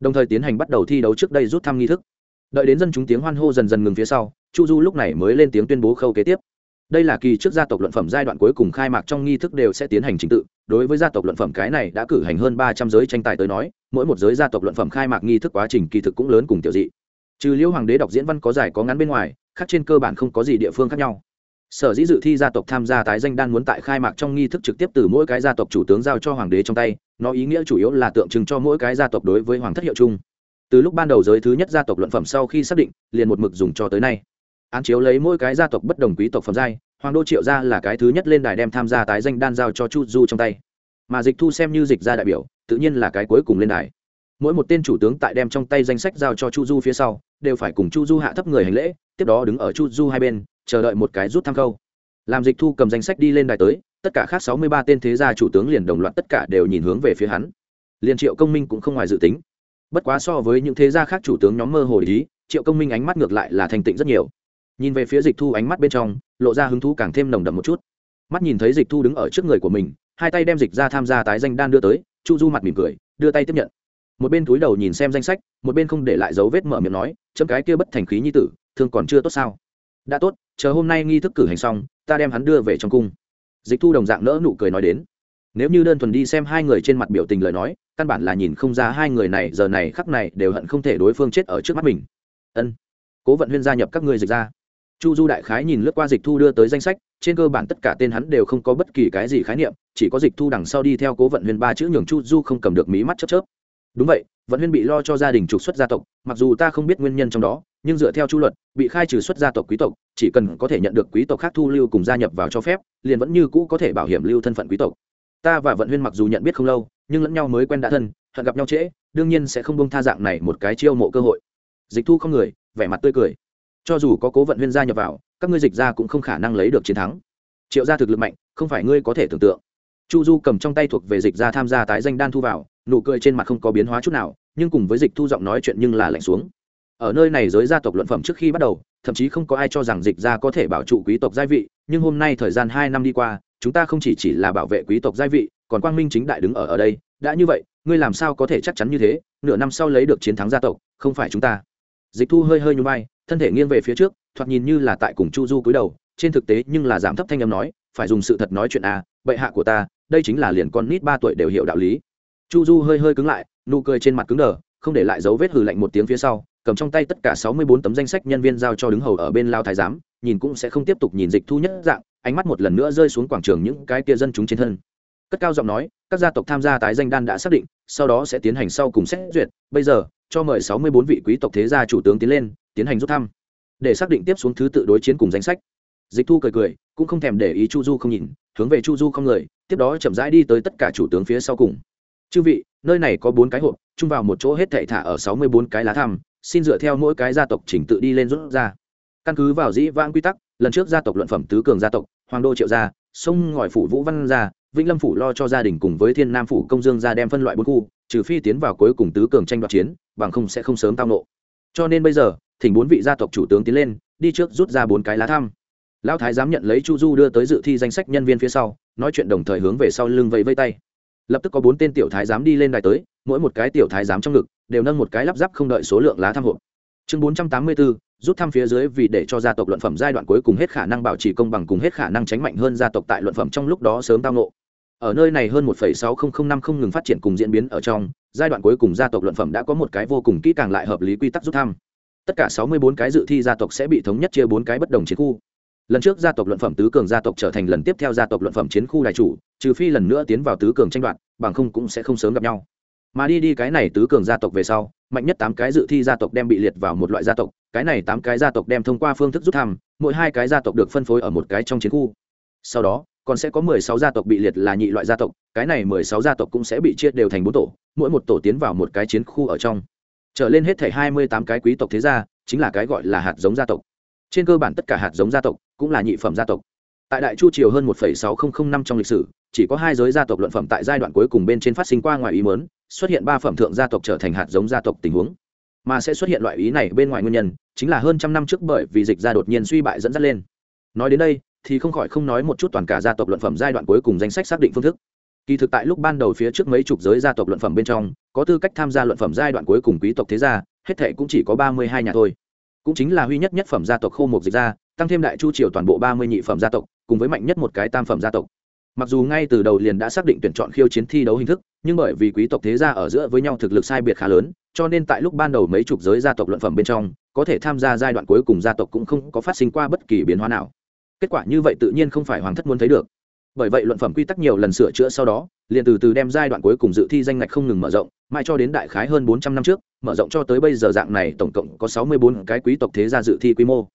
đồng thời tiến hành bắt đầu thi đấu trước đây rút thăm nghi thức. Đợi đến dân chúng tiếng hoan hô dần dần ngừng phía sau, chu du lúc này mới lên tiếng tuyên bố khâu kế tiếp. Đây là kỳ trước gia tộc luận phẩm giai đoạn cuối cùng khai mạc trong nghi thức đều sẽ tiến hành trình tự. Đối với gia tộc luận phẩm cái này đã cử hành hơn ba trăm giới tranh tài tới nói, mỗi một giới gia tộc luận phẩm khai mạc nghi thức quá trình kỳ thực cũng lớn cùng tiểu dị. Trừ liễu hoàng đế đọc diễn văn có dài có ngắn bên ngoài, khác trên cơ bản không có gì địa phương khác nhau sở dĩ dự thi gia tộc tham gia tái danh đan muốn tại khai mạc trong nghi thức trực tiếp từ mỗi cái gia tộc chủ tướng giao cho hoàng đế trong tay, nó ý nghĩa chủ yếu là tượng trưng cho mỗi cái gia tộc đối với hoàng thất hiệu chung. Từ lúc ban đầu giới thứ nhất gia tộc luận phẩm sau khi xác định, liền một mực dùng cho tới nay. Án chiếu lấy mỗi cái gia tộc bất đồng quý tộc phẩm giai, hoàng đô triệu gia là cái thứ nhất lên đài đem tham gia tái danh đan giao cho chu du trong tay. Mà dịch thu xem như dịch ra đại biểu, tự nhiên là cái cuối cùng lên đài. Mỗi một tên chủ tướng tại đem trong tay danh sách giao cho chu du phía sau, đều phải cùng chu du hạ thấp người hành lễ, tiếp đó đứng ở chu du hai bên chờ đợi một cái rút thăm câu. Làm dịch thu cầm danh sách đi lên đài tới, tất cả khác sáu mươi ba tên thế gia chủ tướng liền đồng loạt tất cả đều nhìn hướng về phía hắn. Liền triệu công minh cũng không ngoài dự tính. Bất quá so với những thế gia khác chủ tướng nhóm mơ hồ ý, triệu công minh ánh mắt ngược lại là thành tịnh rất nhiều. Nhìn về phía dịch thu ánh mắt bên trong, lộ ra hứng thú càng thêm nồng đậm một chút. Mắt nhìn thấy dịch thu đứng ở trước người của mình, hai tay đem dịch ra tham gia tái danh đan đưa tới, chu du mặt mỉm cười, đưa tay tiếp nhận. Một bên túi đầu nhìn xem danh sách, một bên không để lại dấu vết mở miệng nói, chấm cái kia bất thành khí như tử, thương còn chưa tốt sao? Đã tốt, chờ hôm nay nghi thức cử hành xong, ta đem hắn đưa về trong cung. Dịch thu đồng dạng nỡ nụ cười nói đến. Nếu như đơn thuần đi xem hai người trên mặt biểu tình lời nói, căn bản là nhìn không ra hai người này giờ này khắc này đều hận không thể đối phương chết ở trước mắt mình. Ân. Cố vận huyên gia nhập các ngươi dịch ra. Chu du đại khái nhìn lướt qua dịch thu đưa tới danh sách, trên cơ bản tất cả tên hắn đều không có bất kỳ cái gì khái niệm, chỉ có dịch thu đằng sau đi theo cố vận huyên ba chữ nhường chu du không cầm được mí mắt chớp chớp đúng vậy, vận huyên bị lo cho gia đình trục xuất gia tộc, mặc dù ta không biết nguyên nhân trong đó, nhưng dựa theo chu luật, bị khai trừ xuất gia tộc quý tộc, chỉ cần có thể nhận được quý tộc khác thu lưu cùng gia nhập vào cho phép, liền vẫn như cũ có thể bảo hiểm lưu thân phận quý tộc. Ta và vận huyên mặc dù nhận biết không lâu, nhưng lẫn nhau mới quen đã thân, hận gặp nhau trễ, đương nhiên sẽ không bông tha dạng này một cái chiêu mộ cơ hội. Dịch thu không người, vẻ mặt tươi cười. Cho dù có cố vận huyên gia nhập vào, các ngươi dịch ra cũng không khả năng lấy được chiến thắng. Triệu gia thực lực mạnh, không phải ngươi có thể tưởng tượng chu du cầm trong tay thuộc về dịch ra tham gia tái danh đan thu vào, nụ cười trên mặt không có biến hóa chút nào, nhưng cùng với dịch thu giọng nói chuyện nhưng là lạnh xuống. Ở nơi này giới gia tộc luận phẩm trước khi bắt đầu, thậm chí không có ai cho rằng dịch ra có thể bảo trụ quý tộc gia vị, nhưng hôm nay thời gian hai năm đi qua, chúng ta không chỉ chỉ là bảo vệ quý tộc gia vị, còn quang minh chính đại đứng ở ở đây. Đã như vậy, ngươi làm sao có thể chắc chắn như thế? Nửa năm sau lấy được chiến thắng gia tộc, không phải chúng ta. Dịch thu hơi hơi nhún vai, thân thể nghiêng về phía trước, thoạt nhìn như là tại cùng chu du cúi đầu, trên thực tế nhưng là giảm thấp thanh âm nói, phải dùng sự thật nói chuyện à bệ hạ của ta, đây chính là liền con nít ba tuổi đều hiểu đạo lý. Chu du hơi hơi cứng lại, nụ cười trên mặt cứng đờ, không để lại dấu vết hừ lạnh một tiếng phía sau, cầm trong tay tất cả sáu mươi bốn tấm danh sách nhân viên giao cho đứng hầu ở bên lao thái giám, nhìn cũng sẽ không tiếp tục nhìn dịch thu nhất dạng, ánh mắt một lần nữa rơi xuống quảng trường những cái kia dân chúng trên thân. Cất cao giọng nói, các gia tộc tham gia tái danh đan đã xác định, sau đó sẽ tiến hành sau cùng xét duyệt, bây giờ, cho mời sáu mươi bốn vị quý tộc thế gia chủ tướng tiến lên, tiến hành rút thăm. Để xác định tiếp xuống thứ tự đối chiến cùng danh sách. Dịch thu cười cười, cũng không thèm để ý chu du không nhìn hướng về chu du không người, tiếp đó chậm rãi đi tới tất cả chủ tướng phía sau cùng. Chư vị, nơi này có bốn cái hộp, chung vào một chỗ hết thệ thả ở sáu mươi bốn cái lá thăm, xin dựa theo mỗi cái gia tộc chỉnh tự đi lên rút ra. Căn cứ vào dĩ vãng quy tắc, lần trước gia tộc luận phẩm tứ cường gia tộc, hoàng đô triệu gia, sông ngòi phủ vũ văn gia, vĩnh lâm phủ lo cho gia đình cùng với thiên nam phủ công dương gia đem phân loại bốn khu, trừ phi tiến vào cuối cùng tứ cường tranh đoạt chiến, bằng không sẽ không sớm tao nộ. Cho nên bây giờ, thỉnh bốn vị gia tộc chủ tướng tiến lên, đi trước rút ra bốn cái lá thăm lão thái dám nhận lấy chu du đưa tới dự thi danh sách nhân viên phía sau, nói chuyện đồng thời hướng về sau lưng vẫy vây tay. Lập tức có bốn tên tiểu thái giám đi lên đài tới, mỗi một cái tiểu thái giám trong ngực, đều nâng một cái lắp ráp không đợi số lượng lá thăm hộp. Chương bốn trăm tám mươi bốn rút thăm phía dưới vì để cho gia tộc luận phẩm giai đoạn cuối cùng hết khả năng bảo trì công bằng cùng hết khả năng tránh mạnh hơn gia tộc tại luận phẩm trong lúc đó sớm tao ngộ. ở nơi này hơn 1.6005 không ngừng phát triển cùng diễn biến ở trong, giai đoạn cuối cùng gia tộc luận phẩm đã có một cái vô cùng kỹ càng lại hợp lý quy tắc rút thăm. Tất cả 64 cái dự thi gia tộc sẽ bị thống nhất chia bốn cái bất đồng chiến khu lần trước gia tộc luận phẩm tứ cường gia tộc trở thành lần tiếp theo gia tộc luận phẩm chiến khu đại chủ, trừ phi lần nữa tiến vào tứ cường tranh đoạt, bằng không cũng sẽ không sớm gặp nhau. Mà đi đi cái này tứ cường gia tộc về sau, mạnh nhất tám cái dự thi gia tộc đem bị liệt vào một loại gia tộc, cái này tám cái gia tộc đem thông qua phương thức rút thăm, mỗi hai cái gia tộc được phân phối ở một cái trong chiến khu. Sau đó, còn sẽ có mười sáu gia tộc bị liệt là nhị loại gia tộc, cái này mười sáu gia tộc cũng sẽ bị chia đều thành bốn tổ, mỗi một tổ tiến vào một cái chiến khu ở trong. Trở lên hết thảy hai mươi tám cái quý tộc thế gia, chính là cái gọi là hạt giống gia tộc trên cơ bản tất cả hạt giống gia tộc cũng là nhị phẩm gia tộc. Tại đại chu triều hơn một sáu nghìn năm trong lịch sử, chỉ có hai giới gia tộc luận phẩm tại giai đoạn cuối cùng bên trên phát sinh qua ngoài ý mớn xuất hiện ba phẩm thượng gia tộc trở thành hạt giống gia tộc tình huống. Mà sẽ xuất hiện loại ý này bên ngoài nguyên nhân, chính là hơn trăm năm trước bởi vì dịch ra đột nhiên suy bại dẫn dắt lên. Nói đến đây, thì không khỏi không nói một chút toàn cả gia tộc luận phẩm giai đoạn cuối cùng danh sách xác định phương thức. Kỳ thực tại lúc ban đầu phía trước mấy chục giới gia tộc luận phẩm bên trong, có tư cách tham gia luận phẩm giai đoạn cuối cùng quý tộc thế gia, hết thệ cũng chỉ có ba mươi hai nhà thôi cũng chính là huy nhất nhất phẩm gia tộc khô một dịch gia tăng thêm đại chu triều toàn bộ ba mươi nhị phẩm gia tộc, cùng với mạnh nhất một cái tam phẩm gia tộc. Mặc dù ngay từ đầu liền đã xác định tuyển chọn khiêu chiến thi đấu hình thức, nhưng bởi vì quý tộc thế gia ở giữa với nhau thực lực sai biệt khá lớn, cho nên tại lúc ban đầu mấy chục giới gia tộc luận phẩm bên trong, có thể tham gia giai đoạn cuối cùng gia tộc cũng không có phát sinh qua bất kỳ biến hóa nào. Kết quả như vậy tự nhiên không phải hoàng thất muốn thấy được bởi vậy luận phẩm quy tắc nhiều lần sửa chữa sau đó, liền từ từ đem giai đoạn cuối cùng dự thi danh ngạch không ngừng mở rộng, mãi cho đến đại khái hơn bốn trăm năm trước, mở rộng cho tới bây giờ dạng này tổng cộng có sáu mươi bốn cái quý tộc thế gia dự thi quy mô.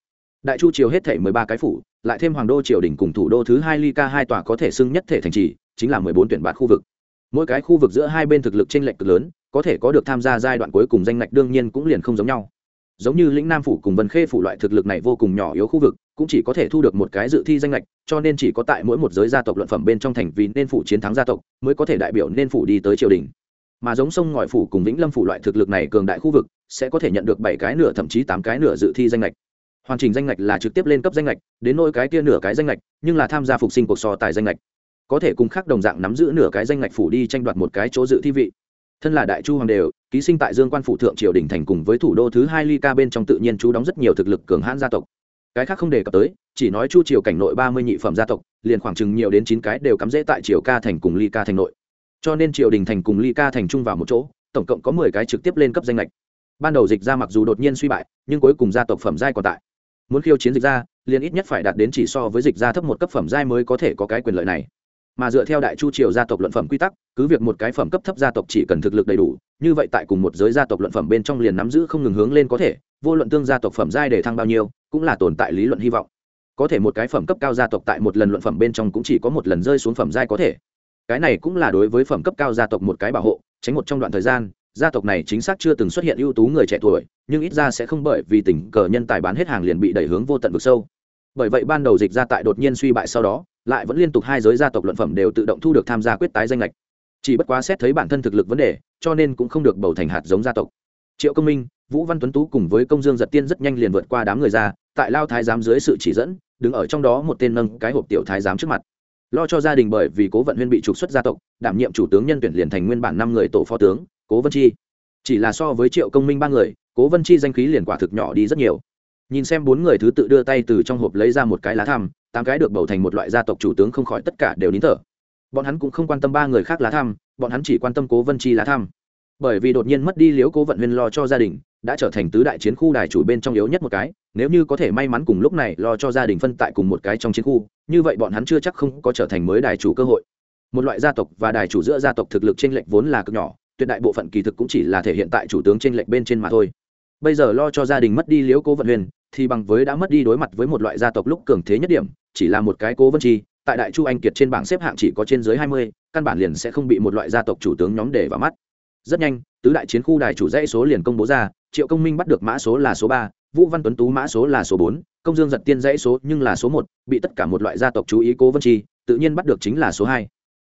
Đại chu triều hết thể mười ba cái phủ, lại thêm hoàng đô triều đình cùng thủ đô thứ hai ly ca hai tòa có thể xưng nhất thể thành trì, chính là mười bốn tuyển bạt khu vực. Mỗi cái khu vực giữa hai bên thực lực t r ê n lệch cực lớn, có thể có được tham gia giai đoạn cuối cùng danh ngạch đương nhiên cũng liền không giống nhau. Giống như lĩnh nam phủ cùng vân khê phủ loại thực lực này vô cùng nhỏ yếu khu vực cũng chỉ có thể thu được một cái dự thi danh lệch, cho nên chỉ có tại mỗi một giới gia tộc luận phẩm bên trong thành vì nên phủ chiến thắng gia tộc, mới có thể đại biểu nên phủ đi tới triều đình. Mà giống sông ngòi phủ cùng vĩnh lâm phủ loại thực lực này cường đại khu vực, sẽ có thể nhận được bảy cái nửa thậm chí tám cái nửa dự thi danh lệch. Hoàn chỉnh danh lệch là trực tiếp lên cấp danh lệch, đến nỗi cái kia nửa cái danh lệch, nhưng là tham gia phục sinh cuộc so tài danh lệch. Có thể cùng khác đồng dạng nắm giữ nửa cái danh lệch phủ đi tranh đoạt một cái chỗ dự thi vị. Thân là đại chu hoàng đều, ký sinh tại dương quan phủ thượng triều đình thành cùng với thủ đô thứ hai ly ca bên trong tự nhiên chú đóng rất nhiều thực lực cường hãn gia tộc cái khác không đề cập tới, chỉ nói chu triều cảnh nội ba mươi nhị phẩm gia tộc, liền khoảng chừng nhiều đến chín cái đều cắm rễ tại triều ca thành cùng ly ca thành nội. Cho nên triều đình thành cùng ly ca thành chung vào một chỗ, tổng cộng có mười cái trực tiếp lên cấp danh lệch. Ban đầu dịch ra mặc dù đột nhiên suy bại, nhưng cuối cùng gia tộc phẩm giai còn tại. Muốn khiêu chiến dịch ra, liền ít nhất phải đạt đến chỉ so với dịch ra thấp một cấp phẩm giai mới có thể có cái quyền lợi này. Mà dựa theo đại chu triều gia tộc luận phẩm quy tắc, cứ việc một cái phẩm cấp thấp gia tộc chỉ cần thực lực đầy đủ, như vậy tại cùng một giới gia tộc luận phẩm bên trong liền nắm giữ không ngừng hướng lên có thể, vô luận tương gia tộc phẩm giai để thăng bao nhiêu cũng là tồn tại lý luận hy vọng. Có thể một cái phẩm cấp cao gia tộc tại một lần luận phẩm bên trong cũng chỉ có một lần rơi xuống phẩm giai có thể. Cái này cũng là đối với phẩm cấp cao gia tộc một cái bảo hộ, tránh một trong đoạn thời gian, gia tộc này chính xác chưa từng xuất hiện ưu tú người trẻ tuổi, nhưng ít ra sẽ không bởi vì tình cờ nhân tài bán hết hàng liền bị đẩy hướng vô tận vực sâu. Bởi vậy ban đầu dịch gia tại đột nhiên suy bại sau đó, lại vẫn liên tục hai giới gia tộc luận phẩm đều tự động thu được tham gia quyết tái danh lệch. Chỉ bất quá xét thấy bản thân thực lực vấn đề, cho nên cũng không được bầu thành hạt giống gia tộc. Triệu công minh vũ văn tuấn tú cùng với công dương giật tiên rất nhanh liền vượt qua đám người ra, tại lao thái giám dưới sự chỉ dẫn, đứng ở trong đó một tên nâng cái hộp tiểu thái giám trước mặt. Lo cho gia đình bởi vì cố vận huyên bị trục xuất gia tộc, đảm nhiệm chủ tướng nhân tuyển liền thành nguyên bản năm người tổ phó tướng, cố vân chi. Chỉ là so với triệu công minh ba người, cố vân chi danh khí liền quả thực nhỏ đi rất nhiều. Nhìn xem bốn người thứ tự đưa tay từ trong hộp lấy ra một cái lá thăm tám cái được bầu thành một loại gia tộc chủ tướng không khỏi tất cả đều nín thở. Bọn hắn cũng không quan tâm ba người khác lá thăm bọn hắn chỉ quan tâm cố vân chi lá thăm bởi vì đột nhiên mất đi liếu cố vận huyên lo cho gia đình đã trở thành tứ đại chiến khu đài chủ bên trong yếu nhất một cái, nếu như có thể may mắn cùng lúc này lo cho gia đình phân tại cùng một cái trong chiến khu, như vậy bọn hắn chưa chắc không có trở thành mới đài chủ cơ hội. Một loại gia tộc và đài chủ giữa gia tộc thực lực t r ê n lệch vốn là cực nhỏ, tuyệt đại bộ phận kỳ thực cũng chỉ là thể hiện tại chủ tướng trên lệnh bên trên mà thôi. Bây giờ lo cho gia đình mất đi liễu cố vận huyền, thì bằng với đã mất đi đối mặt với một loại gia tộc lúc cường thế nhất điểm, chỉ là một cái cố vân chi, tại đại chu anh kiệt trên bảng xếp hạng chỉ có trên dưới hai mươi, căn bản liền sẽ không bị một loại gia tộc chủ tướng nhóm để vào mắt. Rất nhanh tứ đại chiến khu đài chủ dãy số liền công bố ra, triệu công minh bắt được mã số là số ba, vũ văn tuấn tú mã số là số bốn, công dương giật tiên dãy số nhưng là số một, bị tất cả một loại gia tộc chú ý cố vân chi, tự nhiên bắt được chính là số hai.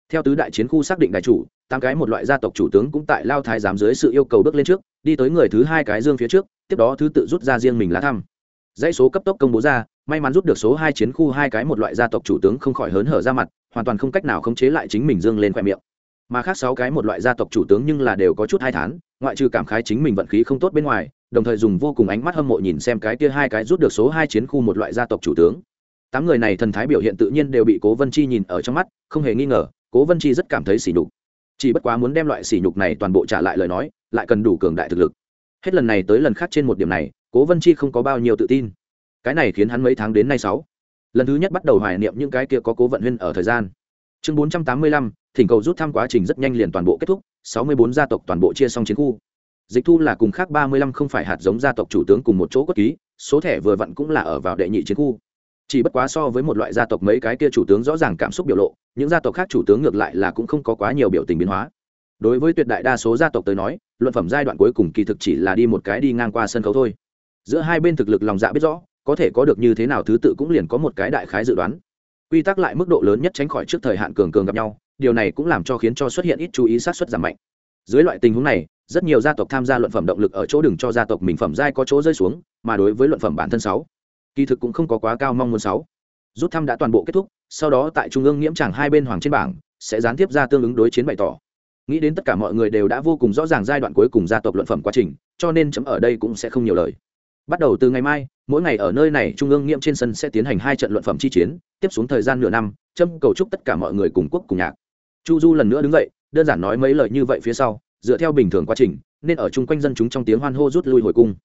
Theo tứ đại chiến khu xác định đại chủ, tám cái một loại gia tộc chủ tướng cũng tại lao thái giám dưới sự yêu cầu bước lên trước, đi tới người thứ hai cái dương phía trước, tiếp đó thứ tự rút ra riêng mình lá thăm. Dãy số cấp tốc công bố ra, may mắn rút được số hai chiến khu hai cái một loại gia tộc chủ tướng không khỏi hớn hở ra mặt, hoàn toàn không cách nào khống chế lại chính mình dương lên khoe miệng mà khác sáu cái một loại gia tộc chủ tướng nhưng là đều có chút hai thán, ngoại trừ cảm khái chính mình vận khí không tốt bên ngoài, đồng thời dùng vô cùng ánh mắt hâm mộ nhìn xem cái kia hai cái rút được số hai chiến khu một loại gia tộc chủ tướng. Tám người này thần thái biểu hiện tự nhiên đều bị cố vân chi nhìn ở trong mắt, không hề nghi ngờ, cố vân chi rất cảm thấy sỉ nhục. Chỉ bất quá muốn đem loại sỉ nhục này toàn bộ trả lại lời nói, lại cần đủ cường đại thực lực. Hết lần này tới lần khác trên một điểm này, cố vân chi không có bao nhiêu tự tin. Cái này khiến hắn mấy tháng đến nay sáu. Lần thứ nhất bắt đầu hoài niệm những cái kia có cố vận huyên ở thời gian chương bốn trăm tám mươi lăm, thỉnh cầu rút thăm quá trình rất nhanh liền toàn bộ kết thúc, sáu mươi bốn gia tộc toàn bộ chia xong chiến khu. Dịch thu là cùng khác ba mươi lăm không phải hạt giống gia tộc chủ tướng cùng một chỗ cất ký, số thẻ vừa vặn cũng là ở vào đệ nhị chiến khu. Chỉ bất quá so với một loại gia tộc mấy cái kia chủ tướng rõ ràng cảm xúc biểu lộ, những gia tộc khác chủ tướng ngược lại là cũng không có quá nhiều biểu tình biến hóa. Đối với tuyệt đại đa số gia tộc tới nói, luận phẩm giai đoạn cuối cùng kỳ thực chỉ là đi một cái đi ngang qua sân khấu thôi. Giữa hai bên thực lực lòng dạ biết rõ, có thể có được như thế nào thứ tự cũng liền có một cái đại khái dự đoán quy tắc lại mức độ lớn nhất tránh khỏi trước thời hạn cường cường gặp nhau, điều này cũng làm cho khiến cho xuất hiện ít chú ý sát xuất giảm mạnh. Dưới loại tình huống này, rất nhiều gia tộc tham gia luận phẩm động lực ở chỗ đừng cho gia tộc mình phẩm giai có chỗ rơi xuống, mà đối với luận phẩm bản thân sáu, kỳ thực cũng không có quá cao mong muốn sáu. Rút thăm đã toàn bộ kết thúc, sau đó tại trung ương nghiễm tràng hai bên hoàng trên bảng, sẽ gián tiếp ra tương ứng đối chiến bày tỏ. Nghĩ đến tất cả mọi người đều đã vô cùng rõ ràng giai đoạn cuối cùng gia tộc luận phẩm quá trình, cho nên chấm ở đây cũng sẽ không nhiều lời bắt đầu từ ngày mai, mỗi ngày ở nơi này trung ương nghiêm trên sân sẽ tiến hành hai trận luận phẩm chi chiến, tiếp xuống thời gian nửa năm, châm cầu chúc tất cả mọi người cùng quốc cùng nhạc. Chu du lần nữa đứng dậy, đơn giản nói mấy lời như vậy phía sau, dựa theo bình thường quá trình, nên ở chung quanh dân chúng trong tiếng hoan hô rút lui hồi cung.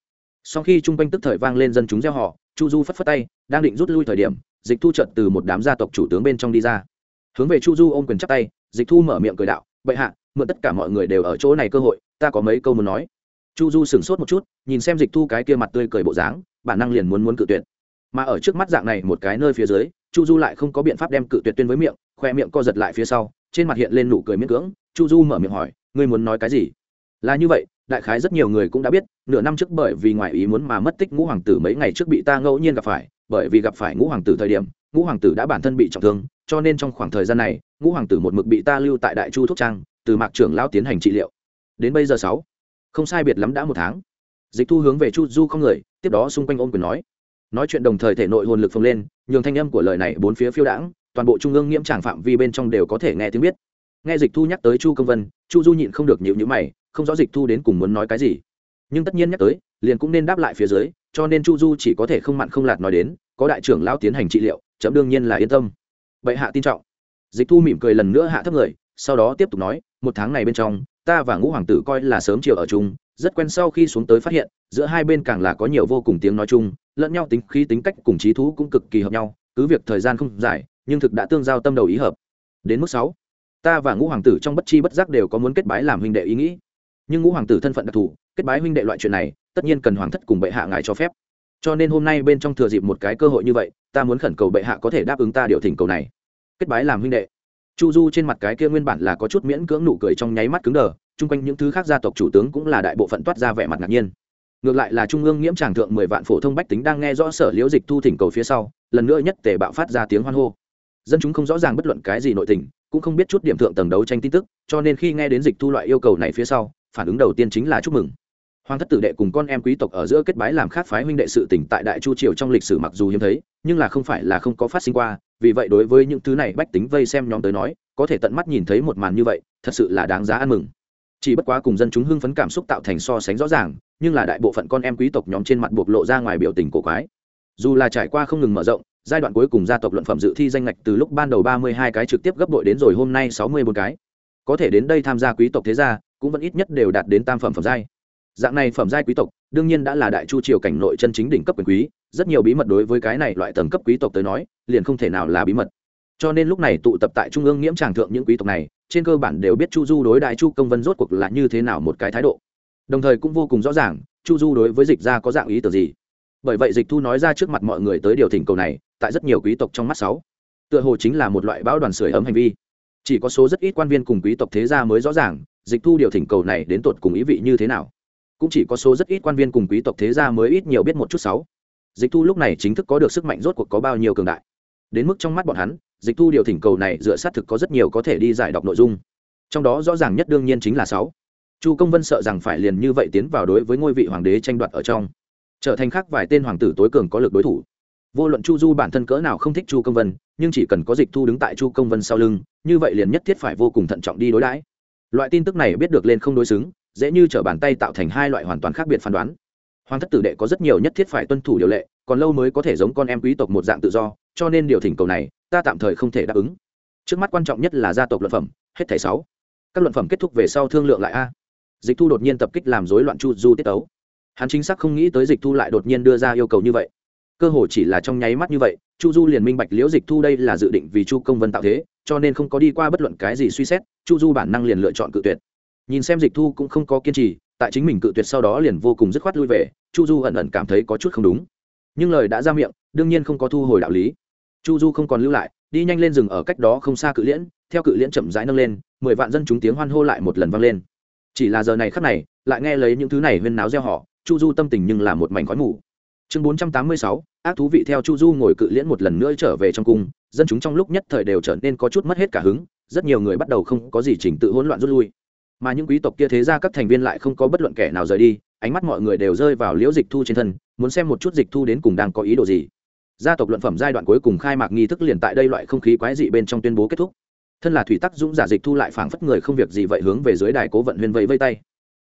Sau khi chung quanh tức thời vang lên dân chúng gieo họ chu du phất phất tay, đang định rút lui thời điểm, dịch thu trận từ một đám gia tộc chủ tướng bên trong đi ra. Hướng về chu du ôm quyền chắp tay, dịch thu mở miệng cười đạo, bệ hạ, mượn tất cả mọi người đều ở chỗ này cơ hội, ta có mấy câu muốn nói chu du sửng sốt một chút, nhìn xem dịch thu cái kia mặt tươi cười bộ dáng, bản năng liền muốn muốn cự tuyệt. Mà ở trước mắt dạng này một cái nơi phía dưới, chu du lại không có biện pháp đem cự tuyệt tuyên với miệng, khoe miệng co giật lại phía sau, trên mặt hiện lên nụ cười miễn cưỡng. Chu du mở miệng hỏi, ngươi muốn nói cái gì? Là như vậy, đại khái rất nhiều người cũng đã biết, nửa năm trước bởi vì ngoài ý muốn mà mất tích ngũ hoàng tử mấy ngày trước bị ta ngẫu nhiên gặp phải, bởi vì gặp phải ngũ hoàng tử thời điểm, ngũ hoàng tử đã bản thân bị trọng thương, cho nên trong khoảng thời gian này, ngũ hoàng tử một mực bị ta lưu tại đại chu thuốc trang, từ mạc trưởng lao tiến hành trị liệu. Đến bây giờ sáu không sai biệt lắm đã một tháng. Dịch thu hướng về chu du không người, tiếp đó xung quanh ôm quyền nói. Nói chuyện đồng thời thể nội hồn lực phồng lên, nhường thanh âm của lời này bốn phía phiêu đãng, toàn bộ trung ương nghiễm tràng phạm vi bên trong đều có thể nghe tiếng biết. Nghe dịch thu nhắc tới chu công vân, chu du nhịn không được nhịu nhữ mày, không rõ dịch thu đến cùng muốn nói cái gì. Nhưng tất nhiên nhắc tới, liền cũng nên đáp lại phía dưới, cho nên chu du chỉ có thể không mặn không lạt nói đến, có đại trưởng lao tiến hành trị liệu, chấm đương nhiên là yên tâm. Vậy hạ tin trọng. Dịch thu mỉm cười lần nữa hạ thấp người, sau đó tiếp tục nói, một tháng này bên trong ta và ngũ hoàng tử coi là sớm chiều ở chung, rất quen sau khi xuống tới phát hiện, giữa hai bên càng là có nhiều vô cùng tiếng nói chung, lẫn nhau tính khí tính cách cùng trí thú cũng cực kỳ hợp nhau, cứ việc thời gian không dài, nhưng thực đã tương giao tâm đầu ý hợp. Đến mức sáu, ta và ngũ hoàng tử trong bất chi bất giác đều có muốn kết bái làm huynh đệ ý nghĩ. Nhưng ngũ hoàng tử thân phận đặc thù, kết bái huynh đệ loại chuyện này, tất nhiên cần hoàng thất cùng bệ hạ ngài cho phép. Cho nên hôm nay bên trong thừa dịp một cái cơ hội như vậy, ta muốn khẩn cầu bệ hạ có thể đáp ứng ta điều thỉnh cầu này. Kết bái làm huynh đệ chu du trên mặt cái kia nguyên bản là có chút miễn cưỡng nụ cười trong nháy mắt cứng đờ, chung quanh những thứ khác gia tộc chủ tướng cũng là đại bộ phận toát ra vẻ mặt ngạc nhiên. Ngược lại là trung ương nghiễm tràng thượng mười vạn phổ thông bách tính đang nghe rõ sở liễu dịch thu thỉnh cầu phía sau, lần nữa nhất tề bạo phát ra tiếng hoan hô. Dân chúng không rõ ràng bất luận cái gì nội tình, cũng không biết chút điểm thượng tầng đấu tranh tin tức, cho nên khi nghe đến dịch thu loại yêu cầu này phía sau, phản ứng đầu tiên chính là chúc mừng. Hoàng thất tử đệ cùng con em quý tộc ở giữa kết bái làm khác phái huynh đệ sự tỉnh tại đại chu triều trong lịch sử mặc dù hiếm thấy, nhưng là không phải là không có phát sinh qua vì vậy đối với những thứ này bách tính vây xem nhóm tới nói, có thể tận mắt nhìn thấy một màn như vậy, thật sự là đáng giá ăn mừng. Chỉ bất quá cùng dân chúng hưng phấn cảm xúc tạo thành so sánh rõ ràng, nhưng là đại bộ phận con em quý tộc nhóm trên mặt bộc lộ ra ngoài biểu tình cổ quái. Dù là trải qua không ngừng mở rộng, giai đoạn cuối cùng gia tộc luận phẩm dự thi danh ngạch từ lúc ban đầu ba mươi hai cái trực tiếp gấp đội đến rồi hôm nay sáu mươi bốn cái. Có thể đến đây tham gia quý tộc thế gia, cũng vẫn ít nhất đều đạt đến tam phẩm phẩm giai. Dạng này phẩm giai quý tộc, đương nhiên đã là đại chu triều cảnh nội chân chính đỉnh cấp quyền quý rất nhiều bí mật đối với cái này loại tầng cấp quý tộc tới nói, liền không thể nào là bí mật. Cho nên lúc này tụ tập tại trung ương nghiễm tràng thượng những quý tộc này, trên cơ bản đều biết chu du đối đại chu công vân rốt cuộc là như thế nào một cái thái độ. Đồng thời cũng vô cùng rõ ràng, chu du đối với dịch ra có dạng ý tưởng gì. Bởi vậy dịch thu nói ra trước mặt mọi người tới điều thỉnh cầu này, tại rất nhiều quý tộc trong mắt sáu. Tựa hồ chính là một loại bão đoàn sưởi ấm hành vi. Chỉ có số rất ít quan viên cùng quý tộc thế gia mới rõ ràng, dịch thu điều thỉnh cầu này đến tột cùng ý vị như thế nào. Cũng chỉ có số rất ít quan viên cùng quý tộc thế gia mới ít nhiều biết một chút sáu dịch thu lúc này chính thức có được sức mạnh rốt cuộc có bao nhiêu cường đại. Đến mức trong mắt bọn hắn, dịch thu điều thỉnh cầu này dựa sát thực có rất nhiều có thể đi giải đọc nội dung. Trong đó rõ ràng nhất đương nhiên chính là sáu. Chu công vân sợ rằng phải liền như vậy tiến vào đối với ngôi vị hoàng đế tranh đoạt ở trong. Trở thành khác vài tên hoàng tử tối cường có lực đối thủ. Vô luận chu du bản thân cỡ nào không thích chu công vân, nhưng chỉ cần có dịch thu đứng tại chu công vân sau lưng, như vậy liền nhất thiết phải vô cùng thận trọng đi đối đãi. Loại tin tức này biết được lên không đối xứng, dễ như t r ở bàn tay tạo thành hai loại hoàn toàn khác biệt phán đoán hoàng thất tử đệ có rất nhiều nhất thiết phải tuân thủ điều lệ, còn lâu mới có thể giống con em quý tộc một dạng tự do, cho nên điều thỉnh cầu này, ta tạm thời không thể đáp ứng. Trước mắt quan trọng nhất là gia tộc luận phẩm, hết thảy sáu. Các luận phẩm kết thúc về sau thương lượng lại a. Dịch thu đột nhiên tập kích làm rối loạn chu du tiết tấu. Hắn chính xác không nghĩ tới dịch thu lại đột nhiên đưa ra yêu cầu như vậy. Cơ hội chỉ là trong nháy mắt như vậy, chu du liền minh bạch liễu dịch thu đây là dự định vì chu công vân tạo thế, cho nên không có đi qua bất luận cái gì suy xét, chu du bản năng liền lựa chọn cự tuyệt. Nhìn xem dịch thu cũng không có kiên trì tại chính mình cự tuyệt sau đó liền vô cùng dứt khoát lui về, chu du ẩn ẩn cảm thấy có chút không đúng. Nhưng lời đã ra miệng, đương nhiên không có thu hồi đạo lý. Chu du không còn lưu lại, đi nhanh lên rừng ở cách đó không xa cự liễn, theo cự liễn chậm rãi nâng lên, mười vạn dân chúng tiếng hoan hô lại một lần vang lên. Chỉ là giờ này khắc này, lại nghe lấy những thứ này huyên náo gieo họ chu du tâm tình nhưng là một mảnh khói mù. Chương bốn trăm tám mươi sáu, ác thú vị theo chu du ngồi cự liễn một lần nữa trở về trong cung, dân chúng trong lúc nhất thời đều trở nên có chút mất hết cả hứng, rất nhiều người bắt đầu không có gì chỉnh tự hỗn loạn rút lui mà những quý tộc kia thế ra các thành viên lại không có bất luận kẻ nào rời đi, ánh mắt mọi người đều rơi vào liễu dịch thu trên thân, muốn xem một chút dịch thu đến cùng đang có ý đồ gì. Gia tộc luận phẩm giai đoạn cuối cùng khai mạc nghi thức liền tại đây loại không khí quái dị bên trong tuyên bố kết thúc. Thân là thủy tắc dũng giả dịch thu lại phảng phất người không việc gì vậy hướng về dưới đài cố vận huyên vẫy vây tay.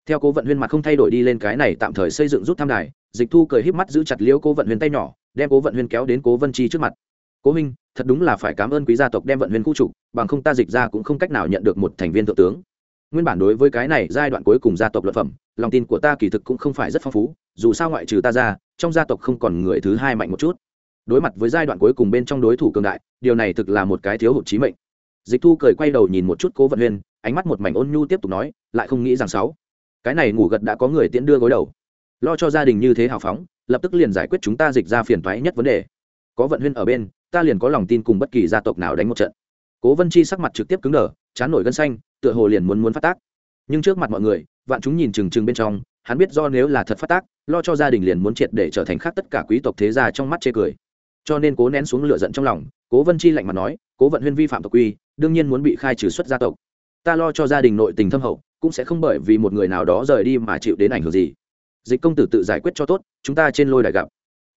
Theo cố vận huyên mặt không thay đổi đi lên cái này tạm thời xây dựng rút thăm đài, dịch thu cười híp mắt giữ chặt liễu cố vận huyên tay nhỏ, đem cố vận huyên kéo đến cố vân chi trước mặt. Cố minh thật đúng là phải cảm ơn quý gia tộc đem vận huyên khu trục, bằng không ta dịch ra cũng không cách nào nhận được một thành viên thượng tướng nguyên bản đối với cái này giai đoạn cuối cùng gia tộc luật phẩm, lòng tin của ta kỳ thực cũng không phải rất phong phú, dù sao ngoại trừ ta ra, trong gia tộc không còn người thứ hai mạnh một chút. Đối mặt với giai đoạn cuối cùng bên trong đối thủ cường đại, điều này thực là một cái thiếu hụt trí mệnh. Dịch thu cười quay đầu nhìn một chút cố vận huyên, ánh mắt một mảnh ôn nhu tiếp tục nói, lại không nghĩ rằng sáu. Cái này ngủ gật đã có người tiễn đưa gối đầu. Lo cho gia đình như thế hào phóng, lập tức liền giải quyết chúng ta dịch ra phiền toái nhất vấn đề. Có vận huyên ở bên, ta liền có lòng tin cùng bất kỳ gia tộc nào đánh một trận. Cố vân chi sắc mặt trực tiếp cứng đờ, chán nổi gân xanh tựa hồ liền muốn muốn phát tác. Nhưng trước mặt mọi người, vạn chúng nhìn trừng trừng bên trong, hắn biết do nếu là thật phát tác, lo cho gia đình liền muốn triệt để trở thành khác tất cả quý tộc thế gia trong mắt chê cười. Cho nên cố nén xuống lửa giận trong lòng, cố vân chi lạnh mặt nói, cố vận huyên vi phạm tộc quy, đương nhiên muốn bị khai trừ xuất gia tộc. Ta lo cho gia đình nội tình thâm hậu, cũng sẽ không bởi vì một người nào đó rời đi mà chịu đến ảnh hưởng gì. Dịch công tử tự giải quyết cho tốt, chúng ta trên lôi đài gặp.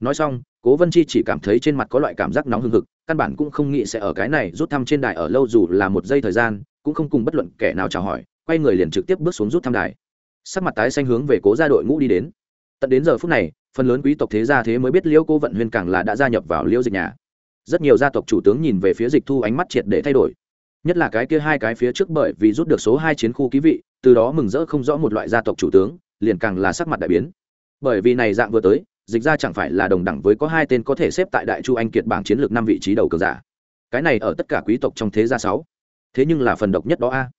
Nói xong, cố vân chi chỉ cảm thấy trên mặt có loại cảm giác nóng hừng hực, căn bản cũng không nghĩ sẽ ở cái này rút thăm trên đài ở lâu dù là một giây thời gian cũng không cùng bất luận kẻ nào chào hỏi, quay người liền trực tiếp bước xuống rút thăm đài. Sắc mặt tái xanh hướng về cố gia đội ngũ đi đến. Tận đến giờ phút này, phần lớn quý tộc thế gia thế mới biết liễu cô vận huyên càng là đã gia nhập vào liễu dịch nhà. Rất nhiều gia tộc chủ tướng nhìn về phía dịch thu ánh mắt triệt để thay đổi. Nhất là cái kia hai cái phía trước bởi vì rút được số hai chiến khu ký vị, từ đó mừng rỡ không rõ một loại gia tộc chủ tướng, liền càng là sắc mặt đại biến. Bởi vì này dạng vừa tới, dịch ra chẳng phải là đồng đẳng với có hai tên có thể xếp tại đại chu anh kiệt bảng chiến lược năm vị trí đầu cường giả. Cái này ở tất cả quý tộc trong thế gia sáu thế nhưng là phần độc nhất đó a.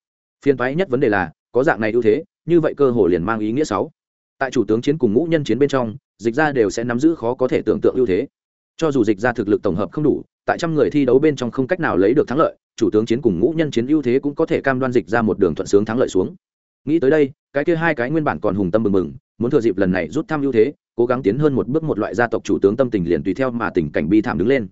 Phiên thoái nhất vấn đề là, có dạng này ưu thế, như vậy cơ hội liền mang ý nghĩa sáu. Tại chủ tướng chiến cùng ngũ nhân chiến bên trong, dịch ra đều sẽ nắm giữ khó có thể tưởng tượng ưu thế. Cho dù dịch ra thực lực tổng hợp không đủ, tại trăm người thi đấu bên trong không cách nào lấy được thắng lợi, chủ tướng chiến cùng ngũ nhân chiến ưu thế cũng có thể cam đoan dịch ra một đường thuận sướng thắng lợi xuống. Nghĩ tới đây, cái kia hai cái nguyên bản còn hùng tâm mừng mừng muốn thừa dịp lần này rút thăm ưu thế, cố gắng tiến hơn một bước một loại gia tộc chủ tướng tâm tình liền tùy theo mà tình cảnh bi thảm đứng lên.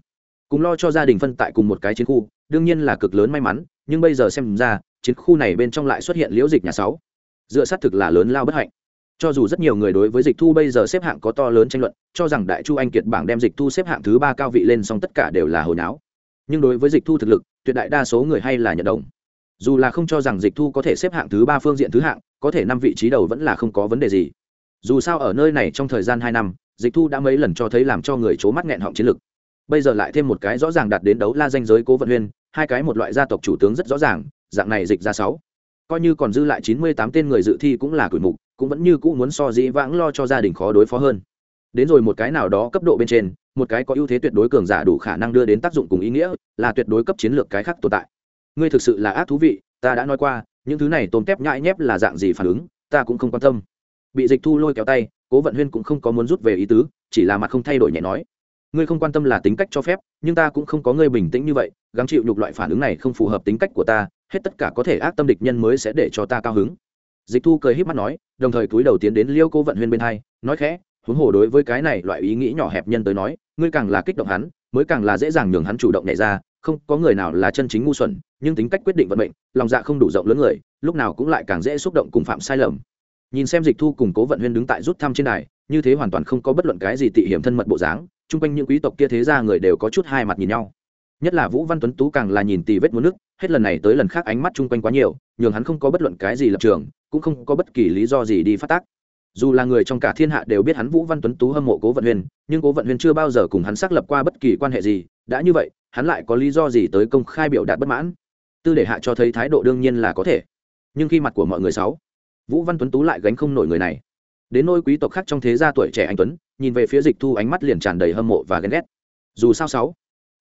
Cùng lo cho gia đình phân tại cùng một cái chiến khu, đương nhiên là cực lớn may mắn nhưng bây giờ xem ra, chiến khu này bên trong lại xuất hiện liễu dịch nhà sáu. Dựa sát thực là lớn lao bất hạnh. Cho dù rất nhiều người đối với dịch thu bây giờ xếp hạng có to lớn tranh luận, cho rằng đại chu anh kiệt bảng đem dịch thu xếp hạng thứ ba cao vị lên song tất cả đều là hồi náo. Nhưng đối với dịch thu thực lực, tuyệt đại đa số người hay là nhận đồng. Dù là không cho rằng dịch thu có thể xếp hạng thứ ba phương diện thứ hạng, có thể năm vị trí đầu vẫn là không có vấn đề gì. Dù sao ở nơi này trong thời gian hai năm, dịch thu đã mấy lần cho thấy làm cho người c h ố mắt nghẹn họng chiến lực. Bây giờ lại thêm một cái rõ ràng đạt đến đấu la danh giới cố vận huyên hai cái một loại gia tộc chủ tướng rất rõ ràng, dạng này dịch ra sáu. Coi như còn dư lại chín mươi tám tên người dự thi cũng là cửi mục, cũng vẫn như cũ muốn so dĩ vãng lo cho gia đình khó đối phó hơn. Đến rồi một cái nào đó cấp độ bên trên, một cái có ưu thế tuyệt đối cường giả đủ khả năng đưa đến tác dụng cùng ý nghĩa, là tuyệt đối cấp chiến lược cái khác tồn tại. Ngươi thực sự là ác thú vị, ta đã nói qua, những thứ này tôm tép nhãi nhép là dạng gì phản ứng, ta cũng không quan tâm. Bị dịch thu lôi kéo tay, cố vận huyên cũng không có muốn rút về ý tứ, chỉ là mặt không thay đổi nhẹ nói ngươi không quan tâm là tính cách cho phép, nhưng ta cũng không có ngươi bình tĩnh như vậy, gắng chịu nhục loại phản ứng này không phù hợp tính cách của ta, hết tất cả có thể ác tâm địch nhân mới sẽ để cho ta cao hứng. Dịch thu cười h í p mắt nói, đồng thời túi đầu tiến đến liêu cô vận huyên bên hai, nói khẽ, huống hồ đối với cái này loại ý nghĩ nhỏ hẹp nhân tới nói, ngươi càng là kích động hắn, mới càng là dễ dàng nhường hắn chủ động nhảy ra, không có người nào là chân chính ngu xuẩn, nhưng tính cách quyết định vận mệnh, lòng dạ không đủ rộng lớn người, lúc nào cũng lại càng dễ xúc động cùng phạm sai lầm. Nhìn xem dịch thu cùng cố vận huyên đứng tại rút thăm trên đài, như thế hoàn toàn không có bất luận cái gì tị hiểm thân mật bộ dáng chung quanh những quý tộc kia thế ra người đều có chút hai mặt nhìn nhau. Nhất là vũ văn tuấn tú càng là nhìn tì vết muốn nước, hết lần này tới lần khác ánh mắt chung quanh quá nhiều, nhường hắn không có bất luận cái gì lập trường, cũng không có bất kỳ lý do gì đi phát tác. Dù là người trong cả thiên hạ đều biết hắn vũ văn tuấn tú hâm mộ cố vận huyền nhưng cố vận huyền chưa bao giờ cùng hắn xác lập qua bất kỳ quan hệ gì, đã như vậy, hắn lại có lý do gì tới công khai biểu đạt bất mãn? Tư để hạ cho thấy thái độ đương nhiên là có thể. Nhưng khi mặt của mọi người sáu vũ văn tuấn tú lại gánh không nổi người này đến nôi quý tộc khác trong thế gia tuổi trẻ anh tuấn, nhìn về phía dịch thu ánh mắt liền tràn đầy hâm mộ và ghen ghét. Dù sao sáu,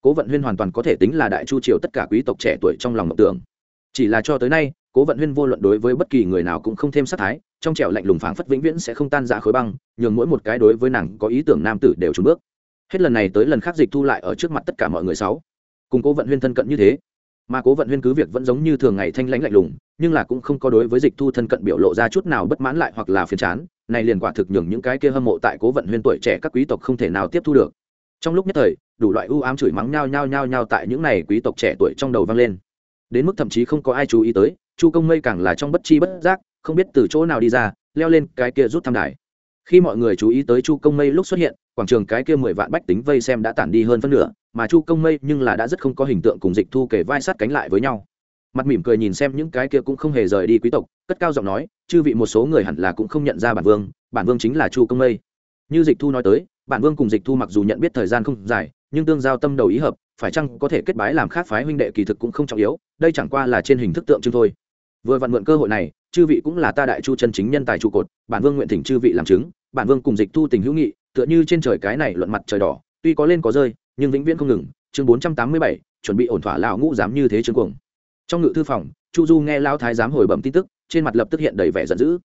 cố vận huyên hoàn toàn có thể tính là đại chu triều tất cả quý tộc trẻ tuổi trong lòng mộng tưởng. Chỉ là cho tới nay, cố vận huyên vô luận đối với bất kỳ người nào cũng không thêm sát thái, trong trẻo lạnh lùng phảng phất vĩnh viễn sẽ không tan ra khối băng, nhường mỗi một cái đối với nàng có ý tưởng nam tử đều trùn bước. Hết lần này tới lần khác dịch thu lại ở trước mặt tất cả mọi người sáu. Cùng cố vận huyên thân cận như thế, mà cố vận huyên cứ việc vẫn giống như thường ngày thanh lãnh lạnh lùng, nhưng là cũng không có đối với dịch thu thân cận biểu lộ ra chút nào bất mãn lại hoặc là phiền chán này liền quả thực nhường những cái kia hâm mộ tại cố vận huyên tuổi trẻ các quý tộc không thể nào tiếp thu được. Trong lúc nhất thời, đủ loại ưu ám chửi mắng nhao nhao nhao nhao tại những này quý tộc trẻ tuổi trong đầu vang lên. Đến mức thậm chí không có ai chú ý tới, chu công mây càng là trong bất chi bất giác, không biết từ chỗ nào đi ra, leo lên cái kia rút thăm đài. Khi mọi người chú ý tới chu công mây lúc xuất hiện, quảng trường cái kia mười vạn bách tính vây xem đã tản đi hơn phân nửa, mà chu công mây nhưng là đã rất không có hình tượng cùng dịch thu kể vai sát cánh lại với nhau mặt mỉm cười nhìn xem những cái kia cũng không hề rời đi quý tộc, cất cao giọng nói, chư vị một số người hẳn là cũng không nhận ra bản vương bản vương chính là chu công mây. Như dịch thu nói tới, bản vương cùng dịch thu mặc dù nhận biết thời gian không dài, nhưng tương giao tâm đầu ý hợp, phải chăng có thể kết bái làm khác phái huynh đệ kỳ thực cũng không trọng yếu, đây chẳng qua là trên hình thức tượng trưng thôi. Vừa vặn mượn cơ hội này, chư vị cũng là ta đại chu chân chính nhân tài trụ cột, bản vương nguyện thỉnh chư vị làm chứng, bản vương cùng dịch thu tình hữu nghị, tựa như trên trời cái này luận mặt trời đỏ, tuy có lên có rơi, nhưng vĩnh viễn không ngừng. Chương bốn trăm tám mươi bảy, chuẩn bị ổn thỏa lão ngũ dám như thế chương cuồng trong ngự thư phòng, chu du nghe lao thái giám hồi bẩm tin tức, trên mặt lập tức hiện đầy vẻ giận dữ.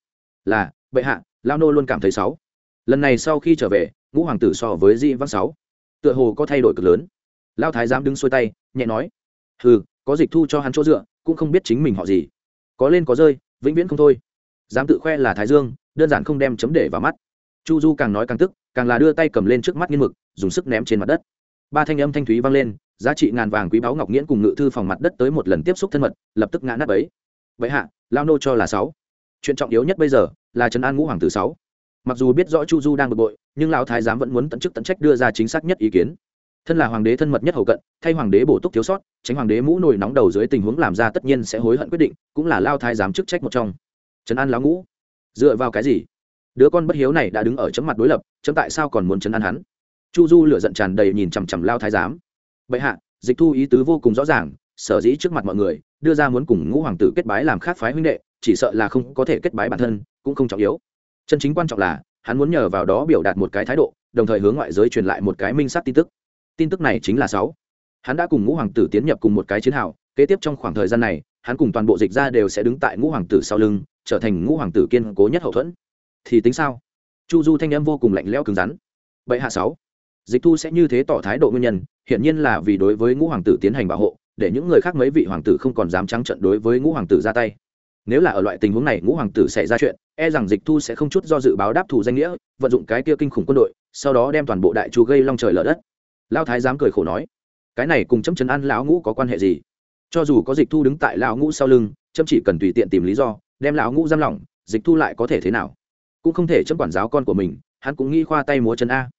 Là, bệ hạ lao nô luôn cảm thấy sáu. Lần này sau khi trở về, ngũ hoàng tử so với di văn sáu. Tựa hồ có thay đổi cực lớn. Lao thái giám đứng xuôi tay, nhẹ nói, hừ, có dịch thu cho hắn chỗ dựa, cũng không biết chính mình họ gì. Có lên có rơi, vĩnh viễn không thôi. Dám tự khoe là thái dương, đơn giản không đem chấm để vào mắt. Chu du càng nói càng tức, càng là đưa tay cầm lên trước mắt nghiên mực, dùng sức ném trên mặt đất ba thanh âm thanh thúy vang lên, giá trị ngàn vàng quý báu ngọc nghiễn cùng ngự thư phòng mặt đất tới một lần tiếp xúc thân mật, lập tức ngã nát ấy vậy hạ, lao nô cho là sáu. Chuyện trọng yếu nhất bây giờ là trấn an ngũ hoàng tử sáu. Mặc dù biết rõ chu du đang bực bội, nhưng lão thái giám vẫn muốn tận chức tận trách đưa ra chính xác nhất ý kiến. Thân là hoàng đế thân mật nhất hầu cận, thay hoàng đế bổ túc thiếu sót, tránh hoàng đế mũ nổi nóng đầu dưới tình huống làm ra tất nhiên sẽ hối hận quyết định, cũng là lao thái giám chức trách một trong. Trấn an lão ngũ, dựa vào cái gì? Đứa con bất hiếu này đã đứng ở chấm mặt đối lập, chấm tại sao còn muốn trấn an hắn? Chu du lửa giận tràn đầy nhìn chằm chằm lao thái giám. Bệ hạ, dịch thu ý tứ vô cùng rõ ràng, sở dĩ trước mặt mọi người đưa ra muốn cùng ngũ hoàng tử kết bái làm khác phái huynh đệ, chỉ sợ là không có thể kết bái bản thân, cũng không trọng yếu. Chân chính quan trọng là, hắn muốn nhờ vào đó biểu đạt một cái thái độ, đồng thời hướng ngoại giới truyền lại một cái minh sát tin tức. Tin tức này chính là sáu. Hắn đã cùng ngũ hoàng tử tiến nhập cùng một cái chiến hào, kế tiếp trong khoảng thời gian này, hắn cùng toàn bộ dịch ra đều sẽ đứng tại ngũ hoàng tử sau lưng, trở thành ngũ hoàng tử kiên cố nhất hậu thuẫn. Thì tính sao? Chu du thanh em vô cùng lạnh lẽo cứng rắn. Bệ hạ sáu dịch thu sẽ như thế tỏ thái độ nguyên nhân, hiển nhiên là vì đối với ngũ hoàng tử tiến hành bảo hộ, để những người khác mấy vị hoàng tử không còn dám trắng trận đối với ngũ hoàng tử ra tay. Nếu là ở loại tình huống này ngũ hoàng tử xảy ra chuyện e rằng dịch thu sẽ không chút do dự báo đáp thù danh nghĩa, vận dụng cái kia kinh khủng quân đội, sau đó đem toàn bộ đại chu gây long trời lở đất. Lao thái dám cười khổ nói, cái này cùng chấm chấn ăn lão ngũ có quan hệ gì? Cho dù có dịch thu đứng tại lão ngũ sau lưng chấm chỉ cần tùy tiện tìm lý do, đem lão ngũ giam lỏng, dịch thu lại có thể thế nào? Cũng không thể chấm quản giáo con của mình, hắn cũng nghĩ khoa tay múa chân a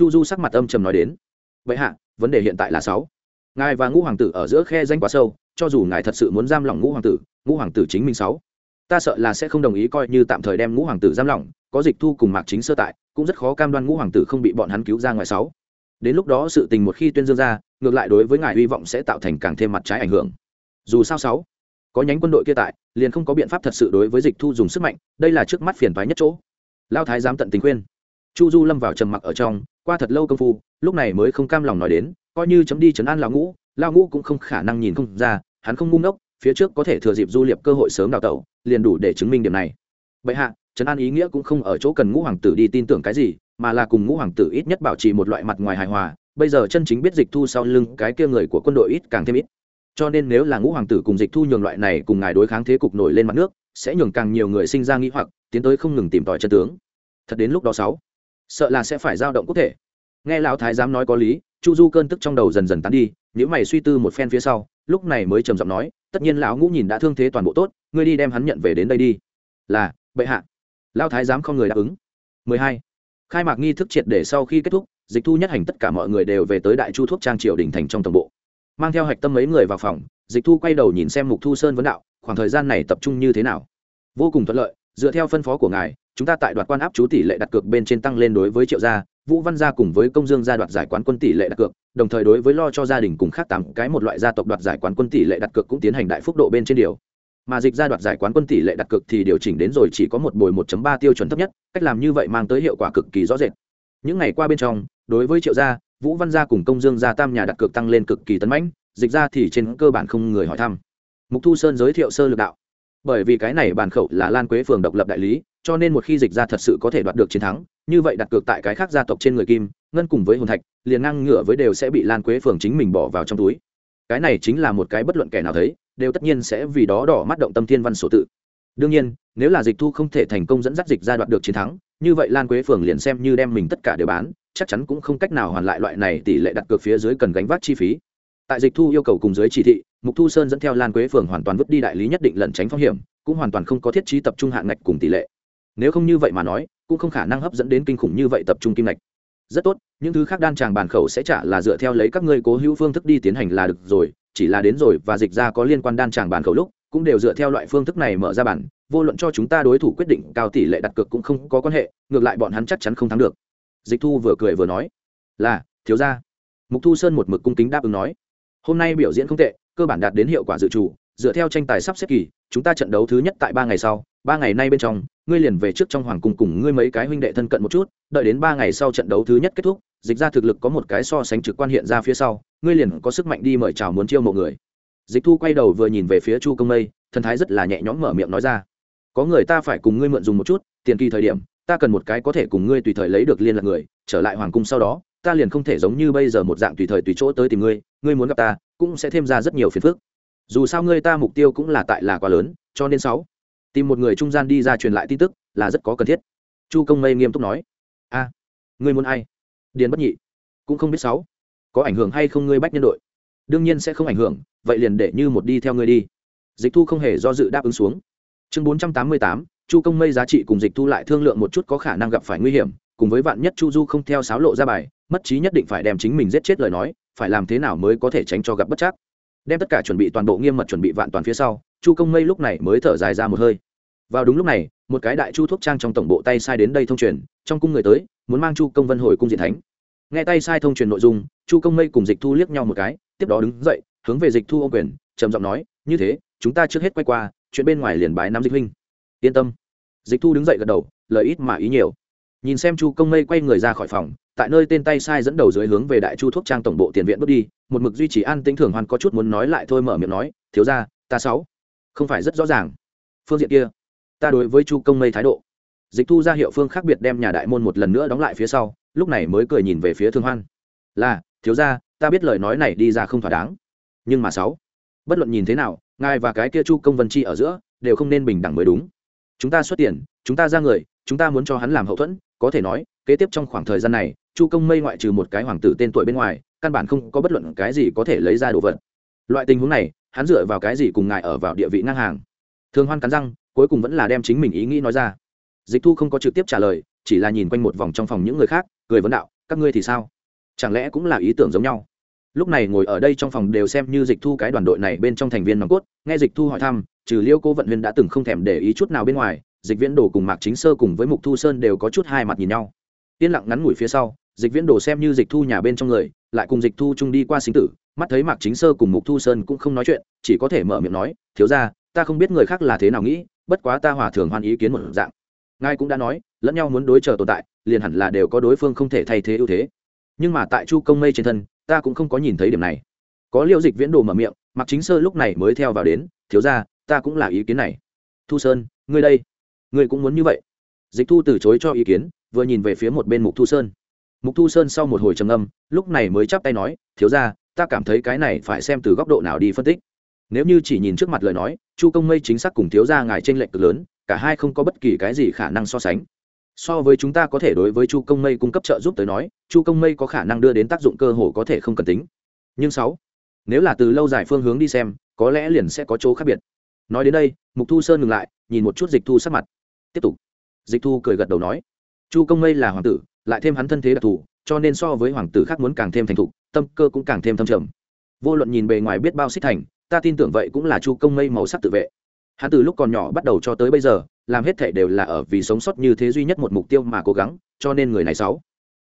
chu du sắc mặt âm trầm nói đến. Vậy hạ, vấn đề hiện tại là sáu. Ngài và ngũ hoàng tử ở giữa khe danh quá sâu, cho dù ngài thật sự muốn giam lỏng ngũ hoàng tử, ngũ hoàng tử chính mình sáu. Ta sợ là sẽ không đồng ý coi như tạm thời đem ngũ hoàng tử giam lỏng, có dịch thu cùng mạc chính sơ tại, cũng rất khó cam đoan ngũ hoàng tử không bị bọn hắn cứu ra ngoài sáu. Đến lúc đó sự tình một khi tuyên dương ra, ngược lại đối với ngài hy vọng sẽ tạo thành càng thêm mặt trái ảnh hưởng. Dù sao sáu, có nhánh quân đội kia tại, liền không có biện pháp thật sự đối với dịch thu dùng sức mạnh, đây là trước mắt phiền toái nhất chỗ. Lao thái dám tận tình khuyên. Chu du lâm vào trầm mặc ở trong qua thật lâu công phu, lúc này mới không cam lòng nói đến, coi như chấm đi chấn an lão ngũ lão ngũ cũng không khả năng nhìn không ra, hắn không ngu ngốc, phía trước có thể thừa dịp du liệp cơ hội sớm đào tẩu, liền đủ để chứng minh điểm này. Vậy hạ, trấn an ý nghĩa cũng không ở chỗ cần ngũ hoàng tử đi tin tưởng cái gì, mà là cùng ngũ hoàng tử ít nhất bảo trì một loại mặt ngoài hài hòa, bây giờ chân chính biết dịch thu sau lưng cái kia người của quân đội ít càng thêm ít. Cho nên nếu là ngũ hoàng tử cùng dịch thu nhường loại này cùng ngài đối kháng thế cục nổi lên mặt nước, sẽ nhường càng nhiều người sinh ra nghĩ hoặc, tiến tới không ngừng tìm tòi chân tướng. Thật đến lúc đó sáu sợ là sẽ phải giao động quốc thể. Nghe lão thái giám nói có lý, chu du cơn tức trong đầu dần dần tán đi nếu mày suy tư một phen phía sau, lúc này mới trầm giọng nói, tất nhiên lão ngũ nhìn đã thương thế toàn bộ tốt, ngươi đi đem hắn nhận về đến đây đi. Là, bệ hạ. Lão thái giám không người đáp ứng. 12. khai mạc nghi thức triệt để sau khi kết thúc, dịch thu nhất hành tất cả mọi người đều về tới đại chu thuốc trang triều đình thành trong tổng bộ. Mang theo hạch tâm mấy người vào phòng, dịch thu quay đầu nhìn xem mục thu sơn vấn đạo, khoảng thời gian này tập trung như thế nào? Vô cùng thuận lợi dựa theo phân phó của ngài, chúng ta tại đoạt quan áp chú tỷ lệ đặt cược bên trên tăng lên đối với triệu gia, vũ văn gia cùng với công dương gia đoạt giải quán quân tỷ lệ đặt cược, đồng thời đối với lo cho gia đình cùng khác tám cái một loại gia tộc đoạt giải quán quân tỷ lệ đặt cược cũng tiến hành đại phúc độ bên trên điều. Mà dịch ra đoạt giải quán quân tỷ lệ đặt cược thì điều chỉnh đến rồi chỉ có một bồi 1.3 tiêu chuẩn thấp nhất, cách làm như vậy mang tới hiệu quả cực kỳ rõ rệt. Những ngày qua bên trong, đối với triệu gia, vũ văn gia cùng công dương gia tam nhà đặt cược tăng lên cực kỳ tấn mãnh, dịch ra thì trên cơ bản không người hỏi thăm. Mục thu sơn giới thiệu sơ lược đạo bởi vì cái này bàn khẩu là lan quế phường độc lập đại lý, cho nên một khi dịch ra thật sự có thể đoạt được chiến thắng, như vậy đặt cược tại cái khác gia tộc trên người kim, ngân cùng với hồn thạch, liền ngang ngửa với đều sẽ bị lan quế phường chính mình bỏ vào trong túi. Cái này chính là một cái bất luận kẻ nào thấy, đều tất nhiên sẽ vì đó đỏ mắt động tâm thiên văn sổ tự. Đương nhiên, nếu là dịch thu không thể thành công dẫn dắt dịch ra đoạt được chiến thắng, như vậy lan quế phường liền xem như đem mình tất cả đều bán, chắc chắn cũng không cách nào hoàn lại loại này tỷ lệ đặt cược phía dưới cần gánh vác chi phí. Tại dịch thu yêu cầu cùng dưới chỉ thị mục thu sơn dẫn theo lan quế phường hoàn toàn vứt đi đại lý nhất định lẩn tránh phong hiểm, cũng hoàn toàn không có thiết trí tập trung hạn ngạch cùng tỷ lệ. Nếu không như vậy mà nói, cũng không khả năng hấp dẫn đến kinh khủng như vậy tập trung kim ngạch. Rất tốt, những thứ khác đan tràng bàn khẩu sẽ trả là dựa theo lấy các ngươi cố hữu phương thức đi tiến hành là được rồi, chỉ là đến rồi và dịch ra có liên quan đan tràng bàn khẩu lúc, cũng đều dựa theo loại phương thức này mở ra bản, vô luận cho chúng ta đối thủ quyết định cao tỷ lệ đặt cược cũng không có quan hệ, ngược lại bọn hắn chắc chắn không thắng được. Dịch thu vừa cười vừa nói, là, thiếu gia. Mục thu sơn một mực cung kính đáp ứng nói, hôm nay biểu diễn không tệ cơ bản đạt đến hiệu quả dự trù, dựa theo tranh tài sắp xếp kỳ, chúng ta trận đấu thứ nhất tại ba ngày sau, ba ngày nay bên trong, ngươi liền về trước trong hoàng cung cùng ngươi mấy cái huynh đệ thân cận một chút, đợi đến ba ngày sau trận đấu thứ nhất kết thúc, dịch ra thực lực có một cái so sánh trực quan hiện ra phía sau, ngươi liền có sức mạnh đi mời chào muốn chiêu mộ người. Dịch thu quay đầu vừa nhìn về phía chu công mây, thần thái rất là nhẹ nhõm mở miệng nói ra. Có người ta phải cùng ngươi mượn dùng một chút, tiền kỳ thời điểm, ta cần một cái có thể cùng ngươi tùy thời lấy được liên lạc người, trở lại hoàng cung sau đó, ta liền không thể giống như bây giờ một dạng tùy thời tùy chỗ tới tìm ngươi ngươi muốn gặp ta cũng sẽ thêm ra rất nhiều phiền phức. Dù sao ngươi ta mục tiêu cũng là tại là quá lớn, cho nên sáu. Tìm một người trung gian đi ra truyền lại tin tức là rất có cần thiết. Chu công mây nghiêm túc nói. A, ngươi muốn ai? Điền bất nhị. Cũng không biết sáu. Có ảnh hưởng hay không ngươi bách nhân đội? Đương nhiên sẽ không ảnh hưởng, vậy liền để như một đi theo ngươi đi. Dịch thu không hề do dự đáp ứng xuống. Chương bốn trăm tám mươi tám, chu công mây giá trị cùng dịch thu lại thương lượng một chút có khả năng gặp phải nguy hiểm, cùng với vạn nhất chu du không theo sáo lộ ra bài, mất trí nhất định phải đem chính mình giết chết lời nói phải làm thế nào mới có thể tránh cho gặp bất chắc? Đem tất cả chuẩn bị toàn bộ nghiêm mật chuẩn bị vạn toàn phía sau, chu công mây lúc này mới thở dài ra một hơi. Vào đúng lúc này, một cái đại chu thuốc trang trong tổng bộ tay sai đến đây thông truyền, trong cung người tới, muốn mang chu công vân hồi cung diện thánh. Nghe tay sai thông truyền nội dung, chu công mây cùng dịch thu liếc nhau một cái, tiếp đó đứng dậy, hướng về dịch thu ô quyền, trầm giọng nói, như thế, chúng ta trước hết quay qua, chuyện bên ngoài liền bái nắm dịch huynh. Yên tâm. Dịch thu đứng dậy gật đầu, lời ít mà ý nhiều. Nhìn xem chu công mây quay người ra khỏi phòng tại nơi tên tay sai dẫn đầu dưới hướng về đại chu thuốc trang tổng bộ tiền viện bước đi, một mực duy trì an tĩnh thường hoàn có chút muốn nói lại thôi mở miệng nói, thiếu ra ta sáu, không phải rất rõ ràng. Phương diện kia, ta đối với chu công mây thái độ. Dịch thu ra hiệu phương khác biệt đem nhà đại môn một lần nữa đóng lại phía sau, lúc này mới cười nhìn về phía thương hoan. Là, thiếu ra ta biết lời nói này đi ra không thỏa đáng. Nhưng mà sáu, bất luận nhìn thế nào, ngài và cái kia chu công vân chi ở giữa đều không nên bình đẳng mới đúng. Chúng ta xuất tiền, chúng ta ra người, chúng ta muốn cho hắn làm hậu thuẫn, có thể nói, kế tiếp trong khoảng thời gian này chu công mây ngoại trừ một cái hoàng tử tên tuổi bên ngoài, căn bản không có bất luận cái gì có thể lấy ra đồ vật. Loại tình huống này, hắn dựa vào cái gì cùng ngài ở vào địa vị ngang hàng? Thường hoan cắn răng, cuối cùng vẫn là đem chính mình ý nghĩ nói ra. Dịch thu không có trực tiếp trả lời, chỉ là nhìn quanh một vòng trong phòng những người khác, cười vấn đạo, các ngươi thì sao? Chẳng lẽ cũng là ý tưởng giống nhau? Lúc này ngồi ở đây trong phòng đều xem như dịch thu cái đoàn đội này bên trong thành viên nòng cốt, nghe dịch thu hỏi thăm, trừ liêu cô vận viên đã từng không thèm để ý chút nào bên ngoài, dịch viễn đồ cùng mạc chính sơ cùng với mục thu sơn đều có chút hai mặt nhìn nhau yên lặng ngắn ngủi phía sau, dịch viễn đồ xem như dịch thu nhà bên trong người, lại cùng dịch thu chung đi qua sinh tử, mắt thấy mạc chính sơ cùng mục thu sơn cũng không nói chuyện, chỉ có thể mở miệng nói, thiếu ra ta không biết người khác là thế nào nghĩ, bất quá ta hòa thường hoan ý kiến một dạng. Ngài cũng đã nói, lẫn nhau muốn đối chờ tồn tại, liền hẳn là đều có đối phương không thể thay thế ưu thế. Nhưng mà tại chu công mây trên thân, ta cũng không có nhìn thấy điểm này. Có liệu dịch viễn đồ mở miệng mặc chính sơ lúc này mới theo vào đến, thiếu ra ta cũng là ý kiến này. Thu sơn, ngươi đây, ngươi cũng muốn như vậy? Dịch thu từ chối cho ý kiến vừa nhìn về phía một bên mục thu sơn. Mục thu sơn sau một hồi trầm âm lúc này mới chắp tay nói, thiếu ra ta cảm thấy cái này phải xem từ góc độ nào đi phân tích. Nếu như chỉ nhìn trước mặt lời nói, chu công mây chính xác cùng thiếu ra ngài t r ê n lệch cực lớn, cả hai không có bất kỳ cái gì khả năng so sánh. So với chúng ta có thể đối với chu công mây cung cấp trợ giúp tới nói, chu công mây có khả năng đưa đến tác dụng cơ hồ có thể không cần tính. Nhưng sáu, nếu là từ lâu dài phương hướng đi xem, có lẽ liền sẽ có chỗ khác biệt. Nói đến đây, mục thu sơn ngừng lại, nhìn một chút dịch thu sắc mặt. Tiếp tục. Dịch thu cười gật đầu nói chu công mây là hoàng tử, lại thêm hắn thân thế đặc thù, cho nên so với hoàng tử khác muốn càng thêm thành thục, tâm cơ cũng càng thêm thâm trầm. Vô luận nhìn bề ngoài biết bao xích thành, ta tin tưởng vậy cũng là chu công mây màu sắc tự vệ. Hắn từ lúc còn nhỏ bắt đầu cho tới bây giờ, làm hết thể đều là ở vì sống sót như thế duy nhất một mục tiêu mà cố gắng, cho nên người này sáu.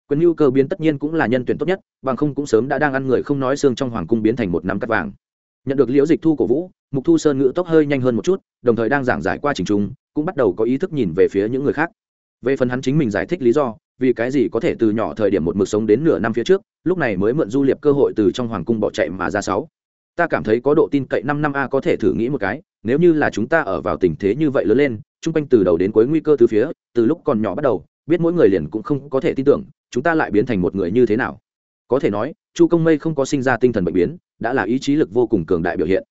Quyền nhu cơ biến tất nhiên cũng là nhân tuyển tốt nhất, bằng không cũng sớm đã đang ăn người không nói xương trong hoàng cung biến thành một nắm cắt vàng. Nhận được liễu dịch thu cổ vũ, mục thu sơn ngữ tốc hơi nhanh hơn một chút, đồng thời đang giảng giải qua trình trung cũng bắt đầu có ý thức nhìn về phía những người khác về phần hắn chính mình giải thích lý do, vì cái gì có thể từ nhỏ thời điểm một mực sống đến nửa năm phía trước, lúc này mới mượn du liệp cơ hội từ trong hoàng cung bỏ chạy mà ra sáu. Ta cảm thấy có độ tin cậy năm năm a có thể thử nghĩ một cái, nếu như là chúng ta ở vào tình thế như vậy lớn lên, chung quanh từ đầu đến cuối nguy cơ từ phía, từ lúc còn nhỏ bắt đầu, biết mỗi người liền cũng không có thể tin tưởng, chúng ta lại biến thành một người như thế nào? Có thể nói, chu công mây không có sinh ra tinh thần bệnh biến, đã là ý chí lực vô cùng cường đại biểu hiện.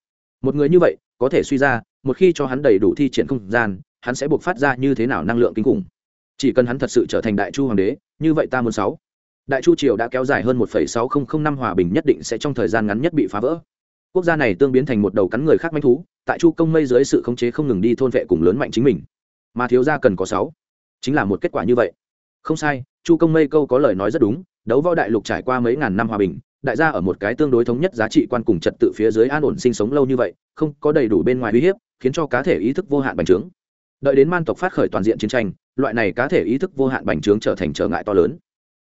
Một người như vậy, có thể suy ra, một khi cho hắn đầy đủ thi triển không gian, hắn sẽ buộc phát ra như thế nào năng lượng kinh khủng? Chỉ cần hắn thật sự trở thành đại chu hoàng đế, như vậy ta muốn sáu. Đại chu triều đã kéo dài hơn một sáu nghìn năm hòa bình nhất định sẽ trong thời gian ngắn nhất bị phá vỡ. Quốc gia này tương biến thành một đầu cắn người khác manh thú, tại chu công mây dưới sự khống chế không ngừng đi thôn vệ cùng lớn mạnh chính mình. Mà thiếu gia cần có sáu. Chính là một kết quả như vậy. Không sai, chu công mây câu có lời nói rất đúng, đấu võ đại lục trải qua mấy ngàn năm hòa bình, đại gia ở một cái tương đối thống nhất giá trị quan cùng trật tự phía dưới an ổn sinh sống lâu như vậy, không có đầy đủ bên ngoài uy hiếp, khiến cho cá thể ý thức vô hạn bành trướng đợi đến man tộc phát khởi toàn diện chiến tranh, loại này cá thể ý thức vô hạn bành trướng trở thành trở ngại to lớn.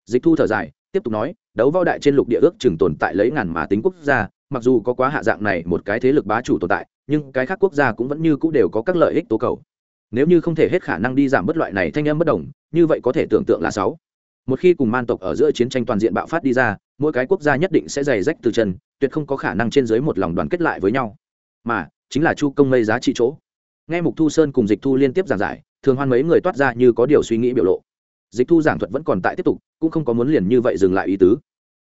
Dịch thu thở dài, tiếp tục nói, đấu võ đại trên lục địa ước chừng tồn tại lấy ngàn mà tính quốc gia, mặc dù có quá hạ dạng này một cái thế lực bá chủ tồn tại, nhưng cái khác quốc gia cũng vẫn như c ũ đều có các lợi ích tố cầu. Nếu như không thể hết khả năng đi giảm bất loại này thanh âm bất đồng, như vậy có thể tưởng tượng là sáu. Một khi cùng man tộc ở giữa chiến tranh toàn diện bạo phát đi ra, mỗi cái quốc gia nhất định sẽ dày rách từ chân, tuyệt không có khả năng trên dưới một lòng đoàn kết lại với nhau. Mà, chính là chu công mây giá trị chỗ nghe mục thu sơn cùng dịch thu liên tiếp giảng giải, thường hoan mấy người toát ra như có điều suy nghĩ biểu lộ. Dịch thu giảng thuật vẫn còn tại tiếp tục, cũng không có muốn liền như vậy dừng lại ý tứ.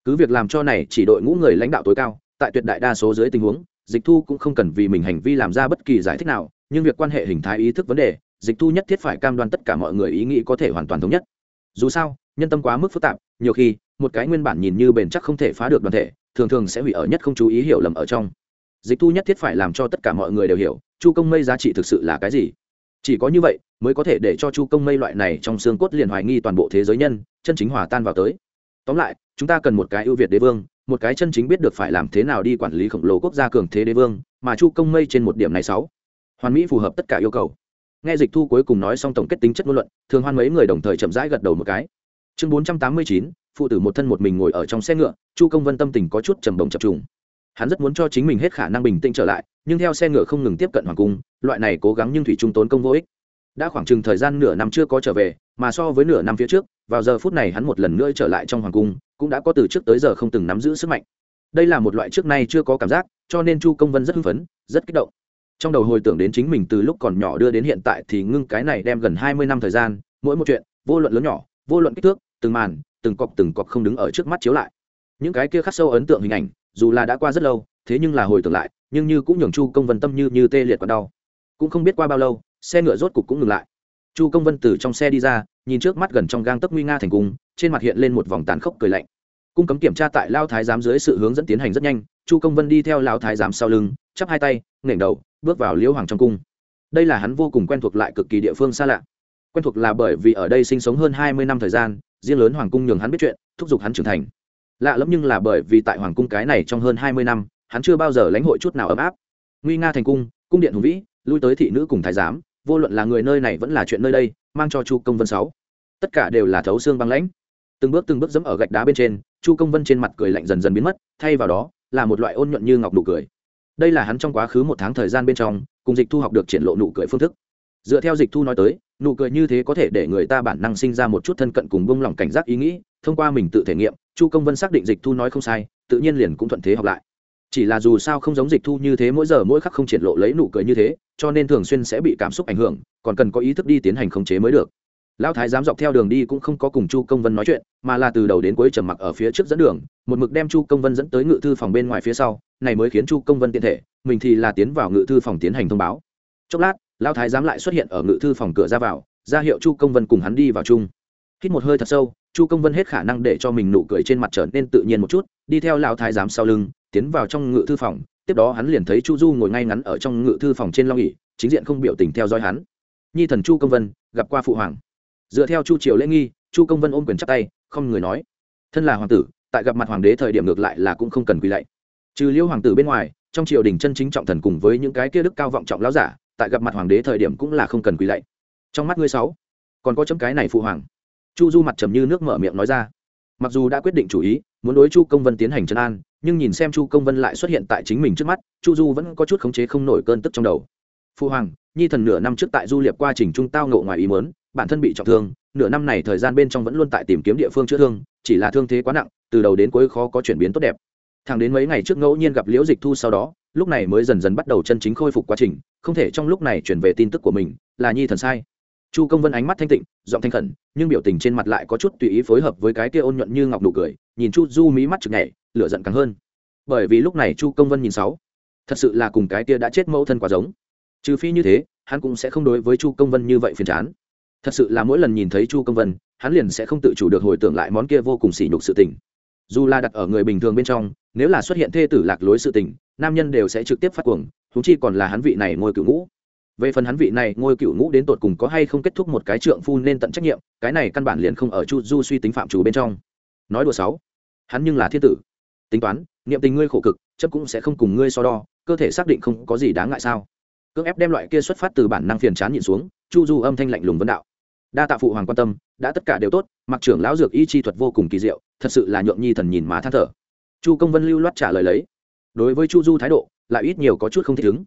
Cứ việc làm cho này chỉ đội ngũ người lãnh đạo tối cao, tại tuyệt đại đa số dưới tình huống, dịch thu cũng không cần vì mình hành vi làm ra bất kỳ giải thích nào, nhưng việc quan hệ hình thái ý thức vấn đề, dịch thu nhất thiết phải cam đoan tất cả mọi người ý nghĩ có thể hoàn toàn thống nhất. Dù sao, nhân tâm quá mức phức tạp, nhiều khi, một cái nguyên bản nhìn như bền chắc không thể phá được đoàn thể, thường thường sẽ hủy ở nhất không chú ý hiểu lầm ở trong dịch thu nhất thiết phải làm cho tất cả mọi người đều hiểu, chu công mây giá trị thực sự là cái gì? Chỉ có như vậy, mới có thể để cho chu công mây loại này trong xương cốt liền hoài nghi toàn bộ thế giới nhân, chân chính hòa tan vào tới. Tóm lại, chúng ta cần một cái ưu việt đế vương, một cái chân chính biết được phải làm thế nào đi quản lý khổng lồ quốc gia cường thế đế vương, mà chu công mây trên một điểm này sáu. Hoàn mỹ phù hợp tất cả yêu cầu. Nghe dịch thu cuối cùng nói xong tổng kết tính chất ngôn luận, thường hoan mấy người đồng thời chậm rãi gật đầu một cái. Chương bốn trăm tám mươi chín, phụ tử một thân một mình ngồi ở trong xe ngựa, chu công vân tâm tình có chút trầm bồng chập trùng hắn rất muốn cho chính mình hết khả năng bình tĩnh trở lại, nhưng theo xe ngựa không ngừng tiếp cận hoàng cung, loại này cố gắng nhưng thủy trung tốn công vô ích. Đã khoảng chừng thời gian nửa năm chưa có trở về, mà so với nửa năm phía trước, vào giờ phút này hắn một lần nữa trở lại trong hoàng cung, cũng đã có từ trước tới giờ không từng nắm giữ sức mạnh. Đây là một loại trước nay chưa có cảm giác, cho nên chu công vân rất hưng phấn, rất kích động. Trong đầu hồi tưởng đến chính mình từ lúc còn nhỏ đưa đến hiện tại thì ngưng cái này đem gần hai mươi năm thời gian, mỗi một chuyện, vô luận lớn nhỏ, vô luận kích thước, từng màn, từng cọc từng cọc không đứng ở trước mắt chiếu lại. Những cái kia khắc sâu ấn tượng hình ảnh dù là đã qua rất lâu, thế nhưng là hồi tưởng lại, nhưng như cũng nhường chu công vân tâm như như tê liệt còn đau. Cũng không biết qua bao lâu, xe ngựa rốt cục cũng ngừng lại. Chu công vân từ trong xe đi ra, nhìn trước mắt gần trong gang tấc nguy nga thành cung, trên mặt hiện lên một vòng tàn khốc cười lạnh. Cung cấm kiểm tra tại lao thái giám dưới sự hướng dẫn tiến hành rất nhanh, chu công vân đi theo lao thái giám sau lưng, chắp hai tay, nghển đầu, bước vào liễu hoàng trong cung. Đây là hắn vô cùng quen thuộc lại cực kỳ địa phương xa lạ. Quen thuộc là bởi vì ở đây sinh sống hơn hai mươi năm thời gian, riêng lớn hoàng cung nhường hắn biết chuyện, thúc giục hắn trưởng thành lạ lẫm nhưng là bởi vì tại hoàng cung cái này trong hơn hai mươi năm, hắn chưa bao giờ lãnh hội chút nào ấm áp. Nguy nga thành cung cung điện hùng vĩ, lui tới thị nữ cùng thái giám, vô luận là người nơi này vẫn là chuyện nơi đây, mang cho chu công vân sáu. Tất cả đều là thấu xương băng lãnh. Từng bước từng bước dẫm ở gạch đá bên trên, chu công vân trên mặt cười lạnh dần dần biến mất, thay vào đó, là một loại ôn nhuận như ngọc nụ cười. Đây là hắn trong quá khứ một tháng thời gian bên trong, cùng dịch thu học được triển lộ nụ cười phương thức. Dựa theo dịch thu nói tới, nụ cười như thế có thể để người ta bản năng sinh ra một chút thân cận cùng bông lỏng cảnh giác ý nghĩ, thông qua mình tự thể nghiệm chu công vân xác định dịch thu nói không sai, tự nhiên liền cũng thuận thế học lại. Chỉ là dù sao không giống dịch thu như thế mỗi giờ mỗi khắc không triển lộ lấy nụ cười như thế, cho nên thường xuyên sẽ bị cảm xúc ảnh hưởng, còn cần có ý thức đi tiến hành khống chế mới được. Lão thái dám dọc theo đường đi cũng không có cùng chu công vân nói chuyện, mà là từ đầu đến cuối trầm mặc ở phía trước dẫn đường, một mực đem chu công vân dẫn tới ngự thư phòng bên ngoài phía sau, này mới khiến chu công vân tiện thể, mình thì là tiến vào ngự thư phòng tiến hành thông báo. Chốc lát, lão thái giám lại xuất hiện ở ngự thư phòng cửa ra vào, ra hiệu chu công vân cùng hắn đi vào chung. Hít một hơi thật sâu chu công vân hết khả năng để cho mình nụ cười trên mặt trở nên tự nhiên một chút, đi theo lão thái giám sau lưng, tiến vào trong ngự thư phòng. Tiếp đó hắn liền thấy chu du ngồi ngay ngắn ở trong ngự thư phòng trên long ỉ chính diện không biểu tình theo dõi hắn. Nhi thần chu công vân, gặp qua phụ hoàng. Dựa theo chu triều lễ nghi, chu công vân ôm quyền chắc tay, không người nói. Thân là hoàng tử, tại gặp mặt hoàng đế thời điểm ngược lại là cũng không cần quỳ lạy. Trừ liêu hoàng tử bên ngoài, trong triều đình chân chính trọng thần cùng với những cái kia đức cao vọng trọng lão giả, tại gặp mặt hoàng đế thời điểm cũng là không cần quỳ lạy. Trong mắt ngươi sáu, còn có chấm cái này phụ hoàng chu du mặt trầm như nước mở miệng nói ra. Mặc dù đã quyết định chủ ý, muốn đối chu công vân tiến hành trấn an, nhưng nhìn xem chu công vân lại xuất hiện tại chính mình trước mắt, chu du vẫn có chút khống chế không nổi cơn tức trong đầu. Phu hoàng, nhi thần nửa năm trước tại du liệp quá trình trung tao nộ ngoài ý mớn bản thân bị trọng thương, nửa năm này thời gian bên trong vẫn luôn tại tìm kiếm địa phương chữa thương, chỉ là thương thế quá nặng, từ đầu đến cuối khó có chuyển biến tốt đẹp. Thẳng đến mấy ngày trước ngẫu nhiên gặp liễu dịch thu sau đó, lúc này mới dần dần bắt đầu chân chính khôi phục quá trình, không thể trong lúc này chuyển về tin tức của mình, là nhi thần sai chu công vân ánh mắt thanh tịnh, giọng thanh khẩn, nhưng biểu tình trên mặt lại có chút tùy ý phối hợp với cái kia ôn nhuận như ngọc nụ cười, nhìn chu du mí mắt chực nhảy, lửa giận càng hơn. Bởi vì lúc này chu công vân nhìn sáu, thật sự là cùng cái kia đã chết mẫu thân quá giống. Trừ phi như thế, hắn cũng sẽ không đối với chu công vân như vậy phiền chán. Thật sự là mỗi lần nhìn thấy chu công vân, hắn liền sẽ không tự chủ được hồi tưởng lại món kia vô cùng sỉ nhục sự tình. Dù là đặt ở người bình thường bên trong, nếu là xuất hiện thê tử lạc lối sự tình, nam nhân đều sẽ trực tiếp phát cuồng thú chi còn là hắn vị này ngồi cựu ngũ về phần hắn vị này, ngôi cựu ngũ đến tột cùng có hay không kết thúc một cái trượng phu nên tận trách nhiệm, cái này căn bản liền không ở chu du suy tính phạm chủ bên trong. Nói đùa sáu, hắn nhưng là thiên tử. Tính toán, niệm tình ngươi khổ cực, chấp cũng sẽ không cùng ngươi so đo, cơ thể xác định không có gì đáng ngại sao? Cưỡng ép đem loại kia xuất phát từ bản năng phiền chán nhịn xuống, chu du âm thanh lạnh lùng vấn đạo. Đa tạ phụ hoàng quan tâm, đã tất cả đều tốt, mặc trưởng lão dược y chi thuật vô cùng kỳ diệu, thật sự là nhượng nhi thần nhìn má than thở. Chu công vân lưu loát trả lời lấy. Đối với chu du thái độ, lại ít nhiều có chút không thích ứng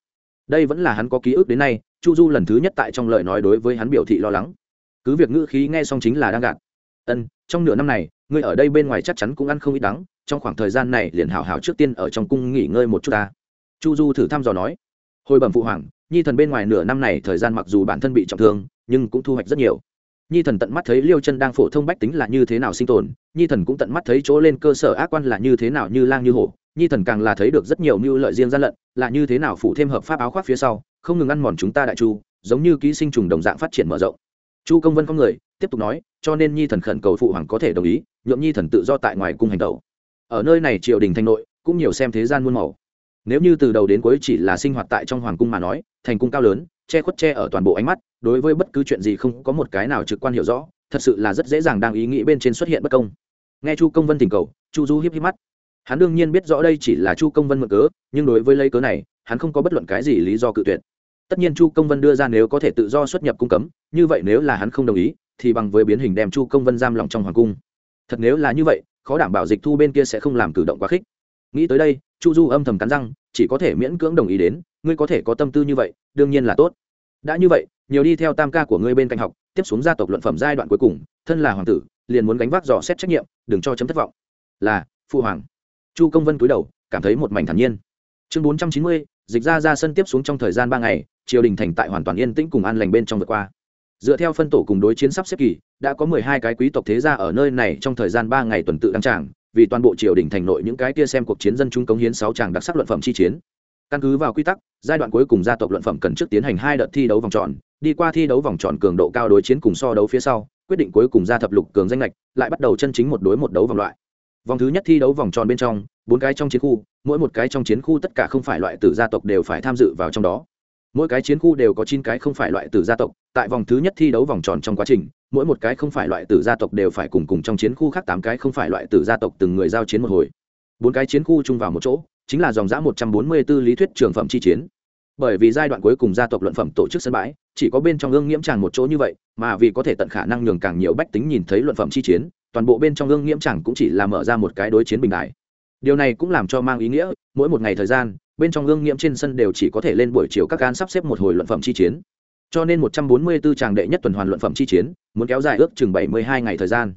đây vẫn là hắn có ký ức đến nay, chu du lần thứ nhất tại trong lời nói đối với hắn biểu thị lo lắng. Cứ việc ngữ khí nghe xong chính là đang gạt. Ân, trong nửa năm này, ngươi ở đây bên ngoài chắc chắn cũng ăn không ít đắng, trong khoảng thời gian này liền hảo hảo trước tiên ở trong cung nghỉ ngơi một chút ta. Chu du thử thăm dò nói. Hồi bẩm phụ hoàng, nhi thần bên ngoài nửa năm này thời gian mặc dù bản thân bị trọng thương, nhưng cũng thu hoạch rất nhiều nhi thần tận mắt thấy liêu chân đang phổ thông bách tính là như thế nào sinh tồn, nhi thần cũng tận mắt thấy chỗ lên cơ sở ác quan là như thế nào như lang như hổ, nhi thần càng là thấy được rất nhiều mưu lợi riêng gian lận, là như thế nào phủ thêm hợp pháp áo khoác phía sau, không ngừng ăn mòn chúng ta đại chu, giống như ký sinh trùng đồng dạng phát triển mở rộng. Chu công vân không người, tiếp tục nói, cho nên nhi thần khẩn cầu phụ hoàng có thể đồng ý, nhượng nhi thần tự do tại ngoài cung hành tẩu. Ở nơi này triều đình thanh nội, cũng nhiều xem thế gian muôn màu nếu như từ đầu đến cuối chỉ là sinh hoạt tại trong hoàng cung mà nói, thành cung cao lớn, che khuất che ở toàn bộ ánh mắt, đối với bất cứ chuyện gì không có một cái nào trực quan hiểu rõ, thật sự là rất dễ dàng đang ý nghĩ bên trên xuất hiện bất công. Nghe chu công vân tình cầu, chu du hiếp hiếp mắt. Hắn đương nhiên biết rõ đây chỉ là chu công vân mượn cớ, nhưng đối với lấy cớ này, hắn không có bất luận cái gì lý do cự tuyệt. Tất nhiên chu công vân đưa ra nếu có thể tự do xuất nhập cung cấm, như vậy nếu là hắn không đồng ý, thì bằng với biến hình đem chu công vân giam lòng trong hoàng cung. Thật nếu là như vậy, khó đảm bảo dịch thu bên kia sẽ không làm cử động quá khích. Nghĩ tới đây chu du âm thầm cắn răng, chỉ có thể miễn cưỡng đồng ý đến, ngươi có thể có tâm tư như vậy, đương nhiên là tốt. Đã như vậy, nhiều đi theo tam ca của ngươi bên cạnh học, tiếp xuống gia tộc luận phẩm giai đoạn cuối cùng, thân là hoàng tử, liền muốn gánh vác dò xét trách nhiệm, đừng cho chấm thất vọng. Là phụ hoàng. Chu công vân cúi đầu, cảm thấy một mảnh thản nhiên. Chương bốn trăm chín mươi, dịch ra ra sân tiếp xuống trong thời gian ba ngày, triều đình thành tại hoàn toàn yên tĩnh cùng an lành bên trong vượt qua. Dựa theo phân tổ cùng đối chiến sắp xếp kỳ, đã có mười hai cái quý tộc thế gia ở nơi này trong thời gian ba ngày tuần tự đăng tràng vì toàn bộ triều đình thành nội những cái kia xem cuộc chiến dân chúng cống hiến sáu chàng đặc sắc luận phẩm chi chiến. Căn cứ vào quy tắc, giai đoạn cuối cùng gia tộc luận phẩm cần trước tiến hành hai đợt thi đấu vòng tròn, đi qua thi đấu vòng tròn cường độ cao đối chiến cùng so đấu phía sau, quyết định cuối cùng ra thập lục cường danh lệch, lại bắt đầu chân chính một đối một đấu vòng loại. Vòng thứ nhất thi đấu vòng tròn bên trong, bốn cái trong chiến khu, mỗi một cái trong chiến khu tất cả không phải loại tử gia tộc đều phải tham dự vào trong đó. Mỗi cái chiến khu đều có chín cái không phải loại tử gia tộc, tại vòng thứ nhất thi đấu vòng tròn trong quá trình mỗi một cái không phải loại tử gia tộc đều phải cùng cùng trong chiến khu khác tám cái không phải loại tử gia tộc từng người giao chiến một hồi. Bốn cái chiến khu chung vào một chỗ, chính là dòng giã một trăm bốn mươi 144 lý thuyết trường phẩm chi chiến. Bởi vì giai đoạn cuối cùng gia tộc luận phẩm tổ chức sân bãi, chỉ có bên trong ương nghiễm tràng một chỗ như vậy, mà vì có thể tận khả năng nhường càng nhiều bách tính nhìn thấy luận phẩm chi chiến, toàn bộ bên trong ương nghiễm tràng cũng chỉ là mở ra một cái đối chiến bình đại. Điều này cũng làm cho mang ý nghĩa, mỗi một ngày thời gian, bên trong ương nghiễm trên sân đều chỉ có thể lên buổi chiều các gan sắp xếp một hồi luận phẩm chi chiến cho nên một trăm bốn mươi 144 tràng đệ nhất tuần hoàn luận phẩm chi chiến, muốn kéo dài ước chừng bảy mươi hai ngày thời gian.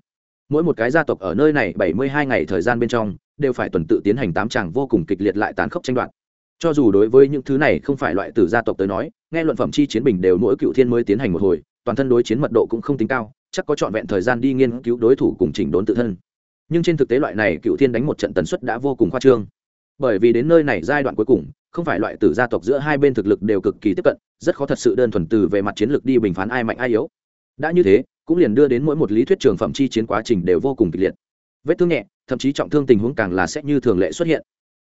Mỗi một cái gia tộc ở nơi này bảy mươi hai ngày thời gian bên trong, đều phải tuần tự tiến hành tám tràng vô cùng kịch liệt lại tán khốc tranh đoạt. Cho dù đối với những thứ này không phải loại tử gia tộc tới nói, nghe luận phẩm chi chiến bình đều mỗi cựu thiên mới tiến hành một hồi, toàn thân đối chiến mật độ cũng không tính cao, chắc có trọn vẹn thời gian đi nghiên cứu đối thủ cùng chỉnh đốn tự thân. Nhưng trên thực tế loại này cựu thiên đánh một trận tần suất đã vô cùng khoa trương. Bởi vì đến nơi này giai đoạn cuối cùng không phải loại tử gia tộc giữa hai bên thực lực đều cực kỳ tiếp cận, rất khó thật sự đơn thuần từ về mặt chiến lược đi bình phán ai mạnh ai yếu. Đã như thế, cũng liền đưa đến mỗi một lý thuyết trường phẩm chi chiến quá trình đều vô cùng kịch liệt. Vết thương nhẹ, thậm chí trọng thương tình huống càng là sẽ như thường lệ xuất hiện.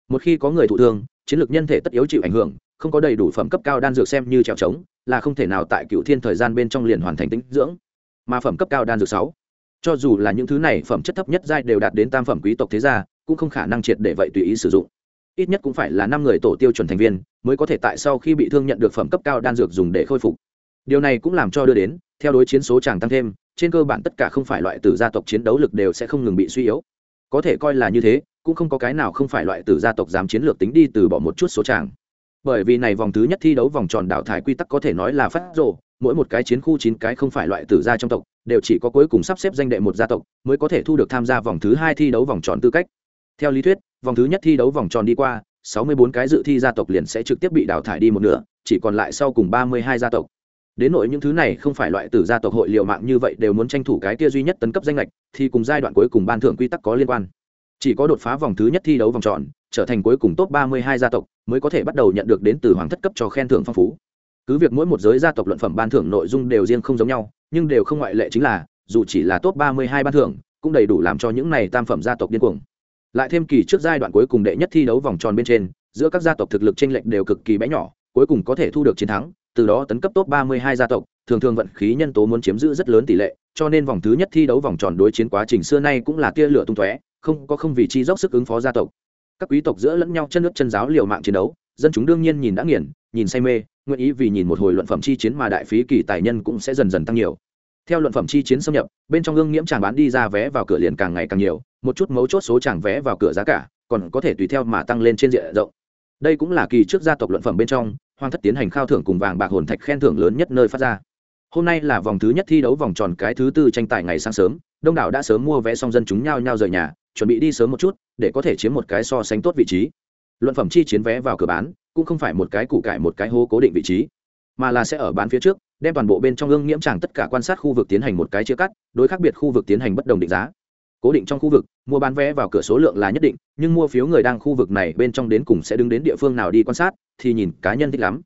Một khi có người thụ thương, chiến lược nhân thể tất yếu chịu ảnh hưởng, không có đầy đủ phẩm cấp cao đan dược xem như trèo trống, là không thể nào tại cựu thiên thời gian bên trong liền hoàn thành tính dưỡng. Mà phẩm cấp cao đan dược sáu, cho dù là những thứ này phẩm chất thấp nhất giai đều đạt đến tam phẩm quý tộc thế gia, cũng không khả năng triệt để vậy tùy ý sử dụng ít nhất cũng phải là năm người tổ tiêu chuẩn thành viên, mới có thể tại sau khi bị thương nhận được phẩm cấp cao đan dược dùng để khôi phục. Điều này cũng làm cho đưa đến, theo đối chiến số chàng tăng thêm, trên cơ bản tất cả không phải loại tử gia tộc chiến đấu lực đều sẽ không ngừng bị suy yếu. Có thể coi là như thế, cũng không có cái nào không phải loại tử gia tộc dám chiến lược tính đi từ bỏ một chút số chàng. Bởi vì này vòng thứ nhất thi đấu vòng tròn đảo thải quy tắc có thể nói là phát rộ mỗi một cái chiến khu chín cái không phải loại tử gia trong tộc, đều chỉ có cuối cùng sắp xếp danh đệ một gia tộc, mới có thể thu được tham gia vòng thứ hai thi đấu vòng tròn tư cách. Theo lý thuyết vòng thứ nhất thi đấu vòng tròn đi qua, sáu mươi bốn cái dự thi gia tộc liền sẽ trực tiếp bị đào thải đi một nửa, chỉ còn lại sau cùng ba mươi hai gia tộc. Đến nội những thứ này không phải loại tử gia tộc hội liệu mạng như vậy đều muốn tranh thủ cái kia duy nhất tấn cấp danh lệch thì cùng giai đoạn cuối cùng ban thưởng quy tắc có liên quan. Chỉ có đột phá vòng thứ nhất thi đấu vòng tròn, trở thành cuối cùng top ba mươi hai gia tộc, mới có thể bắt đầu nhận được đến từ hoàng thất cấp cho khen thưởng phong phú. Cứ việc mỗi một giới gia tộc luận phẩm ban thưởng nội dung đều riêng không giống nhau, nhưng đều không ngoại lệ chính là, dù chỉ là top ba mươi hai ban thưởng, cũng đầy đủ làm cho những này tam phẩm gia tộc điên cuồng lại thêm kỳ trước giai đoạn cuối cùng đệ nhất thi đấu vòng tròn bên trên giữa các gia tộc thực lực tranh lệch đều cực kỳ bé nhỏ cuối cùng có thể thu được chiến thắng từ đó tấn cấp top 32 gia tộc, thường thường vận khí nhân tố muốn chiếm giữ rất lớn tỷ lệ, cho nên vòng thứ nhất thi đấu vòng tròn đối chiến quá trình xưa nay cũng là tia lửa tung tóe, không có không vì chi dốc sức ứng phó gia tộc. các quý tộc giữa lẫn nhau chân nước chân giáo liều mạng chiến đấu dân chúng đương nhiên nhìn đã nghiền nhìn say mê nguyện ý vì nhìn một hồi luận phẩm chi chiến mà đại phí kỳ tài nhân cũng sẽ dần dần tăng nhiều theo luận phẩm chi chiến xâm nhập, bên trong ương nghiễm chàng bán đi ra vé vào cửa liền càng ngày càng nhiều, một chút mấu chốt số chàng vé vào cửa giá cả, còn có thể tùy theo mà tăng lên trên diện rộng. Đây cũng là kỳ trước gia tộc luận phẩm bên trong, hoàng thất tiến hành khao thưởng cùng vàng bạc hồn thạch khen thưởng lớn nhất nơi phát ra. Hôm nay là vòng thứ nhất thi đấu vòng tròn cái thứ tư tranh tài ngày sáng sớm, đông đảo đã sớm mua vé xong dân chúng nhao nhao rời nhà, chuẩn bị đi sớm một chút, để có thể chiếm một cái so sánh tốt vị trí. Luận phẩm chi chiến vé vào cửa bán, cũng không phải một cái củ cải một cái hố cố định vị trí, mà là sẽ ở bán phía trước đem toàn bộ bên trong ương nhiễm tràng tất cả quan sát khu vực tiến hành một cái chia cắt, đối khác biệt khu vực tiến hành bất đồng định giá. Cố định trong khu vực, mua bán vé vào cửa số lượng là nhất định, nhưng mua phiếu người đang khu vực này bên trong đến cùng sẽ đứng đến địa phương nào đi quan sát, thì nhìn cá nhân thích lắm.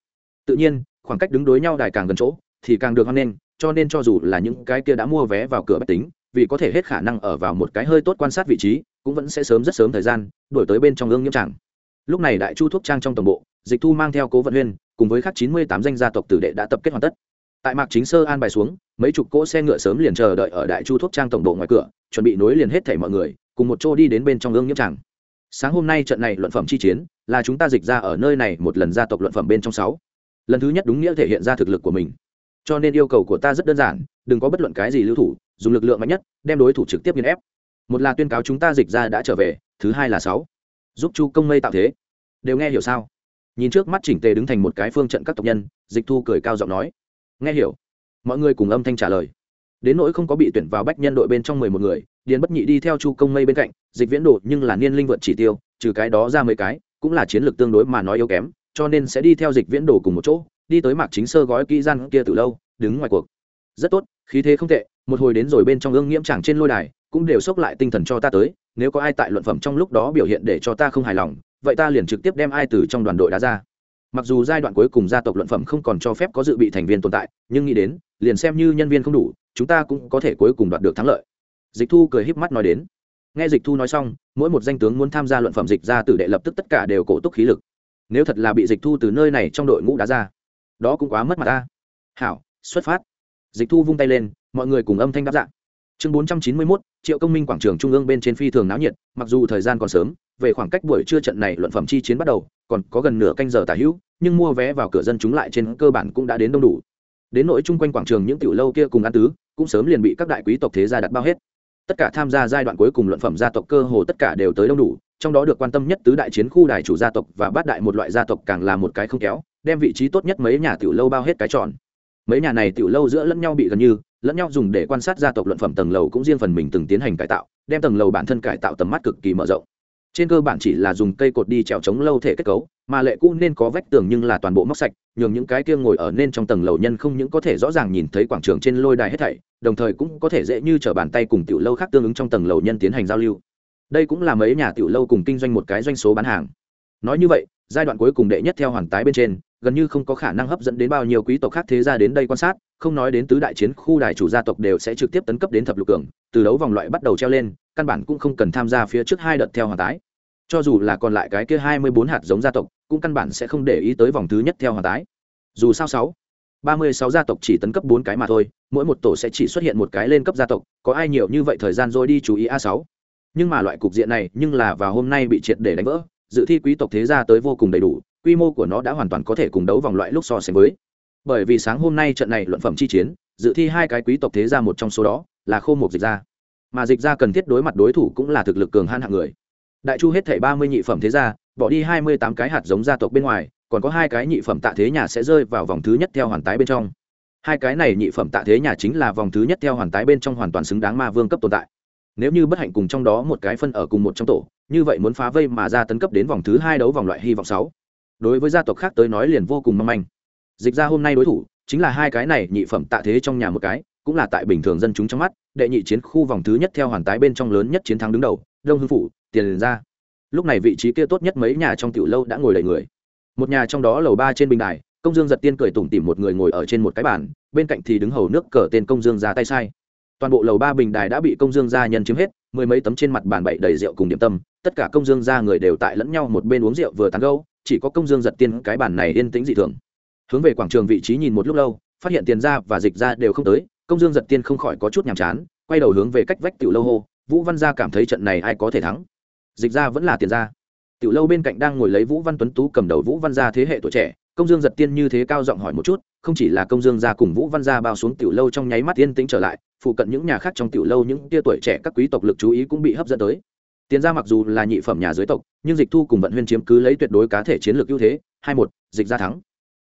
Tự nhiên, khoảng cách đứng đối nhau đài càng gần chỗ, thì càng được hoan nghênh, cho nên cho dù là những cái kia đã mua vé vào cửa bách tính, vì có thể hết khả năng ở vào một cái hơi tốt quan sát vị trí, cũng vẫn sẽ sớm rất sớm thời gian đổi tới bên trong ương nhiễm tràng. Lúc này đại chu thuốc trang trong tổng bộ, dịch thu mang theo cố vận huyên, cùng với các chín mươi tám danh gia tộc tử đệ đã tập kết hoàn tất tại mạc chính sơ an bài xuống, mấy chục cỗ xe ngựa sớm liền chờ đợi ở đại chu thuốc trang tổng bộ ngoài cửa, chuẩn bị nối liền hết thảy mọi người, cùng một chỗ đi đến bên trong ương nhiễm tràng. Sáng hôm nay trận này luận phẩm chi chiến, là chúng ta dịch ra ở nơi này một lần gia tộc luận phẩm bên trong sáu. Lần thứ nhất đúng nghĩa thể hiện ra thực lực của mình. Cho nên yêu cầu của ta rất đơn giản, đừng có bất luận cái gì lưu thủ, dùng lực lượng mạnh nhất, đem đối thủ trực tiếp nghiên ép. Một là tuyên cáo chúng ta dịch ra đã trở về, thứ hai là sáu. Giúp chu công mây tạo thế. Đều nghe hiểu sao? Nhìn trước mắt chỉnh tề đứng thành một cái phương trận các tộc nhân, dịch thu cười cao giọng nói nghe hiểu. Mọi người cùng âm thanh trả lời. Đến nỗi không có bị tuyển vào bách nhân đội bên trong mười một người, điền bất nhị đi theo chu công mây bên cạnh, dịch viễn độ nhưng là niên linh vượt chỉ tiêu, trừ cái đó ra mấy cái, cũng là chiến lược tương đối mà nói yếu kém, cho nên sẽ đi theo dịch viễn đồ cùng một chỗ, đi tới mạc chính sơ gói kỹ gian kia từ lâu, đứng ngoài cuộc. Rất tốt, khí thế không tệ, một hồi đến rồi bên trong ương nghiễm chẳng trên lôi đài, cũng đều sốc lại tinh thần cho ta tới, nếu có ai tại luận phẩm trong lúc đó biểu hiện để cho ta không hài lòng, vậy ta liền trực tiếp đem ai từ trong đoàn đội đá ra mặc dù giai đoạn cuối cùng gia tộc luận phẩm không còn cho phép có dự bị thành viên tồn tại, nhưng nghĩ đến, liền xem như nhân viên không đủ, chúng ta cũng có thể cuối cùng đoạt được thắng lợi. Dịch thu cười híp mắt nói đến. Nghe dịch thu nói xong, mỗi một danh tướng muốn tham gia luận phẩm dịch ra tử đệ lập tức tất cả đều cổ túc khí lực. Nếu thật là bị dịch thu từ nơi này trong đội ngũ đá ra, đó cũng quá mất mặt ta. Hảo, xuất phát. Dịch thu vung tay lên, mọi người cùng âm thanh đáp dạng chương bốn trăm chín mươi mốt, triệu công minh quảng trường trung ương bên trên phi thường náo nhiệt, mặc dù thời gian còn sớm, về khoảng cách buổi trưa trận này luận phẩm chi chiến bắt đầu, còn có gần nửa canh giờ tả hữu nhưng mua vé vào cửa dân chúng lại trên cơ bản cũng đã đến đông đủ. Đến nỗi chung quanh quảng trường những tiểu lâu kia cùng ăn tứ, cũng sớm liền bị các đại quý tộc thế gia đặt bao hết. Tất cả tham gia giai đoạn cuối cùng luận phẩm gia tộc cơ hồ tất cả đều tới đông đủ, trong đó được quan tâm nhất tứ đại chiến khu đài chủ gia tộc và bát đại một loại gia tộc càng là một cái không kéo đem vị trí tốt nhất mấy nhà tiểu lâu bao hết cái tròn. Mấy nhà này tiểu lâu giữa lẫn nhau bị gần như, lẫn nhau dùng để quan sát gia tộc luận phẩm tầng lầu cũng riêng phần mình từng tiến hành cải tạo, đem tầng lầu bản thân cải tạo tầm mắt cực kỳ mở rộng trên cơ bản chỉ là dùng cây cột đi trèo chống lâu thể kết cấu, mà lệ cũ nên có vách tường nhưng là toàn bộ móc sạch, nhường những cái kia ngồi ở nên trong tầng lầu nhân không những có thể rõ ràng nhìn thấy quảng trường trên lôi đài hết thảy, đồng thời cũng có thể dễ như t bàn tay cùng tiểu lâu khác tương ứng trong tầng lầu nhân tiến hành giao lưu. Đây cũng là mấy nhà tiểu lâu cùng kinh doanh một cái doanh số bán hàng. Nói như vậy, giai đoạn cuối cùng đệ nhất theo hoàn tái bên trên, gần như không có khả năng hấp dẫn đến bao nhiêu quý tộc khác thế gia đến đây quan sát, không nói đến tứ đại chiến khu đài chủ gia tộc đều sẽ trực tiếp tấn cấp đến thập lục cường, từ đấu vòng loại bắt đầu treo lên căn bản cũng không cần tham gia phía trước hai đợt theo hoàn tái. Cho dù là còn lại cái kia hai mươi bốn hạt giống gia tộc, cũng căn bản sẽ không để ý tới vòng thứ nhất theo hoàn tái. Dù sao sáu, ba mươi sáu gia tộc chỉ tấn cấp bốn cái mà thôi, mỗi một tổ sẽ chỉ xuất hiện một cái lên cấp gia tộc, có ai nhiều như vậy thời gian rồi đi chú ý a sáu? Nhưng mà loại cục diện này, nhưng là vào hôm nay bị triệt để đánh vỡ, dự thi quý tộc thế gia tới vô cùng đầy đủ, quy mô của nó đã hoàn toàn có thể cùng đấu vòng loại lúc so sánh với. Bởi vì sáng hôm nay trận này luận phẩm chi chiến, dự thi hai cái quý tộc thế gia một trong số đó là khô một dịch gia mà dịch ra cần thiết đối mặt đối thủ cũng là thực lực cường han hạng người. Đại chu hết thảy ba mươi nhị phẩm thế gia, bỏ đi hai mươi tám cái hạt giống gia tộc bên ngoài, còn có hai cái nhị phẩm tạ thế nhà sẽ rơi vào vòng thứ nhất theo hoàn tái bên trong. Hai cái này nhị phẩm tạ thế nhà chính là vòng thứ nhất theo hoàn tái bên trong hoàn toàn xứng đáng ma vương cấp tồn tại. Nếu như bất hạnh cùng trong đó một cái phân ở cùng một trong tổ, như vậy muốn phá vây mà ra tấn cấp đến vòng thứ hai đấu vòng loại hy vọng sáu. Đối với gia tộc khác tới nói liền vô cùng mong manh. Dịch ra hôm nay đối thủ chính là hai cái này nhị phẩm tạ thế trong nhà một cái, cũng là tại bình thường dân chúng trong mắt đệ nhị chiến khu vòng thứ nhất theo hoàn tái bên trong lớn nhất chiến thắng đứng đầu, đông hưng phủ, tiền ra lúc này vị trí kia tốt nhất mấy nhà trong tiểu lâu đã ngồi đầy người. Một nhà trong đó lầu ba trên bình đài, công dương giật tiên cười tủm tỉm một người ngồi ở trên một cái bàn, bên cạnh thì đứng hầu nước cờ tên công dương ra tay sai. Toàn bộ lầu ba bình đài đã bị công dương gia nhân chiếm hết, mười mấy tấm trên mặt bàn bậy đầy rượu cùng điểm tâm, tất cả công dương gia người đều tại lẫn nhau một bên uống rượu vừa tán gâu chỉ có công dương giật tiên cái bàn này yên tĩnh dị thường. Hướng về quảng trường vị trí nhìn một lúc lâu, phát hiện tiền ra và dịch ra đều không tới công dương giật tiên không khỏi có chút nhàm chán, quay đầu hướng về cách vách tiểu lâu hô, vũ văn gia cảm thấy trận này ai có thể thắng? Dịch ra vẫn là tiền ra tiểu lâu bên cạnh đang ngồi lấy vũ văn tuấn tú cầm đầu vũ văn gia thế hệ tuổi trẻ, công dương giật tiên như thế cao giọng hỏi một chút, không chỉ là công dương gia cùng vũ văn gia bao xuống tiểu lâu trong nháy mắt yên tĩnh trở lại, phụ cận những nhà khác trong tiểu lâu những tia tuổi trẻ các quý tộc lực chú ý cũng bị hấp dẫn tới. Tiền ra mặc dù là nhị phẩm nhà giới tộc, nhưng dịch thu cùng vận huyên chiếm cứ lấy tuyệt đối cá thể chiến lược ưu thế, hai một, dịch ra thắng.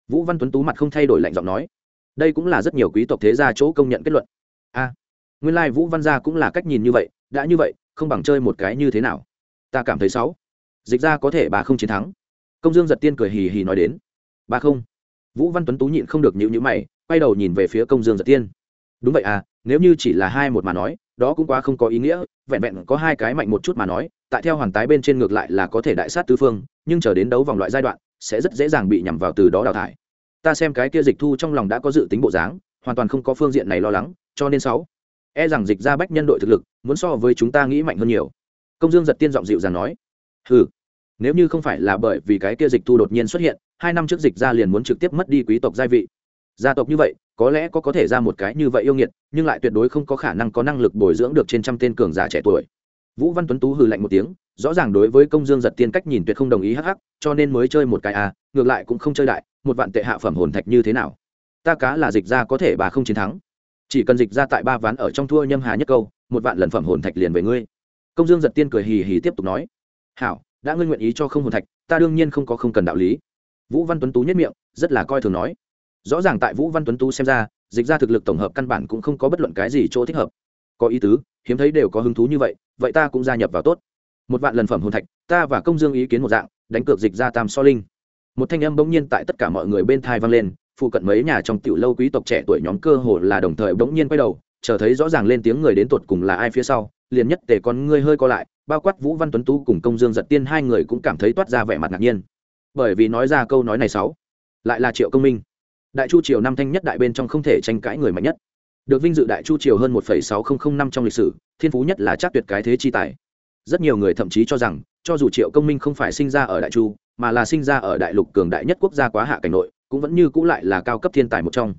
Vũ văn tuấn tú mặt không thay đổi lạnh giọng nói đây cũng là rất nhiều quý tộc thế gia chỗ công nhận kết luận. A nguyên lai vũ văn gia cũng là cách nhìn như vậy, đã như vậy, không bằng chơi một cái như thế nào? Ta cảm thấy sáu dịch ra có thể bà không chiến thắng. Công dương giật tiên cười hì hì nói đến. Bà không. Vũ văn tuấn tú nhịn không được nhịu nhữ mày, quay đầu nhìn về phía công dương giật tiên. Đúng vậy à nếu như chỉ là hai một mà nói, đó cũng quá không có ý nghĩa, vẹn vẹn có hai cái mạnh một chút mà nói, tại theo hoàn tái bên trên ngược lại là có thể đại sát tứ phương, nhưng chờ đến đấu vòng loại giai đoạn, sẽ rất dễ dàng bị nhằm vào từ đó đào thải ta xem cái kia dịch thu trong lòng đã có dự tính bộ dáng, hoàn toàn không có phương diện này lo lắng, cho nên sáu. E rằng dịch ra bách nhân đội thực lực, muốn so với chúng ta nghĩ mạnh hơn nhiều. Công dương giật tiên giọng dịu dàng nói. Ừ nếu như không phải là bởi vì cái kia dịch thu đột nhiên xuất hiện, hai năm trước dịch ra liền muốn trực tiếp mất đi quý tộc gia vị. Gia tộc như vậy, có lẽ có có thể ra một cái như vậy yêu nghiệt, nhưng lại tuyệt đối không có khả năng có năng lực bồi dưỡng được trên trăm tên cường giả trẻ tuổi. Vũ văn tuấn tú hừ lạnh một tiếng rõ ràng đối với công dương giật tiên cách nhìn tuyệt không đồng ý hắc hắc, cho nên mới chơi một cái à ngược lại cũng không chơi đại, một vạn tệ hạ phẩm hồn thạch như thế nào? Ta cá là dịch ra có thể bà không chiến thắng. Chỉ cần dịch ra tại ba ván ở trong thua nhâm hà nhất câu, một vạn lần phẩm hồn thạch liền về ngươi. Công dương giật tiên cười hì hì tiếp tục nói. Hảo, đã ngươi nguyện ý cho không hồn thạch, ta đương nhiên không có không cần đạo lý. Vũ văn tuấn tú nhất miệng, rất là coi thường nói. Rõ ràng tại vũ văn tuấn tú xem ra, dịch ra thực lực tổng hợp căn bản cũng không có bất luận cái gì chỗ thích hợp. Có ý tứ, hiếm thấy đều có hứng thú như vậy vậy ta cũng gia nhập vào tốt một vạn lần phẩm hồn thạch, ta và công dương ý kiến một dạng, đánh cược dịch ra tam so linh. Một thanh âm bỗng nhiên tại tất cả mọi người bên thai vang lên, phụ cận mấy nhà trong tiểu lâu quý tộc trẻ tuổi nhóm cơ hồ là đồng thời bỗng nhiên quay đầu, chờ thấy rõ ràng lên tiếng người đến tuột cùng là ai phía sau, liền nhất tề con ngươi hơi co lại, bao quát vũ văn tuấn tú cùng công dương giật tiên hai người cũng cảm thấy toát ra vẻ mặt ngạc nhiên. Bởi vì nói ra câu nói này sáu, lại là triệu công minh. Đại chu triều năm thanh nhất đại bên trong không thể tranh cãi người mạnh nhất. Được vinh dự đại chu triều hơn một sáu năm trong lịch sử, thiên phú nhất là chắc tuyệt cái thế chi tài rất nhiều người thậm chí cho rằng, cho dù triệu công minh không phải sinh ra ở đại chu, mà là sinh ra ở đại lục cường đại nhất quốc gia quá hạ cảnh nội, cũng vẫn như cũ lại là cao cấp thiên tài một trong.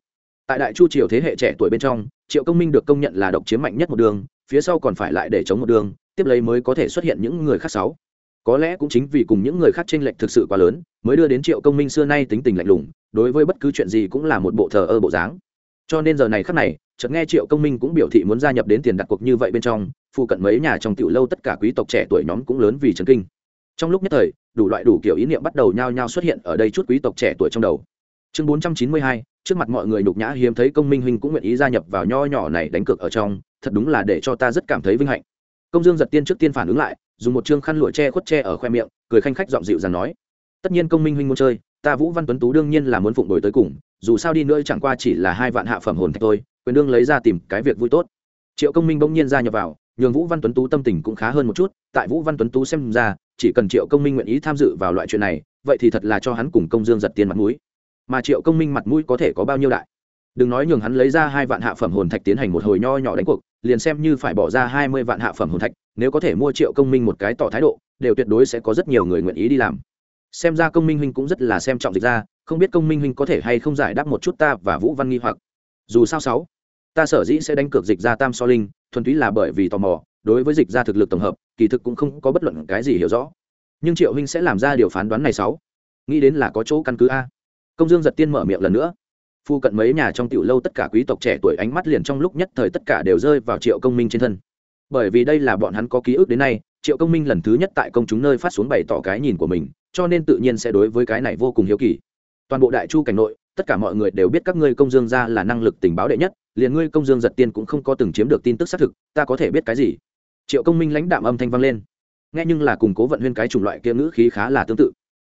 Tại đại chu triều thế hệ trẻ tuổi bên trong, triệu công minh được công nhận là độc chiếm mạnh nhất một đường, phía sau còn phải lại để chống một đường, tiếp lấy mới có thể xuất hiện những người khác sáu. Có lẽ cũng chính vì cùng những người khác tranh lệch thực sự quá lớn, mới đưa đến triệu công minh xưa nay tính tình lạnh lùng, đối với bất cứ chuyện gì cũng là một bộ thờ ơ bộ dáng. Cho nên giờ này khắc này chợt nghe triệu công minh cũng biểu thị muốn gia nhập đến tiền đặt cuộc như vậy bên trong, phụ cận mấy nhà trong tiểu lâu tất cả quý tộc trẻ tuổi nhóm cũng lớn vì trấn kinh. Trong lúc nhất thời, đủ loại đủ kiểu ý niệm bắt đầu nhao nhao xuất hiện ở đây chút quý tộc trẻ tuổi trong đầu. Chương bốn trăm chín mươi hai, trước mặt mọi người nhục nhã hiếm thấy công minh huynh cũng nguyện ý gia nhập vào nho nhỏ này đánh cược ở trong, thật đúng là để cho ta rất cảm thấy vinh hạnh. Công dương giật tiên trước tiên phản ứng lại, dùng một chương khăn lụa che khuất che ở khoe miệng, cười khanh khách giọng dịu dàng nói, tất nhiên công minh huynh muốn chơi, ta vũ văn tuấn tú đương nhiên là muốn phụng đổi tới cùng, dù sao đi nữa chẳng qua chỉ là hai vạn hạ phẩm hồn thạch thôi quyền đương lấy ra tìm cái việc vui tốt. Triệu công minh bỗng nhiên ra nhập vào, nhường vũ văn tuấn tú tâm tình cũng khá hơn một chút, tại vũ văn tuấn tú xem ra, chỉ cần triệu công minh nguyện ý tham dự vào loại chuyện này, vậy thì thật là cho hắn cùng công dương giật tiền mặt mũi. Mà triệu công minh mặt mũi có thể có bao nhiêu đại? Đừng nói nhường hắn lấy ra hai vạn hạ phẩm hồn thạch tiến hành một hồi nho nhỏ đánh cuộc, liền xem như phải bỏ ra hai mươi vạn hạ phẩm hồn thạch, nếu có thể mua triệu công minh một cái tỏ thái độ, đều tuyệt đối sẽ có rất nhiều người nguyện ý đi làm. Xem ra công minh huynh cũng rất là xem trọng dịch ra, không biết công minh huynh có thể hay không giải đáp một chút ta và vũ văn nghi hoặc dù sao sáu, ta sở dĩ sẽ đánh cược dịch ra tam so linh, thuần túy là bởi vì tò mò, đối với dịch ra thực lực tổng hợp, kỳ thực cũng không có bất luận cái gì hiểu rõ. Nhưng triệu huynh sẽ làm ra điều phán đoán này sáu. Nghĩ đến là có chỗ căn cứ a. Công dương giật tiên mở miệng lần nữa. Phu cận mấy nhà trong tiểu lâu tất cả quý tộc trẻ tuổi ánh mắt liền trong lúc nhất thời tất cả đều rơi vào triệu công minh trên thân. Bởi vì đây là bọn hắn có ký ức đến nay, triệu công minh lần thứ nhất tại công chúng nơi phát xuống bày tỏ cái nhìn của mình, cho nên tự nhiên sẽ đối với cái này vô cùng hiếu kỳ. Toàn bộ đại chu cảnh nội tất cả mọi người đều biết các ngươi công dương gia là năng lực tình báo đệ nhất, liền ngươi công dương giật tiên cũng không có từng chiếm được tin tức xác thực, ta có thể biết cái gì? Triệu công minh lãnh đạm âm thanh vang lên. Nghe nhưng là cùng cố vận huyên cái chủng loại kia ngữ khí khá là tương tự.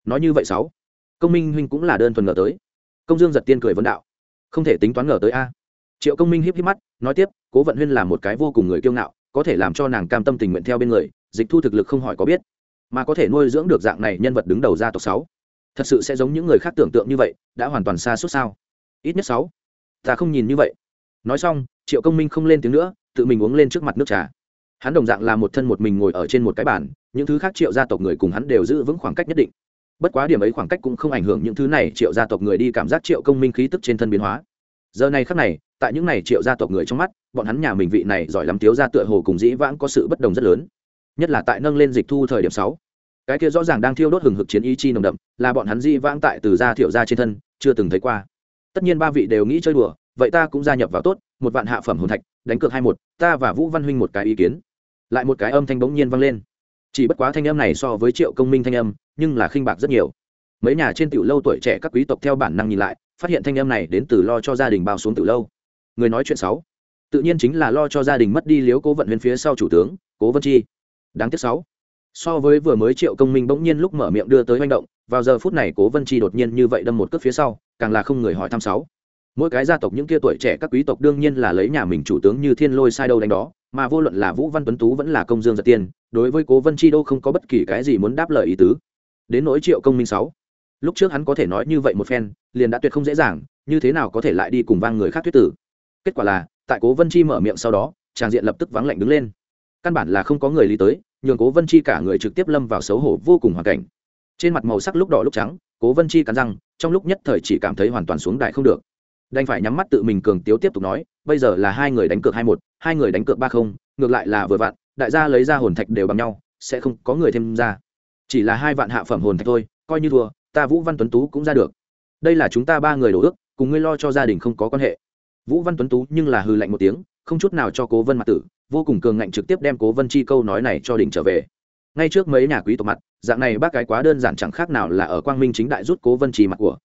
Nói như vậy sáu, công minh huynh cũng là đơn thuần ngờ tới. Công dương giật tiên cười vấn đạo. Không thể tính toán ngờ tới a. Triệu công minh híp híp mắt, nói tiếp, cố vận huyên là một cái vô cùng người kiêu ngạo, có thể làm cho nàng cam tâm tình nguyện theo bên người, dịch thu thực lực không hỏi có biết, mà có thể nuôi dưỡng được dạng này nhân vật đứng đầu gia tộc sáu thật sự sẽ giống những người khác tưởng tượng như vậy, đã hoàn toàn xa suốt sao? Ít nhất sáu. Ta không nhìn như vậy. Nói xong, triệu công minh không lên tiếng nữa, tự mình uống lên trước mặt nước trà. Hắn đồng dạng là một thân một mình ngồi ở trên một cái bàn, những thứ khác triệu gia tộc người cùng hắn đều giữ vững khoảng cách nhất định. Bất quá điểm ấy khoảng cách cũng không ảnh hưởng những thứ này, triệu gia tộc người đi cảm giác triệu công minh khí tức trên thân biến hóa. Giờ này khắc này, tại những này triệu gia tộc người trong mắt, bọn hắn nhà mình vị này giỏi lắm tiếu ra tựa hồ cùng dĩ vãng có sự bất đồng rất lớn. Nhất là tại nâng lên dịch thu thời điểm sáu cái kia rõ ràng đang thiêu đốt hừng hực chiến ý chi nồng đậm, là bọn hắn di vãng tại từ gia thiệu gia trên thân, chưa từng thấy qua. Tất nhiên ba vị đều nghĩ chơi đùa, vậy ta cũng gia nhập vào tốt, một vạn hạ phẩm hồn thạch, đánh cược hai một, ta và vũ văn huynh một cái ý kiến. Lại một cái âm thanh bỗng nhiên vang lên. Chỉ bất quá thanh âm này so với triệu công minh thanh âm, nhưng là khinh bạc rất nhiều. Mấy nhà trên tiểu lâu tuổi trẻ các quý tộc theo bản năng nhìn lại, phát hiện thanh âm này đến từ lo cho gia đình bao xuống tiểu lâu. Người nói chuyện sáu. Tự nhiên chính là lo cho gia đình mất đi liếu cố vận huyên phía sau chủ tướng, cố vân chi. Đáng tiếc sáu so với vừa mới triệu công minh bỗng nhiên lúc mở miệng đưa tới manh động, vào giờ phút này cố vân chi đột nhiên như vậy đâm một cước phía sau, càng là không người hỏi thăm sáu. Mỗi cái gia tộc những kia tuổi trẻ các quý tộc đương nhiên là lấy nhà mình chủ tướng như thiên lôi sai đâu đánh đó, mà vô luận là vũ văn tuấn tú vẫn là công dương giật tiền đối với cố vân chi đâu không có bất kỳ cái gì muốn đáp lời ý tứ. Đến nỗi triệu công minh sáu, lúc trước hắn có thể nói như vậy một phen, liền đã tuyệt không dễ dàng, như thế nào có thể lại đi cùng vang người khác thuyết tử. Kết quả là, tại cố vân chi mở miệng sau đó tràng diện lập tức vắng lạnh đứng lên. Căn bản là không có người lý tới nhường cố vân chi cả người trực tiếp lâm vào xấu hổ vô cùng hoàn cảnh. Trên mặt màu sắc lúc đỏ lúc trắng, cố vân chi cắn răng, trong lúc nhất thời chỉ cảm thấy hoàn toàn xuống đại không được. Đành phải nhắm mắt tự mình cường tiếu tiếp tục nói, bây giờ là hai người đánh cược hai một, hai người đánh cược ba không, ngược lại là vừa vặn, đại gia lấy ra hồn thạch đều bằng nhau, sẽ không có người thêm ra. Chỉ là hai vạn hạ phẩm hồn thạch thôi, coi như thua, ta vũ văn tuấn tú cũng ra được. Đây là chúng ta ba người đổ ước, cùng ngươi lo cho gia đình không có quan hệ. Vũ văn tuấn tú nhưng là hư lạnh một tiếng, không chút nào cho cố vân mặt tử vô cùng cường ngạnh trực tiếp đem cố vân chi câu nói này cho đỉnh trở về. Ngay trước mấy nhà quý tộc mặt, dạng này bác cái quá đơn giản chẳng khác nào là ở quang minh chính đại rút cố vân chi mặt của.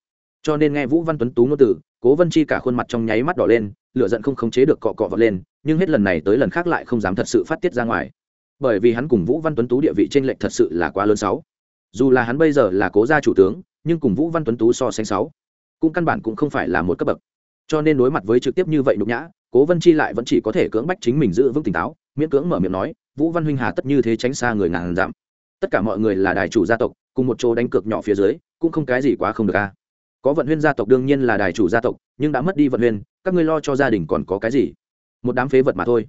Cho nên nghe vũ văn tuấn tú ngôn từ, cố vân chi cả khuôn mặt trong nháy mắt đỏ lên, lửa giận không khống chế được cọ cọ vật lên, nhưng hết lần này tới lần khác lại không dám thật sự phát tiết ra ngoài. Bởi vì hắn cùng vũ văn tuấn tú địa vị t r ê n lệch thật sự là quá lớn sáu. Dù là hắn bây giờ là cố gia chủ tướng, nhưng cùng vũ văn tuấn tú so sánh sáu, cũng căn bản cũng không phải là một cấp bậc. Cho nên đối mặt với trực tiếp như vậy nhục nhã cố vân chi lại vẫn chỉ có thể cưỡng bách chính mình giữ vững tỉnh táo, miễn cưỡng mở miệng nói, vũ văn huynh hà tất như thế tránh xa người ngàn giảm tất cả mọi người là đài chủ gia tộc, cùng một chỗ đánh cược nhỏ phía dưới, cũng không cái gì quá không được a. Có vận huyên gia tộc đương nhiên là đài chủ gia tộc, nhưng đã mất đi vận huyên, các ngươi lo cho gia đình còn có cái gì? Một đám phế vật mà thôi.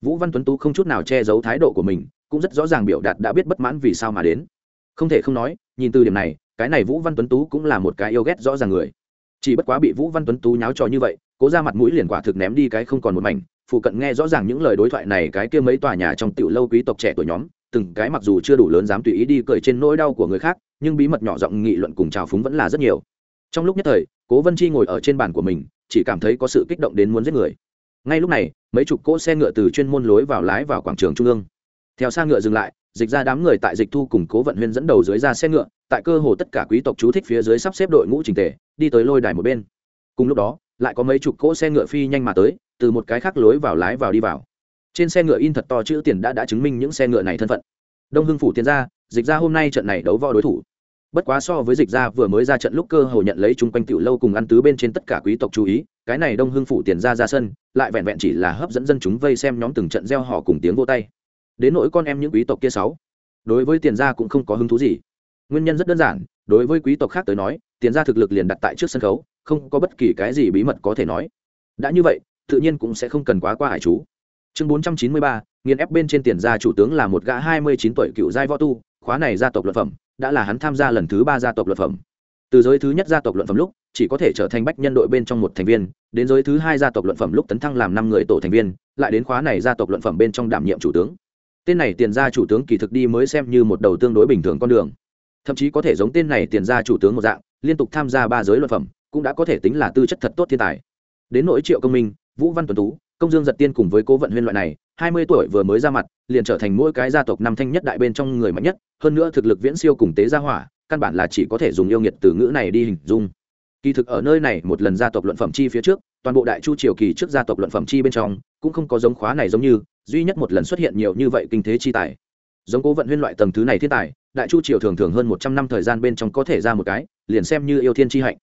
Vũ văn tuấn tú không chút nào che giấu thái độ của mình, cũng rất rõ ràng biểu đạt đã biết bất mãn vì sao mà đến. Không thể không nói, nhìn từ điểm này, cái này vũ văn tuấn tú cũng là một cái yêu ghét rõ ràng người. Chỉ bất quá bị vũ văn tuấn tú nháo trò như vậy cố ra mặt mũi liền quả thực ném đi cái không còn một mảnh, phụ cận nghe rõ ràng những lời đối thoại này cái kia mấy tòa nhà trong tiểu lâu quý tộc trẻ tuổi nhóm, từng cái mặc dù chưa đủ lớn dám tùy ý đi cười trên nỗi đau của người khác, nhưng bí mật nhỏ giọng nghị luận cùng trào phúng vẫn là rất nhiều. Trong lúc nhất thời, cố vân chi ngồi ở trên bàn của mình, chỉ cảm thấy có sự kích động đến muốn giết người. Ngay lúc này, mấy chục cỗ xe ngựa từ chuyên môn lối vào lái vào quảng trường trung ương. Theo xa ngựa dừng lại, dịch ra đám người tại dịch thu cùng cố vận huyên dẫn đầu dưới ra xe ngựa, tại cơ hồ tất cả quý tộc chú thích phía dưới sắp xếp đội ngũ trình tề, đi tới lôi đài một bên. Cùng lúc đó lại có mấy chục cỗ xe ngựa phi nhanh mà tới, từ một cái khác lối vào lái vào đi vào. Trên xe ngựa in thật to chữ tiền đã đã chứng minh những xe ngựa này thân phận. Đông hưng phủ tiền ra dịch ra hôm nay trận này đấu võ đối thủ. Bất quá so với dịch ra vừa mới ra trận lúc cơ hồ nhận lấy chung quanh tiểu lâu cùng ăn tứ bên trên tất cả quý tộc chú ý, cái này đông hưng phủ tiền ra ra sân, lại vẹn vẹn chỉ là hấp dẫn dân chúng vây xem nhóm từng trận gieo họ cùng tiếng vô tay. Đến nỗi con em những quý tộc kia sáu, đối với tiền ra cũng không có hứng thú gì. Nguyên nhân rất đơn giản, đối với quý tộc khác tới nói, tiền ra thực lực liền đặt tại trước sân khấu không có bất kỳ cái gì bí mật có thể nói. Đã như vậy, tự nhiên cũng sẽ không cần quá qua hải chú. Chương bốn trăm chín mươi ba nghiên ép bên trên tiền gia chủ tướng là một gã hai mươi chín tuổi cựu giai võ tu, khóa này gia tộc luật phẩm, đã là hắn tham gia lần thứ ba gia tộc luật phẩm. Từ giới thứ nhất gia tộc luận phẩm lúc, chỉ có thể trở thành bách nhân đội bên trong một thành viên, đến giới thứ hai gia tộc luận phẩm lúc tấn thăng làm năm người tổ thành viên, lại đến khóa này gia tộc luận phẩm bên trong đảm nhiệm chủ tướng. Tên này tiền gia chủ tướng kỳ thực đi mới xem như một đầu tương đối bình thường con đường. Thậm chí có thể giống tên này tiền gia chủ tướng một dạng, liên tục tham gia ba giới luận phẩm cũng đã có thể tính là tư chất thật tốt thiên tài. Đến nỗi triệu công minh, vũ văn tuấn tú, công dương giật tiên cùng với cố vận huyên loại này, hai mươi tuổi vừa mới ra mặt, liền trở thành mỗi cái gia tộc năm thanh nhất đại bên trong người mạnh nhất, hơn nữa thực lực viễn siêu cùng tế gia hỏa, căn bản là chỉ có thể dùng yêu nghiệt từ ngữ này đi hình dung. Kỳ thực ở nơi này, một lần gia tộc luận phẩm chi phía trước, toàn bộ đại chu triều kỳ trước gia tộc luận phẩm chi bên trong, cũng không có giống khóa này giống như, duy nhất một lần xuất hiện nhiều như vậy kinh thế chi tài. Giống cố vận huyên loại tầng thứ này thiên tài, đại chu triều thường thường hơn một trăm năm thời gian bên trong có thể ra một cái, liền xem như yêu thiên chi hạnh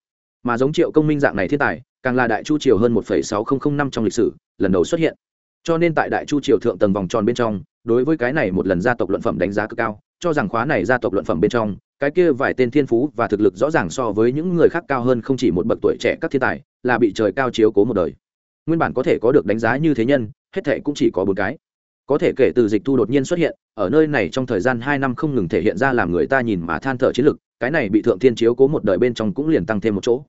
mà giống triệu công minh dạng này thiên tài, càng là đại chu triều hơn một sáu nghìn năm trong lịch sử, lần đầu xuất hiện. Cho nên tại đại chu triều thượng tầng vòng tròn bên trong, đối với cái này một lần gia tộc luận phẩm đánh giá cực cao, cho rằng khóa này gia tộc luận phẩm bên trong, cái kia vài tên thiên phú và thực lực rõ ràng so với những người khác cao hơn không chỉ một bậc tuổi trẻ các thiên tài, là bị trời cao chiếu cố một đời. Nguyên bản có thể có được đánh giá như thế nhân, hết thệ cũng chỉ có bốn cái. Có thể kể từ dịch thu đột nhiên xuất hiện, ở nơi này trong thời gian hai năm không ngừng thể hiện ra làm người ta nhìn mà than thở chiến lực cái này bị thượng thiên chiếu cố một đời bên trong cũng liền tăng thêm một chỗ.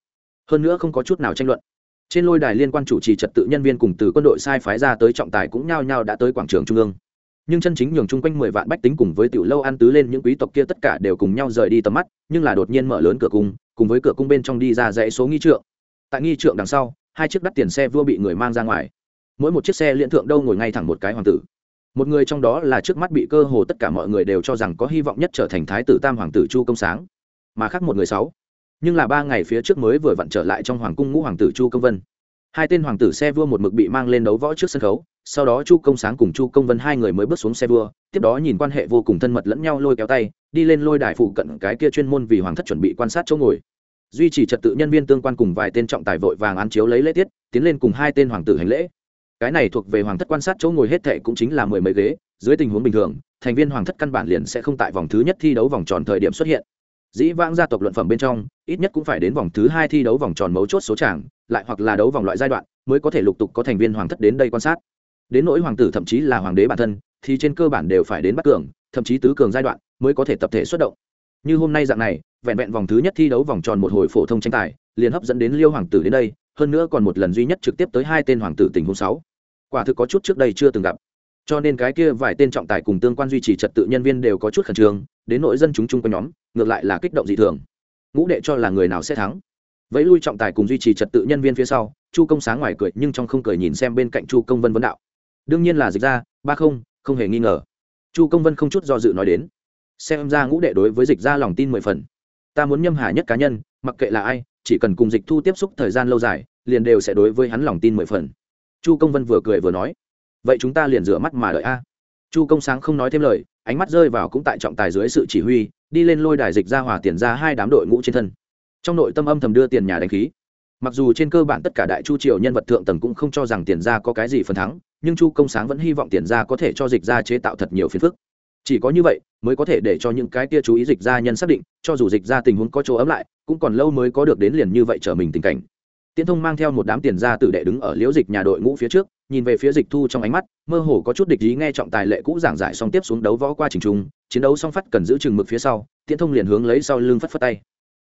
Hơn nữa không có chút nào tranh luận. Trên lôi đài liên quan chủ trì trật tự nhân viên cùng từ quân đội sai phái ra tới trọng tài cũng nhao nhao đã tới quảng trường trung ương. Nhưng chân chính nhường chung quanh mười vạn bách tính cùng với tiểu lâu ăn tứ lên những quý tộc kia tất cả đều cùng nhau rời đi tầm mắt, nhưng là đột nhiên mở lớn cửa cung, cùng với cửa cung bên trong đi ra dãy số nghi trượng. Tại nghi trượng đằng sau, hai chiếc đắt tiền xe vua bị người mang ra ngoài. Mỗi một chiếc xe liễn thượng đâu ngồi ngay thẳng một cái hoàng tử. Một người trong đó là trước mắt bị cơ hồ tất cả mọi người đều cho rằng có hy vọng nhất trở thành thái tử tam hoàng tử chu công sáng mà khác một người sáu. Nhưng là ba ngày phía trước mới vừa vặn trở lại trong hoàng cung ngũ hoàng tử chu công vân. Hai tên hoàng tử xe vua một mực bị mang lên đấu võ trước sân khấu, sau đó chu công sáng cùng chu công vân hai người mới bước xuống xe vua, tiếp đó nhìn quan hệ vô cùng thân mật lẫn nhau lôi kéo tay, đi lên lôi đài phụ cận cái kia chuyên môn vì hoàng thất chuẩn bị quan sát chỗ ngồi. Duy trì trật tự nhân viên tương quan cùng vài tên trọng tài vội vàng án chiếu lấy lễ tiết, tiến lên cùng hai tên hoàng tử hành lễ. Cái này thuộc về hoàng thất quan sát chỗ ngồi hết thệ cũng chính là mười mấy ghế, dưới tình huống bình thường, thành viên hoàng thất căn bản liền sẽ không tại vòng thứ nhất thi đấu vòng tròn thời điểm xuất hiện dĩ vãng gia tộc luận phẩm bên trong, ít nhất cũng phải đến vòng thứ hai thi đấu vòng tròn mấu chốt số tràng, lại hoặc là đấu vòng loại giai đoạn, mới có thể lục tục có thành viên hoàng thất đến đây quan sát. Đến nỗi hoàng tử thậm chí là hoàng đế bản thân, thì trên cơ bản đều phải đến bắt cường, thậm chí tứ cường giai đoạn, mới có thể tập thể xuất động. Như hôm nay dạng này, vẹn vẹn vòng thứ nhất thi đấu vòng tròn một hồi phổ thông tranh tài, liền hấp dẫn đến liêu hoàng tử đến đây, hơn nữa còn một lần duy nhất trực tiếp tới hai tên hoàng tử tình huống sáu. Quả thực có chút trước đây chưa từng gặp cho nên cái kia vài tên trọng tài cùng tương quan duy trì trật tự nhân viên đều có chút khẩn trương, đến nội dân chúng chung quanh nhóm, ngược lại là kích động dị thường. Ngũ đệ cho là người nào sẽ thắng. Vẫy lui trọng tài cùng duy trì trật tự nhân viên phía sau, chu công sáng ngoài cười, nhưng trong không cười nhìn xem bên cạnh chu công vân vấn đạo. Đương nhiên là dịch ra, ba không không hề nghi ngờ. Chu công vân không chút do dự nói đến. Xem ra ngũ đệ đối với dịch ra lòng tin mười phần. Ta muốn nhâm hà nhất cá nhân, mặc kệ là ai, chỉ cần cùng dịch thu tiếp xúc thời gian lâu dài, liền đều sẽ đối với hắn lòng tin mười phần. Chu công vân vừa cười vừa nói vậy chúng ta liền rửa mắt mà đợi a. Chu công sáng không nói thêm lời, ánh mắt rơi vào cũng tại trọng tài dưới sự chỉ huy, đi lên lôi đài dịch ra hòa tiền ra hai đám đội ngũ trên thân. Trong nội tâm âm thầm đưa tiền nhà đánh khí. Mặc dù trên cơ bản tất cả đại chu triều nhân vật thượng tầng cũng không cho rằng tiền ra có cái gì phần thắng, nhưng chu công sáng vẫn hy vọng tiền ra có thể cho dịch ra chế tạo thật nhiều phiền phức. Chỉ có như vậy mới có thể để cho những cái tia chú ý dịch ra nhân xác định, cho dù dịch ra tình huống có chỗ ấm lại, cũng còn lâu mới có được đến liền như vậy trở mình tình cảnh. Tiễn thông mang theo một đám tiền ra tử đệ đứng ở liễu dịch nhà đội ngũ phía trước nhìn về phía dịch thu trong ánh mắt, mơ hồ có chút địch ý nghe trọng tài lệ cũ giảng giải xong tiếp xuống đấu võ qua trình trung, chiến đấu song phát cần giữ chừng mực phía sau, tiễn thông liền hướng lấy sau lưng phất phất tay.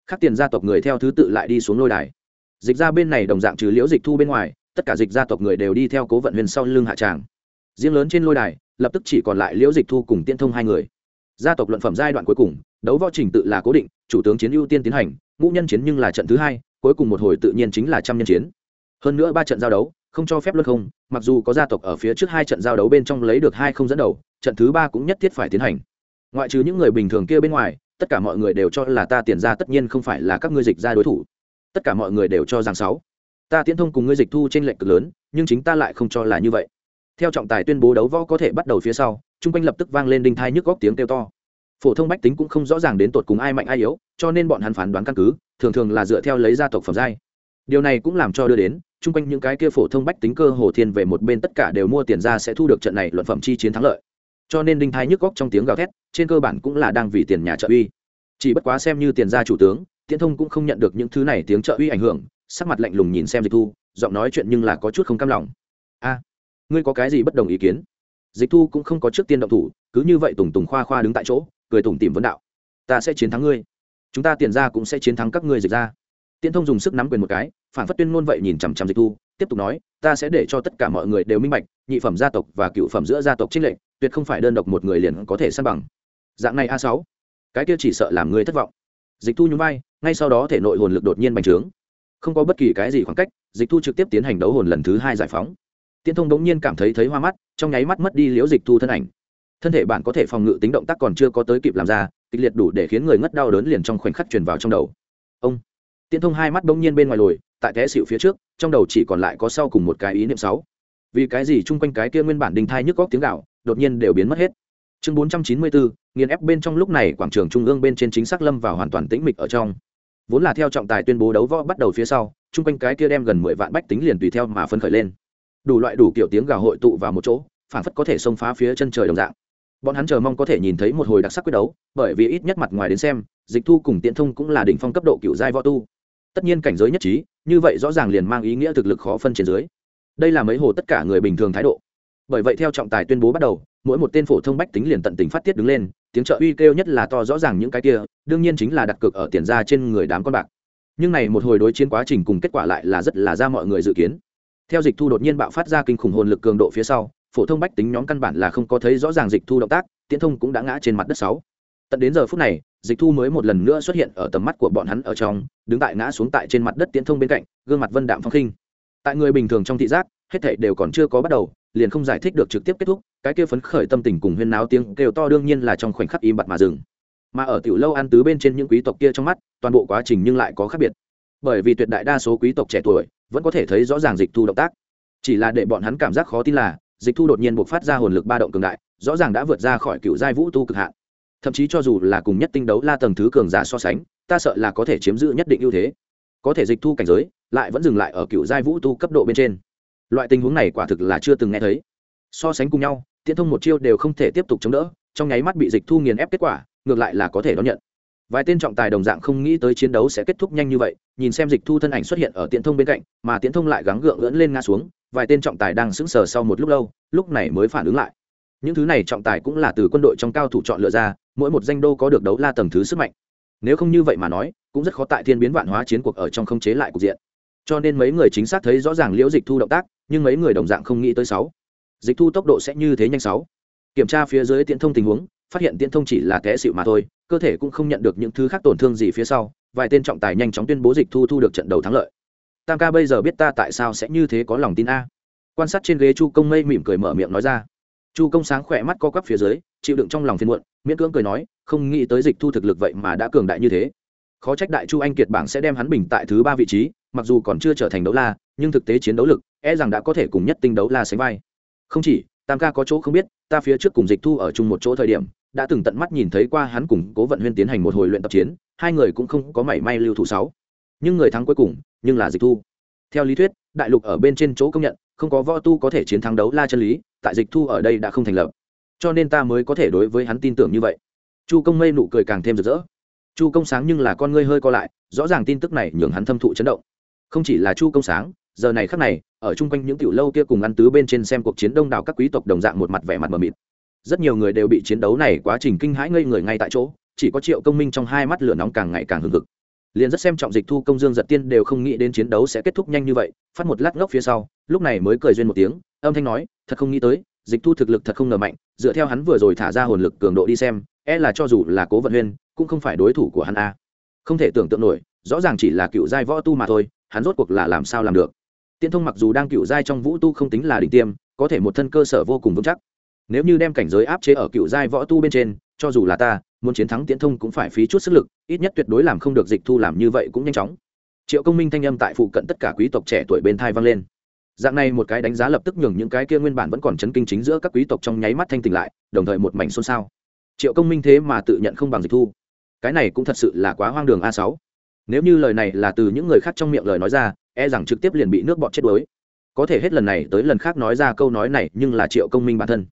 Khắc tiền gia tộc người theo thứ tự lại đi xuống lôi đài. Dịch ra bên này đồng dạng trừ liễu dịch thu bên ngoài, tất cả dịch gia tộc người đều đi theo cố vận huyền sau lưng hạ tràng. Riêng lớn trên lôi đài, lập tức chỉ còn lại liễu dịch thu cùng tiễn thông hai người. Gia tộc luận phẩm giai đoạn cuối cùng, đấu võ trình tự là cố định, chủ tướng chiến ưu tiên tiến hành, ngũ nhân chiến nhưng là trận thứ hai, cuối cùng một hồi tự nhiên chính là trăm nhân chiến. Hơn nữa ba trận giao đấu không cho phép luân không, mặc dù có gia tộc ở phía trước hai trận giao đấu bên trong lấy được hai không dẫn đầu, trận thứ ba cũng nhất thiết phải tiến hành. Ngoại trừ những người bình thường kia bên ngoài, tất cả mọi người đều cho là ta tiền ra tất nhiên không phải là các ngươi dịch ra đối thủ. Tất cả mọi người đều cho rằng sáu. Ta tiến thông cùng ngươi dịch thu trên lệnh cực lớn, nhưng chính ta lại không cho là như vậy. Theo trọng tài tuyên bố đấu võ có thể bắt đầu phía sau, chung quanh lập tức vang lên đinh thai nhức góc tiếng kêu to. Phổ thông bách tính cũng không rõ ràng đến tột cùng ai mạnh ai yếu, cho nên bọn hắn phán đoán căn cứ, thường thường là dựa theo lấy gia tộc phẩm giai. Điều này cũng làm cho đưa đến chung quanh những cái kia phổ thông bách tính cơ hồ thiên về một bên tất cả đều mua tiền ra sẽ thu được trận này luận phẩm chi chiến thắng lợi. Cho nên đinh thái nhức góc trong tiếng gào thét, trên cơ bản cũng là đang vì tiền nhà trợ uy. Chỉ bất quá xem như tiền gia chủ tướng, tiễn thông cũng không nhận được những thứ này tiếng trợ uy ảnh hưởng, sắc mặt lạnh lùng nhìn xem dịch thu, giọng nói chuyện nhưng là có chút không cam lòng. A, ngươi có cái gì bất đồng ý kiến? Dịch thu cũng không có trước tiên động thủ, cứ như vậy tùng tùng khoa khoa đứng tại chỗ, cười tùng tìm vấn đạo. Ta sẽ chiến thắng ngươi. Chúng ta tiền ra cũng sẽ chiến thắng các ngươi dịch ra tiễn thông dùng sức nắm quyền một cái, phản phất tuyên ngôn vậy nhìn chằm chằm dịch thu, tiếp tục nói, ta sẽ để cho tất cả mọi người đều minh bạch, nhị phẩm gia tộc và cựu phẩm giữa gia tộc trích lệnh tuyệt không phải đơn độc một người liền có thể săn bằng. Dạng này a sáu. Cái kia chỉ sợ làm người thất vọng. Dịch thu nhún vai, ngay sau đó thể nội hồn lực đột nhiên bành trướng. Không có bất kỳ cái gì khoảng cách, dịch thu trực tiếp tiến hành đấu hồn lần thứ hai giải phóng. Tiên thông đống nhiên cảm thấy thấy hoa mắt, trong nháy mắt mất đi liễu dịch thu thân ảnh. Thân thể bạn có thể phòng ngự tính động tác còn chưa có tới kịp làm ra, kịch liệt đủ để khiến người ngất đau đớn liền trong khoảnh khắc truyền vào trong đầu. Ông. Tiễn thông hai mắt bỗng nhiên bên ngoài lồi, tại té xịu phía trước, trong đầu chỉ còn lại có sau cùng một cái ý niệm sáu. Vì cái gì chung quanh cái kia nguyên bản đình thai nhức góc tiếng gạo, đột nhiên đều biến mất hết. Chương bốn trăm chín mươi bốn nghiền ép bên trong lúc này quảng trường trung ương bên trên chính xác lâm vào hoàn toàn tĩnh mịch ở trong. Vốn là theo trọng tài tuyên bố đấu võ bắt đầu phía sau, chung quanh cái kia đem gần mười vạn bách tính liền tùy theo mà phân khởi lên. Đủ loại đủ kiểu tiếng gào hội tụ vào một chỗ phản phất có thể xông phá phía chân trời đồng dạng. Bọn hắn chờ mong có thể nhìn thấy một hồi đặc sắc quyết đấu, bởi vì ít nhất mặt ngoài đến xem, dịch thu cùng tiện thông cũng là đỉnh phong cấp độ cựu giai võ tu tất nhiên cảnh giới nhất trí, như vậy rõ ràng liền mang ý nghĩa thực lực khó phân trên dưới. Đây là mấy hồ tất cả người bình thường thái độ. Bởi vậy theo trọng tài tuyên bố bắt đầu, mỗi một tên phổ thông bách tính liền tận tình phát tiết đứng lên, tiếng trợ uy kêu nhất là to rõ ràng những cái kia, đương nhiên chính là đặt cược ở tiền ra trên người đám con bạc. Nhưng này một hồi đối chiến quá trình cùng kết quả lại là rất là ra mọi người dự kiến. Theo dịch thu đột nhiên bạo phát ra kinh khủng hồn lực cường độ phía sau, phổ thông bách tính nhóm căn bản là không có thấy rõ ràng dịch thu động tác tiễn thông cũng đã ngã trên mặt đất sáu. Tận đến giờ phút này dịch thu mới một lần nữa xuất hiện ở tầm mắt của bọn hắn ở trong, đứng tại ngã xuống tại trên mặt đất tiến thông bên cạnh, gương mặt vân đạm phong khinh. Tại người bình thường trong thị giác, hết thảy đều còn chưa có bắt đầu, liền không giải thích được trực tiếp kết thúc, cái kia phấn khởi tâm tình cùng huyên náo tiếng kêu to đương nhiên là trong khoảnh khắc im bặt mà dừng. Mà ở tiểu lâu ăn tứ bên trên những quý tộc kia trong mắt, toàn bộ quá trình nhưng lại có khác biệt. Bởi vì tuyệt đại đa số quý tộc trẻ tuổi vẫn có thể thấy rõ ràng dịch thu động tác. Chỉ là để bọn hắn cảm giác khó tin là, dịch thu đột nhiên buộc phát ra hồn lực ba động cường đại, rõ ràng đã vượt ra khỏi cựu giai vũ tu cực hạn thậm chí cho dù là cùng nhất tinh đấu la tầng thứ cường giả so sánh, ta sợ là có thể chiếm giữ nhất định ưu thế. Có thể dịch thu cảnh giới, lại vẫn dừng lại ở cựu giai vũ tu cấp độ bên trên. Loại tình huống này quả thực là chưa từng nghe thấy. So sánh cùng nhau, tiễn thông một chiêu đều không thể tiếp tục chống đỡ, trong nháy mắt bị dịch thu nghiền ép kết quả, ngược lại là có thể đón nhận. Vài tên trọng tài đồng dạng không nghĩ tới chiến đấu sẽ kết thúc nhanh như vậy, nhìn xem dịch thu thân ảnh xuất hiện ở tiễn thông bên cạnh, mà tiễn thông lại gắng gượng lẫn lên ngã xuống, vài tên trọng tài đang sững sờ sau một lúc lâu, lúc này mới phản ứng lại. Những thứ này trọng tài cũng là từ quân đội trong cao thủ chọn lựa ra mỗi một danh đô có được đấu la tầng thứ sức mạnh. Nếu không như vậy mà nói, cũng rất khó tại thiên biến vạn hóa chiến cuộc ở trong không chế lại cục diện. Cho nên mấy người chính xác thấy rõ ràng liễu dịch thu động tác, nhưng mấy người đồng dạng không nghĩ tới sáu. Dịch thu tốc độ sẽ như thế nhanh sáu. Kiểm tra phía dưới tiện thông tình huống, phát hiện tiện thông chỉ là té xịu mà thôi, cơ thể cũng không nhận được những thứ khác tổn thương gì phía sau, vài tên trọng tài nhanh chóng tuyên bố dịch thu thu được trận đầu thắng lợi. Tam ca bây giờ biết ta tại sao sẽ như thế có lòng tin a. Quan sát trên ghế chu công mây mỉm cười mở miệng nói ra chu công sáng khỏe mắt co quắp phía dưới, chịu đựng trong lòng phiền muộn, miễn cưỡng cười nói, không nghĩ tới dịch thu thực lực vậy mà đã cường đại như thế. Khó trách đại chu anh kiệt bảng sẽ đem hắn bình tại thứ ba vị trí, mặc dù còn chưa trở thành đấu la, nhưng thực tế chiến đấu lực e rằng đã có thể cùng nhất tinh đấu la sánh vai. Không chỉ, tam ca có chỗ không biết, ta phía trước cùng dịch thu ở chung một chỗ thời điểm, đã từng tận mắt nhìn thấy qua hắn cùng cố vận huyên tiến hành một hồi luyện tập chiến, hai người cũng không có mảy may lưu thủ sáu. Nhưng người thắng cuối cùng, nhưng là dịch thu. Theo lý thuyết, đại lục ở bên trên chỗ công nhận không có võ tu có thể chiến thắng đấu la chân lý, tại dịch thu ở đây đã không thành lập. Cho nên ta mới có thể đối với hắn tin tưởng như vậy. Chu công mây nụ cười càng thêm rực rỡ. Chu công sáng nhưng là con ngươi hơi co lại, rõ ràng tin tức này nhường hắn thâm thụ chấn động. Không chỉ là chu công sáng, giờ này khắc này, ở chung quanh những tiểu lâu kia cùng ăn tứ bên trên xem cuộc chiến đông đảo các quý tộc đồng dạng một mặt vẻ mặt mờ mịt. Rất nhiều người đều bị chiến đấu này quá trình kinh hãi ngây người ngay tại chỗ, chỉ có triệu công minh trong hai mắt lửa nóng càng ngày càng hừng hực liền rất xem trọng dịch thu công dương giật tiên đều không nghĩ đến chiến đấu sẽ kết thúc nhanh như vậy, phát một lát ngốc phía sau, lúc này mới cười duyên một tiếng, âm thanh nói, thật không nghĩ tới, dịch thu thực lực thật không ngờ mạnh, dựa theo hắn vừa rồi thả ra hồn lực cường độ đi xem e là cho dù là cố vận huyên, cũng không phải đối thủ của hắn a. Không thể tưởng tượng nổi, rõ ràng chỉ là cựu giai võ tu mà thôi, hắn rốt cuộc là làm sao làm được? Tiên thông mặc dù đang cựu giai trong vũ tu không tính là đỉnh tiêm, có thể một thân cơ sở vô cùng vững chắc. Nếu như đem cảnh giới áp chế ở cựu giai võ tu bên trên, cho dù là ta muốn chiến thắng tiễn thông cũng phải phí chút sức lực, ít nhất tuyệt đối làm không được dịch thu làm như vậy cũng nhanh chóng. Triệu công minh thanh âm tại phụ cận tất cả quý tộc trẻ tuổi bên thai vang lên. Dạng này một cái đánh giá lập tức nhường những cái kia nguyên bản vẫn còn chấn kinh chính giữa các quý tộc trong nháy mắt thanh tỉnh lại, đồng thời một mảnh xôn xao. Triệu công minh thế mà tự nhận không bằng dịch thu. Cái này cũng thật sự là quá hoang đường a sáu. Nếu như lời này là từ những người khác trong miệng lời nói ra e rằng trực tiếp liền bị nước bọt chết đuối. Có thể hết lần này tới lần khác nói ra câu nói này nhưng là triệu công minh bản thân.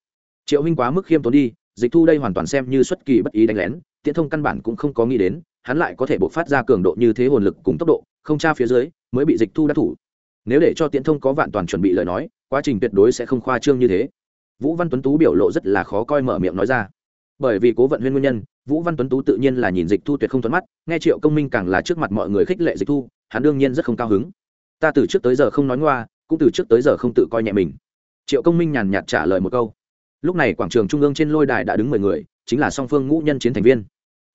Triệu huynh quá mức khiêm tốn đi dịch thu đây hoàn toàn xem như xuất kỳ bất ý đánh lén, tiễn thông căn bản cũng không có nghĩ đến, hắn lại có thể bộc phát ra cường độ như thế hồn lực cùng tốc độ, không tra phía dưới, mới bị dịch thu đắc thủ. Nếu để cho tiễn thông có vạn toàn chuẩn bị lời nói, quá trình tuyệt đối sẽ không khoa trương như thế. Vũ văn tuấn tú biểu lộ rất là khó coi mở miệng nói ra. Bởi vì cố vận huyên nguyên nhân, vũ văn tuấn tú tự nhiên là nhìn dịch thu tuyệt không thuận mắt, nghe triệu công minh càng là trước mặt mọi người khích lệ dịch thu, hắn đương nhiên rất không cao hứng. Ta từ trước tới giờ không nói ngoa, cũng từ trước tới giờ không tự coi nhẹ mình. Triệu công minh nhàn nhạt trả lời một câu lúc này quảng trường trung ương trên lôi đài đã đứng mười người, chính là song phương ngũ nhân chiến thành viên.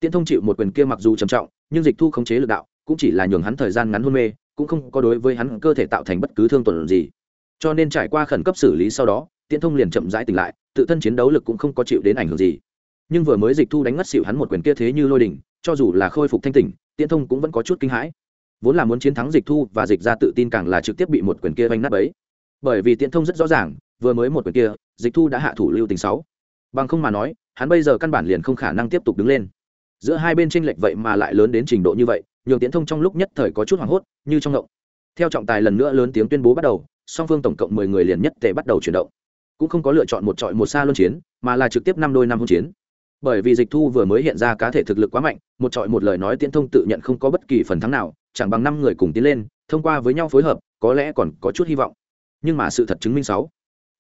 Tiên thông chịu một quyền kia mặc dù trầm trọng, nhưng dịch thu khống chế lực đạo, cũng chỉ là nhường hắn thời gian ngắn hôn mê, cũng không có đối với hắn cơ thể tạo thành bất cứ thương tổn gì. Cho nên trải qua khẩn cấp xử lý sau đó tiên thông liền chậm rãi tỉnh lại, tự thân chiến đấu lực cũng không có chịu đến ảnh hưởng gì. Nhưng vừa mới dịch thu đánh ngất xịu hắn một quyền kia thế như lôi đỉnh, cho dù là khôi phục thanh tỉnh tiên thông cũng vẫn có chút kinh hãi. Vốn là muốn chiến thắng dịch thu và dịch ra tự tin càng là trực tiếp bị một quyền kia vanh nát ấy bởi vì tiên thông rất rõ ràng, vừa mới một quyền kia, dịch thu đã hạ thủ lưu tình sáu. Bằng không mà nói, hắn bây giờ căn bản liền không khả năng tiếp tục đứng lên. Giữa hai bên tranh lệch vậy mà lại lớn đến trình độ như vậy, nhường tiến thông trong lúc nhất thời có chút hoảng hốt, như trong động theo trọng tài lần nữa lớn tiếng tuyên bố bắt đầu, song phương tổng cộng mười người liền nhất tề bắt đầu chuyển động. Cũng không có lựa chọn một trọi một xa luân chiến, mà là trực tiếp năm đôi năm hôn chiến. Bởi vì dịch thu vừa mới hiện ra cá thể thực lực quá mạnh, một trọi một lời nói tiến thông tự nhận không có bất kỳ phần thắng nào, chẳng bằng năm người cùng tiến lên, thông qua với nhau phối hợp, có lẽ còn có chút hy vọng nhưng mà sự thật chứng minh sáu.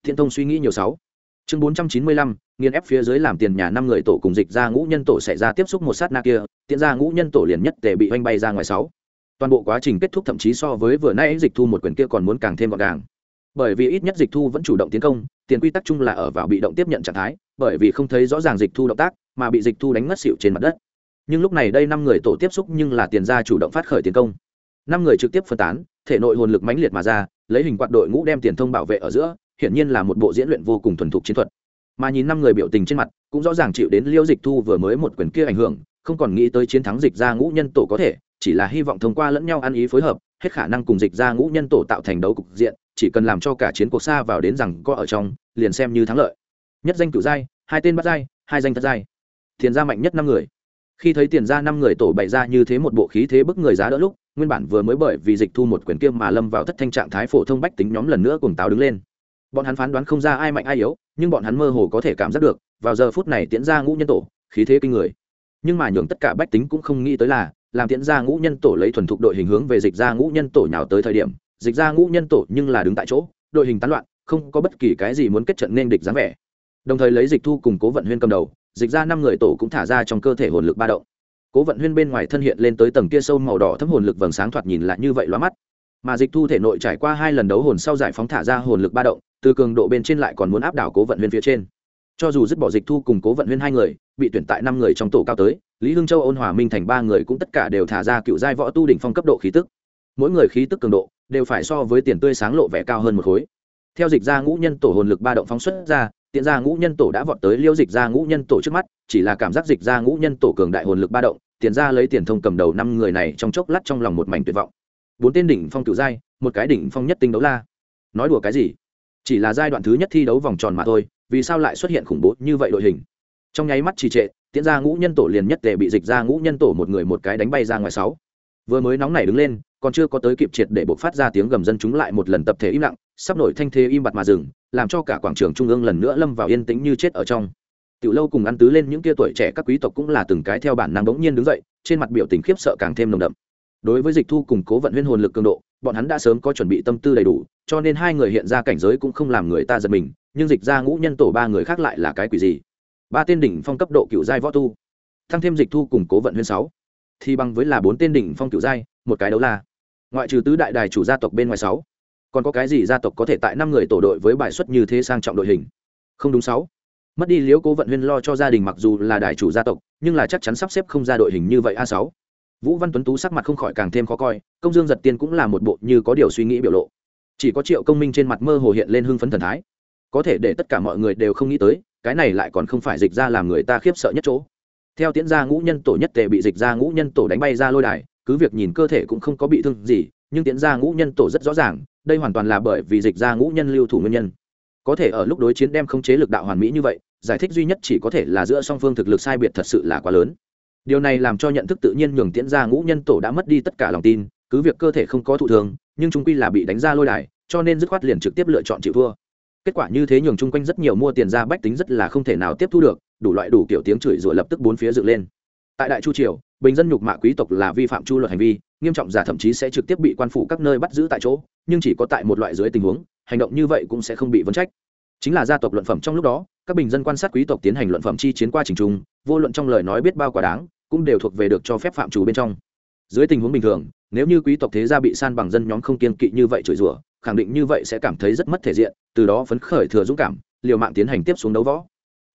Thiện thông suy nghĩ nhiều sáu. Chương bốn trăm chín mươi lăm nghiên ép phía dưới làm tiền nhà năm người tổ cùng dịch ra ngũ nhân tổ xảy ra tiếp xúc một sát na kia, tiện ra ngũ nhân tổ liền nhất để bị oanh bay ra ngoài sáu. Toàn bộ quá trình kết thúc thậm chí so với vừa nay dịch thu một quyền kia còn muốn càng thêm gọn gàng. Bởi vì ít nhất dịch thu vẫn chủ động tiến công, tiền quy tắc chung là ở vào bị động tiếp nhận trạng thái, bởi vì không thấy rõ ràng dịch thu động tác, mà bị dịch thu đánh ngất xịu trên mặt đất. Nhưng lúc này đây năm người tổ tiếp xúc nhưng là tiền ra chủ động phát khởi tiến công. Năm người trực tiếp phân tán, thể nội hồn lực mãnh liệt mà ra lấy hình quạt đội ngũ đem tiền thông bảo vệ ở giữa, hiển nhiên là một bộ diễn luyện vô cùng thuần thục chiến thuật. Mà nhìn năm người biểu tình trên mặt, cũng rõ ràng chịu đến liêu dịch thu vừa mới một quyền kia ảnh hưởng, không còn nghĩ tới chiến thắng dịch ra ngũ nhân tổ có thể, chỉ là hy vọng thông qua lẫn nhau ăn ý phối hợp, hết khả năng cùng dịch ra ngũ nhân tổ tạo thành đấu cục diện, chỉ cần làm cho cả chiến cuộc xa vào đến rằng có ở trong, liền xem như thắng lợi. Nhất danh cửu giai, hai tên bắt giai, hai danh thất giai. Tiền ra mạnh nhất năm người. Khi thấy tiền ra năm người tổ bày ra như thế một bộ khí thế bức người giá đỡ lúc nguyên bản vừa mới bởi vì dịch thu một quyền kiêm mà lâm vào thất thanh trạng thái phổ thông bách tính nhóm lần nữa cùng táo đứng lên. Bọn hắn phán đoán không ra ai mạnh ai yếu, nhưng bọn hắn mơ hồ có thể cảm giác được, vào giờ phút này tiễn ra ngũ nhân tổ, khí thế kinh người. Nhưng mà nhường tất cả bách tính cũng không nghĩ tới là, làm tiễn ra ngũ nhân tổ lấy thuần thục đội hình hướng về dịch ra ngũ nhân tổ nhào tới thời điểm, dịch ra ngũ nhân tổ nhưng là đứng tại chỗ, đội hình tán loạn, không có bất kỳ cái gì muốn kết trận nên địch dáng vẻ. Đồng thời lấy dịch thu cùng cố vận huyên cầm đầu, dịch ra năm người tổ cũng thả ra trong cơ thể hồn lực ba động cố vận huyên bên ngoài thân hiện lên tới tầng kia sâu màu đỏ thấm hồn lực vầng sáng thoạt nhìn lại như vậy lóa mắt. Mà dịch thu thể nội trải qua hai lần đấu hồn sau giải phóng thả ra hồn lực ba động, từ cường độ bên trên lại còn muốn áp đảo cố vận huyên phía trên. Cho dù dứt bỏ dịch thu cùng cố vận huyên hai người, bị tuyển tại năm người trong tổ cao tới, lý hưng châu, ôn hòa, minh thành ba người cũng tất cả đều thả ra cựu giai võ tu đỉnh phong cấp độ khí tức. Mỗi người khí tức cường độ đều phải so với tiền tươi sáng lộ vẻ cao hơn một khối. Theo dịch ra ngũ nhân tổ hồn lực ba động phóng xuất ra tiện ra ngũ nhân tổ đã vọt tới liêu dịch ra ngũ nhân tổ trước mắt, chỉ là cảm giác dịch ra ngũ nhân tổ cường đại hồn lực ba động tiền ra lấy tiền thông cầm đầu năm người này trong chốc lát trong lòng một mảnh tuyệt vọng. Bốn tên đỉnh phong cựu giai, một cái đỉnh phong nhất tinh đấu la. Nói đùa cái gì? Chỉ là giai đoạn thứ nhất thi đấu vòng tròn mà thôi, vì sao lại xuất hiện khủng bố như vậy đội hình? Trong nháy mắt trì trệ tiễn ra ngũ nhân tổ liền nhất tề bị dịch ra ngũ nhân tổ một người một cái đánh bay ra ngoài sáu. Vừa mới nóng nảy đứng lên, còn chưa có tới kịp triệt để buộc phát ra tiếng gầm dân chúng lại một lần tập thể im lặng sắp nổi thanh thế im bặt mà dừng, làm cho cả quảng trường trung ương lần nữa lâm vào yên tĩnh như chết ở trong. Tiểu lâu cùng ăn tứ lên những kia tuổi trẻ các quý tộc cũng là từng cái theo bản năng bỗng nhiên đứng dậy, trên mặt biểu tình khiếp sợ càng thêm nồng đậm. Đối với dịch thu cùng cố vận huyên hồn lực cường độ, bọn hắn đã sớm có chuẩn bị tâm tư đầy đủ, cho nên hai người hiện ra cảnh giới cũng không làm người ta giật mình, nhưng dịch ra ngũ nhân tổ ba người khác lại là cái quỷ gì? Ba tên đỉnh phong cấp độ cựu giai võ tu, thăng thêm dịch thu cùng cố vận huyên sáu. Thì bằng với là bốn tên đỉnh phong cựu giai, một cái đấu la. Ngoại trừ tứ đại đài chủ gia tộc bên ngoài sáu còn có cái gì gia tộc có thể tại năm người tổ đội với bài xuất như thế sang trọng đội hình? Không đúng sáu. Mất đi liễu cố vận huyên lo cho gia đình mặc dù là đại chủ gia tộc, nhưng là chắc chắn sắp xếp không ra đội hình như vậy a sáu. Vũ văn tuấn tú sắc mặt không khỏi càng thêm khó coi, công dương giật tiên cũng là một bộ như có điều suy nghĩ biểu lộ. Chỉ có triệu công minh trên mặt mơ hồ hiện lên hưng phấn thần thái. Có thể để tất cả mọi người đều không nghĩ tới, cái này lại còn không phải dịch ra làm người ta khiếp sợ nhất chỗ. Theo tiễn gia ngũ nhân tổ nhất tề bị dịch ra ngũ nhân tổ đánh bay ra lôi đài, cứ việc nhìn cơ thể cũng không có bị thương gì, nhưng tiễn gia ngũ nhân tổ rất rõ ràng đây hoàn toàn là bởi vì dịch ra ngũ nhân lưu thủ nguyên nhân. Có thể ở lúc đối chiến đem không chế lực đạo hoàn mỹ như vậy, giải thích duy nhất chỉ có thể là giữa song phương thực lực sai biệt thật sự là quá lớn. Điều này làm cho nhận thức tự nhiên nhường tiễn ra ngũ nhân tổ đã mất đi tất cả lòng tin, cứ việc cơ thể không có thụ thường nhưng trung quy là bị đánh ra lôi đài, cho nên dứt khoát liền trực tiếp lựa chọn chịu thua. Kết quả như thế nhường chung quanh rất nhiều mua tiền ra bách tính rất là không thể nào tiếp thu được, đủ loại đủ kiểu tiếng chửi rủa lập tức bốn phía dựng lên. Tại đại chu triều, bình dân nhục mạ quý tộc là vi phạm chu luật hành vi nghiêm trọng giả thậm chí sẽ trực tiếp bị quan phủ các nơi bắt giữ tại chỗ, nhưng chỉ có tại một loại dưới tình huống, hành động như vậy cũng sẽ không bị vấn trách. Chính là gia tộc luận phẩm trong lúc đó, các bình dân quan sát quý tộc tiến hành luận phẩm chi chiến qua trình trung, vô luận trong lời nói biết bao quả đáng, cũng đều thuộc về được cho phép phạm chủ bên trong. Dưới tình huống bình thường, nếu như quý tộc thế gia bị san bằng dân nhóm không kiên kỵ như vậy chửi rủa, khẳng định như vậy sẽ cảm thấy rất mất thể diện, từ đó phấn khởi thừa dũng cảm, liều mạng tiến hành tiếp xuống đấu võ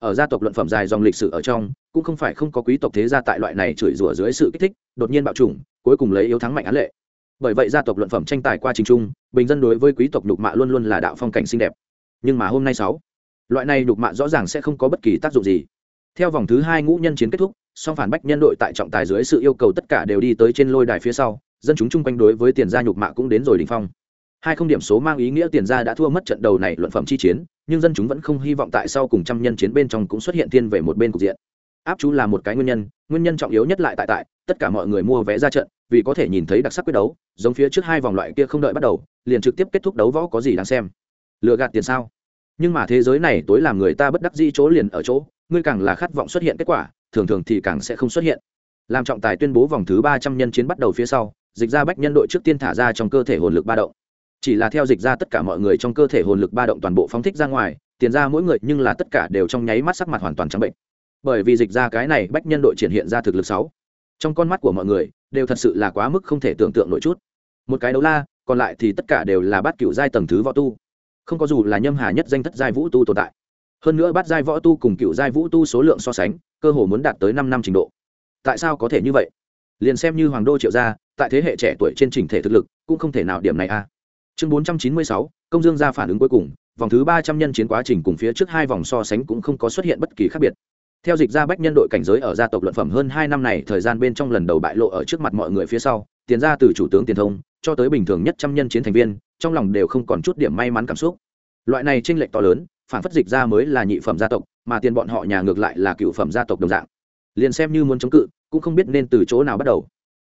ở gia tộc luận phẩm dài dòng lịch sử ở trong, cũng không phải không có quý tộc thế gia tại loại này chửi rủa dưới sự kích thích, đột nhiên bạo chủng, cuối cùng lấy yếu thắng mạnh án lệ. Bởi vậy gia tộc luận phẩm tranh tài qua trình trung, bình dân đối với quý tộc nhục mạ luôn luôn là đạo phong cảnh xinh đẹp. Nhưng mà hôm nay sáu, loại này nhục mạ rõ ràng sẽ không có bất kỳ tác dụng gì. Theo vòng thứ hai ngũ nhân chiến kết thúc, song phản bách nhân đội tại trọng tài dưới sự yêu cầu tất cả đều đi tới trên lôi đài phía sau, dân chúng chung quanh đối với tiền gia nhục mạ cũng đến rồi đình phong hai không điểm số mang ý nghĩa tiền gia đã thua mất trận đầu này luận phẩm chi chiến, nhưng dân chúng vẫn không hy vọng tại sau cùng trăm nhân chiến bên trong cũng xuất hiện thiên về một bên cục diện. Áp chú là một cái nguyên nhân nguyên nhân trọng yếu nhất lại tại tại, tất cả mọi người mua vé ra trận, vì có thể nhìn thấy đặc sắc quyết đấu, giống phía trước hai vòng loại kia không đợi bắt đầu, liền trực tiếp kết thúc đấu võ có gì đáng xem. Lừa gạt tiền sao? Nhưng mà thế giới này tối làm người ta bất đắc dĩ chỗ liền ở chỗ, ngươi càng là khát vọng xuất hiện kết quả, thường thường thì càng sẽ không xuất hiện. Làm trọng tài tuyên bố vòng thứ ba trăm nhân chiến bắt đầu phía sau, dịch ra bách nhân đội trước tiên thả ra trong cơ thể hồn lực ba động chỉ là theo dịch ra tất cả mọi người trong cơ thể hồn lực ba động toàn bộ phóng thích ra ngoài, tiền ra mỗi người nhưng là tất cả đều trong nháy mắt sắc mặt hoàn toàn trắng bệnh. Bởi vì dịch ra cái này bách nhân đội triển hiện ra thực lực sáu. Trong con mắt của mọi người, đều thật sự là quá mức không thể tưởng tượng nổi chút. Một cái đấu la, còn lại thì tất cả đều là bát cựu giai tầng thứ võ tu. Không có dù là nhâm hà nhất danh thất giai vũ tu tồn tại. Hơn nữa bát giai võ tu cùng cựu giai vũ tu số lượng so sánh, cơ hồ muốn đạt tới năm năm trình độ. Tại sao có thể như vậy? Liền xem như hoàng đô triệu gia, tại thế hệ trẻ tuổi trên trình thể thực lực, cũng không thể nào điểm này a chương bốn trăm chín mươi sáu, công dương ra phản ứng cuối cùng, vòng thứ ba trăm nhân chiến quá trình cùng phía trước hai vòng so sánh cũng không có xuất hiện bất kỳ khác biệt. Theo dịch ra bách nhân đội cảnh giới ở gia tộc luận phẩm hơn hai năm này, thời gian bên trong lần đầu bại lộ ở trước mặt mọi người phía sau, tiền ra từ chủ tướng tiền thông, cho tới bình thường nhất trăm nhân chiến thành viên, trong lòng đều không còn chút điểm may mắn cảm xúc. Loại này tranh lệch to lớn, phản phất dịch ra mới là nhị phẩm gia tộc, mà tiền bọn họ nhà ngược lại là cựu phẩm gia tộc đồng dạng. Liền xem như muốn chống cự, cũng không biết nên từ chỗ nào bắt đầu.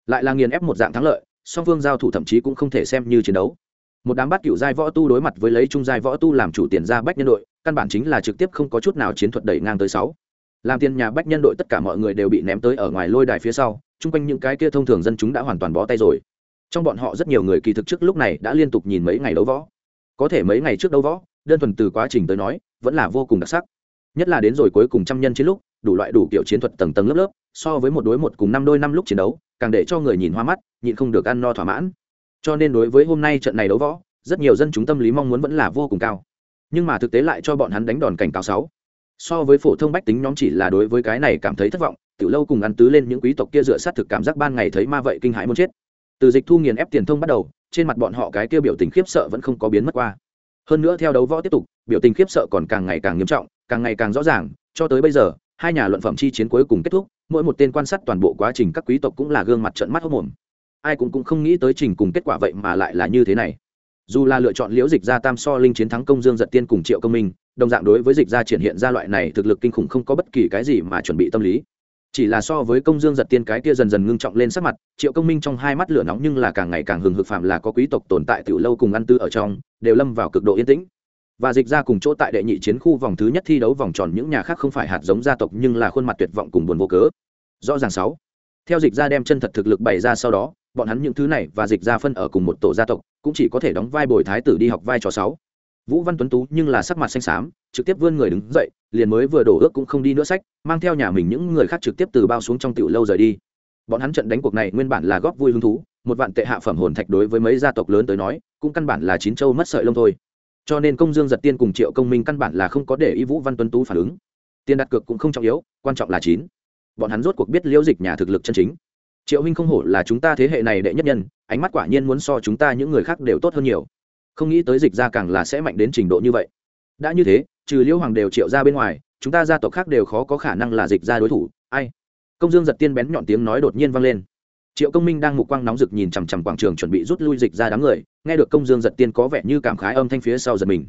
Lại là nghiền ép một dạng thắng lợi, song phương giao thủ thậm chí cũng không thể xem như chiến đấu một đám bắt cựu giai võ tu đối mặt với lấy trung giai võ tu làm chủ tiền ra bách nhân đội, căn bản chính là trực tiếp không có chút nào chiến thuật đẩy ngang tới sáu. Làm tiền nhà bách nhân đội tất cả mọi người đều bị ném tới ở ngoài lôi đài phía sau, chung quanh những cái kia thông thường dân chúng đã hoàn toàn bó tay rồi. Trong bọn họ rất nhiều người kỳ thực trước lúc này đã liên tục nhìn mấy ngày đấu võ. Có thể mấy ngày trước đấu võ, đơn thuần từ quá trình tới nói, vẫn là vô cùng đặc sắc. Nhất là đến rồi cuối cùng trăm nhân chiến lúc, đủ loại đủ kiểu chiến thuật tầng tầng lớp lớp, so với một đối một cùng năm đôi năm lúc chiến đấu, càng để cho người nhìn hoa mắt, nhịn không được ăn no thỏa mãn cho nên đối với hôm nay trận này đấu võ, rất nhiều dân chúng tâm lý mong muốn vẫn là vô cùng cao. Nhưng mà thực tế lại cho bọn hắn đánh đòn cảnh cáo sáu. So với phổ thông bách tính nhóm chỉ là đối với cái này cảm thấy thất vọng từ lâu cùng ăn tứ lên những quý tộc kia dựa sát thực cảm giác ban ngày thấy ma vậy kinh hãi muốn chết. Từ dịch thu nghiền ép tiền thông bắt đầu, trên mặt bọn họ cái kia biểu tình khiếp sợ vẫn không có biến mất qua. Hơn nữa theo đấu võ tiếp tục, biểu tình khiếp sợ còn càng ngày càng nghiêm trọng, càng ngày càng rõ ràng, cho tới bây giờ, hai nhà luận phẩm chi chiến cuối cùng kết thúc, mỗi một tên quan sát toàn bộ quá trình các quý tộc cũng là gương mặt trận mắt hốc mồm ai cũng cũng không nghĩ tới trình cùng kết quả vậy mà lại là như thế này. Dù là lựa chọn liễu dịch gia tam so linh chiến thắng công dương giật tiên cùng triệu công minh, đồng dạng đối với dịch gia triển hiện ra loại này thực lực kinh khủng không có bất kỳ cái gì mà chuẩn bị tâm lý. Chỉ là so với công dương giật tiên cái kia dần dần ngưng trọng lên sắc mặt, triệu công minh trong hai mắt lửa nóng nhưng là càng ngày càng hừng hực phạm là có quý tộc tồn tại từ lâu cùng ăn tư ở trong, đều lâm vào cực độ yên tĩnh. Và dịch ra cùng chỗ tại đệ nhị chiến khu vòng thứ nhất thi đấu vòng tròn những nhà khác không phải hạt giống gia tộc nhưng là khuôn mặt tuyệt vọng cùng buồn vô cớ. Rõ ràng sáu. Theo dịch ra đem chân thật thực lực bày ra sau đó bọn hắn những thứ này và dịch ra phân ở cùng một tổ gia tộc, cũng chỉ có thể đóng vai bồi thái tử đi học vai trò sáu. Vũ văn tuấn tú nhưng là sắc mặt xanh xám, trực tiếp vươn người đứng dậy, liền mới vừa đổ ước cũng không đi nữa sách, mang theo nhà mình những người khác trực tiếp từ bao xuống trong tiểu lâu rời đi. Bọn hắn trận đánh cuộc này nguyên bản là góp vui hứng thú, một vạn tệ hạ phẩm hồn thạch đối với mấy gia tộc lớn tới nói, cũng căn bản là chín châu mất sợi lông thôi. Cho nên công dương giật tiên cùng triệu công minh căn bản là không có để ý vũ văn tuấn tú phản ứng. Tiền đặt cược cũng không trọng yếu, quan trọng là chín. Bọn hắn rốt cuộc biết liễu dịch nhà thực lực chân chính triệu huynh không hổ là chúng ta thế hệ này đệ nhất nhân, ánh mắt quả nhiên muốn so chúng ta những người khác đều tốt hơn nhiều. Không nghĩ tới dịch ra càng là sẽ mạnh đến trình độ như vậy. Đã như thế, trừ liễu hoàng đều triệu ra bên ngoài, chúng ta gia tộc khác đều khó có khả năng là dịch ra đối thủ, ai? Công dương giật tiên bén nhọn tiếng nói đột nhiên vang lên. Triệu công minh đang mục quang nóng rực nhìn chằm chằm quảng trường chuẩn bị rút lui dịch ra đám người, nghe được công dương giật tiên có vẻ như cảm khái âm thanh phía sau giật mình.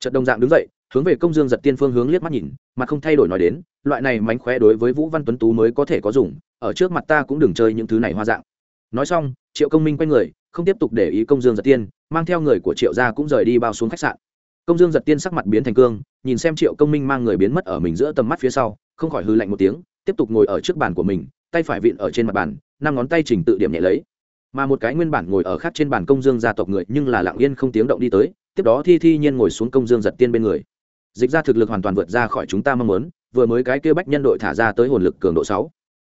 Trận đồng dạng đứng dậy, hướng về công dương giật tiên phương hướng liếc mắt nhìn mà không thay đổi nói đến loại này mánh khóe đối với vũ văn tuấn tú mới có thể có dùng, ở trước mặt ta cũng đừng chơi những thứ này hoa dạng. Nói xong, triệu công minh quay người, không tiếp tục để ý công dương giật tiên, mang theo người của triệu gia cũng rời đi bao xuống khách sạn. Công dương giật tiên sắc mặt biến thành cương, nhìn xem triệu công minh mang người biến mất ở mình giữa tầm mắt phía sau, không khỏi hư lạnh một tiếng, tiếp tục ngồi ở trước bàn của mình, tay phải vịn ở trên mặt bàn, năm ngón tay chỉnh tự điểm nhẹ lấy. Mà một cái nguyên bản ngồi ở khác trên bàn công dương gia tộc người nhưng là lặng yên không tiếng động đi tới, tiếp đó thi thi nhiên ngồi xuống công dương giật tiên bên người. Dịch ra thực lực hoàn toàn vượt ra khỏi chúng ta mong muốn vừa mới cái kia bách nhân đội thả ra tới hồn lực cường độ sáu.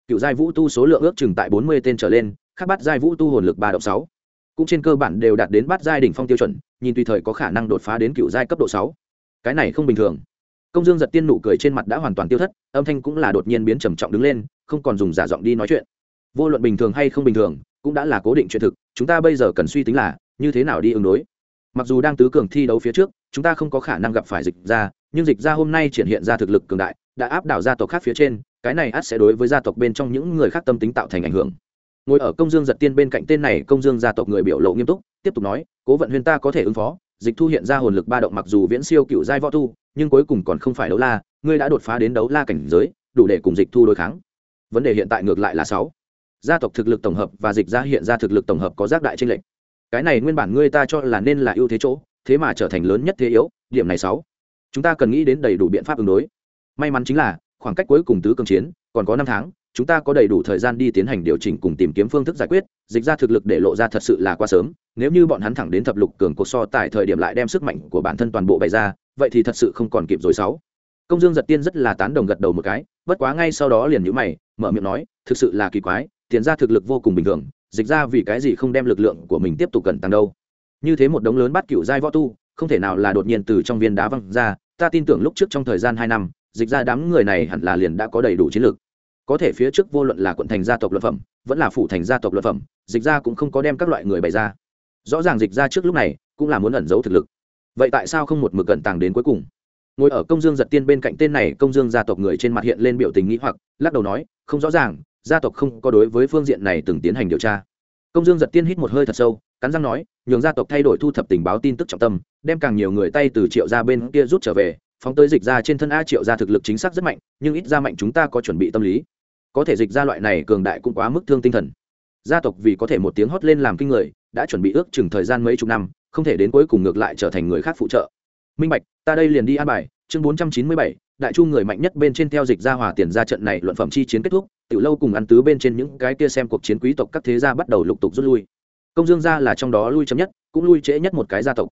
Cựu giai vũ tu số lượng ước chừng tại bốn mươi tên trở lên, khác bắt giai vũ tu hồn lực ba độ sáu. Cũng trên cơ bản đều đạt đến bắt giai đỉnh phong tiêu chuẩn, nhìn tùy thời có khả năng đột phá đến cựu giai cấp độ sáu. Cái này không bình thường. Công dương giật tiên nụ cười trên mặt đã hoàn toàn tiêu thất, âm thanh cũng là đột nhiên biến trầm trọng đứng lên, không còn dùng giả giọng đi nói chuyện. Vô luận bình thường hay không bình thường, cũng đã là cố định chuyện thực, chúng ta bây giờ cần suy tính là, như thế nào đi ứng đối. Mặc dù đang tứ cường thi đấu phía trước, chúng ta không có khả năng gặp phải dịch ra, nhưng dịch ra hôm nay triển hiện ra thực lực cường đại đã áp đảo gia tộc khác phía trên, cái này ắt sẽ đối với gia tộc bên trong những người khác tâm tính tạo thành ảnh hưởng. Ngồi ở công dương giật tiên bên cạnh tên này công dương gia tộc người biểu lộ nghiêm túc, tiếp tục nói, cố vận huyên ta có thể ứng phó, dịch thu hiện ra hồn lực ba động mặc dù viễn siêu cựu giai võ tu, nhưng cuối cùng còn không phải đấu la, ngươi đã đột phá đến đấu la cảnh giới, đủ để cùng dịch thu đối kháng. Vấn đề hiện tại ngược lại là sáu. Gia tộc thực lực tổng hợp và dịch ra hiện ra thực lực tổng hợp có giác đại tranh lệch. Cái này nguyên bản ngươi ta cho là nên là ưu thế chỗ, thế mà trở thành lớn nhất thế yếu, điểm này sáu. Chúng ta cần nghĩ đến đầy đủ biện pháp ứng đối may mắn chính là, khoảng cách cuối cùng tứ cường chiến, còn có năm tháng, chúng ta có đầy đủ thời gian đi tiến hành điều chỉnh cùng tìm kiếm phương thức giải quyết, dịch ra thực lực để lộ ra thật sự là quá sớm. Nếu như bọn hắn thẳng đến thập lục cường cuộc so tại thời điểm lại đem sức mạnh của bản thân toàn bộ bày ra, vậy thì thật sự không còn kịp rồi sáu. Công dương giật tiên rất là tán đồng gật đầu một cái, bất quá ngay sau đó liền nhữ mày, mở miệng nói, thực sự là kỳ quái, tiền ra thực lực vô cùng bình thường, dịch ra vì cái gì không đem lực lượng của mình tiếp tục cẩn tăng đâu? Như thế một đống lớn bắt cựu giai võ tu, không thể nào là đột nhiên từ trong viên đá văng ra, ta tin tưởng lúc trước trong thời gian hai năm dịch ra đám người này hẳn là liền đã có đầy đủ chiến lược. Có thể phía trước vô luận là quận thành gia tộc luật phẩm, vẫn là phủ thành gia tộc luật phẩm, dịch ra cũng không có đem các loại người bày ra. Rõ ràng dịch ra trước lúc này cũng là muốn ẩn giấu thực lực. Vậy tại sao không một mực cận tàng đến cuối cùng? Ngồi ở công dương giật tiên bên cạnh tên này công dương gia tộc người trên mặt hiện lên biểu tình nghĩ hoặc, lắc đầu nói, không rõ ràng, gia tộc không có đối với phương diện này từng tiến hành điều tra. Công dương giật tiên hít một hơi thật sâu, cắn răng nói, nhường gia tộc thay đổi thu thập tình báo tin tức trọng tâm, đem càng nhiều người tay từ triệu gia bên kia rút trở về phóng tới dịch ra trên thân a triệu gia thực lực chính xác rất mạnh, nhưng ít ra mạnh chúng ta có chuẩn bị tâm lý. Có thể dịch ra loại này cường đại cũng quá mức thương tinh thần. Gia tộc vì có thể một tiếng hót lên làm kinh người, đã chuẩn bị ước chừng thời gian mấy chục năm, không thể đến cuối cùng ngược lại trở thành người khác phụ trợ. Minh bạch, ta đây liền đi an bài. Chương bốn trăm chín mươi bảy, đại chu người mạnh nhất bên trên theo dịch ra hòa tiền ra trận này luận phẩm chi chiến kết thúc từ lâu cùng ăn tứ bên trên những cái kia xem cuộc chiến quý tộc các thế gia bắt đầu lục tục rút lui. Công dương gia là trong đó lui chấm nhất, cũng lui trễ nhất một cái gia tộc.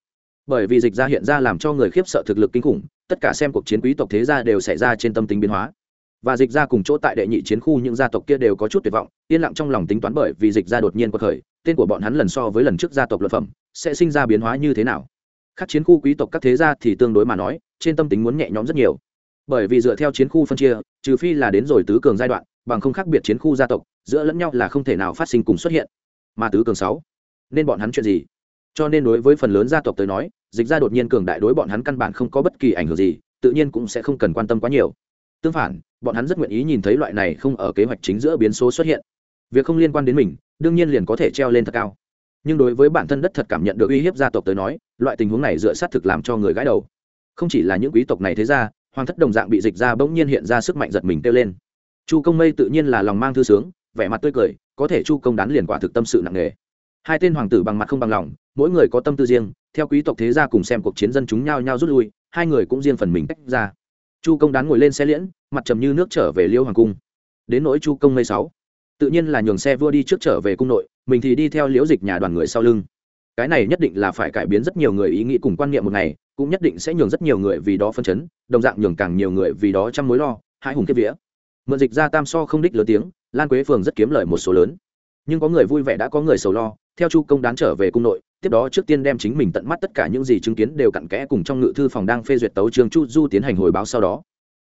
Bởi vì dịch ra hiện ra làm cho người khiếp sợ thực lực kinh khủng tất cả xem cuộc chiến quý tộc thế gia đều xảy ra trên tâm tính biến hóa. Và dịch ra cùng chỗ tại đệ nhị chiến khu những gia tộc kia đều có chút tuyệt vọng, yên lặng trong lòng tính toán bởi vì dịch ra đột nhiên cuộc khởi tên của bọn hắn lần so với lần trước gia tộc luật phẩm, sẽ sinh ra biến hóa như thế nào? Các chiến khu quý tộc các thế gia thì tương đối mà nói, trên tâm tính muốn nhẹ nhõm rất nhiều. Bởi vì dựa theo chiến khu phân chia, trừ phi là đến rồi tứ cường giai đoạn, bằng không khác biệt chiến khu gia tộc, giữa lẫn nhau là không thể nào phát sinh cùng xuất hiện. Mà tứ cường sáu, nên bọn hắn chuyện gì? Cho nên đối với phần lớn gia tộc tới nói dịch ra đột nhiên cường đại đối bọn hắn căn bản không có bất kỳ ảnh hưởng gì, tự nhiên cũng sẽ không cần quan tâm quá nhiều. Tương phản, bọn hắn rất nguyện ý nhìn thấy loại này không ở kế hoạch chính giữa biến số xuất hiện. Việc không liên quan đến mình, đương nhiên liền có thể treo lên thật cao. Nhưng đối với bản thân đất thật cảm nhận được uy hiếp gia tộc tới nói, loại tình huống này dựa sát thực làm cho người gãi đầu. Không chỉ là những quý tộc này thế ra, hoàng thất đồng dạng bị dịch ra bỗng nhiên hiện ra sức mạnh giật mình kêu lên. Chu công mây tự nhiên là lòng mang thư sướng, vẻ mặt tươi cười, có thể chu công đán liền quả thực tâm sự nặng nề. Hai tên hoàng tử bằng mặt không bằng lòng, mỗi người có tâm tư riêng theo quý tộc thế gia cùng xem cuộc chiến dân chúng nhao nhao rút lui, hai người cũng riêng phần mình tách ra. Chu công đán ngồi lên xe liễn, mặt trầm như nước trở về liêu hoàng cung. Đến nỗi chu công mây sáu, tự nhiên là nhường xe vua đi trước trở về cung nội, mình thì đi theo liễu dịch nhà đoàn người sau lưng. Cái này nhất định là phải cải biến rất nhiều người ý nghĩ cùng quan niệm một ngày, cũng nhất định sẽ nhường rất nhiều người vì đó phân chấn, đồng dạng nhường càng nhiều người vì đó chăm mối lo hai hùng kiếp vía. Mượn dịch ra tam so không đích lớn tiếng, lan quế phường rất kiếm lời một số lớn. Nhưng có người vui vẻ đã có người sầu lo, theo chu công đán trở về cung nội tiếp đó trước tiên đem chính mình tận mắt tất cả những gì chứng kiến đều cặn kẽ cùng trong ngự thư phòng đang phê duyệt tấu trường chu du tiến hành hồi báo sau đó.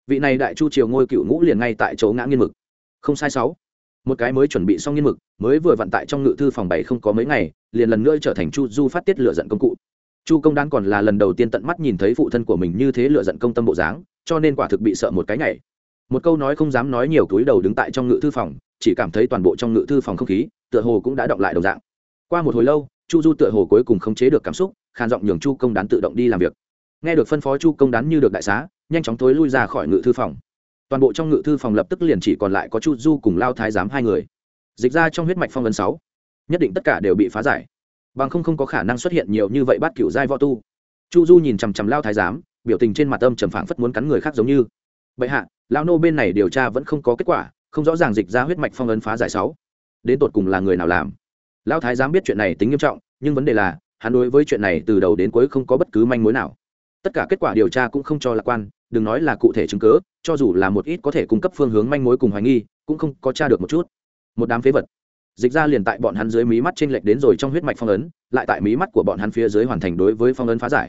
Vị này đại chu triều ngôi cựu ngũ liền ngay tại chỗ ngã nghiên mực. Không sai sáu. Một cái mới chuẩn bị xong nghiên mực, mới vừa vận tại trong ngự thư phòng bảy không có mấy ngày, liền lần nữa trở thành chu du phát tiết lựa giận công cụ. Chu công đan còn là lần đầu tiên tận mắt nhìn thấy phụ thân của mình như thế lựa giận công tâm bộ dáng, cho nên quả thực bị sợ một cái nhảy. Một câu nói không dám nói nhiều túi đầu đứng tại trong ngự thư phòng, chỉ cảm thấy toàn bộ trong ngự thư phòng không khí, tựa hồ cũng đã động lại đồng dạng. Qua một hồi lâu chu du tựa hồ cuối cùng khống chế được cảm xúc, khàn giọng nhường chu công đán tự động đi làm việc. Nghe được phân phó chu công đán như được đại xá, nhanh chóng thối lui ra khỏi ngự thư phòng. Toàn bộ trong ngự thư phòng lập tức liền chỉ còn lại có chu du cùng lao thái giám hai người. Dịch ra trong huyết mạch phong vân sáu, nhất định tất cả đều bị phá giải. Bằng không không có khả năng xuất hiện nhiều như vậy bắt cựu giai võ tu. Chu du nhìn chằm chằm lao thái giám, biểu tình trên mặt âm trầm phảng phất muốn cắn người khác giống như. Bệ hạ lao nô bên này điều tra vẫn không có kết quả, không rõ ràng dịch ra huyết mạch phong ấn phá giải sáu. Đến tột cùng là người nào làm? Lao thái giám biết chuyện này tính nghiêm trọng nhưng vấn đề là hắn đối với chuyện này từ đầu đến cuối không có bất cứ manh mối nào. Tất cả kết quả điều tra cũng không cho lạc quan đừng nói là cụ thể chứng cứ, cho dù là một ít có thể cung cấp phương hướng manh mối cùng hoài nghi cũng không có t r a được một chút. Một đám phế vật. Dịch ra liền tại bọn hắn dưới mí mắt t r ê n lệch đến rồi trong huyết mạch phong ấn lại tại mí mắt của bọn hắn phía dưới hoàn thành đối với phong ấn phá giải.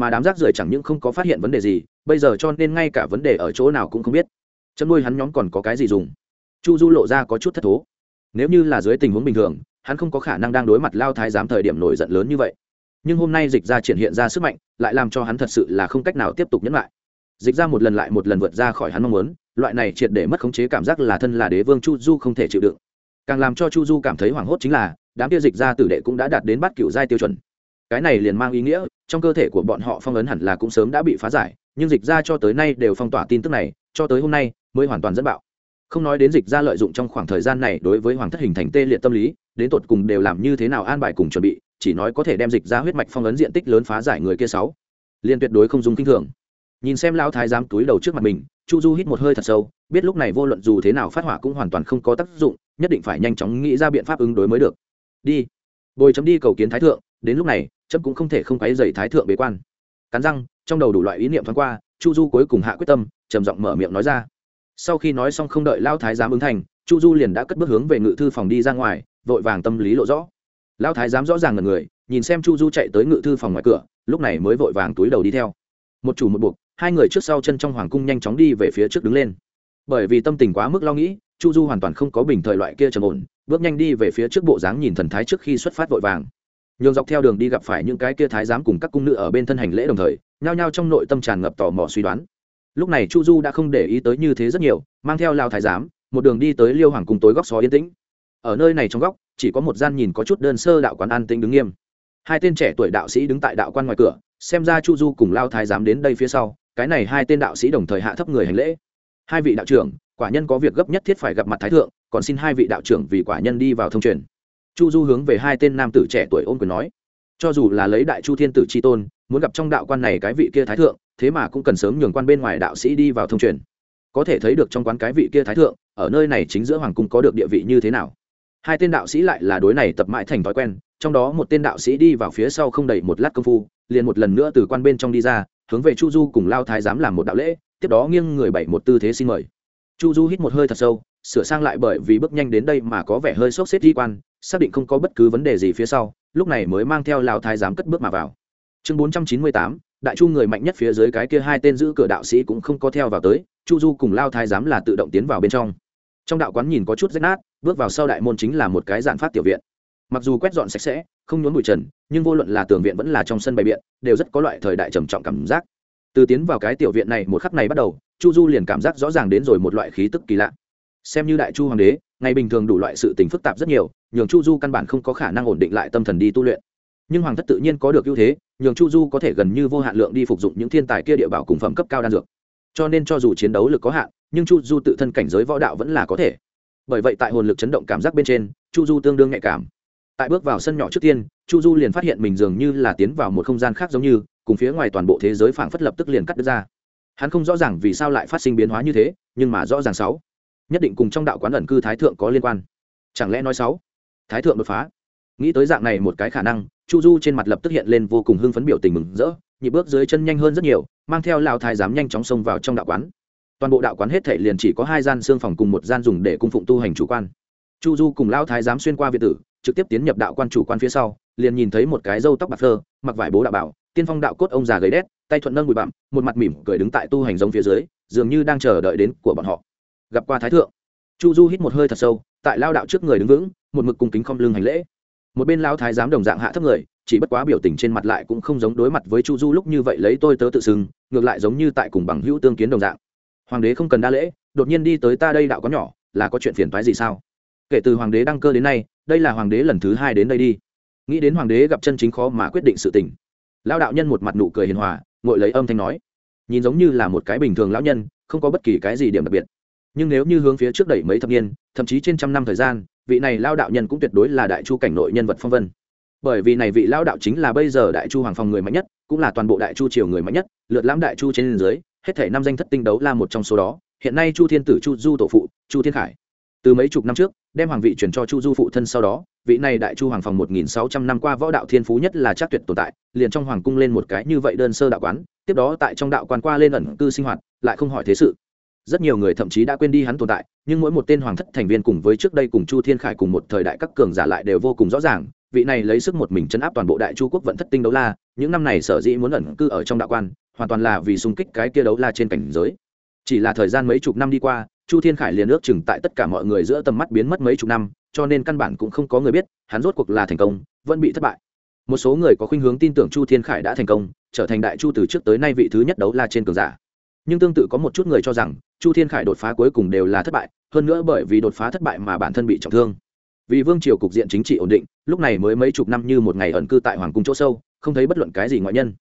Mà đám rác rưởi chẳng những không có phát hiện vấn đề gì bây giờ cho nên ngay cả vấn đề ở chỗ nào cũng không biết. Chấm nuôi hắn nhóm còn có cái gì dùng? Chu du lộ ra có chút thất thố. Nếu như là dưới tình huống bình thường hắn không có khả năng đang đối mặt lao thái giám thời điểm nổi giận lớn như vậy. Nhưng hôm nay dịch ra triển hiện ra sức mạnh, lại làm cho hắn thật sự là không cách nào tiếp tục nhẫn lại. Dịch ra một lần lại một lần vượt ra khỏi hắn mong muốn, loại này triệt để mất khống chế cảm giác là thân là đế vương chu du không thể chịu đựng. Càng làm cho chu du cảm thấy hoảng hốt chính là, đám kia dịch ra tử đệ cũng đã đạt đến bắt cựu giai tiêu chuẩn. Cái này liền mang ý nghĩa, trong cơ thể của bọn họ phong ấn hẳn là cũng sớm đã bị phá giải, nhưng dịch ra cho tới nay đều phong tỏa tin tức này, cho tới hôm nay mới hoàn toàn dẫn bạo. Không nói đến dịch ra lợi dụng trong khoảng thời gian này đối với hoàng thất hình thành tê liệt tâm lý đến tột cùng đều làm như thế nào an bài cùng chuẩn bị, chỉ nói có thể đem dịch ra huyết mạch phong ấn diện tích lớn phá giải người kia sáu. Liên tuyệt đối không dùng kinh thường. Nhìn xem lão thái giám túi đầu trước mặt mình, chu du hít một hơi thật sâu, biết lúc này vô luận dù thế nào phát hỏa cũng hoàn toàn không có tác dụng, nhất định phải nhanh chóng nghĩ ra biện pháp ứng đối mới được. Đi. Bồi chấm đi cầu kiến thái thượng, đến lúc này, chấm cũng không thể không quấy dày thái thượng bế quan. Cắn răng, trong đầu đủ loại ý niệm thoáng qua, chu du cuối cùng hạ quyết tâm, trầm giọng mở miệng nói ra. Sau khi nói xong không đợi lao thái giám ứng thành, chu du liền đã cất bước hướng về ngự thư phòng đi ra ngoài vội vàng tâm lý lộ rõ. Lao thái giám rõ ràng ngần người, nhìn xem chu du chạy tới ngự thư phòng ngoài cửa, lúc này mới vội vàng túi đầu đi theo. Một chủ một buộc, hai người trước sau chân trong hoàng cung nhanh chóng đi về phía trước đứng lên. Bởi vì tâm tình quá mức lo nghĩ, chu du hoàn toàn không có bình thời loại kia trầm ổn, bước nhanh đi về phía trước bộ dáng nhìn thần thái trước khi xuất phát vội vàng. Nhường dọc theo đường đi gặp phải những cái kia thái giám cùng các cung nữ ở bên thân hành lễ đồng thời, nhao nhao trong nội tâm tràn ngập tò mò suy đoán. Lúc này chu du đã không để ý tới như thế rất nhiều, mang theo lao thái giám, một đường đi tới liêu hoàng cung tối góc xó yên tĩnh ở nơi này trong góc, chỉ có một gian nhìn có chút đơn sơ đạo quán an tĩnh đứng nghiêm. Hai tên trẻ tuổi đạo sĩ đứng tại đạo quan ngoài cửa, xem ra chu du cùng lao thái giám đến đây phía sau, cái này hai tên đạo sĩ đồng thời hạ thấp người hành lễ. Hai vị đạo trưởng, quả nhân có việc gấp nhất thiết phải gặp mặt thái thượng, còn xin hai vị đạo trưởng vì quả nhân đi vào thông truyền. Chu du hướng về hai tên nam tử trẻ tuổi ôm quyền nói, cho dù là lấy đại chu thiên tử c h i tôn, muốn gặp trong đạo quan này cái vị kia thái thượng, thế mà cũng cần sớm nhường quan bên ngoài đạo sĩ đi vào thông truyền. Có thể thấy được trong quán cái vị kia thái thượng, ở nơi này chính giữa hoàng cung có được địa vị như thế nào hai tên đạo sĩ lại là đối này tập mãi thành thói quen, trong đó một tên đạo sĩ đi vào phía sau không đầy một lát công phu, liền một lần nữa từ quan bên trong đi ra, hướng về chu du cùng lao thái giám làm một đạo lễ, tiếp đó nghiêng người bảy một tư thế xin mời. Chu du hít một hơi thật sâu, sửa sang lại bởi vì bước nhanh đến đây mà có vẻ hơi sốc xếp di quan, xác định không có bất cứ vấn đề gì phía sau, lúc này mới mang theo lao thái giám cất bước mà vào. Chương bốn trăm chín mươi tám, đại chu người mạnh nhất phía dưới cái kia hai tên giữ cửa đạo sĩ cũng không có theo vào tới, chu du cùng lao thái giám là tự động tiến vào bên trong trong đạo quán nhìn có chút rách nát, bước vào sau đại môn chính là một cái giản phát tiểu viện. Mặc dù quét dọn sạch sẽ, không nhốn bụi trần, nhưng vô luận là tường viện vẫn là trong sân bày biện, đều rất có loại thời đại trầm trọng cảm giác. Từ tiến vào cái tiểu viện này một khắc này bắt đầu, chu du liền cảm giác rõ ràng đến rồi một loại khí tức kỳ lạ. Xem như đại chu hoàng đế, ngày bình thường đủ loại sự tình phức tạp rất nhiều, nhường chu du căn bản không có khả năng ổn định lại tâm thần đi tu luyện. Nhưng hoàng thất tự nhiên có được ưu thế, nhường chu du có thể gần như vô hạn lượng đi phục dụng những thiên tài kia địa bảo cùng phẩm cấp cao đan dược cho nên cho dù chiến đấu lực có hạn, nhưng chu du tự thân cảnh giới võ đạo vẫn là có thể. Bởi vậy tại hồn lực chấn động cảm giác bên trên, chu du tương đương nhạy cảm. Tại bước vào sân nhỏ trước tiên, chu du liền phát hiện mình dường như là tiến vào một không gian khác giống như, cùng phía ngoài toàn bộ thế giới phảng phất lập tức liền cắt đứt ra. Hắn không rõ ràng vì sao lại phát sinh biến hóa như thế, nhưng mà rõ ràng sáu. Nhất định cùng trong đạo quán ẩn cư thái thượng có liên quan. Chẳng lẽ nói sáu? Thái thượng đột phá. Nghĩ tới dạng này một cái khả năng, chu du trên mặt lập tức hiện lên vô cùng hưng phấn biểu tình mừng rỡ, nhịp bước dưới chân nhanh hơn rất nhiều mang theo lao thái giám nhanh chóng xông vào trong đạo quán. Toàn bộ đạo quán hết thể liền chỉ có hai gian xương phòng cùng một gian dùng để cung phụng tu hành chủ quan. Chu du cùng lao thái giám xuyên qua việt tử, trực tiếp tiến nhập đạo quan chủ quan phía sau, liền nhìn thấy một cái râu tóc bạc phơ, mặc vải bố đạo bảo, tiên phong đạo cốt ông già gầy đét, tay thuận nâng bụi bặm, một mặt mỉm cười đứng tại tu hành giống phía dưới, dường như đang chờ đợi đến của bọn họ. Gặp qua thái thượng, chu du hít một hơi thật sâu, tại lao đạo trước người đứng vững, một mực cung kính không lưng hành lễ. Một bên lao thái giám đồng dạng hạ thấp người chỉ bất quá biểu tình trên mặt lại cũng không giống đối mặt với chu du lúc như vậy lấy tôi tớ tự xưng, ngược lại giống như tại cùng bằng hữu tương kiến đồng dạng. Hoàng đế không cần đa lễ, đột nhiên đi tới ta đây đạo có nhỏ, là có chuyện phiền thoái gì sao? Kể từ hoàng đế đăng cơ đến nay, đây là hoàng đế lần thứ hai đến đây đi. Nghĩ đến hoàng đế gặp chân chính khó mà quyết định sự tình. Lao đạo nhân một mặt nụ cười hiền hòa, ngồi lấy âm thanh nói, nhìn giống như là một cái bình thường lão nhân, không có bất kỳ cái gì điểm đặc biệt. Nhưng nếu như hướng phía trước đẩy mấy thập niên, thậm chí trên trăm năm thời gian, vị này lao đạo nhân cũng tuyệt đối là đại chu cảnh nội nhân vật phong vân bởi vì này vị lao đạo chính là bây giờ đại chu hoàng phòng người mạnh nhất, cũng là toàn bộ đại chu triều người mạnh nhất, lượt lãm đại chu trên dưới, hết thể năm danh thất tinh đấu là một trong số đó. Hiện nay chu thiên tử chu du tổ phụ, chu thiên khải. Từ mấy chục năm trước, đem hoàng vị chuyển cho chu du phụ thân sau đó, vị này đại chu hoàng phòng một nghìn sáu trăm năm qua võ đạo thiên phú nhất là chắc tuyệt tồn tại, liền trong hoàng cung lên một cái như vậy đơn sơ đạo quán, tiếp đó tại trong đạo quan qua lên ẩn cư sinh hoạt, lại không hỏi thế sự. Rất nhiều người thậm chí đã quên đi hắn tồn tại, nhưng mỗi một tên hoàng thất thành viên cùng với trước đây cùng chu thiên khải cùng một thời đại các cường giả lại đều vô cùng rõ ràng vị này lấy sức một mình chấn áp toàn bộ đại chu quốc vẫn thất tinh đấu la, những năm này sở dĩ muốn ẩn cư ở trong đạo quan, hoàn toàn là vì xung kích cái kia đấu la trên cảnh giới. Chỉ là thời gian mấy chục năm đi qua, chu thiên khải liền ước chừng tại tất cả mọi người giữa tầm mắt biến mất mấy chục năm, cho nên căn bản cũng không có người biết, hắn rốt cuộc là thành công, vẫn bị thất bại. Một số người có khuynh hướng tin tưởng chu thiên khải đã thành công, trở thành đại chu từ trước tới nay vị thứ nhất đấu la trên cường giả. Nhưng tương tự có một chút người cho rằng, chu thiên khải đột phá cuối cùng đều là thất bại, hơn nữa bởi vì đột phá thất bại mà bản thân bị trọng thương vì vương triều cục diện chính trị ổn định, lúc này mới mấy chục năm như một ngày ẩn cư tại hoàng cung chỗ sâu, không thấy bất luận cái gì ngoại nhân.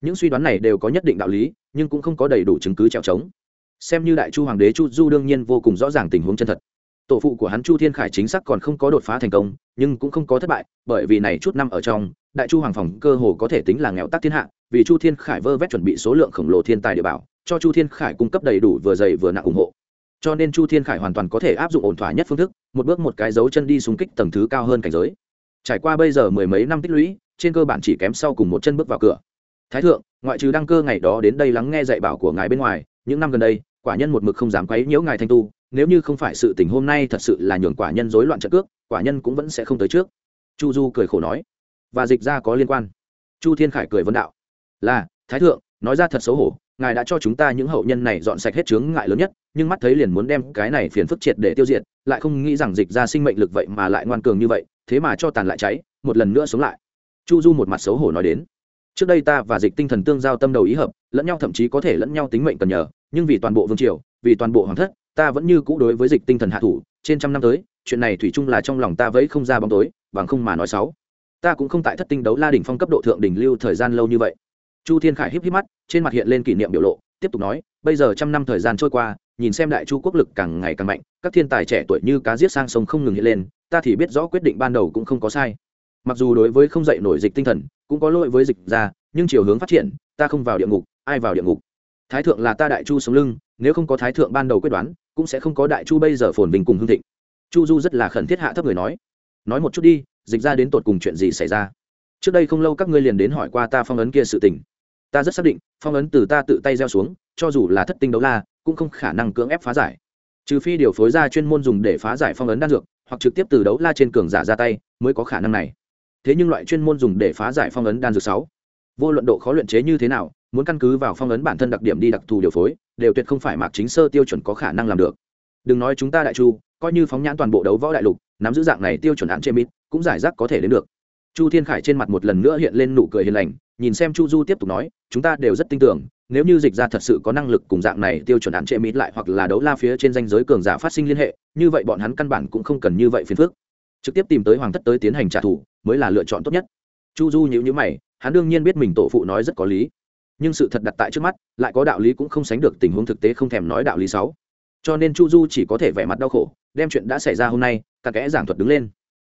Những suy đoán này đều có nhất định đạo lý, nhưng cũng không có đầy đủ chứng cứ trèo trống. Xem như đại chu hoàng đế chu du đương nhiên vô cùng rõ ràng tình huống chân thật. Tổ phụ của hắn chu thiên khải chính xác còn không có đột phá thành công, nhưng cũng không có thất bại, bởi vì này chút năm ở trong, đại chu hoàng phòng cơ hồ có thể tính là nghèo tắc thiên hạ, vì chu thiên khải vơ vét chuẩn bị số lượng khổng lồ thiên tài địa bảo, cho chu thiên khải cung cấp đầy đủ vừa dày vừa nặng ủng hộ cho nên chu thiên khải hoàn toàn có thể áp dụng ổn thỏa nhất phương thức, một bước một cái dấu chân đi xung kích tầng thứ cao hơn cảnh giới. Trải qua bây giờ mười mấy năm tích lũy, trên cơ bản chỉ kém sau cùng một chân bước vào cửa. Thái thượng, ngoại trừ đăng cơ ngày đó đến đây lắng nghe dạy bảo của ngài bên ngoài, những năm gần đây, quả nhân một mực không dám quấy nhiễu ngài thanh tu, nếu như không phải sự tình hôm nay thật sự là nhường quả nhân rối loạn trận cước, quả nhân cũng vẫn sẽ không tới trước. Chu du cười khổ nói. Và dịch ra có liên quan. Chu thiên khải cười vấn đạo. Là, thái thượng, nói ra thật xấu hổ ngài đã cho chúng ta những hậu nhân này dọn sạch hết chướng ngại lớn nhất, nhưng mắt thấy liền muốn đem cái này phiền phức triệt để tiêu diệt, lại không nghĩ rằng dịch ra sinh mệnh lực vậy mà lại ngoan cường như vậy, thế mà cho tàn lại cháy, một lần nữa sống lại. Chu du một mặt xấu hổ nói đến. Trước đây ta và dịch tinh thần tương giao tâm đầu ý hợp, lẫn nhau thậm chí có thể lẫn nhau tính mệnh cần nhờ, nhưng vì toàn bộ vương triều, vì toàn bộ hoàng thất, ta vẫn như cũ đối với dịch tinh thần hạ thủ, trên trăm năm tới, chuyện này thủy chung là trong lòng ta vẫy không ra bóng tối, bằng không mà nói xấu. Ta cũng không tại thất tinh đấu la đỉnh phong cấp độ thượng đỉnh lưu thời gian lâu như vậy chu thiên khải híp híp mắt, trên mặt hiện lên kỷ niệm biểu lộ, tiếp tục nói, bây giờ trăm năm thời gian trôi qua, nhìn xem đại chu quốc lực càng ngày càng mạnh, các thiên tài trẻ tuổi như cá giết sang sông không ngừng hiện lên, ta thì biết rõ quyết định ban đầu cũng không có sai. Mặc dù đối với không dạy nổi dịch tinh thần, cũng có lỗi với dịch ra, nhưng chiều hướng phát triển, ta không vào địa ngục, ai vào địa ngục? Thái thượng là ta đại chu sống lưng, nếu không có thái thượng ban đầu quyết đoán, cũng sẽ không có đại chu bây giờ phồn vinh cùng hương thịnh. Chu du rất là khẩn thiết hạ thấp người nói nói một chút đi, dịch ra đến tột cùng chuyện gì xảy ra? Trước đây không lâu các ngươi liền đến hỏi qua ta phong ấn kia sự tình ta rất xác định, phong ấn từ ta tự tay gieo xuống, cho dù là thất tinh đấu la, cũng không khả năng cưỡng ép phá giải. Trừ phi điều phối ra chuyên môn dùng để phá giải phong ấn đan dược, hoặc trực tiếp từ đấu la trên cường giả ra tay, mới có khả năng này. Thế nhưng loại chuyên môn dùng để phá giải phong ấn đan dược sáu, vô luận độ khó luyện chế như thế nào, muốn căn cứ vào phong ấn bản thân đặc điểm đi đặc thù điều phối, đều tuyệt không phải mạc chính sơ tiêu chuẩn có khả năng làm được. Đừng nói chúng ta đại chu, coi như phóng nhãn toàn bộ đấu võ đại lục, nắm giữ dạng này tiêu chuẩn hạn chê mít, cũng giải rác có thể đến được chu thiên khải trên mặt một lần nữa hiện lên nụ cười hiền lành, nhìn xem chu du tiếp tục nói, chúng ta đều rất tin tưởng, nếu như dịch ra thật sự có năng lực cùng dạng này tiêu chuẩn hạn chế mít lại hoặc là đấu la phía trên danh giới cường giả phát sinh liên hệ, như vậy bọn hắn căn bản cũng không cần như vậy phiền phức. Trực tiếp tìm tới hoàng thất tới tiến hành trả thù, mới là lựa chọn tốt nhất. Chu du nhữ nhữ mày, hắn đương nhiên biết mình tổ phụ nói rất có lý. Nhưng sự thật đặt tại trước mắt, lại có đạo lý cũng không sánh được tình huống thực tế không thèm nói đạo lý sáu cho nên chu du chỉ có thể vẻ mặt đau khổ, đem chuyện đã xảy ra hôm nay, cả kẽ giảng thuật đứng lên.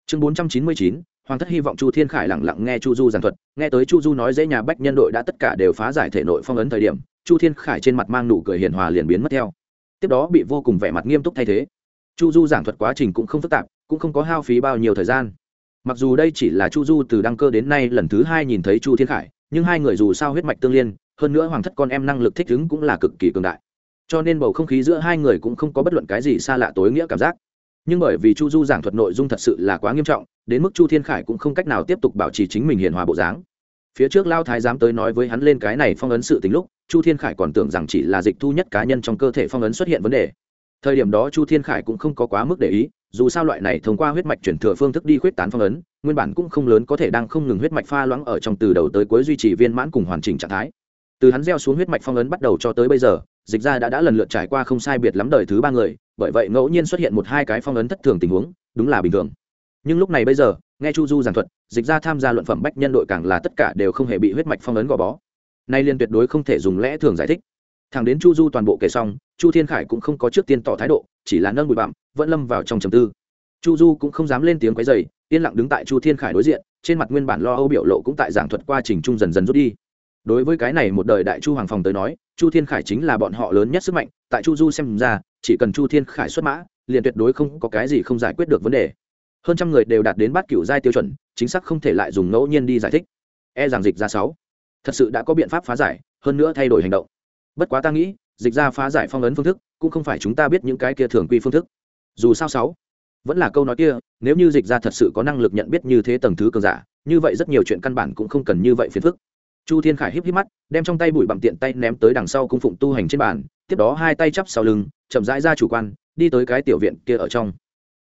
Chương bốn trăm chín mươi chín hoàng thất hy vọng chu thiên khải lẳng lặng nghe chu du giảng thuật. Nghe tới chu du nói dễ nhà bách nhân đội đã tất cả đều phá giải thể nội phong ấn thời điểm, chu thiên khải trên mặt mang nụ cười hiền hòa liền biến mất theo. Tiếp đó bị vô cùng vẻ mặt nghiêm túc thay thế. Chu du giảng thuật quá trình cũng không phức tạp, cũng không có hao phí bao nhiêu thời gian. Mặc dù đây chỉ là chu du từ đăng cơ đến nay lần thứ hai nhìn thấy chu thiên khải, nhưng hai người dù sao huyết mạch tương liên, hơn nữa hoàng thất con em năng lực thích ứng cũng là cực kỳ cường đại. Cho nên bầu không khí giữa hai người cũng không có bất luận cái gì xa lạ tối nghĩa cảm giác nhưng bởi vì chu du giảng thuật nội dung thật sự là quá nghiêm trọng, đến mức chu thiên khải cũng không cách nào tiếp tục bảo trì chính mình hiền hòa bộ dáng. Phía trước lao thái giám tới nói với hắn lên cái này phong ấn sự tính lúc, chu thiên khải còn tưởng rằng chỉ là dịch thu nhất cá nhân trong cơ thể phong ấn xuất hiện vấn đề. Thời điểm đó chu thiên khải cũng không có quá mức để ý, dù sao loại này thông qua huyết mạch chuyển thừa phương thức đi khuyết tán phong ấn, nguyên bản cũng không lớn có thể đang không ngừng huyết mạch pha loãng ở trong từ đầu tới cuối duy trì viên mãn cùng hoàn chỉnh trạng thái. Từ hắn gieo xuống huyết mạch phong ấn bắt đầu cho tới bây giờ, dịch ra đã đã lần lượt trải qua không sai biệt lắm đời thứ ba người bởi vậy ngẫu nhiên xuất hiện một hai cái phong ấn thất thường tình huống, đúng là bình thường. Nhưng lúc này bây giờ, nghe chu du giảng thuật, dịch ra tham gia luận phẩm bách nhân đội càng là tất cả đều không hề bị huyết mạch phong ấn gò bó. Nay liên tuyệt đối không thể dùng lẽ thường giải thích. Thẳng đến chu du toàn bộ kể xong, chu thiên khải cũng không có trước tiên tỏ thái độ, chỉ là nâng bụi bặm, vẫn lâm vào trong trầm tư. Chu du cũng không dám lên tiếng quấy dày yên lặng đứng tại chu thiên khải đối diện, trên mặt nguyên bản lo âu biểu lộ cũng tại giảng thuật quá trình trung dần dần rút đi. Đối với cái này một đời đại chu hoàng phòng tới nói, chu thiên khải chính là bọn họ lớn nhất sức mạnh, tại chu du xem ra chỉ cần chu thiên khải xuất mã, liền tuyệt đối không có cái gì không giải quyết được vấn đề. Hơn trăm người đều đạt đến bát cựu giai tiêu chuẩn, chính xác không thể lại dùng ngẫu nhiên đi giải thích. E rằng dịch ra sáu. Thật sự đã có biện pháp phá giải, hơn nữa thay đổi hành động. Bất quá ta nghĩ, dịch ra phá giải phong ấn phương thức, cũng không phải chúng ta biết những cái kia thường quy phương thức. Dù sao sáu, vẫn là câu nói kia, nếu như dịch ra thật sự có năng lực nhận biết như thế tầng thứ cường giả, như vậy rất nhiều chuyện căn bản cũng không cần như vậy phiền phức chu thiên khải híp híp mắt, đem trong tay bụi bặm tiện tay ném tới đằng sau cung phụng tu hành trên bàn, tiếp đó hai tay chắp sau lưng, chậm rãi ra chủ quan, đi tới cái tiểu viện kia ở trong.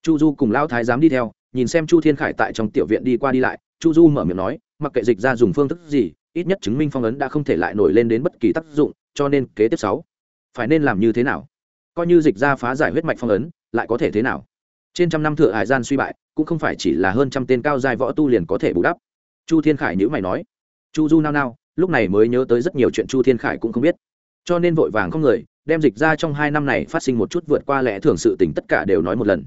Chu du cùng lão thái giám đi theo, nhìn xem chu thiên khải tại trong tiểu viện đi qua đi lại, chu du mở miệng nói, mặc kệ dịch ra dùng phương thức gì, ít nhất chứng minh phong ấn đã không thể lại nổi lên đến bất kỳ tác dụng, cho nên kế tiếp sáu, phải nên làm như thế nào? Coi như dịch ra phá giải huyết mạch phong ấn, lại có thể thế nào? Trên trăm năm thừa hải gian suy bại, cũng không phải chỉ là hơn trăm tên cao giai võ tu liền có thể bù đắp. Chu thiên khải nhữ mày nói chu du nao nao, lúc này mới nhớ tới rất nhiều chuyện chu thiên khải cũng không biết. Cho nên vội vàng không người, đem dịch ra trong hai năm này phát sinh một chút vượt qua lẽ thường sự tình tất cả đều nói một lần.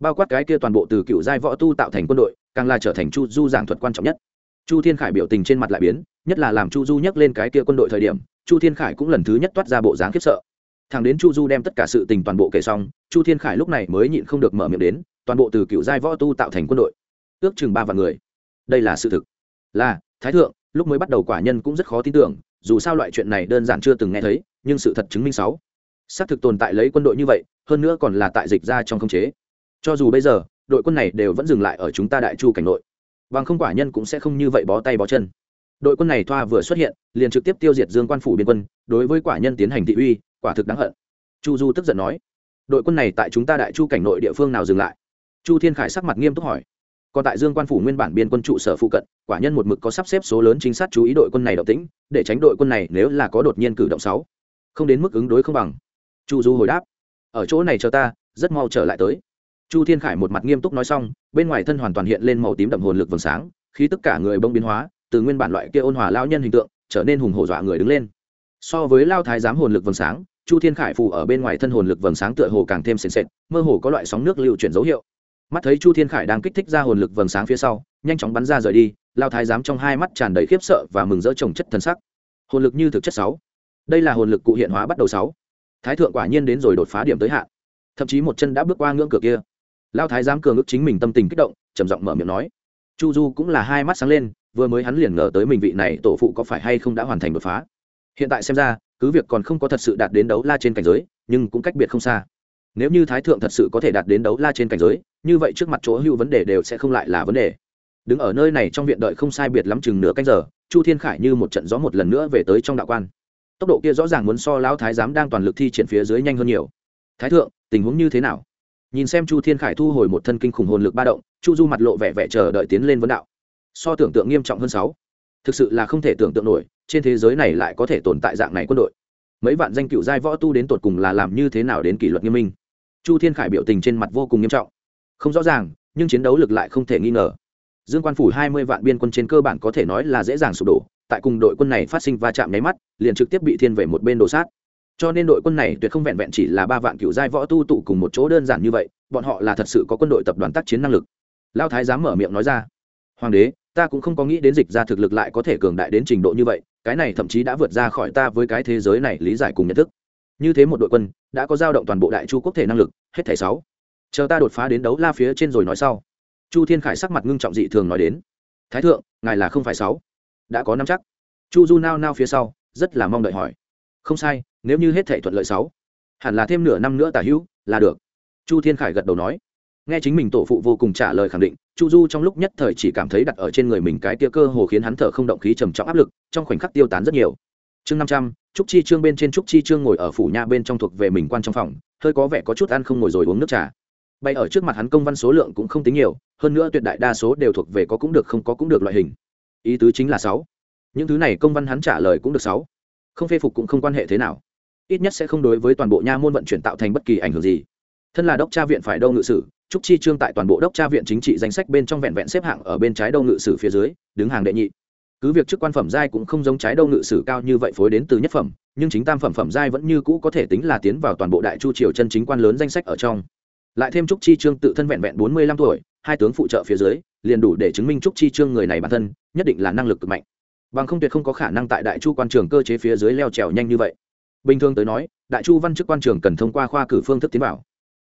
Bao quát cái kia toàn bộ từ cựu giai võ tu tạo thành quân đội, càng là trở thành chu du giảng thuật quan trọng nhất. Chu thiên khải biểu tình trên mặt lại biến, nhất là làm chu du nhắc lên cái kia quân đội thời điểm, chu thiên khải cũng lần thứ nhất toát ra bộ dáng khiếp sợ. Thằng đến chu du đem tất cả sự tình toàn bộ kể xong, chu thiên khải lúc này mới nhịn không được mở miệng đến, toàn bộ từ cựu giai võ tu tạo thành quân đội. Ước chừng ba vạn người. Đây là sự thực. Là, thái thượng lúc mới bắt đầu quả nhân cũng rất khó tin tưởng, dù sao loại chuyện này đơn giản chưa từng nghe thấy, nhưng sự thật chứng minh sáu. Xác thực tồn tại lấy quân đội như vậy, hơn nữa còn là tại dịch ra trong không chế. Cho dù bây giờ, đội quân này đều vẫn dừng lại ở chúng ta đại chu cảnh nội. Bằng không quả nhân cũng sẽ không như vậy bó tay bó chân. Đội quân này thoa vừa xuất hiện, liền trực tiếp tiêu diệt dương quan phủ biên quân, đối với quả nhân tiến hành thị uy, quả thực đáng hận. Chu du tức giận nói, đội quân này tại chúng ta đại chu cảnh nội địa phương nào dừng lại? Chu thiên khải sắc mặt nghiêm túc hỏi còn tại dương quan phủ nguyên bản biên quân trụ sở phụ cận, quả nhân một mực có sắp xếp số lớn chính sát chú ý đội quân này động tĩnh, để tránh đội quân này nếu là có đột nhiên cử động sáu. Không đến mức ứng đối không bằng. Chu du hồi đáp. Ở chỗ này chờ ta, rất mau trở lại tới. Chu thiên khải một mặt nghiêm túc nói xong, bên ngoài thân hoàn toàn hiện lên màu tím đậm hồn lực vầng sáng khi tất cả người bông biến hóa, từ nguyên bản loại kia ôn hòa lao nhân hình tượng, trở nên hùng hổ dọa người đứng lên. So với lao thái giám hồn lực vầng sáng, chu thiên khải phù ở bên ngoài thân hồn lực vầng sáng tựa hồ càng thêm sền sệt, mơ hồ có loại sóng nước lưu chuyển dấu hiệu mắt thấy chu thiên khải đang kích thích ra hồn lực vầng sáng phía sau, nhanh chóng bắn ra rời đi, lao thái giám trong hai mắt tràn đầy khiếp sợ và mừng rỡ trồng chất thân sắc. Hồn lực như thực chất sáu. Đây là hồn lực cụ hiện hóa bắt đầu sáu. Thái thượng quả nhiên đến rồi đột phá điểm tới hạn. Thậm chí một chân đã bước qua ngưỡng cửa kia. Lao thái giám cường ức chính mình tâm tình kích động, trầm giọng mở miệng nói. Chu du cũng là hai mắt sáng lên, vừa mới hắn liền ngờ tới mình vị này tổ phụ có phải hay không đã hoàn thành đột phá. Hiện tại xem ra, cứ việc còn không có thật sự đạt đến đấu la trên cảnh giới, nhưng cũng cách biệt không xa nếu như thái thượng thật sự có thể đạt đến đấu la trên cảnh giới, như vậy trước mặt chỗ hưu vấn đề đều sẽ không lại là vấn đề. Đứng ở nơi này trong viện đợi không sai biệt lắm chừng nửa canh giờ, chu thiên khải như một trận gió một lần nữa về tới trong đạo quan. Tốc độ kia rõ ràng muốn so lão thái giám đang toàn lực thi triển phía dưới nhanh hơn nhiều. Thái thượng, tình huống như thế nào? Nhìn xem chu thiên khải thu hồi một thân kinh khủng hồn lực ba động, chu du mặt lộ vẻ vẻ chờ đợi tiến lên vấn đạo. So tưởng tượng nghiêm trọng hơn sáu. Thực sự là không thể tưởng tượng nổi, trên thế giới này lại có thể tồn tại dạng này quân đội. Mấy vạn danh cựu giai võ tu đến tột cùng là làm như thế nào đến kỷ luật nghiêm minh? Chu thiên khải biểu tình trên mặt vô cùng nghiêm trọng. Không rõ ràng, nhưng chiến đấu lực lại không thể nghi ngờ. Dương quan phủ hai mươi vạn biên quân trên cơ bản có thể nói là dễ dàng sụp đổ, tại cùng đội quân này phát sinh va chạm nháy mắt, liền trực tiếp bị thiên về một bên đổ sát. Cho nên đội quân này tuyệt không vẹn vẹn chỉ là ba vạn cựu giai võ tu tụ cùng một chỗ đơn giản như vậy, bọn họ là thật sự có quân đội tập đoàn tác chiến năng lực. Lao thái dám mở miệng nói ra, hoàng đế, ta cũng không có nghĩ đến dịch ra thực lực lại có thể cường đại đến trình độ như vậy, cái này thậm chí đã vượt ra khỏi ta với cái thế giới này lý giải cùng nhận thức như thế một đội quân, đã có giao động toàn bộ đại chu quốc thể năng lực, hết thảy sáu. Chờ ta đột phá đến đấu la phía trên rồi nói sau. Chu thiên khải sắc mặt ngưng trọng dị thường nói đến. Thái thượng, ngài là không phải sáu. Đã có năm chắc. Chu du nao nao phía sau, rất là mong đợi hỏi. Không sai, nếu như hết thể thuận lợi sáu, hẳn là thêm nửa năm nữa tả hữu, là được. Chu thiên khải gật đầu nói. Nghe chính mình tổ phụ vô cùng trả lời khẳng định, chu du trong lúc nhất thời chỉ cảm thấy đặt ở trên người mình cái tia cơ hồ khiến hắn thở không động khí trầm trọng áp lực, trong khoảnh khắc tiêu tán rất nhiều. Chương năm trăm trúc chi trương bên trên trúc chi trương ngồi ở phủ nha bên trong thuộc về mình quan trong phòng, hơi có vẻ có chút ăn không ngồi rồi uống nước trà. Bay ở trước mặt hắn công văn số lượng cũng không tính nhiều, hơn nữa tuyệt đại đa số đều thuộc về có cũng được không có cũng được loại hình. Ý tứ chính là sáu. Những thứ này công văn hắn trả lời cũng được sáu. Không phê phục cũng không quan hệ thế nào. Ít nhất sẽ không đối với toàn bộ nha môn vận chuyển tạo thành bất kỳ ảnh hưởng gì. Thân là đốc tra viện phải đâu ngự sử, trúc chi trương tại toàn bộ đốc tra viện chính trị danh sách bên trong vẹn vẹn xếp hạng ở bên trái đâu ngự sử phía dưới, đứng hàng đệ nhị cứ việc chức quan phẩm giai cũng không giống trái đâu ngự sử cao như vậy phối đến từ nhất phẩm, nhưng chính tam phẩm phẩm giai vẫn như cũ có thể tính là tiến vào toàn bộ đại chu triều chân chính quan lớn danh sách ở trong. Lại thêm trúc chi trương tự thân vẹn vẹn bốn mươi lăm tuổi, hai tướng phụ trợ phía dưới, liền đủ để chứng minh trúc chi trương người này bản thân, nhất định là năng lực cực mạnh. Bằng không tuyệt không có khả năng tại đại chu quan trường cơ chế phía dưới leo trèo nhanh như vậy. Bình thường tới nói, đại chu văn chức quan trường cần thông qua khoa cử phương thức tiến vào.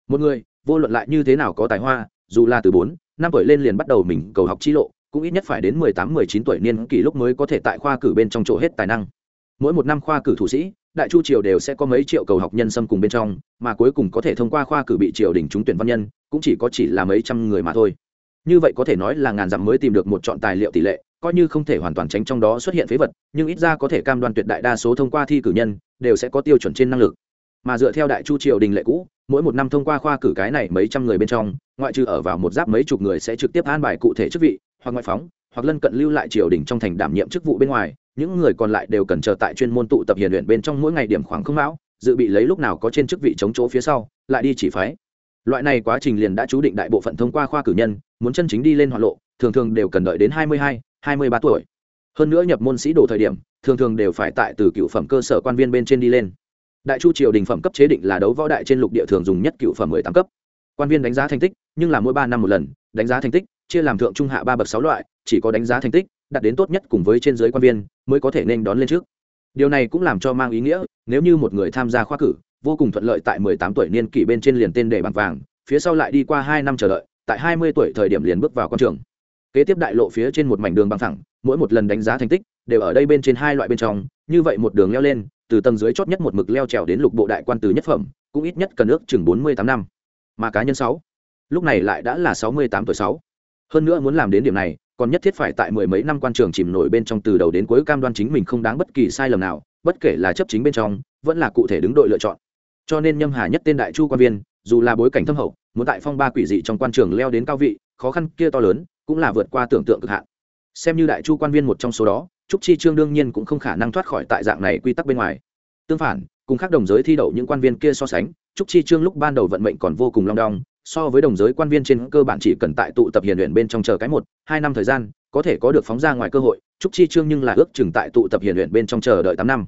Một người, vô luận lại như thế nào có tài hoa, dù là từ bốn, năm tuổi lên liền bắt đầu mình cầu học chi lộ cũng ít nhất phải đến mười tám, mười chín tuổi niên kỷ lúc mới có thể tại khoa cử bên trong chỗ hết tài năng. Mỗi một năm khoa cử thủ sĩ, đại chu triều đều sẽ có mấy triệu cầu học nhân xâm cùng bên trong, mà cuối cùng có thể thông qua khoa cử bị triều đình trúng tuyển văn nhân, cũng chỉ có chỉ là mấy trăm người mà thôi. Như vậy có thể nói là ngàn dặm mới tìm được một chọn tài liệu tỷ lệ, coi như không thể hoàn toàn tránh trong đó xuất hiện phế vật, nhưng ít ra có thể cam đoan tuyệt đại đa số thông qua thi cử nhân, đều sẽ có tiêu chuẩn trên năng lực mà dựa theo đại chu triều đình lệ cũ, mỗi một năm thông qua khoa cử cái này mấy trăm người bên trong, ngoại trừ ở vào một giáp mấy chục người sẽ trực tiếp an bài cụ thể chức vị, hoặc ngoại phóng, hoặc lân cận lưu lại triều đình trong thành đảm nhiệm chức vụ bên ngoài, những người còn lại đều cần chờ tại chuyên môn tụ tập hiền luyện bên trong mỗi ngày điểm khoảng không mão, dự bị lấy lúc nào có trên chức vị chống chỗ phía sau, lại đi chỉ phái. Loại này quá trình liền đã chú định đại bộ phận thông qua khoa cử nhân, muốn chân chính đi lên hoạt lộ, thường thường đều cần đợi đến hai mươi hai hai mươi ba tuổi. Hơn nữa nhập môn sĩ đồ thời điểm, thường thường đều phải tại từ cựu phẩm cơ sở quan viên bên trên đi lên đại chu triều đình phẩm cấp chế định là đấu võ đại trên lục địa thường dùng nhất cựu phẩm mười tám cấp. Quan viên đánh giá thành tích, nhưng là mỗi ba năm một lần, đánh giá thành tích, chia làm thượng, trung, hạ ba bậc sáu loại, chỉ có đánh giá thành tích, đạt đến tốt nhất cùng với trên dưới quan viên, mới có thể nên đón lên trước. Điều này cũng làm cho mang ý nghĩa, nếu như một người tham gia khoa cử, vô cùng thuận lợi tại mười tám tuổi niên kỷ bên trên liền tên để bằng vàng, phía sau lại đi qua hai năm chờ đợi, tại hai mươi tuổi thời điểm liền bước vào con trường. Kế tiếp đại lộ phía trên một mảnh đường bằng thẳng mỗi một lần đánh giá thành tích, đều ở đây bên trên hai loại bên trong, như vậy một đường leo lên từ tầng dưới chót nhất một mực leo trèo đến lục bộ đại quan từ nhất phẩm, cũng ít nhất cần ước chừng bốn mươi tám năm. Mà cá nhân sáu, lúc này lại đã là sáu mươi tám tuổi sáu. Hơn nữa muốn làm đến điểm này, còn nhất thiết phải tại mười mấy năm quan trường chìm nổi bên trong từ đầu đến cuối cam đoan chính mình không đáng bất kỳ sai lầm nào, bất kể là chấp chính bên trong, vẫn là cụ thể đứng đội lựa chọn. Cho nên nhâm hà nhất tên đại chu quan viên, dù là bối cảnh thâm hậu, muốn tại phong ba quỷ dị trong quan trường leo đến cao vị, khó khăn kia to lớn, cũng là vượt qua tưởng tượng cực hạn. Xem như đại chu quan viên một trong số đó trúc chi trương đương nhiên cũng không khả năng thoát khỏi tại dạng này quy tắc bên ngoài. Tương phản, cùng khác đồng giới thi đậu những quan viên kia so sánh, trúc chi trương lúc ban đầu vận mệnh còn vô cùng long đong, so với đồng giới quan viên trên cơ bản chỉ cần tại tụ tập hiền luyện bên trong chờ cái một, hai năm thời gian, có thể có được phóng ra ngoài cơ hội, trúc chi trương nhưng là ước chừng tại tụ tập hiền luyện bên trong chờ đợi tám năm.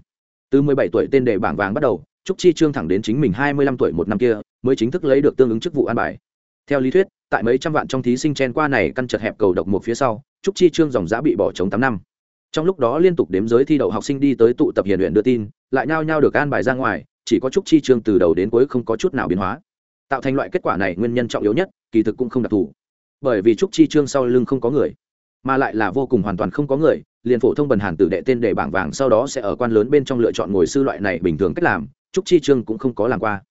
Từ mười bảy tuổi tên đề bảng vàng bắt đầu, trúc chi trương thẳng đến chính mình hai mươi lăm tuổi một năm kia, mới chính thức lấy được tương ứng chức vụ an bài. Theo lý thuyết, tại mấy trăm vạn trong thí sinh chen qua này căn chật hẹp cầu độc một phía sau, trúc chi trương dòng giã bị bỏ trống tám năm trong lúc đó liên tục đếm giới thi đậu học sinh đi tới tụ tập hiền luyện đưa tin, lại nhao nhao được an bài ra ngoài, chỉ có trúc chi trương từ đầu đến cuối không có chút nào biến hóa. Tạo thành loại kết quả này nguyên nhân trọng yếu nhất, kỳ thực cũng không đặc thù. Bởi vì trúc chi trương sau lưng không có người, mà lại là vô cùng hoàn toàn không có người, liền phổ thông bần hàn tử đệ tên để bảng vàng sau đó sẽ ở quan lớn bên trong lựa chọn ngồi sư loại này bình thường cách làm, trúc chi trương cũng không có làm qua.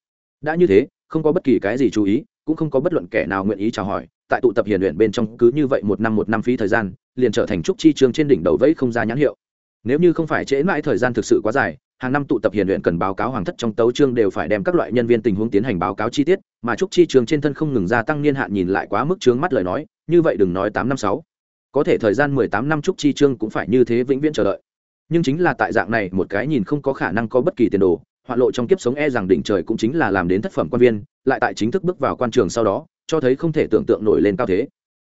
Đã như thế, không có bất kỳ cái gì chú ý, cũng không có bất luận kẻ nào nguyện ý chào hỏi, tại tụ tập hiền luyện bên trong cứ như vậy một năm một năm phí thời gian liền trở thành trúc chi trương trên đỉnh đầu vẫy không ra nhãn hiệu. Nếu như không phải trễ mãi thời gian thực sự quá dài, hàng năm tụ tập hiền luyện cần báo cáo hoàng thất trong tấu trương đều phải đem các loại nhân viên tình huống tiến hành báo cáo chi tiết, mà trúc chi trường trên thân không ngừng gia tăng niên hạn nhìn lại quá mức trướng mắt lời nói, như vậy đừng nói tám năm sáu. Có thể thời gian mười tám năm trúc chi trương cũng phải như thế vĩnh viễn chờ đợi. Nhưng chính là tại dạng này, một cái nhìn không có khả năng có bất kỳ tiền đồ hoạn lộ trong kiếp sống e rằng đỉnh trời cũng chính là làm đến thất phẩm quan viên, lại tại chính thức bước vào quan trường sau đó, cho thấy không thể tưởng tượng nổi lên cao thế.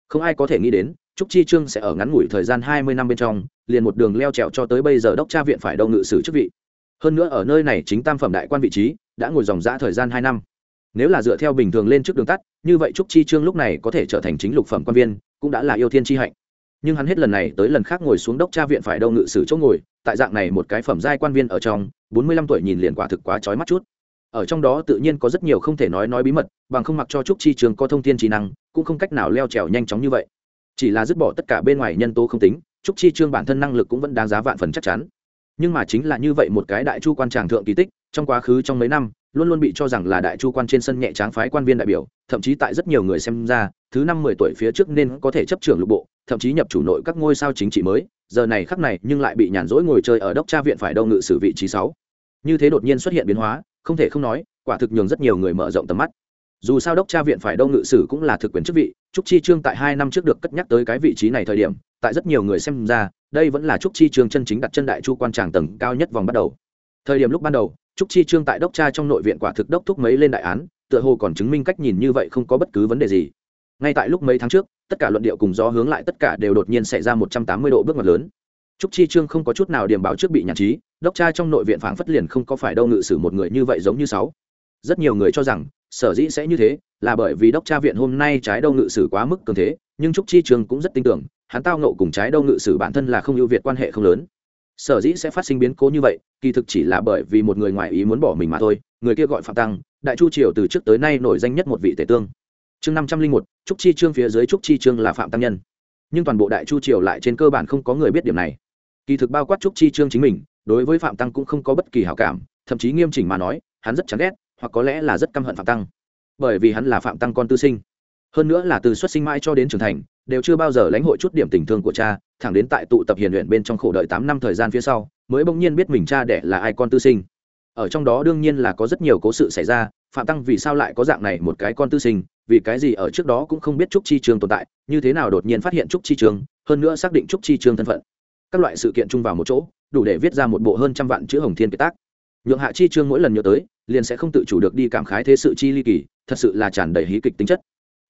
Không ai có thể nghĩ đến trúc chi trương sẽ ở ngắn ngủi thời gian hai mươi năm bên trong, liền một đường leo trèo cho tới bây giờ đốc tra viện phải đâu ngự sử chức vị. Hơn nữa ở nơi này chính tam phẩm đại quan vị trí, đã ngồi dòng dã thời gian hai năm. Nếu là dựa theo bình thường lên trước đường tắt, như vậy trúc chi trương lúc này có thể trở thành chính lục phẩm quan viên, cũng đã là yêu thiên chi hạnh. Nhưng hắn hết lần này tới lần khác ngồi xuống đốc tra viện phải đâu ngự sử chỗ ngồi, tại dạng này một cái phẩm giai quan viên ở trong, bốn mươi lăm tuổi nhìn liền quả thực quá trói mắt chút. Ở trong đó tự nhiên có rất nhiều không thể nói nói bí mật, bằng không mặc cho trúc chi trường có thông tin trí năng, cũng không cách nào leo trèo nhanh chóng như vậy chỉ là dứt bỏ tất cả bên ngoài nhân tố không tính, trúc chi trương bản thân năng lực cũng vẫn đáng giá vạn phần chắc chắn. Nhưng mà chính là như vậy một cái đại chu quan tràng thượng kỳ tích, trong quá khứ trong mấy năm, luôn luôn bị cho rằng là đại chu quan trên sân nhẹ tráng phái quan viên đại biểu, thậm chí tại rất nhiều người xem ra, thứ năm mười tuổi phía trước nên có thể chấp trưởng lục bộ, thậm chí nhập chủ nội các ngôi sao chính trị mới, giờ này khắc này nhưng lại bị nhàn rỗi ngồi chơi ở đốc tra viện phải đâu ngự sử vị trí sáu. Như thế đột nhiên xuất hiện biến hóa, không thể không nói, quả thực nhường rất nhiều người mở rộng tầm mắt dù sao đốc tra viện phải đâu ngự sử cũng là thực quyền chức vị, trúc chi trương tại hai năm trước được cất nhắc tới cái vị trí này thời điểm, tại rất nhiều người xem ra, đây vẫn là trúc chi trương chân chính đặt chân đại chu quan tràng tầng cao nhất vòng bắt đầu. Thời điểm lúc ban đầu, trúc chi trương tại đốc tra trong nội viện quả thực đốc thúc mấy lên đại án, tựa hồ còn chứng minh cách nhìn như vậy không có bất cứ vấn đề gì. Ngay tại lúc mấy tháng trước, tất cả luận điệu cùng gió hướng lại tất cả đều đột nhiên xảy ra một trăm tám mươi độ bước ngoặt lớn. Trúc chi trương không có chút nào điểm báo trước bị nhạc trí, đốc tra trong nội viện phảng phất liền không có phải đâu ngự sử một người như vậy giống như sáu. Rất nhiều người cho rằng sở dĩ sẽ như thế là bởi vì đốc tra viện hôm nay trái đâu ngự sử quá mức cường thế, nhưng trúc chi Trường cũng rất tin tưởng, hắn tao nộ cùng trái đâu ngự sử bản thân là không ưu việt quan hệ không lớn. Sở dĩ sẽ phát sinh biến cố như vậy, kỳ thực chỉ là bởi vì một người ngoài ý muốn bỏ mình mà thôi, người kia gọi phạm tăng, đại chu triều từ trước tới nay nổi danh nhất một vị tể tương. Chương năm trăm linh một, trúc chi trương phía dưới trúc chi trương là phạm tăng nhân. Nhưng toàn bộ đại chu triều lại trên cơ bản không có người biết điểm này. Kỳ thực bao quát trúc chi trương chính mình, đối với phạm tăng cũng không có bất kỳ hảo cảm, thậm chí nghiêm chỉnh mà nói, hắn rất chán ghét hoặc có lẽ là rất căm hận phạm tăng. Bởi vì hắn là phạm tăng con tư sinh. Hơn nữa là từ xuất sinh mãi cho đến trưởng thành, đều chưa bao giờ lãnh hội chút điểm tình thương của cha, thẳng đến tại tụ tập hiền luyện bên trong khổ đợi tám năm thời gian phía sau, mới bỗng nhiên biết mình cha đẻ là ai con tư sinh. Ở trong đó đương nhiên là có rất nhiều cố sự xảy ra, phạm tăng vì sao lại có dạng này một cái con tư sinh, vì cái gì ở trước đó cũng không biết trúc chi trường tồn tại, như thế nào đột nhiên phát hiện trúc chi trường, hơn nữa xác định trúc chi trường thân phận. Các loại sự kiện chung vào một chỗ, đủ để viết ra một bộ hơn trăm vạn chữ hồng thiên kiệt tác. Nhượng hạ chi trương mỗi lần nhớ tới liền sẽ không tự chủ được đi cảm khái thế sự chi ly kỳ, thật sự là tràn đầy hí kịch tính chất.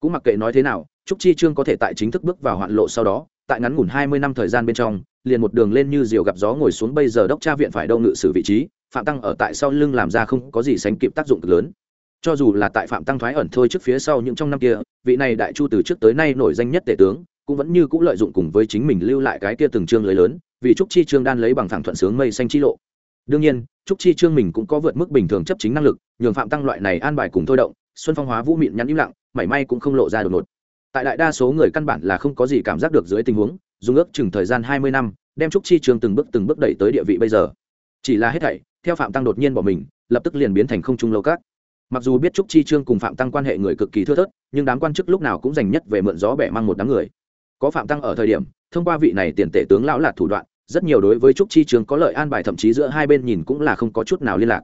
Cũng mặc kệ nói thế nào, trúc chi trương có thể tại chính thức bước vào hoạn lộ sau đó, tại ngắn ngủn hai mươi năm thời gian bên trong, liền một đường lên như diều gặp gió ngồi xuống bây giờ đốc tra viện phải đâu ngự sử vị trí, phạm tăng ở tại sau lưng làm ra không có gì sánh kịp tác dụng cực lớn. Cho dù là tại phạm tăng thoái ẩn thôi trước phía sau những trong năm kia, vị này đại chu từ trước tới nay nổi danh nhất tể tướng, cũng vẫn như cũng lợi dụng cùng với chính mình lưu lại cái kia từng chương lưới lớn, vì trúc chi trương đan lấy bằng thẳng thuận sướng mây xanh chi lộ đương nhiên, trúc chi trương mình cũng có vượt mức bình thường chấp chính năng lực, nhường phạm tăng loại này an bài cùng thôi động, xuân phong hóa vũ mịn nhắn im lặng, mảy may cũng không lộ ra đột ngột. Tại đại đa số người căn bản là không có gì cảm giác được dưới tình huống, dùng ước chừng thời gian hai mươi năm, đem trúc chi trương từng bước từng bước đẩy tới địa vị bây giờ. Chỉ là hết thảy, theo phạm tăng đột nhiên bỏ mình, lập tức liền biến thành không trung lâu các mặc dù biết trúc chi trương cùng phạm tăng quan hệ người cực kỳ thưa thớt, nhưng đám quan chức lúc nào cũng dành nhất về mượn gió bẻ mang một đám người. Có phạm tăng ở thời điểm, thông qua vị này tiền tể tướng lão lạt thủ đoạn rất nhiều đối với trúc chi trường có lợi an bài thậm chí giữa hai bên nhìn cũng là không có chút nào liên lạc.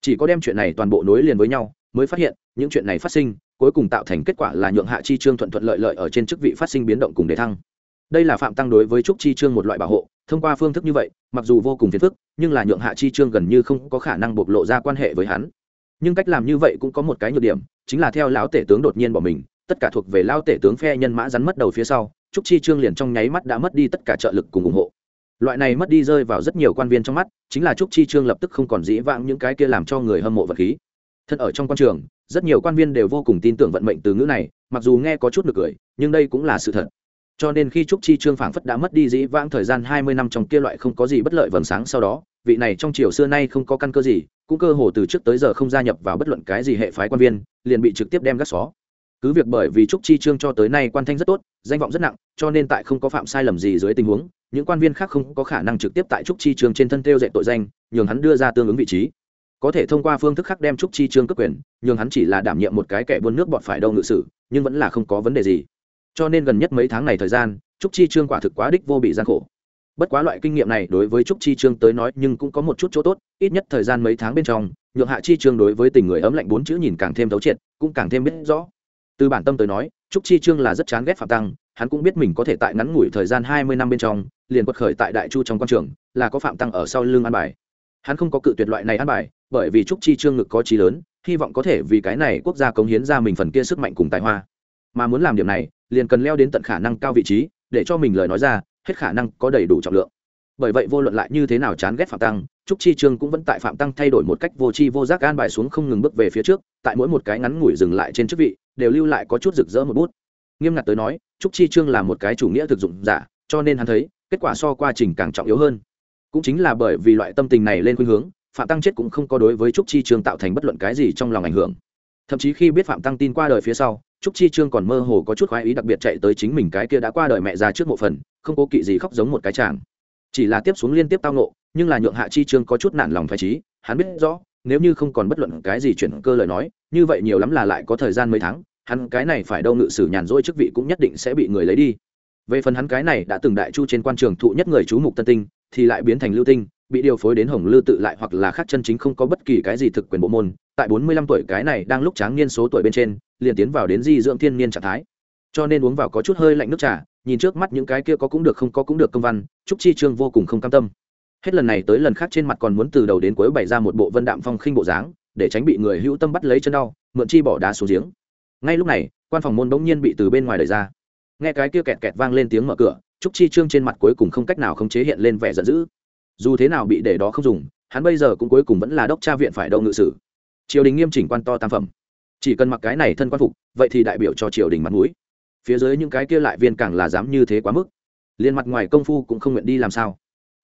Chỉ có đem chuyện này toàn bộ nối liền với nhau, mới phát hiện, những chuyện này phát sinh, cuối cùng tạo thành kết quả là nhượng hạ chi trương thuận thuận lợi lợi ở trên chức vị phát sinh biến động cùng đề thăng. Đây là phạm tăng đối với trúc chi trương một loại bảo hộ, thông qua phương thức như vậy, mặc dù vô cùng phiền phức, nhưng là nhượng hạ chi trương gần như không có khả năng bộc lộ ra quan hệ với hắn. Nhưng cách làm như vậy cũng có một cái nhược điểm, chính là theo lão tể tướng đột nhiên bỏ mình, tất cả thuộc về lao tể tướng phe nhân mã rắn mất đầu phía sau, trúc chi trương liền trong nháy mắt đã mất đi tất cả trợ lực cùng ủng hộ loại này mất đi rơi vào rất nhiều quan viên trong mắt, chính là trúc chi trương lập tức không còn dĩ vãng những cái kia làm cho người hâm mộ vật khí. Thân ở trong quan trường, rất nhiều quan viên đều vô cùng tin tưởng vận mệnh từ ngữ này, mặc dù nghe có chút được cười, nhưng đây cũng là sự thật. Cho nên khi trúc chi trương phảng phất đã mất đi dĩ vãng thời gian hai mươi năm trong kia loại không có gì bất lợi vầng sáng sau đó, vị này trong chiều xưa nay không có căn cơ gì, cũng cơ hồ từ trước tới giờ không gia nhập vào bất luận cái gì hệ phái quan viên, liền bị trực tiếp đem gác xó cứ việc bởi vì trúc chi trương cho tới nay quan thanh rất tốt, danh vọng rất nặng, cho nên tại không có phạm sai lầm gì dưới tình huống, những quan viên khác không có khả năng trực tiếp tại trúc chi trương trên thân theo dạy tội danh, nhường hắn đưa ra tương ứng vị trí. Có thể thông qua phương thức khác đem trúc chi trương cấp quyền, nhường hắn chỉ là đảm nhiệm một cái kẻ buôn nước bọt phải đâu ngự sử, nhưng vẫn là không có vấn đề gì. Cho nên gần nhất mấy tháng này thời gian, trúc chi trương quả thực quá đích vô bị gian khổ. Bất quá loại kinh nghiệm này đối với trúc chi trương tới nói nhưng cũng có một chút chỗ tốt, ít nhất thời gian mấy tháng bên trong, nhượng hạ chi trương đối với tình người ấm lạnh bốn chữ nhìn càng thêm thấu triệt, cũng càng thêm biết rõ từ bản tâm tới nói, trúc chi trương là rất chán ghét phạm tăng, hắn cũng biết mình có thể tại ngắn ngủi thời gian hai mươi năm bên trong, liền quật khởi tại đại chu trong quan trường, là có phạm tăng ở sau lưng an bài. Hắn không có cự tuyệt loại này an bài, bởi vì trúc chi trương ngực có trí lớn, hy vọng có thể vì cái này quốc gia cống hiến ra mình phần kia sức mạnh cùng tài hoa. Mà muốn làm điểm này, liền cần leo đến tận khả năng cao vị trí, để cho mình lời nói ra, hết khả năng có đầy đủ trọng lượng. Bởi vậy vô luận lại như thế nào chán ghét phạm tăng trúc chi trương cũng vẫn tại phạm tăng thay đổi một cách vô tri vô giác an bài xuống không ngừng bước về phía trước, tại mỗi một cái ngắn ngủi dừng lại trên chức vị, đều lưu lại có chút rực rỡ một bút. Nghiêm ngặt tới nói, trúc chi trương là một cái chủ nghĩa thực dụng giả, cho nên hắn thấy, kết quả so quá trình càng trọng yếu hơn. Cũng chính là bởi vì loại tâm tình này lên khuynh hướng, phạm tăng chết cũng không có đối với trúc chi trương tạo thành bất luận cái gì trong lòng ảnh hưởng. Thậm chí khi biết phạm tăng tin qua đời phía sau, trúc chi trương còn mơ hồ có chút khoái ý đặc biệt chạy tới chính mình cái kia đã qua đời mẹ ra trước một phần, không cố kỵ gì khóc giống một cái chàng. Chỉ là tiếp xuống liên tiếp tao nộ nhưng là nhượng hạ chi trương có chút nản lòng phải trí, hắn biết rõ, nếu như không còn bất luận cái gì chuyển cơ lời nói, như vậy nhiều lắm là lại có thời gian mấy tháng, hắn cái này phải đâu ngự sử nhàn rỗi chức vị cũng nhất định sẽ bị người lấy đi. Về phần hắn cái này đã từng đại chu trên quan trường thụ nhất người chú mục tân tinh, thì lại biến thành lưu tinh, bị điều phối đến hồng lư tự lại hoặc là khác chân chính không có bất kỳ cái gì thực quyền bộ môn, tại bốn mươi lăm tuổi cái này đang lúc tráng niên số tuổi bên trên, liền tiến vào đến di dưỡng thiên niên trạng thái. Cho nên uống vào có chút hơi lạnh nước trà, nhìn trước mắt những cái kia có cũng được không có cũng được công văn, trúc chi trương vô cùng không cam tâm hết lần này tới lần khác trên mặt còn muốn từ đầu đến cuối bày ra một bộ vân đạm phong khinh bộ dáng, để tránh bị người hữu tâm bắt lấy chân đau, mượn chi bỏ đá xuống giếng. Ngay lúc này, quan phòng môn bỗng nhiên bị từ bên ngoài đẩy ra. Nghe cái kia kẹt kẹt vang lên tiếng mở cửa, trúc chi trương trên mặt cuối cùng không cách nào không chế hiện lên vẻ giận dữ. Dù thế nào bị để đó không dùng, hắn bây giờ cũng cuối cùng vẫn là đốc tra viện phải đậu ngự sử. Triều đình nghiêm chỉnh quan to tam phẩm. Chỉ cần mặc cái này thân quan phục, vậy thì đại biểu cho triều đình mặt mũi. Phía dưới những cái kia lại viên càng là dám như thế quá mức. Liền mặt ngoài công phu cũng không nguyện đi làm sao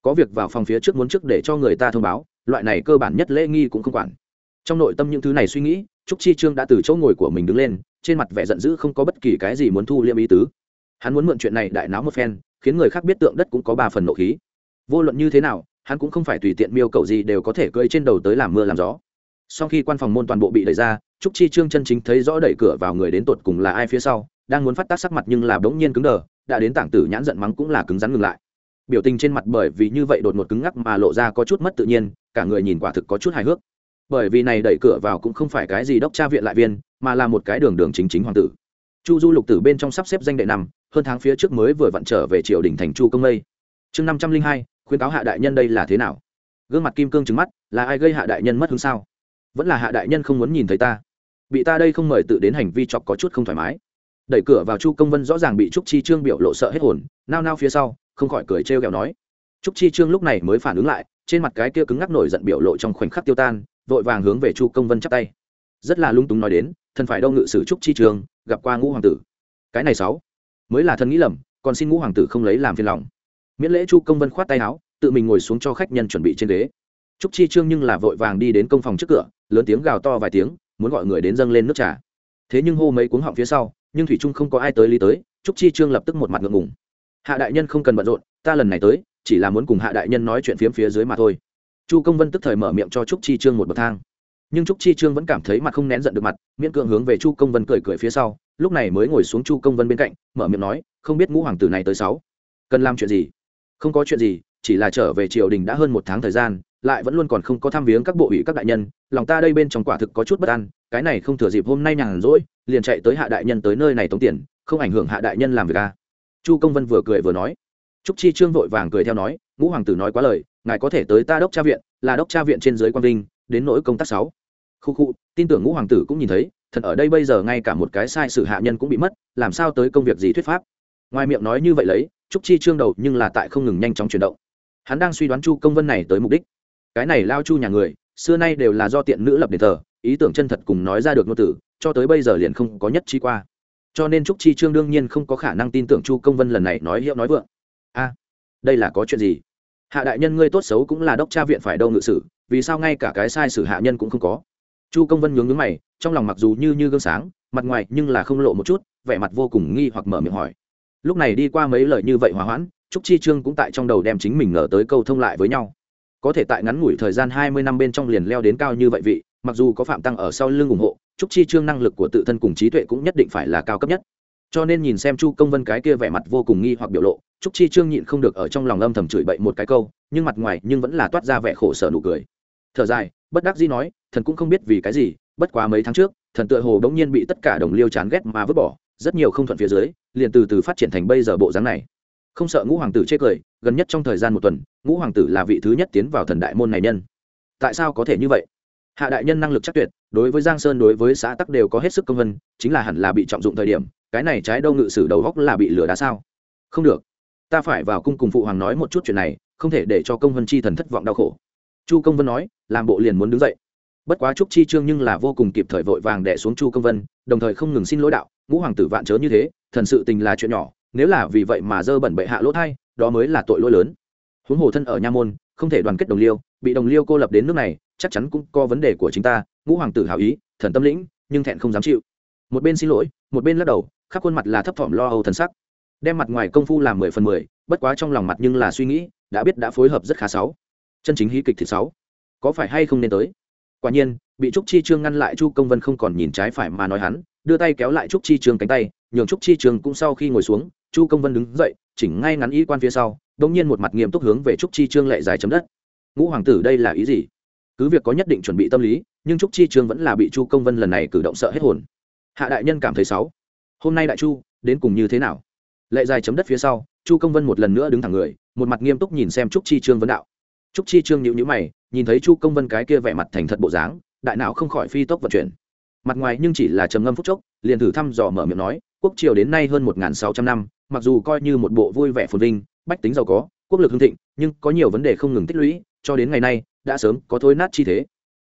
có việc vào phòng phía trước muốn trước để cho người ta thông báo, loại này cơ bản nhất lễ nghi cũng không quản. Trong nội tâm những thứ này suy nghĩ, trúc chi trương đã từ chỗ ngồi của mình đứng lên, trên mặt vẻ giận dữ không có bất kỳ cái gì muốn thu liêm ý tứ. Hắn muốn mượn chuyện này đại náo một phen, khiến người khác biết tượng đất cũng có ba phần nộ khí. Vô luận như thế nào, hắn cũng không phải tùy tiện miêu cầu gì đều có thể cơi trên đầu tới làm mưa làm gió. Sau khi quan phòng môn toàn bộ bị đẩy ra, trúc chi trương chân chính thấy rõ đẩy cửa vào người đến tột cùng là ai phía sau, đang muốn phát tác sắc mặt nhưng là bỗng nhiên cứng đờ, đã đến tảng tử nhãn giận mắng cũng là cứng rắn ngừng lại biểu tình trên mặt bởi vì như vậy đột ngột cứng ngắc mà lộ ra có chút mất tự nhiên, cả người nhìn quả thực có chút hài hước. Bởi vì này đẩy cửa vào cũng không phải cái gì đốc tra viện lại viên, mà là một cái đường đường chính chính hoàng tử. Chu du lục tử bên trong sắp xếp danh đệ nằm hơn tháng phía trước mới vừa vặn trở về triều đình thành chu công lây. Chương năm trăm linh hai khuyên cáo hạ đại nhân đây là thế nào? Gương mặt kim cương trứng mắt, là ai gây hạ đại nhân mất hứng sao? Vẫn là hạ đại nhân không muốn nhìn thấy ta. Bị ta đây không mời tự đến hành vi chọc có chút không thoải mái đẩy cửa vào chu công vân rõ ràng bị trúc chi trương biểu lộ sợ hết hồn, nao nao phía sau, không khỏi cười trêu ghẹo nói. Trúc chi trương lúc này mới phản ứng lại, trên mặt cái kia cứng ngắc nổi giận biểu lộ trong khoảnh khắc tiêu tan, vội vàng hướng về chu công vân chắp tay. Rất là lung túng nói đến, thần phải đâu ngự sử trúc chi trương, gặp qua ngũ hoàng tử. Cái này sáu, mới là thần nghĩ lầm, còn xin ngũ hoàng tử không lấy làm phiền lòng. Miễn lễ chu công vân khoát tay áo, tự mình ngồi xuống cho khách nhân chuẩn bị trên ghế. Trúc chi trương nhưng là vội vàng đi đến công phòng trước cửa, lớn tiếng gào to vài tiếng, muốn gọi người đến dâng lên nước trà. Thế nhưng hô mấy cuống họng phía sau nhưng thủy trung không có ai tới lý tới, trúc chi trương lập tức một mặt ngượng ngùng. Hạ đại nhân không cần bận rộn, ta lần này tới, chỉ là muốn cùng hạ đại nhân nói chuyện phiếm phía dưới mà thôi. Chu công vân tức thời mở miệng cho trúc chi trương một bậc thang. Nhưng trúc chi trương vẫn cảm thấy mặt không nén giận được mặt, miễn cưỡng hướng về chu công vân cười cười phía sau, lúc này mới ngồi xuống chu công vân bên cạnh, mở miệng nói, không biết ngũ hoàng tử này tới sáu, cần làm chuyện gì? Không có chuyện gì, chỉ là trở về triều đình đã hơn một tháng thời gian lại vẫn luôn còn không có tham viếng các bộ ủy các đại nhân, lòng ta đây bên trong quả thực có chút bất an, cái này không thừa dịp hôm nay nhàn rỗi, liền chạy tới hạ đại nhân tới nơi này tống tiền, không ảnh hưởng hạ đại nhân làm việc a. Chu công vân vừa cười vừa nói. Trúc chi trương vội vàng cười theo nói, ngũ hoàng tử nói quá lời, ngài có thể tới ta đốc tra viện, là đốc tra viện trên dưới quang vinh, đến nỗi công tác sáu. Khu khu, tin tưởng ngũ hoàng tử cũng nhìn thấy, thật ở đây bây giờ ngay cả một cái sai sự hạ nhân cũng bị mất, làm sao tới công việc gì thuyết pháp? Ngoài miệng nói như vậy lấy, trúc chi trương đầu nhưng là tại không ngừng nhanh chóng chuyển động. Hắn đang suy đoán chu công vân này tới mục đích cái này lao chu nhà người, xưa nay đều là do tiện nữ lập đền thờ, ý tưởng chân thật cùng nói ra được ngôn tử cho tới bây giờ liền không có nhất trí qua. Cho nên trúc chi trương đương nhiên không có khả năng tin tưởng chu công vân lần này nói hiệu nói vượng. A, đây là có chuyện gì? Hạ đại nhân ngươi tốt xấu cũng là đốc tra viện phải đâu ngự sử, vì sao ngay cả cái sai sử hạ nhân cũng không có? Chu công vân nhướng nhướng mày, trong lòng mặc dù như như gương sáng, mặt ngoài nhưng là không lộ một chút, vẻ mặt vô cùng nghi hoặc mở miệng hỏi. Lúc này đi qua mấy lời như vậy hòa hoãn, trúc chi trương cũng tại trong đầu đem chính mình ngờ tới câu thông lại với nhau có thể tại ngắn ngủi thời gian hai mươi năm bên trong liền leo đến cao như vậy vị, mặc dù có phạm tăng ở sau lưng ủng hộ, trúc chi trương năng lực của tự thân cùng trí tuệ cũng nhất định phải là cao cấp nhất. Cho nên nhìn xem chu công vân cái kia vẻ mặt vô cùng nghi hoặc biểu lộ, trúc chi trương nhịn không được ở trong lòng âm thầm chửi bậy một cái câu, nhưng mặt ngoài nhưng vẫn là toát ra vẻ khổ sở nụ cười. Thở dài, bất đắc dĩ nói, thần cũng không biết vì cái gì, bất quá mấy tháng trước, thần tựa hồ đống nhiên bị tất cả đồng liêu chán ghét mà vứt bỏ, rất nhiều không thuận phía dưới, liền từ từ phát triển thành bây giờ bộ dáng này không sợ ngũ hoàng tử chê cười, gần nhất trong thời gian một tuần, ngũ hoàng tử là vị thứ nhất tiến vào thần đại môn này nhân. Tại sao có thể như vậy? Hạ đại nhân năng lực chắc tuyệt, đối với giang sơn, đối với xã tắc đều có hết sức công vân, chính là hẳn là bị trọng dụng thời điểm, cái này trái đâu ngự sử đầu góc là bị lửa đá sao? Không được. Ta phải vào cung cùng phụ hoàng nói một chút chuyện này, không thể để cho công vân chi thần thất vọng đau khổ. Chu công vân nói, làm bộ liền muốn đứng dậy. Bất quá trúc chi trương nhưng là vô cùng kịp thời vội vàng đẻ xuống chu công vân, đồng thời không ngừng xin lỗi đạo, ngũ hoàng tử vạn chớ như thế, thần sự tình là chuyện nhỏ nếu là vì vậy mà dơ bẩn bệ hạ lỗ thay đó mới là tội lỗi lớn. Huống hồ thân ở nha môn, không thể đoàn kết đồng liêu, bị đồng liêu cô lập đến nước này, chắc chắn cũng có vấn đề của chính ta, ngũ hoàng tử hào ý, thần tâm lĩnh, nhưng thẹn không dám chịu. Một bên xin lỗi, một bên lắc đầu, khắp khuôn mặt là thấp thỏm lo âu thần sắc. Đem mặt ngoài công phu làm mười phần mười, bất quá trong lòng mặt nhưng là suy nghĩ, đã biết đã phối hợp rất khá sáu. Chân chính hí kịch thì sáu. Có phải hay không nên tới? Quả nhiên, bị trúc chi trương ngăn lại chu công vân không còn nhìn trái phải mà nói hắn, đưa tay kéo lại trúc chi trương cánh tay, nhường trúc chi trương cũng sau khi ngồi xuống chu công vân đứng dậy, chỉnh ngay ngắn y quan phía sau đông nhiên một mặt nghiêm túc hướng về trúc chi trương lệ dài chấm đất. Ngũ hoàng tử đây là ý gì? Cứ việc có nhất định chuẩn bị tâm lý, nhưng trúc chi trương vẫn là bị chu công vân lần này cử động sợ hết hồn. Hạ đại nhân cảm thấy sáu hôm nay đại chu, đến cùng như thế nào? Lệ dài chấm đất phía sau, chu công vân một lần nữa đứng thẳng người, một mặt nghiêm túc nhìn xem trúc chi trương vấn đạo. Trúc chi trương nhịu nhữ mày, nhìn thấy chu công vân cái kia vẻ mặt thành thật bộ dáng, đại não không khỏi phi tốc vận chuyển. Mặt ngoài nhưng chỉ là trầm ngâm phúc chốc, liền thử thăm dò mở miệng nói, quốc triều đến nay hơn một sáu trăm năm mặc dù coi như một bộ vui vẻ phồn vinh, bách tính giàu có, quốc lực hưng thịnh, nhưng có nhiều vấn đề không ngừng tích lũy, cho đến ngày nay, đã sớm có thối nát chi thế.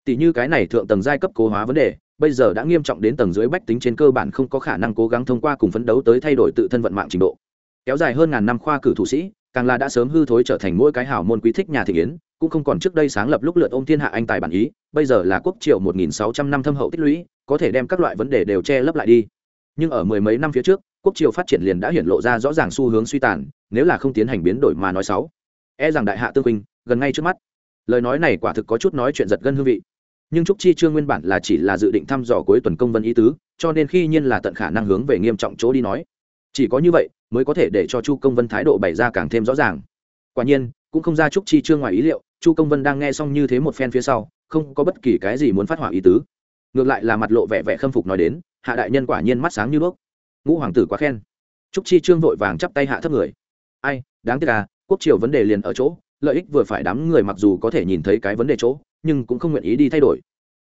Tỷ như cái này thượng tầng giai cấp cố hóa vấn đề, bây giờ đã nghiêm trọng đến tầng dưới bách tính trên cơ bản không có khả năng cố gắng thông qua cùng phấn đấu tới thay đổi tự thân vận mạng trình độ. Kéo dài hơn ngàn năm khoa cử thủ sĩ, càng là đã sớm hư thối trở thành mỗi cái hảo môn quý thích nhà thị yến, cũng không còn trước đây sáng lập lúc lượt ôm thiên hạ anh tài bản ý, bây giờ là quốc triệu một nghìn sáu trăm năm thâm hậu tích lũy, có thể đem các loại vấn đề đều che lấp lại đi. Nhưng ở mười mấy năm phía trước quốc triều phát triển liền đã hiện lộ ra rõ ràng xu hướng suy tàn, nếu là không tiến hành biến đổi mà nói xấu. E rằng đại hạ tương huynh, gần ngay trước mắt. Lời nói này quả thực có chút nói chuyện giật gân hương vị. Nhưng trúc chi trương nguyên bản là chỉ là dự định thăm dò cuối tuần công vân ý tứ, cho nên khi nhiên là tận khả năng hướng về nghiêm trọng chỗ đi nói. Chỉ có như vậy, mới có thể để cho chu công vân thái độ bày ra càng thêm rõ ràng. Quả nhiên, cũng không ra trúc chi trương ngoài ý liệu, chu công vân đang nghe xong như thế một phen phía sau, không có bất kỳ cái gì muốn phát hỏa ý tứ. Ngược lại là mặt lộ vẻ vẻ khâm phục nói đến, hạ đại nhân quả nhiên mắt sáng như đuốc ngũ hoàng tử quá khen. Trúc chi trương vội vàng chắp tay hạ thấp người. Ai, đáng tiếc à quốc triều vấn đề liền ở chỗ, lợi ích vừa phải đám người mặc dù có thể nhìn thấy cái vấn đề chỗ, nhưng cũng không nguyện ý đi thay đổi.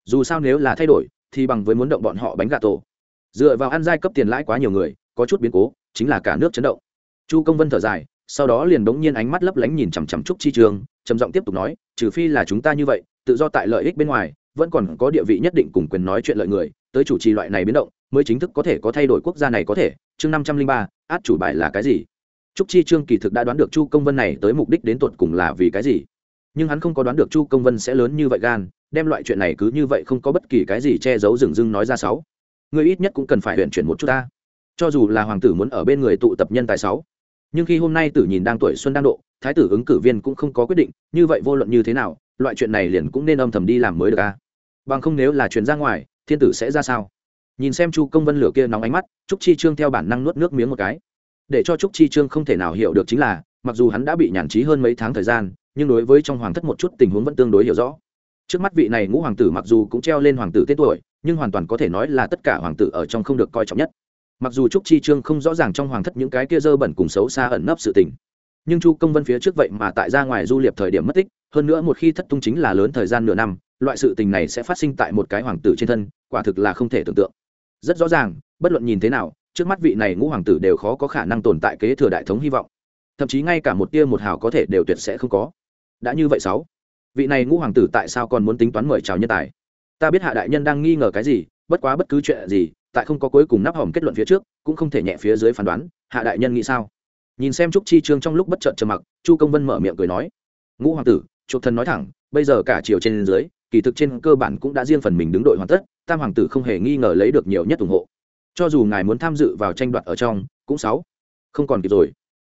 Dù sao nếu là thay đổi, thì bằng với muốn động bọn họ bánh gà tổ. Dựa vào ăn giai cấp tiền lãi quá nhiều người, có chút biến cố, chính là cả nước chấn động. Chu công vân thở dài, sau đó liền bỗng nhiên ánh mắt lấp lánh nhìn chằm chằm trúc chi trường trầm giọng tiếp tục nói, trừ phi là chúng ta như vậy, tự do tại lợi ích bên ngoài, vẫn còn có địa vị nhất định cùng quyền nói chuyện lợi người, tới chủ trì loại này biến động mới chính thức có thể có thay đổi quốc gia này có thể. Chương năm trăm linh ba, át chủ bài là cái gì? Trúc chi trương kỳ thực đã đoán được chu công vân này tới mục đích đến tột cùng là vì cái gì. Nhưng hắn không có đoán được chu công vân sẽ lớn như vậy gan, đem loại chuyện này cứ như vậy không có bất kỳ cái gì che giấu dừng dưng nói ra sáu. Người ít nhất cũng cần phải huyện chuyển một chút ta. Cho dù là hoàng tử muốn ở bên người tụ tập nhân tài sáu. Nhưng khi hôm nay tử nhìn đang tuổi xuân đang độ, thái tử ứng cử viên cũng không có quyết định, như vậy vô luận như thế nào, loại chuyện này liền cũng nên âm thầm đi làm mới được a. Bằng không nếu là chuyện ra ngoài, thiên tử sẽ ra sao? Nhìn xem chu công vân lửa kia nóng ánh mắt, trúc chi trương theo bản năng nuốt nước miếng một cái. Để cho trúc chi trương không thể nào hiểu được chính là, mặc dù hắn đã bị nhàn trí hơn mấy tháng thời gian, nhưng đối với trong hoàng thất một chút tình huống vẫn tương đối hiểu rõ. Trước mắt vị này ngũ hoàng tử mặc dù cũng treo lên hoàng tử tên tuổi, nhưng hoàn toàn có thể nói là tất cả hoàng tử ở trong không được coi trọng nhất. Mặc dù trúc chi trương không rõ ràng trong hoàng thất những cái kia dơ bẩn cùng xấu xa ẩn nấp sự tình, nhưng chu công vân phía trước vậy mà tại ra ngoài du liệp thời điểm mất tích, hơn nữa một khi thất tung chính là lớn thời gian nửa năm, loại sự tình này sẽ phát sinh tại một cái hoàng tử trên thân, quả thực là không thể tưởng tượng rất rõ ràng, bất luận nhìn thế nào, trước mắt vị này ngũ hoàng tử đều khó có khả năng tồn tại kế thừa đại thống hy vọng. Thậm chí ngay cả một tia một hào có thể đều tuyệt sẽ không có. Đã như vậy sáu, vị này ngũ hoàng tử tại sao còn muốn tính toán mời chào nhân tài? Ta biết hạ đại nhân đang nghi ngờ cái gì, bất quá bất cứ chuyện gì, tại không có cuối cùng nắp hỏng kết luận phía trước, cũng không thể nhẹ phía dưới phán đoán, hạ đại nhân nghĩ sao? Nhìn xem trúc chi trương trong lúc bất chợt trầm mặc, chu công vân mở miệng cười nói, ngũ hoàng tử chuộc thần nói thẳng, bây giờ cả triều trên dưới kỳ thực trên cơ bản cũng đã riêng phần mình đứng đội hoàn tất, tam hoàng tử không hề nghi ngờ lấy được nhiều nhất ủng hộ. Cho dù ngài muốn tham dự vào tranh đoạt ở trong, cũng sáu. Không còn kịp rồi.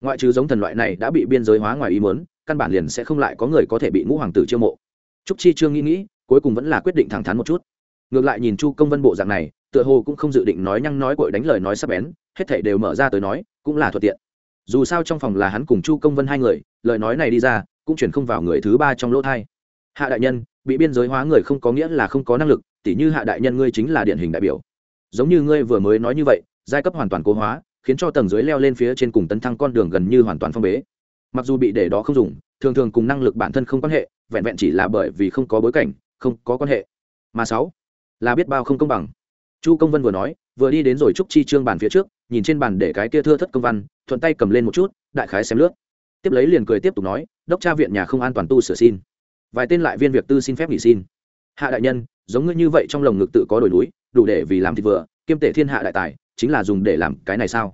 Ngoại trừ giống thần loại này đã bị biên giới hóa ngoài ý muốn, căn bản liền sẽ không lại có người có thể bị ngũ hoàng tử chiêu mộ. Trúc chi trương nghĩ nghĩ, cuối cùng vẫn là quyết định thẳng thắn một chút. Ngược lại nhìn chu công vân bộ dạng này, tựa hồ cũng không dự định nói nhăng nói cội đánh lời nói sắp bén, hết thảy đều mở ra tới nói, cũng là thuận tiện. Dù sao trong phòng là hắn cùng chu công vân hai người, lời nói này đi ra, cũng chuyển không vào người thứ ba trong lỗ thai. Hạ đại nhân bị biên giới hóa người không có nghĩa là không có năng lực, tỉ như hạ đại nhân ngươi chính là điển hình đại biểu. Giống như ngươi vừa mới nói như vậy, giai cấp hoàn toàn cố hóa, khiến cho tầng dưới leo lên phía trên cùng tấn thăng con đường gần như hoàn toàn phong bế. Mặc dù bị để đó không dùng, thường thường cùng năng lực bản thân không quan hệ, vẹn vẹn chỉ là bởi vì không có bối cảnh, không có quan hệ. Mà sáu, là biết bao không công bằng. Chu công vân vừa nói, vừa đi đến rồi trúc chi trương bàn phía trước, nhìn trên bàn để cái kia thưa thất công văn, thuận tay cầm lên một chút, đại khái xem lướt. Tiếp lấy liền cười tiếp tục nói, đốc tra viện nhà không an toàn tu sửa xin vài tên lại viên việc tư xin phép nghỉ xin. Hạ đại nhân, giống ngươi như vậy trong lồng ngực tự có đồi núi, đủ để vì làm thịt vừa, kiêm tể thiên hạ đại tài, chính là dùng để làm cái này sao?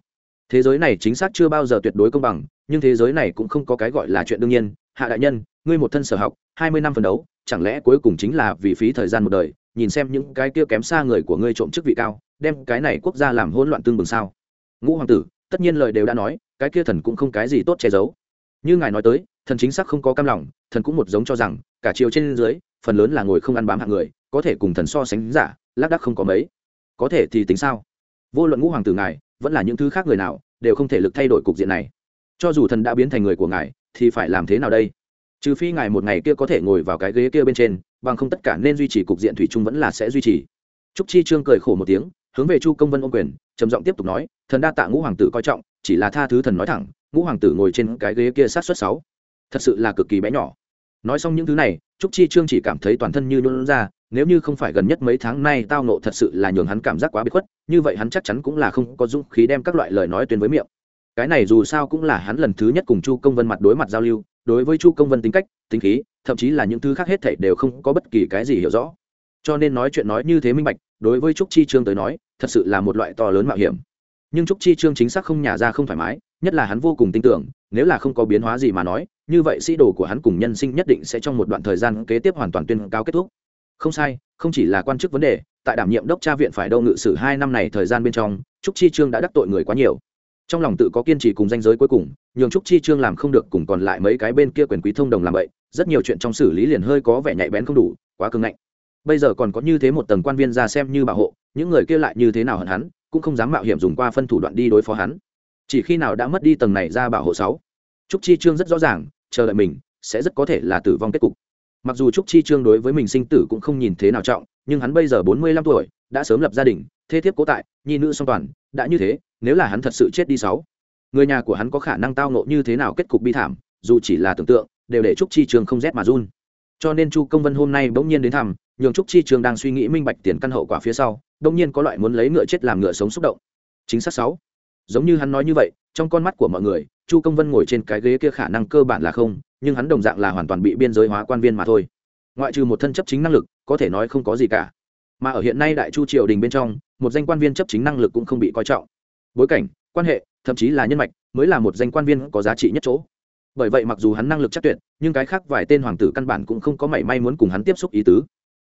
Thế giới này chính xác chưa bao giờ tuyệt đối công bằng, nhưng thế giới này cũng không có cái gọi là chuyện đương nhiên. Hạ đại nhân, ngươi một thân sở học, hai mươi năm phấn đấu, chẳng lẽ cuối cùng chính là vì phí thời gian một đời, nhìn xem những cái kia kém xa người của ngươi trộm chức vị cao, đem cái này quốc gia làm hỗn loạn tương bừng sao? Ngũ hoàng tử, tất nhiên lời đều đã nói, cái kia thần cũng không cái gì tốt che giấu. Như ngài nói tới thần chính xác không có cam lòng, thần cũng một giống cho rằng, cả chiều trên dưới, phần lớn là ngồi không ăn bám hạng người, có thể cùng thần so sánh giả, lác đắc không có mấy. Có thể thì tính sao? Vô luận ngũ hoàng tử ngài, vẫn là những thứ khác người nào, đều không thể lực thay đổi cục diện này. Cho dù thần đã biến thành người của ngài, thì phải làm thế nào đây? Trừ phi ngài một ngày kia có thể ngồi vào cái ghế kia bên trên, bằng không tất cả nên duy trì cục diện thủy chung vẫn là sẽ duy trì. Trúc chi trương cười khổ một tiếng, hướng về chu công vân ôm quyền, trầm giọng tiếp tục nói, thần đa tạ ngũ hoàng tử coi trọng, chỉ là tha thứ thần nói thẳng, ngũ hoàng tử ngồi trên cái ghế kia sát xuất sáu thật sự là cực kỳ bé nhỏ. Nói xong những thứ này, trúc chi trương chỉ cảm thấy toàn thân như luôn ra, nếu như không phải gần nhất mấy tháng nay tao nộ thật sự là nhường hắn cảm giác quá bị khuất, như vậy hắn chắc chắn cũng là không có dũng khí đem các loại lời nói tuyên với miệng. Cái này dù sao cũng là hắn lần thứ nhất cùng chu công vân mặt đối mặt giao lưu, đối với chu công vân tính cách, tính khí, thậm chí là những thứ khác hết thảy đều không có bất kỳ cái gì hiểu rõ. Cho nên nói chuyện nói như thế minh bạch, đối với trúc chi trương tới nói, thật sự là một loại to lớn mạo hiểm. Nhưng trúc chi trương chính xác không nhả ra không thoải mái nhất là hắn vô cùng tin tưởng, nếu là không có biến hóa gì mà nói, như vậy sĩ đồ của hắn cùng nhân sinh nhất định sẽ trong một đoạn thời gian kế tiếp hoàn toàn tuyên cao kết thúc. Không sai, không chỉ là quan chức vấn đề, tại đảm nhiệm đốc tra viện phải đâu ngự sử hai năm này thời gian bên trong, trúc chi trương đã đắc tội người quá nhiều. Trong lòng tự có kiên trì cùng danh giới cuối cùng, nhường trúc chi trương làm không được cùng còn lại mấy cái bên kia quyền quý thông đồng làm vậy, rất nhiều chuyện trong xử lý liền hơi có vẻ nhạy bén không đủ, quá cứng ngạnh. Bây giờ còn có như thế một tầng quan viên ra xem như bảo hộ, những người kia lại như thế nào hận hắn, cũng không dám mạo hiểm dùng qua phân thủ đoạn đi đối phó hắn chỉ khi nào đã mất đi tầng này ra bảo hộ sáu, trúc chi trương rất rõ ràng, chờ đợi mình sẽ rất có thể là tử vong kết cục. Mặc dù trúc chi trương đối với mình sinh tử cũng không nhìn thế nào trọng, nhưng hắn bây giờ bốn mươi lăm tuổi, đã sớm lập gia đình, thế thiếp cố tại, nhi nữ song toàn, đã như thế, nếu là hắn thật sự chết đi sáu, người nhà của hắn có khả năng tao nộ như thế nào kết cục bi thảm, dù chỉ là tưởng tượng, đều để trúc chi trương không rét mà run. Cho nên chu công vân hôm nay bỗng nhiên đến thăm, nhường trúc chi trương đang suy nghĩ minh bạch tiền căn hậu quả phía sau, bỗng nhiên có loại muốn lấy ngựa chết làm ngựa sống xúc động. Chính xác sáu giống như hắn nói như vậy, trong con mắt của mọi người, chu công vân ngồi trên cái ghế kia khả năng cơ bản là không, nhưng hắn đồng dạng là hoàn toàn bị biên giới hóa quan viên mà thôi. Ngoại trừ một thân chấp chính năng lực, có thể nói không có gì cả. Mà ở hiện nay đại chu triều đình bên trong, một danh quan viên chấp chính năng lực cũng không bị coi trọng. Bối cảnh, quan hệ, thậm chí là nhân mạch, mới là một danh quan viên có giá trị nhất chỗ. Bởi vậy mặc dù hắn năng lực chắc tuyệt, nhưng cái khác vài tên hoàng tử căn bản cũng không có mảy may muốn cùng hắn tiếp xúc ý tứ.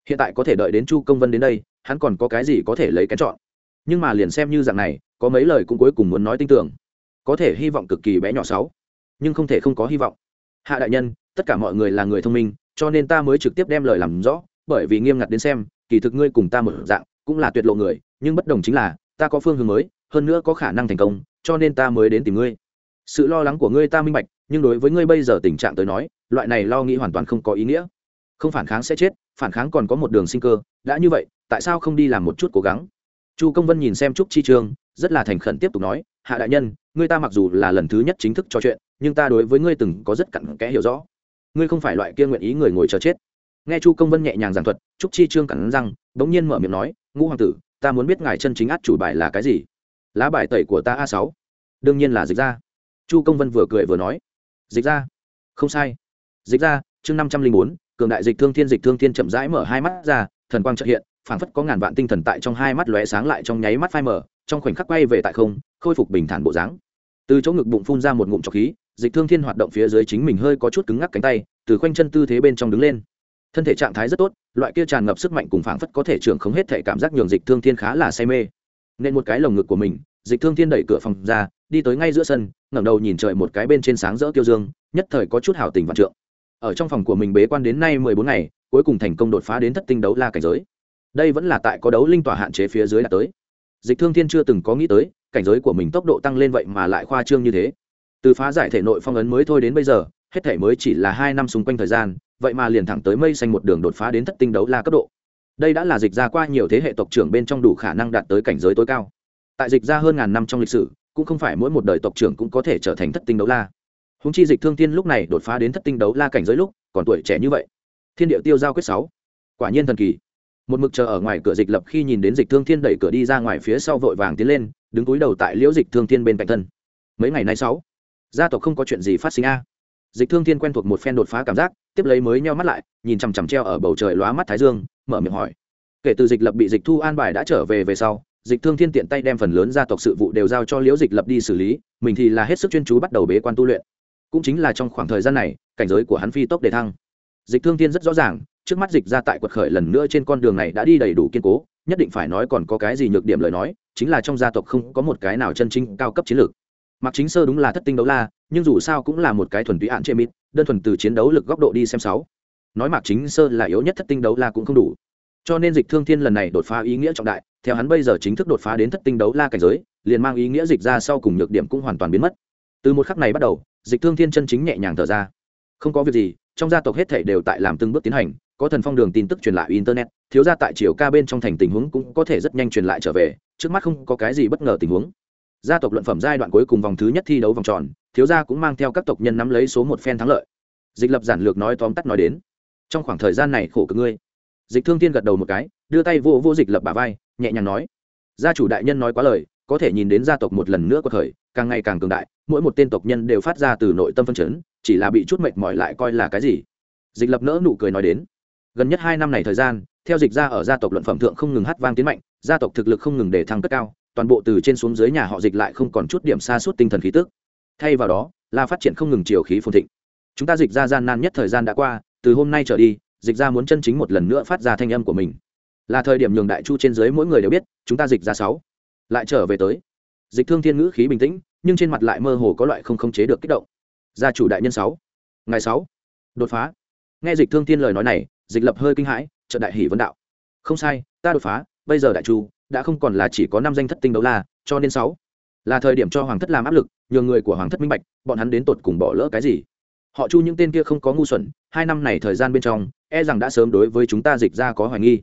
Hiện tại có thể đợi đến chu công vân đến đây, hắn còn có cái gì có thể lấy cái chọn? Nhưng mà liền xem như dạng này có mấy lời cũng cuối cùng muốn nói tin tưởng. Có thể hy vọng cực kỳ bé nhỏ sáu, nhưng không thể không có hy vọng. Hạ đại nhân, tất cả mọi người là người thông minh, cho nên ta mới trực tiếp đem lời làm rõ, bởi vì nghiêm ngặt đến xem, kỳ thực ngươi cùng ta một dạng, cũng là tuyệt lộ người, nhưng bất đồng chính là, ta có phương hướng mới, hơn nữa có khả năng thành công, cho nên ta mới đến tìm ngươi. Sự lo lắng của ngươi ta minh bạch, nhưng đối với ngươi bây giờ tình trạng tới nói, loại này lo nghĩ hoàn toàn không có ý nghĩa. Không phản kháng sẽ chết, phản kháng còn có một đường sinh cơ, đã như vậy, tại sao không đi làm một chút cố gắng? Chu công vân nhìn xem trúc chi trường rất là thành khẩn tiếp tục nói, hạ đại nhân, ngươi ta mặc dù là lần thứ nhất chính thức trò chuyện, nhưng ta đối với ngươi từng có rất cặn kẽ hiểu rõ. Ngươi không phải loại kia nguyện ý người ngồi chờ chết. Nghe chu công vân nhẹ nhàng giảng thuật, trúc chi trương cẳng răng, bỗng nhiên mở miệng nói, ngũ hoàng tử, ta muốn biết ngài chân chính át chủ bài là cái gì? Lá bài tẩy của ta a sáu. Đương nhiên là dịch ra chu công vân vừa cười vừa nói, dịch ra không sai. Dịch ra chương năm trăm linh bốn, cường đại dịch thương thiên, dịch thương thiên chậm rãi mở hai mắt ra, thần quang trợ hiện phảng phất có ngàn vạn tinh thần tại trong hai mắt lóe sáng lại trong nháy mắt phai mở trong khoảnh khắc quay về tại không, khôi phục bình thản bộ dáng. Từ chỗ ngực bụng phun ra một ngụm trọc khí, dịch thương thiên hoạt động phía dưới chính mình hơi có chút cứng ngắc cánh tay, từ khoanh chân tư thế bên trong đứng lên. Thân thể trạng thái rất tốt, loại kia tràn ngập sức mạnh cùng phảng phất có thể trưởng không hết thể cảm giác nhường dịch thương thiên khá là say mê. Nên một cái lồng ngực của mình, dịch thương thiên đẩy cửa phòng ra, đi tới ngay giữa sân, ngẩng đầu nhìn trời một cái bên trên sáng rỡ tiêu dương, nhất thời có chút hào tình vạn trượng. Ở trong phòng của mình bế quan đến nay mười bốn ngày, cuối cùng thành công đột phá đến thất tinh đấu la cảnh giới đây vẫn là tại có đấu linh tỏa hạn chế phía dưới đã tới. Dịch thương thiên chưa từng có nghĩ tới, cảnh giới của mình tốc độ tăng lên vậy mà lại khoa trương như thế. Từ phá giải thể nội phong ấn mới thôi đến bây giờ, hết thể mới chỉ là hai năm xung quanh thời gian, vậy mà liền thẳng tới mây xanh một đường đột phá đến thất tinh đấu la cấp độ. Đây đã là dịch ra qua nhiều thế hệ tộc trưởng bên trong đủ khả năng đạt tới cảnh giới tối cao. Tại dịch ra hơn ngàn năm trong lịch sử, cũng không phải mỗi một đời tộc trưởng cũng có thể trở thành thất tinh đấu la. Húng chi dịch thương tiên lúc này đột phá đến thất tinh đấu la cảnh giới lúc, còn tuổi trẻ như vậy. Thiên điệu tiêu giao quyết sáu. Quả nhiên thần kỳ một mực chờ ở ngoài cửa dịch lập khi nhìn đến dịch thương thiên đẩy cửa đi ra ngoài phía sau vội vàng tiến lên, đứng túi đầu tại liễu dịch thương thiên bên cạnh thân. Mấy ngày nay sáu, gia tộc không có chuyện gì phát sinh a. Dịch thương thiên quen thuộc một phen đột phá cảm giác, tiếp lấy mới nheo mắt lại, nhìn chằm chằm treo ở bầu trời lóa mắt thái dương, mở miệng hỏi. Kể từ dịch lập bị dịch thu an bài đã trở về về sau, dịch thương thiên tiện tay đem phần lớn gia tộc sự vụ đều giao cho liễu dịch lập đi xử lý, mình thì là hết sức chuyên chú bắt đầu bế quan tu luyện. Cũng chính là trong khoảng thời gian này, cảnh giới của hắn phi tốc đề thăng dịch thương thiên rất rõ ràng, trước mắt dịch ra tại quật khởi lần nữa trên con đường này đã đi đầy đủ kiên cố, nhất định phải nói còn có cái gì nhược điểm lời nói, chính là trong gia tộc không có một cái nào chân chính cao cấp chiến lược. Mặc chính sơ đúng là thất tinh đấu la, nhưng dù sao cũng là một cái thuần túy hạn chế mít, đơn thuần từ chiến đấu lực góc độ đi xem sáu. Nói mạc chính sơ là yếu nhất thất tinh đấu la cũng không đủ. Cho nên dịch thương thiên lần này đột phá ý nghĩa trọng đại, theo hắn bây giờ chính thức đột phá đến thất tinh đấu la cảnh giới, liền mang ý nghĩa dịch ra sau cùng nhược điểm cũng hoàn toàn biến mất. Từ một khắc này bắt đầu, dịch thương thiên chân chính nhẹ nhàng thở ra. Không có việc gì trong gia tộc hết thảy đều tại làm từng bước tiến hành, có thần phong đường tin tức truyền lại internet, thiếu gia tại triều ca bên trong thành tình huống cũng có thể rất nhanh truyền lại trở về, trước mắt không có cái gì bất ngờ tình huống. Gia tộc luận phẩm giai đoạn cuối cùng vòng thứ nhất thi đấu vòng tròn, thiếu gia cũng mang theo các tộc nhân nắm lấy số một phen thắng lợi. Dịch lập giản lược nói tóm tắt nói đến, trong khoảng thời gian này khổ cực ngươi. Dịch thương thiên gật đầu một cái, đưa tay vô vô dịch lập bà vai, nhẹ nhàng nói, gia chủ đại nhân nói quá lời, có thể nhìn đến gia tộc một lần nữa quật thời càng ngày càng cường đại, mỗi một tên tộc nhân đều phát ra từ nội tâm phân chấn chỉ là bị chút mệt mỏi lại coi là cái gì. Dịch lập nỡ nụ cười nói đến, gần nhất hai năm này thời gian, theo dịch ra ở gia tộc luận phẩm thượng không ngừng hát vang tiến mạnh, gia tộc thực lực không ngừng để thăng cất cao, toàn bộ từ trên xuống dưới nhà họ dịch lại không còn chút điểm xa suốt tinh thần khí tức. Thay vào đó, là phát triển không ngừng chiều khí phồn thịnh. Chúng ta dịch ra gian nan nhất thời gian đã qua, từ hôm nay trở đi, dịch ra muốn chân chính một lần nữa phát ra thanh âm của mình. Là thời điểm nhường đại chu trên dưới mỗi người đều biết, chúng ta dịch ra sáu. Lại trở về tới. Dịch thương thiên ngữ khí bình tĩnh, nhưng trên mặt lại mơ hồ có loại không khống chế được kích động gia chủ đại nhân sáu ngày sáu, đột phá. Nghe dịch thương thiên lời nói này, dịch lập hơi kinh hãi trợ đại hỷ vấn đạo. Không sai, ta đột phá, bây giờ đại chu, đã không còn là chỉ có năm danh thất tinh đấu la, cho nên sáu, là thời điểm cho hoàng thất làm áp lực, nhường người của hoàng thất minh bạch, bọn hắn đến tột cùng bỏ lỡ cái gì. Họ chu những tên kia không có ngu xuẩn, hai năm này thời gian bên trong e rằng đã sớm đối với chúng ta dịch ra có hoài nghi.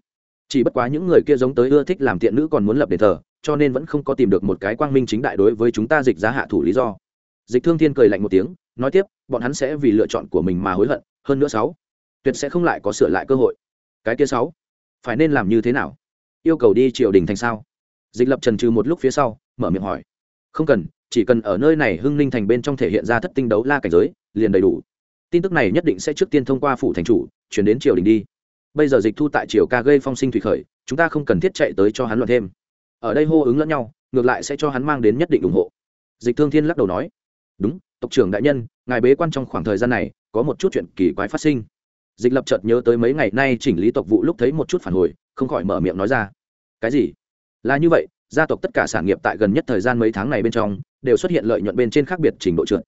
Chỉ bất quá những người kia giống tới ưa thích làm tiện nữ còn muốn lập đền thờ, cho nên vẫn không có tìm được một cái quang minh chính đại đối với chúng ta dịch ra hạ thủ lý do. Dịch thương thiên cười lạnh một tiếng nói tiếp, bọn hắn sẽ vì lựa chọn của mình mà hối hận, hơn nữa sáu, tuyệt sẽ không lại có sửa lại cơ hội. Cái kia sáu, phải nên làm như thế nào? Yêu cầu đi triều đình thành sao? Dịch lập trần trừ một lúc phía sau, mở miệng hỏi. Không cần, chỉ cần ở nơi này hưng ninh thành bên trong thể hiện ra thất tinh đấu la cảnh giới, liền đầy đủ. Tin tức này nhất định sẽ trước tiên thông qua phủ thành chủ, chuyển đến triều đình đi. Bây giờ dịch thu tại triều ca gây phong sinh thủy khởi, chúng ta không cần thiết chạy tới cho hắn luận thêm. Ở đây hô ứng lẫn nhau, ngược lại sẽ cho hắn mang đến nhất định ủng hộ. Dịch thương thiên lắc đầu nói đúng, tộc trưởng đại nhân, ngài bế quan trong khoảng thời gian này, có một chút chuyện kỳ quái phát sinh. Dịch lập chợt nhớ tới mấy ngày nay chỉnh lý tộc vụ lúc thấy một chút phản hồi, không khỏi mở miệng nói ra. Cái gì? Là như vậy, gia tộc tất cả sản nghiệp tại gần nhất thời gian mấy tháng này bên trong, đều xuất hiện lợi nhuận bên trên khác biệt trình độ trượt.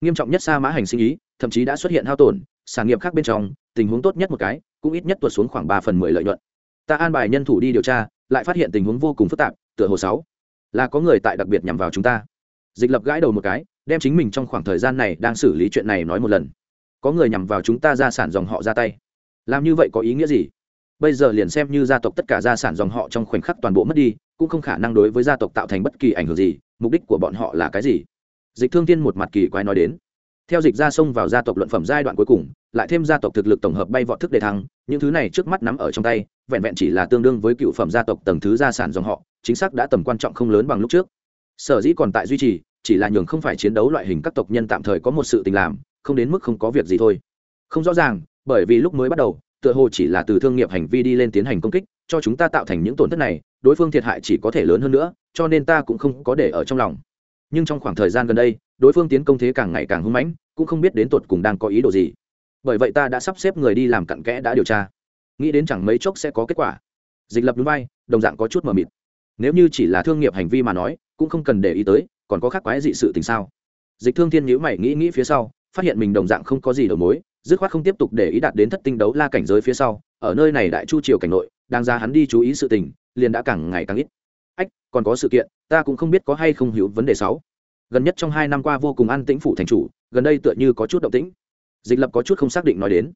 Nghiêm trọng nhất xa mã hành sinh ý, thậm chí đã xuất hiện hao tổn, sản nghiệp khác bên trong, tình huống tốt nhất một cái, cũng ít nhất tuột xuống khoảng ba phần mười lợi nhuận. Ta an bài nhân thủ đi điều tra, lại phát hiện tình huống vô cùng phức tạp, tựa hồ sáu. Là có người tại đặc biệt nhằm vào chúng ta. Dịch lập gãi đầu một cái đem chính mình trong khoảng thời gian này đang xử lý chuyện này nói một lần. Có người nhằm vào chúng ta gia sản dòng họ ra tay. Làm như vậy có ý nghĩa gì? Bây giờ liền xem như gia tộc tất cả gia sản dòng họ trong khoảnh khắc toàn bộ mất đi, cũng không khả năng đối với gia tộc tạo thành bất kỳ ảnh hưởng gì, mục đích của bọn họ là cái gì? Dịch thương tiên một mặt kỳ quái nói đến. Theo dịch ra xông vào gia tộc luận phẩm giai đoạn cuối cùng, lại thêm gia tộc thực lực tổng hợp bay vọt thức đề thăng, những thứ này trước mắt nắm ở trong tay, vẹn vẹn chỉ là tương đương với cựu phẩm gia tộc tầng thứ gia sản dòng họ, chính xác đã tầm quan trọng không lớn bằng lúc trước. Sở dĩ còn tại duy trì chỉ là nhường không phải chiến đấu loại hình các tộc nhân tạm thời có một sự tình làm, không đến mức không có việc gì thôi. Không rõ ràng, bởi vì lúc mới bắt đầu, tựa hồ chỉ là từ thương nghiệp hành vi đi lên tiến hành công kích, cho chúng ta tạo thành những tổn thất này, đối phương thiệt hại chỉ có thể lớn hơn nữa, cho nên ta cũng không có để ở trong lòng. Nhưng trong khoảng thời gian gần đây, đối phương tiến công thế càng ngày càng hưng mãnh, cũng không biết đến tột cùng đang có ý đồ gì. Bởi vậy ta đã sắp xếp người đi làm cặn kẽ đã điều tra. Nghĩ đến chẳng mấy chốc sẽ có kết quả. Dịch lập núi vai, đồng dạng có chút mờ mịt. Nếu như chỉ là thương nghiệp hành vi mà nói, cũng không cần để ý tới còn có khác quái dị sự tình sao? Dịch thương thiên nhữ mày nghĩ nghĩ phía sau, phát hiện mình đồng dạng không có gì đầu mối, dứt khoát không tiếp tục để ý đạt đến thất tinh đấu la cảnh giới phía sau, ở nơi này đại chu triều cảnh nội, đang ra hắn đi chú ý sự tình, liền đã càng ngày càng ít. Ách, còn có sự kiện, ta cũng không biết có hay không hiểu vấn đề sáu. Gần nhất trong hai năm qua vô cùng an tĩnh phủ thành chủ, gần đây tựa như có chút động tĩnh. Dịch lập có chút không xác định nói đến.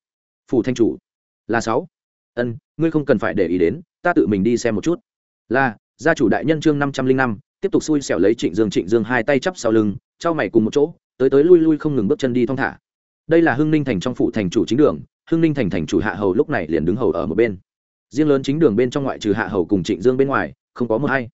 Phủ thành chủ, là sáu. Ân, ngươi không cần phải để ý đến, ta tự mình đi xem một chút. Là, gia chủ đại nhân chương năm trăm linh năm tiếp tục xui xẻo lấy trịnh dương trịnh dương hai tay chắp sau lưng, trao mày cùng một chỗ, tới tới lui lui không ngừng bước chân đi thong thả. Đây là hưng ninh thành trong phủ thành chủ chính đường, hưng ninh thành thành chủ hạ hầu lúc này liền đứng hầu ở một bên. Riêng lớn chính đường bên trong ngoại trừ hạ hầu cùng trịnh dương bên ngoài, không có một hay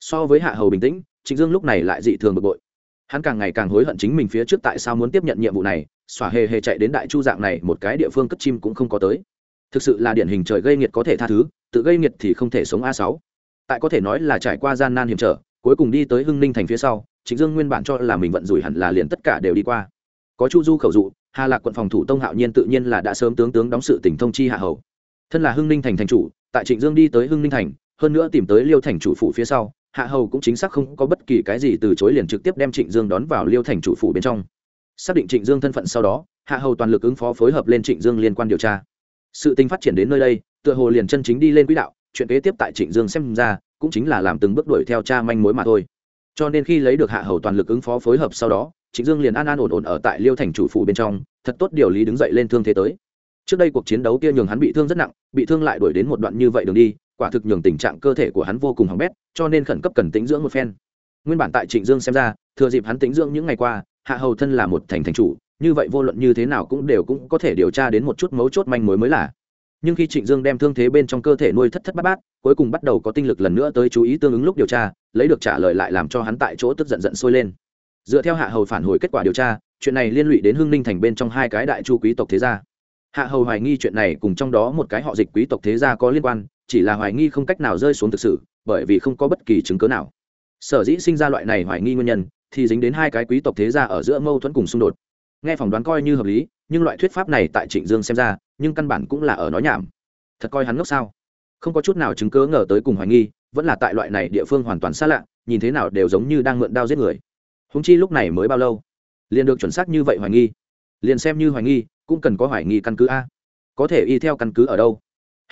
so với hạ hầu bình tĩnh, trịnh dương lúc này lại dị thường bực bội. Hắn càng ngày càng hối hận chính mình phía trước tại sao muốn tiếp nhận nhiệm vụ này xỏa hề hề chạy đến đại chu dạng này, một cái địa phương cất chim cũng không có tới. Thực sự là điển hình trời gây nghiệt có thể tha thứ, tự gây nghiệt thì không thể sống a sáu. Tại có thể nói là trải qua gian nan hiểm trở cuối cùng đi tới hưng ninh thành phía sau, trịnh dương nguyên bản cho là mình vận rủi hẳn là liền tất cả đều đi qua. Có chu du khẩu dụ, hà lạc quận phòng thủ tông hạo nhiên tự nhiên là đã sớm tướng tướng đóng sự tỉnh thông chi hạ hầu. Thân là hưng ninh thành thành chủ, tại trịnh dương đi tới hưng ninh thành, hơn nữa tìm tới liêu thành chủ phủ phía sau, hạ hầu cũng chính xác không có bất kỳ cái gì từ chối liền trực tiếp đem trịnh dương đón vào liêu thành chủ phủ bên trong. Xác định trịnh dương thân phận sau đó, hạ hầu toàn lực ứng phó phối hợp lên trịnh dương liên quan điều tra. Sự tình phát triển đến nơi đây, tựa hồ liền chân chính đi lên quỹ đạo, chuyện kế tiếp tại trịnh dương xem ra cũng chính là làm từng bước đuổi theo cha manh mối mà thôi. Cho nên khi lấy được hạ hầu toàn lực ứng phó phối hợp sau đó, trịnh dương liền an an ổn ổn ở tại liêu thành chủ phủ bên trong, thật tốt điều lý đứng dậy lên thương thế tới. Trước đây cuộc chiến đấu kia nhường hắn bị thương rất nặng, bị thương lại đuổi đến một đoạn như vậy đường đi, quả thực nhường tình trạng cơ thể của hắn vô cùng hỏng bét, cho nên khẩn cấp cần tính dưỡng một phen. Nguyên bản tại trịnh dương xem ra, thừa dịp hắn tính dưỡng những ngày qua, hạ hầu thân là một thành thành chủ, như vậy vô luận như thế nào cũng đều cũng có thể điều tra đến một chút mấu chốt manh mối mới là nhưng khi trịnh dương đem thương thế bên trong cơ thể nuôi thất thất bát bát, cuối cùng bắt đầu có tinh lực lần nữa tới chú ý tương ứng lúc điều tra, lấy được trả lời lại làm cho hắn tại chỗ tức giận giận sôi lên. Dựa theo hạ hầu phản hồi kết quả điều tra, chuyện này liên lụy đến hưng ninh thành bên trong hai cái đại chu quý tộc thế gia. Hạ hầu hoài nghi chuyện này cùng trong đó một cái họ dịch quý tộc thế gia có liên quan, chỉ là hoài nghi không cách nào rơi xuống thực sự, bởi vì không có bất kỳ chứng cớ nào. Sở dĩ sinh ra loại này hoài nghi nguyên nhân, thì dính đến hai cái quý tộc thế gia ở giữa mâu thuẫn cùng xung đột. Nghe phỏng đoán coi như hợp lý nhưng loại thuyết pháp này tại trịnh dương xem ra, nhưng căn bản cũng là ở nói nhảm. Thật coi hắn ngốc sao? Không có chút nào chứng cớ ngờ tới cùng hoài nghi, vẫn là tại loại này địa phương hoàn toàn xa lạ, nhìn thế nào đều giống như đang mượn đao giết người. Húng chi lúc này mới bao lâu? Liền được chuẩn xác như vậy hoài nghi. Liền xem như hoài nghi, cũng cần có hoài nghi căn cứ a. Có thể y theo căn cứ ở đâu?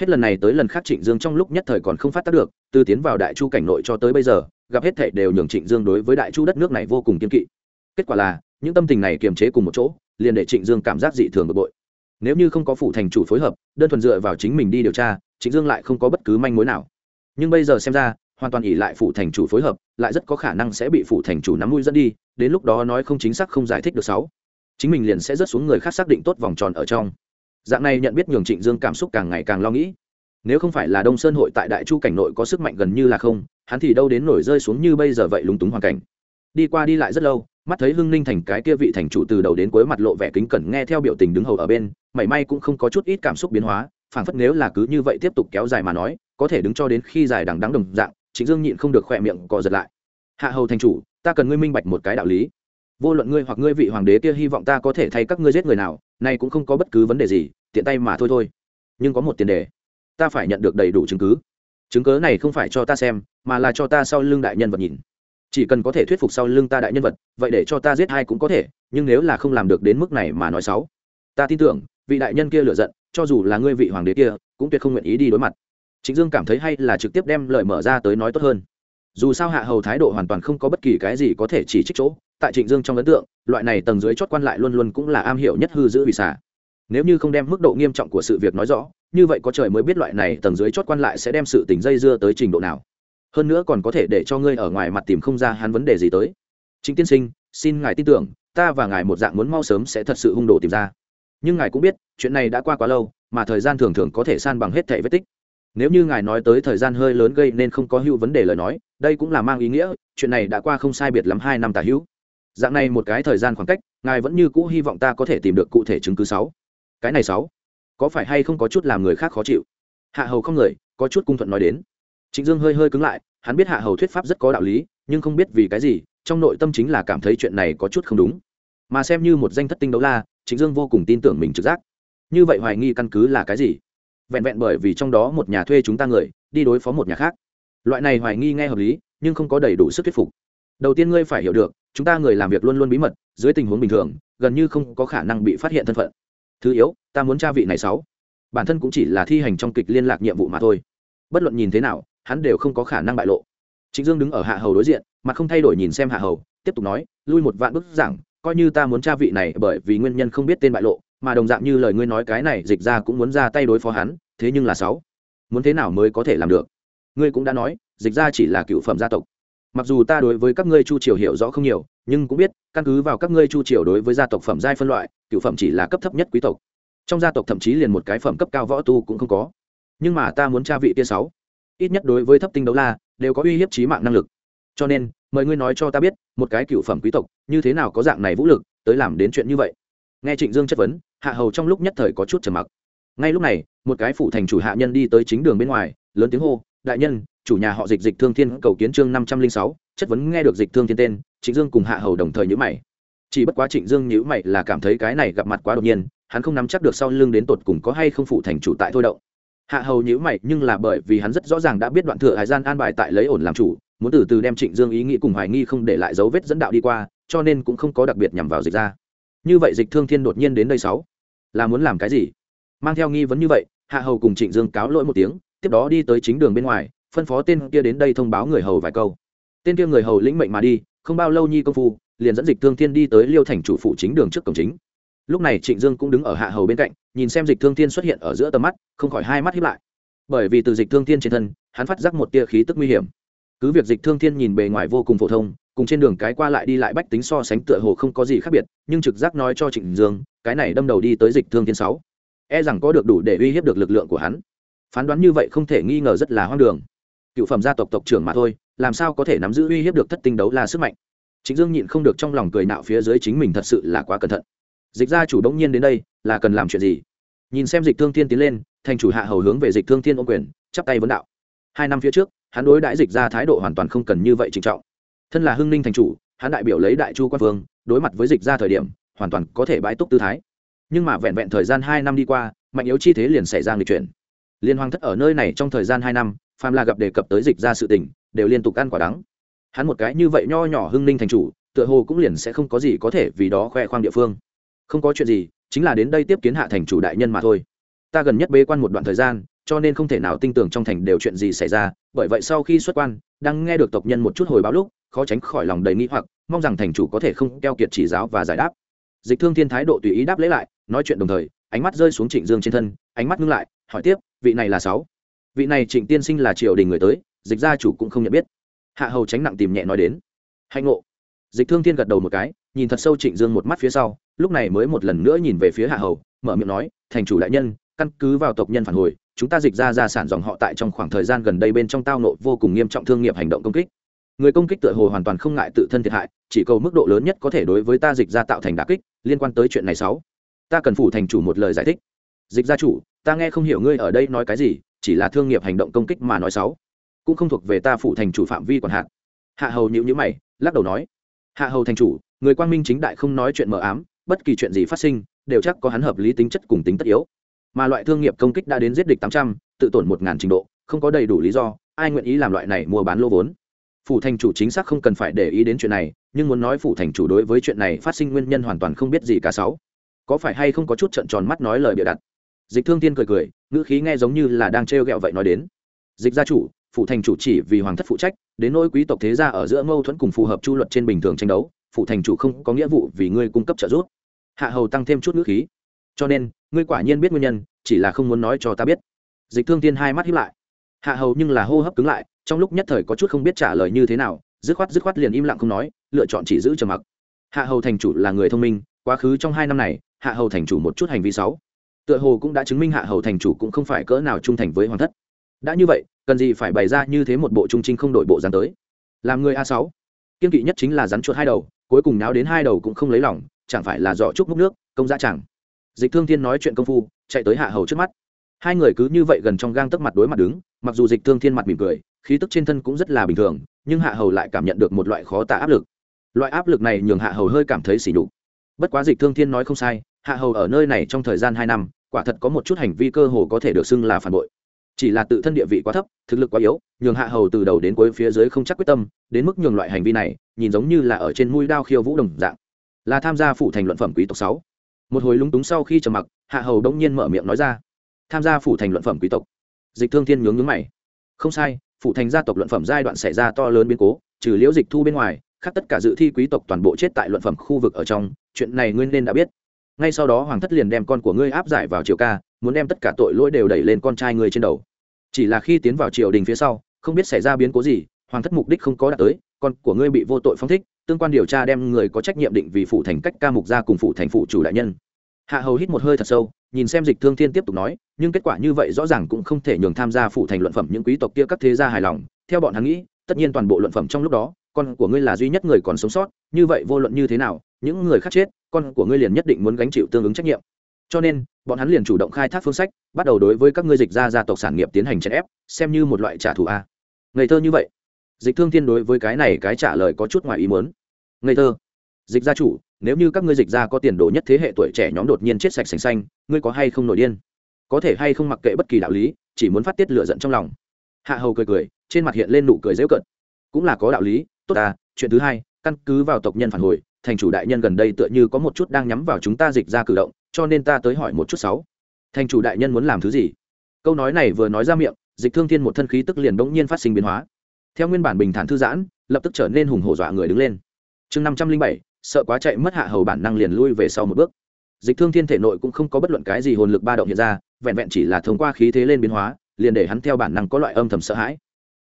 Hết lần này tới lần khác trịnh dương trong lúc nhất thời còn không phát tác được, từ tiến vào đại chu cảnh nội cho tới bây giờ, gặp hết thệ đều nhường trịnh dương đối với đại chu đất nước này vô cùng kiên kỵ. Kết quả là, những tâm tình này kiềm chế cùng một chỗ liền để trịnh dương cảm giác dị thường bực bội. Nếu như không có phủ thành chủ phối hợp, đơn thuần dựa vào chính mình đi điều tra, trịnh dương lại không có bất cứ manh mối nào. Nhưng bây giờ xem ra, hoàn toàn ỉ lại phủ thành chủ phối hợp, lại rất có khả năng sẽ bị phủ thành chủ nắm mũi dẫn đi, đến lúc đó nói không chính xác không giải thích được sáu. Chính mình liền sẽ rớt xuống người khác xác định tốt vòng tròn ở trong. Dạng này nhận biết nhường trịnh dương cảm xúc càng ngày càng lo nghĩ. Nếu không phải là đông sơn hội tại đại chu cảnh nội có sức mạnh gần như là không, hắn thì đâu đến nổi rơi xuống như bây giờ vậy lúng túng hoàn cảnh. Đi qua đi lại rất lâu mắt thấy hưng ninh thành cái kia vị thành chủ từ đầu đến cuối mặt lộ vẻ kính cẩn nghe theo biểu tình đứng hầu ở bên, mảy may cũng không có chút ít cảm xúc biến hóa, phảng phất nếu là cứ như vậy tiếp tục kéo dài mà nói, có thể đứng cho đến khi dài đằng đắng đồng dạng, trịnh dương nhịn không được khỏe miệng cò giật lại. Hạ hầu thành chủ, ta cần ngươi minh bạch một cái đạo lý. Vô luận ngươi hoặc ngươi vị hoàng đế kia hy vọng ta có thể thay các ngươi giết người nào nay cũng không có bất cứ vấn đề gì, tiện tay mà thôi thôi. Nhưng có một tiền đề. Ta phải nhận được đầy đủ chứng cứ. Chứng cớ này không phải cho ta xem, mà là cho ta sau lưng đại nhân vật nhìn chỉ cần có thể thuyết phục sau lưng ta đại nhân vật, vậy để cho ta giết hai cũng có thể, nhưng nếu là không làm được đến mức này mà nói xấu. Ta tin tưởng, vị đại nhân kia lựa giận, cho dù là ngươi vị hoàng đế kia, cũng tuyệt không nguyện ý đi đối mặt. Chính dương cảm thấy hay là trực tiếp đem lời mở ra tới nói tốt hơn. Dù sao hạ hầu thái độ hoàn toàn không có bất kỳ cái gì có thể chỉ trích chỗ, tại trịnh dương trong ấn tượng, loại này tầng dưới chót quan lại luôn luôn cũng là am hiểu nhất hư giữ hủy xả. Nếu như không đem mức độ nghiêm trọng của sự việc nói rõ, như vậy có trời mới biết loại này tầng dưới chót quan lại sẽ đem sự tình dây dưa tới trình độ nào hơn nữa còn có thể để cho ngươi ở ngoài mặt tìm không ra hắn vấn đề gì tới. Chính tiên sinh, xin ngài tin tưởng, ta và ngài một dạng muốn mau sớm sẽ thật sự hung đồ tìm ra. Nhưng ngài cũng biết, chuyện này đã qua quá lâu, mà thời gian thường thường có thể san bằng hết thẻ vết tích. Nếu như ngài nói tới thời gian hơi lớn gây nên không có hữu vấn đề lời nói, đây cũng là mang ý nghĩa, chuyện này đã qua không sai biệt lắm hai năm tả hữu. Dạng này một cái thời gian khoảng cách, ngài vẫn như cũ hy vọng ta có thể tìm được cụ thể chứng cứ sáu. Cái này sáu, có phải hay không có chút làm người khác khó chịu? Hạ hầu không người, có chút cung thuận nói đến trịnh dương hơi hơi cứng lại, hắn biết hạ hầu thuyết pháp rất có đạo lý, nhưng không biết vì cái gì, trong nội tâm chính là cảm thấy chuyện này có chút không đúng. Mà xem như một danh thất tinh đấu la, trịnh dương vô cùng tin tưởng mình trực giác. Như vậy hoài nghi căn cứ là cái gì? Vẹn vẹn bởi vì trong đó một nhà thuê chúng ta người, đi đối phó một nhà khác. Loại này hoài nghi nghe hợp lý, nhưng không có đầy đủ sức thuyết phục. Đầu tiên ngươi phải hiểu được, chúng ta người làm việc luôn luôn bí mật, dưới tình huống bình thường, gần như không có khả năng bị phát hiện thân phận. Thứ yếu, ta muốn tra vị này sáu. Bản thân cũng chỉ là thi hành trong kịch liên lạc nhiệm vụ mà thôi. Bất luận nhìn thế nào hắn đều không có khả năng bại lộ. Trịnh dương đứng ở hạ hầu đối diện mà không thay đổi nhìn xem hạ hầu, tiếp tục nói, lui một vạn bức giảng, coi như ta muốn tra vị này bởi vì nguyên nhân không biết tên bại lộ, mà đồng dạng như lời ngươi nói cái này, dịch ra cũng muốn ra tay đối phó hắn, thế nhưng là sáu, muốn thế nào mới có thể làm được? Ngươi cũng đã nói, dịch ra chỉ là cựu phẩm gia tộc. Mặc dù ta đối với các ngươi chu triều hiểu rõ không nhiều, nhưng cũng biết, căn cứ vào các ngươi chu triều đối với gia tộc phẩm giai phân loại, cựu phẩm chỉ là cấp thấp nhất quý tộc. Trong gia tộc thậm chí liền một cái phẩm cấp cao võ tu cũng không có. Nhưng mà ta muốn tra vị kia sáu ít nhất đối với thấp tinh đấu la, đều có uy hiếp trí mạng năng lực. Cho nên, mời ngươi nói cho ta biết, một cái cựu phẩm quý tộc, như thế nào có dạng này vũ lực, tới làm đến chuyện như vậy? Nghe trịnh dương chất vấn, hạ hầu trong lúc nhất thời có chút trầm mặc. Ngay lúc này, một cái phụ thành chủ hạ nhân đi tới chính đường bên ngoài, lớn tiếng hô, đại nhân, chủ nhà họ dịch dịch thương thiên cầu kiến chương năm trăm linh sáu, chất vấn nghe được dịch thương thiên tên, trịnh dương cùng hạ hầu đồng thời nhữ mày. Chỉ bất quá trịnh dương nhữ mày là cảm thấy cái này gặp mặt quá đột nhiên, hắn không nắm chắc được sau lưng đến tột cùng có hay không phụ thành chủ tại thôi động hạ hầu nhữ mày, nhưng là bởi vì hắn rất rõ ràng đã biết đoạn thừa hải gian an bài tại lấy ổn làm chủ, muốn từ từ đem trịnh dương ý nghĩ cùng hoài nghi không để lại dấu vết dẫn đạo đi qua, cho nên cũng không có đặc biệt nhằm vào dịch ra. Như vậy dịch thương thiên đột nhiên đến đây sáu, là muốn làm cái gì? Mang theo nghi vấn như vậy, hạ hầu cùng trịnh dương cáo lỗi một tiếng, tiếp đó đi tới chính đường bên ngoài, phân phó tên kia đến đây thông báo người hầu vài câu. Tên kia người hầu lĩnh mệnh mà đi, không bao lâu nhi công phu, liền dẫn dịch thương thiên đi tới liêu thành chủ phụ chính đường trước cổng chính lúc này trịnh dương cũng đứng ở hạ hầu bên cạnh, nhìn xem dịch thương thiên xuất hiện ở giữa tầm mắt, không khỏi hai mắt hiếp lại. Bởi vì từ dịch thương thiên trên thân, hắn phát giác một tia khí tức nguy hiểm. Cứ việc dịch thương thiên nhìn bề ngoài vô cùng phổ thông, cùng trên đường cái qua lại đi lại bách tính so sánh tựa hồ không có gì khác biệt, nhưng trực giác nói cho trịnh dương, cái này đâm đầu đi tới dịch thương thiên sáu. E rằng có được đủ để uy hiếp được lực lượng của hắn. Phán đoán như vậy không thể nghi ngờ rất là hoang đường. Cựu phẩm gia tộc tộc trưởng mà thôi, làm sao có thể nắm giữ uy hiếp được thất tinh đấu là sức mạnh? Trịnh dương nhịn không được trong lòng cười nạo phía dưới chính mình thật sự là quá cẩn thận dịch gia chủ đống nhiên đến đây, là cần làm chuyện gì? Nhìn xem dịch thương thiên tiến lên, thành chủ hạ hầu hướng về dịch thương thiên ôm quyền, chắp tay vấn đạo. Hai năm phía trước, hắn đối đãi dịch ra thái độ hoàn toàn không cần như vậy trịnh trọng. Thân là hưng ninh thành chủ, hắn đại biểu lấy đại chu quan phương đối mặt với dịch ra thời điểm, hoàn toàn có thể bãi túc tư thái. Nhưng mà vẹn vẹn thời gian hai năm đi qua, mạnh yếu chi thế liền xảy ra người chuyển. Liên hoàng thất ở nơi này trong thời gian hai năm, phàm là gặp đề cập tới dịch ra sự tình, đều liên tục ăn quả đắng. Hắn một cái như vậy nho nhỏ hưng ninh thành chủ, tựa hồ cũng liền sẽ không có gì có thể vì đó khoe khoang địa phương không có chuyện gì, chính là đến đây tiếp kiến hạ thành chủ đại nhân mà thôi. Ta gần nhất bế quan một đoạn thời gian, cho nên không thể nào tin tưởng trong thành đều chuyện gì xảy ra, bởi vậy sau khi xuất quan, đang nghe được tộc nhân một chút hồi báo lúc, khó tránh khỏi lòng đầy nghĩ hoặc, mong rằng thành chủ có thể không keo kiệt chỉ giáo và giải đáp. Dịch thương thiên thái độ tùy ý đáp lấy lại, nói chuyện đồng thời, ánh mắt rơi xuống trịnh dương trên thân, ánh mắt ngưng lại, hỏi tiếp, vị này là sáu? Vị này trịnh tiên sinh là triều đình người tới, dịch gia chủ cũng không nhận biết. Hạ hầu tránh nặng tìm nhẹ nói đến. Hạnh ngộ dịch thương thiên gật đầu một cái, nhìn thật sâu trịnh dương một mắt phía sau, lúc này mới một lần nữa nhìn về phía hạ hầu, mở miệng nói, thành chủ đại nhân, căn cứ vào tộc nhân phản hồi, chúng ta dịch ra gia sản dòng họ tại trong khoảng thời gian gần đây bên trong tao nộ vô cùng nghiêm trọng thương nghiệp hành động công kích. Người công kích tựa hồ hoàn toàn không ngại tự thân thiệt hại, chỉ cầu mức độ lớn nhất có thể đối với ta dịch ra tạo thành đà kích, liên quan tới chuyện này sáu. Ta cần phủ thành chủ một lời giải thích. Dịch gia chủ, ta nghe không hiểu ngươi ở đây nói cái gì, chỉ là thương nghiệp hành động công kích mà nói sáu. Cũng không thuộc về ta phủ thành chủ phạm vi còn hạn. Hạ hầu nhữ nhữ mày, lắc đầu nói hạ hầu thành chủ, người quang minh chính đại không nói chuyện mờ ám, bất kỳ chuyện gì phát sinh, đều chắc có hắn hợp lý tính chất cùng tính tất yếu. Mà loại thương nghiệp công kích đã đến giết địch tám trăm, tự tổn một ngàn trình độ, không có đầy đủ lý do, ai nguyện ý làm loại này mua bán lô vốn? Phủ thành chủ chính xác không cần phải để ý đến chuyện này, nhưng muốn nói phủ thành chủ đối với chuyện này phát sinh nguyên nhân hoàn toàn không biết gì cả sáu. Có phải hay không có chút trận tròn mắt nói lời bịa đặt? Dịch thương tiên cười cười, ngữ khí nghe giống như là đang trêu ghẹo vậy nói đến dịch gia chủ phụ thành chủ chỉ vì hoàng thất phụ trách, đến nỗi quý tộc thế gia ở giữa mâu thuẫn cùng phù hợp chu luật trên bình thường tranh đấu phụ thành chủ không có nghĩa vụ vì ngươi cung cấp trợ giúp. Hạ hầu tăng thêm chút ngữ khí. Cho nên, ngươi quả nhiên biết nguyên nhân, chỉ là không muốn nói cho ta biết. Dịch thương tiên hai mắt hiếp lại. Hạ hầu nhưng là hô hấp cứng lại, trong lúc nhất thời có chút không biết trả lời như thế nào, dứt khoát dứt khoát liền im lặng không nói, lựa chọn chỉ giữ trầm mặc. Hạ hầu thành chủ là người thông minh, quá khứ trong hai năm này, hạ hầu thành chủ một chút hành vi sáu tựa hồ cũng đã chứng minh hạ hầu thành chủ cũng không phải cỡ nào trung thành với hoàng thất đã như vậy, cần gì phải bày ra như thế một bộ trung trinh không đổi bộ dáng tới? Làm người a sáu. Kiên kỵ nhất chính là rắn chuột hai đầu, cuối cùng náo đến hai đầu cũng không lấy lòng, chẳng phải là dọ trúc múc nước, công giá chẳng. Dịch thương thiên nói chuyện công phu, chạy tới hạ hầu trước mắt. Hai người cứ như vậy gần trong gang tấc mặt đối mặt đứng, mặc dù dịch thương thiên mặt mỉm cười, khí tức trên thân cũng rất là bình thường, nhưng hạ hầu lại cảm nhận được một loại khó tả áp lực. Loại áp lực này nhường hạ hầu hơi cảm thấy xỉ nhục. Bất quá dịch thương thiên nói không sai, hạ hầu ở nơi này trong thời gian hai năm, quả thật có một chút hành vi cơ hồ có thể được xưng là phản bội chỉ là tự thân địa vị quá thấp, thực lực quá yếu, nhường hạ hầu từ đầu đến cuối phía dưới không chắc quyết tâm, đến mức nhường loại hành vi này, nhìn giống như là ở trên mũi đao khiêu vũ đồng dạng. Là tham gia phủ thành luận phẩm quý tộc sáu. Một hồi lúng túng sau khi trầm mặc, hạ hầu đông nhiên mở miệng nói ra. Tham gia phủ thành luận phẩm quý tộc. Dịch thương thiên nhướng nhướng mày. Không sai, phủ thành gia tộc luận phẩm giai đoạn xảy ra to lớn biến cố, trừ liễu dịch thu bên ngoài, khác tất cả dự thi quý tộc toàn bộ chết tại luận phẩm khu vực ở trong, chuyện này nguyên nên đã biết. Ngay sau đó hoàng thất liền đem con của ngươi áp giải vào triều ca muốn đem tất cả tội lỗi đều đẩy lên con trai ngươi trên đầu. Chỉ là khi tiến vào triều đình phía sau, không biết xảy ra biến cố gì, hoàng thất mục đích không có đạt tới, con của ngươi bị vô tội phong thích, tương quan điều tra đem người có trách nhiệm định vì phụ thành cách ca mục gia cùng phụ thành phụ chủ đại nhân. Hạ hầu hít một hơi thật sâu, nhìn xem dịch thương thiên tiếp tục nói, nhưng kết quả như vậy rõ ràng cũng không thể nhường tham gia phụ thành luận phẩm những quý tộc kia các thế gia hài lòng. Theo bọn hắn nghĩ, tất nhiên toàn bộ luận phẩm trong lúc đó, con của ngươi là duy nhất người còn sống sót, như vậy vô luận như thế nào, những người khác chết, con của ngươi liền nhất định muốn gánh chịu tương ứng trách nhiệm. Cho nên bọn hắn liền chủ động khai thác phương sách, bắt đầu đối với các ngươi dịch gia gia tộc sản nghiệp tiến hành chèn ép, xem như một loại trả thù a. Ngây thơ như vậy. Dịch thương thiên đối với cái này cái trả lời có chút ngoài ý muốn. Ngây thơ. Dịch gia chủ, nếu như các ngươi dịch gia có tiền đồ nhất thế hệ tuổi trẻ nhóm đột nhiên chết sạch sành xanh, ngươi có hay không nổi điên? Có thể hay không mặc kệ bất kỳ đạo lý, chỉ muốn phát tiết lửa giận trong lòng. Hạ hầu cười cười, trên mặt hiện lên nụ cười dễu cận cũng là có đạo lý, tốt à chuyện thứ hai, căn cứ vào tộc nhân phản hồi, thành chủ đại nhân gần đây tựa như có một chút đang nhắm vào chúng ta dịch ra cử động cho nên ta tới hỏi một chút sáu. Thành chủ đại nhân muốn làm thứ gì? Câu nói này vừa nói ra miệng, dịch thương thiên một thân khí tức liền bỗng nhiên phát sinh biến hóa. Theo nguyên bản bình thản thư giãn, lập tức trở nên hùng hổ dọa người đứng lên. Chương năm trăm linh bảy, sợ quá chạy mất hạ hầu bản năng liền lui về sau một bước. Dịch thương thiên thể nội cũng không có bất luận cái gì hồn lực ba động hiện ra, vẹn vẹn chỉ là thông qua khí thế lên biến hóa, liền để hắn theo bản năng có loại âm thầm sợ hãi.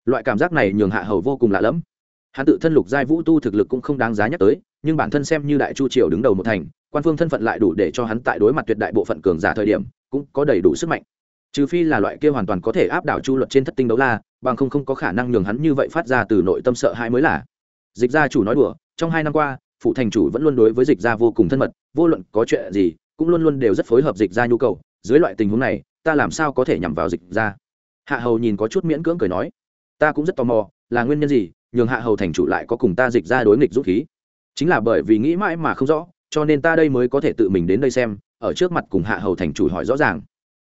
Loại cảm giác này nhường hạ hầu vô cùng lạ lẫm. Hắn tự thân lục giai vũ tu thực lực cũng không đáng giá nhắc tới, nhưng bản thân xem như đại chu triều đứng đầu một thành quan phương thân phận lại đủ để cho hắn tại đối mặt tuyệt đại bộ phận cường giả thời điểm, cũng có đầy đủ sức mạnh. Trừ phi là loại kia hoàn toàn có thể áp đảo chu luật trên thất tinh đấu la, bằng không không có khả năng nhường hắn như vậy phát ra từ nội tâm sợ hãi mới là. Dịch gia chủ nói đùa, trong hai năm qua, phụ thành chủ vẫn luôn đối với dịch gia vô cùng thân mật, vô luận có chuyện gì, cũng luôn luôn đều rất phối hợp dịch gia nhu cầu. Dưới loại tình huống này, ta làm sao có thể nhằm vào dịch gia? Hạ hầu nhìn có chút miễn cưỡng cười nói, ta cũng rất tò mò, là nguyên nhân gì, nhường hạ hầu thành chủ lại có cùng ta dịch ra đối nghịch rút khí? Chính là bởi vì nghĩ mãi mà không rõ cho nên ta đây mới có thể tự mình đến đây xem, ở trước mặt cùng hạ hầu thành chủ hỏi rõ ràng.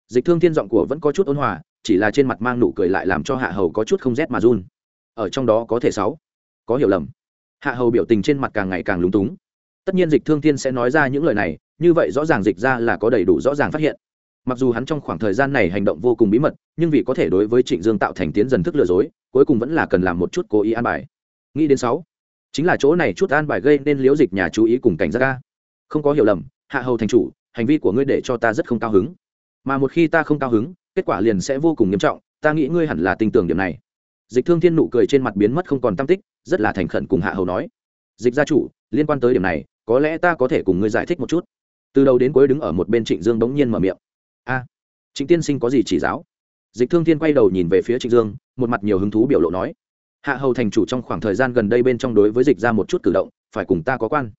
Dịch thương thiên giọng của vẫn có chút ôn hòa, chỉ là trên mặt mang nụ cười lại làm cho hạ hầu có chút không rét mà run. Ở trong đó có thể sáu, có hiểu lầm. Hạ hầu biểu tình trên mặt càng ngày càng lúng túng. Tất nhiên dịch thương thiên sẽ nói ra những lời này, như vậy rõ ràng dịch ra là có đầy đủ rõ ràng phát hiện. Mặc dù hắn trong khoảng thời gian này hành động vô cùng bí mật, nhưng vì có thể đối với trịnh dương tạo thành tiến dần thức lừa dối, cuối cùng vẫn là cần làm một chút cố ý an bài. Nghĩ đến sáu, chính là chỗ này chút an bài gây nên liễu dịch nhà chú ý cùng cảnh giác ca không có hiểu lầm, hạ hầu thành chủ, hành vi của ngươi để cho ta rất không cao hứng. Mà một khi ta không cao hứng, kết quả liền sẽ vô cùng nghiêm trọng, ta nghĩ ngươi hẳn là tin tưởng điểm này. Dịch thương thiên nụ cười trên mặt biến mất không còn tam tích, rất là thành khẩn cùng hạ hầu nói. Dịch gia chủ, liên quan tới điểm này, có lẽ ta có thể cùng ngươi giải thích một chút. Từ đầu đến cuối đứng ở một bên trịnh dương bỗng nhiên mở miệng. A, trịnh tiên sinh có gì chỉ giáo? Dịch thương thiên quay đầu nhìn về phía trịnh dương, một mặt nhiều hứng thú biểu lộ nói. Hạ hầu thành chủ trong khoảng thời gian gần đây bên trong đối với dịch ra một chút cử động, phải cùng ta có quan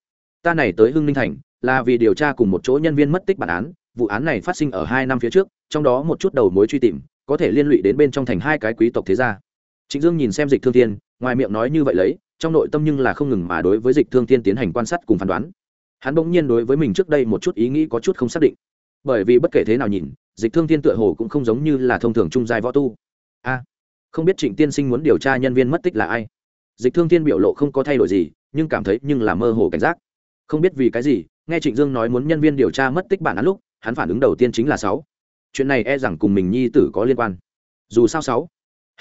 ta này tới hưng ninh thành, là vì điều tra cùng một chỗ nhân viên mất tích bản án, vụ án này phát sinh ở hai năm phía trước, trong đó một chút đầu mối truy tìm, có thể liên lụy đến bên trong thành hai cái quý tộc thế gia. Trịnh dương nhìn xem dịch thương thiên, ngoài miệng nói như vậy lấy, trong nội tâm nhưng là không ngừng mà đối với dịch thương thiên tiến hành quan sát cùng phán đoán. Hắn bỗng nhiên đối với mình trước đây một chút ý nghĩ có chút không xác định. Bởi vì bất kể thế nào nhìn, dịch thương thiên tựa hồ cũng không giống như là thông thường trung giai võ tu. A, không biết trịnh tiên sinh muốn điều tra nhân viên mất tích là ai? Dịch thương thiên biểu lộ không có thay đổi gì, nhưng cảm thấy nhưng là mơ hồ cảnh giác không biết vì cái gì, nghe trịnh dương nói muốn nhân viên điều tra mất tích bản án lúc, hắn phản ứng đầu tiên chính là sáu. Chuyện này e rằng cùng mình nhi tử có liên quan. Dù sao sáu,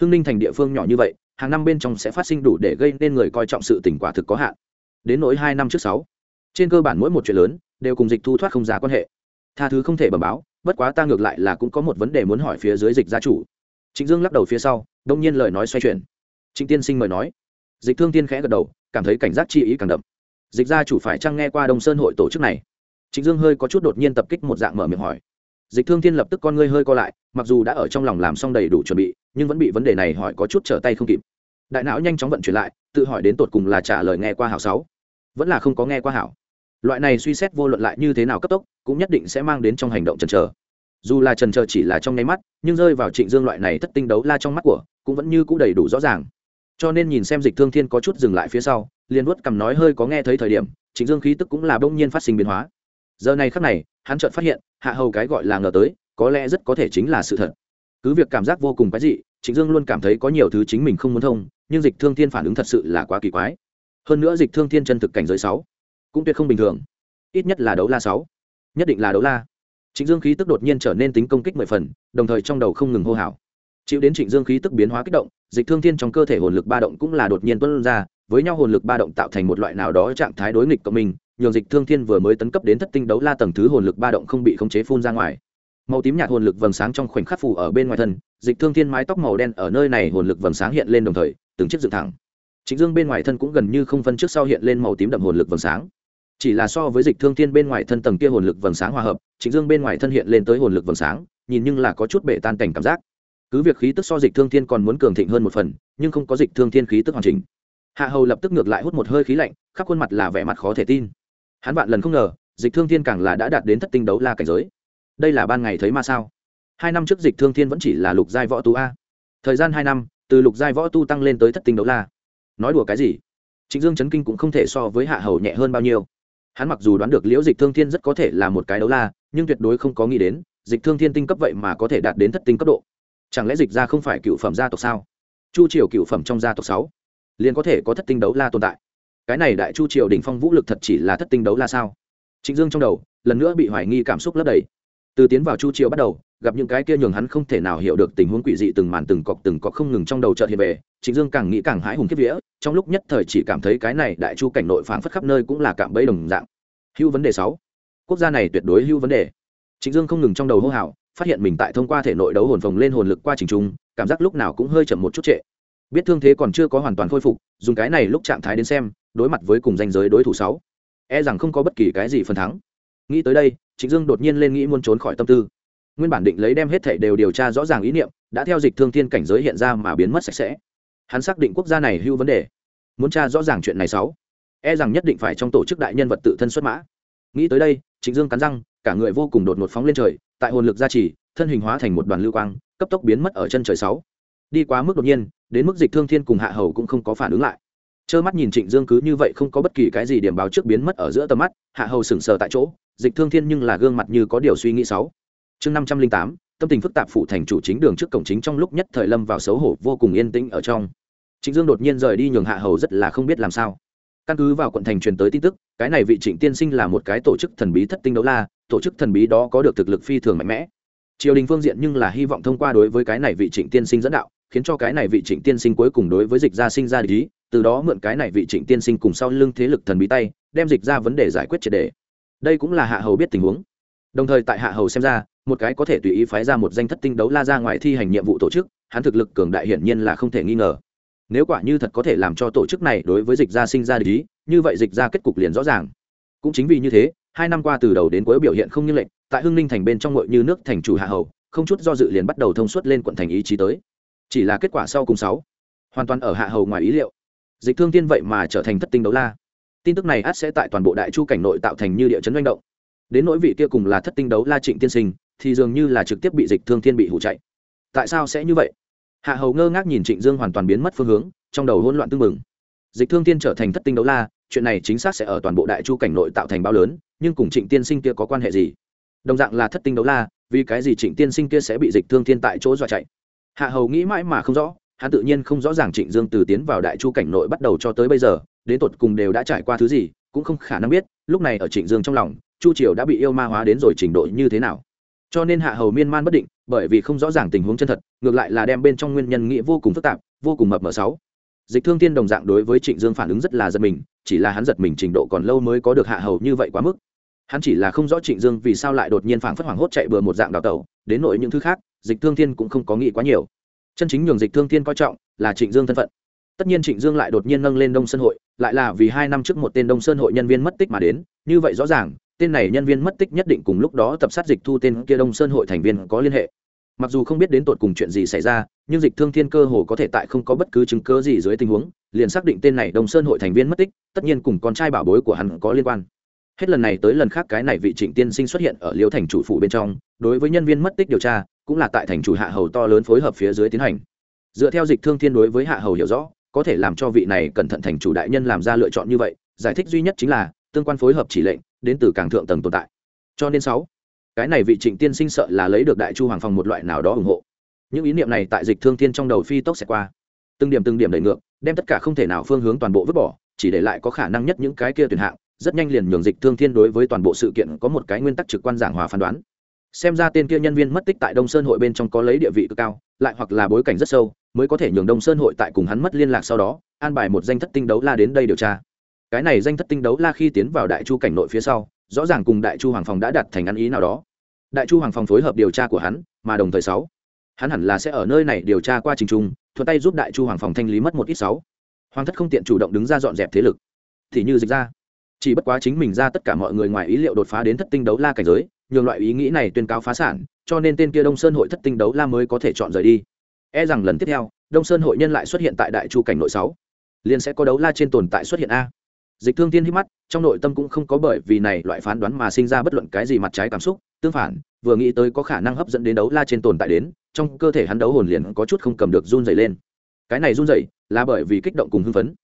hưng ninh thành địa phương nhỏ như vậy, hàng năm bên trong sẽ phát sinh đủ để gây nên người coi trọng sự tỉnh quả thực có hạn. Đến nỗi hai năm trước sáu, trên cơ bản mỗi một chuyện lớn, đều cùng dịch thu thoát không giá quan hệ. Tha thứ không thể bẩm báo, bất quá ta ngược lại là cũng có một vấn đề muốn hỏi phía dưới dịch gia chủ. Trịnh dương lắc đầu phía sau, đông nhiên lời nói xoay chuyển. Trịnh tiên sinh mời nói. Dịch thương tiên khẽ gật đầu, cảm thấy cảnh giác chi ý càng đậm dịch gia chủ phải chăng nghe qua đông sơn hội tổ chức này? Trịnh dương hơi có chút đột nhiên tập kích một dạng mở miệng hỏi. Dịch thương thiên lập tức con ngươi hơi co lại, mặc dù đã ở trong lòng làm xong đầy đủ chuẩn bị, nhưng vẫn bị vấn đề này hỏi có chút trở tay không kịp. Đại não nhanh chóng vận chuyển lại, tự hỏi đến tột cùng là trả lời nghe qua hảo sáu. Vẫn là không có nghe qua hảo. Loại này suy xét vô luận lại như thế nào cấp tốc, cũng nhất định sẽ mang đến trong hành động trần trờ dù là trần trờ chỉ là trong nháy mắt, nhưng rơi vào trịnh dương loại này thất tinh đấu la trong mắt của, cũng vẫn như c ũ đầy đủ rõ ràng. Cho nên nhìn xem dịch thương thiên có chút dừng lại phía sau liền vuốt cầm nói hơi có nghe thấy thời điểm, trịnh dương khí tức cũng là bỗng nhiên phát sinh biến hóa. Giờ này khắc này, hắn chợt phát hiện, hạ hầu cái gọi là ngờ tới, có lẽ rất có thể chính là sự thật. Cứ việc cảm giác vô cùng quái dị, trịnh dương luôn cảm thấy có nhiều thứ chính mình không muốn thông, nhưng dịch thương thiên phản ứng thật sự là quá kỳ quái. Hơn nữa dịch thương thiên chân thực cảnh giới sáu, cũng tuyệt không bình thường. Ít nhất là đấu la sáu, nhất định là đấu la. Trịnh dương khí tức đột nhiên trở nên tính công kích mười phần, đồng thời trong đầu không ngừng hô hào. Chịu đến trịnh dương khí tức biến hóa kích động, dịch thương thiên trong cơ thể hồn lực ba động cũng là đột nhiên tuân ra với nhau hồn lực ba động tạo thành một loại nào đó trạng thái đối nghịch cộng mình nhường dịch thương thiên vừa mới tấn cấp đến thất tinh đấu la tầng thứ hồn lực ba động không bị khống chế phun ra ngoài màu tím nhạt hồn lực vầng sáng trong khoảnh khắc phủ ở bên ngoài thân dịch thương thiên mái tóc màu đen ở nơi này hồn lực vầng sáng hiện lên đồng thời từng chiếc dựng thẳng Chính Dương bên ngoài thân cũng gần như không phân trước sau hiện lên màu tím đậm hồn lực vầng sáng. Chỉ là so với Dịch Thương Thiên bên ngoài thân tầng kia hồn lực vầng sáng hòa hợp, Chính Dương bên ngoài thân hiện lên tới hồn lực vầng sáng, nhìn nhưng là có chút bể tan cảnh cảm giác. Cứ việc khí tức so Dịch Thương Thiên còn muốn cường thịnh hơn một phần, nhưng không có Dịch Thương Thiên khí tức hoàn chỉnh. Hạ Hầu lập tức ngược lại hút một hơi khí lạnh, khắp khuôn mặt là vẻ mặt khó thể tin. Hắn vạn lần không ngờ, Dịch Thương Thiên càng là đã đạt đến thất tinh đấu la cảnh giới. Đây là ban ngày thấy ma sao? Hai năm trước Dịch Thương Thiên vẫn chỉ là lục giai võ tu a. Thời gian hai năm, từ lục giai võ tu tăng lên tới thất tinh đấu la nói đùa cái gì trịnh dương chấn kinh cũng không thể so với hạ hầu nhẹ hơn bao nhiêu hắn mặc dù đoán được liễu dịch thương thiên rất có thể là một cái đấu la nhưng tuyệt đối không có nghĩ đến dịch thương thiên tinh cấp vậy mà có thể đạt đến thất tinh cấp độ chẳng lẽ dịch ra không phải cựu phẩm gia tộc sao chu triều cựu phẩm trong gia tộc sáu liền có thể có thất tinh đấu la tồn tại. Cái này đại chu triều đỉnh phong vũ lực thật chỉ là thất tinh đấu la sao? Trịnh dương trong đầu, lần nữa bị hoài nghi cảm xúc lấp đầy. Từ tiến vào chu triều bắt đầu, gặp những cái kia nhường hắn không thể nào hiểu được tình huống quỷ dị từng màn từng cọc từng cọc không ngừng trong đầu chợt hiện về, trịnh dương càng nghĩ càng hãi hùng kiếp vía, trong lúc nhất thời chỉ cảm thấy cái này đại chu cảnh nội phảng phất khắp nơi cũng là cạm bẫy đồng dạng. Hữu vấn đề sáu. Quốc gia này tuyệt đối hữu vấn đề. Trịnh dương không ngừng trong đầu hô hào, phát hiện mình tại thông qua thể nội đấu hồn phồng lên hồn lực qua trình trung, cảm giác lúc nào cũng hơi chậm một chút trệ biết thương thế còn chưa có hoàn toàn khôi phục, dùng cái này lúc trạng thái đến xem, đối mặt với cùng danh giới đối thủ sáu e rằng không có bất kỳ cái gì phần thắng. Nghĩ tới đây, trịnh dương đột nhiên lên nghĩ muốn trốn khỏi tâm tư. Nguyên bản định lấy đem hết thảy đều điều tra rõ ràng ý niệm, đã theo dịch thương thiên cảnh giới hiện ra mà biến mất sạch sẽ. Hắn xác định quốc gia này hưu vấn đề, muốn tra rõ ràng chuyện này sáu e rằng nhất định phải trong tổ chức đại nhân vật tự thân xuất mã. Nghĩ tới đây, trịnh dương cắn răng, cả người vô cùng đột ngột phóng lên trời, tại hồn lực gia trì, thân hình hóa thành một đoàn lưu quang, cấp tốc biến mất ở chân trời sáu đi quá mức đột nhiên, đến mức dịch thương thiên cùng hạ hầu cũng không có phản ứng lại. Trơ mắt nhìn trịnh dương cứ như vậy không có bất kỳ cái gì điểm báo trước biến mất ở giữa tầm mắt, hạ hầu sững sờ tại chỗ, dịch thương thiên nhưng là gương mặt như có điều suy nghĩ sáu chương năm trăm linh tám, tâm tình phức tạp phụ thành chủ chính đường trước cổng chính trong lúc nhất thời lâm vào xấu hổ vô cùng yên tĩnh ở trong. Trịnh dương đột nhiên rời đi nhường hạ hầu rất là không biết làm sao. Căn cứ vào quận thành truyền tới tin tức, cái này vị trịnh tiên sinh là một cái tổ chức thần bí thất tinh đấu la, tổ chức thần bí đó có được thực lực phi thường mạnh mẽ. Triều đình phương diện nhưng là hy vọng thông qua đối với cái này vị trịnh tiên sinh dẫn đạo khiến cho cái này vị trịnh tiên sinh cuối cùng đối với dịch gia sinh ra lý từ đó mượn cái này vị trịnh tiên sinh cùng sau lưng thế lực thần bí tay, đem dịch ra vấn đề giải quyết triệt đề đây cũng là hạ hầu biết tình huống. Đồng thời tại hạ hầu xem ra, một cái có thể tùy ý phái ra một danh thất tinh đấu la ra ngoài thi hành nhiệm vụ tổ chức, hắn thực lực cường đại hiển nhiên là không thể nghi ngờ. Nếu quả như thật có thể làm cho tổ chức này đối với dịch gia sinh ra lý như vậy dịch ra kết cục liền rõ ràng. Cũng chính vì như thế, hai năm qua từ đầu đến cuối biểu hiện không như lệnh tại hưng ninh thành bên trong ngội như nước thành chủ hạ hầu, không chút do dự liền bắt đầu thông suốt lên quận thành ý chí tới chỉ là kết quả sau cùng sáu. Hoàn toàn ở hạ hầu ngoài ý liệu. Dịch thương tiên vậy mà trở thành thất tinh đấu la. Tin tức này át sẽ tại toàn bộ đại chu cảnh nội tạo thành như địa chấn manh động. Đến nỗi vị kia cùng là thất tinh đấu la trịnh tiên sinh, thì dường như là trực tiếp bị dịch thương thiên bị hủ chạy. Tại sao sẽ như vậy? Hạ hầu ngơ ngác nhìn trịnh dương hoàn toàn biến mất phương hướng, trong đầu hỗn loạn tưng mừng dịch thương thiên trở thành thất tinh đấu la, chuyện này chính xác sẽ ở toàn bộ đại chu cảnh nội tạo thành bao lớn, nhưng cùng trịnh tiên sinh kia có quan hệ gì? Đồng dạng là thất tinh đấu la, vì cái gì trịnh tiên sinh kia sẽ bị dịch thương thiên tại chỗ dọa chạy? Hạ hầu nghĩ mãi mà không rõ, hắn tự nhiên không rõ ràng trịnh dương từ tiến vào đại chu cảnh nội bắt đầu cho tới bây giờ, đến tột cùng đều đã trải qua thứ gì, cũng không khả năng biết, lúc này ở trịnh dương trong lòng, chu triều đã bị yêu ma hóa đến rồi trình độ như thế nào. Cho nên hạ hầu miên man bất định, bởi vì không rõ ràng tình huống chân thật, ngược lại là đem bên trong nguyên nhân nghĩa vô cùng phức tạp, vô cùng mập mờ sáu. Dịch thương tiên đồng dạng đối với trịnh dương phản ứng rất là giật mình, chỉ là hắn giật mình trình độ còn lâu mới có được hạ hầu như vậy quá mức. Hắn chỉ là không rõ trịnh dương vì sao lại đột nhiên phảng phất hoảng hốt chạy bừa một dạng đào tẩu, đến nội những thứ khác dịch thương thiên cũng không có nghĩ quá nhiều. Chân chính nhường dịch thương thiên coi trọng là trịnh dương thân phận. Tất nhiên trịnh dương lại đột nhiên nâng lên đông sơn hội, lại là vì hai năm trước một tên đông sơn hội nhân viên mất tích mà đến, như vậy rõ ràng, tên này nhân viên mất tích nhất định cùng lúc đó tập sát dịch thu tên kia đông sơn hội thành viên có liên hệ. Mặc dù không biết đến tột cùng chuyện gì xảy ra, nhưng dịch thương thiên cơ hồ có thể tại không có bất cứ chứng cớ gì dưới tình huống, liền xác định tên này đông sơn hội thành viên mất tích, tất nhiên cùng con trai bảo bối của hắn có liên quan. Hết lần này tới lần khác cái này vị trịnh tiên sinh xuất hiện ở liêu thành chủ phủ bên trong, đối với nhân viên mất tích điều tra cũng là tại thành chủ hạ hầu to lớn phối hợp phía dưới tiến hành. Dựa theo dịch thương thiên đối với hạ hầu hiểu rõ, có thể làm cho vị này cẩn thận thành chủ đại nhân làm ra lựa chọn như vậy, giải thích duy nhất chính là tương quan phối hợp chỉ lệnh đến từ càng thượng tầng tồn tại. Cho nên sáu, cái này vị trịnh tiên sinh sợ là lấy được đại chu hoàng phòng một loại nào đó ủng hộ. Những ý niệm này tại dịch thương thiên trong đầu phi tốc sẽ qua. Từng điểm từng điểm đẩy ngược, đem tất cả không thể nào phương hướng toàn bộ vứt bỏ, chỉ để lại có khả năng nhất những cái kia tuyển hạng, rất nhanh liền nhường dịch thương thiên đối với toàn bộ sự kiện có một cái nguyên tắc trực quan giảng hòa phán đoán xem ra tên kia nhân viên mất tích tại đông sơn hội bên trong có lấy địa vị cực cao, lại hoặc là bối cảnh rất sâu, mới có thể nhường đông sơn hội tại cùng hắn mất liên lạc sau đó, an bài một danh thất tinh đấu la đến đây điều tra. Cái này danh thất tinh đấu la khi tiến vào đại chu cảnh nội phía sau, rõ ràng cùng đại chu hoàng phòng đã đặt thành ăn ý nào đó. Đại chu hoàng phòng phối hợp điều tra của hắn, mà đồng thời sáu, hắn hẳn là sẽ ở nơi này điều tra qua trình trung thuận tay giúp đại chu hoàng phòng thanh lý mất một ít sáu. Hoàng thất không tiện chủ động đứng ra dọn dẹp thế lực. Thì như dịch ra, chỉ bất quá chính mình ra tất cả mọi người ngoài ý liệu đột phá đến thất tinh đấu la cảnh giới nhường loại ý nghĩ này tuyên cáo phá sản, cho nên tên kia đông sơn hội thất tinh đấu la mới có thể chọn rời đi. E rằng lần tiếp theo, đông sơn hội nhân lại xuất hiện tại đại chu cảnh nội sáu. Liền sẽ có đấu la trên tồn tại xuất hiện a. Dịch thương tiên hít mắt, trong nội tâm cũng không có bởi vì này loại phán đoán mà sinh ra bất luận cái gì mặt trái cảm xúc, tương phản, vừa nghĩ tới có khả năng hấp dẫn đến đấu la trên tồn tại đến, trong cơ thể hắn đấu hồn liền có chút không cầm được run dày lên. Cái này run dày là bởi vì kích động cùng hưng phấn.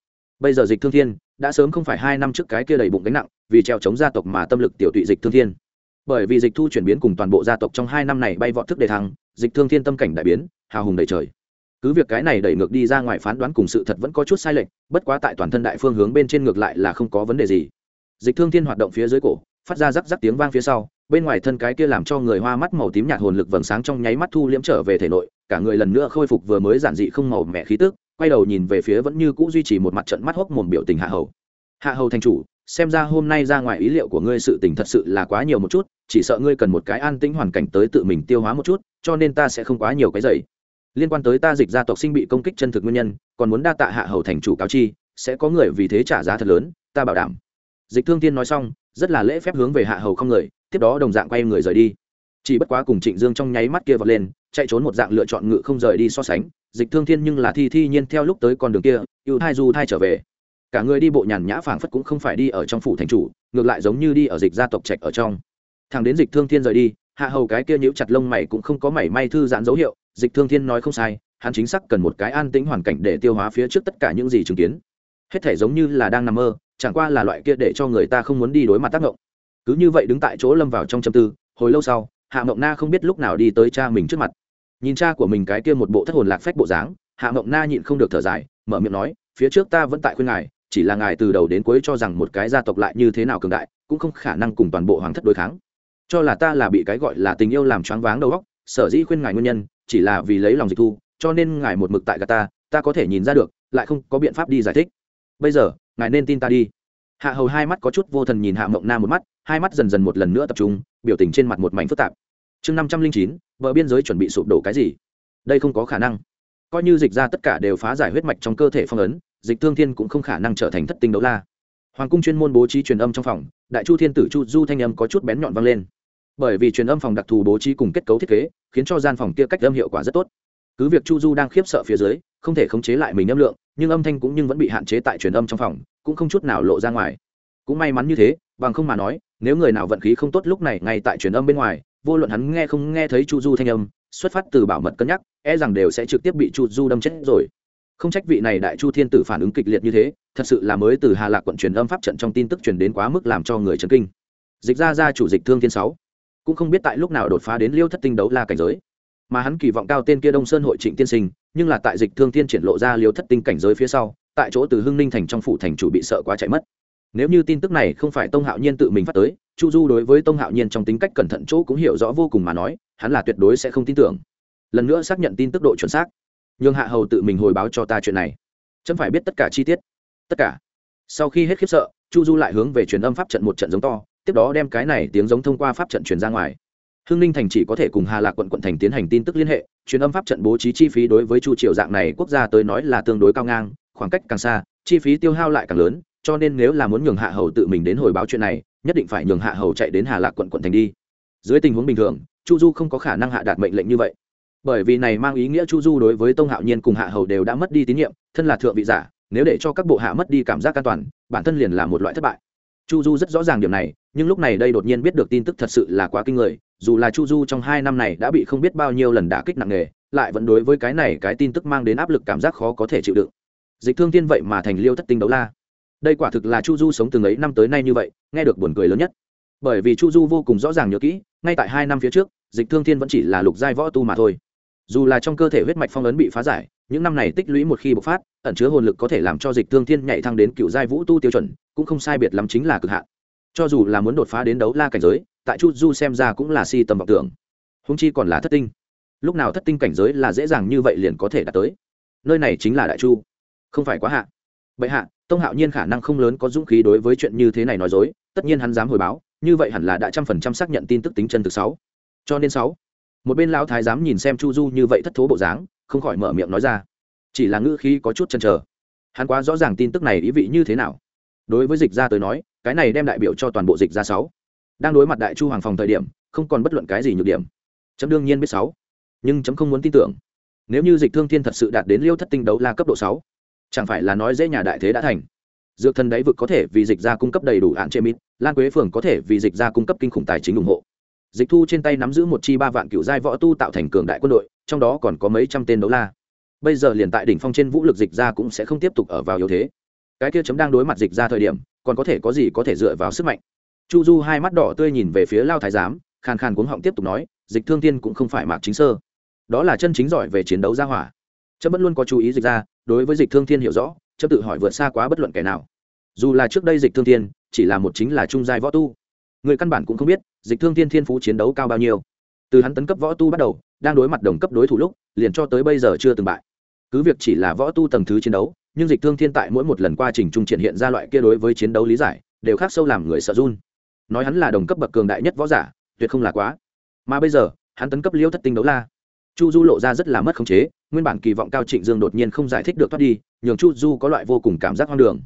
Bây giờ dịch thương thiên đã sớm không phải hai năm trước cái kia đầy bụng gánh nặng, vì treo chống gia tộc mà tâm lực tiểu tụy dịch thương thiên bởi vì dịch thu chuyển biến cùng toàn bộ gia tộc trong hai năm này bay vọt thức đề thăng, dịch thương thiên tâm cảnh đại biến, hào hùng đầy trời. Cứ việc cái này đẩy ngược đi ra ngoài phán đoán cùng sự thật vẫn có chút sai lệch, bất quá tại toàn thân đại phương hướng bên trên ngược lại là không có vấn đề gì. Dịch thương thiên hoạt động phía dưới cổ, phát ra rắc rắc tiếng vang phía sau, bên ngoài thân cái kia làm cho người hoa mắt màu tím nhạt hồn lực vầng sáng trong nháy mắt thu liễm trở về thể nội, cả người lần nữa khôi phục vừa mới giản dị không màu mẹ khí tức, quay đầu nhìn về phía vẫn như cũ duy trì một mặt trận mắt hốc mồm biểu tình hạ hầu. Hạ hầu thành chủ xem ra hôm nay ra ngoài ý liệu của ngươi sự tình thật sự là quá nhiều một chút, chỉ sợ ngươi cần một cái an tĩnh hoàn cảnh tới tự mình tiêu hóa một chút, cho nên ta sẽ không quá nhiều cái dày liên quan tới ta dịch gia tộc sinh bị công kích chân thực nguyên nhân, còn muốn đa tạ hạ hầu thành chủ cáo chi, sẽ có người vì thế trả giá thật lớn, ta bảo đảm. Dịch thương tiên nói xong, rất là lễ phép hướng về hạ hầu không người, tiếp đó đồng dạng quay người rời đi. Chỉ bất quá cùng trịnh dương trong nháy mắt kia vọt lên, chạy trốn một dạng lựa chọn ngự không rời đi so sánh. Dịch thương thiên nhưng là thi thi nhiên theo lúc tới con đường kia, ưu thai du thai trở về cả người đi bộ nhàn nhã phảng phất cũng không phải đi ở trong phủ thành chủ, ngược lại giống như đi ở dịch gia tộc trạch ở trong. Thằng đến dịch thương thiên rời đi, hạ hầu cái kia nhíu chặt lông mày cũng không có mảy may thư giãn dấu hiệu, dịch thương thiên nói không sai, hắn chính xác cần một cái an tĩnh hoàn cảnh để tiêu hóa phía trước tất cả những gì chứng kiến. Hết thể giống như là đang nằm mơ, chẳng qua là loại kia để cho người ta không muốn đi đối mặt tác động cứ như vậy đứng tại chỗ lâm vào trong châm tư, hồi lâu sau, hạ mộng na không biết lúc nào đi tới cha mình trước mặt. Nhìn cha của mình cái kia một bộ thất hồn lạc phách bộ dáng, hạ mộng na nhịn không được thở dài, mở miệng nói, phía trước ta vẫn tại khuyên ngài chỉ là ngài từ đầu đến cuối cho rằng một cái gia tộc lại như thế nào cường đại, cũng không khả năng cùng toàn bộ hoàng thất đối kháng. Cho là ta là bị cái gọi là tình yêu làm choáng váng đầu óc, sở dĩ khuyên ngài nguyên nhân, chỉ là vì lấy lòng dịch thu, cho nên ngài một mực tại gà ta ta có thể nhìn ra được, lại không có biện pháp đi giải thích. Bây giờ, ngài nên tin ta đi. Hạ hầu hai mắt có chút vô thần nhìn hạ mộng na một mắt, hai mắt dần dần một lần nữa tập trung, biểu tình trên mặt một mảnh phức tạp. Chương năm trăm linh chín bờ biên giới chuẩn bị sụp đổ cái gì? Đây không có khả năng. Coi như dịch ra tất cả đều phá giải huyết mạch trong cơ thể phong ấn dịch thương thiên cũng không khả năng trở thành thất tinh đấu la. Hoàng cung chuyên môn bố trí truyền âm trong phòng, đại chu thiên tử chu du thanh âm có chút bén nhọn vang lên. Bởi vì truyền âm phòng đặc thù bố trí cùng kết cấu thiết kế, khiến cho gian phòng kia cách âm hiệu quả rất tốt. Cứ việc chu du đang khiếp sợ phía dưới, không thể khống chế lại mình âm lượng, nhưng âm thanh cũng nhưng vẫn bị hạn chế tại truyền âm trong phòng, cũng không chút nào lộ ra ngoài. Cũng may mắn như thế, bằng không mà nói, nếu người nào vận khí không tốt lúc này ngay tại truyền âm bên ngoài, vô luận hắn nghe không nghe thấy chu du thanh âm, xuất phát từ bảo mật cân nhắc e rằng đều sẽ trực tiếp bị chu du đâm chết rồi không trách vị này đại chu thiên tử phản ứng kịch liệt như thế, thật sự là mới từ hà lạc quận truyền âm pháp trận trong tin tức truyền đến quá mức làm cho người chấn kinh. Dịch ra ra chủ dịch thương thiên sáu. Cũng không biết tại lúc nào đột phá đến liêu thất tinh đấu la cảnh giới. Mà hắn kỳ vọng cao tên kia đông sơn hội trịnh tiên sinh, nhưng là tại dịch thương thiên triển lộ ra liêu thất tinh cảnh giới phía sau, tại chỗ từ hưng ninh thành trong phủ thành chủ bị sợ quá chạy mất. Nếu như tin tức này không phải tông hạo nhiên tự mình phát tới, chu du đối với tông hạo nhiên trong tính cách cẩn thận chỗ cũng hiểu rõ vô cùng mà nói, hắn là tuyệt đối sẽ không tin tưởng. Lần nữa xác nhận tin tức độ chuẩn xác nhường hạ hầu tự mình hồi báo cho ta chuyện này. Chấm phải biết tất cả chi tiết. Tất cả. Sau khi hết khiếp sợ, chu du lại hướng về truyền âm pháp trận một trận giống to, tiếp đó đem cái này tiếng giống thông qua pháp trận truyền ra ngoài. Hưng ninh thành chỉ có thể cùng hà lạc quận quận thành tiến hành tin tức liên hệ, truyền âm pháp trận bố trí chi phí đối với chu triều dạng này quốc gia tới nói là tương đối cao ngang, khoảng cách càng xa, chi phí tiêu hao lại càng lớn, cho nên nếu là muốn nhường hạ hầu tự mình đến hồi báo chuyện này, nhất định phải nhường hạ hầu chạy đến hà lạc quận quận thành đi. Dưới tình huống bình thường, chu du không có khả năng hạ đạt mệnh lệnh như vậy bởi vì này mang ý nghĩa chu du đối với tông hạo nhiên cùng hạ hầu đều đã mất đi tín nhiệm, thân là thượng vị giả, nếu để cho các bộ hạ mất đi cảm giác an toàn, bản thân liền là một loại thất bại. Chu du rất rõ ràng điểm này, nhưng lúc này đây đột nhiên biết được tin tức thật sự là quá kinh người, dù là chu du trong hai năm này đã bị không biết bao nhiêu lần đả kích nặng nề, lại vẫn đối với cái này cái tin tức mang đến áp lực cảm giác khó có thể chịu đựng. Dịch thương tiên vậy mà thành liêu thất tinh đấu la. Đây quả thực là chu du sống từng ấy năm tới nay như vậy, nghe được buồn cười lớn nhất. Bởi vì chu du vô cùng rõ ràng nhớ kỹ, ngay tại hai năm phía trước, dịch thương thiên vẫn chỉ là lục giai võ tu mà thôi dù là trong cơ thể huyết mạch phong ấn bị phá giải, những năm này tích lũy một khi bộc phát, ẩn chứa hồn lực có thể làm cho dịch thương thiên nhảy thăng đến cựu giai vũ tu tiêu chuẩn, cũng không sai biệt lắm chính là cực hạn. Cho dù là muốn đột phá đến đấu la cảnh giới, tại chu du xem ra cũng là si tầm vọng tưởng. Húng chi còn là thất tinh. Lúc nào thất tinh cảnh giới là dễ dàng như vậy liền có thể đạt tới. Nơi này chính là đại chu. Không phải quá hạ. Bệ hạ, tông hạo nhiên khả năng không lớn có dũng khí đối với chuyện như thế này nói dối, tất nhiên hắn dám hồi báo, như vậy hẳn là đã trăm phần trăm xác nhận tin tức tính chân thực sáu. Cho nên sáu một bên lão thái giám nhìn xem chu du như vậy thất thố bộ dáng, không khỏi mở miệng nói ra. Chỉ là ngữ khí có chút chần chờ. Hắn quá rõ ràng tin tức này ý vị như thế nào. Đối với dịch ra tới nói, cái này đem đại biểu cho toàn bộ dịch ra sáu. Đang đối mặt đại chu hoàng phòng thời điểm, không còn bất luận cái gì nhược điểm. Chấm đương nhiên biết sáu. Nhưng chấm không muốn tin tưởng. Nếu như dịch thương thiên thật sự đạt đến liêu thất tinh đấu la cấp độ sáu, chẳng phải là nói dễ nhà đại thế đã thành. Dược thần đáy vực có thể vì dịch ra cung cấp đầy đủ hạn chế mít lan quế phường có thể vì dịch ra cung cấp kinh khủng tài chính ủng hộ dịch thu trên tay nắm giữ một chi ba vạn cựu giai võ tu tạo thành cường đại quân đội, trong đó còn có mấy trăm tên đấu la. Bây giờ liền tại đỉnh phong trên vũ lực dịch ra cũng sẽ không tiếp tục ở vào yếu thế. Cái kia chấm đang đối mặt dịch ra thời điểm, còn có thể có gì có thể dựa vào sức mạnh? Chu du hai mắt đỏ tươi nhìn về phía lao thái giám, khàn khàn cuống họng tiếp tục nói, dịch thương tiên cũng không phải mạc chính sơ. Đó là chân chính giỏi về chiến đấu gia hỏa. Chấm vẫn luôn có chú ý dịch ra, đối với dịch thương thiên hiểu rõ, chấm tự hỏi vượt xa quá bất luận kẻ nào. Dù là trước đây dịch thương thiên chỉ là một chính là trung giai võ tu người căn bản cũng không biết, dịch thương thiên thiên phú chiến đấu cao bao nhiêu. Từ hắn tấn cấp võ tu bắt đầu, đang đối mặt đồng cấp đối thủ lúc, liền cho tới bây giờ chưa từng bại. Cứ việc chỉ là võ tu tầng thứ chiến đấu, nhưng dịch thương thiên tại mỗi một lần qua trình trung triển hiện ra loại kia đối với chiến đấu lý giải, đều khác sâu làm người sợ run. Nói hắn là đồng cấp bậc cường đại nhất võ giả, tuyệt không là quá. Mà bây giờ, hắn tấn cấp liêu thất tinh đấu la. Chu du lộ ra rất là mất khống chế, nguyên bản kỳ vọng cao trịnh dương đột nhiên không giải thích được thoát đi, nhường chu du có loại vô cùng cảm giác hoang đường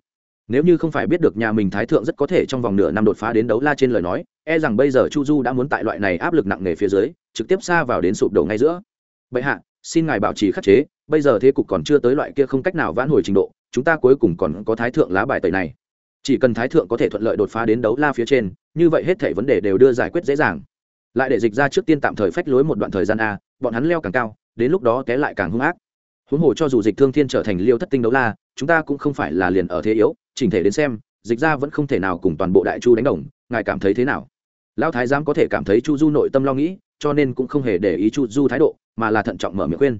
nếu như không phải biết được nhà mình thái thượng rất có thể trong vòng nửa năm đột phá đến đấu la trên lời nói e rằng bây giờ chu du đã muốn tại loại này áp lực nặng nề phía dưới, trực tiếp xa vào đến sụp đổ ngay giữa. Bệ hạ, xin ngài bảo trì khắc chế, bây giờ thế cục còn chưa tới loại kia không cách nào vãn hồi trình độ, chúng ta cuối cùng còn có thái thượng lá bài tẩy này. Chỉ cần thái thượng có thể thuận lợi đột phá đến đấu la phía trên, như vậy hết thể vấn đề đều đưa giải quyết dễ dàng. Lại để dịch ra trước tiên tạm thời phách lối một đoạn thời gian a, bọn hắn leo càng cao, đến lúc đó té lại càng hung ác huống hồ cho dù dịch thương thiên trở thành liêu thất tinh đấu la, chúng ta cũng không phải là liền ở thế yếu, chỉnh thể đến xem, dịch ra vẫn không thể nào cùng toàn bộ đại chu đánh đồng, ngài cảm thấy thế nào? Lão thái giám có thể cảm thấy chu du nội tâm lo nghĩ, cho nên cũng không hề để ý chu du thái độ, mà là thận trọng mở miệng khuyên.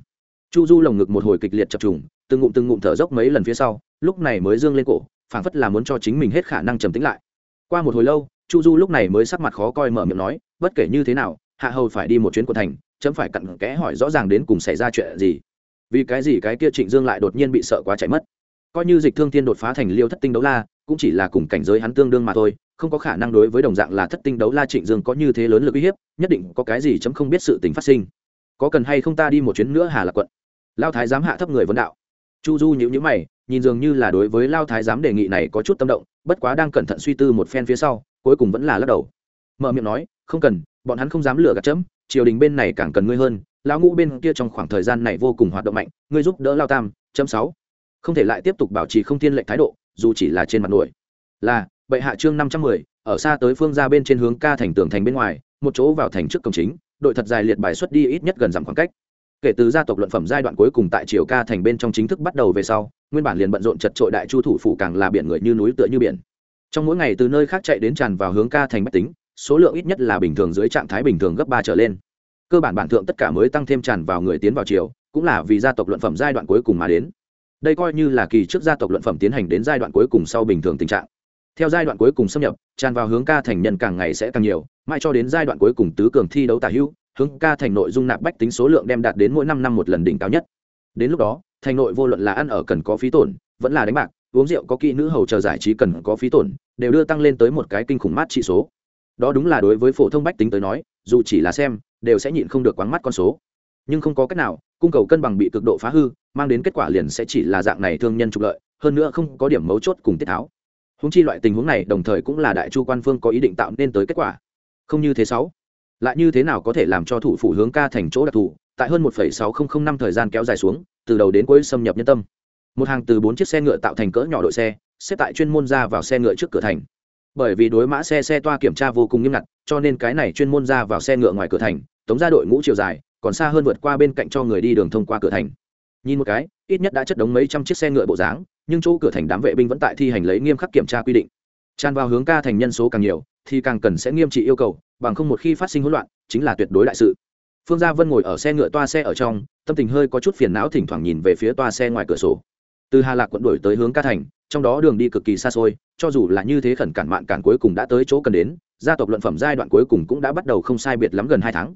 Chu du lồng ngực một hồi kịch liệt chập trùng, từng ngụm từng ngụm thở dốc mấy lần phía sau, lúc này mới dương lên cổ, phảng phất là muốn cho chính mình hết khả năng trầm tĩnh lại. Qua một hồi lâu, chu du lúc này mới sắc mặt khó coi mở miệng nói, bất kể như thế nào, hạ hầu phải đi một chuyến của thành, chấm phải cặn kẽ hỏi rõ ràng đến cùng xảy ra chuyện gì vì cái gì cái kia trịnh dương lại đột nhiên bị sợ quá chạy mất? Coi như dịch thương thiên đột phá thành liêu thất tinh đấu la, cũng chỉ là cùng cảnh giới hắn tương đương mà thôi, không có khả năng đối với đồng dạng là thất tinh đấu la trịnh dương có như thế lớn lực uy hiếp, nhất định có cái gì chấm không biết sự tình phát sinh. Có cần hay không ta đi một chuyến nữa hà lạc quận? Lao thái giám hạ thấp người vấn đạo. Chu du nhữ nhữ mày, nhìn dường như là đối với lao thái giám đề nghị này có chút tâm động, bất quá đang cẩn thận suy tư một phen phía sau, cuối cùng vẫn là lắc đầu. Mở miệng nói, không cần, bọn hắn không dám lừa gạt chấm triều đình bên này càng cần ngươi hơn, lão ngũ bên kia trong khoảng thời gian này vô cùng hoạt động mạnh, ngươi giúp đỡ lao tam, chấm sáu. Không thể lại tiếp tục bảo trì không thiên lệnh thái độ, dù chỉ là trên mặt nổi. Là, bệ hạ chương năm trăm mười, ở xa tới phương ra bên trên hướng ca thành tường thành bên ngoài, một chỗ vào thành trước cổng chính, đội thật dài liệt bài xuất đi ít nhất gần dặm khoảng cách. Kể từ gia tộc luận phẩm giai đoạn cuối cùng tại triều ca thành bên trong chính thức bắt đầu về sau, nguyên bản liền bận rộn chật trội đại chu thủ phủ càng là biển người như núi tựa như biển. Trong mỗi ngày từ nơi khác chạy đến tràn vào hướng ca thành bách tính số lượng ít nhất là bình thường dưới trạng thái bình thường gấp ba trở lên. Cơ bản bản thượng tất cả mới tăng thêm tràn vào người tiến vào triều, cũng là vì gia tộc luận phẩm giai đoạn cuối cùng mà đến. Đây coi như là kỳ trước gia tộc luận phẩm tiến hành đến giai đoạn cuối cùng sau bình thường tình trạng. Theo giai đoạn cuối cùng xâm nhập, tràn vào hướng ca thành nhân càng ngày sẽ càng nhiều, mãi cho đến giai đoạn cuối cùng tứ cường thi đấu tả hữu, hướng ca thành nội dung nạp bách tính số lượng đem đạt đến mỗi năm năm một lần đỉnh cao nhất. Đến lúc đó, thành nội vô luận là ăn ở cần có phí tổn, vẫn là đánh bạc, uống rượu có kỹ nữ hầu chờ giải trí cần có phí tổn, đều đưa tăng lên tới một cái kinh khủng mát trị số đó đúng là đối với phổ thông bách tính tới nói dù chỉ là xem đều sẽ nhịn không được quáng mắt con số. Nhưng không có cách nào cung cầu cân bằng bị cực độ phá hư mang đến kết quả liền sẽ chỉ là dạng này thương nhân trục lợi hơn nữa không có điểm mấu chốt cùng tiết tháo. Húng chi loại tình huống này đồng thời cũng là đại chu quan phương có ý định tạo nên tới kết quả. Không như thế sáu lại như thế nào có thể làm cho thủ phủ hướng ca thành chỗ đặc thù tại hơn 1,6005 năm thời gian kéo dài xuống từ đầu đến cuối xâm nhập nhân tâm. Một hàng từ bốn chiếc xe ngựa tạo thành cỡ nhỏ đội xe xếp tại chuyên môn ra vào xe ngựa trước cửa thành bởi vì đối mã xe xe toa kiểm tra vô cùng nghiêm ngặt, cho nên cái này chuyên môn ra vào xe ngựa ngoài cửa thành, tống ra đội ngũ chiều dài, còn xa hơn vượt qua bên cạnh cho người đi đường thông qua cửa thành. Nhìn một cái, ít nhất đã chất đống mấy trăm chiếc xe ngựa bộ dáng, nhưng chỗ cửa thành đám vệ binh vẫn tại thi hành lấy nghiêm khắc kiểm tra quy định. Tràn vào hướng ca thành nhân số càng nhiều, thì càng cần sẽ nghiêm trị yêu cầu, bằng không một khi phát sinh hỗn loạn, chính là tuyệt đối đại sự. Phương gia vân ngồi ở xe ngựa toa xe ở trong, tâm tình hơi có chút phiền não thỉnh thoảng nhìn về phía toa xe ngoài cửa sổ. Từ hà lạc quận đổi tới hướng ca thành, trong đó đường đi cực kỳ xa xôi cho dù là như thế khẩn cản mạn cản cuối cùng đã tới chỗ cần đến, gia tộc luận phẩm giai đoạn cuối cùng cũng đã bắt đầu không sai biệt lắm gần hai tháng.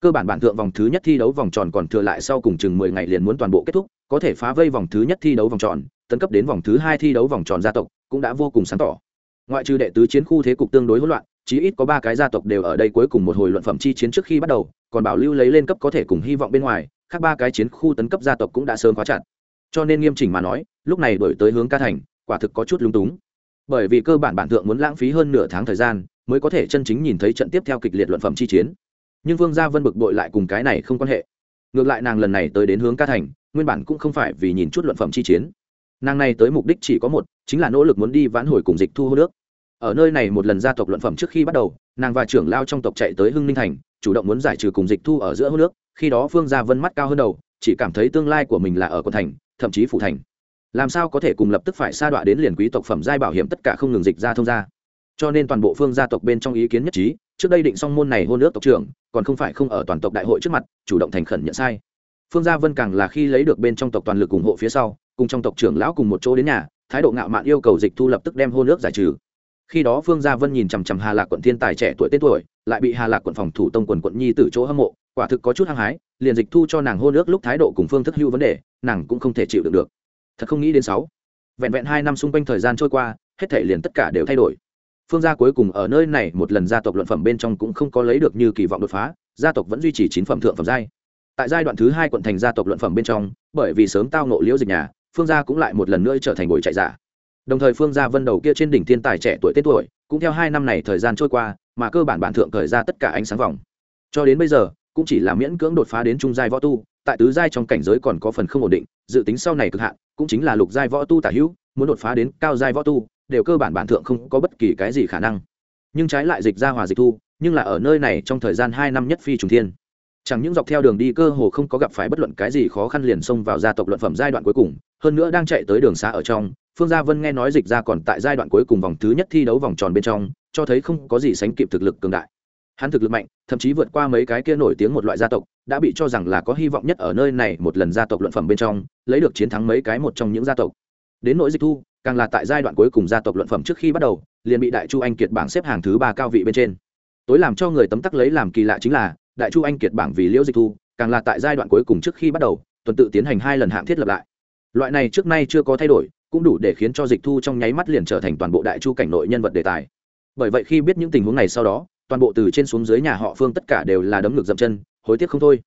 Cơ bản bản thượng vòng thứ nhất thi đấu vòng tròn còn thừa lại sau cùng chừng mười ngày liền muốn toàn bộ kết thúc, có thể phá vây vòng thứ nhất thi đấu vòng tròn, tấn cấp đến vòng thứ hai thi đấu vòng tròn gia tộc cũng đã vô cùng sáng tỏ. Ngoại trừ đệ tứ chiến khu thế cục tương đối hỗn loạn, chí ít có ba cái gia tộc đều ở đây cuối cùng một hồi luận phẩm chi chiến trước khi bắt đầu, còn bảo lưu lấy lên cấp có thể cùng hy vọng bên ngoài, khác ba cái chiến khu tấn cấp gia tộc cũng đã sớm khóa chặt. Cho nên nghiêm chỉnh mà nói, lúc này đổi tới hướng ca thành, quả thực có chút lung túng bởi vì cơ bản bản thượng muốn lãng phí hơn nửa tháng thời gian, mới có thể chân chính nhìn thấy trận tiếp theo kịch liệt luận phẩm chi chiến. Nhưng vương gia vân bực bội lại cùng cái này không quan hệ. Ngược lại nàng lần này tới đến hướng ca thành, nguyên bản cũng không phải vì nhìn chút luận phẩm chi chiến. Nàng này tới mục đích chỉ có một, chính là nỗ lực muốn đi vãn hồi cùng dịch thu hô nước. Ở nơi này một lần gia tộc luận phẩm trước khi bắt đầu, nàng và trưởng lao trong tộc chạy tới hưng ninh thành, chủ động muốn giải trừ cùng dịch thu ở giữa hô nước. Khi đó phương gia vân mắt cao hơn đầu, chỉ cảm thấy tương lai của mình là ở quận thành, thậm chí phủ thành làm sao có thể cùng lập tức phải sa đọa đến liền quý tộc phẩm giai bảo hiểm tất cả không ngừng dịch ra thông ra cho nên toàn bộ phương gia tộc bên trong ý kiến nhất trí, trước đây định xong môn này hôn ước tộc trưởng, còn không phải không ở toàn tộc đại hội trước mặt, chủ động thành khẩn nhận sai. Phương gia vân càng là khi lấy được bên trong tộc toàn lực ủng hộ phía sau, cùng trong tộc trưởng lão cùng một chỗ đến nhà, thái độ ngạo mạn yêu cầu dịch thu lập tức đem hôn ước giải trừ. Khi đó phương gia vân nhìn chằm chằm hà lạc quận thiên tài trẻ tuổi tên tuổi, lại bị hà lạc quận phòng thủ tông quần quận nhi từ chỗ hâm mộ, quả thực có chút hăng hái, liền dịch thu cho nàng hôn ước lúc thái độ cùng phương thức hưu vấn đề, nàng cũng không thể chịu được được thật không nghĩ đến sáu. Vẹn vẹn hai năm xung quanh thời gian trôi qua, hết thể liền tất cả đều thay đổi. Phương gia cuối cùng ở nơi này một lần gia tộc luận phẩm bên trong cũng không có lấy được như kỳ vọng đột phá, gia tộc vẫn duy trì chín phẩm thượng phẩm giai. Tại giai đoạn thứ hai quận thành gia tộc luận phẩm bên trong, bởi vì sớm tao nộ liễu dịch nhà, phương gia cũng lại một lần nữa trở thành ngồi chạy giả. Đồng thời phương gia vân đầu kia trên đỉnh thiên tài trẻ tuổi tết tuổi, cũng theo hai năm này thời gian trôi qua, mà cơ bản bản thượng thời ra tất cả ánh sáng vòng. Cho đến bây giờ, cũng chỉ là miễn cưỡng đột phá đến trung giai võ tu tại tứ giai trong cảnh giới còn có phần không ổn định, dự tính sau này cực hạn, cũng chính là lục giai võ tu tả hữu, muốn đột phá đến cao giai võ tu, đều cơ bản bản thượng không có bất kỳ cái gì khả năng. Nhưng trái lại dịch ra hòa dịch thu, nhưng là ở nơi này trong thời gian hai năm nhất phi trùng thiên. Chẳng những dọc theo đường đi cơ hồ không có gặp phải bất luận cái gì khó khăn liền xông vào gia tộc luận phẩm giai đoạn cuối cùng, hơn nữa đang chạy tới đường xa ở trong, phương gia vân nghe nói dịch ra còn tại giai đoạn cuối cùng vòng thứ nhất thi đấu vòng tròn bên trong, cho thấy không có gì sánh kịp thực lực cường đại hắn thực lực mạnh, thậm chí vượt qua mấy cái kia nổi tiếng một loại gia tộc, đã bị cho rằng là có hy vọng nhất ở nơi này một lần gia tộc luận phẩm bên trong, lấy được chiến thắng mấy cái một trong những gia tộc. Đến nỗi dịch thu, càng là tại giai đoạn cuối cùng gia tộc luận phẩm trước khi bắt đầu, liền bị đại chu anh kiệt bảng xếp hàng thứ ba cao vị bên trên. Tối làm cho người tấm tắc lấy làm kỳ lạ chính là, đại chu anh kiệt bảng vì liễu dịch thu, càng là tại giai đoạn cuối cùng trước khi bắt đầu, tuần tự tiến hành hai lần hạng thiết lập lại. Loại này trước nay chưa có thay đổi, cũng đủ để khiến cho dịch thu trong nháy mắt liền trở thành toàn bộ đại chu cảnh nội nhân vật đề tài. Bởi vậy khi biết những tình huống này sau đó toàn bộ từ trên xuống dưới nhà họ phương tất cả đều là đấm ngực dậm chân, hối tiếc không thôi.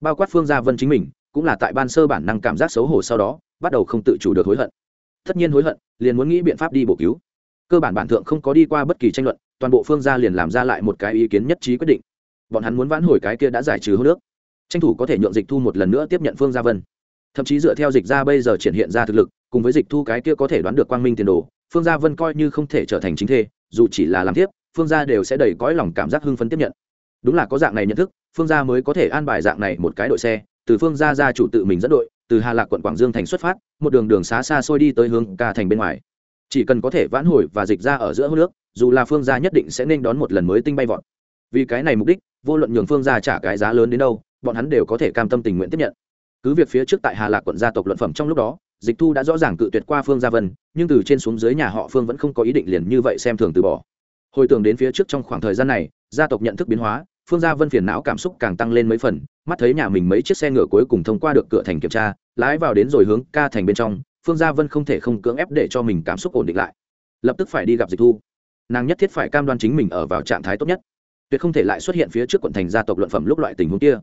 Bao quát phương gia vân chính mình, cũng là tại ban sơ bản năng cảm giác xấu hổ sau đó, bắt đầu không tự chủ được hối hận. Tất nhiên hối hận, liền muốn nghĩ biện pháp đi bổ cứu. Cơ bản bản thượng không có đi qua bất kỳ tranh luận, toàn bộ phương gia liền làm ra lại một cái ý kiến nhất trí quyết định. Bọn hắn muốn vãn hồi cái kia đã giải trừ hô nước tranh thủ có thể nhượng dịch thu một lần nữa tiếp nhận phương gia vân. Thậm chí dựa theo dịch ra bây giờ triển hiện ra thực lực, cùng với dịch thu cái kia có thể đoán được quang minh tiền đồ, phương gia vân coi như không thể trở thành chính thê, dù chỉ là làm tiếp phương gia đều sẽ đầy cõi lòng cảm giác hưng phấn tiếp nhận. Đúng là có dạng này nhận thức, phương gia mới có thể an bài dạng này một cái đội xe. Từ phương gia ra chủ tự mình dẫn đội, từ hà lạc quận quảng dương thành xuất phát, một đường đường xá xa xôi đi tới hướng ca thành bên ngoài. Chỉ cần có thể vãn hồi và dịch ra ở giữa hô nước, dù là phương gia nhất định sẽ nên đón một lần mới tinh bay vọt. Vì cái này mục đích, vô luận nhường phương gia trả cái giá lớn đến đâu, bọn hắn đều có thể cam tâm tình nguyện tiếp nhận. Cứ việc phía trước tại hà lạc quận gia tộc luận phẩm trong lúc đó, dịch thu đã rõ ràng cự tuyệt qua phương gia vân, nhưng từ trên xuống dưới nhà họ phương vẫn không có ý định liền như vậy xem thường từ bỏ hồi tưởng đến phía trước trong khoảng thời gian này, gia tộc nhận thức biến hóa, phương gia vân phiền não cảm xúc càng tăng lên mấy phần, mắt thấy nhà mình mấy chiếc xe ngựa cuối cùng thông qua được cửa thành kiểm tra, lái vào đến rồi hướng ca thành bên trong, phương gia vân không thể không cưỡng ép để cho mình cảm xúc ổn định lại. Lập tức phải đi gặp dịch thu. Nàng nhất thiết phải cam đoan chính mình ở vào trạng thái tốt nhất. Tuyệt không thể lại xuất hiện phía trước quận thành gia tộc luận phẩm lúc loại tình huống kia.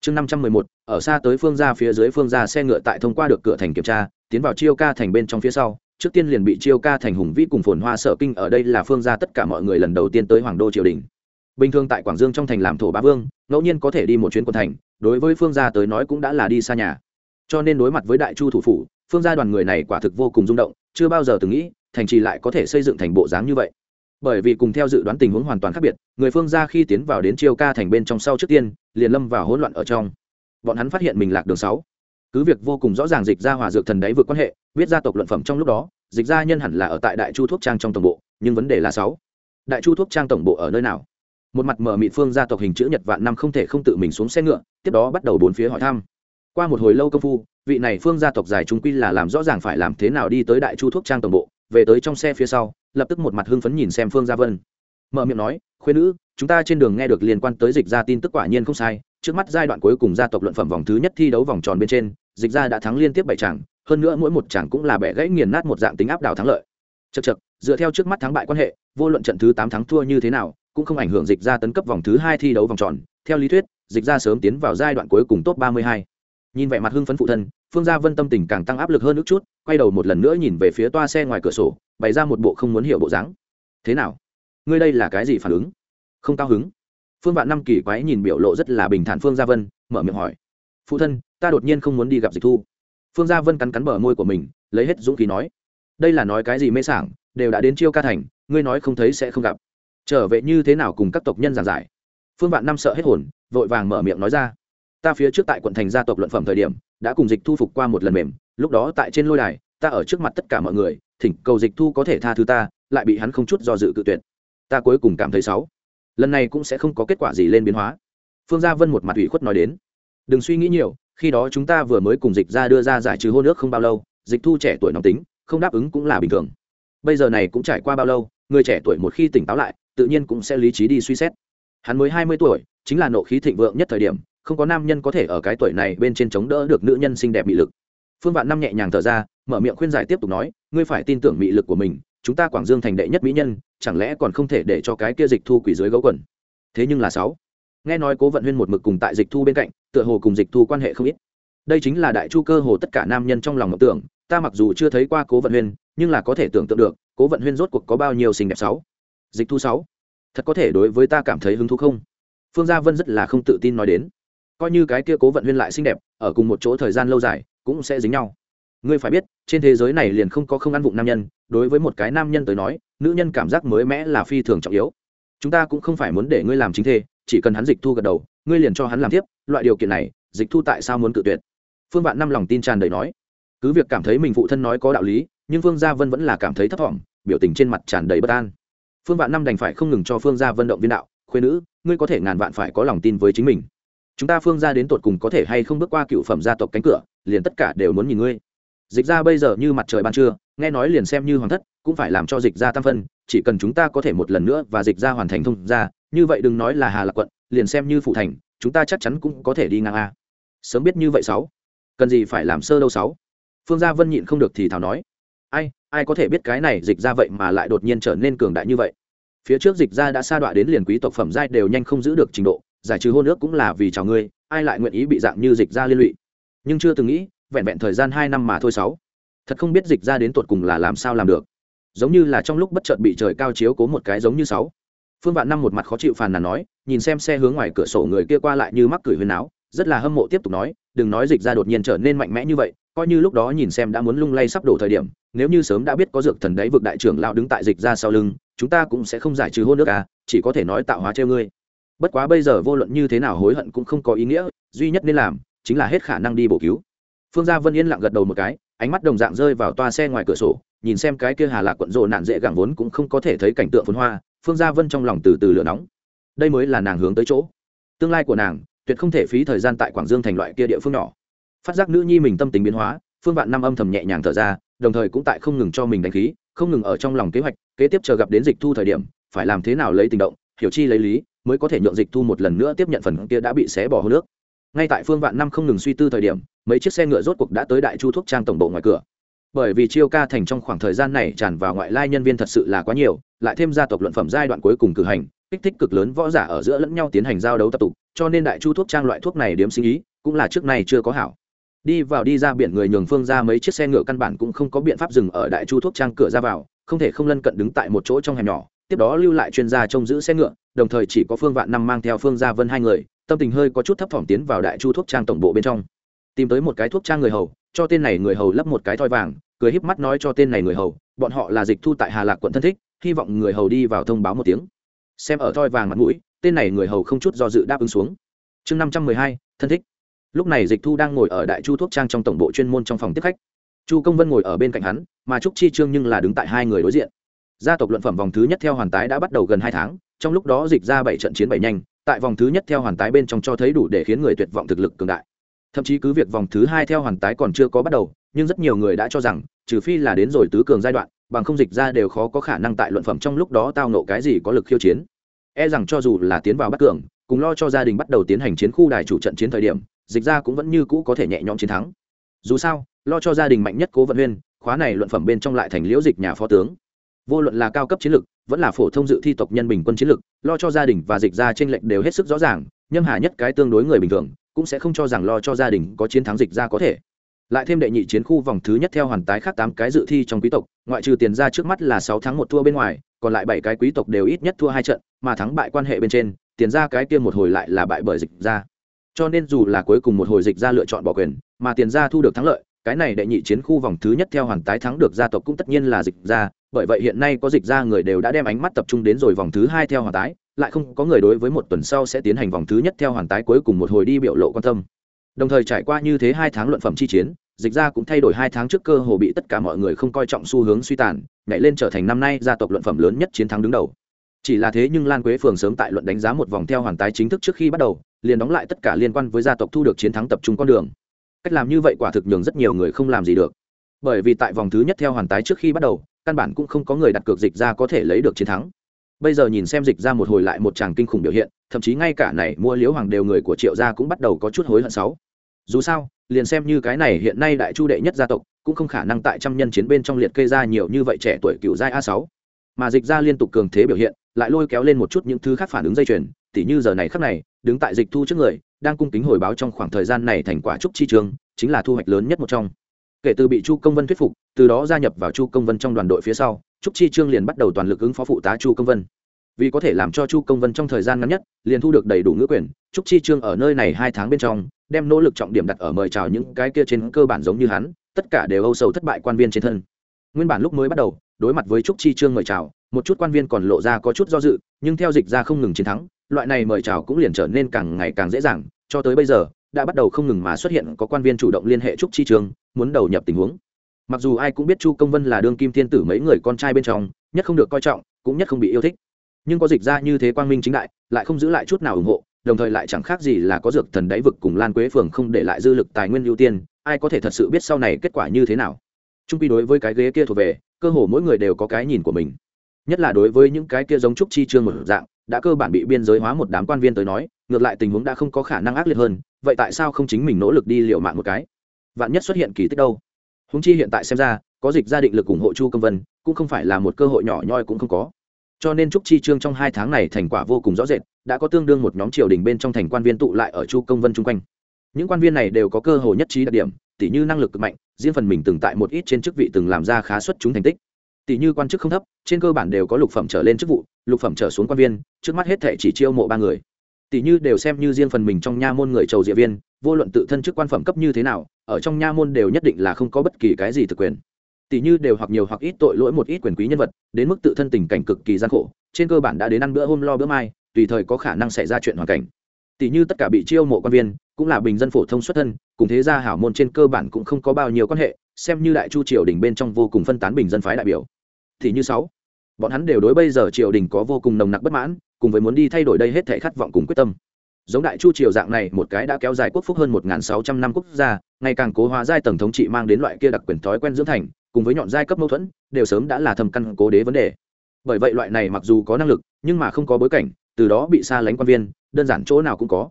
Chương năm trăm mười một, ở xa tới phương gia phía dưới phương gia xe ngựa tại thông qua được cửa thành kiểm tra tiến vào chiêu ca thành bên trong phía sau, trước tiên liền bị chiêu ca thành hùng vĩ cùng phồn hoa sở kinh ở đây là phương gia tất cả mọi người lần đầu tiên tới hoàng đô triều đình. Bình thường tại quảng dương trong thành làm thổ bá vương, ngẫu nhiên có thể đi một chuyến quân thành, đối với phương gia tới nói cũng đã là đi xa nhà. Cho nên đối mặt với đại chu thủ phủ, phương gia đoàn người này quả thực vô cùng rung động, chưa bao giờ từng nghĩ, thành trì lại có thể xây dựng thành bộ dáng như vậy. Bởi vì cùng theo dự đoán tình huống hoàn toàn khác biệt, người phương gia khi tiến vào đến chiêu ca thành bên trong sau trước tiên, liền lâm vào hỗn loạn ở trong. Bọn hắn phát hiện mình lạc đường sáu cứ việc vô cùng rõ ràng dịch ra hòa dược thần đấy vượt quan hệ, biết gia tộc luận phẩm trong lúc đó, dịch gia nhân hẳn là ở tại đại chu thuốc trang trong tổng bộ, nhưng vấn đề là sáu. Đại chu thuốc trang tổng bộ ở nơi nào? Một mặt mở mị phương gia tộc hình chữ nhật vạn năm không thể không tự mình xuống xe ngựa, tiếp đó bắt đầu bốn phía hỏi thăm. Qua một hồi lâu công phu, vị này phương gia tộc dài trung quy là làm rõ ràng phải làm thế nào đi tới đại chu thuốc trang tổng bộ, về tới trong xe phía sau, lập tức một mặt hưng phấn nhìn xem phương gia vân. Mở miệng nói khuyên nữ, chúng ta trên đường nghe được liên quan tới dịch ra tin tức quả nhiên không sai, trước mắt giai đoạn cuối cùng gia tộc luận phẩm vòng thứ nhất thi đấu vòng tròn bên trên dịch ra đã thắng liên tiếp bảy tràng hơn nữa mỗi một tràng cũng là bẻ gãy nghiền nát một dạng tính áp đảo thắng lợi. Chật chật dựa theo trước mắt thắng bại quan hệ, vô luận trận thứ tám thắng thua như thế nào, cũng không ảnh hưởng dịch ra tấn cấp vòng thứ hai thi đấu vòng tròn. Theo lý thuyết, dịch ra sớm tiến vào giai đoạn cuối cùng top ba mươi hai. Nhìn vẻ mặt hưng phấn phụ thân, phương gia vân tâm tình càng tăng áp lực hơn nước chút, quay đầu một lần nữa nhìn về phía toa xe ngoài cửa sổ, bày ra một bộ không muốn hiểu bộ dáng. Thế nào? Ngươi đây là cái gì phản ứng? Không cao hứng. Phương vạn năm kỳ quái nhìn biểu lộ rất là bình thản phương gia vân, mở miệng hỏi. Phụ thân ta đột nhiên không muốn đi gặp dịch thu. Phương gia vân cắn cắn bờ môi của mình, lấy hết dũng khí nói, đây là nói cái gì mê sảng, đều đã đến chiêu ca thành, ngươi nói không thấy sẽ không gặp. Trở về như thế nào cùng các tộc nhân giảng giải? Phương vạn năm sợ hết hồn, vội vàng mở miệng nói ra, ta phía trước tại quận thành gia tộc luận phẩm thời điểm, đã cùng dịch thu phục qua một lần mềm, lúc đó tại trên lôi đài, ta ở trước mặt tất cả mọi người, thỉnh cầu dịch thu có thể tha thứ ta, lại bị hắn không chút do dự cự tuyệt. Ta cuối cùng cảm thấy xấu. Lần này cũng sẽ không có kết quả gì lên biến hóa. Phương gia vân một mặt ủy khuất nói đến, đừng suy nghĩ nhiều khi đó chúng ta vừa mới cùng dịch ra đưa ra giải trừ hôn ước không bao lâu, dịch thu trẻ tuổi nóng tính, không đáp ứng cũng là bình thường. Bây giờ này cũng trải qua bao lâu, người trẻ tuổi một khi tỉnh táo lại, tự nhiên cũng sẽ lý trí đi suy xét. Hắn mới hai mươi tuổi, chính là nộ khí thịnh vượng nhất thời điểm, không có nam nhân có thể ở cái tuổi này bên trên chống đỡ được nữ nhân xinh đẹp bị lực. Phương vạn năm nhẹ nhàng thở ra, mở miệng khuyên giải tiếp tục nói, ngươi phải tin tưởng mị lực của mình, chúng ta quảng dương thành đệ nhất mỹ nhân, chẳng lẽ còn không thể để cho cái kia dịch thu quỷ dưới gấu quần? Thế nhưng là sáu nghe nói cố vận huyên một mực cùng tại dịch thu bên cạnh, tựa hồ cùng dịch thu quan hệ không ít. Đây chính là đại chu cơ hồ tất cả nam nhân trong lòng mộng tưởng, ta mặc dù chưa thấy qua cố vận huyên, nhưng là có thể tưởng tượng được, cố vận huyên rốt cuộc có bao nhiêu xinh đẹp sáu. Dịch thu sáu. Thật có thể đối với ta cảm thấy hứng thú không? Phương gia vân rất là không tự tin nói đến. Coi như cái kia cố vận huyên lại xinh đẹp, ở cùng một chỗ thời gian lâu dài, cũng sẽ dính nhau. Ngươi phải biết, trên thế giới này liền không có không ăn vụng nam nhân, đối với một cái nam nhân tới nói, nữ nhân cảm giác mới mẽ là phi thường trọng yếu. Chúng ta cũng không phải muốn để ngươi làm chính thê chỉ cần hắn dịch thu gật đầu, ngươi liền cho hắn làm tiếp, loại điều kiện này, dịch thu tại sao muốn cự tuyệt? Phương vạn năm lòng tin tràn đầy nói. Cứ việc cảm thấy mình phụ thân nói có đạo lý, nhưng phương gia vân vẫn là cảm thấy thấp thỏm, biểu tình trên mặt tràn đầy bất an. Phương vạn năm đành phải không ngừng cho phương gia vân động viên đạo khuyên nữ, ngươi có thể ngàn vạn phải có lòng tin với chính mình. Chúng ta phương gia đến tột cùng có thể hay không bước qua cựu phẩm gia tộc cánh cửa, liền tất cả đều muốn nhìn ngươi. Dịch ra bây giờ như mặt trời ban trưa, nghe nói liền xem như hoàng thất, cũng phải làm cho dịch ra tam phân chỉ cần chúng ta có thể một lần nữa và dịch ra hoàn thành thông ra như vậy đừng nói là hà lạc quận, liền xem như phụ thành, chúng ta chắc chắn cũng có thể đi ngang a. Sớm biết như vậy sáu. Cần gì phải làm sơ đâu sáu. Phương gia vân nhịn không được thì thảo nói. Ai ai có thể biết cái này dịch ra vậy mà lại đột nhiên trở nên cường đại như vậy? Phía trước dịch ra đã sa đọa đến liền quý tộc phẩm giai đều nhanh không giữ được trình độ, giải trừ hôn ước cũng là vì chào ngươi, ai lại nguyện ý bị dạng như dịch ra liên lụy? Nhưng chưa từng nghĩ, vẹn vẹn thời gian hai năm mà thôi sáu. Thật không biết dịch ra đến tột cùng là làm sao làm được giống như là trong lúc bất chợt bị trời cao chiếu cố một cái giống như sáu. Phương vạn năm một mặt khó chịu phàn nàn nói, nhìn xem xe hướng ngoài cửa sổ người kia qua lại như mắc cười huyền áo, rất là hâm mộ tiếp tục nói, đừng nói dịch ra đột nhiên trở nên mạnh mẽ như vậy, coi như lúc đó nhìn xem đã muốn lung lay sắp đổ thời điểm, nếu như sớm đã biết có dược thần đấy vực đại trưởng lão đứng tại dịch ra sau lưng, chúng ta cũng sẽ không giải trừ hôn nước à chỉ có thể nói tạo hóa treo ngươi. Bất quá bây giờ vô luận như thế nào hối hận cũng không có ý nghĩa, duy nhất nên làm, chính là hết khả năng đi bổ cứu. Phương gia vân yên lặng gật đầu một cái, ánh mắt đồng dạng rơi vào toa xe ngoài cửa sổ nhìn xem cái kia hà lạc quận rộ nạn dễ gẳng vốn cũng không có thể thấy cảnh tượng phun hoa, phương gia vân trong lòng từ từ lửa nóng. Đây mới là nàng hướng tới chỗ. Tương lai của nàng, tuyệt không thể phí thời gian tại quảng dương thành loại kia địa phương nhỏ. Phát giác nữ nhi mình tâm tính biến hóa, phương vạn năm âm thầm nhẹ nhàng thở ra, đồng thời cũng tại không ngừng cho mình đánh khí, không ngừng ở trong lòng kế hoạch, kế tiếp chờ gặp đến dịch thu thời điểm, phải làm thế nào lấy tình động, hiểu chi lấy lý, mới có thể nhượng dịch thu một lần nữa tiếp nhận phần kia đã bị xé bỏ hô nước. Ngay tại phương vạn năm không ngừng suy tư thời điểm, mấy chiếc xe ngựa rốt cuộc đã tới đại chu thuốc trang tổng bộ ngoài cửa bởi vì chiêu ca thành trong khoảng thời gian này tràn vào ngoại lai nhân viên thật sự là quá nhiều, lại thêm gia tộc luận phẩm giai đoạn cuối cùng cử hành, kích thích cực lớn võ giả ở giữa lẫn nhau tiến hành giao đấu tập tục, cho nên đại chu thuốc trang loại thuốc này điếm sinh ý, cũng là trước nay chưa có hảo. Đi vào đi ra biển người nhường phương ra mấy chiếc xe ngựa căn bản cũng không có biện pháp dừng ở đại chu thuốc trang cửa ra vào, không thể không lân cận đứng tại một chỗ trong hẻm nhỏ, tiếp đó lưu lại chuyên gia trông giữ xe ngựa, đồng thời chỉ có phương vạn năm mang theo phương gia vân hai người, tâm tình hơi có chút thấp thỏm tiến vào đại chu thuốc trang tổng bộ bên trong tìm tới một cái thuốc trang người hầu, cho tên này người hầu lấp một cái thoi vàng, cười híp mắt nói cho tên này người hầu, bọn họ là dịch thu tại hà lạc quận thân thích, hy vọng người hầu đi vào thông báo một tiếng. Xem ở thoi vàng mặt mũi, tên này người hầu không chút do dự đáp ứng xuống. Chương năm trăm mười hai, thân thích. Lúc này dịch thu đang ngồi ở đại chu thuốc trang trong tổng bộ chuyên môn trong phòng tiếp khách. Chu công vân ngồi ở bên cạnh hắn, mà trúc chi trương nhưng là đứng tại hai người đối diện. Gia tộc luận phẩm vòng thứ nhất theo hoàn tái đã bắt đầu gần hai tháng, trong lúc đó dịch ra bảy trận chiến bảy nhanh, tại vòng thứ nhất theo hoàn tái bên trong cho thấy đủ để khiến người tuyệt vọng thực lực cường đại thậm chí cứ việc vòng thứ hai theo hoàn tái còn chưa có bắt đầu, nhưng rất nhiều người đã cho rằng, trừ phi là đến rồi tứ cường giai đoạn, bằng không dịch ra đều khó có khả năng tại luận phẩm trong lúc đó tao nộ cái gì có lực khiêu chiến. E rằng cho dù là tiến vào bắt cường, cùng lo cho gia đình bắt đầu tiến hành chiến khu đài chủ trận chiến thời điểm, dịch ra cũng vẫn như cũ có thể nhẹ nhõm chiến thắng. Dù sao, lo cho gia đình mạnh nhất cố vận huyên, khóa này luận phẩm bên trong lại thành liễu dịch nhà phó tướng. Vô luận là cao cấp chiến lược vẫn là phổ thông dự thi tộc nhân bình quân chiến lược lo cho gia đình và dịch ra trên lệnh đều hết sức rõ ràng, nhâm hà nhất cái tương đối người bình thường cũng sẽ không cho rằng lo cho gia đình có chiến thắng dịch ra có thể. Lại thêm đệ nhị chiến khu vòng thứ nhất theo hoàn tái khác tám cái dự thi trong quý tộc, ngoại trừ tiền ra trước mắt là sáu tháng một thua bên ngoài, còn lại bảy cái quý tộc đều ít nhất thua hai trận, mà thắng bại quan hệ bên trên, tiền ra cái kia một hồi lại là bại bởi dịch ra. Cho nên dù là cuối cùng một hồi dịch ra lựa chọn bỏ quyền, mà tiền ra thu được thắng lợi, cái này đệ nhị chiến khu vòng thứ nhất theo hoàn tái thắng được gia tộc cũng tất nhiên là dịch ra, bởi vậy hiện nay có dịch ra người đều đã đem ánh mắt tập trung đến rồi vòng thứ hai theo hoàn tái lại không có người đối với một tuần sau sẽ tiến hành vòng thứ nhất theo hoàn tái cuối cùng một hồi đi biểu lộ quan tâm. Đồng thời trải qua như thế hai tháng luận phẩm chi chiến, dịch ra cũng thay đổi hai tháng trước cơ hồ bị tất cả mọi người không coi trọng xu hướng suy tàn, nhảy lên trở thành năm nay gia tộc luận phẩm lớn nhất chiến thắng đứng đầu. Chỉ là thế nhưng lan quế phường sớm tại luận đánh giá một vòng theo hoàn tái chính thức trước khi bắt đầu, liền đóng lại tất cả liên quan với gia tộc thu được chiến thắng tập trung con đường. Cách làm như vậy quả thực nhường rất nhiều người không làm gì được. Bởi vì tại vòng thứ nhất theo hoàn tái trước khi bắt đầu, căn bản cũng không có người đặt cược dịch ra có thể lấy được chiến thắng bây giờ nhìn xem dịch ra một hồi lại một chàng kinh khủng biểu hiện, thậm chí ngay cả này mua liễu hoàng đều người của triệu gia cũng bắt đầu có chút hối hận sáu. Dù sao, liền xem như cái này hiện nay đại chu đệ nhất gia tộc, cũng không khả năng tại trăm nhân chiến bên trong liệt kê ra nhiều như vậy trẻ tuổi cựu giai a sáu. Mà dịch ra liên tục cường thế biểu hiện, lại lôi kéo lên một chút những thứ khác phản ứng dây chuyền, tỉ như giờ này khắc này, đứng tại dịch thu trước người, đang cung kính hồi báo trong khoảng thời gian này thành quả trúc chi trường, chính là thu hoạch lớn nhất một trong. Kể từ bị chu công vân thuyết phục, từ đó gia nhập vào chu công vân trong đoàn đội phía sau trúc chi trương liền bắt đầu toàn lực ứng phó phụ tá chu công vân. Vì có thể làm cho chu công vân trong thời gian ngắn nhất, liền thu được đầy đủ ngữ quyền, trúc chi trương ở nơi này hai tháng bên trong, đem nỗ lực trọng điểm đặt ở mời chào những cái kia trên cơ bản giống như hắn, tất cả đều âu sầu thất bại quan viên trên thân. Nguyên bản lúc mới bắt đầu, đối mặt với trúc chi trương mời chào, một chút quan viên còn lộ ra có chút do dự, nhưng theo dịch ra không ngừng chiến thắng, loại này mời chào cũng liền trở nên càng ngày càng dễ dàng, cho tới bây giờ, đã bắt đầu không ngừng mà xuất hiện có quan viên chủ động liên hệ trúc chi trương, muốn đầu nhập tình huống mặc dù ai cũng biết chu công vân là đương kim thiên tử mấy người con trai bên trong, nhất không được coi trọng, cũng nhất không bị yêu thích. Nhưng có dịch ra như thế quang minh chính đại, lại không giữ lại chút nào ủng hộ, đồng thời lại chẳng khác gì là có dược thần đáy vực cùng lan quế phường không để lại dư lực tài nguyên ưu tiên, ai có thể thật sự biết sau này kết quả như thế nào. Trung pi đối với cái ghế kia thuộc về, cơ hồ mỗi người đều có cái nhìn của mình. Nhất là đối với những cái kia giống trúc chi trương một dạng, đã cơ bản bị biên giới hóa một đám quan viên tới nói, ngược lại tình huống đã không có khả năng ác liệt hơn, vậy tại sao không chính mình nỗ lực đi liệu mạng một cái? Vạn nhất xuất hiện kỳ tích đâu? Húng chi hiện tại xem ra, có dịch gia định lực ủng hộ chu công vân, cũng không phải là một cơ hội nhỏ nhoi cũng không có. Cho nên trúc chi trương trong hai tháng này thành quả vô cùng rõ rệt, đã có tương đương một nhóm triều đình bên trong thành quan viên tụ lại ở chu công vân chung quanh. Những quan viên này đều có cơ hội nhất trí đặc điểm tỷ như năng lực cực mạnh, riêng phần mình từng tại một ít trên chức vị từng làm ra khá xuất chúng thành tích. Tỷ như quan chức không thấp, trên cơ bản đều có lục phẩm trở lên chức vụ, lục phẩm trở xuống quan viên, trước mắt hết thể chỉ chiêu mộ ba người. Tỷ như đều xem như riêng phần mình trong nha môn người trầu diệ viên, vô luận tự thân chức quan phẩm cấp như thế nào ở trong nha môn đều nhất định là không có bất kỳ cái gì thực quyền. Tỷ như đều hoặc nhiều hoặc ít tội lỗi một ít quyền quý nhân vật, đến mức tự thân tình cảnh cực kỳ gian khổ, trên cơ bản đã đến ăn bữa hôm lo bữa mai, tùy thời có khả năng xảy ra chuyện hoàn cảnh. Tỷ như tất cả bị chiêu mộ quan viên, cũng là bình dân phổ thông xuất thân, cùng thế gia hảo môn trên cơ bản cũng không có bao nhiêu quan hệ, xem như đại chu triều đình bên trong vô cùng phân tán bình dân phái đại biểu. Thì như sáu, bọn hắn đều đối bây giờ triều đình có vô cùng nồng nặc bất mãn, cùng với muốn đi thay đổi đây hết thể khát vọng cùng quyết tâm. Giống đại chu triều dạng này, một cái đã kéo dài quốc phúc hơn một sáu trăm năm quốc gia ngày càng cố hóa giai tầng thống trị mang đến loại kia đặc quyền thói quen dưỡng thành cùng với nhọn giai cấp mâu thuẫn đều sớm đã là thầm căn cố đế vấn đề bởi vậy loại này mặc dù có năng lực nhưng mà không có bối cảnh từ đó bị xa lánh quan viên đơn giản chỗ nào cũng có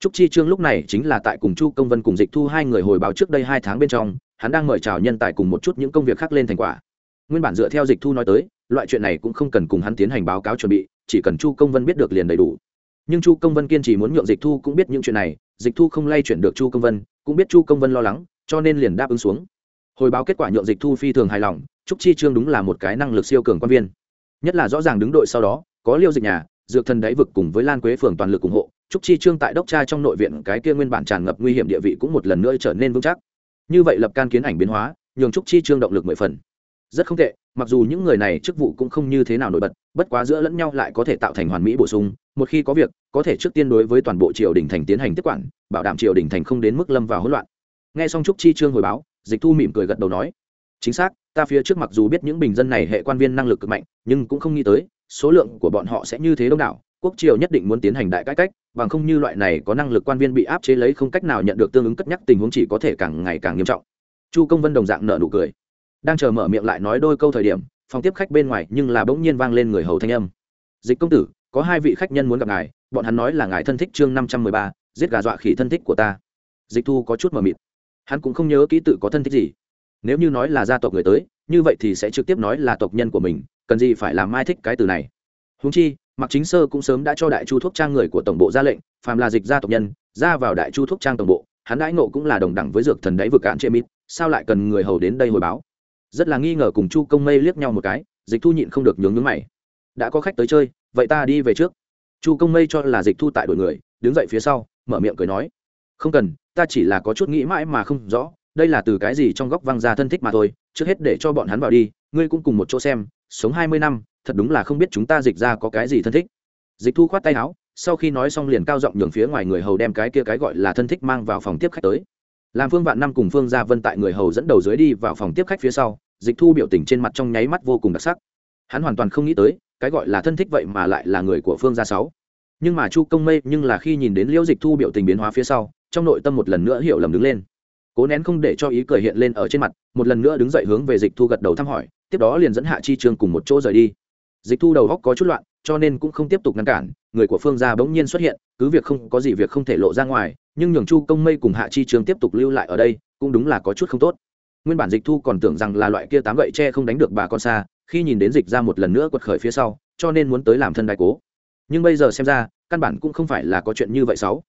Trúc Chi Trương lúc này chính là tại cùng Chu Công Vân cùng Dịch Thu hai người hồi báo trước đây hai tháng bên trong, hắn đang mời chào nhân tài cùng một chút những công việc khác lên thành quả. Nguyên bản dựa theo Dịch Thu nói tới, loại chuyện này cũng không cần cùng hắn tiến hành báo cáo chuẩn bị, chỉ cần Chu Công Vân biết được liền đầy đủ. Nhưng Chu Công Vân kiên trì muốn nhượng Dịch Thu cũng biết những chuyện này, Dịch Thu không lay chuyển được Chu Công Vân, cũng biết Chu Công Vân lo lắng, cho nên liền đáp ứng xuống. Hồi báo kết quả nhượng Dịch Thu phi thường hài lòng, Trúc Chi Trương đúng là một cái năng lực siêu cường quan viên. Nhất là rõ ràng đứng đội sau đó, có Liêu Dịch nhà, Dược Thần Đáy vực cùng với Lan Quế phường toàn lực ủng hộ, trúc chi trương tại đốc tra trong nội viện cái kia nguyên bản tràn ngập nguy hiểm địa vị cũng một lần nữa trở nên vững chắc như vậy lập can kiến ảnh biến hóa nhường trúc chi trương động lực mười phần rất không tệ mặc dù những người này chức vụ cũng không như thế nào nổi bật bất quá giữa lẫn nhau lại có thể tạo thành hoàn mỹ bổ sung, một khi có việc, có thể trước tiên đối với toàn bộ triều đình thành tiến hành tiếp quản, bảo đảm triều đình thành không đến mức lâm vào hỗn loạn. Nghe xong trúc chi trương hồi báo, dịch thu mỉm cười gật đầu nói, chính xác, ta phía trước mặc dù biết những bình dân này hệ quan viên năng lực cực mạnh, nhưng cũng không nghĩ tới, số lượng của bọn họ sẽ như thế đông đảo, quốc triều nhất định muốn tiến hành đại cải cách, bằng không như loại này có năng lực quan viên bị áp chế lấy không cách nào nhận được tương ứng cất nhắc, tình huống chỉ có thể càng ngày càng nghiêm trọng. Chu công vân đồng dạng nợ nụ cười, đang chờ mở miệng lại nói đôi câu thời điểm phòng tiếp khách bên ngoài nhưng là bỗng nhiên vang lên người hầu thanh âm. Dịch công tử, có hai vị khách nhân muốn gặp ngài, bọn hắn nói là ngài thân thích chương năm trăm mười ba, giết gà dọa khỉ thân thích của ta. Dịch thu có chút mờ mịt. Hắn cũng không nhớ ký tự có thân thích gì. Nếu như nói là gia tộc người tới, như vậy thì sẽ trực tiếp nói là tộc nhân của mình, cần gì phải làm mai thích cái từ này. Húng chi mặc chính sơ cũng sớm đã cho đại chu thuốc trang người của tổng bộ ra lệnh, phàm là dịch gia tộc nhân, ra vào đại chu thuốc trang tổng bộ, hắn đãi ngộ cũng là đồng đẳng với dược thần đáy vực cạn chê mít sao lại cần người hầu đến đây hồi báo? Rất là nghi ngờ cùng chu công mây liếc nhau một cái, dịch thu nhịn không được nhướng nhướng mày. Đã có khách tới chơi, vậy ta đi về trước. Chu công mây cho là dịch thu tại đội người, đứng dậy phía sau, mở miệng cười nói. Không cần, ta chỉ là có chút nghĩ mãi mà không rõ, đây là từ cái gì trong góc văng ra thân thích mà thôi, trước hết để cho bọn hắn vào đi, ngươi cũng cùng một chỗ xem, sống hai mươi năm, thật đúng là không biết chúng ta dịch ra có cái gì thân thích. Dịch thu khoát tay áo, sau khi nói xong liền cao giọng nhường phía ngoài người hầu đem cái kia cái gọi là thân thích mang vào phòng tiếp khách tới làm phương vạn năm cùng phương gia vân tại người hầu dẫn đầu dưới đi vào phòng tiếp khách phía sau, dịch thu biểu tình trên mặt trong nháy mắt vô cùng đặc sắc. Hắn hoàn toàn không nghĩ tới, cái gọi là thân thích vậy mà lại là người của phương gia sáu. Nhưng mà chu công mây nhưng là khi nhìn đến liễu dịch thu biểu tình biến hóa phía sau, trong nội tâm một lần nữa hiểu lầm đứng lên. Cố nén không để cho ý cười hiện lên ở trên mặt, một lần nữa đứng dậy hướng về dịch thu gật đầu thăm hỏi, tiếp đó liền dẫn hạ chi trương cùng một chỗ rời đi. Dịch thu đầu góc có chút loạn cho nên cũng không tiếp tục ngăn cản, người của phương gia bỗng nhiên xuất hiện, cứ việc không có gì việc không thể lộ ra ngoài, nhưng nhường chu công mây cùng hạ chi trường tiếp tục lưu lại ở đây, cũng đúng là có chút không tốt. Nguyên bản dịch thu còn tưởng rằng là loại kia tám gậy tre không đánh được bà con xa, khi nhìn đến dịch ra một lần nữa quật khởi phía sau, cho nên muốn tới làm thân đại cố. Nhưng bây giờ xem ra, căn bản cũng không phải là có chuyện như vậy sáu.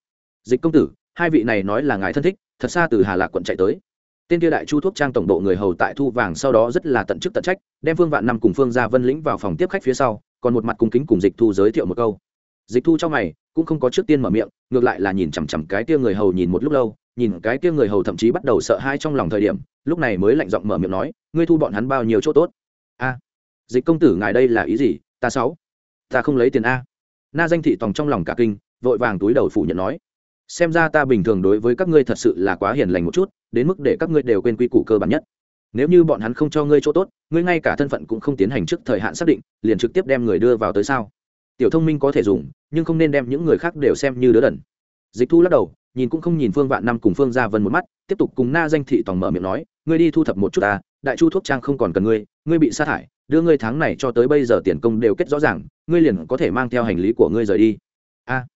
Dịch công tử, hai vị này nói là ngài thân thích, thật xa từ hà lạc quận chạy tới. Tên kia đại chu thuốc trang tổng độ người hầu tại thu vàng sau đó rất là tận chức tận trách, đem phương vạn năm cùng phương gia vân lĩnh vào phòng tiếp khách phía sau còn một mặt cung kính cùng dịch thu giới thiệu một câu. Dịch thu trong mày, cũng không có trước tiên mở miệng, ngược lại là nhìn chằm chằm cái tia người hầu nhìn một lúc lâu, nhìn cái tia người hầu thậm chí bắt đầu sợ hãi trong lòng thời điểm, lúc này mới lạnh giọng mở miệng nói, ngươi thu bọn hắn bao nhiêu chỗ tốt? A, dịch công tử ngài đây là ý gì? Ta sáu, ta không lấy tiền a. Na danh thị tòng trong lòng cả kinh, vội vàng túi đầu phủ nhận nói, xem ra ta bình thường đối với các ngươi thật sự là quá hiền lành một chút, đến mức để các ngươi đều quên quy củ cơ bản nhất nếu như bọn hắn không cho ngươi chỗ tốt, ngươi ngay cả thân phận cũng không tiến hành trước thời hạn xác định, liền trực tiếp đem người đưa vào tới sao? Tiểu thông minh có thể dùng, nhưng không nên đem những người khác đều xem như đứa đần. Dịch thu lắc đầu, nhìn cũng không nhìn phương vạn năm cùng phương gia vân một mắt, tiếp tục cùng na danh thị tòng mở miệng nói, ngươi đi thu thập một chút ta, đại chu thuốc trang không còn cần ngươi ngươi bị sát hại đưa ngươi tháng này cho tới bây giờ tiền công đều kết rõ ràng, ngươi liền có thể mang theo hành lý của ngươi rời đi. A,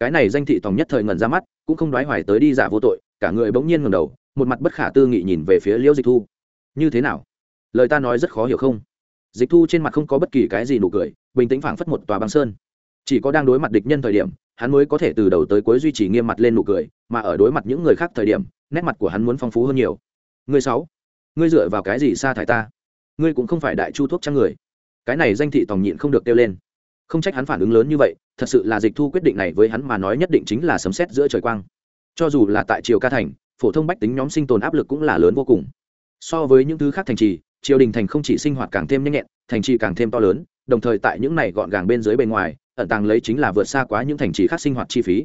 cái này danh thị tòng nhất thời ngẩn ra mắt, cũng không đoái hoài tới đi giả vô tội, cả người bỗng nhiên ngầm đầu, một mặt bất khả tư nghị nhìn về phía liễu dịch thu như thế nào? Lời ta nói rất khó hiểu không? Dịch thu trên mặt không có bất kỳ cái gì nụ cười, bình tĩnh phảng phất một tòa băng sơn. Chỉ có đang đối mặt địch nhân thời điểm, hắn mới có thể từ đầu tới cuối duy trì nghiêm mặt lên nụ cười, mà ở đối mặt những người khác thời điểm, nét mặt của hắn muốn phong phú hơn nhiều. Người sáu, ngươi dựa vào cái gì sa thải ta? Ngươi cũng không phải đại chu thuốc trang người. Cái này danh thị tòng nhịn không được kêu lên. Không trách hắn phản ứng lớn như vậy, thật sự là dịch thu quyết định này với hắn mà nói nhất định chính là sấm xét giữa trời quang. Cho dù là tại triều ca thành, phổ thông bách tính nhóm sinh tồn áp lực cũng là lớn vô cùng so với những thứ khác thành trì, triều đình thành không chỉ sinh hoạt càng thêm nhanh nhẹn, thành trì càng thêm to lớn, đồng thời tại những này gọn gàng bên dưới bề ngoài, ẩn tàng lấy chính là vượt xa quá những thành trì khác sinh hoạt chi phí.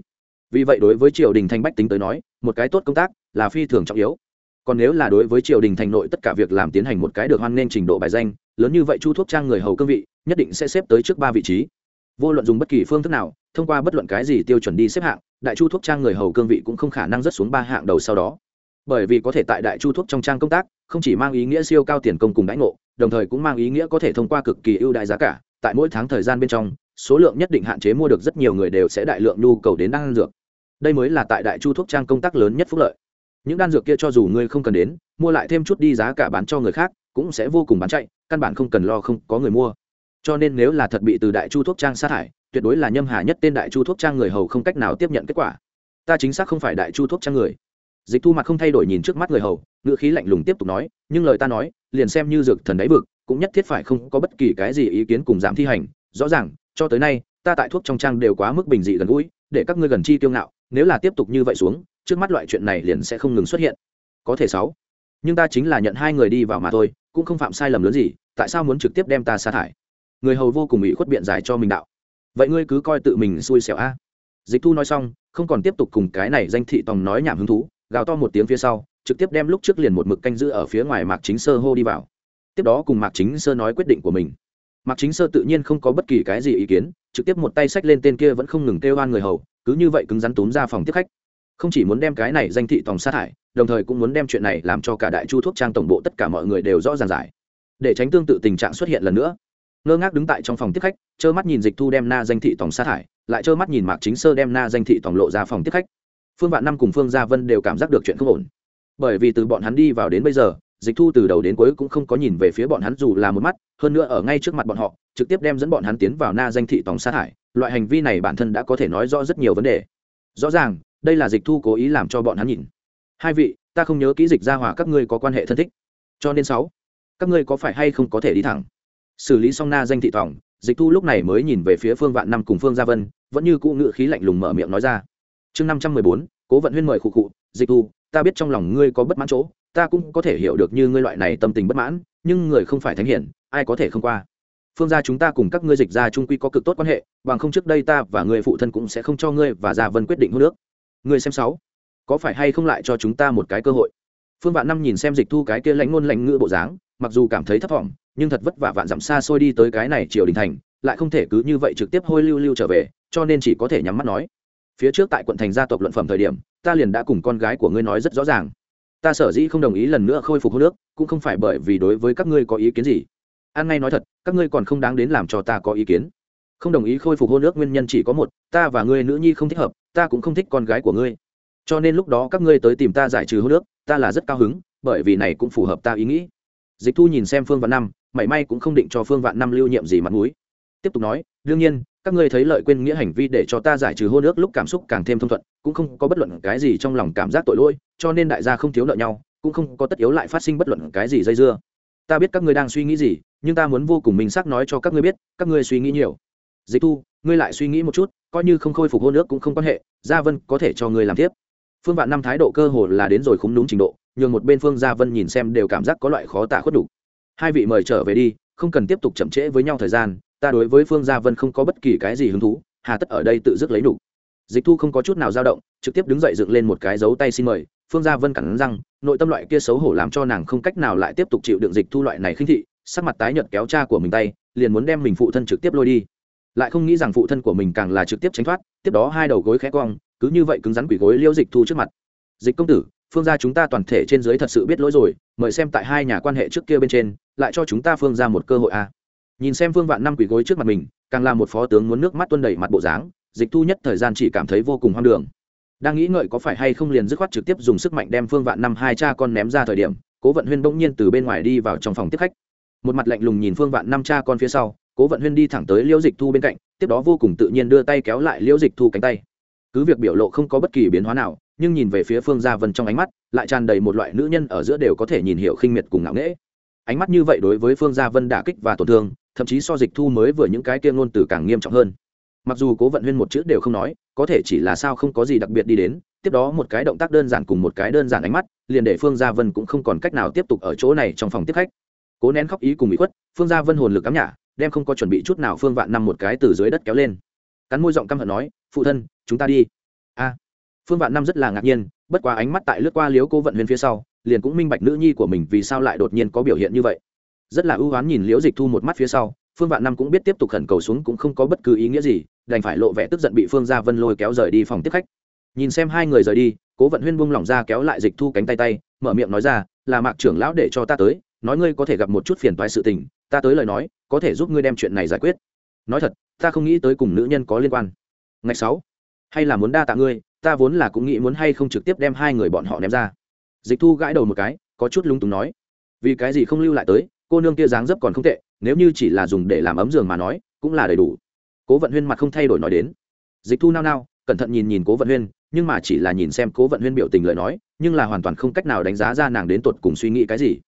Vì vậy đối với triều đình thành bách tính tới nói, một cái tốt công tác là phi thường trọng yếu. Còn nếu là đối với triều đình thành nội tất cả việc làm tiến hành một cái được hoan nghênh trình độ bài danh, lớn như vậy chu thuốc trang người hầu cương vị, nhất định sẽ xếp tới trước ba vị trí. Vô luận dùng bất kỳ phương thức nào, thông qua bất luận cái gì tiêu chuẩn đi xếp hạng, đại chu thuốc trang người hầu cương vị cũng không khả năng rất xuống ba hạng đầu sau đó bởi vì có thể tại đại chu thuốc trong trang công tác, không chỉ mang ý nghĩa siêu cao tiền công cùng đãi ngộ, đồng thời cũng mang ý nghĩa có thể thông qua cực kỳ ưu đại giá cả, tại mỗi tháng thời gian bên trong, số lượng nhất định hạn chế mua được rất nhiều người đều sẽ đại lượng nhu cầu đến đan dược. Đây mới là tại đại chu thuốc trang công tác lớn nhất phúc lợi. Những đan dược kia cho dù ngươi không cần đến, mua lại thêm chút đi giá cả bán cho người khác, cũng sẽ vô cùng bán chạy, căn bản không cần lo không có người mua. Cho nên nếu là thật bị từ đại chu thuốc trang sát hại tuyệt đối là nhâm hà nhất tên đại chu thuốc trang người hầu không cách nào tiếp nhận kết quả. Ta chính xác không phải đại chu thuốc trang người dịch thu mặt không thay đổi nhìn trước mắt người hầu, ngữ khí lạnh lùng tiếp tục nói, nhưng lời ta nói, liền xem như dược thần đáy vực, cũng nhất thiết phải không có bất kỳ cái gì ý kiến cùng giảm thi hành. Rõ ràng, cho tới nay, ta tại thuốc trong trang đều quá mức bình dị gần gũi, để các ngươi gần chi tiêu ngạo, nếu là tiếp tục như vậy xuống, trước mắt loại chuyện này liền sẽ không ngừng xuất hiện. Có thể sáu, nhưng ta chính là nhận hai người đi vào mà thôi, cũng không phạm sai lầm lớn gì, tại sao muốn trực tiếp đem ta sa thải? Người hầu vô cùng ủy khuất biện giải cho mình đạo. Vậy ngươi cứ coi tự mình xui xẻo a. Dịch thu nói xong, không còn tiếp tục cùng cái này danh thị tòng nói nhảm hứng thú gào to một tiếng phía sau, trực tiếp đem lúc trước liền một mực canh giữ ở phía ngoài mạc chính sơ hô đi vào. Tiếp đó cùng mạc chính sơ nói quyết định của mình. Mạc chính sơ tự nhiên không có bất kỳ cái gì ý kiến, trực tiếp một tay xách lên tên kia vẫn không ngừng kêu oan người hầu, cứ như vậy cứng rắn túm ra phòng tiếp khách. Không chỉ muốn đem cái này danh thị tòng sát hại đồng thời cũng muốn đem chuyện này làm cho cả đại chu thuốc trang tổng bộ tất cả mọi người đều rõ ràng giải. Để tránh tương tự tình trạng xuất hiện lần nữa. Ngơ ngác đứng tại trong phòng tiếp khách, trơ mắt nhìn dịch thu đem na danh thị tòng sát hại lại trơ mắt nhìn mạc chính sơ đem na danh thị tòng lộ ra phòng tiếp khách phương vạn năm cùng phương gia vân đều cảm giác được chuyện không ổn. Bởi vì từ bọn hắn đi vào đến bây giờ, dịch thu từ đầu đến cuối cũng không có nhìn về phía bọn hắn dù là một mắt, hơn nữa ở ngay trước mặt bọn họ, trực tiếp đem dẫn bọn hắn tiến vào na danh thị tòng sát hại loại hành vi này bản thân đã có thể nói rõ rất nhiều vấn đề. Rõ ràng, đây là dịch thu cố ý làm cho bọn hắn nhìn. Hai vị, ta không nhớ kỹ dịch gia hỏa các ngươi có quan hệ thân thích. Cho nên sáu, các ngươi có phải hay không có thể đi thẳng? Xử lý xong na danh thị tòng, dịch thu lúc này mới nhìn về phía phương vạn năm cùng phương gia vân, vẫn như cũ ngự khí lạnh lùng mở miệng nói ra chương năm trăm mười bốn, cố vận huyên mời khụ khụ, dịch thu, ta biết trong lòng ngươi có bất mãn chỗ, ta cũng có thể hiểu được như ngươi loại này tâm tình bất mãn, nhưng người không phải thánh hiển, ai có thể không qua? Phương gia chúng ta cùng các ngươi dịch gia trung quy có cực tốt quan hệ, bằng không trước đây ta và người phụ thân cũng sẽ không cho ngươi và gia vân quyết định hôn nước ngươi xem sáu, có phải hay không lại cho chúng ta một cái cơ hội? Phương vạn năm nhìn xem dịch thu cái kia lãnh ngôn lãnh ngữ bộ dáng, mặc dù cảm thấy thấp thỏm, nhưng thật vất vả vạn dặm xa xôi đi tới cái này triều đình thành, lại không thể cứ như vậy trực tiếp hôi lưu lưu trở về, cho nên chỉ có thể nhắm mắt nói phía trước tại quận thành gia tộc luận phẩm thời điểm, ta liền đã cùng con gái của ngươi nói rất rõ ràng. Ta sở dĩ không đồng ý lần nữa khôi phục hô nước cũng không phải bởi vì đối với các ngươi có ý kiến gì. An ngay nói thật, các ngươi còn không đáng đến làm cho ta có ý kiến. Không đồng ý khôi phục hôn nước nguyên nhân chỉ có một, ta và ngươi nữ nhi không thích hợp, ta cũng không thích con gái của ngươi. Cho nên lúc đó các ngươi tới tìm ta giải trừ hôn nước ta là rất cao hứng, bởi vì này cũng phù hợp ta ý nghĩ. Dịch thu nhìn xem phương vạn năm, mảy may cũng không định cho phương vạn năm lưu nhiệm gì mặt mũi. Tiếp tục nói, đương nhiên các ngươi thấy lợi quên nghĩa hành vi để cho ta giải trừ hôn ước lúc cảm xúc càng thêm thông thuận, cũng không có bất luận cái gì trong lòng cảm giác tội lỗi, cho nên đại gia không thiếu nợ nhau, cũng không có tất yếu lại phát sinh bất luận cái gì dây dưa. Ta biết các ngươi đang suy nghĩ gì, nhưng ta muốn vô cùng minh xác nói cho các ngươi biết, các ngươi suy nghĩ nhiều. Dịch thu, ngươi lại suy nghĩ một chút, coi như không khôi phục hôn ước cũng không quan hệ, gia vân có thể cho ngươi làm tiếp. Phương vạn năm thái độ cơ hồ là đến rồi khúng đúng trình độ, nhường một bên phương gia vân nhìn xem đều cảm giác có loại khó tả khuất đủ. Hai vị mời trở về đi, không cần tiếp tục chậm trễ với nhau thời gian ta đối với phương gia vân không có bất kỳ cái gì hứng thú, hà tất ở đây tự dứt lấy đủ. Dịch thu không có chút nào dao động, trực tiếp đứng dậy dựng lên một cái dấu tay xin mời. Phương gia vân cẳng răng, nội tâm loại kia xấu hổ làm cho nàng không cách nào lại tiếp tục chịu đựng dịch thu loại này khinh thị, sắc mặt tái nhợt kéo cha của mình tay, liền muốn đem mình phụ thân trực tiếp lôi đi. Lại không nghĩ rằng phụ thân của mình càng là trực tiếp tránh thoát, tiếp đó hai đầu gối khẽ cong, cứ như vậy cứng rắn quỷ gối liêu dịch thu trước mặt. Dịch công tử, phương gia chúng ta toàn thể trên dưới thật sự biết lỗi rồi, mời xem tại hai nhà quan hệ trước kia bên trên, lại cho chúng ta phương ra một cơ hội a à nhìn xem phương vạn năm quỷ gối trước mặt mình, càng là một phó tướng muốn nước mắt tuân đầy mặt bộ dáng, dịch thu nhất thời gian chỉ cảm thấy vô cùng hoang đường. Đang nghĩ ngợi có phải hay không liền dứt khoát trực tiếp dùng sức mạnh đem phương vạn năm hai cha con ném ra thời điểm, cố vận huyên bỗng nhiên từ bên ngoài đi vào trong phòng tiếp khách. Một mặt lạnh lùng nhìn phương vạn năm cha con phía sau, cố vận huyên đi thẳng tới liễu dịch thu bên cạnh, tiếp đó vô cùng tự nhiên đưa tay kéo lại liễu dịch thu cánh tay. Cứ việc biểu lộ không có bất kỳ biến hóa nào, nhưng nhìn về phía phương gia vân trong ánh mắt, lại tràn đầy một loại nữ nhân ở giữa đều có thể nhìn hiểu khinh miệt cùng ngạo nghễ. Ánh mắt như vậy đối với phương gia vân đả kích và tổn thương thậm chí so dịch thu mới vừa những cái kia ngôn từ càng nghiêm trọng hơn. Mặc dù cố vận huyên một chữ đều không nói, có thể chỉ là sao không có gì đặc biệt đi đến, tiếp đó một cái động tác đơn giản cùng một cái đơn giản ánh mắt, liền để phương gia vân cũng không còn cách nào tiếp tục ở chỗ này trong phòng tiếp khách. Cố nén khóc ý cùng bị khuất, phương gia vân hồn lực cắm nhả, đem không có chuẩn bị chút nào phương vạn năm một cái từ dưới đất kéo lên. Cắn môi giọng căm hận nói, phụ thân, chúng ta đi. A. Phương vạn năm rất là ngạc nhiên, bất quá ánh mắt tại lướt qua liếu cố vận huyền phía sau, liền cũng minh bạch nữ nhi của mình vì sao lại đột nhiên có biểu hiện như vậy rất là ưu oán nhìn liễu dịch thu một mắt phía sau, phương vạn năm cũng biết tiếp tục khẩn cầu xuống cũng không có bất cứ ý nghĩa gì, đành phải lộ vẻ tức giận bị phương gia vân lôi kéo rời đi phòng tiếp khách. Nhìn xem hai người rời đi, cố vận huyên buông lỏng ra kéo lại dịch thu cánh tay tay, mở miệng nói ra, là mạc trưởng lão để cho ta tới, nói ngươi có thể gặp một chút phiền toái sự tình, ta tới lời nói, có thể giúp ngươi đem chuyện này giải quyết. Nói thật, ta không nghĩ tới cùng nữ nhân có liên quan. Ngày sáu, hay là muốn đa tạ ngươi, ta vốn là cũng nghĩ muốn hay không trực tiếp đem hai người bọn họ ném ra. Dịch thu gãi đầu một cái, có chút lung túng nói, vì cái gì không lưu lại tới cô nương kia dáng dấp còn không tệ, nếu như chỉ là dùng để làm ấm giường mà nói, cũng là đầy đủ. Cố vận huyên mặt không thay đổi nói đến. Dịch thu nao nao, cẩn thận nhìn nhìn cố vận huyên, nhưng mà chỉ là nhìn xem cố vận huyên biểu tình lời nói, nhưng là hoàn toàn không cách nào đánh giá ra nàng đến tột cùng suy nghĩ cái gì.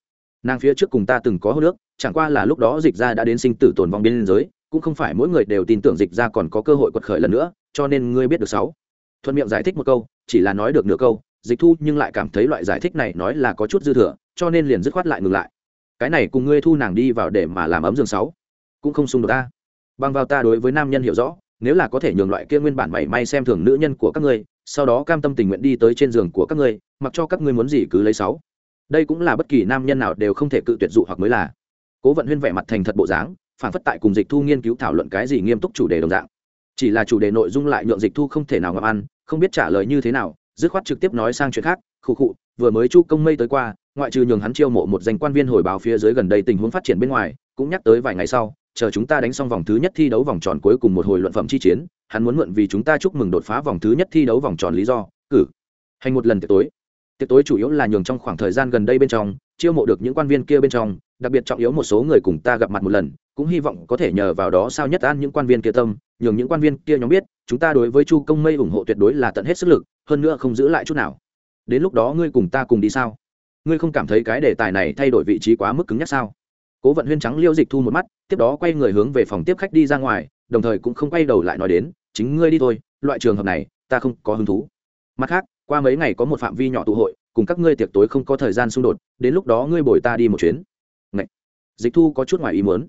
Nàng phía trước cùng ta từng có hô nước chẳng qua là lúc đó dịch ra đã đến sinh tử tồn vong biên giới, cũng không phải mỗi người đều tin tưởng dịch ra còn có cơ hội quật khởi lần nữa, cho nên ngươi biết được sáu. Thuận miệng giải thích một câu, chỉ là nói được nửa câu, dịch thu nhưng lại cảm thấy loại giải thích này nói là có chút dư thừa, cho nên liền dứt khoát lại ngừng lại cái này cùng ngươi thu nàng đi vào để mà làm ấm giường sáu, cũng không xung đột ta. Bằng vào ta đối với nam nhân hiểu rõ, nếu là có thể nhường loại kia nguyên bản mảy may xem thường nữ nhân của các ngươi, sau đó cam tâm tình nguyện đi tới trên giường của các ngươi, mặc cho các ngươi muốn gì cứ lấy sáu. Đây cũng là bất kỳ nam nhân nào đều không thể cự tuyệt dụ hoặc mới là. Cố vận huyên vẻ mặt thành thật bộ dáng, phản phất tại cùng dịch thu nghiên cứu thảo luận cái gì nghiêm túc chủ đề đồng dạng. Chỉ là chủ đề nội dung lại nhượng dịch thu không thể nào ngậm ăn, không biết trả lời như thế nào, dứt khoát trực tiếp nói sang chuyện khác, khụ khụ, vừa mới chu công mây tới qua ngoại trừ nhường hắn chiêu mộ một danh quan viên hồi báo phía dưới gần đây tình huống phát triển bên ngoài, cũng nhắc tới vài ngày sau, chờ chúng ta đánh xong vòng thứ nhất thi đấu vòng tròn cuối cùng một hồi luận phẩm chi chiến, hắn muốn mượn vì chúng ta chúc mừng đột phá vòng thứ nhất thi đấu vòng tròn lý do, cử. Hành một lần tiệc tối. Tiệc tối chủ yếu là nhường trong khoảng thời gian gần đây bên trong, chiêu mộ được những quan viên kia bên trong, đặc biệt trọng yếu một số người cùng ta gặp mặt một lần, cũng hy vọng có thể nhờ vào đó sao nhất an những quan viên kia tâm, nhường những quan viên kia nhóm biết, chúng ta đối với chu công mây ủng hộ tuyệt đối là tận hết sức lực, hơn nữa không giữ lại chút nào. Đến lúc đó ngươi cùng ta cùng đi sao? Ngươi không cảm thấy cái đề tài này thay đổi vị trí quá mức cứng nhắc sao? Cố vận huyên trắng liêu dịch thu một mắt, tiếp đó quay người hướng về phòng tiếp khách đi ra ngoài, đồng thời cũng không quay đầu lại nói đến, chính ngươi đi thôi, loại trường hợp này, ta không có hứng thú. Mặt khác, qua mấy ngày có một phạm vi nhỏ tụ hội, cùng các ngươi tiệc tối không có thời gian xung đột, đến lúc đó ngươi bồi ta đi một chuyến. Ngậy! dịch thu có chút ngoài ý muốn.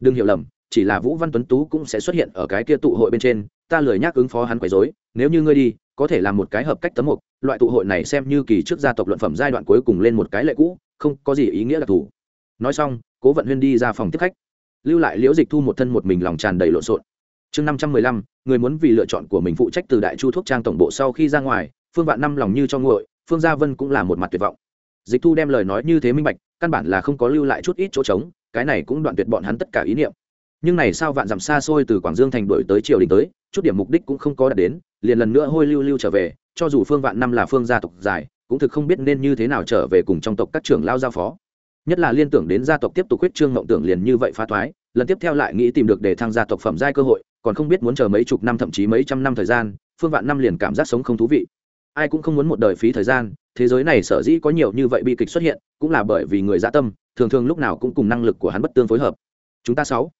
Đừng hiểu lầm, chỉ là vũ văn tuấn tú cũng sẽ xuất hiện ở cái kia tụ hội bên trên ta lười nhắc ứng phó hắn quấy rối, nếu như ngươi đi, có thể làm một cái hợp cách tấm mục, loại tụ hội này xem như kỳ trước gia tộc luận phẩm giai đoạn cuối cùng lên một cái lệ cũ, không có gì ý nghĩa đặc thù. Nói xong, cố vận huyên đi ra phòng tiếp khách. Lưu lại liễu dịch thu một thân một mình lòng tràn đầy lộn xộn. Chương năm trăm mười lăm, người muốn vì lựa chọn của mình phụ trách từ đại chu thuốc trang tổng bộ sau khi ra ngoài, phương vạn năm lòng như cho nguội, phương gia vân cũng là một mặt tuyệt vọng. Dịch thu đem lời nói như thế minh bạch, căn bản là không có lưu lại chút ít chỗ trống, cái này cũng đoạn tuyệt bọn hắn tất cả ý niệm nhưng này sao vạn dặm xa xôi từ quảng dương thành đổi tới triều đình tới, chút điểm mục đích cũng không có đạt đến, liền lần nữa hôi lưu lưu trở về, cho dù phương vạn năm là phương gia tộc dài, cũng thực không biết nên như thế nào trở về cùng trong tộc các trưởng lao giao phó. Nhất là liên tưởng đến gia tộc tiếp tục huyết trương mộng tưởng liền như vậy phá thoái, lần tiếp theo lại nghĩ tìm được để thăng gia tộc phẩm giai cơ hội, còn không biết muốn chờ mấy chục năm thậm chí mấy trăm năm thời gian, phương vạn năm liền cảm giác sống không thú vị. Ai cũng không muốn một đời phí thời gian, thế giới này sở dĩ có nhiều như vậy bi kịch xuất hiện, cũng là bởi vì người dã tâm, thường thường lúc nào cũng cùng năng lực của hắn bất tương phối hợp. Chúng ta sáu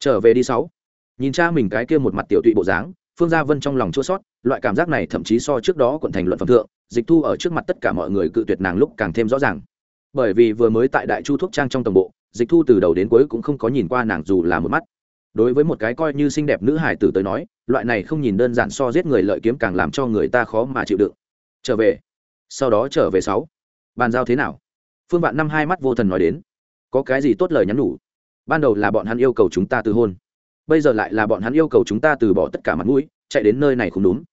trở về đi sáu. Nhìn cha mình cái kia một mặt tiểu tụy bộ dáng, phương gia vân trong lòng chua sót loại cảm giác này thậm chí so trước đó quận thành luận phẩm thượng, dịch thu ở trước mặt tất cả mọi người cự tuyệt nàng lúc càng thêm rõ ràng. Bởi vì vừa mới tại đại chu thuốc trang trong tổng bộ, dịch thu từ đầu đến cuối cũng không có nhìn qua nàng dù là một mắt. Đối với một cái coi như xinh đẹp nữ hải tử tới nói, loại này không nhìn đơn giản so giết người lợi kiếm càng làm cho người ta khó mà chịu đựng. Trở về. Sau đó trở về sáu. Bàn giao thế nào? Phương vạn năm hai mắt vô thần nói đến. Có cái gì tốt lời nhắn nhủ? Ban đầu là bọn hắn yêu cầu chúng ta từ hôn, bây giờ lại là bọn hắn yêu cầu chúng ta từ bỏ tất cả mặt mũi, chạy đến nơi này không đúng.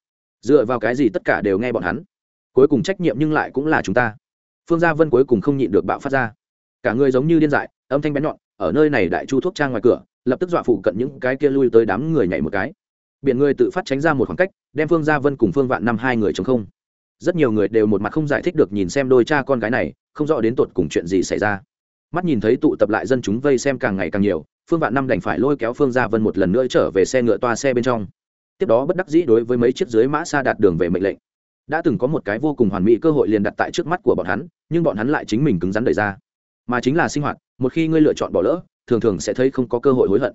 Dựa vào cái gì tất cả đều nghe bọn hắn? Cuối cùng trách nhiệm nhưng lại cũng là chúng ta. Phương gia vân cuối cùng không nhịn được bạo phát ra. Cả người giống như điên dại, âm thanh bén nhọn, ở nơi này đại chu thuốc trang ngoài cửa, lập tức dọa phụ cận những cái kia lui tới đám người nhảy một cái. Biển người tự phát tránh ra một khoảng cách, đem phương gia vân cùng phương vạn năm hai người chống không. Rất nhiều người đều một mặt không giải thích được nhìn xem đôi cha con gái này, không rõ đến tột cùng chuyện gì xảy ra mắt nhìn thấy tụ tập lại dân chúng vây xem càng ngày càng nhiều, phương vạn năm đành phải lôi kéo phương gia vân một lần nữa trở về xe ngựa toa xe bên trong. Tiếp đó bất đắc dĩ đối với mấy chiếc dưới mã xa đạt đường về mệnh lệnh. Đã từng có một cái vô cùng hoàn mỹ cơ hội liền đặt tại trước mắt của bọn hắn, nhưng bọn hắn lại chính mình cứng rắn đẩy ra. Mà chính là sinh hoạt, một khi ngươi lựa chọn bỏ lỡ, thường thường sẽ thấy không có cơ hội hối hận.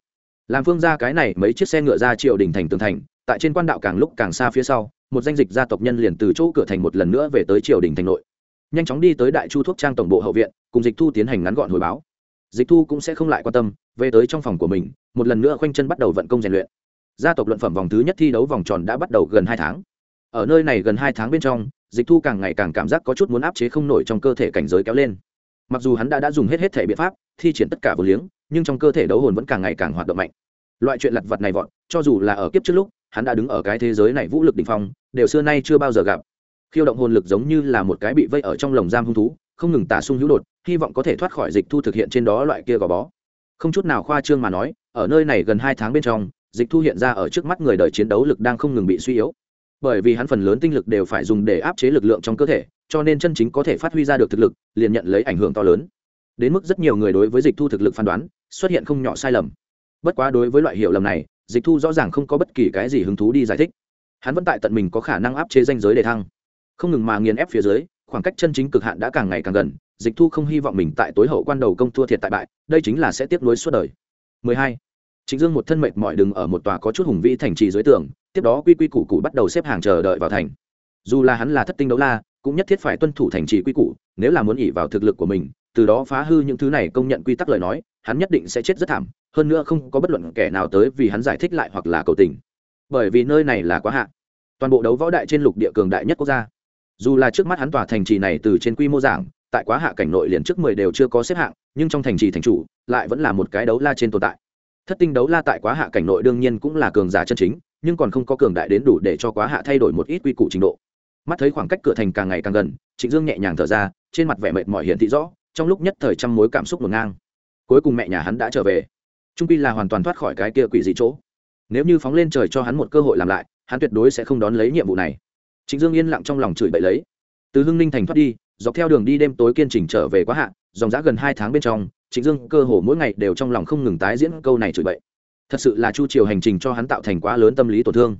Làm phương ra cái này mấy chiếc xe ngựa ra triều đình thành tường thành, tại trên quan đạo càng lúc càng xa phía sau, một danh dịch gia tộc nhân liền từ chỗ cửa thành một lần nữa về tới triều đình thành nội nhanh chóng đi tới đại chu thuốc trang tổng bộ hậu viện, cùng dịch thu tiến hành ngắn gọn hồi báo. Dịch thu cũng sẽ không lại quan tâm, về tới trong phòng của mình, một lần nữa khoanh chân bắt đầu vận công rèn luyện. Gia tộc luận phẩm vòng thứ nhất thi đấu vòng tròn đã bắt đầu gần hai tháng. Ở nơi này gần hai tháng bên trong, dịch thu càng ngày càng cảm giác có chút muốn áp chế không nổi trong cơ thể cảnh giới kéo lên. Mặc dù hắn đã đã dùng hết hết thể biện pháp, thi triển tất cả vừa liếng, nhưng trong cơ thể đấu hồn vẫn càng ngày càng hoạt động mạnh. Loại chuyện lặt vặt này vọt, cho dù là ở kiếp trước lúc, hắn đã đứng ở cái thế giới này vũ lực đ ỉ n h phong, đều xưa nay chưa bao giờ gặp khiêu động hồn lực giống như là một cái bị vây ở trong lồng giam hung thú, không ngừng tả sung hữu đột, hy vọng có thể thoát khỏi dịch thu thực hiện trên đó loại kia gò bó. Không chút nào khoa trương mà nói, ở nơi này gần hai tháng bên trong, dịch thu hiện ra ở trước mắt người đời chiến đấu lực đang không ngừng bị suy yếu. Bởi vì hắn phần lớn tinh lực đều phải dùng để áp chế lực lượng trong cơ thể, cho nên chân chính có thể phát huy ra được thực lực, liền nhận lấy ảnh hưởng to lớn. Đến mức rất nhiều người đối với dịch thu thực lực phán đoán, xuất hiện không nhỏ sai lầm. Bất quá đối với loại hiểu lầm này, dịch thu rõ ràng không có bất kỳ cái gì hứng thú đi giải thích. Hắn vẫn tại tận mình có khả năng áp chế danh giới đề thăng không ngừng mà nghiền ép phía dưới khoảng cách chân chính cực hạn đã càng ngày càng gần dịch thu không hy vọng mình tại tối hậu quan đầu công thua thiệt tại bại đây chính là sẽ tiếp nối suốt đời 12. Trịnh Dương một thân mệt mỏi đứng ở một tòa có chút hùng vĩ thành trì dưới tường, tiếp đó quy quy củ củ bắt đầu xếp hàng chờ đợi vào thành. Dù là hắn là thất tinh đấu la, cũng nhất thiết phải tuân thủ thành trì quy củ, nếu là muốn ỷ vào thực lực của mình, từ đó phá hư những thứ này công nhận quy tắc lời nói, hắn nhất định sẽ chết rất thảm, hơn nữa không có bất luận kẻ nào tới vì hắn giải thích lại hoặc là cầu tình. Bởi vì nơi này là quá hạ. Toàn bộ đấu võ đại trên lục địa cường đại nhất quốc gia. Dù là trước mắt hắn tòa thành trì này từ trên quy mô giảng, tại quá hạ cảnh nội liền trước mười đều chưa có xếp hạng, nhưng trong thành trì thành chủ, lại vẫn là một cái đấu la trên tồn tại. Thất tinh đấu la tại quá hạ cảnh nội đương nhiên cũng là cường giả chân chính nhưng còn không có cường đại đến đủ để cho quá hạ thay đổi một ít quy củ trình độ. Mắt thấy khoảng cách cửa thành càng ngày càng gần trịnh dương nhẹ nhàng thở ra trên mặt vẻ mệt mỏi hiện thị rõ trong lúc nhất thời trăm mối cảm xúc ngổn ngang. Cuối cùng mẹ nhà hắn đã trở về. Trung pi là hoàn toàn thoát khỏi cái kia quỷ dị chỗ. Nếu như phóng lên trời cho hắn một cơ hội làm lại hắn tuyệt đối sẽ không đón lấy nhiệm vụ này trịnh dương yên lặng trong lòng chửi bậy lấy. Từ hưng ninh thành thoát đi dọc theo đường đi đêm tối kiên trình trở về quá hạn, dòng giã gần hai tháng bên trong trịnh dương cơ hồ mỗi ngày đều trong lòng không ngừng tái diễn câu này chửi bậy. Thật sự là chu triều hành trình cho hắn tạo thành quá lớn tâm lý tổn thương.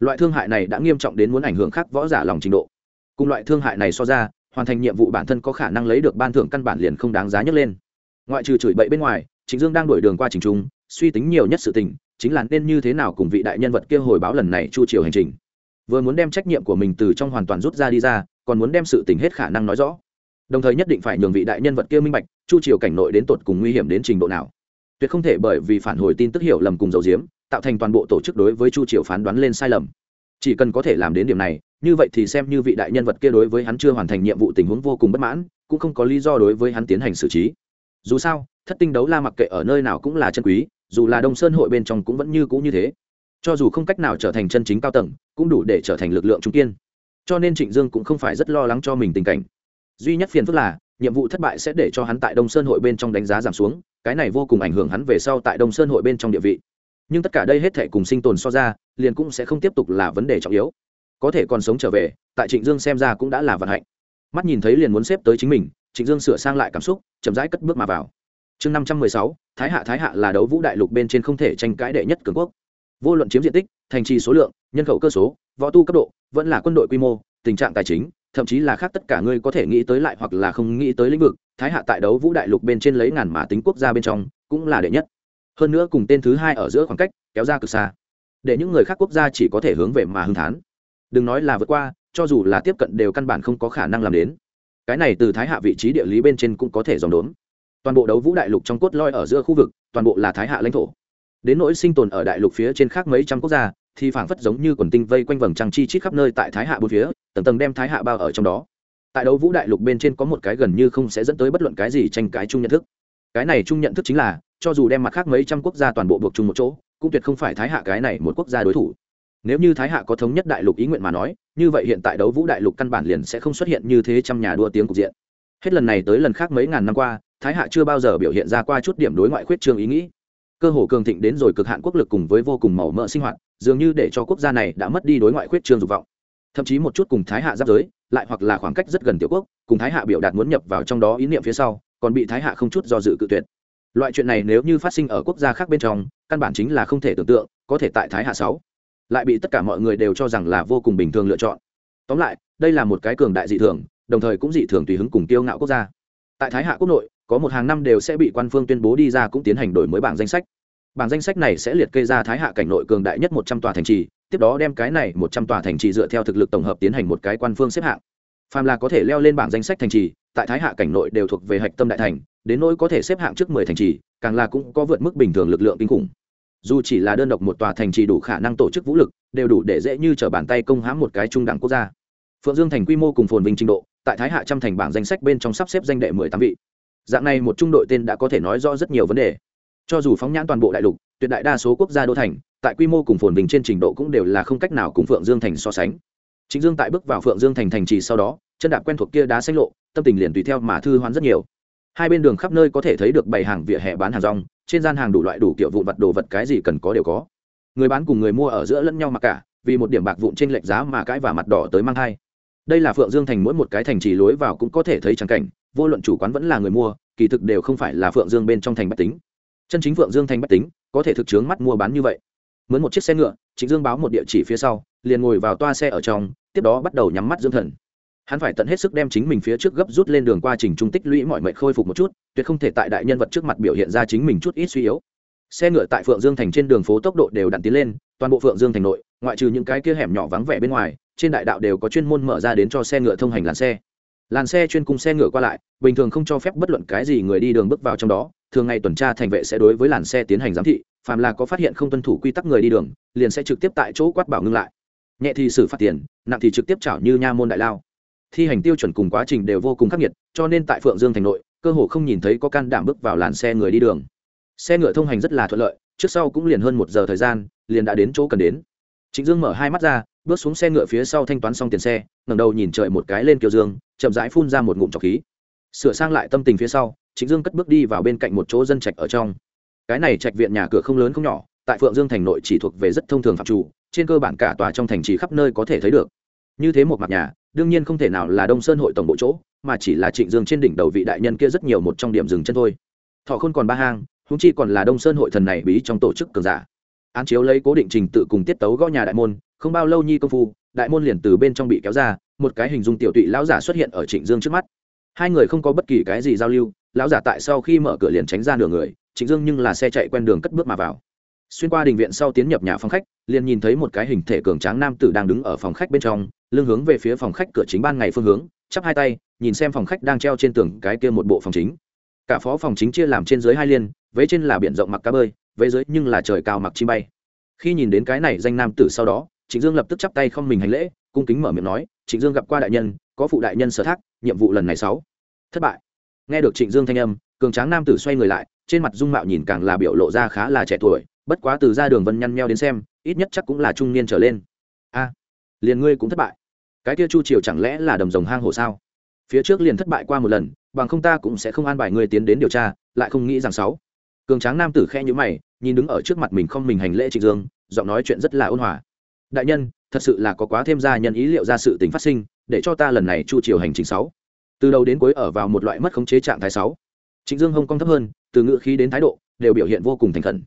Loại thương hại này đã nghiêm trọng đến muốn ảnh hưởng khác võ giả lòng trình độ. Cùng loại thương hại này so ra hoàn thành nhiệm vụ bản thân có khả năng lấy được ban thưởng căn bản liền không đáng giá nhấc lên. Ngoại trừ chửi bậy bên ngoài trịnh dương đang đổi đường qua trình trung suy tính nhiều nhất sự tình chính là nên như thế nào cùng vị đại nhân vật kia hồi báo lần này chu triều hành trình vừa muốn đem trách nhiệm của mình từ trong hoàn toàn rút ra đi ra, còn muốn đem sự tình hết khả năng nói rõ. Đồng thời nhất định phải nhường vị đại nhân vật kia minh bạch, chu triều cảnh nội đến tột cùng nguy hiểm đến trình độ nào. Tuyệt không thể bởi vì phản hồi tin tức hiểu lầm cùng dầu diếm, tạo thành toàn bộ tổ chức đối với chu triều phán đoán lên sai lầm. Chỉ cần có thể làm đến điểm này, như vậy thì xem như vị đại nhân vật kia đối với hắn chưa hoàn thành nhiệm vụ tình huống vô cùng bất mãn, cũng không có lý do đối với hắn tiến hành xử trí. Dù sao, thất tinh đấu la mặc kệ ở nơi nào cũng là chân quý, dù là đông sơn hội bên trong cũng vẫn như cũ như thế cho dù không cách nào trở thành chân chính cao tầng, cũng đủ để trở thành lực lượng trung kiên. Cho nên trịnh dương cũng không phải rất lo lắng cho mình tình cảnh. Duy nhất phiền phức là, nhiệm vụ thất bại sẽ để cho hắn tại đông sơn hội bên trong đánh giá giảm xuống, cái này vô cùng ảnh hưởng hắn về sau tại đông sơn hội bên trong địa vị. Nhưng tất cả đây hết thể cùng sinh tồn so ra, liền cũng sẽ không tiếp tục là vấn đề trọng yếu. Có thể còn sống trở về, tại trịnh dương xem ra cũng đã là vận hạnh. Mắt nhìn thấy liền muốn xếp tới chính mình, trịnh dương sửa sang lại cảm xúc, chậm rãi cất bước mà vào. Chương năm trăm mười sáu, thái hạ thái hạ là đấu vũ đại lục bên trên không thể tranh cãi đệ nhất cường quốc vô luận chiếm diện tích, thành trì số lượng, nhân khẩu cơ số, võ tu cấp độ, vẫn là quân đội quy mô, tình trạng tài chính, thậm chí là khác tất cả ngươi có thể nghĩ tới lại hoặc là không nghĩ tới lĩnh vực, thái hạ tại đấu vũ đại lục bên trên lấy ngàn mà tính quốc gia bên trong, cũng là đệ nhất. Hơn nữa cùng tên thứ hai ở giữa khoảng cách, kéo ra cực xa. Để những người khác quốc gia chỉ có thể hướng về mà hưng thán. Đừng nói là vượt qua, cho dù là tiếp cận đều căn bản không có khả năng làm đến. Cái này từ thái hạ vị trí địa lý bên trên cũng có thể dòng đốn. Toàn bộ đấu vũ đại lục trong cốt loi ở giữa khu vực, toàn bộ là thái hạ lãnh thổ đến nỗi sinh tồn ở đại lục phía trên khác mấy trăm quốc gia, thì phảng phất giống như quần tinh vây quanh vầng trăng chi chít khắp nơi tại thái hạ bốn phía, tầng tầng đem thái hạ bao ở trong đó. Tại đấu vũ đại lục bên trên có một cái gần như không sẽ dẫn tới bất luận cái gì tranh cái chung nhận thức. Cái này chung nhận thức chính là, cho dù đem mặt khác mấy trăm quốc gia toàn bộ buộc chung một chỗ, cũng tuyệt không phải thái hạ cái này một quốc gia đối thủ. Nếu như thái hạ có thống nhất đại lục ý nguyện mà nói, như vậy hiện tại đấu vũ đại lục căn bản liền sẽ không xuất hiện như thế trăm nhà đua tiếng cục diện. Hết lần này tới lần khác mấy ngàn năm qua, thái hạ chưa bao giờ biểu hiện ra qua chút điểm đối ngoại khuyết trương ý nghĩ cơ hồ cường thịnh đến rồi cực hạn quốc lực cùng với vô cùng màu mỡ sinh hoạt, dường như để cho quốc gia này đã mất đi đối ngoại khuyết trương dục vọng. Thậm chí một chút cùng thái hạ giáp giới, lại hoặc là khoảng cách rất gần tiểu quốc, cùng thái hạ biểu đạt muốn nhập vào trong đó ý niệm phía sau, còn bị thái hạ không chút do dự cự tuyệt. Loại chuyện này nếu như phát sinh ở quốc gia khác bên trong, căn bản chính là không thể tưởng tượng, có thể tại thái hạ sáu. Lại bị tất cả mọi người đều cho rằng là vô cùng bình thường lựa chọn. Tóm lại, đây là một cái cường đại dị thường, đồng thời cũng dị thường tùy hứng cùng tiêu ngạo quốc gia. Tại thái hạ quốc nội có một hàng năm đều sẽ bị quan phương tuyên bố đi ra cũng tiến hành đổi mới bảng danh sách. Bảng danh sách này sẽ liệt kê ra thái hạ cảnh nội cường đại nhất một trăm tòa thành trì, tiếp đó đem cái này một trăm tòa thành trì dựa theo thực lực tổng hợp tiến hành một cái quan phương xếp hạng. Phàm là có thể leo lên bảng danh sách thành trì, tại thái hạ cảnh nội đều thuộc về hạch tâm đại thành, đến nỗi có thể xếp hạng trước mười thành trì, càng là cũng có vượt mức bình thường lực lượng kinh khủng. Dù chỉ là đơn độc một tòa thành trì đủ khả năng tổ chức vũ lực, đều đủ để dễ như t r ở bàn tay công hãm một cái trung đẳng quốc gia. Phượng dương thành quy mô cùng phồn vinh trình độ, tại thái hạ trăm thành bảng danh sách bên trong sắp xếp danh đệ mười tám vị dạng này một trung đội tên đã có thể nói rõ rất nhiều vấn đề. Cho dù phóng nhãn toàn bộ đại lục, tuyệt đại đa số quốc gia đô thành, tại quy mô cùng phồn vinh trên trình độ cũng đều là không cách nào cùng phượng dương thành so sánh. Chính dương tại bước vào phượng dương thành thành trì sau đó, chân đạp quen thuộc kia đá xanh lộ, tâm tình liền tùy theo mà thư hoán rất nhiều. Hai bên đường khắp nơi có thể thấy được bày hàng vỉa hè bán hàng rong, trên gian hàng đủ loại đủ kiểu vụn vật đồ vật cái gì cần có đều có. Người bán cùng người mua ở giữa lẫn nhau mặc cả, vì một điểm bạc vụn trên lệch giá mà cãi và mặt đỏ tới mang thai đây là phượng dương thành mỗi một cái thành trì lối vào cũng có thể thấy trắng cảnh, vô luận chủ quán vẫn là người mua, kỳ thực đều không phải là phượng dương bên trong thành bách tính. Chân chính phượng dương thành bách tính, có thể thực chướng mắt mua bán như vậy. Mướn một chiếc xe ngựa, trịnh dương báo một địa chỉ phía sau, liền ngồi vào toa xe ở trong, tiếp đó bắt đầu nhắm mắt dương thần. Hắn phải tận hết sức đem chính mình phía trước gấp rút lên đường qua trình trung tích lũy mọi mệnh khôi phục một chút, tuyệt không thể tại đại nhân vật trước mặt biểu hiện ra chính mình chút ít suy yếu. Xe ngựa tại phượng dương thành trên đường phố tốc độ đều đặn tiến lên, toàn bộ phượng dương thành nội ngoại trừ những cái kia hẻm nhỏ vắng vẻ bên ngoài, trên đại đạo đều có chuyên môn mở ra đến cho xe ngựa thông hành làn xe. Làn xe chuyên cung xe ngựa qua lại, bình thường không cho phép bất luận cái gì người đi đường bước vào trong đó, thường ngày tuần tra thành vệ sẽ đối với làn xe tiến hành giám thị, phàm là có phát hiện không tuân thủ quy tắc người đi đường, liền sẽ trực tiếp tại chỗ quát bảo ngưng lại. Nhẹ thì xử phạt tiền, nặng thì trực tiếp trảo như nha môn đại lao. Thi hành tiêu chuẩn cùng quá trình đều vô cùng khắc nghiệt, cho nên tại phượng dương thành nội, cơ hồ không nhìn thấy có can đảm bước vào làn xe người đi đường. Xe ngựa thông hành rất là thuận lợi, trước sau cũng liền hơn một giờ thời gian, liền đã đến chỗ cần đến trịnh dương mở hai mắt ra, bước xuống xe ngựa phía sau thanh toán xong tiền xe, ngẩng đầu nhìn trời một cái lên kiều dương, chậm rãi phun ra một ngụm trọc khí. Sửa sang lại tâm tình phía sau, trịnh dương cất bước đi vào bên cạnh một chỗ dân trạch ở trong. Cái này trạch viện nhà cửa không lớn không nhỏ, tại phượng dương thành nội chỉ thuộc về rất thông thường phạm chủ, trên cơ bản cả tòa trong thành trì khắp nơi có thể thấy được. Như thế một mặt nhà, đương nhiên không thể nào là đông sơn hội tổng bộ chỗ, mà chỉ là trịnh dương trên đỉnh đầu vị đại nhân kia rất nhiều một trong điểm dừng chân thôi. Thọ không còn ba hang húng chi còn là đông sơn hội thần này bí trong tổ chức cường giả án chiếu lấy cố định trình tự cùng tiết tấu gõ nhà đại môn, không bao lâu nhi công phu, đại môn liền từ bên trong bị kéo ra, một cái hình dung tiểu tụy lão giả xuất hiện ở trịnh dương trước mắt. Hai người không có bất kỳ cái gì giao lưu, lão giả tại sau khi mở cửa liền tránh ra nửa người, trịnh dương nhưng là xe chạy quen đường cất bước mà vào. Xuyên qua đình viện sau tiến nhập nhà phòng khách, liền nhìn thấy một cái hình thể cường tráng nam tử đang đứng ở phòng khách bên trong, lưng hướng về phía phòng khách cửa chính ban ngày phương hướng, chắp hai tay, nhìn xem phòng khách đang treo trên tường cái kia một bộ phòng chính. Cả phó phòng chính chia làm trên dưới hai liên, vế trên là biển rộng mặc cá bơi về dưới nhưng là trời cao mặc chim bay. Khi nhìn đến cái này danh nam tử sau đó, trịnh dương lập tức chắp tay không mình hành lễ, cung kính mở miệng nói, trịnh dương gặp qua đại nhân, có phụ đại nhân sở thác, nhiệm vụ lần này sáu. Thất bại. Nghe được trịnh dương thanh âm, cường tráng nam tử xoay người lại, trên mặt dung mạo nhìn càng là biểu lộ ra khá là trẻ tuổi, bất quá từ ra đường vân nhăn nheo đến xem, ít nhất chắc cũng là trung niên trở lên. A, liền ngươi cũng thất bại. Cái kia chu triều chẳng lẽ là đầm rồng hang hồ sao? Phía trước liền thất bại qua một lần, bằng không ta cũng sẽ không an bài ngươi tiến đến điều tra, lại không nghĩ rằng sáu cường tráng nam tử khe nhữ mày, nhìn đứng ở trước mặt mình không mình hành lễ trịnh dương, giọng nói chuyện rất là ôn hòa. Đại nhân, thật sự là có quá thêm ra nhân ý liệu ra sự tình phát sinh, để cho ta lần này chu chiều hành trình sáu. Từ đầu đến cuối ở vào một loại mất khống chế trạng thái sáu. Trịnh dương hông cong thấp hơn, từ ngữ khí đến thái độ, đều biểu hiện vô cùng thành khẩn.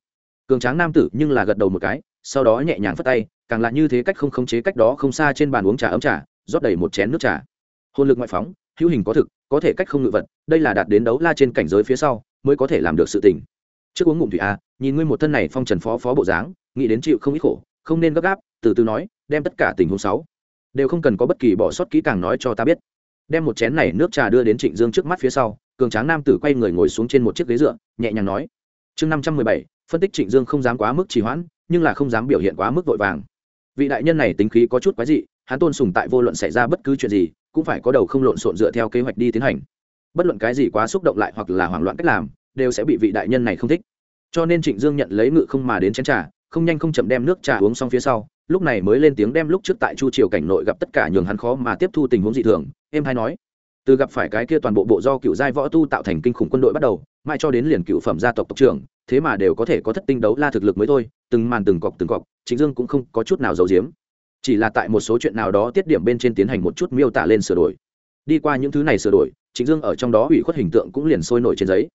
Cường tráng nam tử nhưng là gật đầu một cái, sau đó nhẹ nhàng phất tay, càng là như thế cách không khống chế cách đó không xa trên bàn uống trà ấm trà, rót đầy một chén nước trà. Hồn lực ngoại phóng, hữu hình có thực, có thể cách không ngự vật, đây là đạt đến đấu la trên cảnh giới phía sau, mới có thể làm được sự tình trước uống ngụm thủy a, nhìn ngươi một thân này phong trần phó phó bộ dáng, nghĩ đến chịu không ít khổ, không nên gấp gáp, từ từ nói, đem tất cả tình huống sáu, đều không cần có bất kỳ bỏ sót kỹ càng nói cho ta biết. Đem một chén này nước trà đưa đến trịnh dương trước mắt phía sau, cường tráng nam tử quay người ngồi xuống trên một chiếc ghế dựa, nhẹ nhàng nói, chương năm trăm mười bảy, phân tích trịnh dương không dám quá mức trì hoãn, nhưng là không dám biểu hiện quá mức vội vàng. Vị đại nhân này tính khí có chút quái dị, hắn tôn sùng tại vô luận xảy ra bất cứ chuyện gì, cũng phải có đầu không lộn xộn dựa theo kế hoạch đi tiến hành. Bất luận cái gì quá xúc động lại hoặc là hoảng loạn cách làm đều sẽ bị vị đại nhân này không thích. Cho nên trịnh dương nhận lấy ngự không mà đến chén trà, không nhanh không chậm đem nước trà uống xong phía sau, lúc này mới lên tiếng đem lúc trước tại chu triều cảnh nội gặp tất cả nhường hắn khó mà tiếp thu tình huống dị thường em hay nói, từ gặp phải cái kia toàn bộ bộ do cựu giai võ tu tạo thành kinh khủng quân đội bắt đầu, mãi cho đến liền cựu phẩm gia tộc tộc trưởng, thế mà đều có thể có thất tinh đấu la thực lực mới thôi, từng màn từng cọc từng cọc chính dương cũng không có chút nào giấu giếm. Chỉ là tại một số chuyện nào đó tiết điểm bên trên tiến hành một chút miêu tả lên sửa đổi. Đi qua những thứ này sửa đổi, trịnh dương ở trong đó ủy khuất hình tượng cũng liền sôi nổi trên giấy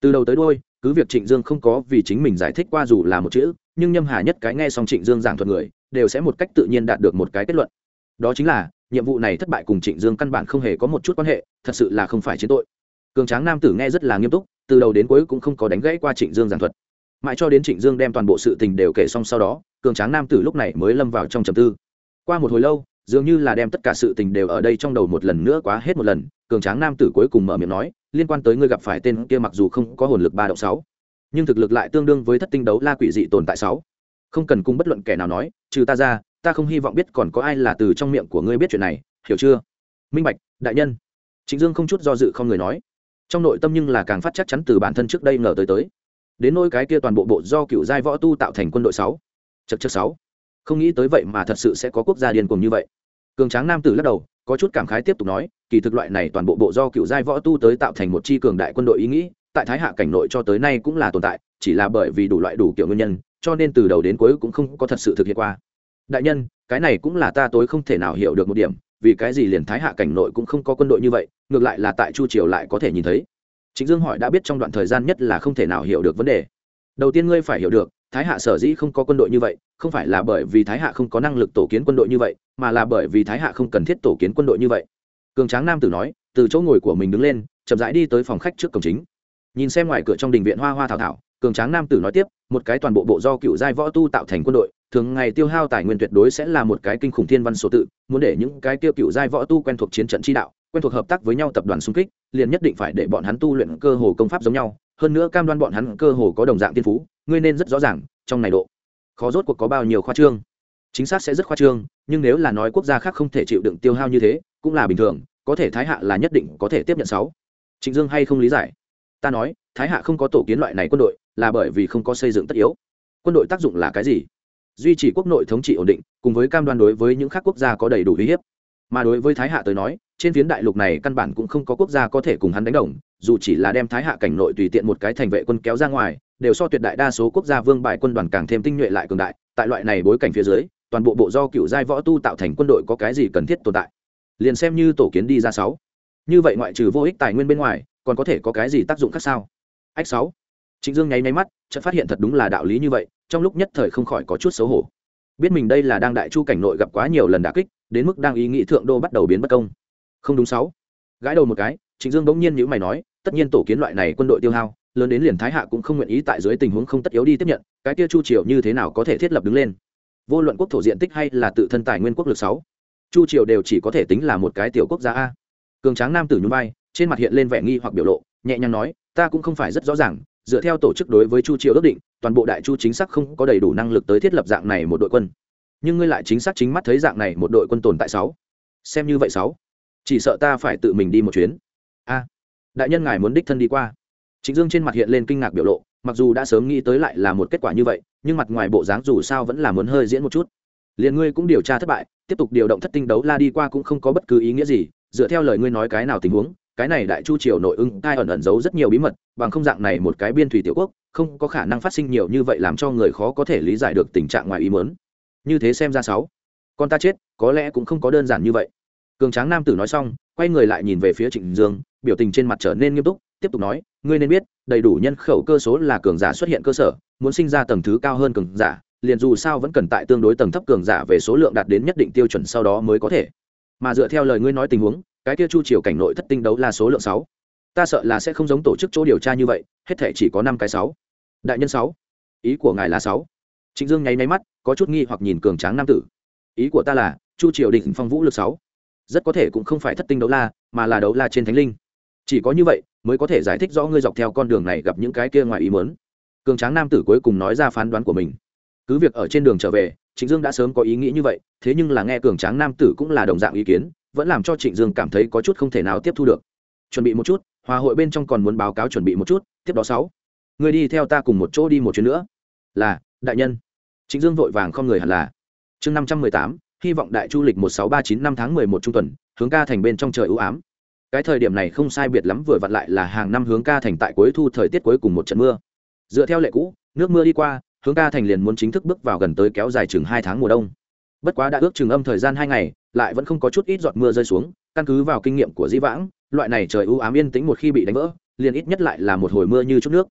từ đầu tới đôi cứ việc trịnh dương không có vì chính mình giải thích qua dù là một chữ, nhưng nhâm hà nhất cái nghe xong trịnh dương giảng thuật người, đều sẽ một cách tự nhiên đạt được một cái kết luận. Đó chính là, nhiệm vụ này thất bại cùng trịnh dương căn bản không hề có một chút quan hệ, thật sự là không phải chiến tội. Cường tráng nam tử nghe rất là nghiêm túc, từ đầu đến cuối cũng không có đánh gãy qua trịnh dương giảng thuật. Mãi cho đến trịnh dương đem toàn bộ sự tình đều kể xong sau đó, cường tráng nam tử lúc này mới lâm vào trong trầm tư. Qua một hồi lâu dường như là đem tất cả sự tình đều ở đây trong đầu một lần nữa quá hết một lần, cường tráng nam tử cuối cùng mở miệng nói, liên quan tới ngươi gặp phải tên kia mặc dù không có hồn lực ba động sáu, nhưng thực lực lại tương đương với thất tinh đấu la quỷ dị tồn tại sáu. Không cần cung bất luận kẻ nào nói, trừ ta ra, ta không hy vọng biết còn có ai là từ trong miệng của ngươi biết chuyện này, hiểu chưa? Minh bạch, đại nhân. Trịnh dương không chút do dự không người nói. Trong nội tâm nhưng là càng phát chắc chắn từ bản thân trước đây ngờ tới tới. Đến nỗi cái kia toàn bộ bộ do cựu giai võ tu tạo thành quân đội sáu. Chật chật sáu. Không nghĩ tới vậy mà thật sự sẽ có quốc gia điên cuồng như vậy cường tráng nam tử lắc đầu, có chút cảm khái tiếp tục nói, kỳ thực loại này toàn bộ bộ do cựu giai võ tu tới tạo thành một chi cường đại quân đội ý nghĩ, tại thái hạ cảnh nội cho tới nay cũng là tồn tại, chỉ là bởi vì đủ loại đủ kiểu nguyên nhân, cho nên từ đầu đến cuối cũng không có thật sự thực hiện qua. Đại nhân, cái này cũng là ta tối không thể nào hiểu được một điểm, vì cái gì liền thái hạ cảnh nội cũng không có quân đội như vậy, ngược lại là tại chu triều lại có thể nhìn thấy. Chính dương hỏi đã biết trong đoạn thời gian nhất là không thể nào hiểu được vấn đề. Đầu tiên ngươi phải hiểu được thái hạ sở dĩ không có quân đội như vậy, không phải là bởi vì thái hạ không có năng lực tổ kiến quân đội như vậy, mà là bởi vì thái hạ không cần thiết tổ kiến quân đội như vậy. Cường tráng nam tử nói, từ chỗ ngồi của mình đứng lên, chậm rãi đi tới phòng khách trước cổng chính. Nhìn xem ngoài cửa trong đình viện hoa hoa thảo thảo, cường tráng nam tử nói tiếp, một cái toàn bộ bộ do cựu giai võ tu tạo thành quân đội, thường ngày tiêu hao tài nguyên tuyệt đối sẽ là một cái kinh khủng thiên văn số tự, muốn để những cái tiêu cựu giai võ tu quen thuộc chiến trận chi đạo, quen thuộc hợp tác với nhau tập đoàn xung kích, liền nhất định phải để bọn hắn tu luyện cơ hồ công pháp giống nhau hơn nữa cam đoan bọn hắn cơ hồ có đồng dạng tiên phú, ngươi nên rất rõ ràng, trong này độ khó rốt cuộc có bao nhiêu khoa trương. Chính xác sẽ rất khoa trương, nhưng nếu là nói quốc gia khác không thể chịu đựng tiêu hao như thế, cũng là bình thường, có thể thái hạ là nhất định có thể tiếp nhận sáu. Trịnh dương hay không lý giải? Ta nói, thái hạ không có tổ kiến loại này quân đội, là bởi vì không có xây dựng tất yếu. Quân đội tác dụng là cái gì? Duy trì quốc nội thống trị ổn định, cùng với cam đoan đối với những khác quốc gia có đầy đủ uy hiếp. Mà đối với thái hạ tới nói trên phiến đại lục này căn bản cũng không có quốc gia có thể cùng hắn đánh đồng, dù chỉ là đem thái hạ cảnh nội tùy tiện một cái thành vệ quân kéo ra ngoài, đều so tuyệt đại đa số quốc gia vương bài quân đoàn càng thêm tinh nhuệ lại cường đại. Tại loại này bối cảnh phía dưới, toàn bộ bộ do cựu giai võ tu tạo thành quân đội có cái gì cần thiết tồn tại? Liền xem như tổ kiến đi ra sáu. Như vậy ngoại trừ vô ích tài nguyên bên ngoài, còn có thể có cái gì tác dụng khác sao? Ách sáu. Trịnh dương nháy nháy mắt, chợt phát hiện thật đúng là đạo lý như vậy, trong lúc nhất thời không khỏi có chút xấu hổ. Biết mình đây là đang đại chu cảnh nội gặp quá nhiều lần đả kích, đến mức đang ý nghĩ thượng đô bắt đầu biến bất công không đúng sáu. Gãi đầu một cái, trịnh dương bỗng nhiên nhữ mày nói, tất nhiên tổ kiến loại này quân đội tiêu hao, lớn đến liền thái hạ cũng không nguyện ý tại dưới tình huống không tất yếu đi tiếp nhận, cái kia chu triều như thế nào có thể thiết lập đứng lên? Vô luận quốc thổ diện tích hay là tự thân tài nguyên quốc lực sáu, chu triều đều chỉ có thể tính là một cái tiểu quốc gia a. Cường tráng nam tử nhún vai, trên mặt hiện lên vẻ nghi hoặc biểu lộ, nhẹ nhàng nói, ta cũng không phải rất rõ ràng, dựa theo tổ chức đối với chu triều ước định, toàn bộ đại chu chính xác không có đầy đủ năng lực tới thiết lập dạng này một đội quân. Nhưng ngươi lại chính xác chính mắt thấy dạng này một đội quân tồn tại sáu. Xem như vậy sáu chỉ sợ ta phải tự mình đi một chuyến a đại nhân ngài muốn đích thân đi qua Trịnh Dương trên mặt hiện lên kinh ngạc biểu lộ, mặc dù đã sớm nghĩ tới lại là một kết quả như vậy, nhưng mặt ngoài bộ dáng dù sao vẫn là muốn hơi diễn một chút. liền ngươi cũng điều tra thất bại, tiếp tục điều động thất tinh đấu la đi qua cũng không có bất cứ ý nghĩa gì, dựa theo lời ngươi nói cái nào tình huống, cái này đại chu triều nội ưng tai ẩn ẩn giấu rất nhiều bí mật, bằng không dạng này một cái biên thủy tiểu quốc, không có khả năng phát sinh nhiều như vậy làm cho người khó có thể lý giải được tình trạng ngoài ý muốn. Như thế xem ra sáu, con ta chết, có lẽ cũng không có đơn giản như vậy. Cường tráng nam tử nói xong, quay người lại nhìn về phía Trịnh Dương, biểu tình trên mặt trở nên nghiêm túc, tiếp tục nói ngươi nên biết đầy đủ nhân khẩu cơ số là cường giả xuất hiện cơ sở muốn sinh ra tầng thứ cao hơn cường giả liền dù sao vẫn cần tại tương đối tầng thấp cường giả về số lượng đạt đến nhất định tiêu chuẩn sau đó mới có thể. Mà dựa theo lời ngươi nói tình huống cái kia chu triều cảnh nội thất tinh đấu là số lượng sáu. Ta sợ là sẽ không giống tổ chức chỗ điều tra như vậy hết thể chỉ có năm cái sáu. Đại nhân sáu. Ý của ngài là sáu. Trịnh dương nháy máy mắt có chút nghi hoặc nhìn cường tráng nam tử. Ý của ta là chu triều định phong vũ lực sáu rất có thể cũng không phải thất tinh đấu la, mà là đấu la trên thánh linh. Chỉ có như vậy mới có thể giải thích rõ ngươi dọc theo con đường này gặp những cái kia ngoài ý mớn cường tráng nam tử cuối cùng nói ra phán đoán của mình. Cứ việc ở trên đường trở về, trịnh dương đã sớm có ý nghĩ như vậy, thế nhưng là nghe cường tráng nam tử cũng là đồng dạng ý kiến, vẫn làm cho trịnh dương cảm thấy có chút không thể nào tiếp thu được. Chuẩn bị một chút, hòa hội bên trong còn muốn báo cáo chuẩn bị một chút, tiếp đó sáu. Người đi theo ta cùng một chỗ đi một chuyến nữa. Là, đại nhân. Trịnh dương vội vàng không người hẳn là. Chương năm trăm mười tám hy vọng đại chu lịch một sáu ba chín năm tháng mười một trung tuần, hướng ca thành bên trong trời ưu ám. Cái thời điểm này không sai biệt lắm vừa vặn lại là hàng năm hướng ca thành tại cuối thu thời tiết cuối cùng một trận mưa. Dựa theo lệ cũ, nước mưa đi qua, hướng ca thành liền muốn chính thức bước vào gần tới kéo dài chừng hai tháng mùa đông. Bất quá đã ước chừng âm thời gian hai ngày, lại vẫn không có chút ít giọt mưa rơi xuống, căn cứ vào kinh nghiệm của dĩ vãng, loại này trời ưu ám yên tĩnh một khi bị đánh vỡ, liền ít nhất lại là một hồi mưa như chút nước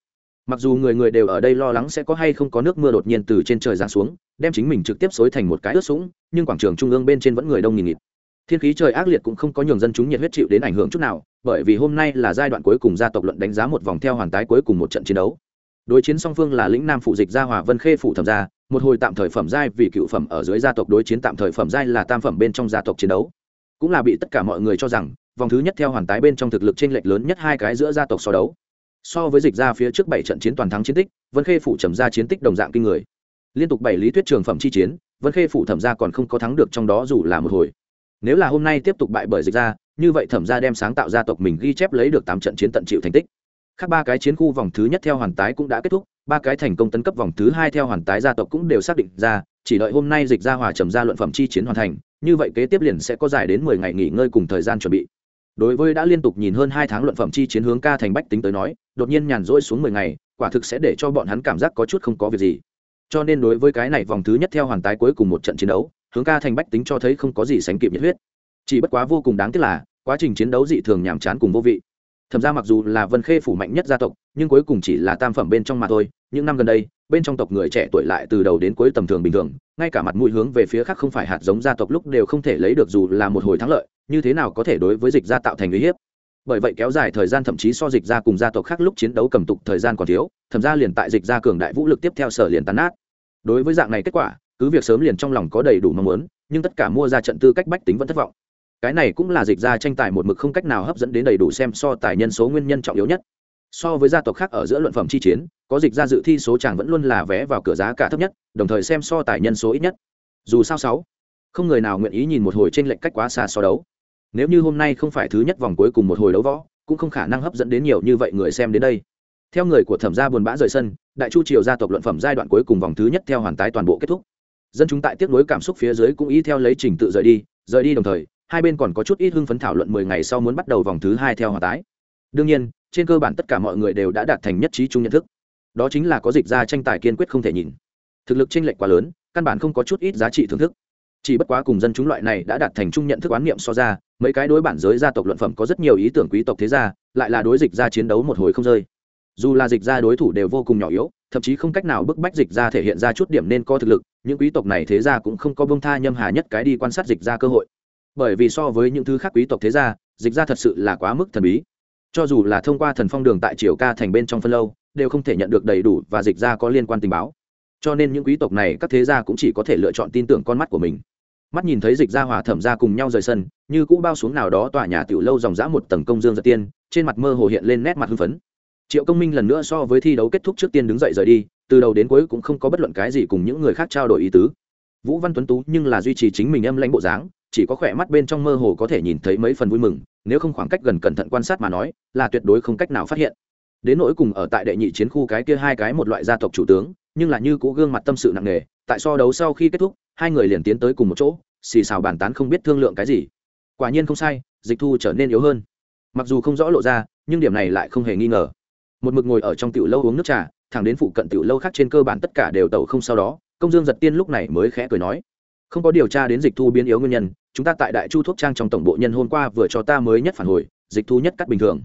mặc dù người người đều ở đây lo lắng sẽ có hay không có nước mưa đột nhiên từ trên trời giáng xuống, đem chính mình trực tiếp xối thành một cái ướt sũng, nhưng quảng trường trung ương bên trên vẫn người đông nghìn nghịt. Thiên khí trời ác liệt cũng không có nhường dân chúng nhiệt huyết chịu đến ảnh hưởng chút nào, bởi vì hôm nay là giai đoạn cuối cùng gia tộc luận đánh giá một vòng theo hoàn tái cuối cùng một trận chiến đấu. Đối chiến song phương là lĩnh nam phụ dịch gia hòa vân khê phụ thẩm gia, một hồi tạm thời phẩm giai vì cựu phẩm ở dưới gia tộc đối chiến tạm thời phẩm giai là tam phẩm bên trong gia tộc chiến đấu. Cũng là bị tất cả mọi người cho rằng, vòng thứ nhất theo hoàn tái bên trong thực lực t r ê n lệch lớn nhất hai cái giữa gia tộc so đấu so với dịch ra phía trước bảy trận chiến toàn thắng chiến tích, vân khê phụ trầm ra chiến tích đồng dạng kinh người. Liên tục bảy lý thuyết trường phẩm chi chiến, vân khê phụ thẩm ra còn không có thắng được trong đó dù là một hồi. Nếu là hôm nay tiếp tục bại bởi dịch ra, như vậy thẩm ra đem sáng tạo gia tộc mình ghi chép lấy được tám trận chiến tận chịu thành tích. Khác ba cái chiến khu vòng thứ nhất theo hoàn tái cũng đã kết thúc, ba cái thành công tấn cấp vòng thứ hai theo hoàn tái gia tộc cũng đều xác định ra, chỉ đợi hôm nay dịch ra hòa trầm ra luận phẩm chi chiến hoàn thành, như vậy kế tiếp liền sẽ có dài đến mười ngày nghỉ ngơi cùng thời gian chuẩn bị đối với đã liên tục nhìn hơn hai tháng luận phẩm chi chiến hướng ca thành bách tính tới nói, đột nhiên nhàn rỗi xuống mười ngày, quả thực sẽ để cho bọn hắn cảm giác có chút không có việc gì. Cho nên đối với cái này vòng thứ nhất theo hoàn tái cuối cùng một trận chiến đấu, hướng ca thành bách tính cho thấy không có gì sánh kịp nhiệt huyết. Chỉ bất quá vô cùng đáng tiếc là, quá trình chiến đấu dị thường nhàm chán cùng vô vị. Thậm ra mặc dù là vân khê phủ mạnh nhất gia tộc, nhưng cuối cùng chỉ là tam phẩm bên trong mà thôi. Những năm gần đây, bên trong tộc người trẻ tuổi lại từ đầu đến cuối tầm thường bình thường, ngay cả mặt mũi hướng về phía khác không phải hạt giống gia tộc lúc đều không thể lấy được dù là một hồi thắng lợi như thế nào có thể đối với dịch gia tạo thành uy hiếp? Bởi vậy kéo dài thời gian thậm chí so dịch gia cùng gia tộc khác lúc chiến đấu cầm tục thời gian còn thiếu, thậm ra liền tại dịch gia cường đại vũ lực tiếp theo sở liền tàn nát. Đối với dạng này kết quả, cứ việc sớm liền trong lòng có đầy đủ mong muốn, nhưng tất cả mua ra trận tư cách bách tính vẫn thất vọng. Cái này cũng là dịch ra tranh tài một mực không cách nào hấp dẫn đến đầy đủ xem so tài nhân số nguyên nhân trọng yếu nhất. So với gia tộc khác ở giữa luận phẩm chi chiến, có dịch ra dự thi số chàng vẫn luôn là vé vào cửa giá cả thấp nhất, đồng thời xem so tài nhân số ít nhất. Dù sao sáu, không người nào nguyện ý nhìn một hồi trên lệnh cách quá xa so đấu nếu như hôm nay không phải thứ nhất vòng cuối cùng một hồi đấu võ, cũng không khả năng hấp dẫn đến nhiều như vậy người xem đến đây. Theo người của thẩm gia buồn bã rời sân, đại chu triều gia tộc luận phẩm giai đoạn cuối cùng vòng thứ nhất theo hoàn tái toàn bộ kết thúc. Dân chúng tại tiếp nối cảm xúc phía dưới cũng ý theo lấy trình tự rời đi rời đi đồng thời, hai bên còn có chút ít hưng phấn thảo luận mười ngày sau muốn bắt đầu vòng thứ hai theo hòa tái. Đương nhiên, trên cơ bản tất cả mọi người đều đã đạt thành nhất trí chung nhận thức. Đó chính là có dịch ra tranh tài kiên quyết không thể nhìn. Thực lực chênh lệch quá lớn, căn bản không có chút ít giá trị thưởng thức. Chỉ bất quá cùng dân chúng loại này đã đạt thành chung nhận thức oán niệm so ra mấy cái đối bản giới gia tộc luận phẩm có rất nhiều ý tưởng quý tộc thế gia, lại là đối dịch ra chiến đấu một hồi không rơi. Dù là dịch ra đối thủ đều vô cùng nhỏ yếu, thậm chí không cách nào bức bách dịch ra thể hiện ra chút điểm nên có thực lực, những quý tộc này thế ra cũng không có bông tha nhâm hà nhất cái đi quan sát dịch ra cơ hội. Bởi vì so với những thứ khác quý tộc thế gia, dịch ra thật sự là quá mức thần bí. Cho dù là thông qua thần phong đường tại triều ca thành bên trong phân lâu, đều không thể nhận được đầy đủ và dịch ra có liên quan tình báo. Cho nên những quý tộc này các thế gia cũng chỉ có thể lựa chọn tin tưởng con mắt của mình mắt nhìn thấy dịch ra hòa thẩm ra cùng nhau rời sân, như cũ bao xuống nào đó tòa nhà tiểu lâu dòng dã một tầng công dương giật tiên, trên mặt mơ hồ hiện lên nét mặt hưng phấn. Triệu công minh lần nữa so với thi đấu kết thúc trước tiên đứng dậy rời đi, từ đầu đến cuối cũng không có bất luận cái gì cùng những người khác trao đổi ý tứ. Vũ văn tuấn tú nhưng là duy trì chính mình âm lãnh bộ dáng, chỉ có khỏe mắt bên trong mơ hồ có thể nhìn thấy mấy phần vui mừng, nếu không khoảng cách gần cẩn thận quan sát mà nói, là tuyệt đối không cách nào phát hiện. Đến nỗi cùng ở tại đệ nhị chiến khu cái kia hai cái một loại gia tộc chủ tướng nhưng là như cũ gương mặt tâm sự nặng nề, tại so đấu sau khi kết thúc, hai người liền tiến tới cùng một chỗ, xì xào bàn tán không biết thương lượng cái gì. Quả nhiên không sai, dịch thu trở nên yếu hơn. Mặc dù không rõ lộ ra, nhưng điểm này lại không hề nghi ngờ. Một mực ngồi ở trong tiểu lâu uống nước trà, thẳng đến phụ cận tiểu lâu khác trên cơ bản tất cả đều tẩu không sau đó, công dương giật tiên lúc này mới khẽ cười nói. Không có điều tra đến dịch thu biến yếu nguyên nhân, chúng ta tại đại chu thuốc trang trong tổng bộ nhân hôm qua vừa cho ta mới nhất phản hồi, dịch thu nhất cắt bình thường.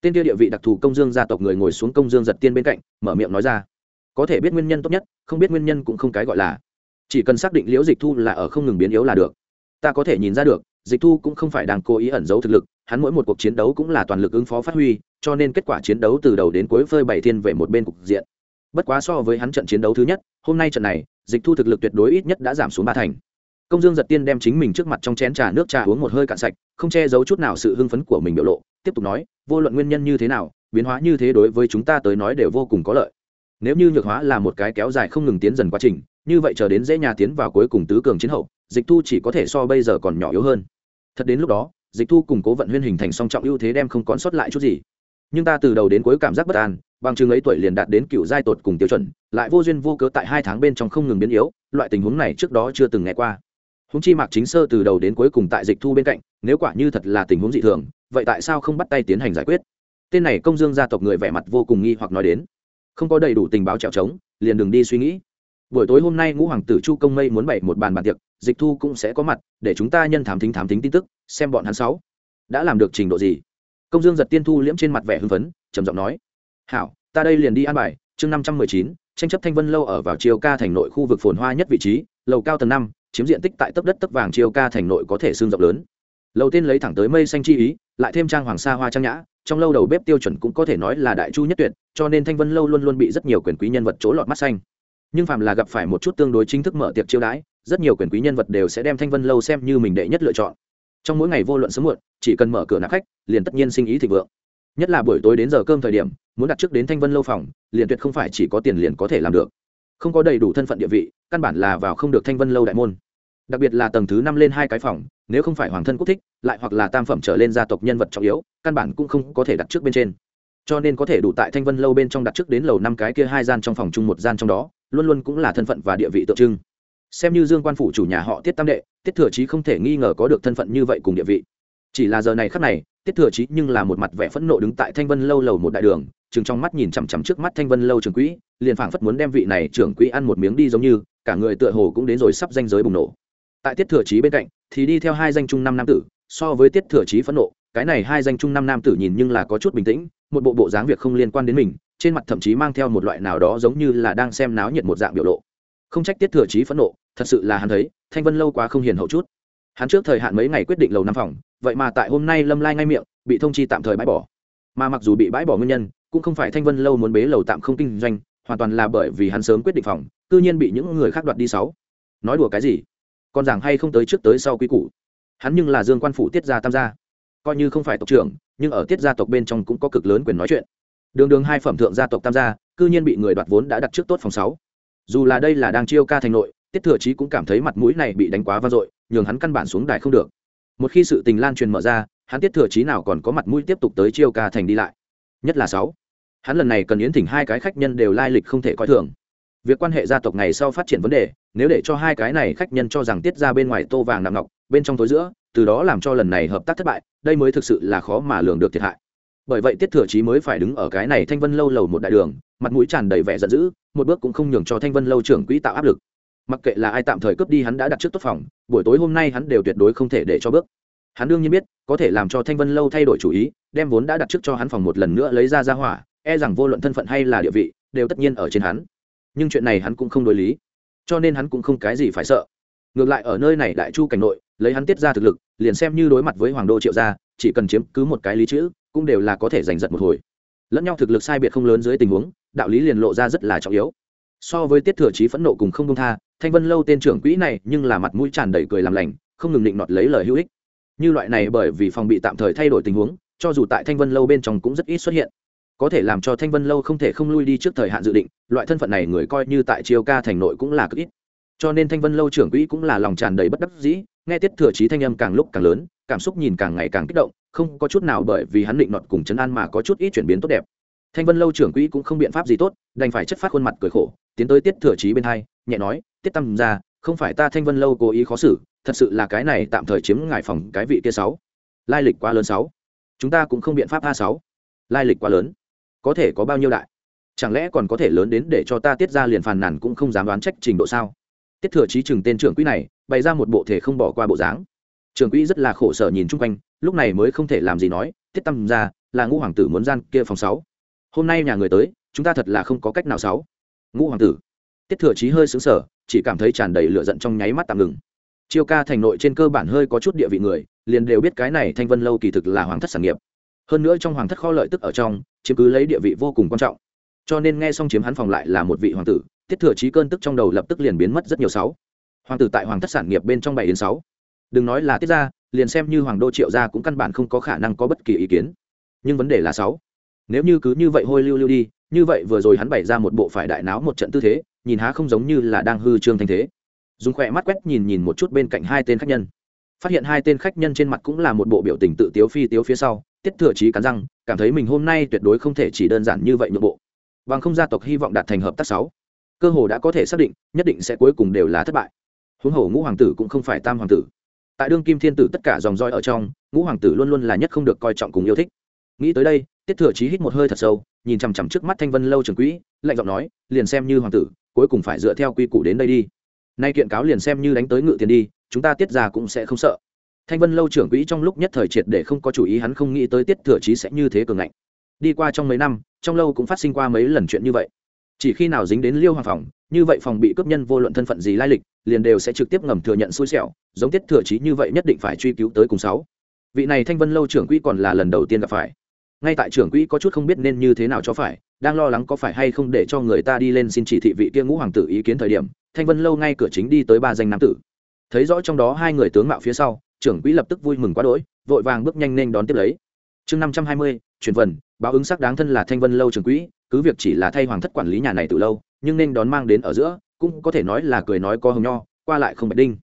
Tên kia địa vị đặc thù công dương gia tộc người ngồi xuống công dương giật tiên bên cạnh, mở miệng nói ra có thể biết nguyên nhân tốt nhất, không biết nguyên nhân cũng không cái gọi là. Chỉ cần xác định liễu dịch thu là ở không ngừng biến yếu là được. Ta có thể nhìn ra được, dịch thu cũng không phải đang cố ý ẩn giấu thực lực, hắn mỗi một cuộc chiến đấu cũng là toàn lực ứng phó phát huy, cho nên kết quả chiến đấu từ đầu đến cuối phơi bảy thiên về một bên cục diện. Bất quá so với hắn trận chiến đấu thứ nhất, hôm nay trận này, dịch thu thực lực tuyệt đối ít nhất đã giảm xuống ba thành. Công dương giật tiên đem chính mình trước mặt trong chén trà nước trà uống một hơi cạn sạch, không che giấu chút nào sự hưng phấn của mình biểu lộ, tiếp tục nói, vô luận nguyên nhân như thế nào, biến hóa như thế đối với chúng ta tới nói đều vô cùng có lợi nếu như nhược hóa là một cái kéo dài không ngừng tiến dần quá trình, như vậy chờ đến dễ nhà tiến vào cuối cùng tứ cường chiến hậu, dịch thu chỉ có thể so bây giờ còn nhỏ yếu hơn. Thật đến lúc đó, dịch thu củng cố vận huyên hình thành song trọng ưu thế đem không còn sót lại chút gì. Nhưng ta từ đầu đến cuối cảm giác bất an, bằng chứng ấy tuổi liền đạt đến cựu giai tột cùng tiêu chuẩn, lại vô duyên vô cớ tại hai tháng bên trong không ngừng biến yếu, loại tình huống này trước đó chưa từng nghe qua. Húng chi mạc chính sơ từ đầu đến cuối cùng tại dịch thu bên cạnh, nếu quả như thật là tình huống dị thường, vậy tại sao không bắt tay tiến hành giải quyết? Tên này công dương gia tộc người vẻ mặt vô cùng nghi hoặc nói đến không có đầy đủ tình báo trèo trống, liền đừng đi suy nghĩ. Buổi tối hôm nay ngũ hoàng tử chu công mây muốn bày một bàn bàn tiệc, dịch thu cũng sẽ có mặt, để chúng ta nhân thám thính thám thính tin tức, xem bọn hắn sáu đã làm được trình độ gì. Công dương giật tiên thu liễm trên mặt vẻ hưng phấn, trầm giọng nói, hảo, ta đây liền đi an bài, chương năm trăm mười chín, tranh chấp thanh vân lâu ở vào chiều ca thành nội khu vực phồn hoa nhất vị trí, lầu cao tầng năm, chiếm diện tích tại tấp đất tấp vàng chiều ca thành nội có thể xương rộng lớn. Lầu tiên lấy thẳng tới mây xanh chi ý, lại thêm trang hoàng sa hoa trang nhã trong lâu đầu bếp tiêu chuẩn cũng có thể nói là đại chu nhất tuyệt, cho nên thanh vân lâu luôn luôn bị rất nhiều quyền quý nhân vật chỗ lọt mắt xanh. Nhưng phàm là gặp phải một chút tương đối chính thức mở tiệc chiêu đãi, rất nhiều quyền quý nhân vật đều sẽ đem thanh vân lâu xem như mình đệ nhất lựa chọn. Trong mỗi ngày vô luận sớm muộn, chỉ cần mở cửa nạp khách, liền tất nhiên sinh ý thịnh vượng. Nhất là buổi tối đến giờ cơm thời điểm, muốn đặt trước đến thanh vân lâu phòng, liền tuyệt không phải chỉ có tiền liền có thể làm được. Không có đầy đủ thân phận địa vị, căn bản là vào không được thanh vân lâu đại môn đặc biệt là tầng thứ năm lên hai cái phòng, nếu không phải hoàng thân quốc thích, lại hoặc là tam phẩm trở lên gia tộc nhân vật trọng yếu, căn bản cũng không có thể đặt trước bên trên. Cho nên có thể đủ tại thanh vân lâu bên trong đặt trước đến lầu năm cái kia hai gian trong phòng chung một gian trong đó, luôn luôn cũng là thân phận và địa vị tượng trưng. Xem như dương quan phủ chủ nhà họ tiết tam đệ, tiết thừa trí không thể nghi ngờ có được thân phận như vậy cùng địa vị. Chỉ là giờ này khắc này, tiết thừa trí nhưng là một mặt vẻ phẫn nộ đứng tại thanh vân lâu lầu một đại đường, chừng trong mắt nhìn chằm chằm trước mắt thanh vân lâu trường quỹ, liền phảng phất muốn đem vị này trưởng quỹ ăn một miếng đi giống như, cả người tựa hồ cũng đến rồi sắp danh giới bùng nổ tại tiết thừa chí bên cạnh, thì đi theo hai danh trung năm nam tử, so với tiết thừa chí phẫn nộ, cái này hai danh trung năm nam tử nhìn nhưng là có chút bình tĩnh, một bộ bộ dáng việc không liên quan đến mình, trên mặt thậm chí mang theo một loại nào đó giống như là đang xem náo nhiệt một dạng biểu lộ. Không trách tiết thừa chí phẫn nộ, thật sự là hắn thấy, thanh vân lâu quá không hiền hậu chút. Hắn trước thời hạn mấy ngày quyết định lầu năm phòng, vậy mà tại hôm nay lâm lai ngay miệng, bị thông chi tạm thời bãi bỏ. Mà mặc dù bị bãi bỏ nguyên nhân, cũng không phải thanh vân lâu muốn bế lầu tạm không kinh doanh, hoàn toàn là bởi vì hắn sớm quyết định phòng tự nhiên bị những người khác đoạt đi sáu. Nói đùa cái gì? Còn rằng hay không tới trước tới sau quy củ. Hắn nhưng là dương quan phủ tiết gia tam gia. Coi như không phải tộc trưởng, nhưng ở tiết gia tộc bên trong cũng có cực lớn quyền nói chuyện. Đường đường hai phẩm thượng gia tộc tam gia, cư nhiên bị người đoạt vốn đã đặt trước tốt phòng sáu. Dù là đây là đang chiêu ca thành nội, tiết thừa trí cũng cảm thấy mặt mũi này bị đánh quá vang dội, nhường hắn căn bản xuống đài không được. Một khi sự tình lan truyền mở ra, hắn tiết thừa trí nào còn có mặt mũi tiếp tục tới chiêu ca thành đi lại. Nhất là sáu. Hắn lần này cần yến thỉnh hai cái khách nhân đều lai lịch không thể coi thường việc quan hệ gia tộc ngày sau phát triển vấn đề, nếu để cho hai cái này khách nhân cho rằng tiết ra bên ngoài tô vàng nằm ngọc, bên trong tối giữa, từ đó làm cho lần này hợp tác thất bại, đây mới thực sự là khó mà lường được thiệt hại. Bởi vậy tiết thừa trí mới phải đứng ở cái này thanh vân lâu lầu một đại đường, mặt mũi tràn đầy vẻ giận dữ, một bước cũng không nhường cho thanh vân lâu trưởng quỹ tạo áp lực. Mặc kệ là ai tạm thời cướp đi hắn đã đặt trước tốt phòng, buổi tối hôm nay hắn đều tuyệt đối không thể để cho bước. Hắn đương nhiên biết, có thể làm cho thanh vân lâu thay đổi chủ ý, đem vốn đã đặt trước cho hắn phòng một lần nữa lấy ra ra hỏa e rằng vô luận thân phận hay là địa vị, đều tất nhiên ở trên hắn nhưng chuyện này hắn cũng không đối lý. Cho nên hắn cũng không cái gì phải sợ. Ngược lại ở nơi này đại chu cảnh nội, lấy hắn tiết ra thực lực, liền xem như đối mặt với hoàng đô triệu gia, chỉ cần chiếm cứ một cái lý chữ, cũng đều là có thể giành giật một hồi. Lẫn nhau thực lực sai biệt không lớn dưới tình huống, đạo lý liền lộ ra rất là trọng yếu. So với tiết thừa trí phẫn nộ cùng không công tha, thanh vân lâu tên trưởng quỹ này nhưng là mặt mũi tràn đầy cười làm lành, không ngừng định nọt lấy lời hữu ích. Như loại này bởi vì phòng bị tạm thời thay đổi tình huống, cho dù tại thanh vân lâu bên trong cũng rất ít xuất hiện có thể làm cho thanh vân lâu không thể không lui đi trước thời hạn dự định, loại thân phận này người coi như tại chiêu ca thành nội cũng là cực ít. Cho nên thanh vân lâu trưởng quỹ cũng là lòng tràn đầy bất đắc dĩ, nghe tiết thừa trí thanh âm càng lúc càng lớn, cảm xúc nhìn càng ngày càng kích động, không có chút nào bởi vì hắn định nọt cùng chấn an mà có chút ít chuyển biến tốt đẹp. Thanh vân lâu trưởng quỹ cũng không biện pháp gì tốt, đành phải chất phát khuôn mặt cười khổ, tiến tới tiết thừa trí bên hai, nhẹ nói, tiết tâm ra không phải ta thanh vân lâu cố ý khó xử, thật sự là cái này tạm thời chiếm ngài phòng cái vị kia sáu. Lai lịch quá lớn sáu. Chúng ta cũng không biện pháp a sáu. Lai lịch quá lớn có thể có bao nhiêu đại? Chẳng lẽ còn có thể lớn đến để cho ta tiết ra liền phàn nàn cũng không dám đoán trách trình độ sao? Tiết thừa trí chừng tên trưởng quỹ này, bày ra một bộ thể không bỏ qua bộ dáng. Trưởng quỹ rất là khổ sở nhìn chung quanh, lúc này mới không thể làm gì nói tiết tâm ra, là ngũ hoàng tử muốn gian kia phòng sáu. Hôm nay nhà người tới, chúng ta thật là không có cách nào sáu. Ngũ hoàng tử. Tiết thừa trí hơi xứng sở chỉ cảm thấy tràn đầy lửa giận trong nháy mắt tạm ngừng. Chiêu ca thành nội trên cơ bản hơi có chút địa vị người, liền đều biết cái này thanh vân lâu kỳ thực là hoàng thất sản nghiệp hơn nữa trong hoàng thất kho lợi tức ở trong, chiếm cứ lấy địa vị vô cùng quan trọng. Cho nên nghe xong chiếm hắn phòng lại là một vị hoàng tử, tiết thừa trí cơn tức trong đầu lập tức liền biến mất rất nhiều sáu. Hoàng tử tại hoàng thất sản nghiệp bên trong bảy đến sáu. Đừng nói là tiết ra liền xem như hoàng đô triệu gia cũng căn bản không có khả năng có bất kỳ ý kiến. Nhưng vấn đề là sáu. Nếu như cứ như vậy hôi lưu lưu đi, như vậy vừa rồi hắn bày ra một bộ phải đại náo một trận tư thế, nhìn há không giống như là đang hư trương thanh thế. Dùng khỏe mắt quét nhìn nhìn một chút bên cạnh hai tên khách nhân. Phát hiện hai tên khách nhân trên mặt cũng là một bộ biểu tình tự tiếu phi tiếu phía sau tiết thừa trí cắn răng, cảm thấy mình hôm nay tuyệt đối không thể chỉ đơn giản như vậy nhượng bộ. Bằng không gia tộc hy vọng đạt thành hợp tác sáu. Cơ hồ đã có thể xác định, nhất định sẽ cuối cùng đều là thất bại. Huống hồ ngũ hoàng tử cũng không phải tam hoàng tử. Tại đương kim thiên tử tất cả dòng roi ở trong, ngũ hoàng tử luôn luôn là nhất không được coi trọng cùng yêu thích. Nghĩ tới đây, tiết thừa chí hít một hơi thật sâu, nhìn chằm chằm trước mắt thanh vân lâu trường quỹ, lạnh giọng nói, liền xem như hoàng tử, cuối cùng phải dựa theo quy củ đến đây đi. Nay kiện cáo liền xem như đánh tới ngự tiền đi, chúng ta tiết ra cũng sẽ không sợ thanh vân lâu trưởng quỹ trong lúc nhất thời triệt để không có chủ ý, hắn không nghĩ tới tiết thừa trí sẽ như thế cường ngạnh. Đi qua trong mấy năm, trong lâu cũng phát sinh qua mấy lần chuyện như vậy. Chỉ khi nào dính đến liêu hoàng phòng, như vậy phòng bị cướp nhân vô luận thân phận gì lai lịch, liền đều sẽ trực tiếp ngầm thừa nhận xui xẻo, giống tiết thừa trí như vậy nhất định phải truy cứu tới cùng sáu. Vị này thanh vân lâu trưởng quỹ còn là lần đầu tiên gặp phải. Ngay tại trưởng quỹ có chút không biết nên như thế nào cho phải, đang lo lắng có phải hay không để cho người ta đi lên xin chỉ thị vị kia ngũ hoàng tử ý kiến thời điểm, thanh vân lâu ngay cửa chính đi tới ba danh nam tử. Thấy rõ trong đó hai người tướng mạo phía sau trưởng quỹ lập tức vui mừng quá đỗi, vội vàng bước nhanh nên đón tiếp lấy. Chương năm trăm hai mươi truyền vần, báo ứng sắc đáng thân là thanh vân lâu trưởng quỹ, cứ việc chỉ là thay hoàng thất quản lý nhà này từ lâu, nhưng nên đón mang đến ở giữa, cũng có thể nói là cười nói có hồng nho, qua lại không bạch đinh.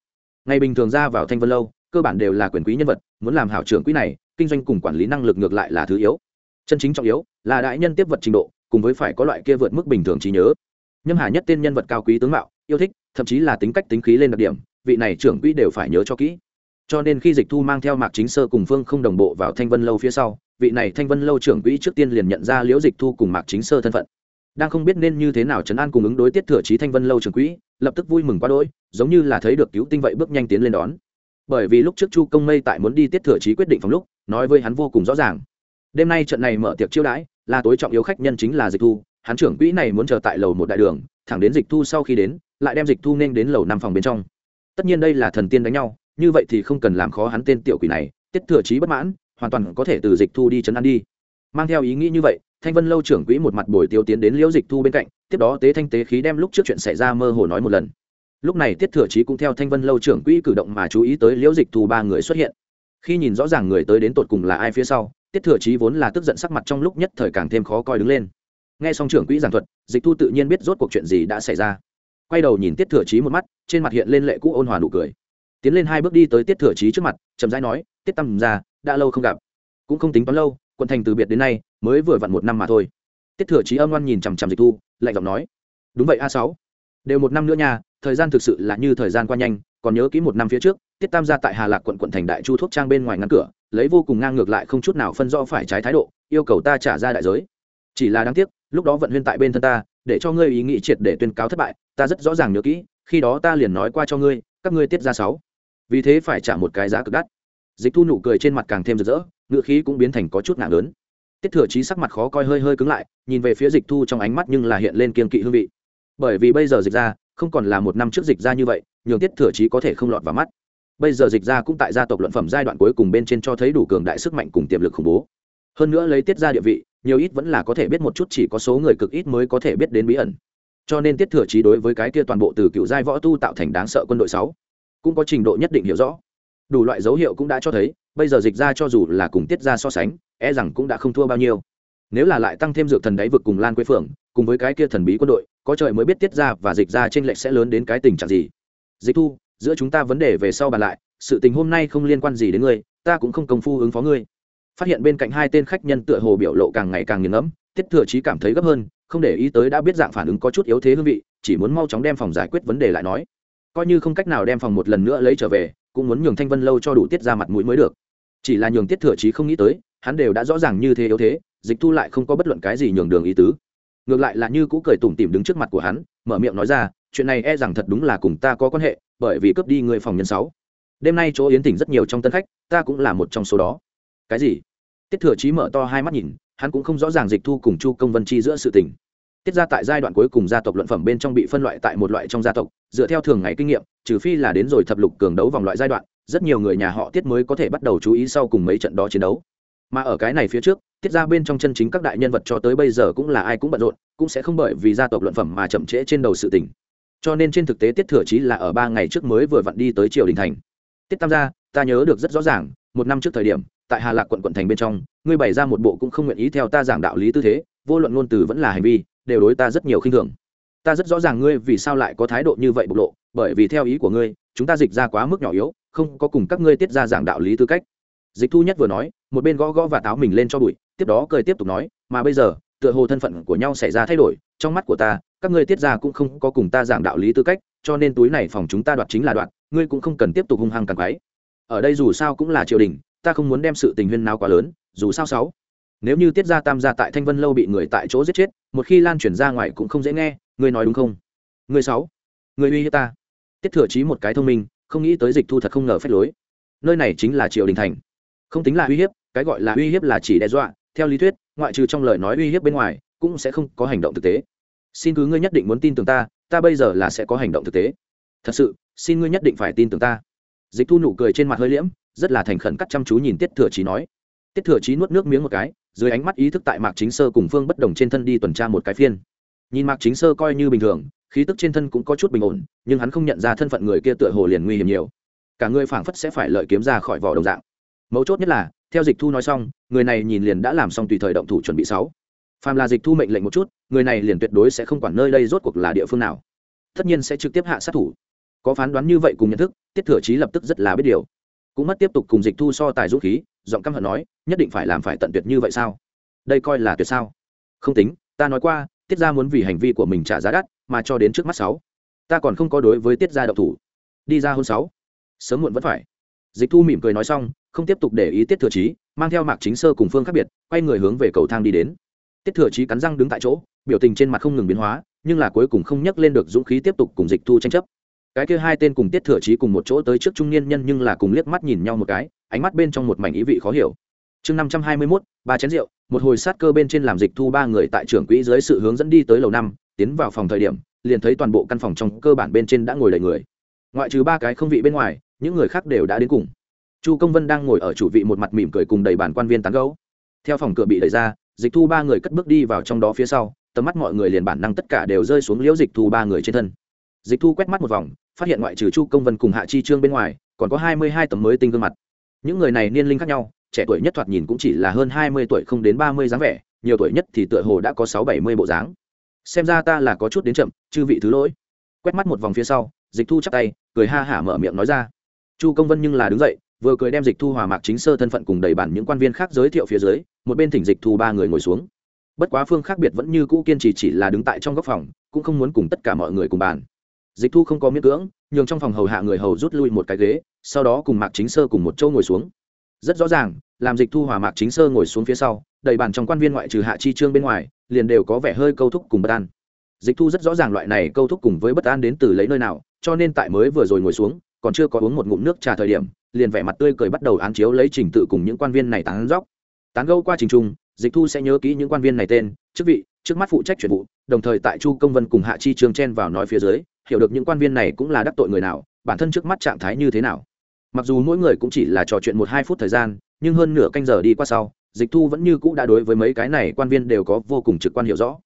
Ngày bình thường ra vào thanh vân lâu, cơ bản đều là quyền quý nhân vật, muốn làm hảo trưởng quỹ này, kinh doanh cùng quản lý năng lực ngược lại là thứ yếu. Chân chính trọng yếu là đại nhân tiếp vật trình độ, cùng với phải có loại kia vượt mức bình thường trí nhớ. Nhâm hà nhất tên nhân vật cao quý tướng mạo, yêu thích, thậm chí là tính cách tính khí lên đặc điểm, vị này trưởng quỹ đều phải nhớ cho kỹ cho nên khi dịch thu mang theo mạc chính sơ cùng phương không đồng bộ vào thanh vân lâu phía sau, vị này thanh vân lâu trưởng quỹ trước tiên liền nhận ra liễu dịch thu cùng mạc chính sơ thân phận. Đang không biết nên như thế nào chấn an cùng ứng đối tiết thừa trí thanh vân lâu trưởng quỹ, lập tức vui mừng quá đỗi, giống như là thấy được cứu tinh vậy bước nhanh tiến lên đón. Bởi vì lúc trước chu công mây tại muốn đi tiết thừa trí quyết định phòng lúc, nói với hắn vô cùng rõ ràng. Đêm nay trận này mở tiệc chiêu đãi, là tối trọng yếu khách nhân chính là dịch thu, hắn trưởng quỹ này muốn chờ tại lầu một đại đường, thẳng đến dịch thu sau khi đến, lại đem dịch thu nên đến lầu năm phòng bên trong. Tất nhiên đây là thần tiên đánh nhau như vậy thì không cần làm khó hắn tên tiểu quỷ này, tiết thừa trí bất mãn, hoàn toàn có thể từ dịch thu đi chấn an đi. Mang theo ý nghĩ như vậy, thanh vân lâu trưởng quỹ một mặt bồi tiêu tiến đến liễu dịch thu bên cạnh, tiếp đó tế thanh tế khí đem lúc trước chuyện xảy ra mơ hồ nói một lần. Lúc này tiết thừa trí cũng theo thanh vân lâu trưởng quỹ cử động mà chú ý tới liễu dịch thu ba người xuất hiện. Khi nhìn rõ ràng người tới đến tột cùng là ai phía sau, tiết thừa trí vốn là tức giận sắc mặt trong lúc nhất thời càng thêm khó coi đứng lên. Nghe xong trưởng quỹ giảng thuật, dịch thu tự nhiên biết rốt cuộc chuyện gì đã xảy ra. Quay đầu nhìn tiết thừa trí một mắt, trên mặt hiện lên lệ cũ ôn hòa nụ cười tiến lên hai bước đi tới tiết thừa trí trước mặt, chậm rãi nói, tiết tâm ra đã lâu không gặp. Cũng không tính toán lâu, quận thành từ biệt đến nay, mới vừa vặn một năm mà thôi. Tiết thừa trí âm ngoan nhìn chằm chằm dịch thu, lạnh giọng nói, đúng vậy, a sáu. Đều một năm nữa nha, thời gian thực sự là như thời gian qua nhanh, còn nhớ kỹ một năm phía trước, tiết tam gia tại hà lạc quận quận thành đại chu thuốc trang bên ngoài ngăn cửa, lấy vô cùng ngang ngược lại không chút nào phân rõ phải trái thái độ, yêu cầu ta trả ra đại giới. Chỉ là đáng tiếc, lúc đó vận huyên tại bên thân ta, để cho ngươi ý nghĩ triệt để tuyên cáo thất bại, ta rất rõ ràng nhớ kỹ, khi đó ta liền nói qua cho ngươi, các ngươi tiết ra sáu vì thế phải trả một cái giá cực đắt. Dịch thu nụ cười trên mặt càng thêm rực rỡ ngựa khí cũng biến thành có chút nặng lớn. Tiết thừa trí sắc mặt khó coi hơi hơi cứng lại, nhìn về phía dịch thu trong ánh mắt nhưng là hiện lên kiên kỵ hương vị. Bởi vì bây giờ dịch ra, không còn là một năm trước dịch ra như vậy, nhường tiết thừa trí có thể không lọt vào mắt. Bây giờ dịch ra cũng tại gia tộc luận phẩm giai đoạn cuối cùng bên trên cho thấy đủ cường đại sức mạnh cùng tiềm lực khủng bố. Hơn nữa lấy tiết ra địa vị, nhiều ít vẫn là có thể biết một chút chỉ có số người cực ít mới có thể biết đến bí ẩn. Cho nên tiết thừa trí đối với cái kia toàn bộ từ cựu giai võ tu tạo thành đáng sợ quân đội sáu cũng có trình độ nhất định hiểu rõ. Đủ loại dấu hiệu cũng đã cho thấy, bây giờ dịch ra cho dù là cùng tiết ra so sánh e rằng cũng đã không thua bao nhiêu. Nếu là lại tăng thêm dược thần đáy vực cùng lan quế phượng, cùng với cái kia thần bí quân đội, có trời mới biết tiết ra và dịch ra trên lệch sẽ lớn đến cái tình trạng gì. Dịch thu, giữa chúng ta vấn đề về sau bàn lại, sự tình hôm nay không liên quan gì đến ngươi, ta cũng không công phu ứng phó ngươi. Phát hiện bên cạnh hai tên khách nhân tựa hồ biểu lộ càng ngày càng nghiền ngẫm, tiết thừa trí cảm thấy gấp hơn, không để ý tới đã biết dạng phản ứng có chút yếu thế hương vị, chỉ muốn mau chóng đem phòng giải quyết vấn đề lại nói coi như không cách nào đem phòng một lần nữa lấy trở về, cũng muốn nhường thanh vân lâu cho đủ tiết ra mặt mũi mới được. Chỉ là nhường tiết thừa trí không nghĩ tới, hắn đều đã rõ ràng như thế yếu thế, dịch thu lại không có bất luận cái gì nhường đường ý tứ. Ngược lại là như cũ cười tủm tỉm đứng trước mặt của hắn, mở miệng nói ra, chuyện này e rằng thật đúng là cùng ta có quan hệ, bởi vì cướp đi người phòng nhân sáu. Đêm nay chỗ yến tỉnh rất nhiều trong tân khách, ta cũng là một trong số đó. Cái gì? Tiết thừa trí mở to hai mắt nhìn, hắn cũng không rõ ràng dịch thu cùng chu công vân chi giữa sự tình tiết ra tại giai đoạn cuối cùng gia tộc luận phẩm bên trong bị phân loại tại một loại trong gia tộc, dựa theo thường ngày kinh nghiệm, trừ phi là đến rồi thập lục cường đấu vòng loại giai đoạn, rất nhiều người nhà họ tiết mới có thể bắt đầu chú ý sau cùng mấy trận đó chiến đấu. Mà ở cái này phía trước, tiết ra bên trong chân chính các đại nhân vật cho tới bây giờ cũng là ai cũng bận rộn, cũng sẽ không bởi vì gia tộc luận phẩm mà chậm trễ trên đầu sự tình. Cho nên trên thực tế tiết thừa chí là ở ba ngày trước mới vừa vặn đi tới triều đình thành. Tiết tam gia, ta nhớ được rất rõ ràng, một năm trước thời điểm, tại hà lạc quận quận thành bên trong, ngươi bày ra một bộ cũng không nguyện ý theo ta giảng đạo lý tư thế, vô luận ngôn từ vẫn là hành vi đều đối ta rất nhiều khinh thường. Ta rất rõ ràng ngươi vì sao lại có thái độ như vậy bộc lộ, bởi vì theo ý của ngươi, chúng ta dịch ra quá mức nhỏ yếu, không có cùng các ngươi tiết ra giảng đạo lý tư cách. Dịch thu nhất vừa nói, một bên gõ gõ và táo mình lên cho bụi, tiếp đó cười tiếp tục nói, mà bây giờ, tựa hồ thân phận của nhau xảy ra thay đổi, trong mắt của ta, các ngươi tiết ra cũng không có cùng ta giảng đạo lý tư cách, cho nên túi này phòng chúng ta đoạt chính là đoạt, ngươi cũng không cần tiếp tục hung hăng càng quái ở đây dù sao cũng là triều đình, ta không muốn đem sự tình huyên nào quá lớn, dù sao sáu nếu như tiết gia tam gia tại thanh vân lâu bị người tại chỗ giết chết, một khi lan chuyển ra ngoài cũng không dễ nghe, ngươi nói đúng không? Người sáu người uy hiếp ta. Tiết thừa trí một cái thông minh, không nghĩ tới dịch thu thật không ngờ phép lối. Nơi này chính là triều đình thành. Không tính là uy hiếp, cái gọi là uy hiếp là chỉ đe dọa, theo lý thuyết, ngoại trừ trong lời nói uy hiếp bên ngoài, cũng sẽ không có hành động thực tế. Xin cứ ngươi nhất định muốn tin tưởng ta ta bây giờ là sẽ có hành động thực tế. Thật sự, xin ngươi nhất định phải tin tưởng ta. Dịch thu nụ cười trên mặt hơi liễm, rất là thành khẩn cắt chăm chú nhìn tiết thừa trí nói. Tiết thừa trí nuốt nước miếng một cái dưới ánh mắt ý thức tại mạc chính sơ cùng phương bất đồng trên thân đi tuần tra một cái phiên. Nhìn mạc chính sơ coi như bình thường, khí tức trên thân cũng có chút bình ổn, nhưng hắn không nhận ra thân phận người kia tựa hồ liền nguy hiểm nhiều. Cả người phảng phất sẽ phải lợi kiếm ra khỏi vỏ đồng dạng. Mấu chốt nhất là, theo dịch thu nói xong, người này nhìn liền đã làm xong tùy thời động thủ chuẩn bị sáu. Phàm là dịch thu mệnh lệnh một chút, người này liền tuyệt đối sẽ không quản nơi đây rốt cuộc là địa phương nào. Tất nhiên sẽ trực tiếp hạ sát thủ. Có phán đoán như vậy cùng nhận thức, tiết thừa trí lập tức rất là biết điều cũng mất tiếp tục cùng dịch thu so tài dũng khí, giọng căm hận nói, nhất định phải làm phải tận tuyệt như vậy sao? Đây coi là tuyệt sao? Không tính, ta nói qua, tiết ra muốn vì hành vi của mình trả giá đắt, mà cho đến trước mắt sáu. Ta còn không có đối với tiết gia độc thủ. Đi ra hôn sáu. Sớm muộn vẫn phải. Dịch thu mỉm cười nói xong, không tiếp tục để ý tiết thừa trí, mang theo mạc chính sơ cùng phương khác biệt, quay người hướng về cầu thang đi đến. Tiết thừa trí cắn răng đứng tại chỗ, biểu tình trên mặt không ngừng biến hóa, nhưng là cuối cùng không nhắc lên được dũng khí tiếp tục cùng dịch thu tranh chấp cái kia hai tên cùng tiết thừa trí cùng một chỗ tới trước trung niên nhân nhưng là cùng liếc mắt nhìn nhau một cái, ánh mắt bên trong một mảnh ý vị khó hiểu. Chương năm trăm hai mươi mốt, ba chén rượu, một hồi sát cơ bên trên làm dịch thu ba người tại trưởng quỹ dưới sự hướng dẫn đi tới lầu năm, tiến vào phòng thời điểm, liền thấy toàn bộ căn phòng trong cơ bản bên trên đã ngồi đầy người. Ngoại trừ ba cái không vị bên ngoài, những người khác đều đã đến cùng. Chu công vân đang ngồi ở chủ vị một mặt mỉm cười cùng đầy bản quan viên tán gấu theo phòng cửa bị đẩy ra, dịch thu ba người cất bước đi vào trong đó phía sau, tầm mắt mọi người liền bản năng tất cả đều rơi xuống liễu dịch thu ba người trên thân dịch thu quét mắt một vòng, phát hiện ngoại trừ chu công vân cùng hạ chi trương bên ngoài, còn có hai mươi hai tấm mới tinh gương mặt. Những người này niên linh khác nhau, trẻ tuổi nhất thoạt nhìn cũng chỉ là hơn hai mươi tuổi không đến ba mươi dáng vẻ, nhiều tuổi nhất thì tựa hồ đã có sáu bảy mươi bộ dáng. Xem ra ta là có chút đến chậm, chư vị thứ lỗi. Quét mắt một vòng phía sau, dịch thu chắp tay, cười ha hả mở miệng nói ra. Chu công vân nhưng là đứng dậy, vừa cười đem dịch thu hòa mạc chính sơ thân phận cùng đầy bản những quan viên khác giới thiệu phía dưới, một bên thỉnh dịch thu ba người ngồi xuống. Bất quá phương khác biệt vẫn như cũ kiên trì chỉ là đứng tại trong góc phòng, cũng không muốn cùng tất cả mọi người cùng bàn dịch thu không có miễn cưỡng, nhường trong phòng hầu hạ người hầu rút lui một cái ghế, sau đó cùng mạc chính sơ cùng một châu ngồi xuống. Rất rõ ràng, làm dịch thu hòa mạc chính sơ ngồi xuống phía sau, đầy bàn trong quan viên ngoại trừ hạ chi trương bên ngoài, liền đều có vẻ hơi câu thúc cùng bất an. Dịch thu rất rõ ràng loại này câu thúc cùng với bất an đến từ lấy nơi nào, cho nên tại mới vừa rồi ngồi xuống, còn chưa có uống một ngụm nước trà thời điểm, liền vẻ mặt tươi cười bắt đầu án chiếu lấy trình tự cùng những quan viên này tán dóc. Tán gâu qua trình trung, dịch thu sẽ nhớ kỹ những quan viên này tên, chức vị, trước mắt phụ trách chuyện vụ, đồng thời tại chu công vân cùng hạ chi trương chen vào nói phía dưới hiểu được những quan viên này cũng là đắc tội người nào, bản thân trước mắt trạng thái như thế nào. Mặc dù mỗi người cũng chỉ là trò chuyện một hai phút thời gian, nhưng hơn nửa canh giờ đi qua sau, dịch thu vẫn như cũ đã đối với mấy cái này quan viên đều có vô cùng trực quan hiểu rõ.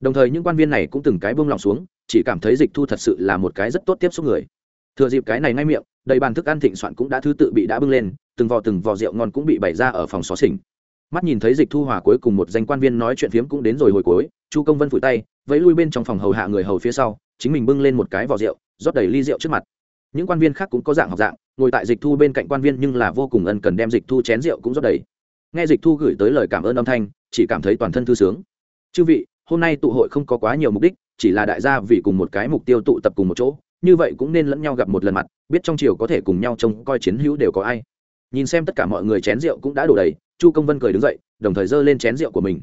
Đồng thời những quan viên này cũng từng cái buông lòng xuống, chỉ cảm thấy dịch thu thật sự là một cái rất tốt tiếp xúc người. Thừa dịp cái này ngay miệng, đầy bàn thức ăn thịnh soạn cũng đã thứ tự bị đã bưng lên, từng vò từng vò rượu ngon cũng bị bày ra ở phòng xó xỉnh. Mắt nhìn thấy dịch thu hòa cuối cùng một danh quan viên nói chuyện phiếm cũng đến rồi hồi cuối, chu công vân phủi tay, vẫy lui bên trong phòng hầu hạ người hầu phía sau chính mình bưng lên một cái vỏ rượu, rót đầy ly rượu trước mặt. Những quan viên khác cũng có dạng học dạng, ngồi tại dịch thu bên cạnh quan viên nhưng là vô cùng ân cần đem dịch thu chén rượu cũng rót đầy. Nghe dịch thu gửi tới lời cảm ơn âm thanh, chỉ cảm thấy toàn thân thư sướng. Chư vị, hôm nay tụ hội không có quá nhiều mục đích, chỉ là đại gia vì cùng một cái mục tiêu tụ tập cùng một chỗ, như vậy cũng nên lẫn nhau gặp một lần mặt, biết trong chiều có thể cùng nhau trông coi chiến hữu đều có ai. Nhìn xem tất cả mọi người chén rượu cũng đã đổ đầy, chu công vân cười đứng dậy, đồng thời giơ lên chén rượu của mình.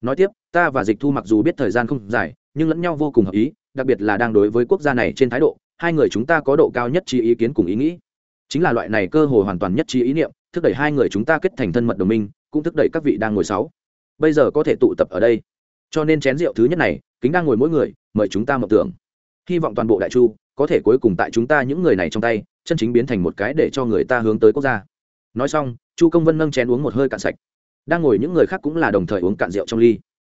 Nói tiếp, ta và dịch thu mặc dù biết thời gian không dài nhưng lẫn nhau vô cùng hợp ý, đặc biệt là đang đối với quốc gia này trên thái độ, hai người chúng ta có độ cao nhất trí ý kiến cùng ý nghĩ. Chính là loại này cơ hội hoàn toàn nhất trí ý niệm, thúc đẩy hai người chúng ta kết thành thân mật đồng minh, cũng thúc đẩy các vị đang ngồi sáu. Bây giờ có thể tụ tập ở đây. Cho nên chén rượu thứ nhất này, kính đang ngồi mỗi người, mời chúng ta mộng tưởng. Hy vọng toàn bộ đại chu, có thể cuối cùng tại chúng ta những người này trong tay, chân chính biến thành một cái để cho người ta hướng tới quốc gia. Nói xong, chu công vân nâng chén uống một hơi cạn sạch. Đang ngồi những người khác cũng là đồng thời uống cạn rượu trong ly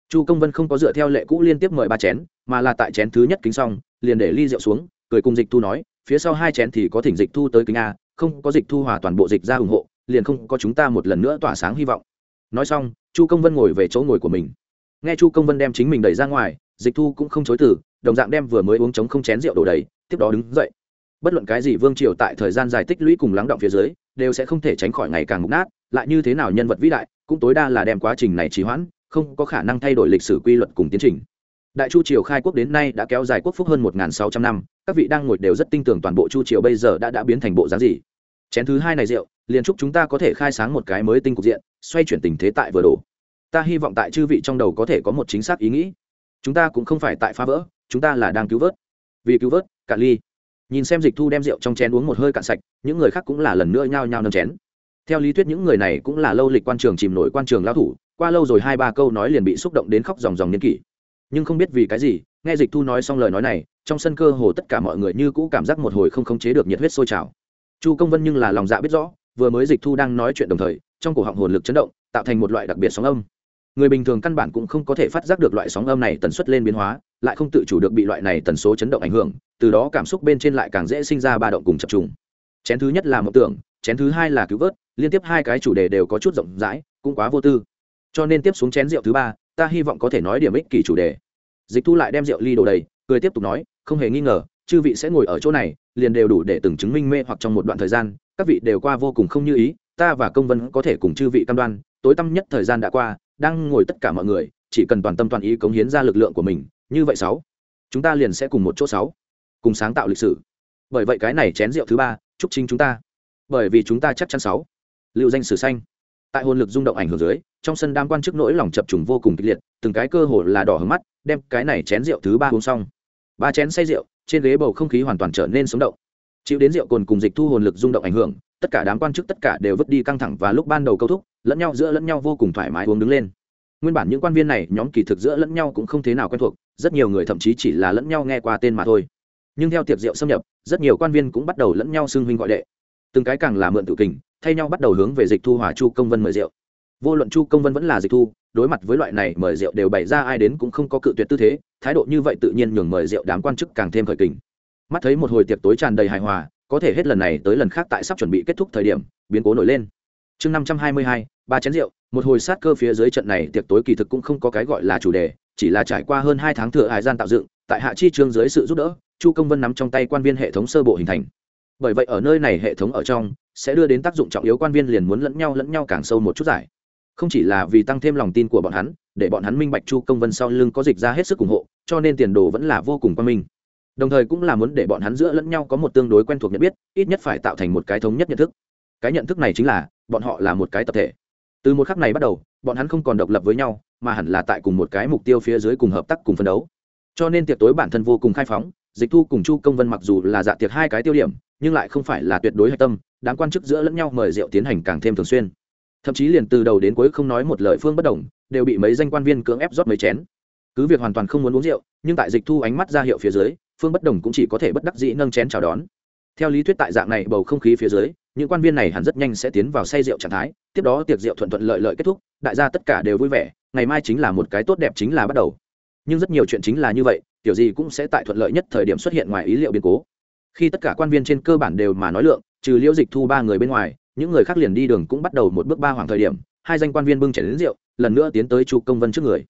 chu công vân không có dựa theo lệ cũ liên tiếp mời ba chén, mà là tại chén thứ nhất kính xong, liền để ly rượu xuống, cười cùng dịch thu nói, phía sau hai chén thì có thỉnh dịch thu tới kính a, không có dịch thu hòa toàn bộ dịch ra ủng hộ, liền không có chúng ta một lần nữa tỏa sáng hy vọng. Nói xong, chu công vân ngồi về chỗ ngồi của mình. Nghe chu công vân đem chính mình đẩy ra ngoài, dịch thu cũng không chối từ, đồng dạng đem vừa mới uống trống không chén rượu đổ đầy, tiếp đó đứng dậy. Bất luận cái gì vương triều tại thời gian dài tích lũy cùng lắng động phía dưới, đều sẽ không thể tránh khỏi ngày càng mục nát, lại như thế nào nhân vật vĩ đại, cũng tối đa là đem quá trình này trì hoãn không có khả năng thay đổi lịch sử quy luật cùng tiến trình. Đại chu triều khai quốc đến nay đã kéo dài quốc phúc hơn một sáu trăm năm, các vị đang ngồi đều rất tin tưởng toàn bộ chu triều bây giờ đã đã biến thành bộ dáng gì. Chén thứ hai này rượu, liền chúc chúng ta có thể khai sáng một cái mới tinh cục diện, xoay chuyển tình thế tại vừa đổ. Ta hy vọng tại chư vị trong đầu có thể có một chính xác ý nghĩ. Chúng ta cũng không phải tại phá vỡ, chúng ta là đang cứu vớt. Vì cứu vớt, cạn ly. Nhìn xem dịch thu đem rượu trong chén uống một hơi cạn sạch, những người khác cũng là lần nữa nhao nhao nâng chén. Theo lý thuyết những người này cũng là lâu lịch quan trường chìm nổi quan trường lao thủ qua lâu rồi hai ba câu nói liền bị xúc động đến khóc dòng dòng niên kỷ. Nhưng không biết vì cái gì, nghe dịch thu nói xong lời nói này, trong sân cơ hồ tất cả mọi người như cũ cảm giác một hồi không khống chế được nhiệt huyết sôi trào. Chu công vân nhưng là lòng dạ biết rõ, vừa mới dịch thu đang nói chuyện đồng thời, trong cổ họng hồn lực chấn động, tạo thành một loại đặc biệt sóng âm. Người bình thường căn bản cũng không có thể phát giác được loại sóng âm này tần suất lên biến hóa, lại không tự chủ được bị loại này tần số chấn động ảnh hưởng, từ đó cảm xúc bên trên lại càng dễ sinh ra ba động cùng chập trùng. Chén thứ nhất là mộng tưởng, chén thứ hai là cứu vớt, liên tiếp hai cái chủ đề đều có chút rộng rãi, cũng quá vô tư cho nên tiếp xuống chén rượu thứ ba, ta hy vọng có thể nói điểm ích kỷ chủ đề. Dịch thu lại đem rượu ly đồ đầy, cười tiếp tục nói, không hề nghi ngờ, chư vị sẽ ngồi ở chỗ này, liền đều đủ để từng chứng minh mê hoặc trong một đoạn thời gian, các vị đều qua vô cùng không như ý, ta và công vân có thể cùng chư vị cam đoan, tối tăm nhất thời gian đã qua, đang ngồi tất cả mọi người, chỉ cần toàn tâm toàn ý cống hiến ra lực lượng của mình, như vậy sáu, chúng ta liền sẽ cùng một chỗ sáu, cùng sáng tạo lịch sử. Bởi vậy cái này chén rượu thứ ba, chúc chính chúng ta. Bởi vì chúng ta chắc chắn sáu. Lưu danh sử xanh tại hồn lực rung động ảnh hưởng dưới, trong sân đam quan chức nỗi lòng chập trùng vô cùng kịch liệt, từng cái cơ hồ là đỏ hứng mắt, đem cái này chén rượu thứ ba uống xong. Ba chén say rượu, trên ghế bầu không khí hoàn toàn trở nên sống động. Chịu đến rượu cồn cùng dịch thu hồn lực rung động ảnh hưởng, tất cả đám quan chức tất cả đều vứt đi căng thẳng và lúc ban đầu câu thúc, lẫn nhau giữa lẫn nhau vô cùng thoải mái uống đứng lên. Nguyên bản những quan viên này, nhóm kỳ thực giữa lẫn nhau cũng không thế nào quen thuộc, rất nhiều người thậm chí chỉ là lẫn nhau nghe qua tên mà thôi. Nhưng theo tiệc rượu xâm nhập, rất nhiều quan viên cũng bắt đầu lẫn nhau xưng huynh gọi đệ từng cái càng là mượn tự kình, thay nhau bắt đầu hướng về dịch thu hòa chu công vân mời rượu. Vô luận chu công vân vẫn là dịch thu, đối mặt với loại này mời rượu đều bày ra ai đến cũng không có cự tuyệt tư thế, thái độ như vậy tự nhiên nhường mời rượu đám quan chức càng thêm khởi kình. Mắt thấy một hồi tiệc tối tràn đầy hài hòa, có thể hết lần này tới lần khác tại sắp chuẩn bị kết thúc thời điểm, biến cố nổi lên. Chương năm trăm hai mươi hai, ba chén rượu. Một hồi sát cơ phía dưới trận này tiệc tối kỳ thực cũng không có cái gọi là chủ đề, chỉ là trải qua hơn hai tháng thừa hải gian tạo dựng, tại hạ chi trương dưới sự giúp đỡ, chu công vân nắm trong tay quan viên hệ thống sơ bộ hình thành bởi vậy ở nơi này hệ thống ở trong sẽ đưa đến tác dụng trọng yếu quan viên liền muốn lẫn nhau lẫn nhau càng sâu một chút giải. Không chỉ là vì tăng thêm lòng tin của bọn hắn, để bọn hắn minh bạch chu công vân sau lưng có dịch ra hết sức ủng hộ, cho nên tiền đồ vẫn là vô cùng quan minh. Đồng thời cũng là muốn để bọn hắn giữa lẫn nhau có một tương đối quen thuộc nhận biết, ít nhất phải tạo thành một cái thống nhất nhận thức. Cái nhận thức này chính là, bọn họ là một cái tập thể. Từ một khắc này bắt đầu, bọn hắn không còn độc lập với nhau, mà hẳn là tại cùng một cái mục tiêu phía dưới cùng hợp tác cùng phân đấu. Cho nên tiệc tối bản thân vô cùng khai phóng, dịch thu cùng chu công vân mặc dù là dạ tiệc hai cái tiêu điểm nhưng lại không phải là tuyệt đối hạch tâm, đám quan chức giữa lẫn nhau mời rượu tiến hành càng thêm thường xuyên. Thậm chí liền từ đầu đến cuối không nói một lời phương bất đồng, đều bị mấy danh quan viên cưỡng ép rót mấy chén. Cứ việc hoàn toàn không muốn uống rượu, nhưng tại dịch thu ánh mắt ra hiệu phía dưới, phương bất đồng cũng chỉ có thể bất đắc dĩ nâng chén chào đón. Theo lý thuyết tại dạng này bầu không khí phía dưới, những quan viên này hẳn rất nhanh sẽ tiến vào say rượu trạng thái, tiếp đó tiệc rượu thuận thuận lợi lợi kết thúc, đại gia tất cả đều vui vẻ, ngày mai chính là một cái tốt đẹp chính là bắt đầu. Nhưng rất nhiều chuyện chính là như vậy, kiểu gì cũng sẽ tại thuận lợi nhất thời điểm xuất hiện ngoài ý liệu biến cố khi tất cả quan viên trên cơ bản đều mà nói lượng, trừ liễu dịch thu ba người bên ngoài, những người khác liền đi đường cũng bắt đầu một bước ba hoàng thời điểm, hai danh quan viên bưng chảy đến rượu, lần nữa tiến tới chu công vân trước người.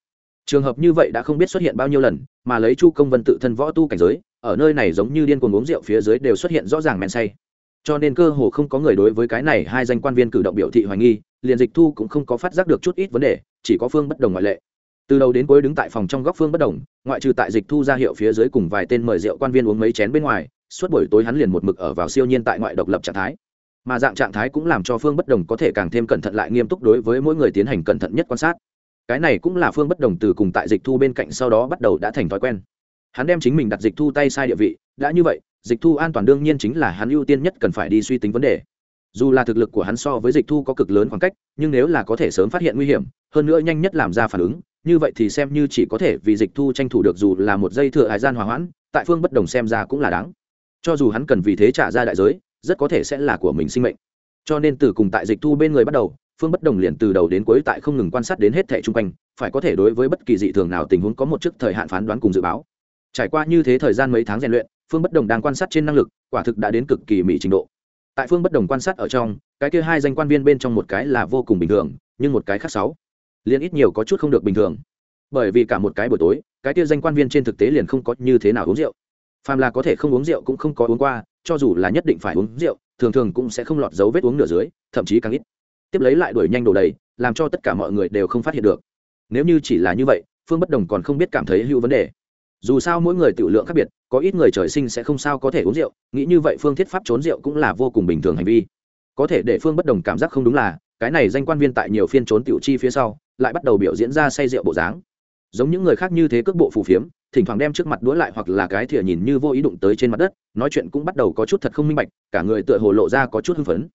Trường hợp như vậy đã không biết xuất hiện bao nhiêu lần, mà lấy chu công vân tự thân võ tu cảnh giới, ở nơi này giống như điên cuồng uống rượu phía dưới đều xuất hiện rõ ràng men say. Cho nên cơ hồ không có người đối với cái này hai danh quan viên cử động biểu thị hoài nghi, liền dịch thu cũng không có phát giác được chút ít vấn đề, chỉ có phương bất đồng ngoại lệ. Từ đầu đến cuối đứng tại phòng trong góc phương bất đồng, ngoại trừ tại dịch thu ra hiệu phía dưới cùng vài tên mời rượu quan viên uống mấy chén bên ngoài suốt buổi tối hắn liền một mực ở vào siêu nhiên tại ngoại độc lập trạng thái. Mà dạng trạng thái cũng làm cho phương bất đồng có thể càng thêm cẩn thận lại nghiêm túc đối với mỗi người tiến hành cẩn thận nhất quan sát. Cái này cũng là phương bất đồng từ cùng tại dịch thu bên cạnh sau đó bắt đầu đã thành thói quen. Hắn đem chính mình đặt dịch thu tay sai địa vị, đã như vậy, dịch thu an toàn đương nhiên chính là hắn ưu tiên nhất cần phải đi suy tính vấn đề. Dù là thực lực của hắn so với dịch thu có cực lớn khoảng cách, nhưng nếu là có thể sớm phát hiện nguy hiểm, hơn nữa nhanh nhất làm ra phản ứng, như vậy thì xem như chỉ có thể vì dịch thu tranh thủ được dù là một giây thừa hải gian hòa hoãn, tại phương bất đồng xem ra cũng là đáng cho dù hắn cần vì thế trả ra đại giới, rất có thể sẽ là của mình sinh mệnh. Cho nên từ cùng tại dịch thu bên người bắt đầu, phương bất đồng liền từ đầu đến cuối tại không ngừng quan sát đến hết thẻ chung quanh, phải có thể đối với bất kỳ dị thường nào tình huống có một chức thời hạn phán đoán cùng dự báo. Trải qua như thế thời gian mấy tháng rèn luyện, phương bất đồng đang quan sát trên năng lực, quả thực đã đến cực kỳ mỹ trình độ. Tại phương bất đồng quan sát ở trong, cái kia hai danh quan viên bên trong một cái là vô cùng bình thường, nhưng một cái khác sáu. Liền ít nhiều có chút không được bình thường. Bởi vì cả một cái buổi tối, cái kia danh quan viên trên thực tế liền không có như thế nào uống rượu phàm là có thể không uống rượu cũng không có uống qua, cho dù là nhất định phải uống rượu, thường thường cũng sẽ không lọt dấu vết uống nửa dưới, thậm chí càng ít. Tiếp lấy lại đuổi nhanh đổ đầy, làm cho tất cả mọi người đều không phát hiện được. Nếu như chỉ là như vậy, phương bất đồng còn không biết cảm thấy hữu vấn đề. Dù sao mỗi người tiểu lượng khác biệt, có ít người trời sinh sẽ không sao có thể uống rượu, nghĩ như vậy phương thiết pháp trốn rượu cũng là vô cùng bình thường hành vi. Có thể để phương bất đồng cảm giác không đúng là, cái này danh quan viên tại nhiều phiên trốn tiểu chi phía sau, lại bắt đầu biểu diễn ra say rượu bộ dáng. Giống những người khác như thế cước bộ phù phiếm thỉnh thoảng đem trước mặt đũa lại hoặc là cái thìa nhìn như vô ý đụng tới trên mặt đất, nói chuyện cũng bắt đầu có chút thật không minh bạch, cả người tựa hồ lộ ra có chút hưng phấn.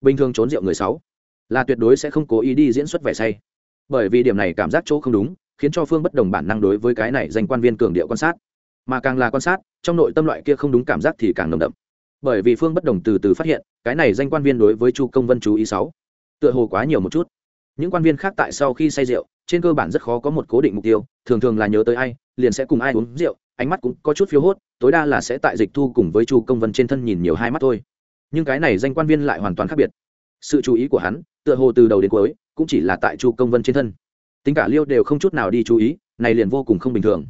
Bình thường trốn rượu người sáu, là tuyệt đối sẽ không cố ý đi diễn xuất vẻ say. Bởi vì điểm này cảm giác chỗ không đúng, khiến cho phương bất đồng bản năng đối với cái này danh quan viên cường điệu quan sát. Mà càng là quan sát, trong nội tâm loại kia không đúng cảm giác thì càng nồng đậm. Bởi vì phương bất đồng từ từ phát hiện, cái này danh quan viên đối với chu công vân chú ý sáu, tựa hồ quá nhiều một chút. Những quan viên khác tại sau khi say rượu trên cơ bản rất khó có một cố định mục tiêu, thường thường là nhớ tới ai, liền sẽ cùng ai uống rượu, ánh mắt cũng có chút phiếu hốt, tối đa là sẽ tại dịch thu cùng với chu công vân trên thân nhìn nhiều hai mắt thôi. Nhưng cái này danh quan viên lại hoàn toàn khác biệt. Sự chú ý của hắn, tựa hồ từ đầu đến cuối, cũng chỉ là tại chu công vân trên thân. Tính cả liêu đều không chút nào đi chú ý, này liền vô cùng không bình thường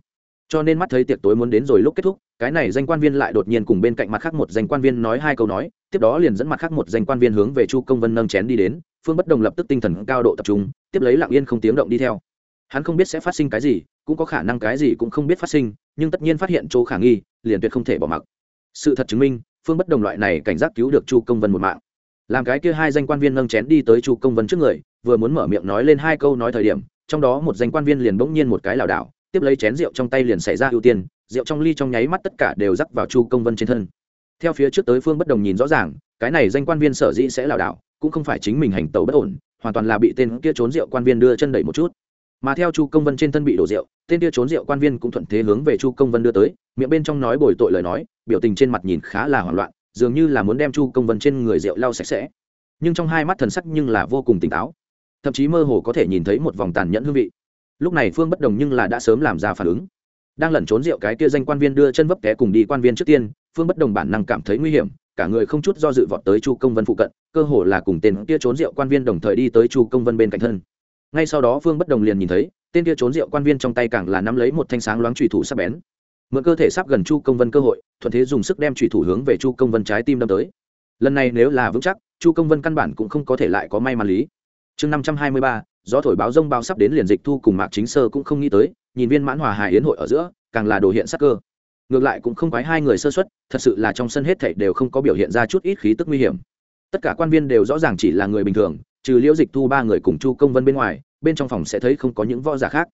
cho nên mắt thấy tiệc tối muốn đến rồi lúc kết thúc, cái này danh quan viên lại đột nhiên cùng bên cạnh mặt khác một danh quan viên nói hai câu nói, tiếp đó liền dẫn mặt khác một danh quan viên hướng về chu công vân nâng chén đi đến, phương bất đồng lập tức tinh thần cao độ tập trung, tiếp lấy lặng yên không tiếng động đi theo. Hắn không biết sẽ phát sinh cái gì, cũng có khả năng cái gì cũng không biết phát sinh, nhưng tất nhiên phát hiện chỗ khả nghi, liền tuyệt không thể bỏ mặc. Sự thật chứng minh, phương bất đồng loại này cảnh giác cứu được chu công vân một mạng. Làm cái kia hai danh quan viên nâng chén đi tới chu công vân trước người, vừa muốn mở miệng nói lên hai câu nói thời điểm, trong đó một danh quan viên liền bỗng nhiên một cái lảo đảo tiếp lấy chén rượu trong tay liền xảy ra ưu tiên, rượu trong ly trong nháy mắt tất cả đều rắc vào chu công vân trên thân. Theo phía trước tới phương bất đồng nhìn rõ ràng, cái này danh quan viên sở dĩ sẽ lảo đảo, cũng không phải chính mình hành tẩu bất ổn, hoàn toàn là bị tên kia trốn rượu quan viên đưa chân đẩy một chút. Mà theo chu công vân trên thân bị đổ rượu, tên kia trốn rượu quan viên cũng thuận thế hướng về chu công vân đưa tới, miệng bên trong nói bồi tội lời nói, biểu tình trên mặt nhìn khá là hoảng loạn, dường như là muốn đem chu công vân trên người rượu lau sạch sẽ. Nhưng trong hai mắt thần sắc nhưng là vô cùng tỉnh táo. Thậm chí mơ hồ có thể nhìn thấy một vòng tàn nhẫn hương vị lúc này phương bất đồng nhưng là đã sớm làm ra phản ứng. Đang lẩn trốn rượu cái kia danh quan viên đưa chân vấp té cùng đi quan viên trước tiên, phương bất đồng bản năng cảm thấy nguy hiểm, cả người không chút do dự vọt tới chu công vân phụ cận, cơ hồ là cùng tên kia trốn rượu quan viên đồng thời đi tới chu công vân bên cạnh thân. Ngay sau đó phương bất đồng liền nhìn thấy, tên kia trốn rượu quan viên trong tay càng là nắm lấy một thanh sáng loáng trùy thủ sắp bén. Mượn cơ thể sắp gần chu công vân cơ hội, thuận thế dùng sức đem trùy thủ hướng về chu công vân trái tim đâm tới. Lần này nếu là vững chắc, chu công vân căn bản cũng không có thể lại có may mắn lý. Chương năm trăm hai mươi ba gió thổi báo rông bao sắp đến liền dịch thu cùng mạc chính sơ cũng không nghĩ tới, nhìn viên mãn hòa hài yến hội ở giữa, càng là đồ hiện sắc cơ. Ngược lại cũng không quái hai người sơ xuất thật sự là trong sân hết thảy đều không có biểu hiện ra chút ít khí tức nguy hiểm. Tất cả quan viên đều rõ ràng chỉ là người bình thường, trừ liễu dịch thu ba người cùng chu công vân bên ngoài, bên trong phòng sẽ thấy không có những võ giả khác.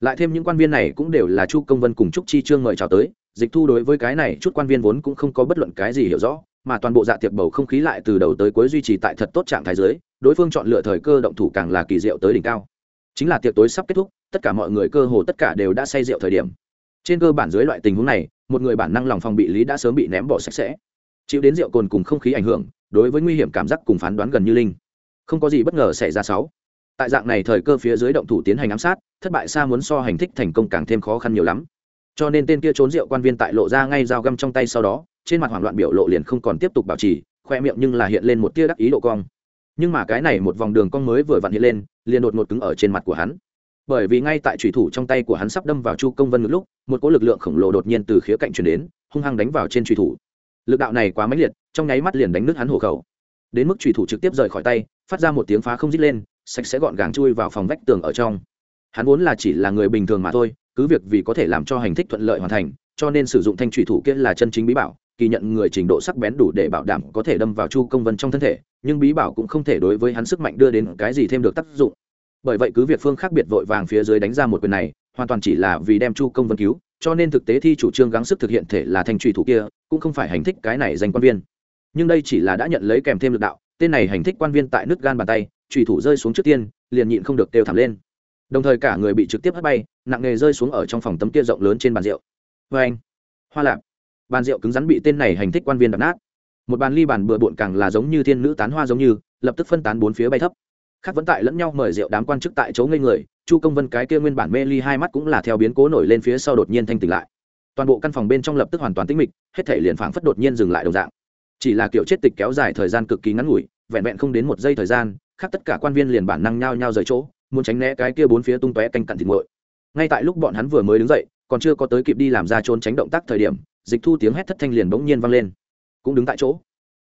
Lại thêm những quan viên này cũng đều là chu công vân cùng trúc chi trương mời chào tới, dịch thu đối với cái này chút quan viên vốn cũng không có bất luận cái gì hiểu rõ, mà toàn bộ dạ tiệc bầu không khí lại từ đầu tới cuối duy trì tại thật tốt trạng thái giới đối phương chọn lựa thời cơ động thủ càng là kỳ diệu tới đỉnh cao. Chính là tiệc tối sắp kết thúc, tất cả mọi người cơ hồ tất cả đều đã say rượu thời điểm. Trên cơ bản dưới loại tình huống này, một người bản năng lòng phòng bị lý đã sớm bị ném bỏ sạch sẽ. Chịu đến rượu cồn cùng không khí ảnh hưởng, đối với nguy hiểm cảm giác cùng phán đoán gần như linh. Không có gì bất ngờ xảy ra sáu. Tại dạng này thời cơ phía dưới động thủ tiến hành ám sát, thất bại xa muốn so hành thích thành công càng thêm khó khăn nhiều lắm. Cho nên tên kia trốn rượu quan viên tại lộ ra ngay dao găm trong tay sau đó, trên mặt hoảng loạn biểu lộ liền không còn tiếp tục bảo trì, khoe miệng nhưng là hiện lên một tia đắc ý độ cong nhưng mà cái này một vòng đường cong mới vừa vặn hiện lên, liền đột ngột cứng ở trên mặt của hắn. Bởi vì ngay tại thủy thủ trong tay của hắn sắp đâm vào chu công vân ngực lúc, một cỗ lực lượng khổng lồ đột nhiên từ khía cạnh chuyển đến, hung hăng đánh vào trên thủy thủ. Lực đạo này quá mãnh liệt, trong nháy mắt liền đánh nước hắn hổ khẩu. Đến mức thủy thủ trực tiếp rời khỏi tay, phát ra một tiếng phá không dít lên, sạch sẽ gọn gàng chui vào phòng vách tường ở trong. Hắn vốn là chỉ là người bình thường mà thôi, cứ việc vì có thể làm cho hành thích thuận lợi hoàn thành, cho nên sử dụng thanh thủy thủ kia là chân chính bí bảo kỳ nhận người trình độ sắc bén đủ để bảo đảm có thể đâm vào chu công vân trong thân thể, nhưng bí bảo cũng không thể đối với hắn sức mạnh đưa đến cái gì thêm được tác dụng. Bởi vậy cứ việc phương khác biệt vội vàng phía dưới đánh ra một quyền này, hoàn toàn chỉ là vì đem chu công vân cứu, cho nên thực tế thi chủ trương gắng sức thực hiện thể là thanh trùy thủ kia, cũng không phải hành thích cái này danh quan viên. Nhưng đây chỉ là đã nhận lấy kèm thêm lực đạo, tên này hành thích quan viên tại nước gan bàn tay trùy thủ rơi xuống trước tiên, liền nhịn không được đều thảm lên. Đồng thời cả người bị trực tiếp hất bay, nặng nề rơi xuống ở trong phòng tấm kia rộng lớn trên bàn rượu. Vê anh. Hoa lạp bàn rượu cứng rắn bị tên này hành thích quan viên đập nát. Một bàn ly bàn bừa bộn càng là giống như thiên nữ tán hoa giống như, lập tức phân tán bốn phía bay thấp. Khác vẫn tại lẫn nhau mời rượu đám quan chức tại chỗ ngây người, chu công vân cái kia nguyên bản mê ly hai mắt cũng là theo biến cố nổi lên phía sau đột nhiên thanh tỉnh lại. Toàn bộ căn phòng bên trong lập tức hoàn toàn tĩnh mịch, hết thể liền phảng phất đột nhiên dừng lại đồng dạng. Chỉ là kiểu chết tịch kéo dài thời gian cực kỳ ngắn ngủi, vẹn vẹn không đến một giây thời gian, khác tất cả quan viên liền bản năng nhao nhao rời chỗ, muốn tránh né cái kia bốn phía tung tóe canh cặn thịt nguội. Ngay tại lúc bọn hắn vừa mới đứng dậy, còn chưa có tới kịp đi làm ra trốn tránh động tác thời điểm dịch thu tiếng hét thất thanh liền bỗng nhiên vang lên. Cũng đứng tại chỗ.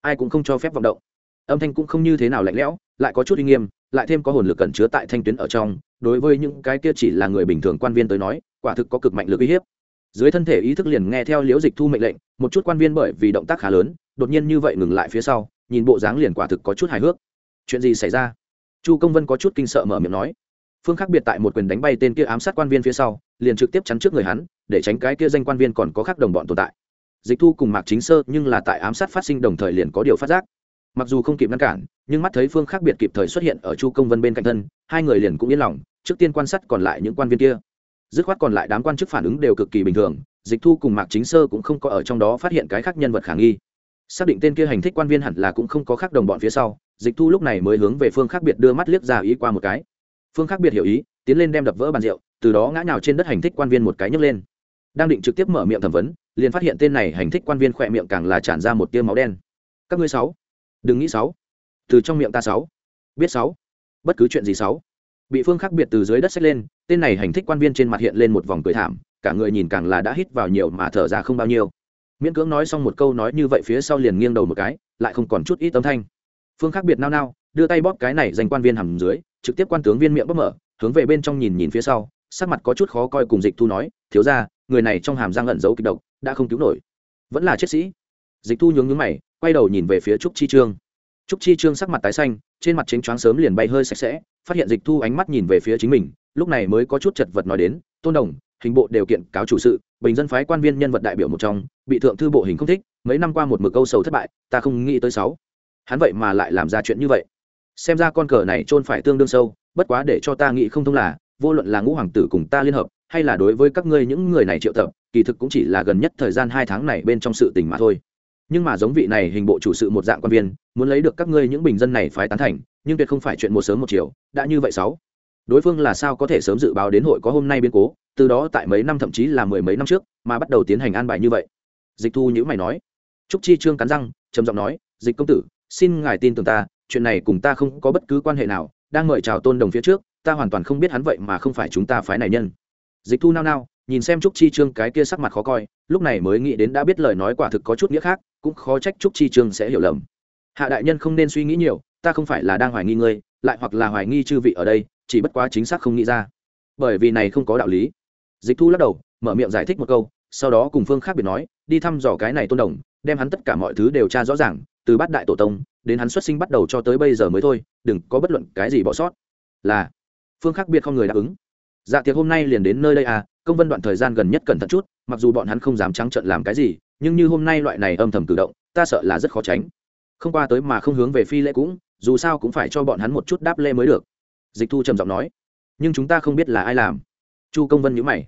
Ai cũng không cho phép vọng động. Âm thanh cũng không như thế nào lạnh lẽo, lại có chút uy nghiêm, lại thêm có hồn lực cẩn chứa tại thanh tuyến ở trong. Đối với những cái kia chỉ là người bình thường quan viên tới nói, quả thực có cực mạnh lực uy hiếp. Dưới thân thể ý thức liền nghe theo liễu dịch thu mệnh lệnh, một chút quan viên bởi vì động tác khá lớn, đột nhiên như vậy ngừng lại phía sau, nhìn bộ dáng liền quả thực có chút hài hước. Chuyện gì xảy ra? Chu công vân có chút kinh sợ mở miệng nói. Phương khác biệt tại một quyền đánh bay tên kia ám sát quan viên phía sau liền trực tiếp chắn trước người hắn, để tránh cái kia danh quan viên còn có khác đồng bọn tồn tại. Dịch thu cùng mạc chính sơ nhưng là tại ám sát phát sinh đồng thời liền có điều phát giác. Mặc dù không kịp ngăn cản, nhưng mắt thấy phương khác biệt kịp thời xuất hiện ở chu công vân bên cạnh thân, hai người liền cũng yên lòng, trước tiên quan sát còn lại những quan viên kia. Dứt khoát còn lại đám quan chức phản ứng đều cực kỳ bình thường, dịch thu cùng mạc chính sơ cũng không có ở trong đó phát hiện cái khác nhân vật khả nghi. Xác định tên kia hành thích quan viên hẳn là cũng không có khác đồng bọn phía sau, dịch thu lúc này mới hướng về phương khác biệt đưa mắt liếc ra ý qua một cái. Phương khác biệt hiểu ý, tiến lên đem đập vỡ bàn rượu từ đó ngã nhào trên đất hành thích quan viên một cái nhấc lên. Đang định trực tiếp mở miệng thẩm vấn, liền phát hiện tên này hành thích quan viên khỏe miệng càng là tràn ra một tia máu đen. Các ngươi sáu, đừng nghĩ sáu. Từ trong miệng ta sáu. Biết sáu. Bất cứ chuyện gì sáu. Bị phương khác biệt từ dưới đất xách lên, tên này hành thích quan viên trên mặt hiện lên một vòng cười thảm, cả người nhìn càng là đã hít vào nhiều mà thở ra không bao nhiêu. Miễn cưỡng nói xong một câu nói như vậy phía sau liền nghiêng đầu một cái, lại không còn chút ít âm thanh. Phương khác biệt nao nao, đưa tay bóp cái này dành quan viên hầm dưới, trực tiếp quan tướng viên miệng bóp mở, hướng về bên trong nhìn nhìn phía sau sắc mặt có chút khó coi cùng dịch thu nói, thiếu ra người này trong hàm răng ẩn giấu kịch độc, đã không cứu nổi. Vẫn là chết sĩ. Dịch thu nhướng nhướng mày, quay đầu nhìn về phía trúc chi trương. Trúc chi trương sắc mặt tái xanh, trên mặt chính choáng sớm liền bay hơi sạch sẽ, phát hiện dịch thu ánh mắt nhìn về phía chính mình, lúc này mới có chút chật vật nói đến, tôn đồng, hình bộ đều kiện cáo chủ sự, bình dân phái quan viên nhân vật đại biểu một trong, bị thượng thư bộ hình không thích, mấy năm qua một mực câu sầu thất bại, ta không nghĩ tới sáu. Hắn vậy mà lại làm ra chuyện như vậy. Xem ra con cờ này trôn phải tương đương sâu, bất quá để cho ta nghĩ không thông là vô luận là ngũ hoàng tử cùng ta liên hợp, hay là đối với các ngươi những người này triệu tập, kỳ thực cũng chỉ là gần nhất thời gian hai tháng này bên trong sự tình mà thôi. Nhưng mà giống vị này hình bộ chủ sự một dạng quan viên, muốn lấy được các ngươi những bình dân này phải tán thành, nhưng tuyệt không phải chuyện một sớm một chiều, đã như vậy sáu. Đối phương là sao có thể sớm dự báo đến hội có hôm nay biến cố, từ đó tại mấy năm thậm chí là mười mấy năm trước, mà bắt đầu tiến hành an bài như vậy. Dịch thu nhữ mày nói. Trúc chi trương cắn răng, trầm giọng nói, dịch công tử, xin ngài tin tưởng ta, chuyện này cùng ta không có bất cứ quan hệ nào, đang mời chào tôn đồng phía trước ta hoàn toàn không biết hắn vậy mà không phải chúng ta phái này nhân. Dịch thu nao nao, nhìn xem trúc chi trương cái kia sắc mặt khó coi, lúc này mới nghĩ đến đã biết lời nói quả thực có chút nghĩa khác, cũng khó trách trúc chi trương sẽ hiểu lầm. Hạ đại nhân không nên suy nghĩ nhiều, ta không phải là đang hoài nghi ngươi, lại hoặc là hoài nghi chư vị ở đây, chỉ bất quá chính xác không nghĩ ra. Bởi vì này không có đạo lý. Dịch thu lắc đầu, mở miệng giải thích một câu, sau đó cùng phương khác biệt nói, đi thăm dò cái này tôn đồng, đem hắn tất cả mọi thứ đều tra rõ ràng, từ bát đại tổ tông, đến hắn xuất sinh bắt đầu cho tới bây giờ mới thôi, đừng có bất luận cái gì bỏ sót. Là phương khác biệt không người đáp ứng. Dạ tiệc hôm nay liền đến nơi đây à công vân đoạn thời gian gần nhất cẩn thận chút, mặc dù bọn hắn không dám trắng trợn làm cái gì, nhưng như hôm nay loại này âm thầm cử động, ta sợ là rất khó tránh. Không qua tới mà không hướng về phi lễ cũng, dù sao cũng phải cho bọn hắn một chút đáp lễ mới được. Dịch thu trầm giọng nói. Nhưng chúng ta không biết là ai làm. Chu công vân nhữ mày.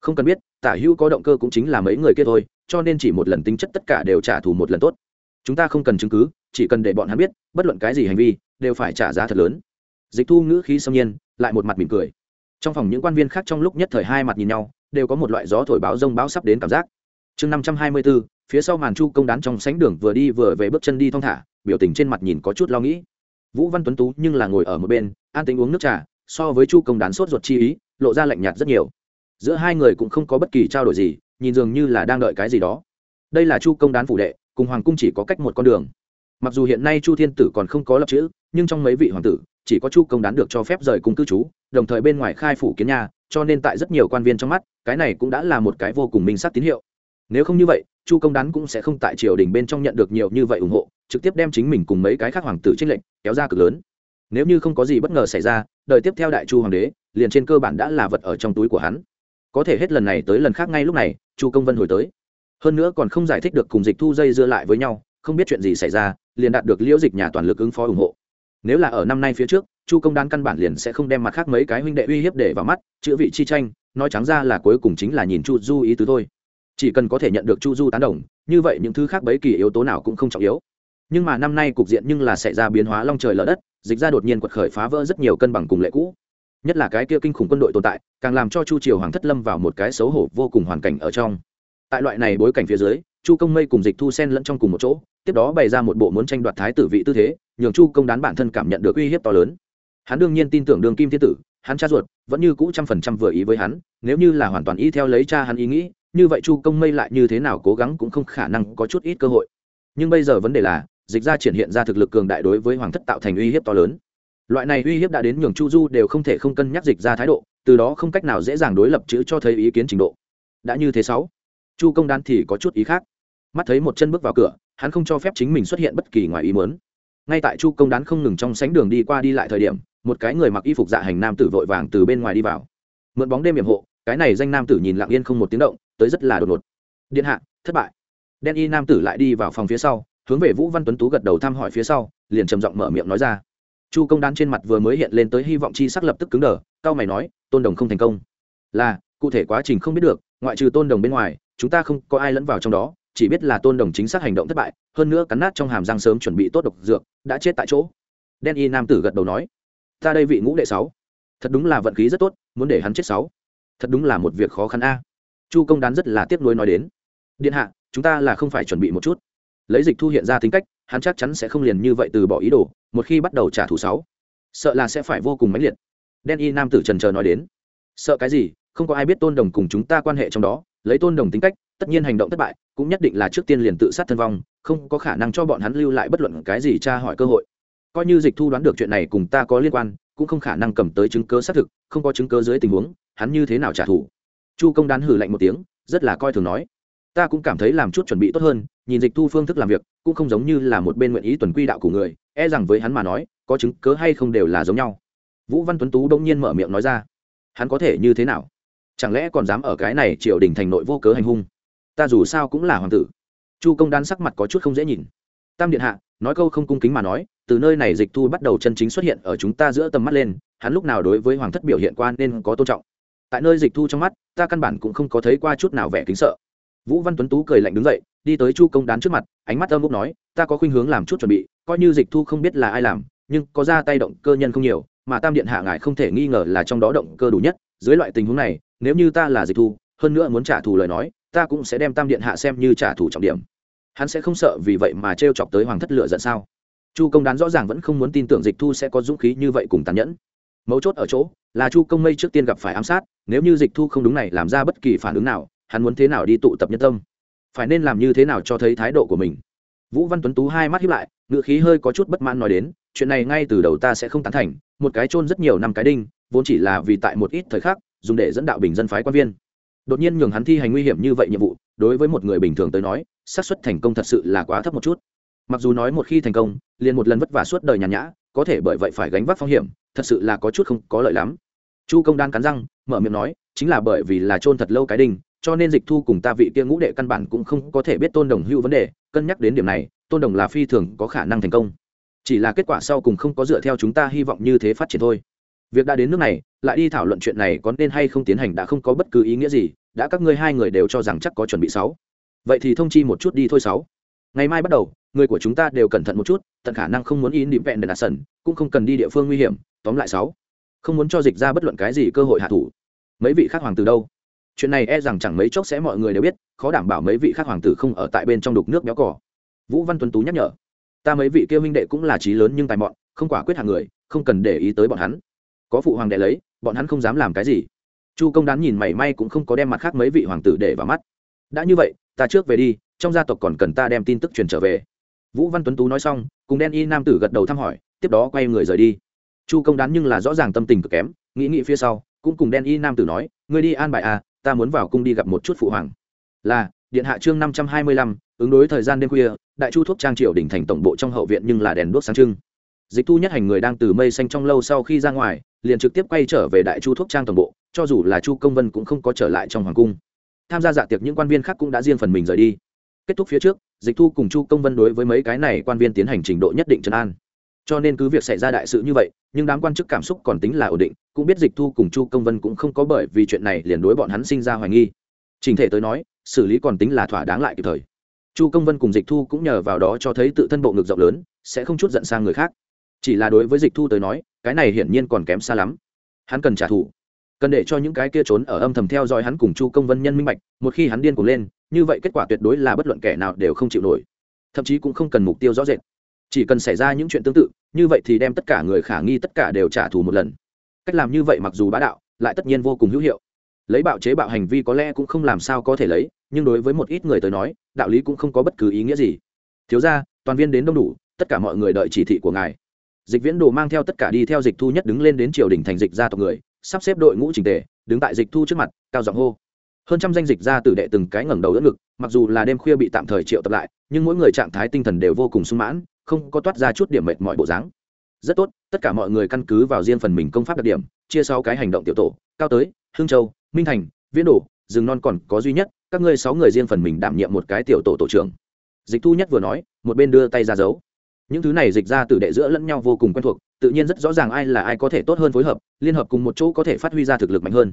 Không cần biết, tả hữu có động cơ cũng chính là mấy người kia thôi, cho nên chỉ một lần tính chất tất cả đều trả thù một lần tốt. Chúng ta không cần chứng cứ, chỉ cần để bọn hắn biết, bất luận cái gì hành vi, đều phải trả giá thật lớn dịch thu ngữ khí xâm nhiên, lại một mặt mỉm cười. Trong phòng những quan viên khác trong lúc nhất thời hai mặt nhìn nhau, đều có một loại gió thổi báo rông báo sắp đến cảm giác. Chương năm trăm hai mươi bốn phía sau màn chu công đán trong sánh đường vừa đi vừa về bước chân đi thong thả, biểu tình trên mặt nhìn có chút lo nghĩ. Vũ văn tuấn tú nhưng là ngồi ở một bên, an tính uống nước trà, so với chu công đán sốt ruột chi ý, lộ ra lạnh nhạt rất nhiều. Giữa hai người cũng không có bất kỳ trao đổi gì, nhìn dường như là đang đợi cái gì đó. Đây là chu công đán phủ đệ, cùng hoàng cung chỉ có cách một con đường mặc dù hiện nay chu thiên tử còn không có lập chữ, nhưng trong mấy vị hoàng tử, chỉ có chu công đán được cho phép rời cung cư trú, đồng thời bên ngoài khai phủ kiến nhà, cho nên tại rất nhiều quan viên trong mắt, cái này cũng đã là một cái vô cùng minh sắc tín hiệu. Nếu không như vậy, chu công đán cũng sẽ không tại triều đình bên trong nhận được nhiều như vậy ủng hộ, trực tiếp đem chính mình cùng mấy cái khác hoàng tử trích lệnh kéo ra cực lớn. Nếu như không có gì bất ngờ xảy ra, đời tiếp theo đại chu hoàng đế, liền trên cơ bản đã là vật ở trong túi của hắn. Có thể hết lần này tới lần khác ngay lúc này, chu công vân hồi tới. Hơn nữa còn không giải thích được cùng dịch thu dây dưa lại với nhau, không biết chuyện gì xảy ra liền đạt được liễu dịch nhà toàn lực ứng phó ủng hộ. Nếu là ở năm nay phía trước, chu công đan căn bản liền sẽ không đem mặt khác mấy cái huynh đệ uy hiếp để vào mắt, chữ vị chi tranh, nói trắng ra là cuối cùng chính là nhìn chu du ý tứ thôi. Chỉ cần có thể nhận được chu du tán đồng, như vậy những thứ khác bấy kỳ yếu tố nào cũng không trọng yếu. Nhưng mà năm nay cục diện nhưng là xảy ra biến hóa long trời lở đất, dịch ra đột nhiên quật khởi phá vỡ rất nhiều cân bằng cùng lệ cũ. Nhất là cái kia kinh khủng quân đội tồn tại, càng làm cho chu triều hoàng thất lâm vào một cái xấu hổ vô cùng hoàn cảnh ở trong tại loại này bối cảnh phía dưới, chu công mây cùng dịch thu sen lẫn trong cùng một chỗ, tiếp đó bày ra một bộ muốn tranh đoạt thái tử vị tư thế, nhường chu công đán bản thân cảm nhận được uy hiếp to lớn. Hắn đương nhiên tin tưởng đường kim thiên tử, hắn cha ruột, vẫn như cũ trăm phần trăm vừa ý với hắn, nếu như là hoàn toàn y theo lấy cha hắn ý nghĩ, như vậy chu công mây lại như thế nào cố gắng cũng không khả năng có chút ít cơ hội. Nhưng bây giờ vấn đề là, dịch ra triển hiện ra thực lực cường đại đối với hoàng thất tạo thành uy hiếp to lớn. Loại này uy hiếp đã đến nhường chu du đều không thể không cân nhắc dịch ra thái độ, từ đó không cách nào dễ dàng đối lập chữ cho thấy ý kiến trình độ. Đã như thế sáu chu công đan thì có chút ý khác. Mắt thấy một chân bước vào cửa, hắn không cho phép chính mình xuất hiện bất kỳ ngoài ý muốn. Ngay tại chu công đán không ngừng trong sánh đường đi qua đi lại thời điểm, một cái người mặc y phục dạ hành nam tử vội vàng từ bên ngoài đi vào. Mượn bóng đêm hiểm hộ, cái này danh nam tử nhìn lặng yên không một tiếng động, tới rất là đột ngột. Điện hạ, thất bại. Đen y nam tử lại đi vào phòng phía sau, hướng về vũ văn tuấn tú gật đầu thăm hỏi phía sau, liền trầm giọng mở miệng nói ra. Chu công đán trên mặt vừa mới hiện lên tới hy vọng chi sắc lập tức cứng đờ cao mày nói, tôn đồng không thành công. Là, cụ thể quá trình không biết được, ngoại trừ tôn đồng bên ngoài chúng ta không có ai lẫn vào trong đó, chỉ biết là tôn đồng chính xác hành động thất bại, hơn nữa cắn nát trong hàm răng sớm chuẩn bị tốt độc dược, đã chết tại chỗ. Đen y nam tử gật đầu nói, ta đây vị ngũ đệ sáu, thật đúng là vận khí rất tốt, muốn để hắn chết sáu. Thật đúng là một việc khó khăn a. Chu công đán rất là tiếc nuối nói đến, điện hạ, chúng ta là không phải chuẩn bị một chút. Lấy dịch thu hiện ra tính cách, hắn chắc chắn sẽ không liền như vậy từ bỏ ý đồ, một khi bắt đầu trả thù sáu, sợ là sẽ phải vô cùng mãnh liệt. Đen y nam tử trần chờ nói đến, sợ cái gì? Không có ai biết tôn đồng cùng chúng ta quan hệ trong đó lấy tôn đồng tính cách, tất nhiên hành động thất bại, cũng nhất định là trước tiên liền tự sát thân vong, không có khả năng cho bọn hắn lưu lại bất luận cái gì tra hỏi cơ hội. Coi như dịch thu đoán được chuyện này cùng ta có liên quan, cũng không khả năng cầm tới chứng cớ xác thực, không có chứng cớ dưới tình huống, hắn như thế nào trả thù? Chu công đán hử lạnh một tiếng, rất là coi thường nói. Ta cũng cảm thấy làm chút chuẩn bị tốt hơn, nhìn dịch thu phương thức làm việc, cũng không giống như là một bên nguyện ý tuần quy đạo của người e rằng với hắn mà nói, có chứng cớ hay không đều là giống nhau. Vũ văn tuấn tú đông nhiên mở miệng nói ra. Hắn có thể như thế nào? Chẳng lẽ còn dám ở cái này triều đình thành nội vô cớ hành hung? Ta dù sao cũng là hoàng tử. Chu công đan sắc mặt có chút không dễ nhìn. Tam điện hạ, nói câu không cung kính mà nói, từ nơi này dịch thu bắt đầu chân chính xuất hiện ở chúng ta giữa tầm mắt lên, hắn lúc nào đối với hoàng thất biểu hiện quan nên có tôn trọng. Tại nơi dịch thu trong mắt, ta căn bản cũng không có thấy qua chút nào vẻ kính sợ. Vũ văn tuấn tú cười lạnh đứng dậy, đi tới chu công đán trước mặt, ánh mắt âm bốc nói, ta có khuynh hướng làm chút chuẩn bị, coi như dịch thu không biết là ai làm, nhưng có ra tay động cơ nhân không nhiều, mà tam điện hạ ngài không thể nghi ngờ là trong đó động cơ đủ nhất dưới loại tình huống này, nếu như ta là dịch thu, hơn nữa muốn trả thù lời nói, ta cũng sẽ đem tam điện hạ xem như trả thù trọng điểm. Hắn sẽ không sợ vì vậy mà t chọc tới hoàng thất lựa giận sao? Chu công đán rõ ràng vẫn không muốn tin tưởng dịch thu sẽ có dũng khí như vậy cùng tàn nhẫn. Mấu chốt ở chỗ, là chu công mây trước tiên gặp phải ám sát, nếu như dịch thu không đúng này làm ra bất kỳ phản ứng nào, hắn muốn thế nào đi tụ tập nhân tâm? Phải nên làm như thế nào cho thấy thái độ của mình? Vũ văn tuấn tú hai mắt hiếp lại ngựa khí hơi có chút bất mãn nói đến, chuyện này ngay từ đầu ta sẽ không tán thành, một cái chôn rất nhiều năm cái đinh vốn chỉ là vì tại một ít thời khắc, dùng để dẫn đạo bình dân phái quan viên. Đột nhiên nhường hắn thi hành nguy hiểm như vậy nhiệm vụ, đối với một người bình thường tới nói, xác suất thành công thật sự là quá thấp một chút. Mặc dù nói một khi thành công, liền một lần vất vả suốt đời nhàn nhã, có thể bởi vậy phải gánh vác phong hiểm, thật sự là có chút không có lợi lắm. Chu công Đan cắn răng, mở miệng nói, chính là bởi vì là chôn thật lâu cái đinh cho nên dịch thu cùng ta vị kia ngũ đệ căn bản cũng không có thể biết tôn đồng hữu vấn đề, cân nhắc đến điểm này, tôn đồng là phi thường có khả năng thành công. Chỉ là kết quả sau cùng không có dựa theo chúng ta hy vọng như thế phát triển thôi việc đã đến nước này, lại đi thảo luận chuyện này có nên hay không tiến hành đã không có bất cứ ý nghĩa gì, đã các ngươi hai người đều cho rằng chắc có chuẩn bị sáu. Vậy thì thông chi một chút đi thôi sáu. Ngày mai bắt đầu, người của chúng ta đều cẩn thận một chút, tận khả năng không muốn in điểm vẹn để đạt sần, cũng không cần đi địa phương nguy hiểm, tóm lại sáu. Không muốn cho dịch ra bất luận cái gì cơ hội hạ thủ. Mấy vị khác hoàng tử đâu? Chuyện này e rằng chẳng mấy chốc sẽ mọi người đều biết, khó đảm bảo mấy vị khác hoàng tử không ở tại bên trong đục nước béo cỏ vũ văn tuấn tú nhắc nhở, ta mấy vị kia huynh đệ cũng là trí lớn nhưng tài mọn, không quả quyết hàng người, không cần để ý tới bọn hắn có phụ hoàng đệ lấy, bọn hắn không dám làm cái gì. Chu công đán nhìn mảy may cũng không có đem mặt khác mấy vị hoàng tử để vào mắt. Đã như vậy, ta trước về đi, trong gia tộc còn cần ta đem tin tức truyền trở về. Vũ văn tuấn tú nói xong, cùng đen y nam tử gật đầu thăm hỏi, tiếp đó quay người rời đi. Chu công đán nhưng là rõ ràng tâm tình cực kém, nghĩ nghĩ phía sau, cũng cùng đen y nam tử nói, ngươi đi an bài à ta muốn vào cung đi gặp một chút phụ hoàng. Là, điện hạ chương năm trăm hai mươi lăm, ứng đối thời gian đêm khuya, đại chu thuốc trang triều đỉnh thành tổng bộ trong hậu viện nhưng là đèn đuốc sáng trưng dịch thu nhất hành người đang từ mây xanh trong lâu sau khi ra ngoài, liền trực tiếp quay trở về đại chu thuốc trang toàn bộ, cho dù là chu công vân cũng không có trở lại trong hoàng cung. Tham gia dạ tiệc những quan viên khác cũng đã riêng phần mình rời đi. Kết thúc phía trước, dịch thu cùng chu công vân đối với mấy cái này quan viên tiến hành trình độ nhất định trấn an. Cho nên cứ việc xảy ra đại sự như vậy, nhưng đám quan chức cảm xúc còn tính là ổn định, cũng biết dịch thu cùng chu công vân cũng không có bởi vì chuyện này liền đối bọn hắn sinh ra hoài nghi. Trình thể tới nói, xử lý còn tính là thỏa đáng lại kịp thời. Chu công vân cùng dịch thu cũng nhờ vào đó cho thấy tự thân bộ ngực rộng lớn, sẽ không chút giận sang người khác chỉ là đối với dịch thu tới nói, cái này hiển nhiên còn kém xa lắm. Hắn cần trả thù. Cần để cho những cái kia trốn ở âm thầm theo dõi hắn cùng chu công vân nhân minh bạch, một khi hắn điên cuồng lên, như vậy kết quả tuyệt đối là bất luận kẻ nào đều không chịu nổi. Thậm chí cũng không cần mục tiêu rõ rệt. Chỉ cần xảy ra những chuyện tương tự, như vậy thì đem tất cả người khả nghi tất cả đều trả thù một lần. Cách làm như vậy mặc dù bá đạo, lại tất nhiên vô cùng hữu hiệu. Lấy bạo chế bạo hành vi có lẽ cũng không làm sao có thể lấy, nhưng đối với một ít người tới nói, đạo lý cũng không có bất cứ ý nghĩa gì. Thiếu ra toàn viên đến đông đủ, tất cả mọi người đợi chỉ thị của ngài dịch viễn đồ mang theo tất cả đi theo dịch thu nhất đứng lên đến triều đình thành dịch gia tộc người, sắp xếp đội ngũ trình tề, đứng tại dịch thu trước mặt, cao giọng hô. Hơn trăm danh dịch gia tử đệ từng cái ngẩng đầu đỡ ngực, mặc dù là đêm khuya bị tạm thời triệu tập lại, nhưng mỗi người trạng thái tinh thần đều vô cùng sung mãn, không có toát ra chút điểm mệt mọi bộ dáng. Rất tốt, tất cả mọi người căn cứ vào riêng phần mình công pháp đặc điểm, chia sáu cái hành động tiểu tổ, cao tới hương châu, minh thành, viễn đổ rừng non còn có duy nhất, các ngươi sáu người riêng phần mình đảm nhiệm một cái tiểu tổ tổ trưởng. Dịch thu nhất vừa nói, một bên đưa tay ra giấu những thứ này dịch ra từ đệ giữa lẫn nhau vô cùng quen thuộc, tự nhiên rất rõ ràng ai là ai có thể tốt hơn phối hợp, liên hợp cùng một chỗ có thể phát huy ra thực lực mạnh hơn.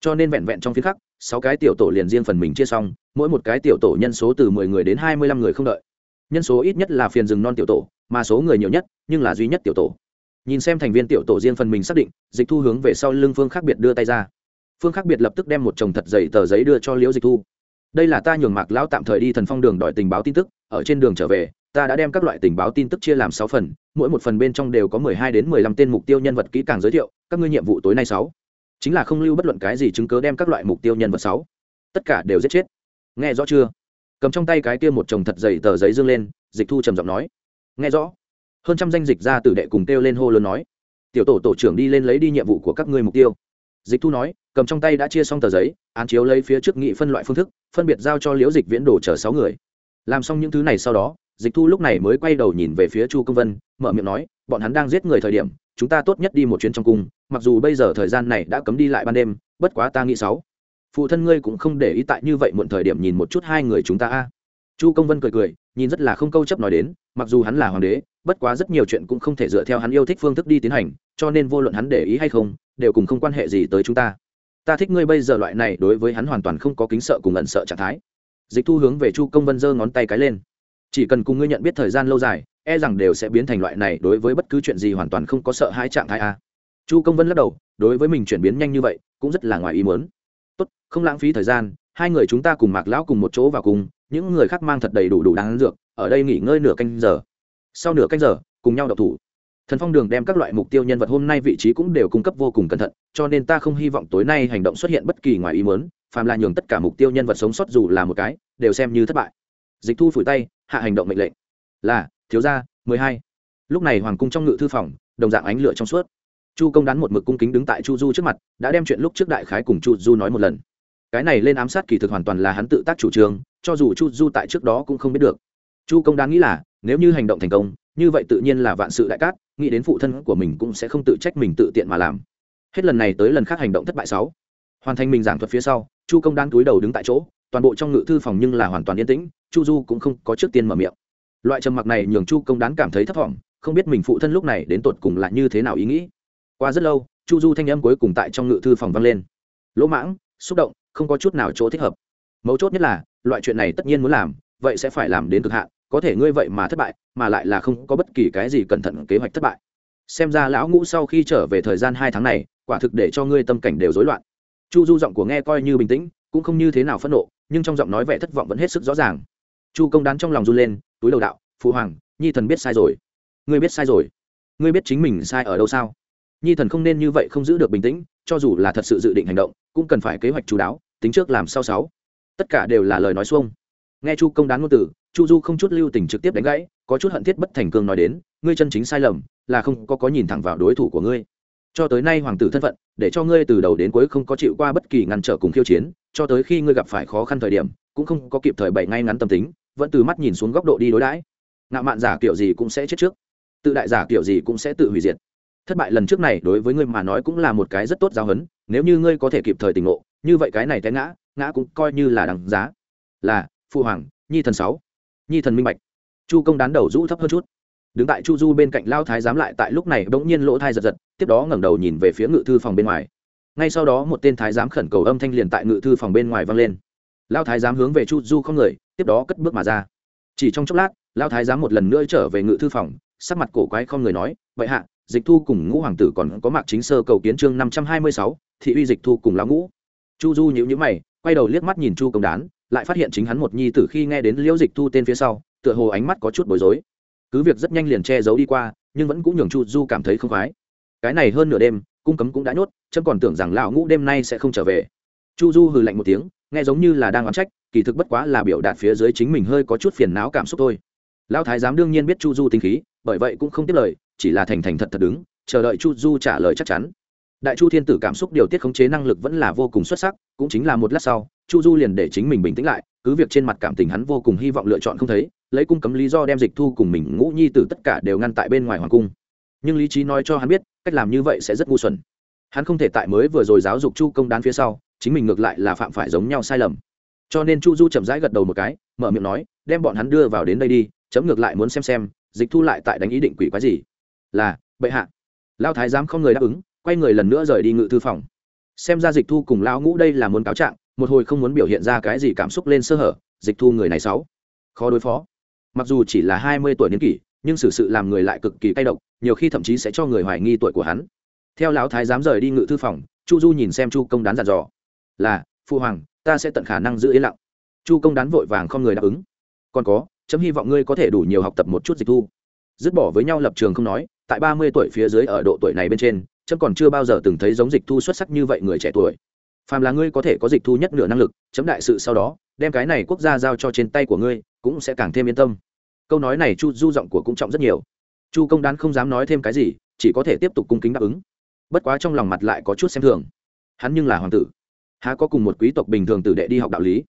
Cho nên vẹn vẹn trong phiên khắc, sáu cái tiểu tổ liền riêng phần mình chia xong, mỗi một cái tiểu tổ nhân số từ mười người đến hai mươi lăm người không đợi. Nhân số ít nhất là phiền rừng non tiểu tổ, mà số người nhiều nhất, nhưng là duy nhất tiểu tổ. Nhìn xem thành viên tiểu tổ riêng phần mình xác định, dịch thu hướng về sau lưng phương khác biệt đưa tay ra. Phương khác biệt lập tức đem một chồng thật dày tờ giấy đưa cho liễu dịch thu đây là ta nhường mạc lão tạm thời đi thần phong đường đòi tình báo tin tức, ở trên đường trở về, ta đã đem các loại tình báo tin tức chia làm sáu phần, mỗi một phần bên trong đều có mười hai đến mười lăm tên mục tiêu nhân vật kỹ càng giới thiệu, các ngươi nhiệm vụ tối nay sáu. Chính là không lưu bất luận cái gì chứng cớ đem các loại mục tiêu nhân vật sáu. Tất cả đều giết chết. Nghe rõ chưa? Cầm trong tay cái kia một chồng thật dày tờ giấy dương lên, dịch thu trầm giọng nói. Nghe rõ. Hơn trăm danh dịch ra tử đệ cùng kêu lên hô lớn nói. Tiểu tổ tổ trưởng đi lên lấy đi nhiệm vụ của các ngươi mục tiêu dịch thu nói, cầm trong tay đã chia xong tờ giấy, án chiếu lấy phía trước nghị phân loại phương thức, phân biệt giao cho liễu dịch viễn đồ chở sáu người. Làm xong những thứ này sau đó, dịch thu lúc này mới quay đầu nhìn về phía chu công vân, mở miệng nói, bọn hắn đang giết người thời điểm, chúng ta tốt nhất đi một chuyến trong cung, mặc dù bây giờ thời gian này đã cấm đi lại ban đêm, bất quá ta nghĩ sáu. Phụ thân ngươi cũng không để ý tại như vậy muộn thời điểm nhìn một chút hai người chúng ta a chu công vân cười cười, nhìn rất là không câu chấp nói đến, mặc dù hắn là hoàng đế, bất quá rất nhiều chuyện cũng không thể dựa theo hắn yêu thích phương thức đi tiến hành, cho nên vô luận hắn để ý hay không, đều cùng không quan hệ gì tới chúng ta. Ta thích ngươi bây giờ loại này đối với hắn hoàn toàn không có kính sợ cùng ẩn sợ trạng thái. Dịch thu hướng về chu công vân giơ ngón tay cái lên. Chỉ cần cùng ngươi nhận biết thời gian lâu dài e rằng đều sẽ biến thành loại này đối với bất cứ chuyện gì hoàn toàn không có sợ hãi trạng thái a. Chu công vân lắc đầu, đối với mình chuyển biến nhanh như vậy, cũng rất là ngoài ý muốn. Tốt, không lãng phí thời gian, hai người chúng ta cùng mạc lão cùng một chỗ vào cùng những người khác mang thật đầy đủ đủ đáng dược, ở đây nghỉ ngơi nửa canh giờ. Sau nửa canh giờ, cùng nhau đọc thủ. Thần phong đường đem các loại mục tiêu nhân vật hôm nay vị trí cũng đều cung cấp vô cùng cẩn thận, cho nên ta không hy vọng tối nay hành động xuất hiện bất kỳ ngoài ý muốn, phàm là nhường tất cả mục tiêu nhân vật sống sót dù là một cái, đều xem như thất bại. Dịch thu phủi tay, hạ hành động mệnh lệnh. Là, thiếu gia, mười hai. Lúc này hoàng cung trong ngự thư phòng, đồng dạng ánh lửa trong suốt. Chu công đán một mực cung kính đứng tại chu du trước mặt, đã đem chuyện lúc trước đại khái cùng chu du nói một lần. Cái này lên ám sát kỳ thực hoàn toàn là hắn tự tác chủ trương cho dù chu du tại trước đó cũng không biết được. Chu công đáng nghĩ là, nếu như hành động thành công, như vậy tự nhiên là vạn sự đại cát, nghĩ đến phụ thân của mình cũng sẽ không tự trách mình tự tiện mà làm. Hết lần này tới lần khác hành động thất bại sáu. Hoàn thành mình giảng thuật phía sau, chu công đang túi đầu đứng tại chỗ, toàn bộ trong ngự thư phòng nhưng là hoàn toàn yên tĩnh, chu du cũng không có trước tiên mở miệng. Loại trầm mặc này nhường chu công đán cảm thấy thất vọng, không biết mình phụ thân lúc này đến tột cùng là như thế nào ý nghĩ. Qua rất lâu, chu du thanh âm cuối cùng tại trong ngự thư phòng vang lên. Lỗ mãng, xúc động, không có chút nào chỗ thích hợp. Mấu chốt nhất là loại chuyện này tất nhiên muốn làm, vậy sẽ phải làm đến cực hạn, có thể ngươi vậy mà thất bại, mà lại là không có bất kỳ cái gì cẩn thận kế hoạch thất bại. Xem ra lão ngũ sau khi trở về thời gian hai tháng này, quả thực để cho ngươi tâm cảnh đều rối loạn. Chu du giọng của nghe coi như bình tĩnh, cũng không như thế nào phẫn nộ, nhưng trong giọng nói vẻ thất vọng vẫn hết sức rõ ràng. Chu công đán trong lòng run lên, túi đầu đạo, phụ hoàng, nhi thần biết sai rồi. Ngươi biết sai rồi. Ngươi biết chính mình sai ở đâu sao? Nhi thần không nên như vậy không giữ được bình tĩnh, cho dù là thật sự dự định hành động, cũng cần phải kế hoạch chú đáo, tính trước làm sau sáu tất cả đều là lời nói xuông. Nghe chu công đán ngôn từ, chu du không chút lưu tình trực tiếp đánh gãy, có chút hận thiết bất thành cương nói đến, ngươi chân chính sai lầm, là không có có nhìn thẳng vào đối thủ của ngươi. Cho tới nay hoàng tử thân phận, để cho ngươi từ đầu đến cuối không có chịu qua bất kỳ ngăn trở cùng khiêu chiến, cho tới khi ngươi gặp phải khó khăn thời điểm, cũng không có kịp thời bày ngay ngắn tâm tính, vẫn từ mắt nhìn xuống góc độ đi đối đãi. Ngạo mạn giả kiểu gì cũng sẽ chết trước, tự đại giả kiểu gì cũng sẽ tự hủy diệt. Thất bại lần trước này đối với ngươi mà nói cũng là một cái rất tốt giáo hấn nếu như ngươi có thể kịp thời tỉnh ngộ, như vậy cái này té ngã ngã cũng coi như là đằng giá. Là phụ hoàng, nhi thần sáu, nhi thần minh bạch. Chu công đán đầu rũ thấp hơn chút. Đứng tại chu du bên cạnh lao thái giám lại tại lúc này bỗng nhiên lỗ thai giật giật, tiếp đó ngẩng đầu nhìn về phía ngự thư phòng bên ngoài. Ngay sau đó một tên thái giám khẩn cầu âm thanh liền tại ngự thư phòng bên ngoài vang lên. Lao thái giám hướng về chu du không người, tiếp đó cất bước mà ra. Chỉ trong chốc lát, lao thái giám một lần nữa trở về ngự thư phòng, sắc mặt cổ quái không người nói, vậy hạ, dịch thu cùng ngũ hoàng tử còn có mạc chính sơ cầu kiến chương năm trăm hai mươi sáu, thị uy dịch thu cùng lão ngũ. Chu du nhữ nhữ mày quay đầu liếc mắt nhìn chu công đán, lại phát hiện chính hắn một nhi tử khi nghe đến liễu dịch thu tên phía sau, tựa hồ ánh mắt có chút bối rối. Cứ việc rất nhanh liền che giấu đi qua, nhưng vẫn cũng nhường chu du cảm thấy không khoái. Cái này hơn nửa đêm, cung cấm cũng đã nhốt trâm còn tưởng rằng lão ngũ đêm nay sẽ không trở về. Chu du hừ lạnh một tiếng, nghe giống như là đang oán trách, kỳ thực bất quá là biểu đạt phía dưới chính mình hơi có chút phiền não cảm xúc thôi. Lão thái giám đương nhiên biết chu du tinh khí, bởi vậy cũng không tiếp lời, chỉ là thành thành thật thật đứng, chờ đợi chu du trả lời chắc chắn đại chu thiên tử cảm xúc điều tiết khống chế năng lực vẫn là vô cùng xuất sắc, cũng chính là một lát sau, chu du liền để chính mình bình tĩnh lại, cứ việc trên mặt cảm tình hắn vô cùng hy vọng lựa chọn không thấy, lấy cung cấm lý do đem dịch thu cùng mình ngũ nhi tử tất cả đều ngăn tại bên ngoài hoàng cung. Nhưng lý trí nói cho hắn biết, cách làm như vậy sẽ rất ngu xuẩn. Hắn không thể tại mới vừa rồi giáo dục chu công đán phía sau, chính mình ngược lại là phạm phải giống nhau sai lầm. Cho nên chu du chậm rãi gật đầu một cái, mở miệng nói, đem bọn hắn đưa vào đến đây đi, chấm ngược lại muốn xem xem, dịch thu lại tại đánh ý định quỷ quái gì. Là, bệ hạ. Lao thái giám không người đáp ứng quay người lần nữa rời đi ngự thư phòng. Xem ra dịch thu cùng lão ngũ đây là muốn cáo trạng, một hồi không muốn biểu hiện ra cái gì cảm xúc lên sơ hở, dịch thu người này sáu khó đối phó. Mặc dù chỉ là hai mươi tuổi niên kỷ, nhưng xử sự làm người lại cực kỳ cay độc, nhiều khi thậm chí sẽ cho người hoài nghi tuổi của hắn. Theo lão thái giám rời đi ngự thư phòng, chu du nhìn xem chu công đán dặn dò. Là, phu hoàng, ta sẽ tận khả năng giữ yên lặng. Chu công đán vội vàng không người đáp ứng. Còn có, chấm hy vọng ngươi có thể đủ nhiều học tập một chút dịch thu. Dứt bỏ với nhau lập trường không nói, tại ba mươi tuổi phía dưới ở độ tuổi này bên trên chấm còn chưa bao giờ từng thấy giống dịch thu xuất sắc như vậy người trẻ tuổi. Phàm là ngươi có thể có dịch thu nhất nửa năng lực, chấm đại sự sau đó, đem cái này quốc gia giao cho trên tay của ngươi, cũng sẽ càng thêm yên tâm. Câu nói này chu du giọng của cũng trọng rất nhiều. Chu công đán không dám nói thêm cái gì, chỉ có thể tiếp tục cung kính đáp ứng. Bất quá trong lòng mặt lại có chút xem thường. Hắn nhưng là hoàng tử. Há có cùng một quý tộc bình thường tử đệ đi học đạo lý.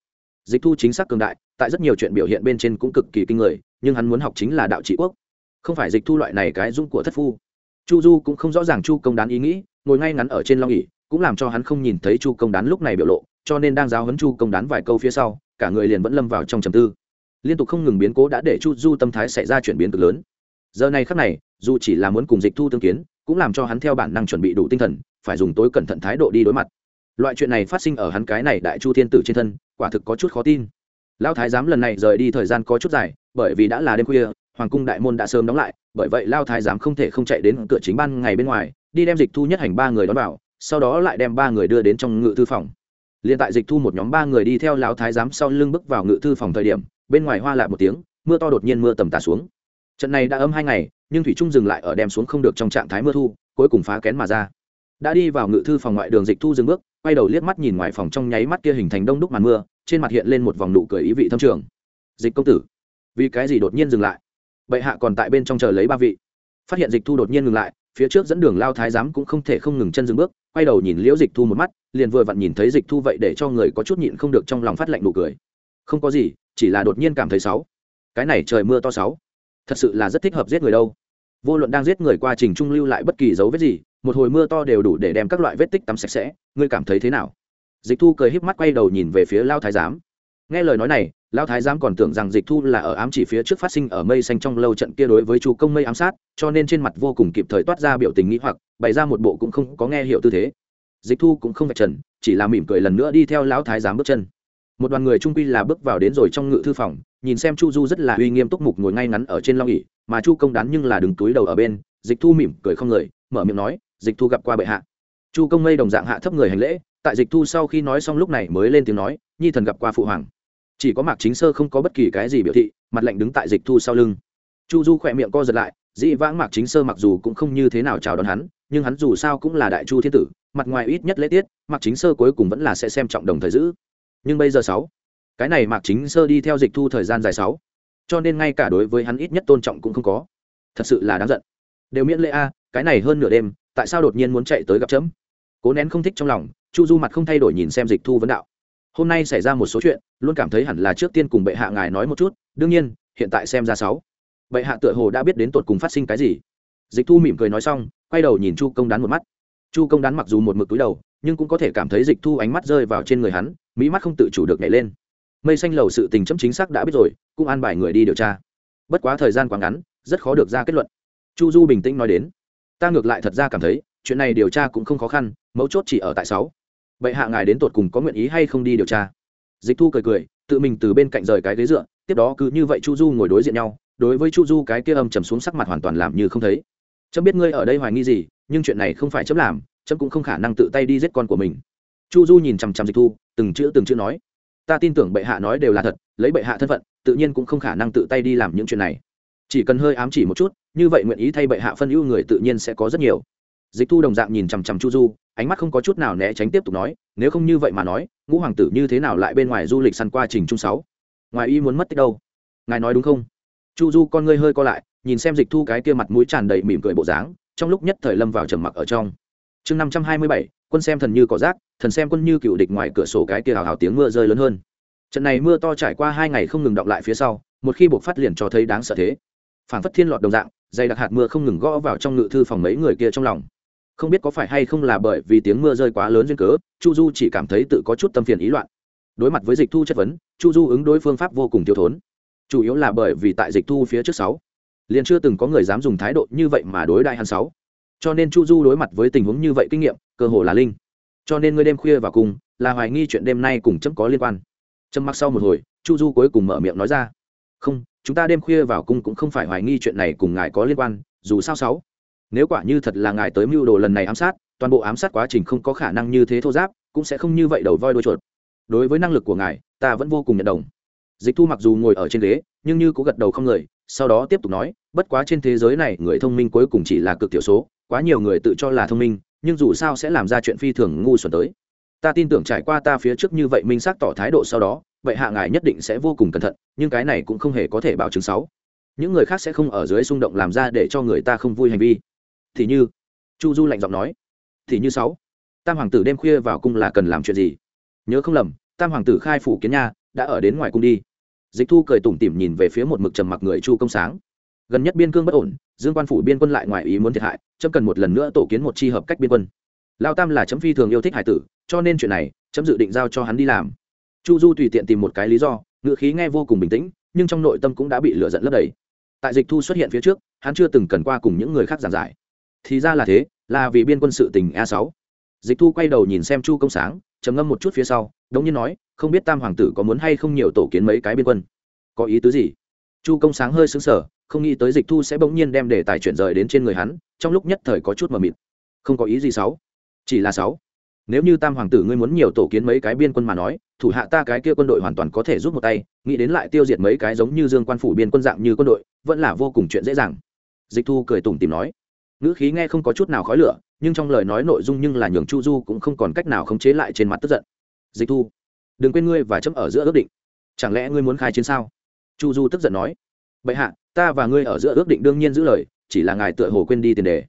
Dịch thu chính xác cường đại, tại rất nhiều chuyện biểu hiện bên trên cũng cực kỳ kinh người, nhưng hắn muốn học chính là đạo trị quốc. Không phải dịch thu loại này cái dung của thất phu chu du cũng không rõ ràng chu công đán ý nghĩ, ngồi ngay ngắn ở trên long ỉ cũng làm cho hắn không nhìn thấy chu công đán lúc này biểu lộ, cho nên đang giáo huấn chu công đán vài câu phía sau, cả người liền vẫn lâm vào trong trầm tư. Liên tục không ngừng biến cố đã để chu du tâm thái xảy ra chuyển biến cực lớn. Giờ này khắc này, dù chỉ là muốn cùng dịch thu tương kiến, cũng làm cho hắn theo bản năng chuẩn bị đủ tinh thần, phải dùng tối cẩn thận thái độ đi đối mặt. Loại chuyện này phát sinh ở hắn cái này đại chu thiên tử trên thân, quả thực có chút khó tin. Lão thái giám lần này rời đi thời gian có chút dài, bởi vì đã là đêm khuya hoàng cung đại môn đã sớm đóng lại, bởi vậy lao thái giám không thể không chạy đến cửa chính ban ngày bên ngoài, đi đem dịch thu nhất hành ba người đón vào, sau đó lại đem ba người đưa đến trong ngự thư phòng. Liền tại dịch thu một nhóm ba người đi theo lão thái giám sau lưng bước vào ngự thư phòng thời điểm, bên ngoài hoa lại một tiếng, mưa to đột nhiên mưa tầm tà xuống. Trận này đã ấm hai ngày, nhưng thủy trung dừng lại ở đem xuống không được trong trạng thái mưa thu, cuối cùng phá kén mà ra. Đã đi vào ngự thư phòng ngoại đường dịch thu dừng bước, quay đầu liếc mắt nhìn ngoài phòng trong nháy mắt kia hình thành đông đúc màn mưa, trên mặt hiện lên một vòng nụ cười ý vị thâm trường. Dịch công tử, vì cái gì đột nhiên dừng lại? Bệ hạ còn tại bên trong chờ lấy ba vị. Phát hiện dịch thu đột nhiên ngừng lại, phía trước dẫn đường lao thái giám cũng không thể không ngừng chân dừng bước, quay đầu nhìn liễu dịch thu một mắt, liền vừa vặn nhìn thấy dịch thu vậy để cho người có chút nhịn không được trong lòng phát lạnh nụ cười. Không có gì, chỉ là đột nhiên cảm thấy sáu. Cái này trời mưa to sáu. Thật sự là rất thích hợp giết người đâu. Vô luận đang giết người qua trình trung lưu lại bất kỳ dấu vết gì, một hồi mưa to đều đủ để đem các loại vết tích tắm sạch sẽ, ngươi cảm thấy thế nào? Dịch thu cười híp mắt quay đầu nhìn về phía lao thái giám. Nghe lời nói này Lão thái giám còn tưởng rằng dịch thu là ở ám chỉ phía trước phát sinh ở mây xanh trong lâu trận kia đối với chu công mây ám sát, cho nên trên mặt vô cùng kịp thời toát ra biểu tình nghĩ hoặc, bày ra một bộ cũng không có nghe hiểu tư thế. Dịch thu cũng không vạch trần, chỉ là mỉm cười lần nữa đi theo lão thái giám bước chân. Một đoàn người trung quy là bước vào đến rồi trong ngự thư phòng, nhìn xem chu du rất là uy nghiêm túc mục ngồi ngay ngắn ở trên long ỉ mà chu công đán nhưng là đứng túi đầu ở bên, dịch thu mỉm cười không người mở miệng nói, dịch thu gặp qua bệ hạ. Chu công mây đồng dạng hạ thấp người hành lễ, tại dịch thu sau khi nói xong lúc này mới lên tiếng nói, nhi thần gặp qua phụ hoàng chỉ có mạc chính sơ không có bất kỳ cái gì biểu thị, mặt lạnh đứng tại dịch thu sau lưng. Chu du khỏe miệng co giật lại, dĩ vãng mạc chính sơ mặc dù cũng không như thế nào chào đón hắn, nhưng hắn dù sao cũng là đại chu thiên tử, mặt ngoài ít nhất lễ tiết, mạc chính sơ cuối cùng vẫn là sẽ xem trọng đồng thời giữ. Nhưng bây giờ sáu, cái này mạc chính sơ đi theo dịch thu thời gian dài sáu, cho nên ngay cả đối với hắn ít nhất tôn trọng cũng không có. Thật sự là đáng giận. Đều miễn lễ a, cái này hơn nửa đêm, tại sao đột nhiên muốn chạy tới gặp chấm? Cố nén không thích trong lòng, chu du mặt không thay đổi nhìn xem dịch thu vấn đạo hôm nay xảy ra một số chuyện, luôn cảm thấy hẳn là trước tiên cùng bệ hạ ngài nói một chút, đương nhiên, hiện tại xem ra sáu. Bệ hạ tựa hồ đã biết đến tột cùng phát sinh cái gì. Dịch thu mỉm cười nói xong, quay đầu nhìn chu công đán một mắt. Chu công đán mặc dù một mực túi đầu, nhưng cũng có thể cảm thấy dịch thu ánh mắt rơi vào trên người hắn, mỹ mắt không tự chủ được nhảy lên. Mây xanh lầu sự tình chấm chính xác đã biết rồi, cũng an bài người đi điều tra. Bất quá thời gian quá ngắn, rất khó được ra kết luận. Chu du bình tĩnh nói đến. Ta ngược lại thật ra cảm thấy, chuyện này điều tra cũng không khó khăn, mấu chốt chỉ ở tại sáu vậy hạ ngài đến tột cùng có nguyện ý hay không đi điều tra? Dịch thu cười cười, tự mình từ bên cạnh rời cái ghế dựa, tiếp đó cứ như vậy chu du ngồi đối diện nhau, đối với chu du cái kia âm trầm xuống sắc mặt hoàn toàn làm như không thấy. Chấm biết ngươi ở đây hoài nghi gì, nhưng chuyện này không phải chấm làm, chấm cũng không khả năng tự tay đi giết con của mình. Chu du nhìn chằm chằm dịch thu, từng chữ từng chữ nói, ta tin tưởng bệ hạ nói đều là thật, lấy bệ hạ thân phận, tự nhiên cũng không khả năng tự tay đi làm những chuyện này. Chỉ cần hơi ám chỉ một chút, như vậy nguyện ý thay bệ hạ phân ưu người tự nhiên sẽ có rất nhiều dịch thu đồng dạng nhìn chằm chằm chu du, ánh mắt không có chút nào né tránh tiếp tục nói, nếu không như vậy mà nói, ngũ hoàng tử như thế nào lại bên ngoài du lịch săn qua trình trung sáu? Ngoài y muốn mất tích đâu? Ngài nói đúng không? Chu du con ngươi hơi co lại, nhìn xem dịch thu cái kia mặt mũi tràn đầy mỉm cười bộ dáng, trong lúc nhất thời lâm vào trầm mặc ở trong. Chương năm trăm hai mươi bảy, quân xem thần như cỏ rác, thần xem quân như cựu địch ngoài cửa sổ cái kia hào hào tiếng mưa rơi lớn hơn. Trận này mưa to trải qua hai ngày không ngừng đọng lại phía sau, một khi buộc phát liền cho thấy đáng sợ thế. Phản phất thiên lọt đồng dạng, dày đặc hạt mưa không ngừng gõ vào trong ngự thư phòng mấy người kia trong lòng không biết có phải hay không là bởi vì tiếng mưa rơi quá lớn duyên cớ, chu du chỉ cảm thấy tự có chút tâm phiền ý loạn. Đối mặt với dịch thu chất vấn, chu du ứng đối phương pháp vô cùng thiếu thốn. Chủ yếu là bởi vì tại dịch thu phía trước sáu, liền chưa từng có người dám dùng thái độ như vậy mà đối đại hắn sáu. Cho nên chu du đối mặt với tình huống như vậy kinh nghiệm, cơ hồ là linh. Cho nên ngươi đêm khuya vào cùng, là hoài nghi chuyện đêm nay cùng chấm có liên quan. Chấm mặc sau một hồi, chu du cuối cùng mở miệng nói ra. Không, chúng ta đêm khuya vào cung cũng không phải hoài nghi chuyện này cùng ngài có liên quan, dù sao sáu nếu quả như thật là ngài tới mưu đồ lần này ám sát, toàn bộ ám sát quá trình không có khả năng như thế thô giáp, cũng sẽ không như vậy đầu voi đuôi chuột. Đối với năng lực của ngài, ta vẫn vô cùng nhận đồng. Dịch thu mặc dù ngồi ở trên ghế, nhưng như có gật đầu không người sau đó tiếp tục nói, bất quá trên thế giới này, người thông minh cuối cùng chỉ là cực thiểu số, quá nhiều người tự cho là thông minh, nhưng dù sao sẽ làm ra chuyện phi thường ngu xuẩn tới. Ta tin tưởng trải qua ta phía trước như vậy minh xác tỏ thái độ sau đó, vậy hạ ngài nhất định sẽ vô cùng cẩn thận, nhưng cái này cũng không hề có thể bảo chứng sáu. Những người khác sẽ không ở dưới xung động làm ra để cho người ta không vui hành vi thì như, chu du lạnh giọng nói, thì như sáu. Tam hoàng tử đêm khuya vào cung là cần làm chuyện gì? Nhớ không lầm, tam hoàng tử khai phủ kiến nha, đã ở đến ngoài cung đi. Dịch thu cười tủm tỉm nhìn về phía một mực trầm mặc người chu công sáng. Gần nhất biên cương bất ổn, dương quan phủ biên quân lại ngoài ý muốn thiệt hại, chấm cần một lần nữa tổ kiến một chi hợp cách biên quân. Lao tam là chấm phi thường yêu thích hải tử, cho nên chuyện này, chấm dự định giao cho hắn đi làm. Chu du tùy tiện tìm một cái lý do ngự khí nghe vô cùng bình tĩnh, nhưng trong nội tâm cũng đã bị lửa giận lấp đầy. Tại dịch thu xuất hiện phía trước, hắn chưa từng cần qua cùng những người khác giảng giải thì ra là thế, là vì biên quân sự tình a sáu. Dịch thu quay đầu nhìn xem chu công sáng, trầm ngâm một chút phía sau, đống nhiên nói, không biết tam hoàng tử có muốn hay không nhiều tổ kiến mấy cái biên quân. Có ý tứ gì? Chu công sáng hơi xứng sở không nghĩ tới dịch thu sẽ bỗng nhiên đem đề tài chuyển rời đến trên người hắn, trong lúc nhất thời có chút mờ mịt. Không có ý gì sáu. Chỉ là sáu. Nếu như tam hoàng tử ngươi muốn nhiều tổ kiến mấy cái biên quân mà nói, thủ hạ ta cái kia quân đội hoàn toàn có thể giúp một tay, nghĩ đến lại tiêu diệt mấy cái giống như dương quan phủ biên quân dạng như quân đội, vẫn là vô cùng chuyện dễ dàng. Dịch thu cười tủm tìm nói ngữ khí nghe không có chút nào khói lửa, nhưng trong lời nói nội dung nhưng là nhường chu du cũng không còn cách nào khống chế lại trên mặt tức giận. Dịch thu, đừng quên ngươi và chấm ở giữa ước định. Chẳng lẽ ngươi muốn khai chiến sao? Chu du tức giận nói. Bệ hạ, ta và ngươi ở giữa ước định đương nhiên giữ lời, chỉ là ngài tựa hồ quên đi tiền đề.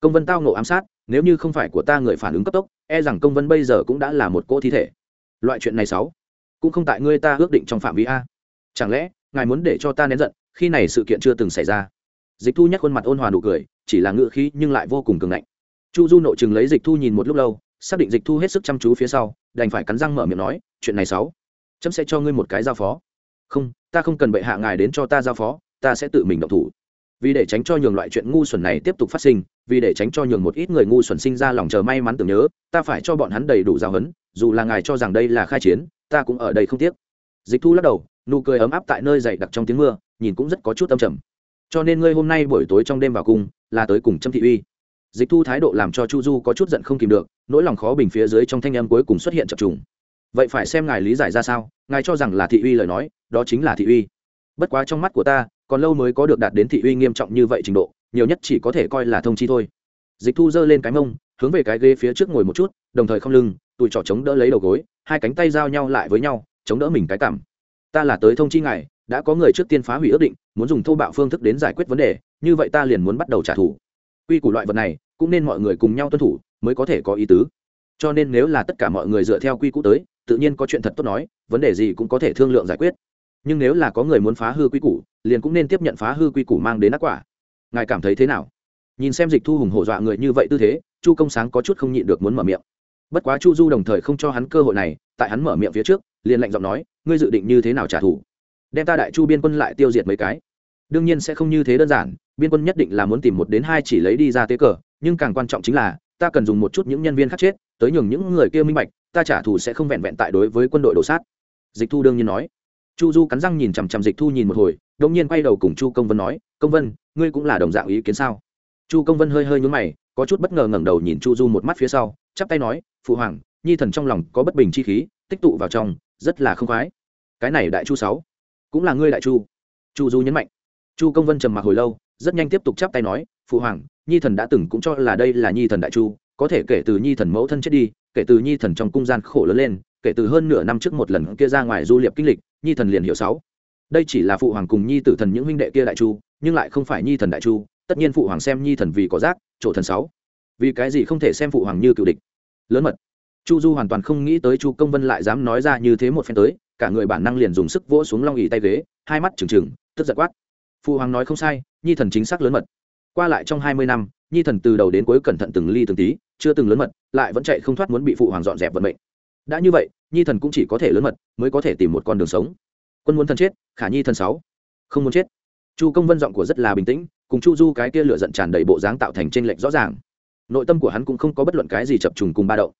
Công vân tao nộ ám sát, nếu như không phải của ta người phản ứng cấp tốc e rằng công vân bây giờ cũng đã là một cỗ thi thể. Loại chuyện này sáu, cũng không tại ngươi ta ước định trong phạm vi a. Chẳng lẽ, ngài muốn để cho ta nén giận, khi này sự kiện chưa từng xảy ra? Dịch thu nhắc khuôn mặt ôn hòa nụ cười, chỉ là ngựa khí nhưng lại vô cùng cường ngạnh. Chu du nội chừng lấy dịch thu nhìn một lúc lâu, xác định dịch thu hết sức chăm chú phía sau, đành phải cắn răng mở miệng nói, chuyện này sáu, chấm sẽ cho ngươi một cái giao phó. Không, ta không cần bệ hạ ngài đến cho ta giao phó, ta sẽ tự mình động thủ. Vì để tránh cho nhường loại chuyện ngu xuẩn này tiếp tục phát sinh, vì để tránh cho nhường một ít người ngu xuẩn sinh ra lòng chờ may mắn tưởng nhớ, ta phải cho bọn hắn đầy đủ giáo hấn. dù là ngài cho rằng đây là khai chiến, ta cũng ở đây không tiếc. Dịch thu lắc đầu, nụ cười ấm áp tại nơi dày đặc trong tiếng mưa, nhìn cũng rất có chút âm trầm cho nên ngươi hôm nay buổi tối trong đêm vào cung, là tới cùng trâm thị uy. Dịch thu thái độ làm cho chu du có chút giận không kìm được, nỗi lòng khó bình phía dưới trong thanh âm cuối cùng xuất hiện chập trùng. Vậy phải xem ngài lý giải ra sao, ngài cho rằng là thị uy lời nói, đó chính là thị uy. Bất quá trong mắt của ta, còn lâu mới có được đạt đến thị uy nghiêm trọng như vậy trình độ, nhiều nhất chỉ có thể coi là thông chi thôi. Dịch thu giơ lên cái mông, hướng về cái ghế phía trước ngồi một chút, đồng thời không lưng tụi trỏ chống đỡ lấy đầu gối, hai cánh tay giao nhau lại với nhau, chống đỡ mình cái cảm. Ta là tới thông chi ngài đã có người trước tiên phá hủy ước định, muốn dùng thô bạo phương thức đến giải quyết vấn đề, như vậy ta liền muốn bắt đầu trả thù. Quy củ loại vật này, cũng nên mọi người cùng nhau tuân thủ, mới có thể có ý tứ. Cho nên nếu là tất cả mọi người dựa theo quy củ tới, tự nhiên có chuyện thật tốt nói, vấn đề gì cũng có thể thương lượng giải quyết. Nhưng nếu là có người muốn phá hư quy củ, liền cũng nên tiếp nhận phá hư quy củ mang đến ác quả. Ngài cảm thấy thế nào? Nhìn xem dịch thu hùng hổ dọa người như vậy tư thế, chu công sáng có chút không nhịn được muốn mở miệng. Bất quá chu du đồng thời không cho hắn cơ hội này, tại hắn mở miệng phía trước, liền lạnh giọng nói, ngươi dự định như thế nào trả thù? Đem ta đại chu biên quân lại tiêu diệt mấy cái. Đương nhiên sẽ không như thế đơn giản, biên quân nhất định là muốn tìm một đến hai chỉ lấy đi ra tế cờ, nhưng càng quan trọng chính là, ta cần dùng một chút những nhân viên khác chết, tới nhường những người kia minh bạch, ta trả thù sẽ không vẹn vẹn tại đối với quân đội đổ sát. Dịch thu đương nhiên nói. Chu du cắn răng nhìn chằm chằm dịch thu nhìn một hồi đông nhiên quay đầu cùng chu công vân nói, công vân, ngươi cũng là đồng dạng ý kiến sao? Chu công vân hơi hơi nhún mày, có chút bất ngờ ngẩng đầu nhìn chu du một mắt phía sau, chắp tay nói, phụ hoàng, nhi thần trong lòng có bất bình chi khí, tích tụ vào trong, rất là không khoái. Cái này đại chu sáu cũng là ngươi đại chu. Chu du nhấn mạnh. Chu công vân trầm mặc hồi lâu, rất nhanh tiếp tục chắp tay nói, phụ hoàng, nhi thần đã từng cũng cho là đây là nhi thần đại chu, có thể kể từ nhi thần mẫu thân chết đi, kể từ nhi thần trong cung gian khổ lớn lên, kể từ hơn nửa năm trước một lần kia ra ngoài du liệp kinh lịch, nhi thần liền hiểu sáu. Đây chỉ là phụ hoàng cùng nhi tử thần những huynh đệ kia đại chu, nhưng lại không phải nhi thần đại chu, tất nhiên phụ hoàng xem nhi thần vì có giác, chỗ thần sáu. Vì cái gì không thể xem phụ hoàng như cựu địch? Lớn mật. Chu du hoàn toàn không nghĩ tới chu công vân lại dám nói ra như thế một phen tới cả người bản năng liền dùng sức vỗ xuống long ỉ tay ghế, hai mắt trừng trừng, tức giật quát. Phụ hoàng nói không sai, nhi thần chính xác lớn mật. Qua lại trong hai mươi năm, nhi thần từ đầu đến cuối cẩn thận từng ly từng tí, chưa từng lớn mật, lại vẫn chạy không thoát muốn bị phụ hoàng dọn dẹp vận mệnh. Đã như vậy, nhi thần cũng chỉ có thể lớn mật, mới có thể tìm một con đường sống. Quân muốn thần chết, khả nhi thần sáu. Không muốn chết. Chu công vân giọng của rất là bình tĩnh, cùng chu du cái kia lửa giận tràn đầy bộ dáng tạo thành tranh lệch rõ ràng. Nội tâm của hắn cũng không có bất luận cái gì chập trùng cùng ba đậu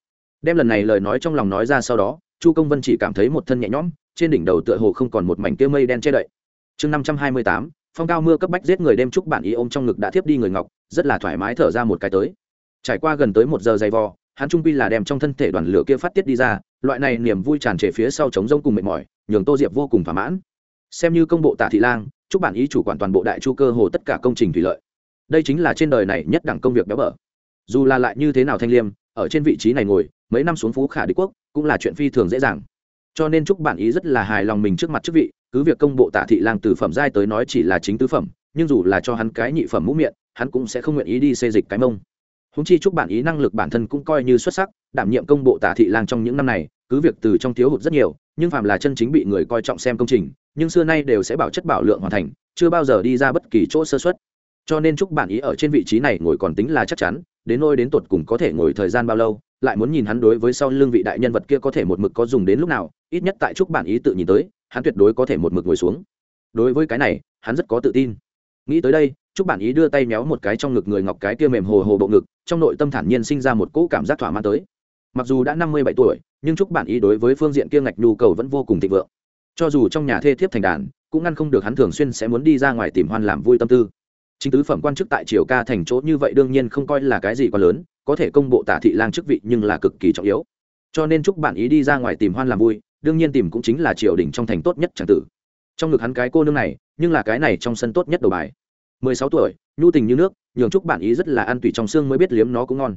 đem lần này lời nói trong lòng nói ra sau đó chu công vân chỉ cảm thấy một thân nhẹ nhõm, trên đỉnh đầu tựa hồ không còn một mảnh kia mây đen che đậy. Chương năm trăm hai mươi tám, phong cao mưa cấp bách giết người đêm chúc bản ý ôm trong ngực đã thiếp đi người ngọc, rất là thoải mái thở ra một cái tới. Trải qua gần tới một giờ dày vò, hắn trung pi là đem trong thân thể đoàn lửa kia phát tiết đi ra, loại này niềm vui tràn trề phía sau chống rông cùng mệt mỏi, nhường tô diệp vô cùng thỏa mãn. Xem như công bộ tả thị lang, chúc bản ý chủ quản toàn bộ đại chu cơ hồ tất cả công trình thủy lợi. Đây chính là trên đời này nhất đẳng công việc béo bở. Dù là lại như thế nào thanh liêm, ở trên vị trí này ngồi, mấy năm xuống phú khả đế quốc cũng là chuyện phi thường dễ dàng. Cho nên chúc bản ý rất là hài lòng mình trước mặt chức vị, cứ việc công bộ tạ thị lang từ phẩm giai tới nói chỉ là chính tứ phẩm, nhưng dù là cho hắn cái nhị phẩm mũ miệng, hắn cũng sẽ không nguyện ý đi xê dịch cái mông. Húng chi chúc bản ý năng lực bản thân cũng coi như xuất sắc, đảm nhiệm công bộ tả thị lang trong những năm này, cứ việc từ trong thiếu hụt rất nhiều, nhưng phàm là chân chính bị người coi trọng xem công trình, nhưng xưa nay đều sẽ bảo chất bảo lượng hoàn thành, chưa bao giờ đi ra bất kỳ chỗ sơ xuất cho nên chúc bản ý ở trên vị trí này ngồi còn tính là chắc chắn đến nôi đến tột cùng có thể ngồi thời gian bao lâu, lại muốn nhìn hắn đối với sau lưng vị đại nhân vật kia có thể một mực có dùng đến lúc nào, ít nhất tại chúc bản ý tự nhìn tới, hắn tuyệt đối có thể một mực ngồi xuống. Đối với cái này, hắn rất có tự tin. Nghĩ tới đây, chúc bản ý đưa tay méo một cái trong ngực người ngọc cái kia mềm hồ hồ bộ ngực, trong nội tâm thản nhiên sinh ra một cỗ cảm giác thỏa mãn tới. Mặc dù đã năm mươi bảy tuổi, nhưng chúc bản ý đối với phương diện kia ngạch nhu cầu vẫn vô cùng thịnh vượng. Cho dù trong nhà thê thiếp thành đàn, cũng ngăn không được hắn thường xuyên sẽ muốn đi ra ngoài tìm hoan làm vui tâm tư chính tứ phẩm quan chức tại triều ca thành chỗ như vậy đương nhiên không coi là cái gì quá lớn, có thể công bộ tả thị lang chức vị nhưng là cực kỳ trọng yếu. Cho nên chúc bạn ý đi ra ngoài tìm hoan làm vui, đương nhiên tìm cũng chính là triều đình trong thành tốt nhất chẳng tử. Trong ngực hắn cái cô nương này, nhưng là cái này trong sân tốt nhất đầu bài. Mười sáu tuổi, nhu tình như nước, nhường chúc bạn ý rất là ăn tùy trong xương mới biết liếm nó cũng ngon.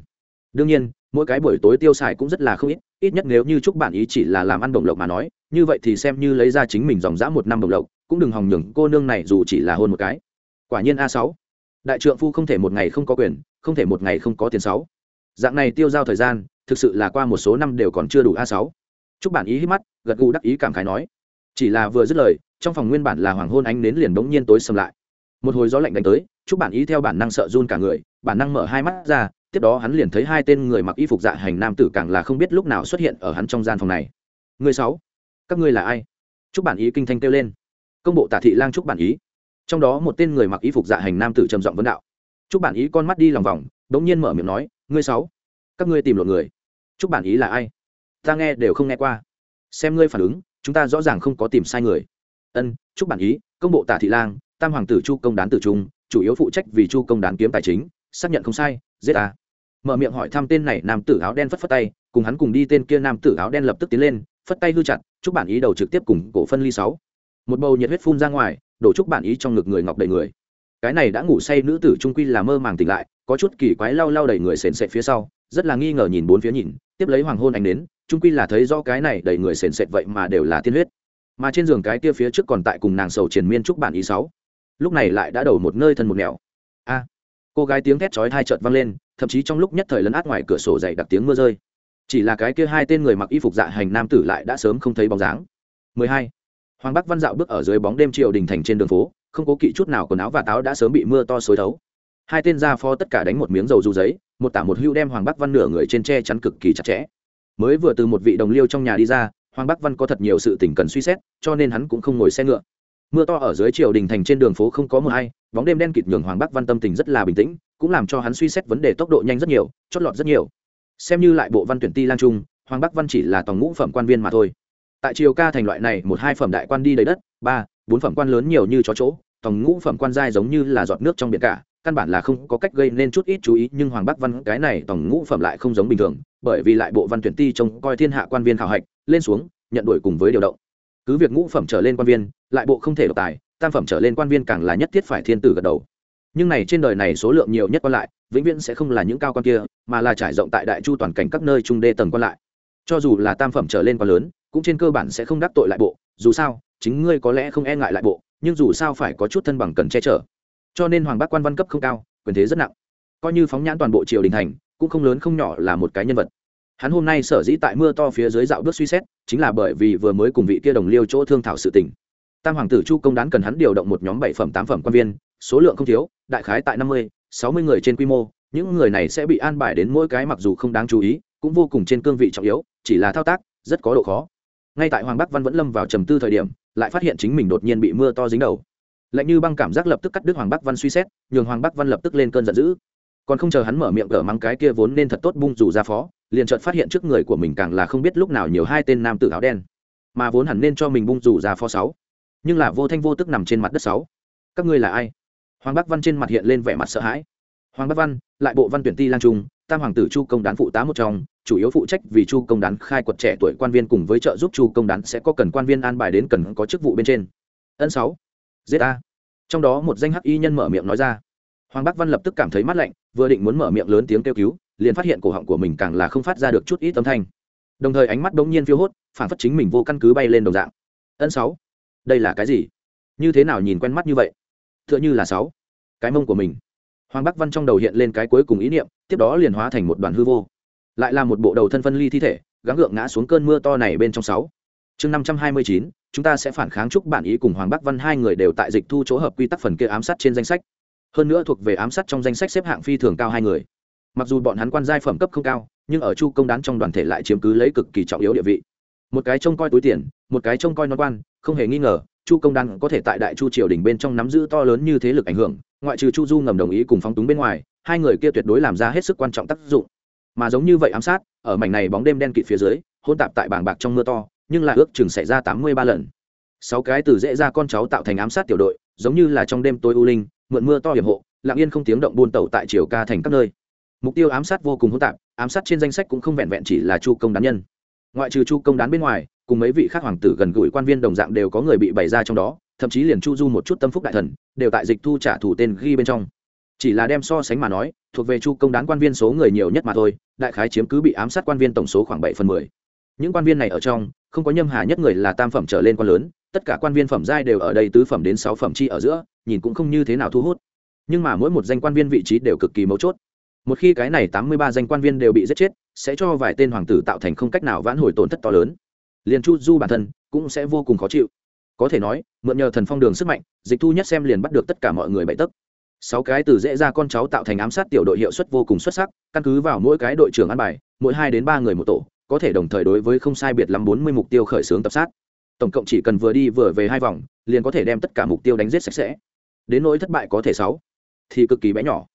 Đương nhiên, mỗi cái buổi tối tiêu xài cũng rất là không ít ít nhất nếu như chúc bạn ý chỉ là làm ăn đồng lộc mà nói, như vậy thì xem như lấy ra chính mình dòng dã một năm đồng lộc, cũng đừng hòng nhường cô nương này dù chỉ là hôn một cái quả nhiên a sáu. Đại trượng phu không thể một ngày không có quyền, không thể một ngày không có tiền sáu. Dạng này tiêu giao thời gian, thực sự là qua một số năm đều còn chưa đủ a sáu. Chúc bản ý hít mắt, gật gù đắc ý cảm khái nói. Chỉ là vừa dứt lời, trong phòng nguyên bản là hoàng hôn ánh nến liền bỗng nhiên tối sầm lại. Một hồi gió lạnh đánh tới, chúc bản ý theo bản năng sợ run cả người, bản năng mở hai mắt ra, tiếp đó hắn liền thấy hai tên người mặc y phục dạ hành nam tử càng là không biết lúc nào xuất hiện ở hắn trong gian phòng này. Người sáu, các ngươi là ai? Chúc bản ý kinh thanh kêu lên. Công bộ tả thị lang chúc bản ý trong đó một tên người mặc y phục dạ hành nam tử trầm giọng vấn đạo. Chúc bản ý con mắt đi lòng vòng đống nhiên mở miệng nói, ngươi sáu, các ngươi tìm lộn người. Chúc bản ý là ai? Ta nghe đều không nghe qua. Xem ngươi phản ứng, chúng ta rõ ràng không có tìm sai người. Ân, chúc bản ý, công bộ tả thị lang, tam hoàng tử chu công đán tử trung, chủ yếu phụ trách vì chu công đán kiếm tài chính, xác nhận không sai, giết ta. Mở miệng hỏi thăm tên này nam tử áo đen phất phất tay, cùng hắn cùng đi tên kia nam tử áo đen lập tức tiến lên, phất tay hư chặt, chúc bản ý đầu trực tiếp cùng cổ phân ly sáu. Một bầu nhiệt huyết phun ra ngoài đổ chúc bản ý trong ngực người ngọc đầy người. Cái này đã ngủ say nữ tử trung quy là mơ màng tỉnh lại, có chút kỳ quái lau lau đầy người sền sệt phía sau, rất là nghi ngờ nhìn bốn phía nhìn, tiếp lấy hoàng hôn ánh đến trung quy là thấy do cái này đầy người sền sệt vậy mà đều là tiên huyết. Mà trên giường cái kia phía trước còn tại cùng nàng sầu triền miên trúc bản ý sáu. Lúc này lại đã đầu một nơi thân một nẻo. A! Cô gái tiếng thét chói hai chợt vang lên, thậm chí trong lúc nhất thời lấn át ngoài cửa sổ dày đặc tiếng mưa rơi. Chỉ là cái kia hai tên người mặc y phục dạ hành nam tử lại đã sớm không thấy bóng dáng. 12 hoàng bắc văn dạo bước ở dưới bóng đêm triều đình thành trên đường phố, không cố kỵ chút nào quần áo và táo đã sớm bị mưa to xối thấu. Hai tên gia phó tất cả đánh một miếng dầu du giấy, một tả một hưu đem hoàng bắc văn nửa người trên tre chắn cực kỳ chặt chẽ. Mới vừa từ một vị đồng liêu trong nhà đi ra, hoàng bắc văn có thật nhiều sự tỉnh cần suy xét, cho nên hắn cũng không ngồi xe ngựa. Mưa to ở dưới triều đình thành trên đường phố không có mưa hay bóng đêm đen kịt nhường hoàng bắc văn tâm tình rất là bình tĩnh, cũng làm cho hắn suy xét vấn đề tốc độ nhanh rất nhiều, chót lọt rất nhiều. Xem như lại bộ văn tuyển ti lang trung, hoàng bắc văn chỉ là tòng ngũ phẩm quan viên mà thôi tại triều ca thành loại này, một hai phẩm đại quan đi đầy đất, ba, bốn phẩm quan lớn nhiều như chó chỗ tòng ngũ phẩm quan giai giống như là giọt nước trong biển cả, căn bản là không có cách gây nên chút ít chú ý, nhưng hoàng bắc văn cái này tòng ngũ phẩm lại không giống bình thường, bởi vì lại bộ văn tuyển ti trông coi thiên hạ quan viên khảo hạch, lên xuống, nhận đổi cùng với điều động. Cứ việc ngũ phẩm trở lên quan viên, lại bộ không thể độc tài, tam phẩm trở lên quan viên càng là nhất thiết phải thiên tử gật đầu. Nhưng này trên đời này số lượng nhiều nhất quan lại, vĩnh viễn sẽ không là những cao quan kia, mà là trải rộng tại đại chu toàn cảnh các nơi trung đê tầng quan lại. Cho dù là tam phẩm trở lên quan lớn cũng trên cơ bản sẽ không đắc tội lại bộ, dù sao, chính ngươi có lẽ không e ngại lại bộ, nhưng dù sao phải có chút thân bằng cần che chở. Cho nên hoàng bác quan văn cấp không cao, quyền thế rất nặng. Coi như phóng nhãn toàn bộ triều đình thành, cũng không lớn không nhỏ là một cái nhân vật. Hắn hôm nay sở dĩ tại mưa to phía dưới dạo bước suy xét, chính là bởi vì vừa mới cùng vị kia đồng liêu chỗ thương thảo sự tình. Tam hoàng tử chu công đán cần hắn điều động một nhóm bảy phẩm, tám phẩm quan viên, số lượng không thiếu, đại khái tại năm mươi, sáu mươi người trên quy mô, những người này sẽ bị an bài đến mỗi cái mặc dù không đáng chú ý, cũng vô cùng trên cương vị trọng yếu, chỉ là thao tác, rất có độ khó ngay tại hoàng bắc văn vẫn lâm vào trầm tư thời điểm, lại phát hiện chính mình đột nhiên bị mưa to dính đầu. Lạnh như băng cảm giác lập tức cắt đứt hoàng bắc văn suy xét, nhường hoàng bắc văn lập tức lên cơn giận dữ. Còn không chờ hắn mở miệng cờ mắng cái kia vốn nên thật tốt bung rủ ra phó, liền chợt phát hiện trước người của mình càng là không biết lúc nào nhiều hai tên nam tử áo đen. Mà vốn hẳn nên cho mình bung rủ ra phó sáu, nhưng là vô thanh vô tức nằm trên mặt đất sáu. Các ngươi là ai? Hoàng bắc văn trên mặt hiện lên vẻ mặt sợ hãi. Hoàng bắc văn, lại bộ văn tuyển ti lang trung tam hoàng tử chu công đán phụ tá một trong, chủ yếu phụ trách vì chu công đán khai quật trẻ tuổi quan viên cùng với trợ giúp chu công đán sẽ có cần quan viên an bài đến cần có chức vụ bên trên. Ân sáu, giết a trong đó một danh hắc y nhân mở miệng nói ra. Hoàng bắc văn lập tức cảm thấy mát lạnh, vừa định muốn mở miệng lớn tiếng kêu cứu, liền phát hiện cổ họng của mình càng là không phát ra được chút ít âm thanh. Đồng thời ánh mắt bỗng nhiên phiêu hốt, phản phất chính mình vô căn cứ bay lên đồng dạng. Ân sáu, đây là cái gì? Như thế nào nhìn quen mắt như vậy? T h ư ợ n h ư là sáu, cái mông của mình. Hoàng bắc văn trong đầu hiện lên cái cuối cùng ý niệm tiếp đó liền hóa thành một đoàn hư vô. Lại là một bộ đầu thân phân ly thi thể, gắng gượng ngã xuống cơn mưa to này bên trong sáu. Chương năm trăm hai mươi chín, chúng ta sẽ phản kháng chúc bản ý cùng hoàng bắc văn hai người đều tại dịch thu chỗ hợp quy tắc phần kia ám sát trên danh sách. Hơn nữa thuộc về ám sát trong danh sách xếp hạng phi thường cao hai người. Mặc dù bọn hắn quan giai phẩm cấp không cao, nhưng ở chu công đán trong đoàn thể lại chiếm cứ lấy cực kỳ trọng yếu địa vị. Một cái trông coi túi tiền, một cái trông coi non quan, không hề nghi ngờ, chu công đán có thể tại đại chu triều đình bên trong nắm giữ to lớn như thế lực ảnh hưởng, ngoại trừ chu du ngầm đồng ý cùng phóng túng bên ngoài hai người kia tuyệt đối làm ra hết sức quan trọng tác dụng. Mà giống như vậy ám sát, ở mảnh này bóng đêm đen kịt phía dưới, hôn tạp tại bảng bạc trong mưa to, nhưng lại ước chừng xảy ra tám mươi ba lần. Sáu cái từ dễ ra con cháu tạo thành ám sát tiểu đội, giống như là trong đêm tối u linh, mượn mưa to hiểm hộ, lặng yên không tiếng động buôn tẩu tại triều ca thành các nơi. Mục tiêu ám sát vô cùng hỗn tạp, ám sát trên danh sách cũng không vẹn vẹn chỉ là chu công đán nhân. Ngoại trừ chu công đán bên ngoài, cùng mấy vị khác hoàng tử gần gũi quan viên đồng dạng đều có người bị bày ra trong đó, thậm chí liền chu du một chút tâm phúc đại thần, đều tại dịch thu trả thủ tên ghi bên trong chỉ là đem so sánh mà nói, thuộc về chu công đán quan viên số người nhiều nhất mà thôi, đại khái chiếm cứ bị ám sát quan viên tổng số khoảng bảy phần mười. Những quan viên này ở trong, không có nhâm hà nhất người là tam phẩm trở lên quan lớn, tất cả quan viên phẩm giai đều ở đây tứ phẩm đến sáu phẩm chi ở giữa, nhìn cũng không như thế nào thu hút. Nhưng mà mỗi một danh quan viên vị trí đều cực kỳ mấu chốt. Một khi cái này tám mươi ba danh quan viên đều bị giết chết, sẽ cho vài tên hoàng tử tạo thành không cách nào vãn hồi tổn thất to lớn. Liền chu du bản thân cũng sẽ vô cùng khó chịu. Có thể nói, mượn nhờ thần phong đường sức mạnh, dịch thu nhất xem liền bắt được tất cả mọi người bậy tấc sáu cái từ dễ ra con cháu tạo thành ám sát tiểu đội hiệu suất vô cùng xuất sắc, căn cứ vào mỗi cái đội trưởng ăn bài, mỗi hai đến ba người một tổ, có thể đồng thời đối với không sai biệt lắm bốn mươi mục tiêu khởi xướng tập sát. Tổng cộng chỉ cần vừa đi vừa về hai vòng, liền có thể đem tất cả mục tiêu đánh giết sạch sẽ. Đến nỗi thất bại có thể sáu, thì cực kỳ bé nhỏ.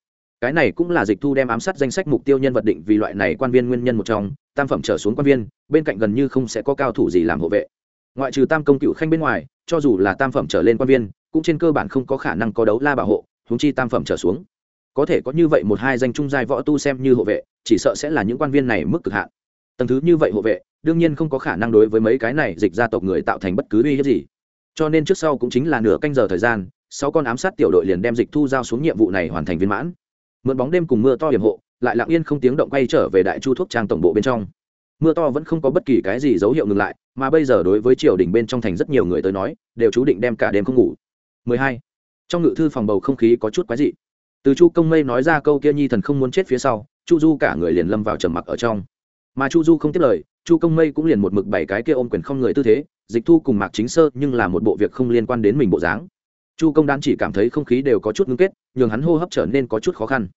Cái này cũng là dịch thu đem ám sát danh sách mục tiêu nhân vật định vì loại này quan viên nguyên nhân một trong, tam phẩm trở xuống quan viên, bên cạnh gần như không sẽ có cao thủ gì làm hộ vệ. Ngoại trừ tam công cựu khanh bên ngoài, cho dù là tam phẩm trở lên quan viên, cũng trên cơ bản không có khả năng có đấu la bảo hộ húng chi tam phẩm trở xuống. Có thể có như vậy một hai danh trung giai võ tu xem như hộ vệ, chỉ sợ sẽ là những quan viên này mức cực hạn. Tầng thứ như vậy hộ vệ, đương nhiên không có khả năng đối với mấy cái này dịch gia tộc người tạo thành bất cứ uy hiếp gì. Cho nên trước sau cũng chính là nửa canh giờ thời gian sau con ám sát tiểu đội liền đem dịch thu giao xuống nhiệm vụ này hoàn thành viên mãn. Mượn bóng đêm cùng mưa to hiểm hộ, lại lặng yên không tiếng động quay trở về đại chu thuốc trang tổng bộ bên trong. Mưa to vẫn không có bất kỳ cái gì dấu hiệu ngừng lại, mà bây giờ đối với triều đình bên trong thành rất nhiều người tới nói, đều chú định đem cả đêm không ngủ. 12 trong ngự thư phòng bầu không khí có chút quái dị. Từ chu công mây nói ra câu kia nhi thần không muốn chết phía sau, chu du cả người liền lâm vào trầm mặc ở trong. Mà chu du không tiếp lời, chu công mây cũng liền một mực bảy cái kia ôm quyền không người tư thế, dịch thu cùng mạc chính sơ nhưng là một bộ việc không liên quan đến mình bộ dáng. Chu công đan chỉ cảm thấy không khí đều có chút ngưng kết, nhường hắn hô hấp trở nên có chút khó khăn.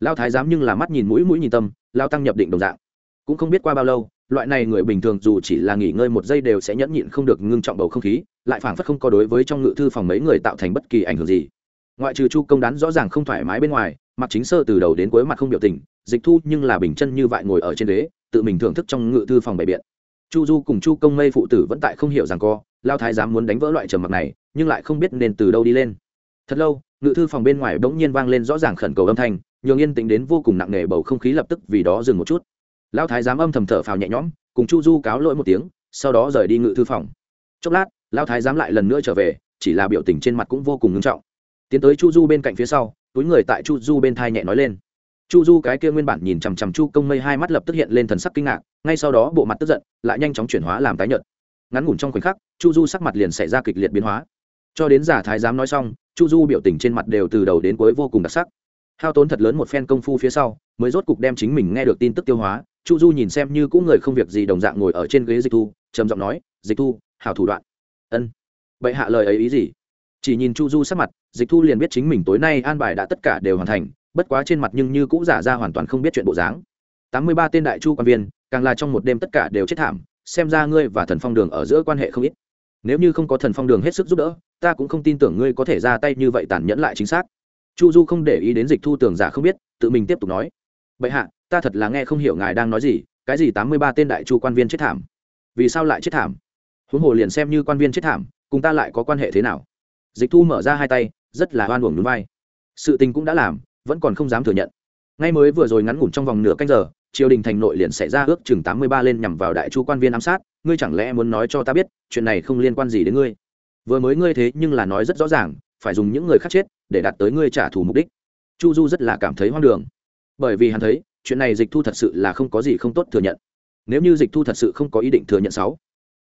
Lao thái giám nhưng là mắt nhìn mũi mũi nhìn tâm lao tăng nhập định đồng dạng. Cũng không biết qua bao lâu, loại này người bình thường dù chỉ là nghỉ ngơi một giây đều sẽ nhẫn nhịn không được ngưng trọng bầu không khí lại phảng phất không có đối với trong ngự thư phòng mấy người tạo thành bất kỳ ảnh hưởng gì. Ngoại trừ chu công đán rõ ràng không thoải mái bên ngoài mặc chính sơ từ đầu đến cuối mặt không biểu tình, dịch thu nhưng là bình chân như vậy ngồi ở trên đế tự mình thưởng thức trong ngự thư phòng bày biện. Chu du cùng chu công mây phụ tử vẫn tại không hiểu rằng co, lao thái giám muốn đánh vỡ loại trầm mặc này, nhưng lại không biết nên từ đâu đi lên. Thật lâu, ngự thư phòng bên ngoài bỗng nhiên vang lên rõ ràng khẩn cầu âm thanh, nhường yên tĩnh đến vô cùng nặng nề bầu không khí lập tức vì đó dừng một chút. Lão thái giám âm thầm thở phào nhẹ nhõm, cùng chu du cáo lỗi một tiếng, sau đó rời đi ngự thư phòng. Chốc lát lão thái giám lại lần nữa trở về, chỉ là biểu tình trên mặt cũng vô cùng nghiêm trọng. Tiến tới chu du bên cạnh phía sau, túi người tại chu du bên thai nhẹ nói lên. Chu du cái kia nguyên bản nhìn chằm chằm chu công mây hai mắt lập tức hiện lên thần sắc kinh ngạc, ngay sau đó bộ mặt tức giận, lại nhanh chóng chuyển hóa làm tái nhợt. Ngắn ngủn trong khoảnh khắc, chu du sắc mặt liền xảy ra kịch liệt biến hóa. Cho đến giả thái giám nói xong, chu du biểu tình trên mặt đều từ đầu đến cuối vô cùng đặc sắc. Hao tốn thật lớn một phen công phu phía sau, mới rốt cục đem chính mình nghe được tin tức tiêu hóa, chu du nhìn xem như cũng người không việc gì đồng dạng ngồi ở trên ghế dịch thu, trầm giọng nói, dịch thu, hảo thủ đoạn ân. Vậy hạ lời ấy ý gì? Chỉ nhìn chu du sắc mặt, dịch thu liền biết chính mình tối nay an bài đã tất cả đều hoàn thành, bất quá trên mặt nhưng như cũng giả ra hoàn toàn không biết chuyện bộ dáng. Tám mươi ba tên đại chu quan viên, càng là trong một đêm tất cả đều chết thảm, xem ra ngươi và thần phong đường ở giữa quan hệ không ít. Nếu như không có thần phong đường hết sức giúp đỡ, ta cũng không tin tưởng ngươi có thể ra tay như vậy tàn nhẫn lại chính xác. Chu du không để ý đến dịch thu tường giả không biết, tự mình tiếp tục nói. Bệ hạ, ta thật là nghe không hiểu ngài đang nói gì, cái gì tám mươi ba tên đại chu quan viên chết thảm? Vì sao lại chết thảm? Huống hồ liền xem như quan viên chết thảm, cùng ta lại có quan hệ thế nào? Dịch thu mở ra hai tay, rất là oan uổng núi vai. Sự tình cũng đã làm, vẫn còn không dám thừa nhận. Ngay mới vừa rồi ngắn ngủn trong vòng nửa canh giờ, triều đình thành nội liền xảy ra ước chừng tám mươi ba lên nhằm vào đại chu quan viên ám sát, ngươi chẳng lẽ muốn nói cho ta biết, chuyện này không liên quan gì đến ngươi? Vừa mới ngươi thế nhưng là nói rất rõ ràng, phải dùng những người khác chết để đạt tới ngươi trả thù mục đích. Chu du rất là cảm thấy hoang đường. Bởi vì hắn thấy, chuyện này dịch thu thật sự là không có gì không tốt thừa nhận. Nếu như dịch thu thật sự không có ý định thừa nhận sáu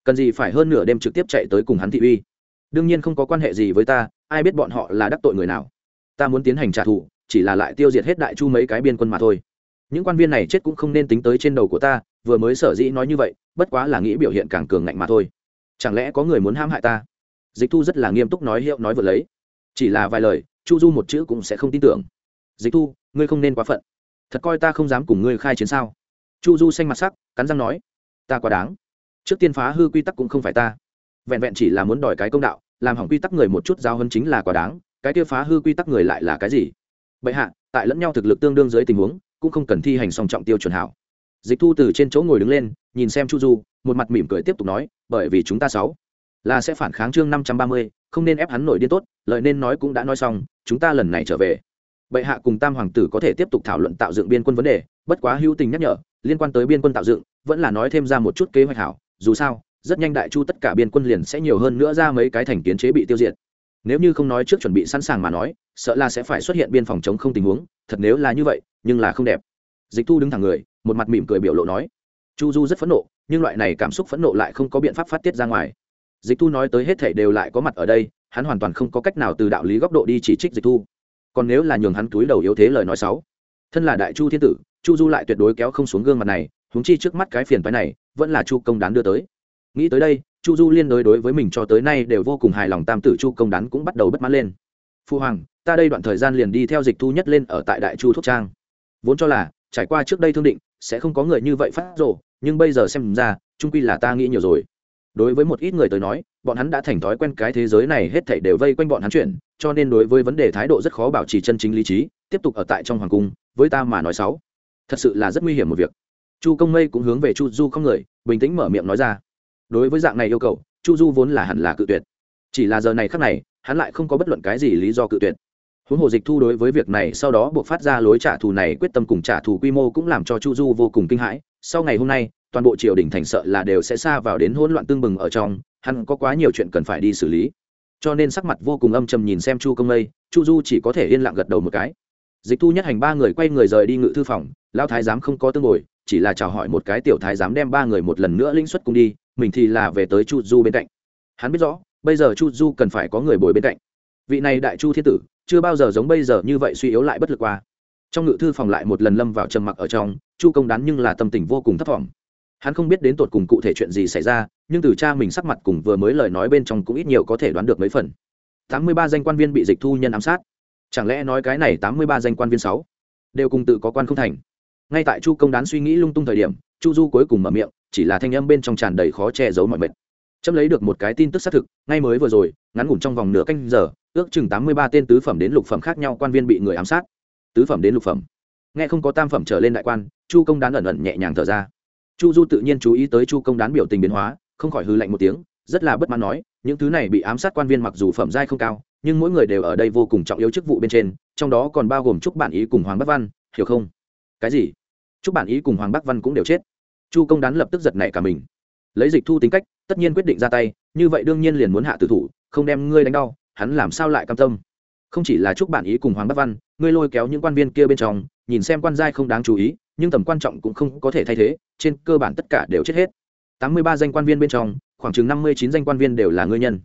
cần gì phải hơn nửa đêm trực tiếp chạy tới cùng hắn thị uy? Đương nhiên không có quan hệ gì với ta, ai biết bọn họ là đắc tội người nào. Ta muốn tiến hành trả thù, chỉ là lại tiêu diệt hết đại chu mấy cái biên quân mà thôi. Những quan viên này chết cũng không nên tính tới trên đầu của ta, vừa mới sở dĩ nói như vậy, bất quá là nghĩ biểu hiện càng cường ngạnh mà thôi. Chẳng lẽ có người muốn hãm hại ta? Dịch thu rất là nghiêm túc nói hiệu nói vừa lấy. Chỉ là vài lời, chu du một chữ cũng sẽ không tin tưởng. Dịch thu, ngươi không nên quá phận. Thật coi ta không dám cùng ngươi khai chiến sao? Chu du xanh mặt sắc, cắn răng nói. Ta quá đáng trước tiên phá hư quy tắc cũng không phải ta. Vẹn vẹn chỉ là muốn đòi cái công đạo, làm hỏng quy tắc người một chút giao hơn chính là quá đáng, cái kia phá hư quy tắc người lại là cái gì? Bệ hạ, tại lẫn nhau thực lực tương đương dưới tình huống, cũng không cần thi hành song trọng tiêu chuẩn hảo. Dịch thu từ trên chỗ ngồi đứng lên, nhìn xem chu du, một mặt mỉm cười tiếp tục nói, bởi vì chúng ta sáu là sẽ phản kháng chương năm trăm ba mươi, không nên ép hắn nổi điên tốt lợi nên nói cũng đã nói xong, chúng ta lần này trở về. Bệ hạ cùng tam hoàng tử có thể tiếp tục thảo luận tạo dựng biên quân vấn đề, bất quá hữu tình nhắc nhở, liên quan tới biên quân tạo dựng, vẫn là nói thêm ra một chút kế hoạch hảo dù sao, rất nhanh đại chu tất cả biên quân liền sẽ nhiều hơn nữa ra mấy cái thành kiến chế bị tiêu diệt. Nếu như không nói trước chuẩn bị sẵn sàng mà nói, sợ là sẽ phải xuất hiện biên phòng chống không tình huống, thật nếu là như vậy, nhưng là không đẹp. Dịch thu đứng thẳng người, một mặt mỉm cười biểu lộ nói, chu du rất phẫn nộ, nhưng loại này cảm xúc phẫn nộ lại không có biện pháp phát tiết ra ngoài. Dịch thu nói tới hết thể đều lại có mặt ở đây, hắn hoàn toàn không có cách nào từ đạo lý góc độ đi chỉ trích dịch thu. Còn nếu là nhường hắn túi đầu yếu thế lời nói xấu, thân là đại chu thiên tử, chu du lại tuyệt đối kéo không xuống gương mặt này húng chi trước mắt cái phiền phái này vẫn là chu công đán đưa tới. Nghĩ tới đây, chu du liên đối đối với mình cho tới nay đều vô cùng hài lòng tam tử chu công đán cũng bắt đầu bất mãn lên. Phu hoàng, ta đây đoạn thời gian liền đi theo dịch thu nhất lên ở tại đại chu thuốc trang. Vốn cho là, trải qua trước đây thương định, sẽ không có người như vậy phát rộ nhưng bây giờ xem ra trung quy là ta nghĩ nhiều rồi. Đối với một ít người tới nói, bọn hắn đã thành thói quen cái thế giới này hết thảy đều vây quanh bọn hắn chuyện, cho nên đối với vấn đề thái độ rất khó bảo trì chân chính lý trí, tiếp tục ở tại trong hoàng cung, với ta mà nói xấu. Thật sự là rất nguy hiểm một việc chu công mây cũng hướng về chu du không người, bình tĩnh mở miệng nói ra. Đối với dạng này yêu cầu, chu du vốn là hẳn là cự tuyệt. Chỉ là giờ này khác này, hắn lại không có bất luận cái gì lý do cự tuyệt. Huống hồ dịch thu đối với việc này sau đó buộc phát ra lối trả thù này quyết tâm cùng trả thù quy mô cũng làm cho chu du vô cùng kinh hãi. Sau ngày hôm nay, toàn bộ triều đình thành sợ là đều sẽ xa vào đến hỗn loạn tương bừng ở trong, hắn có quá nhiều chuyện cần phải đi xử lý. Cho nên sắc mặt vô cùng âm trầm nhìn xem chu công lây chu du chỉ có thể yên lặng gật đầu một cái. Dịch thu nhất hành ba người quay người rời đi ngự thư phòng lao thái giám không có tương ngồi chỉ là chào hỏi một cái tiểu thái giám đem ba người một lần nữa linh xuất cùng đi, mình thì là về tới chu du bên cạnh. Hắn biết rõ, bây giờ chu du cần phải có người bồi bên cạnh. Vị này đại chu thiên tử, chưa bao giờ giống bây giờ như vậy suy yếu lại bất lực qua. Trong ngự thư phòng lại một lần lâm vào trầm mặc ở trong, chu công đán nhưng là tâm tình vô cùng thấp thỏm. Hắn không biết đến tột cùng cụ thể chuyện gì xảy ra, nhưng từ cha mình sắc mặt cùng vừa mới lời nói bên trong cũng ít nhiều có thể đoán được mấy phần. Tám mươi ba danh quan viên bị dịch thu nhân ám sát. Chẳng lẽ nói cái này tám mươi ba danh quan viên sáu đều cùng tự có quan không thành? Ngay tại chu công đán suy nghĩ lung tung thời điểm, chu du cuối cùng mở miệng, chỉ là thanh âm bên trong tràn đầy khó che giấu mọi mệt. Chấm lấy được một cái tin tức xác thực, ngay mới vừa rồi, ngắn ngủn trong vòng nửa canh giờ, ước chừng tám mươi ba tên tứ phẩm đến lục phẩm khác nhau quan viên bị người ám sát. Tứ phẩm đến lục phẩm. Nghe không có tam phẩm trở lên đại quan, chu công đán ẩn ẩn nhẹ nhàng thở ra. Chu du tự nhiên chú ý tới chu công đán biểu tình biến hóa, không khỏi hư lạnh một tiếng, rất là bất mãn nói, những thứ này bị ám sát quan viên mặc dù phẩm giai không cao, nhưng mỗi người đều ở đây vô cùng trọng yếu chức vụ bên trên, trong đó còn bao gồm chúc bản ý cùng hoàng bắc văn, hiểu không? Cái gì? Chúc bản ý cùng hoàng bắc văn cũng đều chết. Chu công đán lập tức giật nảy cả mình. Lấy dịch thu tính cách, tất nhiên quyết định ra tay, như vậy đương nhiên liền muốn hạ tử thủ, không đem ngươi đánh đau, hắn làm sao lại cam tâm? Không chỉ là chúc bản ý cùng hoàng bắc văn, ngươi lôi kéo những quan viên kia bên trong, nhìn xem quan giai không đáng chú ý, nhưng tầm quan trọng cũng không có thể thay thế, trên cơ bản tất cả đều chết hết. Tám mươi ba danh quan viên bên trong, khoảng chừng năm mươi chín danh quan viên đều là ngươi nhân.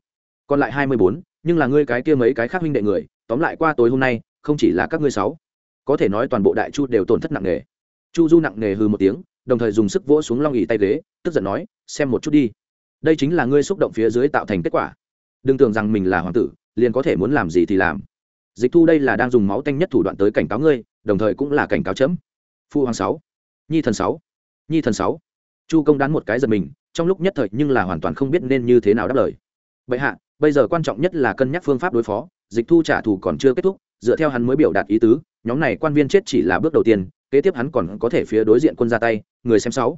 Còn lại hai mươi bốn, nhưng là ngươi cái kia mấy cái khác huynh đệ người, tóm lại qua tối hôm nay, không chỉ là các ngươi sáu có thể nói toàn bộ đại chu đều tổn thất nặng nề. Chu du nặng nề hư một tiếng, đồng thời dùng sức vỗ xuống long ỉ tay ghế, tức giận nói, xem một chút đi. Đây chính là ngươi xúc động phía dưới tạo thành kết quả. Đừng tưởng rằng mình là hoàng tử, liền có thể muốn làm gì thì làm. Dịch thu đây là đang dùng máu tanh nhất thủ đoạn tới cảnh cáo ngươi, đồng thời cũng là cảnh cáo chấm. Phu hoàng sáu, nhi thần sáu, nhi thần sáu. Chu công đán một cái giật mình, trong lúc nhất thời nhưng là hoàn toàn không biết nên như thế nào đáp lời. Vậy hạ, bây giờ quan trọng nhất là cân nhắc phương pháp đối phó, dịch thu trả thù còn chưa kết thúc dựa theo hắn mới biểu đạt ý tứ, nhóm này quan viên chết chỉ là bước đầu tiên, kế tiếp hắn còn có thể phía đối diện quân ra tay, người xem sáu.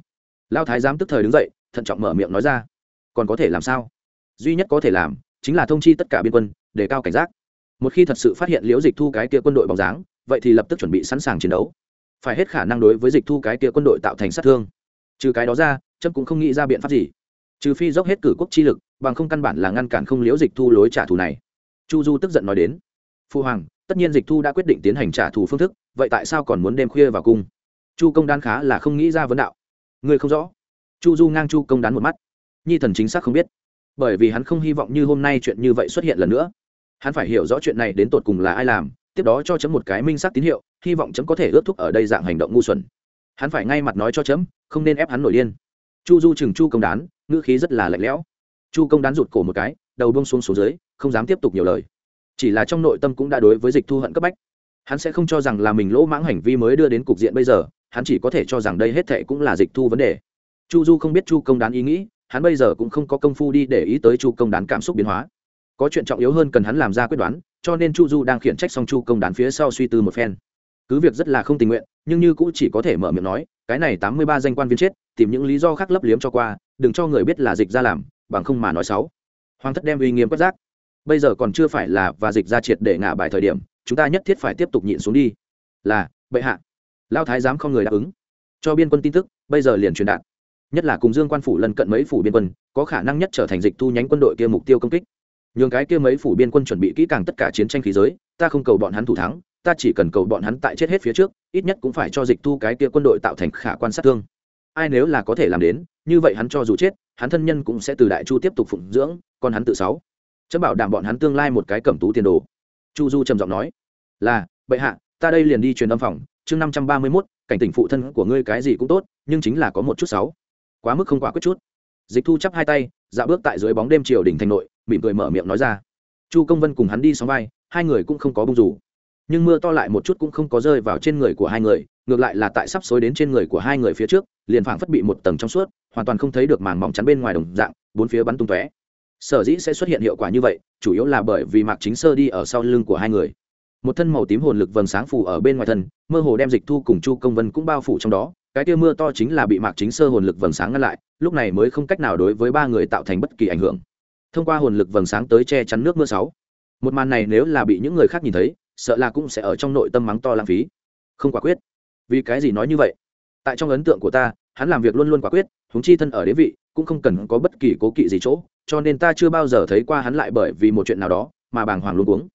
Lao thái giám tức thời đứng dậy, thận trọng mở miệng nói ra. Còn có thể làm sao? Duy nhất có thể làm, chính là thông chi tất cả biên quân để cao cảnh giác. Một khi thật sự phát hiện liễu dịch thu cái kia quân đội bóng dáng, vậy thì lập tức chuẩn bị sẵn sàng chiến đấu. Phải hết khả năng đối với dịch thu cái kia quân đội tạo thành sát thương. Trừ cái đó ra trâm cũng không nghĩ ra biện pháp gì. Trừ phi dốc hết cử quốc chi lực, bằng không căn bản là ngăn cản không liễu dịch thu lối trả thù này. Chu du tức giận nói đến. Phu hoàng tất nhiên dịch thu đã quyết định tiến hành trả thù phương thức, vậy tại sao còn muốn đêm khuya vào cung? Chu công đan khá là không nghĩ ra vấn đạo. Người không rõ. Chu du ngang chu công đán một mắt. Nhi thần chính xác không biết. Bởi vì hắn không hy vọng như hôm nay chuyện như vậy xuất hiện lần nữa. Hắn phải hiểu rõ chuyện này đến tột cùng là ai làm, tiếp đó cho chấm một cái minh xác tín hiệu, hy vọng chấm có thể ước thúc ở đây dạng hành động ngu xuẩn. Hắn phải ngay mặt nói cho chấm, không nên ép hắn nổi điên. Chu du chừng chu công đán ngữ khí rất là lạnh lẽo. Chu công đán rụt cổ một cái, đầu bông xuống xuống dưới, không dám tiếp tục nhiều lời chỉ là trong nội tâm cũng đã đối với dịch thu hận cấp bách. Hắn sẽ không cho rằng là mình lỗ mãng hành vi mới đưa đến cục diện bây giờ, hắn chỉ có thể cho rằng đây hết thệ cũng là dịch thu vấn đề. Chu du không biết chu công đán ý nghĩ, hắn bây giờ cũng không có công phu đi để ý tới chu công đán cảm xúc biến hóa. Có chuyện trọng yếu hơn cần hắn làm ra quyết đoán, cho nên chu du đang khiển trách xong chu công đán phía sau suy tư một phen. Cứ việc rất là không tình nguyện, nhưng như cũng chỉ có thể mở miệng nói, cái này tám mươi ba danh quan viên chết, tìm những lý do khác lấp liếm cho qua, đừng cho người biết là dịch ra làm, bằng không mà nói xấu. Hoàng thất đem uy nghiêm quất giác bây giờ còn chưa phải là và dịch ra triệt để ngả bài thời điểm, chúng ta nhất thiết phải tiếp tục nhịn xuống đi. Là, bệ hạ. Lao thái giám không người đáp ứng. Cho biên quân tin tức, bây giờ liền truyền đạt. Nhất là cùng dương quan phủ lần cận mấy phủ biên quân, có khả năng nhất trở thành dịch thu nhánh quân đội kia mục tiêu công kích. Nhường cái kia mấy phủ biên quân chuẩn bị kỹ càng tất cả chiến tranh khí giới, ta không cầu bọn hắn thủ thắng, ta chỉ cần cầu bọn hắn tại chết hết phía trước, ít nhất cũng phải cho dịch thu cái kia quân đội tạo thành khả quan sát thương. Ai nếu là có thể làm đến, như vậy hắn cho dù chết, hắn thân nhân cũng sẽ từ đại chu tiếp tục phụng dưỡng, còn hắn tự sáu chấm bảo đảm bọn hắn tương lai một cái cẩm tú tiền đồ. Chu du trầm giọng nói, là, bệ hạ, ta đây liền đi truyền âm phòng, chương năm trăm ba mươi mốt, cảnh tỉnh phụ thân của ngươi cái gì cũng tốt, nhưng chính là có một chút sáu quá mức không quả quyết chút. Dịch thu chắp hai tay dạo bước tại dưới bóng đêm triều đỉnh thành nội, mỉm cười mở miệng nói ra. Chu công vân cùng hắn đi sóng vai, hai người cũng không có bung rủ. Nhưng mưa to lại một chút cũng không có rơi vào trên người của hai người, ngược lại là tại sắp xối đến trên người của hai người phía trước, liền phảng phất bị một tầng trong suốt, hoàn toàn không thấy được màn mỏng chắn bên ngoài đồng dạng, bốn phía bắn tung tóe sở dĩ sẽ xuất hiện hiệu quả như vậy, chủ yếu là bởi vì mạc chính sơ đi ở sau lưng của hai người. Một thân màu tím hồn lực vầng sáng phủ ở bên ngoài thân, mơ hồ đem dịch thu cùng chu công vân cũng bao phủ trong đó. Cái tia mưa to chính là bị mạc chính sơ hồn lực vầng sáng ngăn lại, lúc này mới không cách nào đối với ba người tạo thành bất kỳ ảnh hưởng. Thông qua hồn lực vầng sáng tới che chắn nước mưa sáu. Một màn này nếu là bị những người khác nhìn thấy, sợ là cũng sẽ ở trong nội tâm mắng to lãng phí. Không quả quyết. Vì cái gì nói như vậy? Tại trong ấn tượng của ta, hắn làm việc luôn luôn quả quyết húng chi thân ở đế vị, cũng không cần có bất kỳ cố kỵ gì chỗ cho nên ta chưa bao giờ thấy qua hắn lại bởi vì một chuyện nào đó mà bàng hoàng luôn uống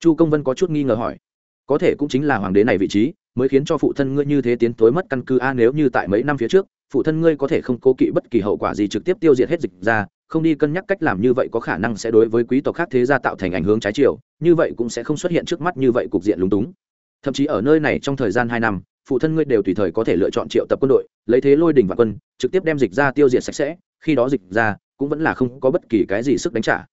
chu công vân có chút nghi ngờ hỏi. Có thể cũng chính là hoàng đế này vị trí mới khiến cho phụ thân ngươi như thế tiến tối mất căn cứ a, nếu như tại mấy năm phía trước, phụ thân ngươi có thể không cố kỵ bất kỳ hậu quả gì trực tiếp tiêu diệt hết dịch ra, không đi cân nhắc cách làm như vậy có khả năng sẽ đối với quý tộc khác thế gia tạo thành ảnh hướng trái chiều, như vậy cũng sẽ không xuất hiện trước mắt như vậy cục diện lúng túng. Thậm chí ở nơi này trong thời gian hai năm, phụ thân ngươi đều tùy thời có thể lựa chọn triệu tập quân đội, lấy thế lôi đình và quân, trực tiếp đem dịch ra tiêu diệt sạch sẽ, khi đó dịch ra cũng vẫn là không có bất kỳ cái gì sức đánh trả.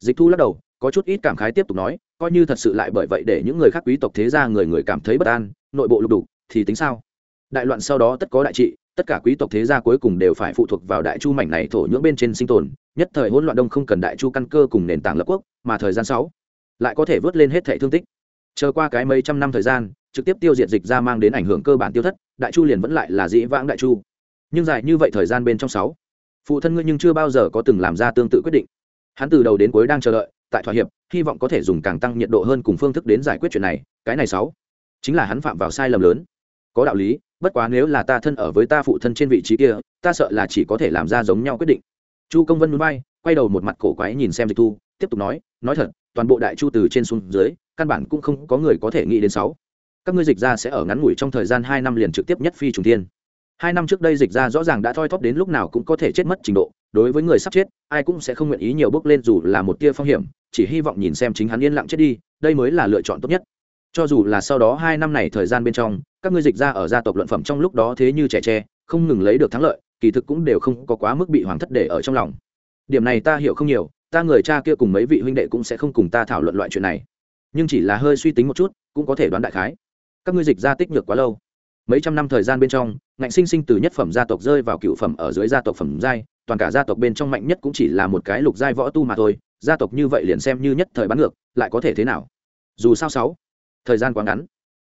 Dịch thu lắc đầu, có chút ít cảm khái tiếp tục nói, coi như thật sự lại bởi vậy để những người khác quý tộc thế gia người người cảm thấy bất an, nội bộ lục đục, thì tính sao? Đại loạn sau đó tất có đại trị, tất cả quý tộc thế gia cuối cùng đều phải phụ thuộc vào đại chu mảnh này thổ nhưỡng bên trên sinh tồn, nhất thời hỗn loạn đông không cần đại chu căn cơ cùng nền tảng lập quốc, mà thời gian sáu lại có thể vớt lên hết thệ thương tích. Chờ qua cái mấy trăm năm thời gian, trực tiếp tiêu diệt dịch ra mang đến ảnh hưởng cơ bản tiêu thất, đại chu liền vẫn lại là dĩ vãng đại chu. Nhưng dài như vậy thời gian bên trong sáu phụ thân ngươi nhưng chưa bao giờ có từng làm ra tương tự quyết định. Hắn từ đầu đến cuối đang chờ đợi, tại thỏa hiệp, hy vọng có thể dùng càng tăng nhiệt độ hơn cùng phương thức đến giải quyết chuyện này, cái này sáu. Chính là hắn phạm vào sai lầm lớn. Có đạo lý, bất quá nếu là ta thân ở với ta phụ thân trên vị trí kia, ta sợ là chỉ có thể làm ra giống nhau quyết định. Chu công vân núi bay quay đầu một mặt cổ quái nhìn xem dịch thu, tiếp tục nói nói thật, toàn bộ đại chu từ trên xuống dưới, căn bản cũng không có người có thể nghĩ đến sáu. Các ngươi dịch ra sẽ ở ngắn ngủi trong thời gian hai năm liền trực tiếp nhất phi trùng thiên hai năm trước đây dịch ra rõ ràng đã thoi thóp đến lúc nào cũng có thể chết mất trình độ, đối với người sắp chết, ai cũng sẽ không nguyện ý nhiều bước lên dù là một tia phong hiểm, chỉ hy vọng nhìn xem chính hắn yên lặng chết đi, đây mới là lựa chọn tốt nhất. Cho dù là sau đó hai năm này thời gian bên trong, các ngươi dịch ra ở gia tộc luận phẩm trong lúc đó thế như trẻ tre, không ngừng lấy được thắng lợi, kỳ thực cũng đều không có quá mức bị hoàng thất để ở trong lòng. Điểm này ta hiểu không nhiều, ta người cha kia cùng mấy vị huynh đệ cũng sẽ không cùng ta thảo luận loại chuyện này. Nhưng chỉ là hơi suy tính một chút, cũng có thể đoán đại khái. Các ngươi dịch ra tích nhược quá lâu mấy trăm năm thời gian bên trong, ngạnh sinh sinh từ nhất phẩm gia tộc rơi vào cựu phẩm ở dưới gia tộc phẩm giai, toàn cả gia tộc bên trong mạnh nhất cũng chỉ là một cái lục giai võ tu mà thôi, gia tộc như vậy liền xem như nhất thời bắn ngược, lại có thể thế nào? Dù sao sáu, thời gian quá ngắn,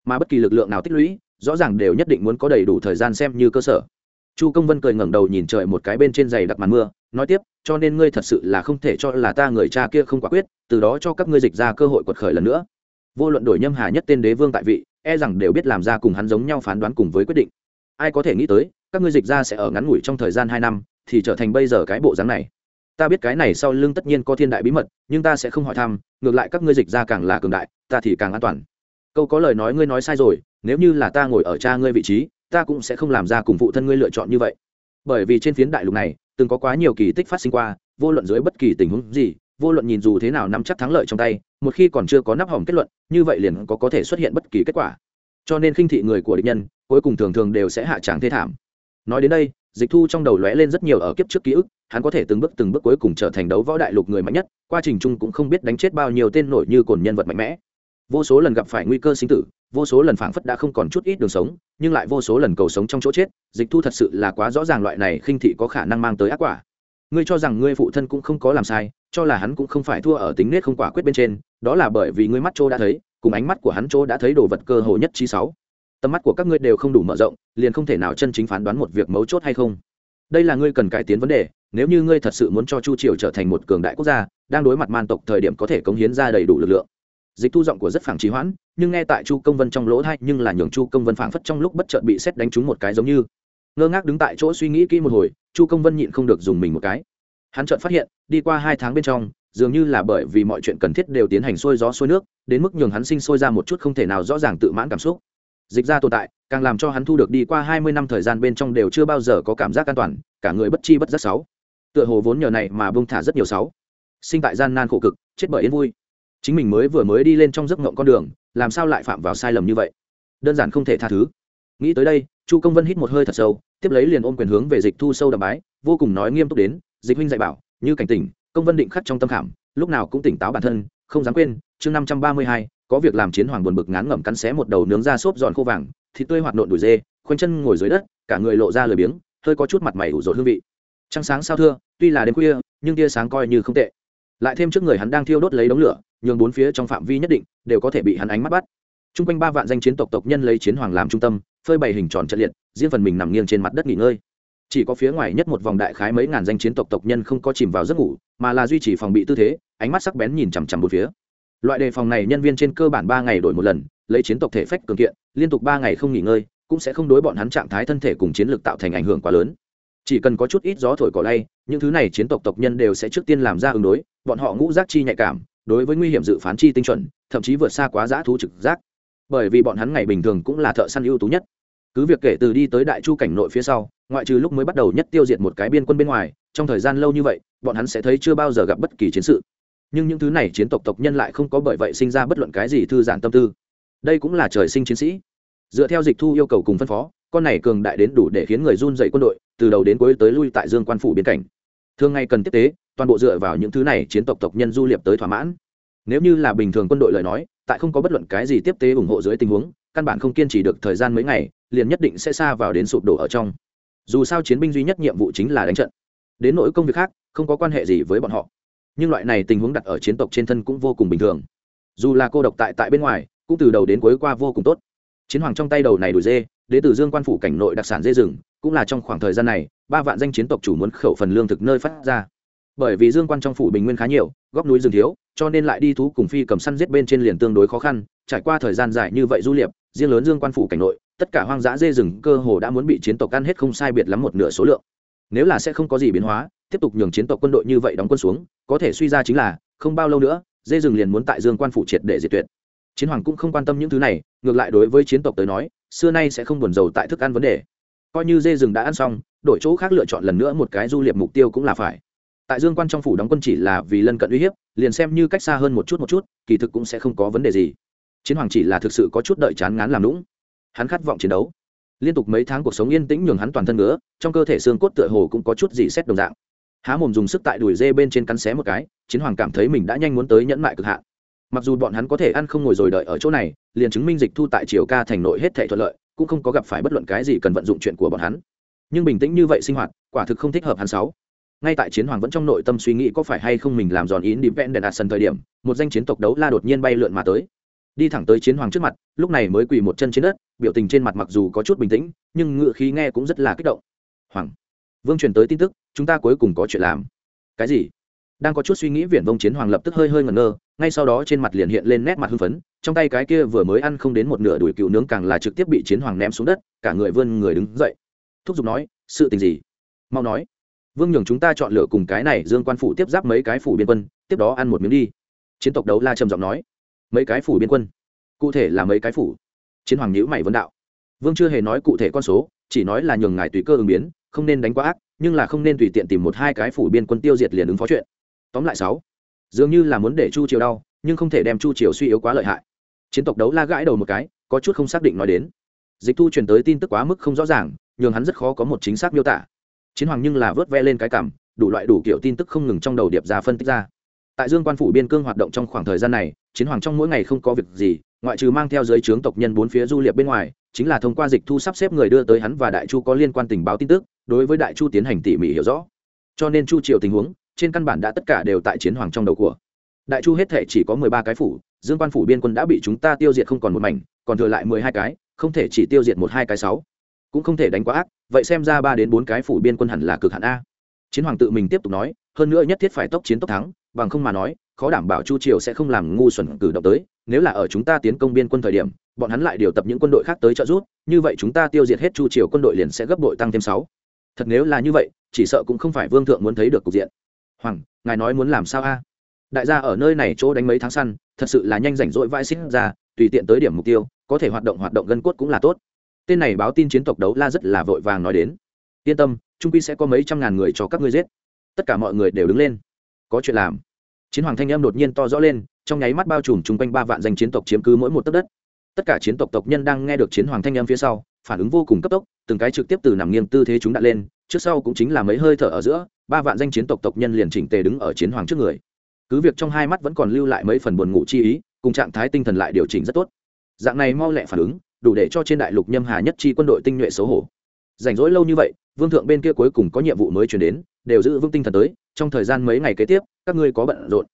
mà bất kỳ lực lượng nào tích lũy, rõ ràng đều nhất định muốn có đầy đủ thời gian xem như cơ sở. Chu công vân cười ngẩng đầu nhìn trời một cái bên trên giày đặc màn mưa, nói tiếp, cho nên ngươi thật sự là không thể cho là ta người cha kia không quả quyết, từ đó cho các ngươi dịch ra cơ hội quật khởi lần nữa vô luận đổi nhâm hà nhất tên đế vương tại vị e rằng đều biết làm ra cùng hắn giống nhau phán đoán cùng với quyết định. Ai có thể nghĩ tới, các ngươi dịch ra sẽ ở ngắn ngủi trong thời gian hai năm, thì trở thành bây giờ cái bộ dáng này. Ta biết cái này sau lưng tất nhiên có thiên đại bí mật, nhưng ta sẽ không hỏi thăm, ngược lại các ngươi dịch ra càng là cường đại, ta thì càng an toàn. Câu có lời nói ngươi nói sai rồi, nếu như là ta ngồi ở cha ngươi vị trí, ta cũng sẽ không làm ra cùng phụ thân ngươi lựa chọn như vậy. Bởi vì trên phiến đại lục này, từng có quá nhiều kỳ tích phát sinh qua, vô luận dưới bất kỳ tình huống gì, vô luận nhìn dù thế nào nắm chắc thắng lợi trong tay một khi còn chưa có nắp hỏng kết luận, như vậy liền có có thể xuất hiện bất kỳ kết quả. Cho nên khinh thị người của địch nhân, cuối cùng thường thường đều sẽ hạ tràng thê thảm. Nói đến đây, dịch thu trong đầu lóe lên rất nhiều ở kiếp trước ký ức, hắn có thể từng bước từng bước cuối cùng trở thành đấu võ đại lục người mạnh nhất quá trình chung cũng không biết đánh chết bao nhiêu tên nổi như cồn nhân vật mạnh mẽ. Vô số lần gặp phải nguy cơ sinh tử, vô số lần phảng phất đã không còn chút ít đường sống, nhưng lại vô số lần cầu sống trong chỗ chết, dịch thu thật sự là quá rõ ràng loại này khinh thị có khả năng mang tới ác quả ngươi cho rằng ngươi phụ thân cũng không có làm sai, cho là hắn cũng không phải thua ở tính nết không quả quyết bên trên, đó là bởi vì ngươi mắt chỗ đã thấy, cùng ánh mắt của hắn chỗ đã thấy đồ vật cơ hồ nhất trí sáu. Tầm mắt của các ngươi đều không đủ mở rộng, liền không thể nào chân chính phán đoán một việc mấu chốt hay không. Đây là ngươi cần cải tiến vấn đề, nếu như ngươi thật sự muốn cho chu triều trở thành một cường đại quốc gia, đang đối mặt man tộc thời điểm có thể cống hiến ra đầy đủ lực lượng. Dịch thu giọng của rất phẳng trí hoãn, nhưng nghe tại chu công vân trong lỗ thay nhưng là nhường chu công vân phảng phất trong lúc bất chợt bị xét đánh trúng một cái giống như ngơ ngác đứng tại chỗ suy nghĩ kỹ một hồi, chu công vân nhịn không được dùng mình một cái. Hắn chợt phát hiện, đi qua hai tháng bên trong, dường như là bởi vì mọi chuyện cần thiết đều tiến hành sôi gió sôi nước, đến mức nhường hắn sinh sôi ra một chút không thể nào rõ ràng tự mãn cảm xúc. Dịch ra tồn tại, càng làm cho hắn thu được đi qua hai mươi năm thời gian bên trong đều chưa bao giờ có cảm giác an toàn, cả người bất chi bất giác sáu. Tựa hồ vốn nhờ này mà bông thả rất nhiều sáu. Sinh tại gian nan khổ cực, chết bởi yên vui. Chính mình mới vừa mới đi lên trong giấc ngộng con đường, làm sao lại phạm vào sai lầm như vậy? Đơn giản không thể tha thứ. Nghĩ tới đây chu công vân hít một hơi thật sâu, tiếp lấy liền ôm quyền hướng về dịch thu sâu đầm bái, vô cùng nói nghiêm túc đến, dịch huynh dạy bảo, như cảnh tỉnh, công vân định khắc trong tâm khảm, lúc nào cũng tỉnh táo bản thân, không dám quên, chương năm trăm ba mươi hai, có việc làm chiến hoàng buồn bực ngán ngẩm cắn xé một đầu nướng ra xốp giòn khô vàng, thịt tươi hoạt nộn đùi dê, khoanh chân ngồi dưới đất, cả người lộ ra lười biếng, hơi có chút mặt mày ủ rột hương vị. Trăng sáng sao thưa, tuy là đêm khuya, nhưng tia sáng coi như không tệ. Lại thêm trước người hắn đang thiêu đốt lấy đống lửa, nhường bốn phía trong phạm vi nhất định đều có thể bị hắn ánh mắt bắt. T r u n g quanh ba vạn danh chiến tộc tộc nhân lấy chiến hoàng làm trung tâm phơi bày hình tròn trận liệt, riêng phần mình nằm nghiêng trên mặt đất nghỉ ngơi. Chỉ có phía ngoài nhất một vòng đại khái mấy ngàn danh chiến tộc tộc nhân không có chìm vào giấc ngủ, mà là duy trì phòng bị tư thế, ánh mắt sắc bén nhìn chằm chằm một phía. Loại đề phòng này nhân viên trên cơ bản ba ngày đổi một lần, lấy chiến tộc thể phách cường kiện, liên tục ba ngày không nghỉ ngơi, cũng sẽ không đối bọn hắn trạng thái thân thể cùng chiến lược tạo thành ảnh hưởng quá lớn. Chỉ cần có chút ít gió thổi cỏ lay, những thứ này chiến tộc tộc nhân đều sẽ trước tiên làm ra ứng đối, bọn họ ngũ giác chi nhạy cảm, đối với nguy hiểm dự phán chi tinh chuẩn, thậm chí vượt xa quá giã thú trực giác bởi vì bọn hắn ngày bình thường cũng là thợ săn ưu tú nhất. Cứ việc kể từ đi tới đại chu cảnh nội phía sau, ngoại trừ lúc mới bắt đầu nhất tiêu diệt một cái biên quân bên ngoài, trong thời gian lâu như vậy, bọn hắn sẽ thấy chưa bao giờ gặp bất kỳ chiến sự. Nhưng những thứ này chiến tộc tộc nhân lại không có bởi vậy sinh ra bất luận cái gì thư giãn tâm tư. Đây cũng là trời sinh chiến sĩ. Dựa theo dịch thu yêu cầu cùng phân phó, con này cường đại đến đủ để khiến người run dậy quân đội, từ đầu đến cuối tới lui tại dương quan phủ biên cảnh. Thường ngày cần tiếp tế, toàn bộ dựa vào những thứ này chiến tộc tộc nhân du liệp tới thỏa mãn. Nếu như là bình thường quân đội lời nói tại không có bất luận cái gì tiếp tế ủng hộ dưới tình huống, căn bản không kiên trì được thời gian mấy ngày, liền nhất định sẽ xa vào đến sụp đổ ở trong. Dù sao chiến binh duy nhất nhiệm vụ chính là đánh trận. Đến nỗi công việc khác, không có quan hệ gì với bọn họ. Nhưng loại này tình huống đặt ở chiến tộc trên thân cũng vô cùng bình thường. Dù là cô độc tại tại bên ngoài, cũng từ đầu đến cuối qua vô cùng tốt. Chiến hoàng trong tay đầu này đuổi dê đến tử dương quan phủ cảnh nội đặc sản dê rừng, cũng là trong khoảng thời gian này, ba vạn danh chiến tộc chủ muốn khẩu phần lương thực nơi phát ra bởi vì dương quan trong phủ bình nguyên khá nhiều, góc núi rừng thiếu, cho nên lại đi thú cùng phi cầm săn giết bên trên liền tương đối khó khăn. Trải qua thời gian dài như vậy du liệp, riêng lớn dương quan phủ cảnh nội, tất cả hoang dã dê rừng cơ hồ đã muốn bị chiến tộc ăn hết không sai biệt lắm một nửa số lượng. Nếu là sẽ không có gì biến hóa, tiếp tục nhường chiến tộc quân đội như vậy đóng quân xuống, có thể suy ra chính là, không bao lâu nữa, dê rừng liền muốn tại dương quan phủ triệt để diệt tuyệt. Chiến hoàng cũng không quan tâm những thứ này, ngược lại đối với chiến tộc tới nói, xưa nay sẽ không buồn dầu tại thức ăn vấn đề. Coi như dê rừng đã ăn xong, đổi chỗ khác lựa chọn lần nữa một cái du liệp mục tiêu cũng là phải tại dương quan trong phủ đóng quân chỉ là vì lân cận uy hiếp, liền xem như cách xa hơn một chút một chút, kỳ thực cũng sẽ không có vấn đề gì. Chiến hoàng chỉ là thực sự có chút đợi chán ngán làm lũng hắn khát vọng chiến đấu. Liên tục mấy tháng cuộc sống yên tĩnh nhường hắn toàn thân ngứa, trong cơ thể xương cốt tựa hồ cũng có chút gì xét đồng dạng. Há mồm dùng sức tại đùi dê bên trên cắn xé một cái, chiến hoàng cảm thấy mình đã nhanh muốn tới nhẫn mại cực hạn. Mặc dù bọn hắn có thể ăn không ngồi rồi đợi ở chỗ này, liền chứng minh dịch thu tại triều ca thành nội hết thể thuận lợi, cũng không có gặp phải bất luận cái gì cần vận dụng chuyện của bọn hắn. Nhưng bình tĩnh như vậy sinh hoạt, quả thực không thích hợp hắn sáu ngay tại chiến hoàng vẫn trong nội tâm suy nghĩ có phải hay không mình làm giòn yến đi vẽn đèn đạt sân thời điểm, một danh chiến tộc đấu la đột nhiên bay lượn mà tới. Đi thẳng tới chiến hoàng trước mặt, lúc này mới quỳ một chân trên đất, biểu tình trên mặt mặc dù có chút bình tĩnh, nhưng ngựa khí nghe cũng rất là kích động. Hoàng, vương truyền tới tin tức, chúng ta cuối cùng có chuyện làm. Cái gì? Đang có chút suy nghĩ viển vông chiến hoàng lập tức hơi hơi ngẩn ngơ, ngay sau đó trên mặt liền hiện lên nét mặt hưng phấn, trong tay cái kia vừa mới ăn không đến một nửa đùi cựu nướng càng là trực tiếp bị chiến hoàng ném xuống đất, cả người vươn người đứng dậy. Thúc giục nói, sự tình gì? Mau nói vương nhường chúng ta chọn lựa cùng cái này dương quan phủ tiếp giáp mấy cái phủ biên quân, tiếp đó ăn một miếng đi. Chiến tộc đấu la trầm giọng nói. Mấy cái phủ biên quân? Cụ thể là mấy cái phủ? Chiến hoàng nhữ mày vấn đạo. Vương chưa hề nói cụ thể con số, chỉ nói là nhường ngài tùy cơ ứng biến, không nên đánh quá ác, nhưng là không nên tùy tiện tìm một hai cái phủ biên quân tiêu diệt liền ứng phó chuyện. Tóm lại sáu, dường như là muốn để chu triều đau, nhưng không thể đem chu triều suy yếu quá lợi hại. Chiến tộc đấu la gãi đầu một cái, có chút không xác định nói đến. Dịch thu truyền tới tin tức quá mức không rõ ràng, nhường hắn rất khó có một chính xác miêu tả chiến hoàng nhưng là vớt ve lên cái cảm, đủ loại đủ kiểu tin tức không ngừng trong đầu điệp ra phân tích ra. Tại dương quan phủ biên cương hoạt động trong khoảng thời gian này, chiến hoàng trong mỗi ngày không có việc gì, ngoại trừ mang theo giới trướng tộc nhân bốn phía du liệp bên ngoài, chính là thông qua dịch thu sắp xếp người đưa tới hắn và đại chu có liên quan tình báo tin tức, đối với đại chu tiến hành tỉ mỉ hiểu rõ. Cho nên chu triều tình huống, trên căn bản đã tất cả đều tại chiến hoàng trong đầu của. Đại chu hết thể chỉ có mười ba cái phủ, dương quan phủ biên quân đã bị chúng ta tiêu diệt không còn một mảnh, còn thừa lại mười hai cái, không thể chỉ tiêu diệt một hai cái sáu cũng không thể đánh quá ác, vậy xem ra ba đến bốn cái phủ biên quân hẳn là cực hạn a. Chiến hoàng tự mình tiếp tục nói, hơn nữa nhất thiết phải tốc chiến tốc thắng, bằng không mà nói, khó đảm bảo chu triều sẽ không làm ngu xuẩn cử động tới, nếu là ở chúng ta tiến công biên quân thời điểm, bọn hắn lại điều tập những quân đội khác tới trợ giúp, như vậy chúng ta tiêu diệt hết chu triều quân đội liền sẽ gấp đội tăng thêm sáu. Thật nếu là như vậy, chỉ sợ cũng không phải vương thượng muốn thấy được cục diện. Hoàng, ngài nói muốn làm sao a? Đại gia ở nơi này chỗ đánh mấy tháng săn, thật sự là nhanh rảnh rỗi vãi xích ra, tùy tiện tới điểm mục tiêu, có thể hoạt động hoạt động gân cốt cũng là tốt tên này báo tin chiến tộc đấu la rất là vội vàng nói đến. Yên tâm, trung quy sẽ có mấy trăm ngàn người cho các ngươi giết. Tất cả mọi người đều đứng lên. Có chuyện làm. Chiến hoàng thanh em đột nhiên to rõ lên, trong nháy mắt bao trùm chung quanh ba vạn danh chiến tộc chiếm cứ mỗi một tấc đất. Tất cả chiến tộc tộc nhân đang nghe được chiến hoàng thanh em phía sau, phản ứng vô cùng cấp tốc, từng cái trực tiếp từ nằm nghiêng tư thế chúng đã lên, trước sau cũng chính là mấy hơi thở ở giữa, ba vạn danh chiến tộc tộc nhân liền chỉnh tề đứng ở chiến hoàng trước người. Cứ việc trong hai mắt vẫn còn lưu lại mấy phần buồn ngủ chi ý, cùng trạng thái tinh thần lại điều chỉnh rất tốt. Dạng này mau lẹ phản ứng đủ để cho trên đại lục nhâm hà nhất chi quân đội tinh nhuệ xấu hổ. Rảnh rỗi lâu như vậy, vương thượng bên kia cuối cùng có nhiệm vụ mới chuyển đến, đều giữ vững tinh thần tới, trong thời gian mấy ngày kế tiếp, các ngươi có bận rộn.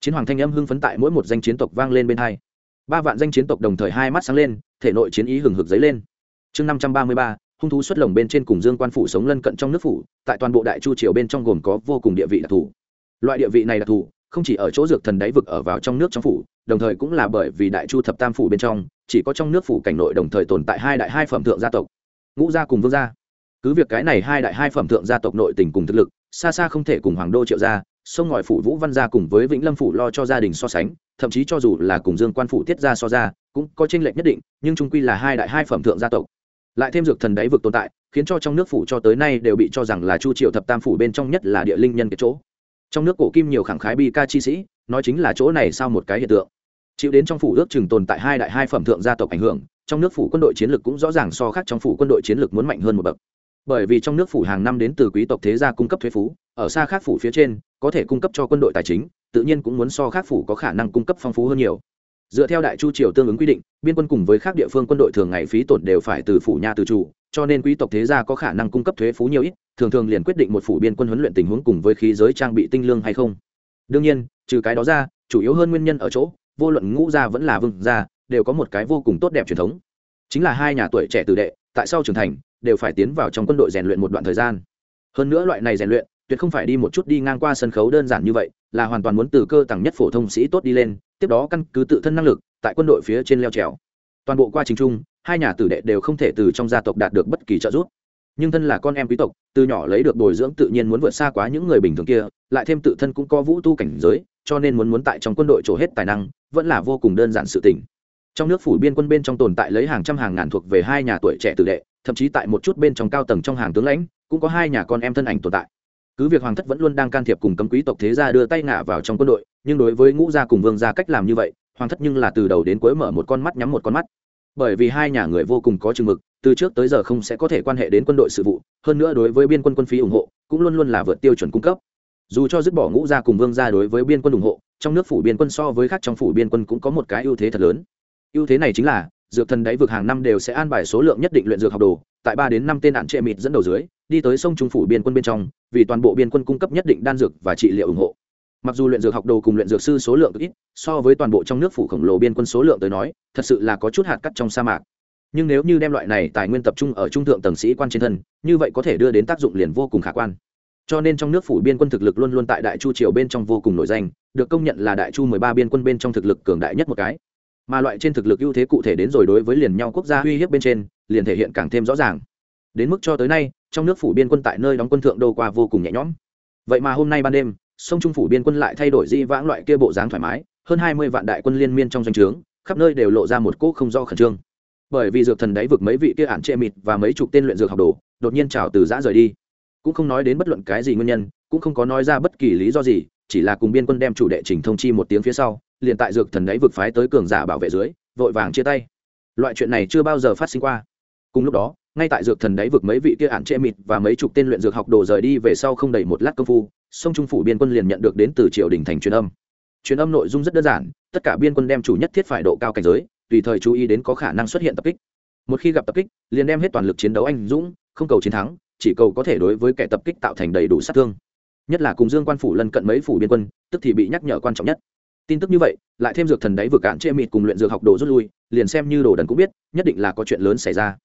Chiến hoàng thanh âm hưng phấn tại mỗi một danh chiến tộc vang lên bên hai. Ba vạn danh chiến tộc đồng thời hai mắt sáng lên, thể nội chiến ý hừng hực dấy lên. Chương năm trăm ba mươi ba, hung thú xuất lồng bên trên cùng dương quan phủ sống lân cận trong nước phủ, tại toàn bộ đại chu triều bên trong gồm có vô cùng địa vị đặc thù. Loại địa vị này đặc thù không chỉ ở chỗ dược thần đáy vực ở vào trong nước trong phủ, đồng thời cũng là bởi vì đại chu thập tam phủ bên trong, chỉ có trong nước phủ cảnh nội đồng thời tồn tại hai đại hai phẩm thượng gia tộc. Ngũ gia cùng vương gia. Cứ việc cái này hai đại hai phẩm thượng gia tộc nội tình cùng thực lực, xa xa không thể cùng hoàng đô triệu gia, sông ngòi phủ vũ văn gia cùng với vĩnh lâm phủ lo cho gia đình so sánh, thậm chí cho dù là cùng dương quan phủ tiết gia so ra, cũng có tranh lệch nhất định, nhưng trung quy là hai đại hai phẩm thượng gia tộc. Lại thêm dược thần đáy vực tồn tại, khiến cho trong nước phủ cho tới nay đều bị cho rằng là chu triệu thập tam phủ bên trong nhất là địa linh nhân cái chỗ trong nước cổ kim nhiều khẳng khái bi ca chi sĩ, nói chính là chỗ này sao một cái hiện tượng. Chịu đến trong phủ ước chừng tồn tại hai đại hai phẩm thượng gia tộc ảnh hưởng, trong nước phủ quân đội chiến lược cũng rõ ràng so khác trong phủ quân đội chiến lược muốn mạnh hơn một bậc. Bởi vì trong nước phủ hàng năm đến từ quý tộc thế gia cung cấp thuế phú, ở xa khác phủ phía trên, có thể cung cấp cho quân đội tài chính, tự nhiên cũng muốn so khác phủ có khả năng cung cấp phong phú hơn nhiều. Dựa theo đại chu triều tương ứng quy định, biên quân cùng với các địa phương quân đội thường ngày phí tổn đều phải từ phủ nhà từ chủ cho nên quý tộc thế gia có khả năng cung cấp thuế phú nhiều ít, thường thường liền quyết định một phủ biên quân huấn luyện tình huống cùng với khí giới trang bị tinh lương hay không. Đương nhiên, trừ cái đó ra, chủ yếu hơn nguyên nhân ở chỗ, vô luận ngũ gia vẫn là vương gia, đều có một cái vô cùng tốt đẹp truyền thống. Chính là hai nhà tuổi trẻ tử đệ, tại sau trưởng thành, đều phải tiến vào trong quân đội rèn luyện một đoạn thời gian. Hơn nữa loại này rèn luyện, tuyệt không phải đi một chút đi ngang qua sân khấu đơn giản như vậy, là hoàn toàn muốn từ cơ tầng nhất phổ thông sĩ tốt đi lên, tiếp đó căn cứ tự thân năng lực, tại quân đội phía trên leo trèo. Toàn bộ quá trình chung hai nhà tử đệ đều không thể từ trong gia tộc đạt được bất kỳ trợ giúp. Nhưng thân là con em quý tộc, từ nhỏ lấy được bồi dưỡng tự nhiên muốn vượt xa quá những người bình thường kia, lại thêm tự thân cũng có vũ tu cảnh giới, cho nên muốn muốn tại trong quân đội trổ hết tài năng, vẫn là vô cùng đơn giản sự tình. Trong nước phủ biên quân bên trong tồn tại lấy hàng trăm hàng ngàn thuộc về hai nhà tuổi trẻ tử đệ, thậm chí tại một chút bên trong cao tầng trong hàng tướng lãnh, cũng có hai nhà con em thân ảnh tồn tại. Cứ việc hoàng thất vẫn luôn đang can thiệp cùng cấm quý tộc thế gia đưa tay ngả vào trong quân đội, nhưng đối với ngũ gia cùng vương gia cách làm như vậy, hoàng thất nhưng là từ đầu đến cuối mở một con mắt nhắm một con mắt bởi vì hai nhà người vô cùng có chừng mực, từ trước tới giờ không sẽ có thể quan hệ đến quân đội sự vụ, hơn nữa đối với biên quân quân phí ủng hộ, cũng luôn luôn là vượt tiêu chuẩn cung cấp. Dù cho dứt bỏ ngũ gia cùng vương gia đối với biên quân ủng hộ, trong nước phủ biên quân so với khác trong phủ biên quân cũng có một cái ưu thế thật lớn. Ưu thế này chính là, dược thần đáy vực hàng năm đều sẽ an bài số lượng nhất định luyện dược học đồ, tại ba đến năm tên nạn trệ mịt dẫn đầu dưới, đi tới sông trung phủ biên quân bên trong, vì toàn bộ biên quân cung cấp nhất định đan dược và trị liệu ủng hộ mặc dù luyện dược học đồ cùng luyện dược sư số lượng ít, so với toàn bộ trong nước phủ khổng lồ biên quân số lượng tới nói, thật sự là có chút hạt cắt trong sa mạc. Nhưng nếu như đem loại này tài nguyên tập trung ở trung thượng tầng sĩ quan trên thân, như vậy có thể đưa đến tác dụng liền vô cùng khả quan. Cho nên trong nước phủ biên quân thực lực luôn luôn tại đại chu triều bên trong vô cùng nổi danh, được công nhận là đại chu mười ba biên quân bên trong thực lực cường đại nhất một cái. Mà loại trên thực lực ưu thế cụ thể đến rồi đối với liền nhau quốc gia uy hiếp bên trên, liền thể hiện càng thêm rõ ràng. Đến mức cho tới nay, trong nước phủ biên quân tại nơi đóng quân thượng đô qua vô cùng nhẹ nhõm. Vậy mà hôm nay ban đêm sông trung phủ biên quân lại thay đổi di vãng loại kia bộ dáng thoải mái, hơn hai mươi vạn đại quân liên miên trong danh o trướng, khắp nơi đều lộ ra một cỗ không do khẩn trương. Bởi vì dược thần đáy vực mấy vị kia ản trệ mịt và mấy chục tên luyện dược học đồ, đột nhiên trào từ giã rời đi. Cũng không nói đến bất luận cái gì nguyên nhân, cũng không có nói ra bất kỳ lý do gì, chỉ là cùng biên quân đem chủ đệ trình thông chi một tiếng phía sau, liền tại dược thần đáy vực phái tới cường giả bảo vệ dưới, vội vàng chia tay. Loại chuyện này chưa bao giờ phát sinh qua. Cùng lúc đó, ngay tại dược thần đáy vực mấy vị kia ản trệ mịt và mấy chục tên luyện dược học đồ rời đi về sau không đầy một lát công phu sông trung phủ biên quân liền nhận được đến từ triều đình thành truyền âm. Truyền âm nội dung rất đơn giản, tất cả biên quân đem chủ nhất thiết phải độ cao cảnh giới, tùy thời chú ý đến có khả năng xuất hiện tập kích. Một khi gặp tập kích, liền đem hết toàn lực chiến đấu anh dũng, không cầu chiến thắng, chỉ cầu có thể đối với kẻ tập kích tạo thành đầy đủ sát thương. Nhất là cùng dương quan phủ lân cận mấy phủ biên quân, tức thì bị nhắc nhở quan trọng nhất. Tin tức như vậy, lại thêm dược thần đáy vừa cạn chê mịt cùng luyện dược học đồ rút lui, liền xem như đồ đần cũng biết, nhất định là có chuyện lớn xảy ra.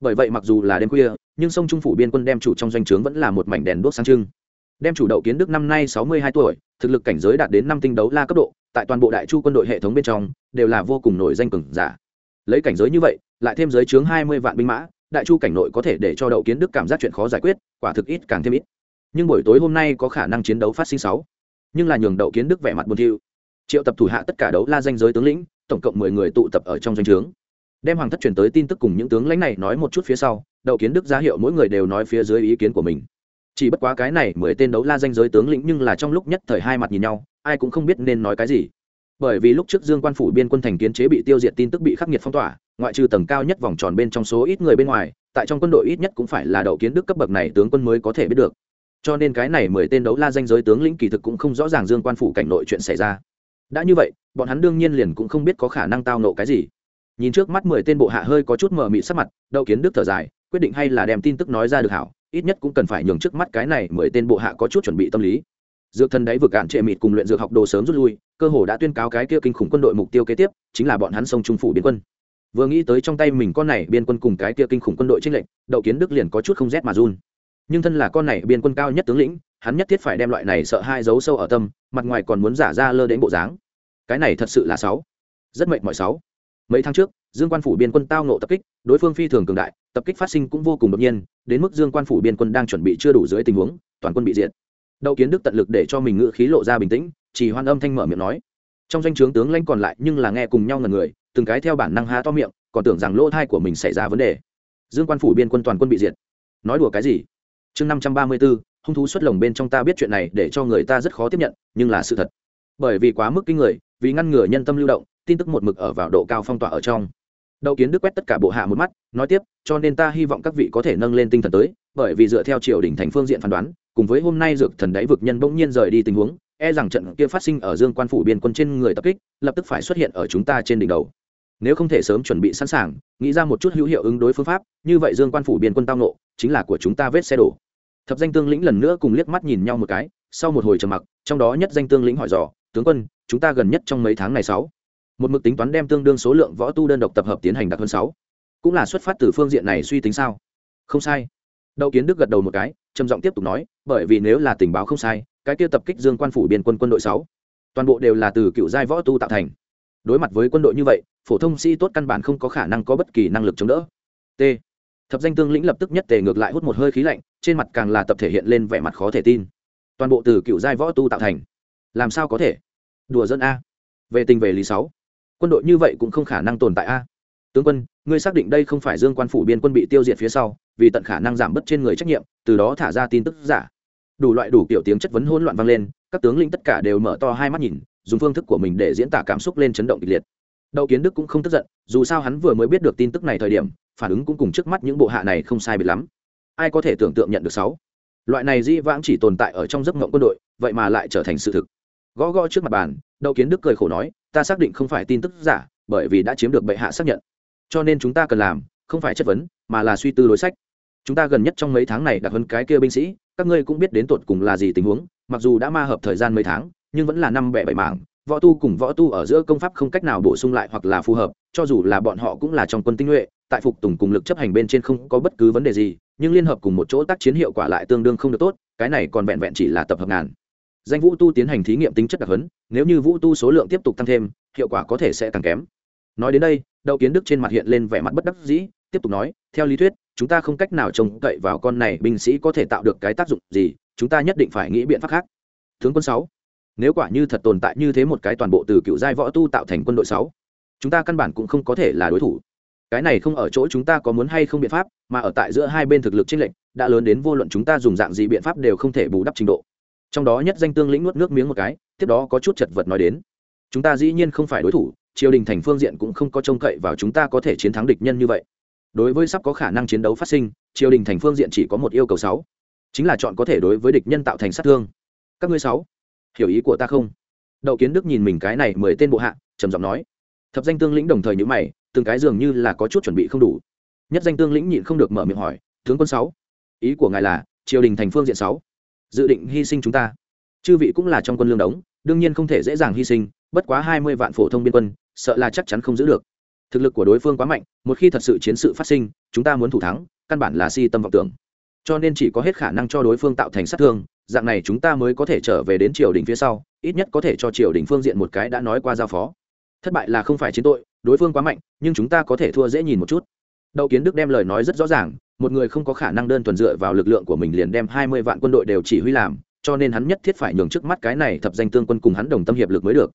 Bởi vậy mặc dù là đêm khuya, nhưng sông trung phủ biên quân đem chủ trong doanh trướng vẫn là một mảnh đèn đuốc sáng trưng đem chủ đậu kiến đức năm nay sáu mươi hai tuổi, thực lực cảnh giới đạt đến năm tinh đấu la cấp độ, tại toàn bộ đại chu quân đội hệ thống bên trong, đều là vô cùng nổi danh cường giả. Lấy cảnh giới như vậy, lại thêm giới chướng hai mươi vạn binh mã, đại chu cảnh nội có thể để cho đậu kiến đức cảm giác chuyện khó giải quyết, quả thực ít càng thêm ít. Nhưng buổi tối hôm nay có khả năng chiến đấu phát sinh sáu. Nhưng là nhường đậu kiến đức vẻ mặt buồn thiu. Triệu tập thủ hạ tất cả đấu la danh giới tướng lĩnh, tổng cộng mười người tụ tập ở trong doanh trướng. Đem hoàng thất truyền tới tin tức cùng những tướng lãnh này nói một chút phía sau, đậu kiến đức ra hiệu mỗi người đều nói phía dưới ý kiến của mình chỉ bất quá cái này mười tên đấu la danh giới tướng lĩnh nhưng là trong lúc nhất thời hai mặt nhìn nhau, ai cũng không biết nên nói cái gì. Bởi vì lúc trước dương quan phủ biên quân thành kiến chế bị tiêu diệt tin tức bị khắc nghiệt phong tỏa, ngoại trừ tầng cao nhất vòng tròn bên trong số ít người bên ngoài, tại trong quân đội ít nhất cũng phải là đậu kiến đức cấp bậc này tướng quân mới có thể biết được. Cho nên cái này mười tên đấu la danh giới tướng lĩnh kỳ thực cũng không rõ ràng dương quan phủ cảnh nội chuyện xảy ra. Đã như vậy, bọn hắn đương nhiên liền cũng không biết có khả năng tao nộ cái gì. Nhìn trước mắt mười tên bộ hạ hơi có chút mờ mị sắc mặt, đậu kiến đức thở dài quyết định hay là đem tin tức nói ra được hảo, ít nhất cũng cần phải nhường trước mắt cái này mười tên bộ hạ có chút chuẩn bị tâm lý. Dược thần đáy vực cạn trệ mịt cùng luyện dược học đồ sớm rút lui, cơ hồ đã tuyên cáo cái kia kinh khủng quân đội mục tiêu kế tiếp, chính là bọn hắn sông trung phủ biên quân. Vừa nghĩ tới trong tay mình con này biên quân cùng cái kia kinh khủng quân đội trinh lệnh đậu kiến đức liền có chút không rét mà run. Nhưng thân là con này biên quân cao nhất tướng lĩnh, hắn nhất thiết phải đem loại này sợ hai dấu sâu ở tâm, mặt ngoài còn muốn giả ra lơ đến bộ dáng. Cái này thật sự là sáu. Rất mệnh mọi sáu. Mấy tháng trước, dương quan phủ biên quân tao nộ tập kích, đối phương phi thường cường đại tập kích phát sinh cũng vô cùng đột nhiên, đến mức dương quan phủ biên quân đang chuẩn bị chưa đủ dưới tình huống, toàn quân bị diệt. Đậu kiến đức tận lực để cho mình ngự khí lộ ra bình tĩnh, chỉ hoan âm thanh mở miệng nói. Trong danh o trướng tướng lãnh còn lại nhưng là nghe cùng nhau ngần người, từng cái theo bản năng há to miệng, còn tưởng rằng lỗ thai của mình xảy ra vấn đề. Dương quan phủ biên quân toàn quân bị diệt. Nói đùa cái gì? Chương năm trăm ba mươi b ố hung thú xuất lồng bên trong ta biết chuyện này để cho người ta rất khó tiếp nhận, nhưng là sự thật. Bởi vì quá mức kinh người, vì ngăn ngừa nhân tâm lưu động, tin tức một mực ở vào độ cao phong tỏa ở trong đậu kiến đức quét tất cả bộ hạ một mắt, nói tiếp, cho nên ta hy vọng các vị có thể nâng lên tinh thần tới, bởi vì dựa theo triều đình thành phương diện phán đoán, cùng với hôm nay dược thần đáy vực nhân bỗng nhiên rời đi tình huống e rằng trận kia phát sinh ở dương quan phủ biên quân trên người tập kích, lập tức phải xuất hiện ở chúng ta trên đỉnh đầu. Nếu không thể sớm chuẩn bị sẵn sàng, nghĩ ra một chút hữu hiệu ứng đối phương pháp, như vậy dương quan phủ biên quân tao nộ, chính là của chúng ta vết xe đổ. Thập danh tương lĩnh lần nữa cùng liếc mắt nhìn nhau một cái, sau một hồi trầm mặc, trong đó nhất danh tương lĩnh hỏi dò, tướng quân, chúng ta gần nhất trong mấy tháng này sáu? Một mực tính toán đem tương đương số lượng võ tu đơn độc tập hợp tiến hành đặc hơn sáu. Cũng là xuất phát từ phương diện này suy tính sao? Không sai. Đậu kiến đức gật đầu một cái, trầm giọng tiếp tục nói, bởi vì nếu là tình báo không sai, cái kia tập kích dương quan phủ biên quân quân đội sáu, toàn bộ đều là từ cựu giai võ tu tạo thành. Đối mặt với quân đội như vậy, phổ thông sĩ tốt căn bản không có khả năng có bất kỳ năng lực chống đỡ. T. Thập danh tương lĩnh lập tức nhất tề ngược lại hút một hơi khí lạnh, trên mặt càng là tập thể hiện lên vẻ mặt khó thể tin. Toàn bộ từ cựu giai võ tu tạo thành. Làm sao có thể? Đùa dân a. Về tình về lý sáu quân đội như vậy cũng không khả năng tồn tại a. Tướng quân, ngươi xác định đây không phải dương quan phủ biên quân bị tiêu diệt phía sau, vì tận khả năng giảm bớt trên người trách nhiệm, từ đó thả ra tin tức giả. Đủ loại đủ kiểu tiếng chất vấn hỗn loạn vang lên, các tướng lĩnh tất cả đều mở to hai mắt nhìn, dùng phương thức của mình để diễn tả cảm xúc lên chấn động kịch liệt. Đậu kiến đức cũng không tức giận, dù sao hắn vừa mới biết được tin tức này thời điểm, phản ứng cũng cùng trước mắt những bộ hạ này không sai biệt lắm. Ai có thể tưởng tượng nhận được sáu? Loại này di vãng chỉ tồn tại ở trong giấc mộng quân đội, vậy mà lại trở thành sự thực. Gõ gõ trước mặt bàn đậu kiến đức cười khổ nói, ta xác định không phải tin tức giả, bởi vì đã chiếm được bệ hạ xác nhận. Cho nên chúng ta cần làm, không phải chất vấn, mà là suy tư đối sách. Chúng ta gần nhất trong mấy tháng này đặc hơn cái kia binh sĩ, các ngươi cũng biết đến tột cùng là gì tình huống, mặc dù đã ma hợp thời gian mấy tháng, nhưng vẫn là năm bẻ bảy mảng. Võ tu cùng võ tu ở giữa công pháp không cách nào bổ sung lại hoặc là phù hợp, cho dù là bọn họ cũng là trong quân tinh nhuệ, tại phục tùng cùng lực chấp hành bên trên không có bất cứ vấn đề gì, nhưng liên hợp cùng một chỗ tác chiến hiệu quả lại tương đương không được tốt, cái này còn vẹn vẹn chỉ là tập hợp ngàn danh vũ tu tiến hành thí nghiệm tính chất đặc hấn nếu như vũ tu số lượng tiếp tục tăng thêm, hiệu quả có thể sẽ càng kém. Nói đến đây, đậu kiến đức trên mặt hiện lên vẻ mặt bất đắc dĩ, tiếp tục nói, theo lý thuyết, chúng ta không cách nào trông cậy vào con này binh sĩ có thể tạo được cái tác dụng gì, chúng ta nhất định phải nghĩ biện pháp khác. Tướng quân sáu, nếu quả như thật tồn tại như thế một cái toàn bộ từ cựu giai võ tu tạo thành quân đội sáu, chúng ta căn bản cũng không có thể là đối thủ. Cái này không ở chỗ chúng ta có muốn hay không biện pháp, mà ở tại giữa hai bên thực lực chênh lệch, đã lớn đến vô luận chúng ta dùng dạng gì biện pháp đều không thể bù đắp trình độ trong đó nhất danh tương lĩnh nuốt nước miếng một cái, tiếp đó có chút chật vật nói đến. Chúng ta dĩ nhiên không phải đối thủ, triều đình thành phương diện cũng không có trông cậy vào chúng ta có thể chiến thắng địch nhân như vậy. Đối với sắp có khả năng chiến đấu phát sinh, triều đình thành phương diện chỉ có một yêu cầu sáu. Chính là chọn có thể đối với địch nhân tạo thành sát thương. Các ngươi sáu, hiểu ý của ta không? Đậu kiến đức nhìn mình cái này mười tên bộ hạ, trầm giọng nói. Thập danh tương lĩnh đồng thời nhữ mày, từng cái dường như là có chút chuẩn bị không đủ. Nhất danh tương lĩnh nhịn không được mở miệng hỏi, tướng quân sáu, ý của ngài là triều đình thành phương diện sáu? Dự định hy sinh chúng ta. Chư vị cũng là trong quân lương đống, đương nhiên không thể dễ dàng hy sinh, bất quá hai mươi vạn phổ thông biên quân, sợ là chắc chắn không giữ được. Thực lực của đối phương quá mạnh, một khi thật sự chiến sự phát sinh, chúng ta muốn thủ thắng, căn bản là si tâm vọng tưởng. Cho nên chỉ có hết khả năng cho đối phương tạo thành sát thương, dạng này chúng ta mới có thể trở về đến triều đình phía sau, ít nhất có thể cho triều đình phương diện một cái đã nói qua giao phó. Thất bại là không phải chiến tội, đối phương quá mạnh, nhưng chúng ta có thể thua dễ nhìn một chút. Đậu kiến đức đem lời nói rất rõ ràng một người không có khả năng đơn thuần dựa vào lực lượng của mình liền đem hai mươi vạn quân đội đều chỉ huy làm, cho nên hắn nhất thiết phải nhường trước mắt cái này thập danh tương quân cùng hắn đồng tâm hiệp lực mới được.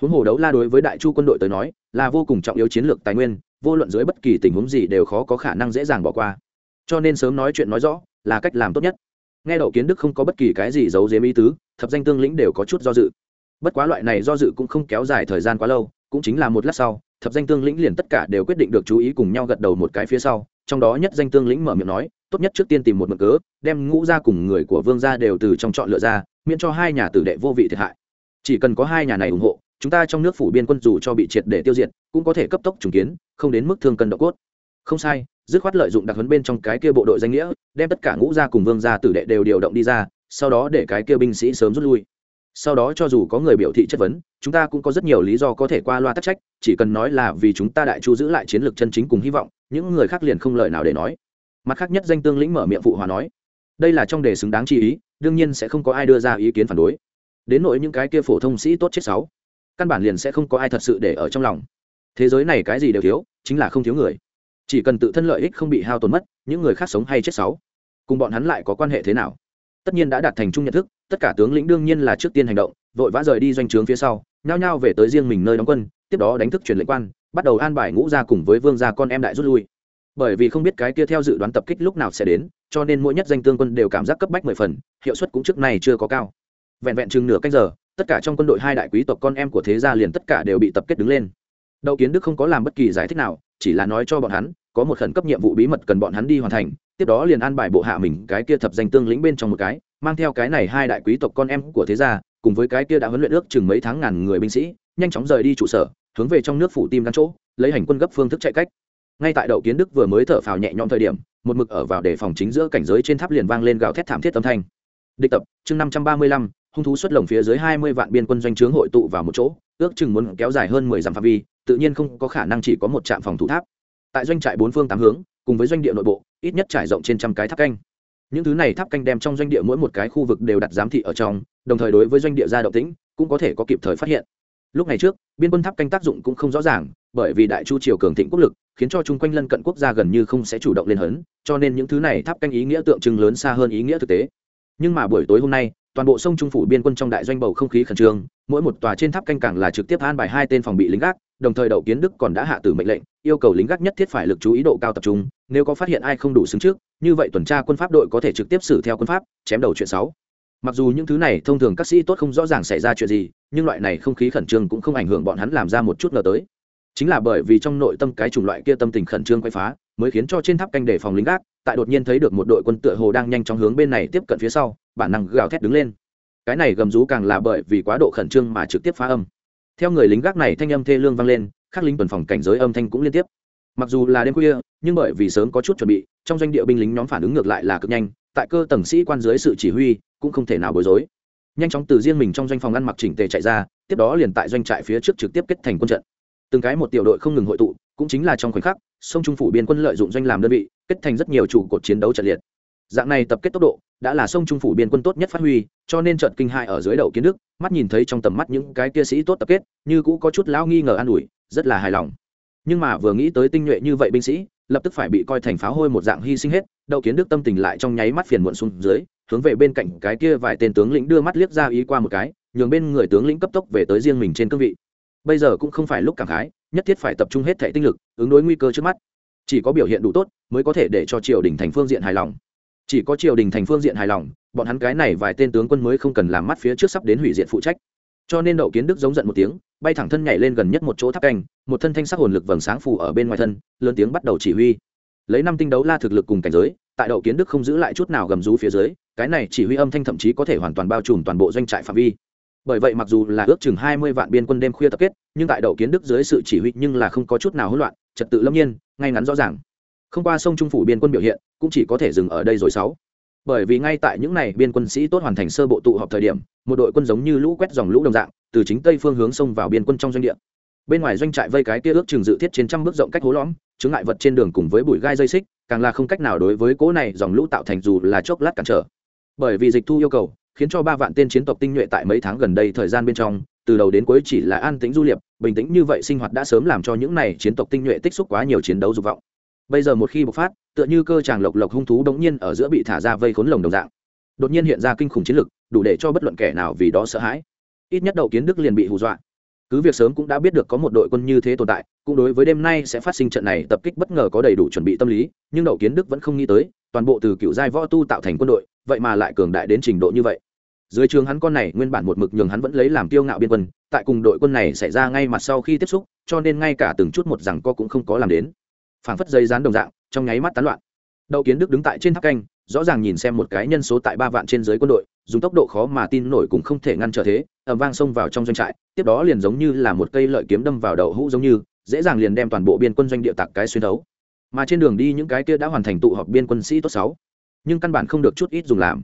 Huống hồ đấu la đối với đại chu quân đội tới nói, là vô cùng trọng yếu chiến lược tài nguyên, vô luận dưới bất kỳ tình huống gì đều khó có khả năng dễ dàng bỏ qua. Cho nên sớm nói chuyện nói rõ, là cách làm tốt nhất. Nghe đậu kiến đức không có bất kỳ cái gì giấu giếm ý tứ, thập danh tương lĩnh đều có chút do dự. Bất quá loại này do dự cũng không kéo dài thời gian quá lâu, cũng chính là một lát sau, thập danh tương lĩnh liền tất cả đều quyết định được chú ý cùng nhau gật đầu một cái phía sau trong đó nhất danh tương lĩnh mở miệng nói, tốt nhất trước tiên tìm một mực cớ, đem ngũ ra cùng người của vương gia đều từ trong chọn lựa ra, miễn cho hai nhà tử đệ vô vị thiệt hại. Chỉ cần có hai nhà này ủng hộ, chúng ta trong nước phủ biên quân dù cho bị triệt để tiêu diệt, cũng có thể cấp tốc trùng kiến, không đến mức thương cân độ cốt. Không sai, dứt khoát lợi dụng đặc huấn bên trong cái kia bộ đội danh nghĩa, đem tất cả ngũ gia cùng vương gia tử đệ đều điều động đi ra, sau đó để cái kia binh sĩ sớm rút lui. Sau đó cho dù có người biểu thị chất vấn, chúng ta cũng có rất nhiều lý do có thể qua loa tắc trách, chỉ cần nói là vì chúng ta đại chu giữ lại chiến lược chân chính cùng hy vọng những người khác liền không lời nào để nói. Mặt khác nhất danh tương lĩnh mở miệng phụ hòa nói, đây là trong đề xứng đáng chi ý, đương nhiên sẽ không có ai đưa ra ý kiến phản đối. Đến nỗi những cái kia phổ thông sĩ tốt chết sáu, căn bản liền sẽ không có ai thật sự để ở trong lòng. Thế giới này cái gì đều thiếu, chính là không thiếu người. Chỉ cần tự thân lợi ích không bị hao tổn mất, những người khác sống hay chết sáu, cùng bọn hắn lại có quan hệ thế nào? Tất nhiên đã đạt thành chung nhận thức, tất cả tướng lĩnh đương nhiên là trước tiên hành động, vội vã rời đi doanh trướng phía sau, nhao nhao về tới riêng mình nơi đóng quân, tiếp đó đánh thức truyền lệnh quan bắt đầu an bài ngũ ra cùng với vương gia con em đại rút lui. Bởi vì không biết cái kia theo dự đoán tập kích lúc nào sẽ đến, cho nên mỗi nhất danh tương quân đều cảm giác cấp bách mười phần, hiệu suất cũng trước này chưa có cao. Vẹn vẹn chừng nửa canh giờ, tất cả trong quân đội hai đại quý tộc con em của thế gia liền tất cả đều bị tập kết đứng lên. Đậu kiến đức không có làm bất kỳ giải thích nào, chỉ là nói cho bọn hắn, có một khẩn cấp nhiệm vụ bí mật cần bọn hắn đi hoàn thành, tiếp đó liền an bài bộ hạ mình cái kia thập danh tương lĩnh bên trong một cái, mang theo cái này hai đại quý tộc con em của thế gia, cùng với cái kia đã huấn luyện ước chừng mấy tháng ngàn người binh sĩ, nhanh chóng rời đi trụ sở hướng về trong nước phủ tim gắn chỗ, lấy hành quân gấp phương thức chạy cách. Ngay tại đậu kiến đức vừa mới thở phào nhẹ nhõm thời điểm, một mực ở vào đề phòng chính giữa cảnh giới trên tháp liền vang lên gào thét thảm thiết âm thanh. Địch tập, chương năm trăm ba mươi lăm, hung thú xuất lồng phía dưới hai mươi vạn biên quân doanh trướng hội tụ vào một chỗ, ước chừng muốn kéo dài hơn mười dặm phạm vi, tự nhiên không có khả năng chỉ có một trạm phòng thủ tháp. Tại doanh trại bốn phương tám hướng, cùng với doanh địa nội bộ, ít nhất trải rộng trên trăm cái tháp canh. Những thứ này tháp canh đem trong doanh địa mỗi một cái khu vực đều đặt giám thị ở trong, đồng thời đối với doanh địa gia động tĩnh, cũng có thể có kịp thời phát hiện lúc này trước, biên quân tháp canh tác dụng cũng không rõ ràng, bởi vì đại chu triều cường thịnh quốc lực, khiến cho chung quanh lân cận quốc gia gần như không sẽ chủ động lên hấn, cho nên những thứ này tháp canh ý nghĩa tượng trưng lớn xa hơn ý nghĩa thực tế. Nhưng mà buổi tối hôm nay, toàn bộ sông trung phủ biên quân trong đại doanh bầu không khí khẩn trương, mỗi một tòa trên tháp canh càng là trực tiếp an bài hai tên phòng bị lính gác, đồng thời đậu kiến đức còn đã hạ tử mệnh lệnh, yêu cầu lính gác nhất thiết phải lực chú ý độ cao tập trung, nếu có phát hiện ai không đủ xứng trước, như vậy tuần tra quân pháp đội có thể trực tiếp xử theo quân pháp, chém đầu chuyện sáu mặc dù những thứ này thông thường các sĩ tốt không rõ ràng xảy ra chuyện gì, nhưng loại này không khí khẩn trương cũng không ảnh hưởng bọn hắn làm ra một chút ngờ tới. Chính là bởi vì trong nội tâm cái chủng loại kia tâm tình khẩn trương quay phá, mới khiến cho trên tháp canh để phòng lính gác, tại đột nhiên thấy được một đội quân tựa hồ đang nhanh chóng hướng bên này tiếp cận phía sau, bản năng gào thét đứng lên. Cái này gầm rú càng là bởi vì quá độ khẩn trương mà trực tiếp phá âm. Theo người lính gác này thanh âm thê lương vang lên, các lính tuần phòng cảnh giới âm thanh cũng liên tiếp. Mặc dù là đêm khuya, nhưng bởi vì sớm có chút chuẩn bị, trong doanh địa binh lính nhóm phản ứng ngược lại là cực nhanh, tại cơ tầng sĩ quan dưới sự chỉ huy cũng không thể nào bối rối. Nhanh chóng từ riêng mình trong doanh phòng ăn mặc chỉnh tề chạy ra, tiếp đó liền tại doanh trại phía trước trực tiếp kết thành quân trận. Từng cái một tiểu đội không ngừng hội tụ, cũng chính là trong khoảnh khắc, sông trung phủ biên quân lợi dụng doanh làm đơn vị, kết thành rất nhiều trụ cột chiến đấu trận liệt. Dạng này tập kết tốc độ, đã là sông trung phủ biên quân tốt nhất phát huy, cho nên trận kinh hại ở dưới đầu kiến đức, mắt nhìn thấy trong tầm mắt những cái kia sĩ tốt tập kết, như cũ có chút lão nghi ngờ an ủi, rất là hài lòng. Nhưng mà vừa nghĩ tới tinh nhuệ như vậy binh sĩ, lập tức phải bị coi thành pháo hôi một dạng hy sinh hết đậu kiến đức tâm tình lại trong nháy mắt phiền muộn xuống dưới, hướng về bên cạnh cái kia vài tên tướng lĩnh đưa mắt liếc ra ý qua một cái, nhường bên người tướng lĩnh cấp tốc về tới riêng mình trên cương vị. Bây giờ cũng không phải lúc cảm khái, nhất thiết phải tập trung hết thể tinh lực, ứng đối nguy cơ trước mắt. Chỉ có biểu hiện đủ tốt, mới có thể để cho triều đình thành phương diện hài lòng. Chỉ có triều đình thành phương diện hài lòng, bọn hắn cái này vài tên tướng quân mới không cần làm mắt phía trước sắp đến hủy diện phụ trách. Cho nên đậu kiến đức giống giận một tiếng, bay thẳng thân nhảy lên gần nhất một chỗ tháp canh, một thân thanh sắc hồn lực vầng sáng phủ ở bên ngoài thân, lớn tiếng bắt đầu chỉ huy lấy năm tinh đấu la thực lực cùng cảnh giới, tại đậu kiến đức không giữ lại chút nào gầm rú phía dưới, cái này chỉ huy âm thanh thậm chí có thể hoàn toàn bao trùm toàn bộ doanh trại phạm vi. Bởi vậy mặc dù là ước chừng hai mươi vạn biên quân đêm khuya tập kết, nhưng tại đậu kiến đức dưới sự chỉ huy nhưng là không có chút nào hỗn loạn, trật tự lâm nhiên, ngay ngắn rõ ràng. Không qua sông trung phủ biên quân biểu hiện, cũng chỉ có thể dừng ở đây rồi sáu. Bởi vì ngay tại những này biên quân sĩ tốt hoàn thành sơ bộ tụ họp thời điểm, một đội quân giống như lũ quét dòng lũ đồng dạng, từ chính tây phương hướng sông vào biên quân trong doanh địa bên ngoài doanh trại vây cái kia ước chừng dự thiết trên trăm bước rộng cách hố lõm chứng ngại vật trên đường cùng với bụi gai dây xích, càng là không cách nào đối với cỗ này dòng lũ tạo thành dù là chốc lát cản trở. Bởi vì dịch thu yêu cầu, khiến cho ba vạn tên chiến tộc tinh nhuệ tại mấy tháng gần đây thời gian bên trong, từ đầu đến cuối chỉ là an tĩnh du liệp, bình tĩnh như vậy sinh hoạt đã sớm làm cho những này chiến tộc tinh nhuệ tích xúc quá nhiều chiến đấu dục vọng. Bây giờ một khi bộc phát, tựa như cơ tràng lộc lộc hung thú đống nhiên ở giữa bị thả ra vây khốn lồng đồng dạng. Đột nhiên hiện ra kinh khủng chiến lực, đủ để cho bất luận kẻ nào vì đó sợ hãi. Ít nhất đầu kiến đức liền bị hù dọa cứ việc sớm cũng đã biết được có một đội quân như thế tồn tại, cũng đối với đêm nay sẽ phát sinh trận này tập kích bất ngờ có đầy đủ chuẩn bị tâm lý, nhưng đậu kiến đức vẫn không nghĩ tới, toàn bộ từ cựu giai võ tu tạo thành quân đội, vậy mà lại cường đại đến trình độ như vậy. Dưới trường hắn con này, nguyên bản một mực nhường hắn vẫn lấy làm tiêu ngạo biên quân, tại cùng đội quân này xảy ra ngay mặt sau khi tiếp xúc, cho nên ngay cả từng chút một rằng co cũng không có làm đến. Phảng phất dây dán đồng dạng, trong nháy mắt tán loạn. Đậu kiến đức đứng tại trên tháp canh, rõ ràng nhìn xem một cái nhân số tại ba vạn trên dưới quân đội dùng tốc độ khó mà tin nổi cũng không thể ngăn trở thế ẩm vang xông vào trong doanh trại, tiếp đó liền giống như là một cây lợi kiếm đâm vào đầu hũ giống như, dễ dàng liền đem toàn bộ biên quân doanh địa tặc cái xuyên đấu mà trên đường đi những cái kia đã hoàn thành tụ họp biên quân sĩ tốt sáu, nhưng căn bản không được chút ít dùng làm.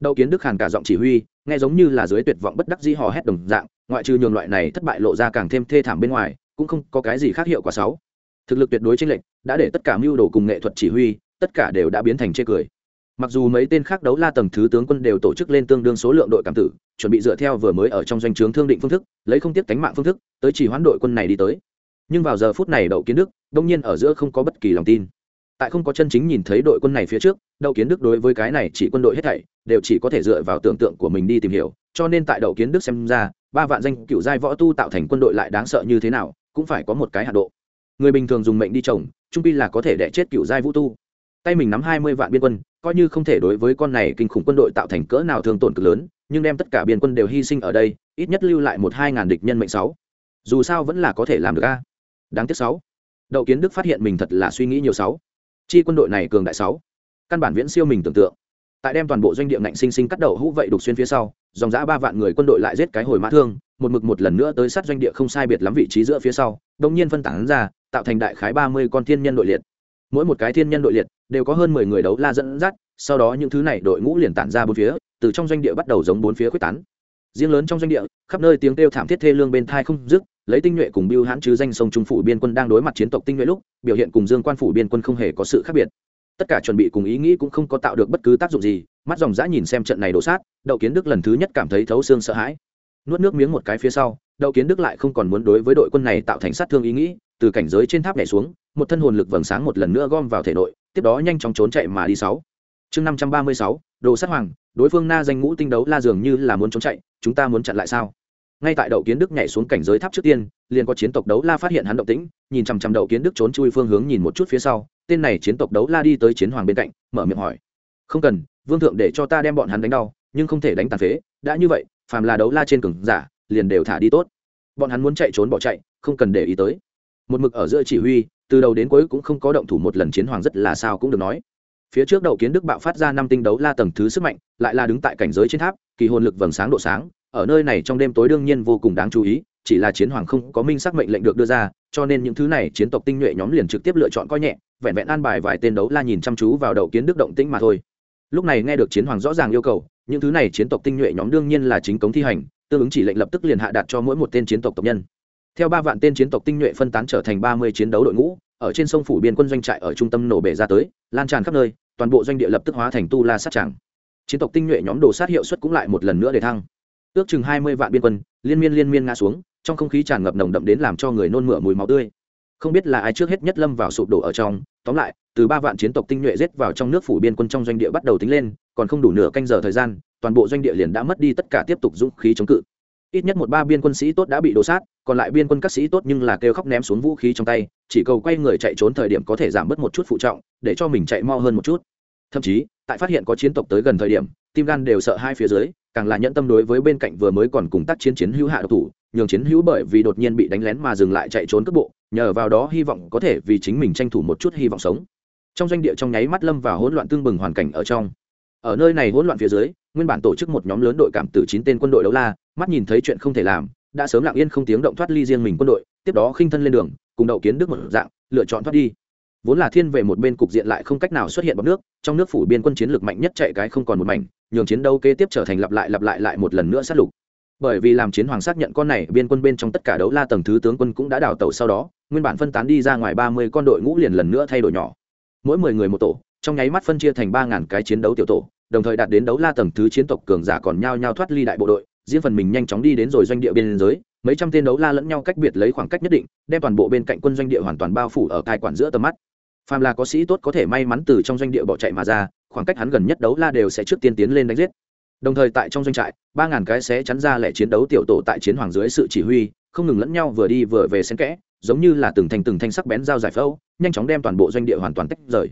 Đậu kiến đức hàn cả giọng chỉ huy, nghe giống như là dưới tuyệt vọng bất đắc dĩ hò hét đồng dạng, ngoại trừ nhường loại này thất bại lộ ra càng thêm thê thảm bên ngoài, cũng không có cái gì khác hiệu quả sáu. Thực lực tuyệt đối chênh lệch, đã để tất cả mưu đồ cùng nghệ thuật chỉ huy, tất cả đều đã biến thành chê cười mặc dù mấy tên khác đấu la tầng thứ tướng quân đều tổ chức lên tương đương số lượng đội cảm tử, chuẩn bị dựa theo vừa mới ở trong doanh trướng thương định phương thức, lấy không tiếp cánh mạng phương thức, tới chỉ hoán đội quân này đi tới. Nhưng vào giờ phút này đậu kiến đức, đông nhiên ở giữa không có bất kỳ lòng tin. Tại không có chân chính nhìn thấy đội quân này phía trước, đậu kiến đức đối với cái này chỉ quân đội hết thảy, đều chỉ có thể dựa vào tưởng tượng của mình đi tìm hiểu, cho nên tại đậu kiến đức xem ra, ba vạn danh cựu giai võ tu tạo thành quân đội lại đáng sợ như thế nào, cũng phải có một cái hạ độ. Người bình thường dùng mệnh đi trồng, trung pi là có thể đẻ chết cựu giai vũ tu tay mình nắm hai mươi vạn biên quân, coi như không thể đối với con này kinh khủng quân đội tạo thành cỡ nào thương tổn cực lớn, nhưng đem tất cả biên quân đều hy sinh ở đây, ít nhất lưu lại một hai ngàn địch nhân mệnh sáu. Dù sao vẫn là có thể làm được a. Đáng tiếc sáu. Đậu kiến đức phát hiện mình thật là suy nghĩ nhiều sáu. Chi quân đội này cường đại sáu. Căn bản viễn siêu mình tưởng tượng. Tại đem toàn bộ doanh địa ngạnh sinh sinh cắt đầu hũ vậy đục xuyên phía sau, dòng giã ba vạn người quân đội lại giết cái hồi mã thương, một mực một lần nữa tới sát doanh địa không sai biệt lắm vị trí giữa phía sau đông nhiên phân tán ra, tạo thành đại khái ba mươi con thiên nhân đội liệt. Mỗi một cái thiên nhân đội liệt đều có hơn mười người đấu la dẫn dắt, sau đó những thứ này đội ngũ liền tản ra bốn phía, từ trong doanh địa bắt đầu giống bốn phía khuếch tán. Riêng lớn trong doanh địa, khắp nơi tiếng kêu thảm thiết thê lương bên thai không dứt, lấy tinh nhuệ cùng bưu hãn chứ danh sông trung phủ biên quân đang đối mặt chiến tộc tinh nhuệ lúc, biểu hiện cùng dương quan phủ biên quân không hề có sự khác biệt. Tất cả chuẩn bị cùng ý nghĩ cũng không có tạo được bất cứ tác dụng gì, mắt dòng dã nhìn xem trận này đổ sát, đậu kiến đức lần thứ nhất cảm thấy thấu xương sợ hãi. Nuốt nước miếng một cái phía sau, đậu kiến đức lại không còn muốn đối với đội quân này tạo thành sát thương ý nghĩ, từ cảnh giới trên tháp nhảy xuống một thân hồn lực vầng sáng một lần nữa gom vào thể nội, tiếp đó nhanh chóng trốn chạy mà đi sáu. Chương năm trăm ba mươi sáu, đồ sát hoàng, đối phương na danh ngũ tinh đấu la dường như là muốn trốn chạy, chúng ta muốn chặn lại sao? Ngay tại đậu kiến đức nhảy xuống cảnh giới tháp trước tiên, liền có chiến tộc đấu la phát hiện hắn động tĩnh, nhìn chằm chằm đậu kiến đức trốn chui phương hướng nhìn một chút phía sau, tên này chiến tộc đấu la đi tới chiến hoàng bên cạnh, mở miệng hỏi. Không cần, vương thượng để cho ta đem bọn hắn đánh đau, nhưng không thể đánh tàn phế, đã như vậy, phàm là đấu la trên cường giả, liền đều thả đi tốt. Bọn hắn muốn chạy trốn bỏ chạy, không cần để ý tới một mực ở giữa chỉ huy, từ đầu đến cuối cũng không có động thủ một lần chiến hoàng rất là sao cũng được nói. Phía trước đậu kiến đức bạo phát ra năm tinh đấu la tầng thứ sức mạnh, lại là đứng tại cảnh giới trên tháp, kỳ hồn lực vầng sáng độ sáng, ở nơi này trong đêm tối đương nhiên vô cùng đáng chú ý, chỉ là chiến hoàng không có minh xác mệnh lệnh được đưa ra, cho nên những thứ này chiến tộc tinh nhuệ nhóm liền trực tiếp lựa chọn coi nhẹ, vẹn vẹn an bài vài tên đấu la nhìn chăm chú vào đậu kiến đức động tĩnh mà thôi. Lúc này nghe được chiến hoàng rõ ràng yêu cầu, những thứ này chiến tộc tinh nhuệ nhóm đương nhiên là chính cống thi hành, tương ứng chỉ lệnh lập tức liền hạ đạt cho mỗi một tên chiến tộc tộc nhân theo ba vạn tên chiến tộc tinh nhuệ phân tán trở thành ba mươi chiến đấu đội ngũ, ở trên sông phủ biên quân doanh trại ở trung tâm nổ bể ra tới, lan tràn khắp nơi, toàn bộ doanh địa lập tức hóa thành tu la sát tràng. Chiến tộc tinh nhuệ nhóm đồ sát hiệu suất cũng lại một lần nữa để thăng. Ước chừng hai mươi vạn biên quân, liên miên liên miên ngã xuống, trong không khí tràn ngập nồng đậm đến làm cho người nôn mửa mùi máu tươi. Không biết là ai trước hết nhất lâm vào sụp đổ ở trong, tóm lại, từ ba vạn chiến tộc tinh nhuệ giết vào trong nước phủ biên quân trong doanh địa bắt đầu tính lên, còn không đủ nửa canh giờ thời gian, toàn bộ doanh địa liền đã mất đi tất cả tiếp tục dũng khí chống cự ít nhất một ba biên quân sĩ tốt đã bị đổ sát, còn lại biên quân các sĩ tốt nhưng là kêu khóc ném xuống vũ khí trong tay, chỉ cầu quay người chạy trốn thời điểm có thể giảm bớt một chút phụ trọng, để cho mình chạy mau hơn một chút. Thậm chí, tại phát hiện có chiến tộc tới gần thời điểm, tim gan đều sợ hai phía dưới, càng là nhẫn tâm đối với bên cạnh vừa mới còn cùng tác chiến chiến hữu hạ độc thủ, nhường chiến hữu bởi vì đột nhiên bị đánh lén mà dừng lại chạy trốn cước bộ, nhờ vào đó hy vọng có thể vì chính mình tranh thủ một chút hy vọng sống. Trong doanh địa trong nháy mắt lâm vào hỗn loạn tương bừng hoàn cảnh ở trong. Ở nơi này hỗn loạn phía dưới nguyên bản tổ chức một nhóm lớn đội cảm tử chín tên quân đội đấu la, mắt nhìn thấy chuyện không thể làm, đã sớm lặng yên không tiếng động thoát ly riêng mình quân đội, tiếp đó khinh thân lên đường, cùng đậu kiến đức một dạng, lựa chọn thoát đi. Vốn là thiên về một bên cục diện lại không cách nào xuất hiện bọc nước, trong nước phủ biên quân chiến lược mạnh nhất chạy cái không còn một mảnh, nhường chiến đấu kế tiếp trở thành lặp lại lặp lại lại một lần nữa sát lục. Bởi vì làm chiến hoàng xác nhận con này biên quân bên trong tất cả đấu la tầng thứ tướng quân cũng đã đào tẩu sau đó, nguyên bản phân tán đi ra ngoài ba mươi con đội ngũ liền lần nữa thay đổi nhỏ. Mỗi mười người một tổ, trong nháy mắt phân chia thành ba ngàn cái chiến đấu tiểu tổ đồng thời đạt đến đấu la tầng thứ chiến tộc cường giả còn nhao nhao thoát ly đại bộ đội, riêng phần mình nhanh chóng đi đến rồi doanh địa biên giới, mấy trăm tên đấu la lẫn nhau cách biệt lấy khoảng cách nhất định, đem toàn bộ bên cạnh quân doanh địa hoàn toàn bao phủ ở cai quản giữa tầm mắt. Phàm là có sĩ tốt có thể may mắn từ trong doanh địa bỏ chạy mà ra, khoảng cách hắn gần nhất đấu la đều sẽ trước tiên tiến lên đánh giết. Đồng thời tại trong doanh trại, ba ngàn cái sẽ chắn ra lẻ chiến đấu tiểu tổ tại chiến hoàng dưới sự chỉ huy, không ngừng lẫn nhau vừa đi vừa về xen kẽ, giống như là từng thành từng thanh sắc bén dao giải phẫu, nhanh chóng đem toàn bộ doanh địa hoàn toàn tách rời.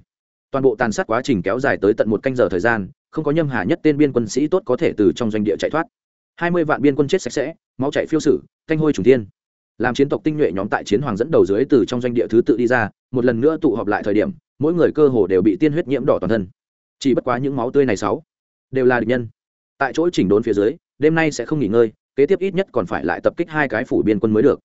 Toàn bộ tàn sát quá trình kéo dài tới tận một canh giờ thời gian không có nhâm hà nhất tên biên quân sĩ tốt có thể từ trong doanh địa chạy thoát. Hai mươi vạn biên quân chết sạch sẽ, máu chạy phiêu sử, thanh hôi trùng thiên. Làm chiến tộc tinh nhuệ nhóm tại chiến hoàng dẫn đầu dưới từ trong doanh địa thứ tự đi ra, một lần nữa tụ họp lại thời điểm, mỗi người cơ hồ đều bị tiên huyết nhiễm đỏ toàn thân. Chỉ bất quá những máu tươi này sáu đều là địch nhân. Tại chỗ chỉnh đốn phía dưới, đêm nay sẽ không nghỉ ngơi, kế tiếp ít nhất còn phải lại tập kích hai cái phủ biên quân mới được.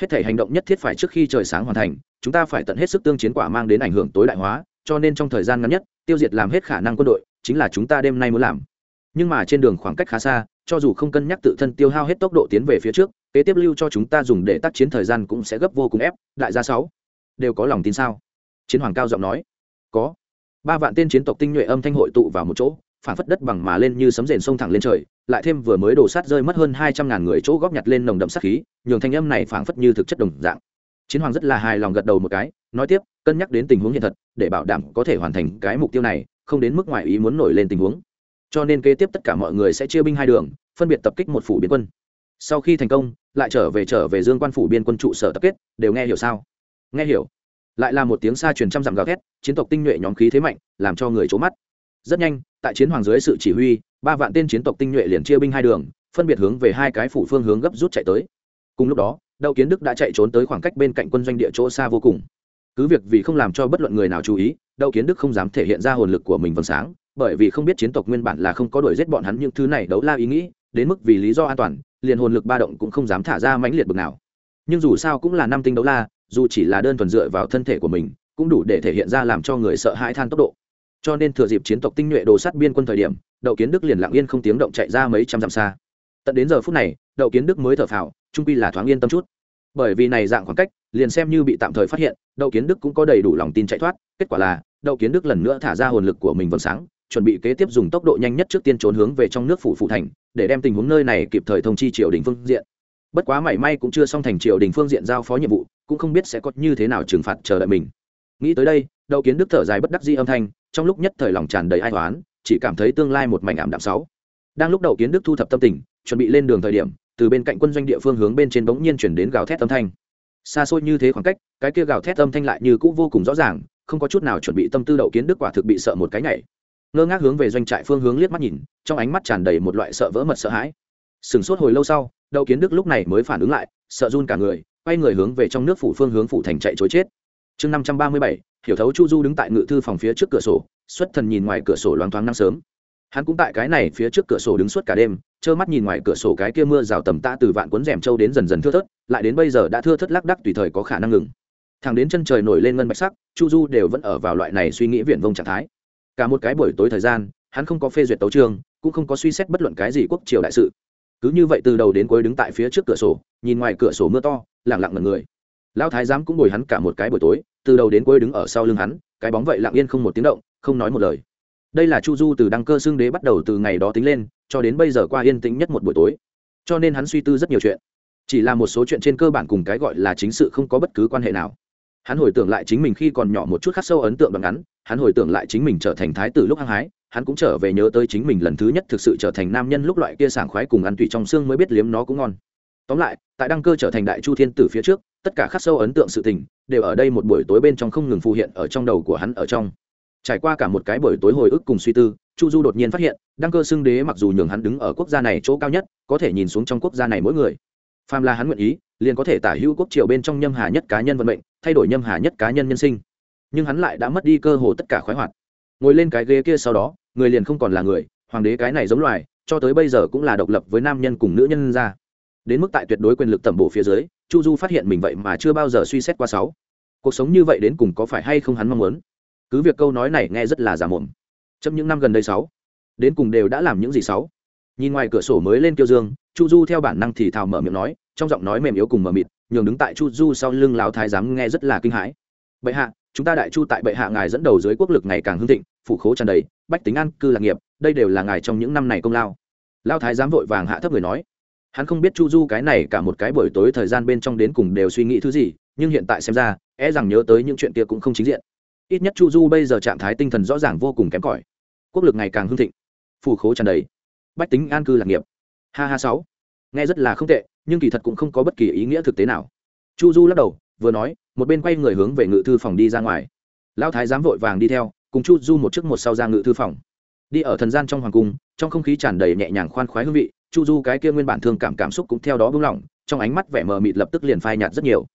Hết thể hành động nhất thiết phải trước khi trời sáng hoàn thành, chúng ta phải tận hết sức tương chiến quả mang đến ảnh hưởng tối đại hóa, cho nên trong thời gian ngắn nhất, tiêu diệt làm hết khả năng quân đội chính là chúng ta đêm nay muốn làm. Nhưng mà trên đường khoảng cách khá xa, cho dù không cân nhắc tự thân tiêu hao hết tốc độ tiến về phía trước, kế tiếp lưu cho chúng ta dùng để tác chiến thời gian cũng sẽ gấp vô cùng ép, đại gia sáu. Đều có lòng tin sao? Chiến hoàng cao giọng nói. Có. Ba vạn tên chiến tộc tinh nhuệ âm thanh hội tụ vào một chỗ, phản phất đất bằng mà lên như sấm rền sông thẳng lên trời, lại thêm vừa mới đổ sát rơi mất hơn hai trăm ngàn người chỗ góp nhặt lên nồng đậm sát khí, nhường thanh âm này phảng phất như thực chất đồng dạng. Chiến hoàng rất là hài lòng gật đầu một cái, nói tiếp, cân nhắc đến tình huống hiện thật, để bảo đảm có thể hoàn thành cái mục tiêu này không đến mức ngoài ý muốn nổi lên tình huống. Cho nên kế tiếp tất cả mọi người sẽ chia binh hai đường, phân biệt tập kích một phủ biên quân. Sau khi thành công, lại trở về trở về dương quan phủ biên quân trụ sở tập kết, đều nghe hiểu sao? Nghe hiểu. Lại là một tiếng xa truyền trăm dặm gào thét, chiến tộc tinh nhuệ nhóm khí thế mạnh, làm cho người trố mắt. Rất nhanh, tại chiến hoàng dưới sự chỉ huy, ba vạn tên chiến tộc tinh nhuệ liền chia binh hai đường, phân biệt hướng về hai cái phủ phương hướng gấp rút chạy tới. Cùng lúc đó, đậu kiến đức đã chạy trốn tới khoảng cách bên cạnh quân doanh địa chỗ xa vô cùng. Cứ việc vì không làm cho bất luận người nào chú ý đậu kiến đức không dám thể hiện ra hồn lực của mình vầng sáng, bởi vì không biết chiến tộc nguyên bản là không có đuổi giết bọn hắn những thứ này đấu la ý nghĩ, đến mức vì lý do an toàn, liền hồn lực ba động cũng không dám thả ra mãnh liệt bực nào. Nhưng dù sao cũng là năm tinh đấu la, dù chỉ là đơn thuần dựa vào thân thể của mình, cũng đủ để thể hiện ra làm cho người sợ hãi than tốc độ. Cho nên thừa dịp chiến tộc tinh nhuệ đồ sát biên quân thời điểm, đậu kiến đức liền lặng yên không tiếng động chạy ra mấy trăm dặm xa. Tận đến giờ phút này, đậu kiến đức mới thở phào trung quy là thoáng yên tâm chút. Bởi vì này dạng khoảng cách, liền xem như bị tạm thời phát hiện đậu kiến đức cũng có đầy đủ lòng tin chạy thoát, kết quả là, đậu kiến đức lần nữa thả ra hồn lực của mình vầng sáng, chuẩn bị kế tiếp dùng tốc độ nhanh nhất trước tiên trốn hướng về trong nước phủ phụ thành, để đem tình huống nơi này kịp thời thông chi triều đình phương diện. Bất quá mảy may cũng chưa xong thành triều đình phương diện giao phó nhiệm vụ, cũng không biết sẽ có như thế nào trừng phạt chờ đợi mình. Nghĩ tới đây, đậu kiến đức thở dài bất đắc di âm thanh, trong lúc nhất thời lòng tràn đầy ai toán chỉ cảm thấy tương lai một mảnh ảm đạm sáu. Đang lúc đậu kiến đức thu thập tâm tình, chuẩn bị lên đường thời điểm, từ bên cạnh quân doanh địa phương hướng bên trên bỗng nhiên chuyển đến gào thét âm thanh xa xôi như thế khoảng cách, cái kia gào thét âm thanh lại như cũ vô cùng rõ ràng, không có chút nào chuẩn bị tâm tư đậu kiến đức quả thực bị sợ một cái nhảy. Ngơ ngác hướng về doanh trại phương hướng liếc mắt nhìn, trong ánh mắt tràn đầy một loại sợ vỡ mật sợ hãi. Sừng sốt hồi lâu sau, đậu kiến đức lúc này mới phản ứng lại, sợ run cả người, quay người hướng về trong nước phủ phương hướng phủ thành chạy chối chết. Chương năm trăm ba mươi bảy, hiểu thấu chu du đứng tại ngự thư phòng phía trước cửa sổ, xuất thần nhìn ngoài cửa sổ loáng thoáng năng sớm. Hắn cũng tại cái này phía trước cửa sổ đứng suốt cả đêm trơ mắt nhìn ngoài cửa sổ cái kia mưa rào tầm ta từ vạn cuốn rèm châu đến dần dần thưa thớt, lại đến bây giờ đã thưa thớt lác đắc tùy thời có khả năng ngừng. Thẳng đến chân trời nổi lên ngân bạch sắc, chu du đều vẫn ở vào loại này suy nghĩ viển vông trạng thái. Cả một cái buổi tối thời gian, hắn không có phê duyệt tấu trương cũng không có suy xét bất luận cái gì quốc triều đại sự. Cứ như vậy từ đầu đến cuối đứng tại phía trước cửa sổ, nhìn ngoài cửa sổ mưa to lẳng lặng ngần người. Lão thái giám cũng bồi hắn cả một cái buổi tối, từ đầu đến cuối đứng ở sau lưng hắn, cái bóng vậy lặng yên không một tiếng động, không nói một lời đây là chu du từ đăng cơ xương đế bắt đầu từ ngày đó tính lên, cho đến bây giờ qua yên tĩnh nhất một buổi tối. Cho nên hắn suy tư rất nhiều chuyện. Chỉ là một số chuyện trên cơ bản cùng cái gọi là chính sự không có bất cứ quan hệ nào. Hắn hồi tưởng lại chính mình khi còn nhỏ một chút khắc sâu ấn tượng đoạn ngắn, hắn hồi tưởng lại chính mình trở thành thái tử lúc hăng hái, hắn cũng trở về nhớ tới chính mình lần thứ nhất thực sự trở thành nam nhân lúc loại kia sảng khoái cùng ăn tụy trong xương mới biết liếm nó cũng ngon. Tóm lại, tại đăng cơ trở thành đại chu thiên tử phía trước, tất cả khắc sâu ấn tượng sự tình, đều ở đây một buổi tối bên trong không ngừng phù hiện ở trong đầu của hắn ở trong trải qua cả một cái buổi tối hồi ức cùng suy tư, chu du đột nhiên phát hiện, đăng cơ xưng đế mặc dù nhường hắn đứng ở quốc gia này chỗ cao nhất, có thể nhìn xuống trong quốc gia này mỗi người. Phàm là hắn nguyện ý, liền có thể tả hữu quốc triều bên trong nhâm hà nhất cá nhân vận mệnh, thay đổi nhâm hà nhất cá nhân nhân sinh. Nhưng hắn lại đã mất đi cơ hồ tất cả khoái hoạt. Ngồi lên cái ghế kia sau đó, người liền không còn là người, hoàng đế cái này giống loài, cho tới bây giờ cũng là độc lập với nam nhân cùng nữ nhân ra. Đến mức tại tuyệt đối quyền lực tẩm bổ phía dưới, chu du phát hiện mình vậy mà chưa bao giờ suy xét qua sáu. Cuộc sống như vậy đến cùng có phải hay không hắn mong muốn? Cứ việc câu nói này nghe rất là giả mồm. Trong những năm gần đây sáu, đến cùng đều đã làm những gì sáu? Nhìn ngoài cửa sổ mới lên kiêu dương, chu du theo bản năng thì thào mở miệng nói, trong giọng nói mềm yếu cùng mờ mịt, nhường đứng tại chu du sau lưng lão thái giám nghe rất là kinh hãi. Bệ hạ, chúng ta đại chu tại bệ hạ ngài dẫn đầu dưới quốc lực ngày càng hưng thịnh, phủ khố tràn đầy, bách tính an, cư lạc nghiệp, đây đều là ngài trong những năm này công lao. Lao thái giám vội vàng hạ thấp người nói, hắn không biết chu du cái này cả một cái buổi tối thời gian bên trong đến cùng đều suy nghĩ thứ gì, nhưng hiện tại xem ra e rằng nhớ tới những chuyện kia cũng không chính diện ít nhất chu du bây giờ trạng thái tinh thần rõ ràng vô cùng kém cỏi. Quốc lực ngày càng hưng thịnh. Phủ khố tràn đầy. Bách tính an cư lạc nghiệp. Ha ha sáu. Nghe rất là không tệ, nhưng kỳ thật cũng không có bất kỳ ý nghĩa thực tế nào. Chu du lắc đầu, vừa nói, một bên quay người hướng về ngự thư phòng đi ra ngoài. Lão thái giám vội vàng đi theo, cùng chu du một chiếc một sau ra ngự thư phòng. Đi ở thần gian trong hoàng cung, trong không khí tràn đầy nhẹ nhàng khoan khoái hương vị, chu du cái kia nguyên bản thương cảm cảm xúc cũng theo đó buông lỏng trong ánh mắt vẻ mờ mịt lập tức liền phai nhạt rất nhiều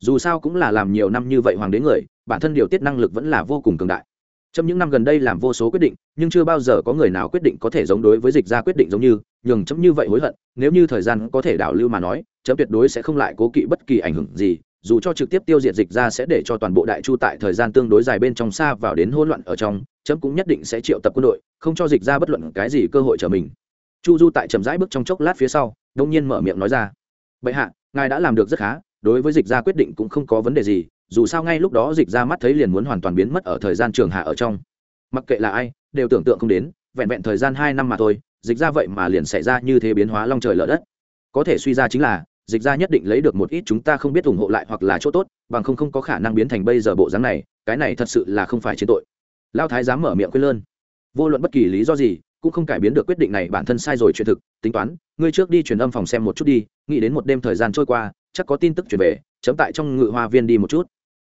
dù sao cũng là làm nhiều năm như vậy hoàng đế người, bản thân điều tiết năng lực vẫn là vô cùng cường đại. Trong những năm gần đây làm vô số quyết định, nhưng chưa bao giờ có người nào quyết định có thể giống đối với dịch ra quyết định giống như, nhường chấm như vậy hối hận, nếu như thời gian có thể đảo lưu mà nói, chấm tuyệt đối sẽ không lại cố kỵ bất kỳ ảnh hưởng gì, dù cho trực tiếp tiêu diệt dịch ra sẽ để cho toàn bộ đại chu tại thời gian tương đối dài bên trong xa vào đến hỗn loạn ở trong, chấm cũng nhất định sẽ triệu tập quân đội, không cho dịch ra bất luận cái gì cơ hội trở mình. Chu du tại chậm rãi bước trong chốc lát phía sau, đông nhiên mở miệng nói ra, bệ hạ, ngài đã làm được rất khá đối với dịch ra quyết định cũng không có vấn đề gì, dù sao ngay lúc đó dịch ra mắt thấy liền muốn hoàn toàn biến mất ở thời gian trường hạ ở trong. Mặc kệ là ai, đều tưởng tượng không đến, vẹn vẹn thời gian hai năm mà thôi, dịch ra vậy mà liền xảy ra như thế biến hóa long trời lở đất. Có thể suy ra chính là, dịch ra nhất định lấy được một ít chúng ta không biết ủng hộ lại hoặc là chỗ tốt, bằng không không có khả năng biến thành bây giờ bộ dáng này, cái này thật sự là không phải chiến tội. Lao thái dám mở miệng quên lơn. Vô luận bất kỳ lý do gì, cũng không cải biến được quyết định này bản thân sai rồi chuyện thực, tính toán, ngươi trước đi truyền âm phòng xem một chút đi, nghĩ đến một đêm thời gian trôi qua chắc có tin tức chuyển về, chấm tại trong ngự hoa viên đi một chút.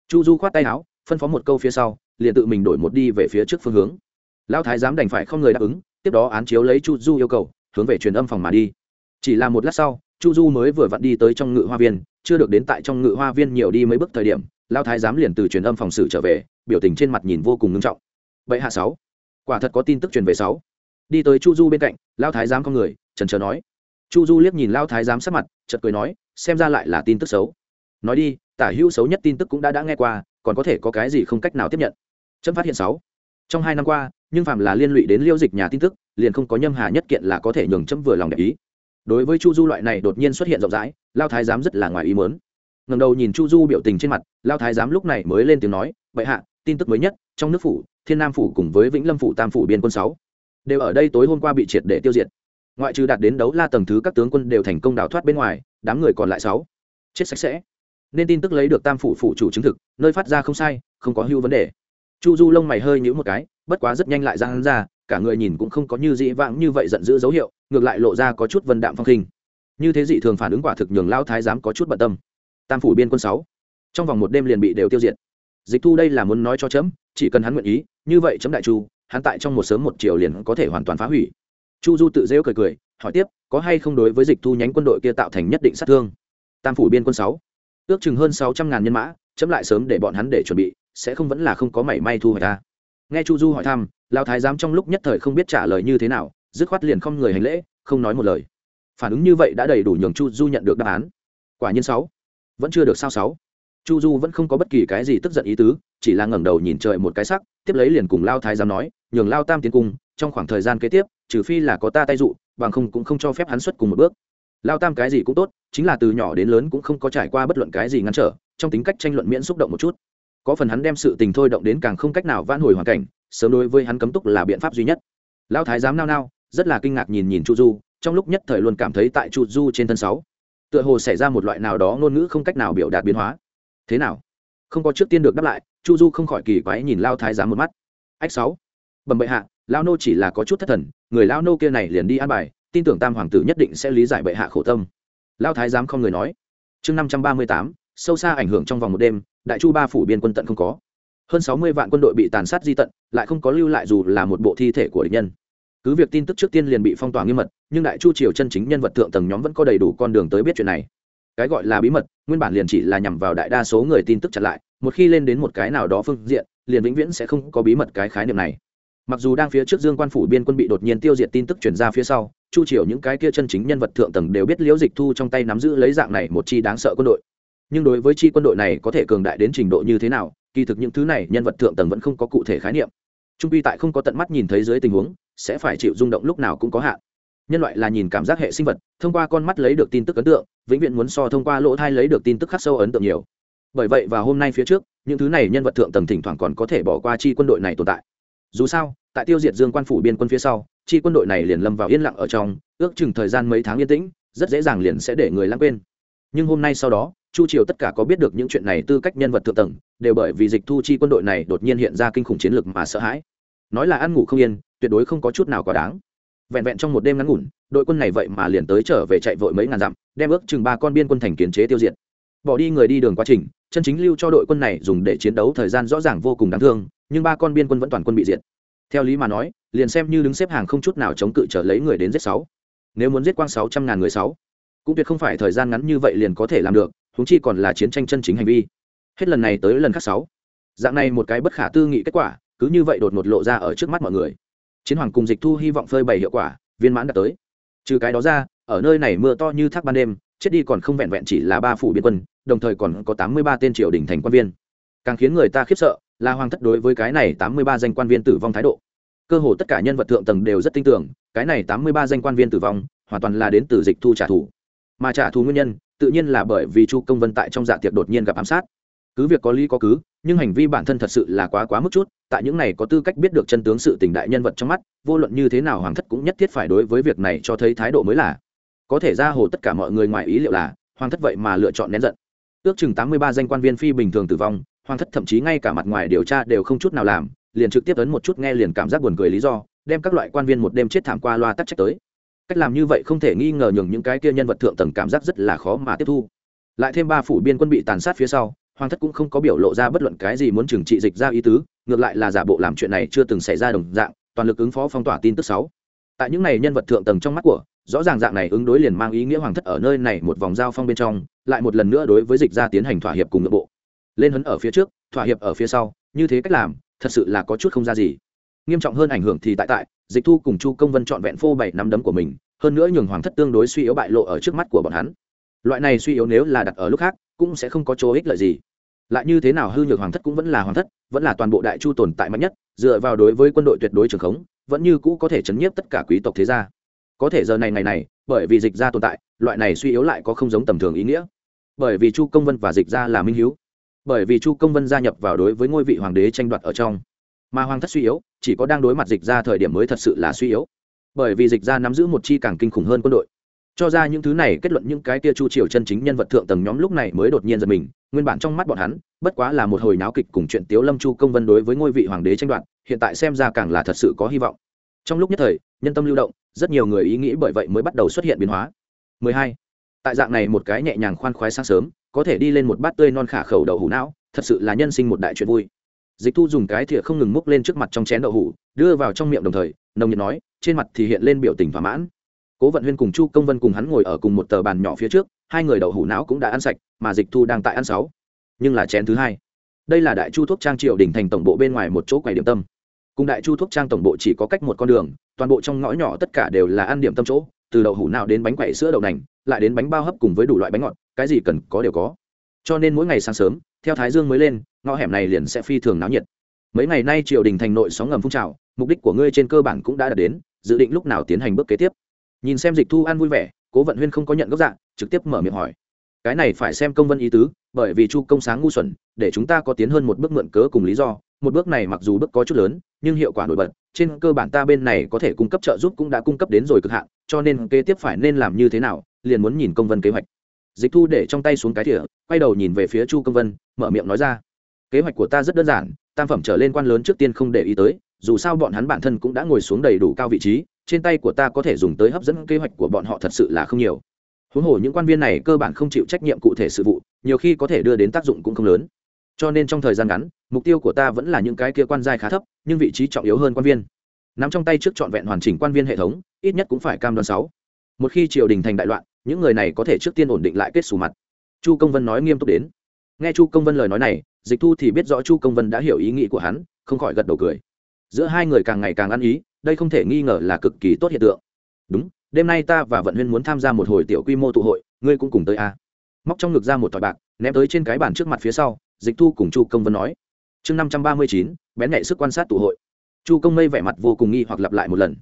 Chu du khoát tay áo, phân phó một câu phía sau, liền tự mình đổi một đi về phía trước phương hướng. Lão thái giám đành phải không người đáp ứng, tiếp đó án chiếu lấy chu du yêu cầu, hướng về truyền âm phòng mà đi. Chỉ là một lát sau, chu du mới vừa vặn đi tới trong ngự hoa viên, chưa được đến tại trong ngự hoa viên nhiều đi mấy bước thời điểm lao thái giám liền từ truyền âm phòng xử trở về, biểu tình trên mặt nhìn vô cùng ngưng trọng. Vậy hạ sáu, quả thật có tin tức truyền về sáu. Đi tới chu du bên cạnh lao thái giám con người trần trờ nói chu du liếc nhìn lao thái giám sát mặt, chợt cười nói, xem ra lại là tin tức xấu. Nói đi, tả hữu xấu nhất tin tức cũng đã đã nghe qua, còn có thể có cái gì không cách nào tiếp nhận. Chấm phát hiện sáu. Trong hai năm qua, nhưng phạm là liên lụy đến liêu dịch nhà tin tức, liền không có nhâm hà nhất kiện là có thể nhường chấm vừa lòng để ý. Đối với chu du loại này đột nhiên xuất hiện rộng rãi lao thái giám rất là ngoài ý mớn ngầm đầu nhìn chu du biểu tình trên mặt lao thái giám lúc này mới lên tiếng nói vậy hạ, tin tức mới nhất, trong nước phủ, thiên nam phủ cùng với vĩnh lâm phủ tam phủ biên quân sáu đều ở đây tối hôm qua bị triệt để tiêu diệt ngoại trừ đạt đến đấu la tầng thứ các tướng quân đều thành công đào thoát bên ngoài, đám người còn lại sáu. Chết sạch sẽ. Nên tin tức lấy được tam phủ phụ chủ chứng thực, nơi phát ra không sai, không có hưu vấn đề. Chu du lông mày hơi nhữ một cái, bất quá rất nhanh lại ra hắn ra, cả người nhìn cũng không có như dị vãng như vậy giận dữ dấu hiệu, ngược lại lộ ra có chút vân đạm phong khinh. Như thế dị thường phản ứng quả thực nhường lao thái giám có chút bận tâm. Tam phủ biên quân sáu. Trong vòng một đêm liền bị đều tiêu diệt. Dịch thu đây là muốn nói cho chấm, chỉ cần hắn nguyện ý, như vậy chấm đại chu, hắn tại trong một sớm một chiều liền có thể hoàn toàn phá hủy chu du tự rêu cười cười, hỏi tiếp, có hay không đối với dịch thu nhánh quân đội kia tạo thành nhất định sát thương? Tam phủ biên quân sáu. Ước chừng hơn sáu trăm ngàn nhân mã, chấm lại sớm để bọn hắn để chuẩn bị, sẽ không vẫn là không có mảy may thu hoạch ta nghe chu du hỏi thăm lao thái giám trong lúc nhất thời không biết trả lời như thế nào, dứt khoát liền không người hành lễ, không nói một lời. Phản ứng như vậy đã đầy đủ nhường chu du nhận được đáp án. Quả nhiên sáu. Vẫn chưa được sao sáu. Chu du vẫn không có bất kỳ cái gì tức giận ý tứ, chỉ là ngẩng đầu nhìn trời một cái sắc, tiếp lấy liền cùng lao thái giám nói, nhường lao tam tiến cung, trong khoảng thời gian kế tiếp trừ phi là có ta tay dụ, bằng không cũng không cho phép hắn xuất cùng một bước. Lao tam cái gì cũng tốt, chính là từ nhỏ đến lớn cũng không có trải qua bất luận cái gì ngăn trở, trong tính cách tranh luận miễn xúc động một chút. Có phần hắn đem sự tình thôi động đến càng không cách nào vãn hồi hoàn cảnh, sớm đối với hắn cấm túc là biện pháp duy nhất. Lao thái giám nao nao, rất là kinh ngạc nhìn nhìn chu du, trong lúc nhất thời luôn cảm thấy tại chu du trên thân sáu, tựa hồ xảy ra một loại nào đó ngôn ngữ không cách nào biểu đạt biến hóa. Thế nào? Không có trước tiên được đáp lại, chu du không khỏi kỳ quái nhìn lao thái giám một mắt. Ách sáu, bẩm bệ hạ lao nô chỉ là có chút thất thần, người lao nô kia này liền đi an bài, tin tưởng tam hoàng tử nhất định sẽ lý giải bệ hạ khổ tâm. Lao thái giám không người nói. Chương năm trăm ba mươi tám, sâu xa ảnh hưởng trong vòng một đêm, đại chu ba phủ biên quân tận không có. Hơn sáu mươi vạn quân đội bị tàn sát di tận, lại không có lưu lại dù là một bộ thi thể của địch nhân. Cứ việc tin tức trước tiên liền bị phong tỏa nghiêm mật, nhưng đại chu triều chân chính nhân vật thượng tầng nhóm vẫn có đầy đủ con đường tới biết chuyện này. Cái gọi là bí mật, nguyên bản liền chỉ là nhằm vào đại đa số người tin tức chặn lại, một khi lên đến một cái nào đó phương diện, liền vĩnh viễn sẽ không có bí mật cái khái niệm này mặc dù đang phía trước dương quan phủ biên quân bị đột nhiên tiêu diệt tin tức chuyển ra phía sau, chu triều những cái kia chân chính nhân vật thượng tầng đều biết liễu dịch thu trong tay nắm giữ lấy dạng này một chi đáng sợ quân đội. Nhưng đối với chi quân đội này có thể cường đại đến trình độ như thế nào, kỳ thực những thứ này nhân vật thượng tầng vẫn không có cụ thể khái niệm. Trung quy tại không có tận mắt nhìn thấy dưới tình huống, sẽ phải chịu rung động lúc nào cũng có hạn. Nhân loại là nhìn cảm giác hệ sinh vật, thông qua con mắt lấy được tin tức ấn tượng, vĩnh viễn muốn so thông qua lỗ thai lấy được tin tức khắc sâu ấn tượng nhiều. Bởi vậy và hôm nay phía trước, những thứ này nhân vật thượng tầng thỉnh thoảng còn có thể bỏ qua chi quân đội này tồn tại dù sao, tại tiêu diệt dương quan phủ biên quân phía sau, chi quân đội này liền lâm vào yên lặng ở trong, ước chừng thời gian mấy tháng yên tĩnh, rất dễ dàng liền sẽ để người lãng quên. Nhưng hôm nay sau đó, chu triều tất cả có biết được những chuyện này tư cách nhân vật thượng tầng, đều bởi vì dịch thu chi quân đội này đột nhiên hiện ra kinh khủng chiến lược mà sợ hãi. Nói là ăn ngủ không yên, tuyệt đối không có chút nào quá đáng. Vẹn vẹn trong một đêm ngắn ngủn, đội quân này vậy mà liền tới trở về chạy vội mấy ngàn dặm, đem ước chừng ba con biên quân thành kiến chế tiêu diệt. Bỏ đi người đi đường quá trình, chân chính lưu cho đội quân này dùng để chiến đấu thời gian rõ ràng vô cùng đáng thương nhưng ba con biên quân vẫn toàn quân bị diệt. Theo lý mà nói, liền xem như đứng xếp hàng không chút nào chống cự trở lấy người đến giết sáu. Nếu muốn giết quang sáu trăm ngàn người sáu, cũng tuyệt không phải thời gian ngắn như vậy liền có thể làm được húng chi còn là chiến tranh chân chính hành vi. Hết lần này tới lần khác sáu. Dạng này một cái bất khả tư nghị kết quả, cứ như vậy đột ngột lộ ra ở trước mắt mọi người. Chiến hoàng cùng dịch thu hy vọng phơi bày hiệu quả, viên mãn đã tới. Trừ cái đó ra, ở nơi này mưa to như thác ban đêm, chết đi còn không vẹn vẹn chỉ là ba phủ biên quân, đồng thời còn có tám mươi ba tên triều đình thành quan viên. Càng khiến người ta khiếp sợ là hoàng thất đối với cái này tám mươi ba danh quan viên tử vong thái độ. Cơ hồ tất cả nhân vật thượng tầng đều rất tin tưởng, cái này tám mươi ba danh quan viên tử vong hoàn toàn là đến từ dịch thu trả thù. Mà trả thù nguyên nhân, tự nhiên là bởi vì chu công vân tại trong dạ tiệc đột nhiên gặp ám sát. Cứ việc có lý có cứ, nhưng hành vi bản thân thật sự là quá quá mức chút, tại những này có tư cách biết được chân tướng sự tình đại nhân vật trong mắt, vô luận như thế nào hoàng thất cũng nhất thiết phải đối với việc này cho thấy thái độ mới là. Có thể ra hồ tất cả mọi người ngoài ý liệu là, hoàng thất vậy mà lựa chọn nén giận. Ước chừng tám mươi ba danh quan viên phi bình thường tử vong hoàng thất thậm chí ngay cả mặt ngoài điều tra đều không chút nào làm, liền trực tiếp ấn một chút nghe liền cảm giác buồn cười lý do, đem các loại quan viên một đêm chết thảm qua loa tắc trách tới. Cách làm như vậy không thể nghi ngờ nhường những cái kia nhân vật thượng tầng cảm giác rất là khó mà tiếp thu. Lại thêm ba phủ biên quân bị tàn sát phía sau, hoàng thất cũng không có biểu lộ ra bất luận cái gì muốn trừng trị dịch ra ý tứ, ngược lại là giả bộ làm chuyện này chưa từng xảy ra đồng dạng, toàn lực ứng phó phong tỏa tin tức sáu. Tại những này nhân vật thượng tầng trong mắt của, rõ ràng dạng này ứng đối liền mang ý nghĩa hoàng thất ở nơi này một vòng giao phong bên trong, lại một lần nữa đối với dịch ra tiến hành thỏa hiệp cùng nội bộ lên hấn ở phía trước, thỏa hiệp ở phía sau, như thế cách làm, thật sự là có chút không ra gì. Nghiêm trọng hơn ảnh hưởng thì tại tại, dịch thu cùng chu công vân trọn vẹn phô bảy năm đấm của mình, hơn nữa nhường hoàng thất tương đối suy yếu bại lộ ở trước mắt của bọn hắn. Loại này suy yếu nếu là đặt ở lúc khác, cũng sẽ không có chỗ ích lợi gì. Lại như thế nào hư nhược hoàng thất cũng vẫn là hoàng thất, vẫn là toàn bộ đại chu tồn tại mạnh nhất, dựa vào đối với quân đội tuyệt đối trường khống, vẫn như cũ có thể chấn nhiếp tất cả quý tộc thế gia. Có thể giờ này ngày này, bởi vì dịch gia tồn tại, loại này suy yếu lại có không giống tầm thường ý nghĩa. Bởi vì chu công vân và dịch gia là minh hiếu bởi vì chu công vân gia nhập vào đối với ngôi vị hoàng đế tranh đoạt ở trong. Mà hoàng thất suy yếu, chỉ có đang đối mặt dịch ra thời điểm mới thật sự là suy yếu. Bởi vì dịch ra nắm giữ một chi càng kinh khủng hơn quân đội. Cho ra những thứ này kết luận những cái kia chu triều chân chính nhân vật thượng tầng nhóm lúc này mới đột nhiên giật mình, nguyên bản trong mắt bọn hắn, bất quá là một hồi náo kịch cùng chuyện tiếu lâm chu công vân đối với ngôi vị hoàng đế tranh đoạt, hiện tại xem ra càng là thật sự có hy vọng. Trong lúc nhất thời, nhân tâm lưu động, rất nhiều người ý nghĩ bởi vậy mới bắt đầu xuất hiện biến hóa. 12. tại dạng này một cái nhẹ nhàng khoan khoái sáng sớm có thể đi lên một bát tươi non khả khẩu đậu hủ não, thật sự là nhân sinh một đại chuyện vui. Dịch thu dùng cái thìa không ngừng múc lên trước mặt trong chén đậu hủ, đưa vào trong miệng đồng thời, nồng nhiệt nói, trên mặt thì hiện lên biểu tình thỏa mãn. Cố vận huyên cùng chu công vân cùng hắn ngồi ở cùng một tờ bàn nhỏ phía trước, hai người đậu hủ não cũng đã ăn sạch, mà dịch thu đang tại ăn sáu. Nhưng là chén thứ hai. Đây là đại chu thuốc trang triệu đỉnh thành tổng bộ bên ngoài một chỗ quầy điểm tâm. Cùng đại chu thuốc trang tổng bộ chỉ có cách một con đường, toàn bộ trong ngõ nhỏ tất cả đều là ăn điểm tâm chỗ, từ đậu hủ nào đến bánh quẩy sữa đậu nành, lại đến bánh bao hấp cùng với đủ loại bánh ngọt cái gì cần có đều có. Cho nên mỗi ngày sáng sớm, theo thái dương mới lên, ngõ hẻm này liền sẽ phi thường náo nhiệt. Mấy ngày nay triều đình thành nội sóng ngầm phun trào, mục đích của ngươi trên cơ bản cũng đã đạt đến, dự định lúc nào tiến hành bước kế tiếp. Nhìn xem dịch thu ăn vui vẻ, cố vận huyên không có nhận gốc dạng, trực tiếp mở miệng hỏi. Cái này phải xem công vân ý tứ, bởi vì chu công sáng ngu xuẩn, để chúng ta có tiến hơn một bước mượn cớ cùng lý do, một bước này mặc dù bước có chút lớn, nhưng hiệu quả nổi bật, trên cơ bản ta bên này có thể cung cấp trợ giúp cũng đã cung cấp đến rồi cực hạn, cho nên kế tiếp phải nên làm như thế nào, liền muốn nhìn công vân kế hoạch dịch thu để trong tay xuống cái thỉa quay đầu nhìn về phía chu công vân, mở miệng nói ra, kế hoạch của ta rất đơn giản, tam phẩm trở lên quan lớn trước tiên không để ý tới, dù sao bọn hắn bản thân cũng đã ngồi xuống đầy đủ cao vị trí, trên tay của ta có thể dùng tới hấp dẫn kế hoạch của bọn họ thật sự là không nhiều. Huống hồ những quan viên này cơ bản không chịu trách nhiệm cụ thể sự vụ, nhiều khi có thể đưa đến tác dụng cũng không lớn. Cho nên trong thời gian ngắn, mục tiêu của ta vẫn là những cái kia quan giai khá thấp, nhưng vị trí trọng yếu hơn quan viên. Nắm trong tay trước trọn vẹn hoàn chỉnh quan viên hệ thống, ít nhất cũng phải cam đoan sáu. Một khi triều đình thành đại loạn những người này có thể trước tiên ổn định lại kết xù mặt. Chu công vân nói nghiêm túc đến. Nghe chu công vân lời nói này, dịch thu thì biết rõ chu công vân đã hiểu ý nghĩ của hắn, không khỏi gật đầu cười. Giữa hai người càng ngày càng ăn ý, đây không thể nghi ngờ là cực kỳ tốt hiện tượng. Đúng, đêm nay ta và vận huyên muốn tham gia một hồi tiểu quy mô tụ hội, ngươi cũng cùng tới a. À. móc trong ngực ra một tỏi bạc, ném tới trên cái bàn trước mặt phía sau, dịch thu cùng chu công vân nói. Chương năm trăm ba mươi chín, bén nhạy sức quan sát tụ hội. Chu công mây vẻ mặt vô cùng nghi hoặc lặp lại một lần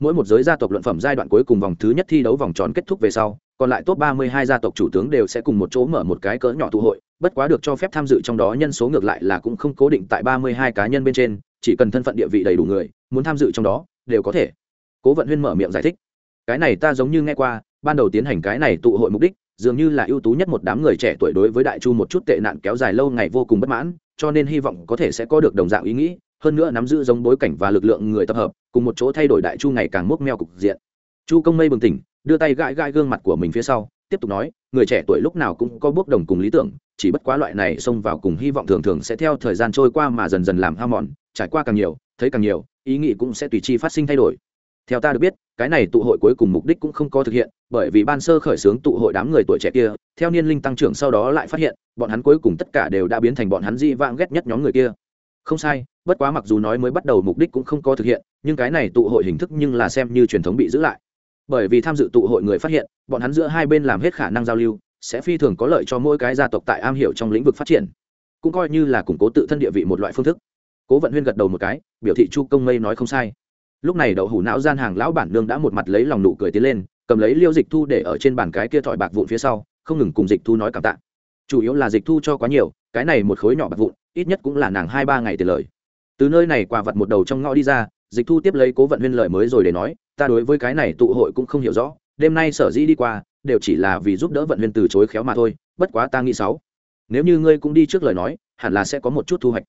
mỗi một giới gia tộc luận phẩm giai đoạn cuối cùng vòng thứ nhất thi đấu vòng tròn kết thúc về sau, còn lại top ba mươi hai gia tộc chủ tướng đều sẽ cùng một chỗ mở một cái cỡ nhỏ tụ hội, bất quá được cho phép tham dự trong đó nhân số ngược lại là cũng không cố định tại ba mươi hai cá nhân bên trên, chỉ cần thân phận địa vị đầy đủ người, muốn tham dự trong đó, đều có thể. Cố vận huyên mở miệng giải thích. Cái này ta giống như nghe qua, ban đầu tiến hành cái này tụ hội mục đích, dường như là ưu tú nhất một đám người trẻ tuổi đối với đại chu một chút tệ nạn kéo dài lâu ngày vô cùng bất mãn, cho nên hy vọng có thể sẽ có được đồng dạng ý nghĩ hơn nữa nắm giữ giống bối cảnh và lực lượng người tập hợp, cùng một chỗ thay đổi đại chu ngày càng mốc meo cục diện. Chu công mây bừng tỉnh, đưa tay gãi gãi gương mặt của mình phía sau, tiếp tục nói, người trẻ tuổi lúc nào cũng có bước đồng cùng lý tưởng, chỉ bất quá loại này xông vào cùng hy vọng thường thường sẽ theo thời gian trôi qua mà dần dần làm hao mòn, trải qua càng nhiều, thấy càng nhiều, ý nghĩ cũng sẽ tùy chi phát sinh thay đổi. Theo ta được biết, cái này tụ hội cuối cùng mục đích cũng không có thực hiện, bởi vì ban sơ khởi xướng tụ hội đám người tuổi trẻ kia, theo niên linh tăng trưởng sau đó lại phát hiện, bọn hắn cuối cùng tất cả đều đã biến thành bọn hắn di vãng ghét nhất nhóm người kia không sai, bất quá mặc dù nói mới bắt đầu mục đích cũng không có thực hiện, nhưng cái này tụ hội hình thức nhưng là xem như truyền thống bị giữ lại. Bởi vì tham dự tụ hội người phát hiện, bọn hắn giữa hai bên làm hết khả năng giao lưu, sẽ phi thường có lợi cho mỗi cái gia tộc tại am hiểu trong lĩnh vực phát triển. Cũng coi như là củng cố tự thân địa vị một loại phương thức. Cố vận huyên gật đầu một cái, biểu thị chu công mây nói không sai. Lúc này đậu hủ não gian hàng lão bản nương đã một mặt lấy lòng nụ cười tiến lên, cầm lấy liêu dịch thu để ở trên bàn cái kia thỏi bạc vụn phía sau, không ngừng cùng dịch thu nói cảm tạ. Chủ yếu là dịch thu cho quá nhiều, cái này một khối nhỏ bạc vụn ít nhất cũng là nàng hai ba ngày tiền lời. Từ nơi này quà vặt một đầu trong ngõ đi ra, dịch thu tiếp lấy cố vận huyên lợi mới rồi để nói, ta đối với cái này tụ hội cũng không hiểu rõ, đêm nay sở dĩ đi qua, đều chỉ là vì giúp đỡ vận huyên từ chối khéo mà thôi, bất quá ta nghĩ sáu, nếu như ngươi cũng đi trước lời nói, hẳn là sẽ có một chút thu hoạch.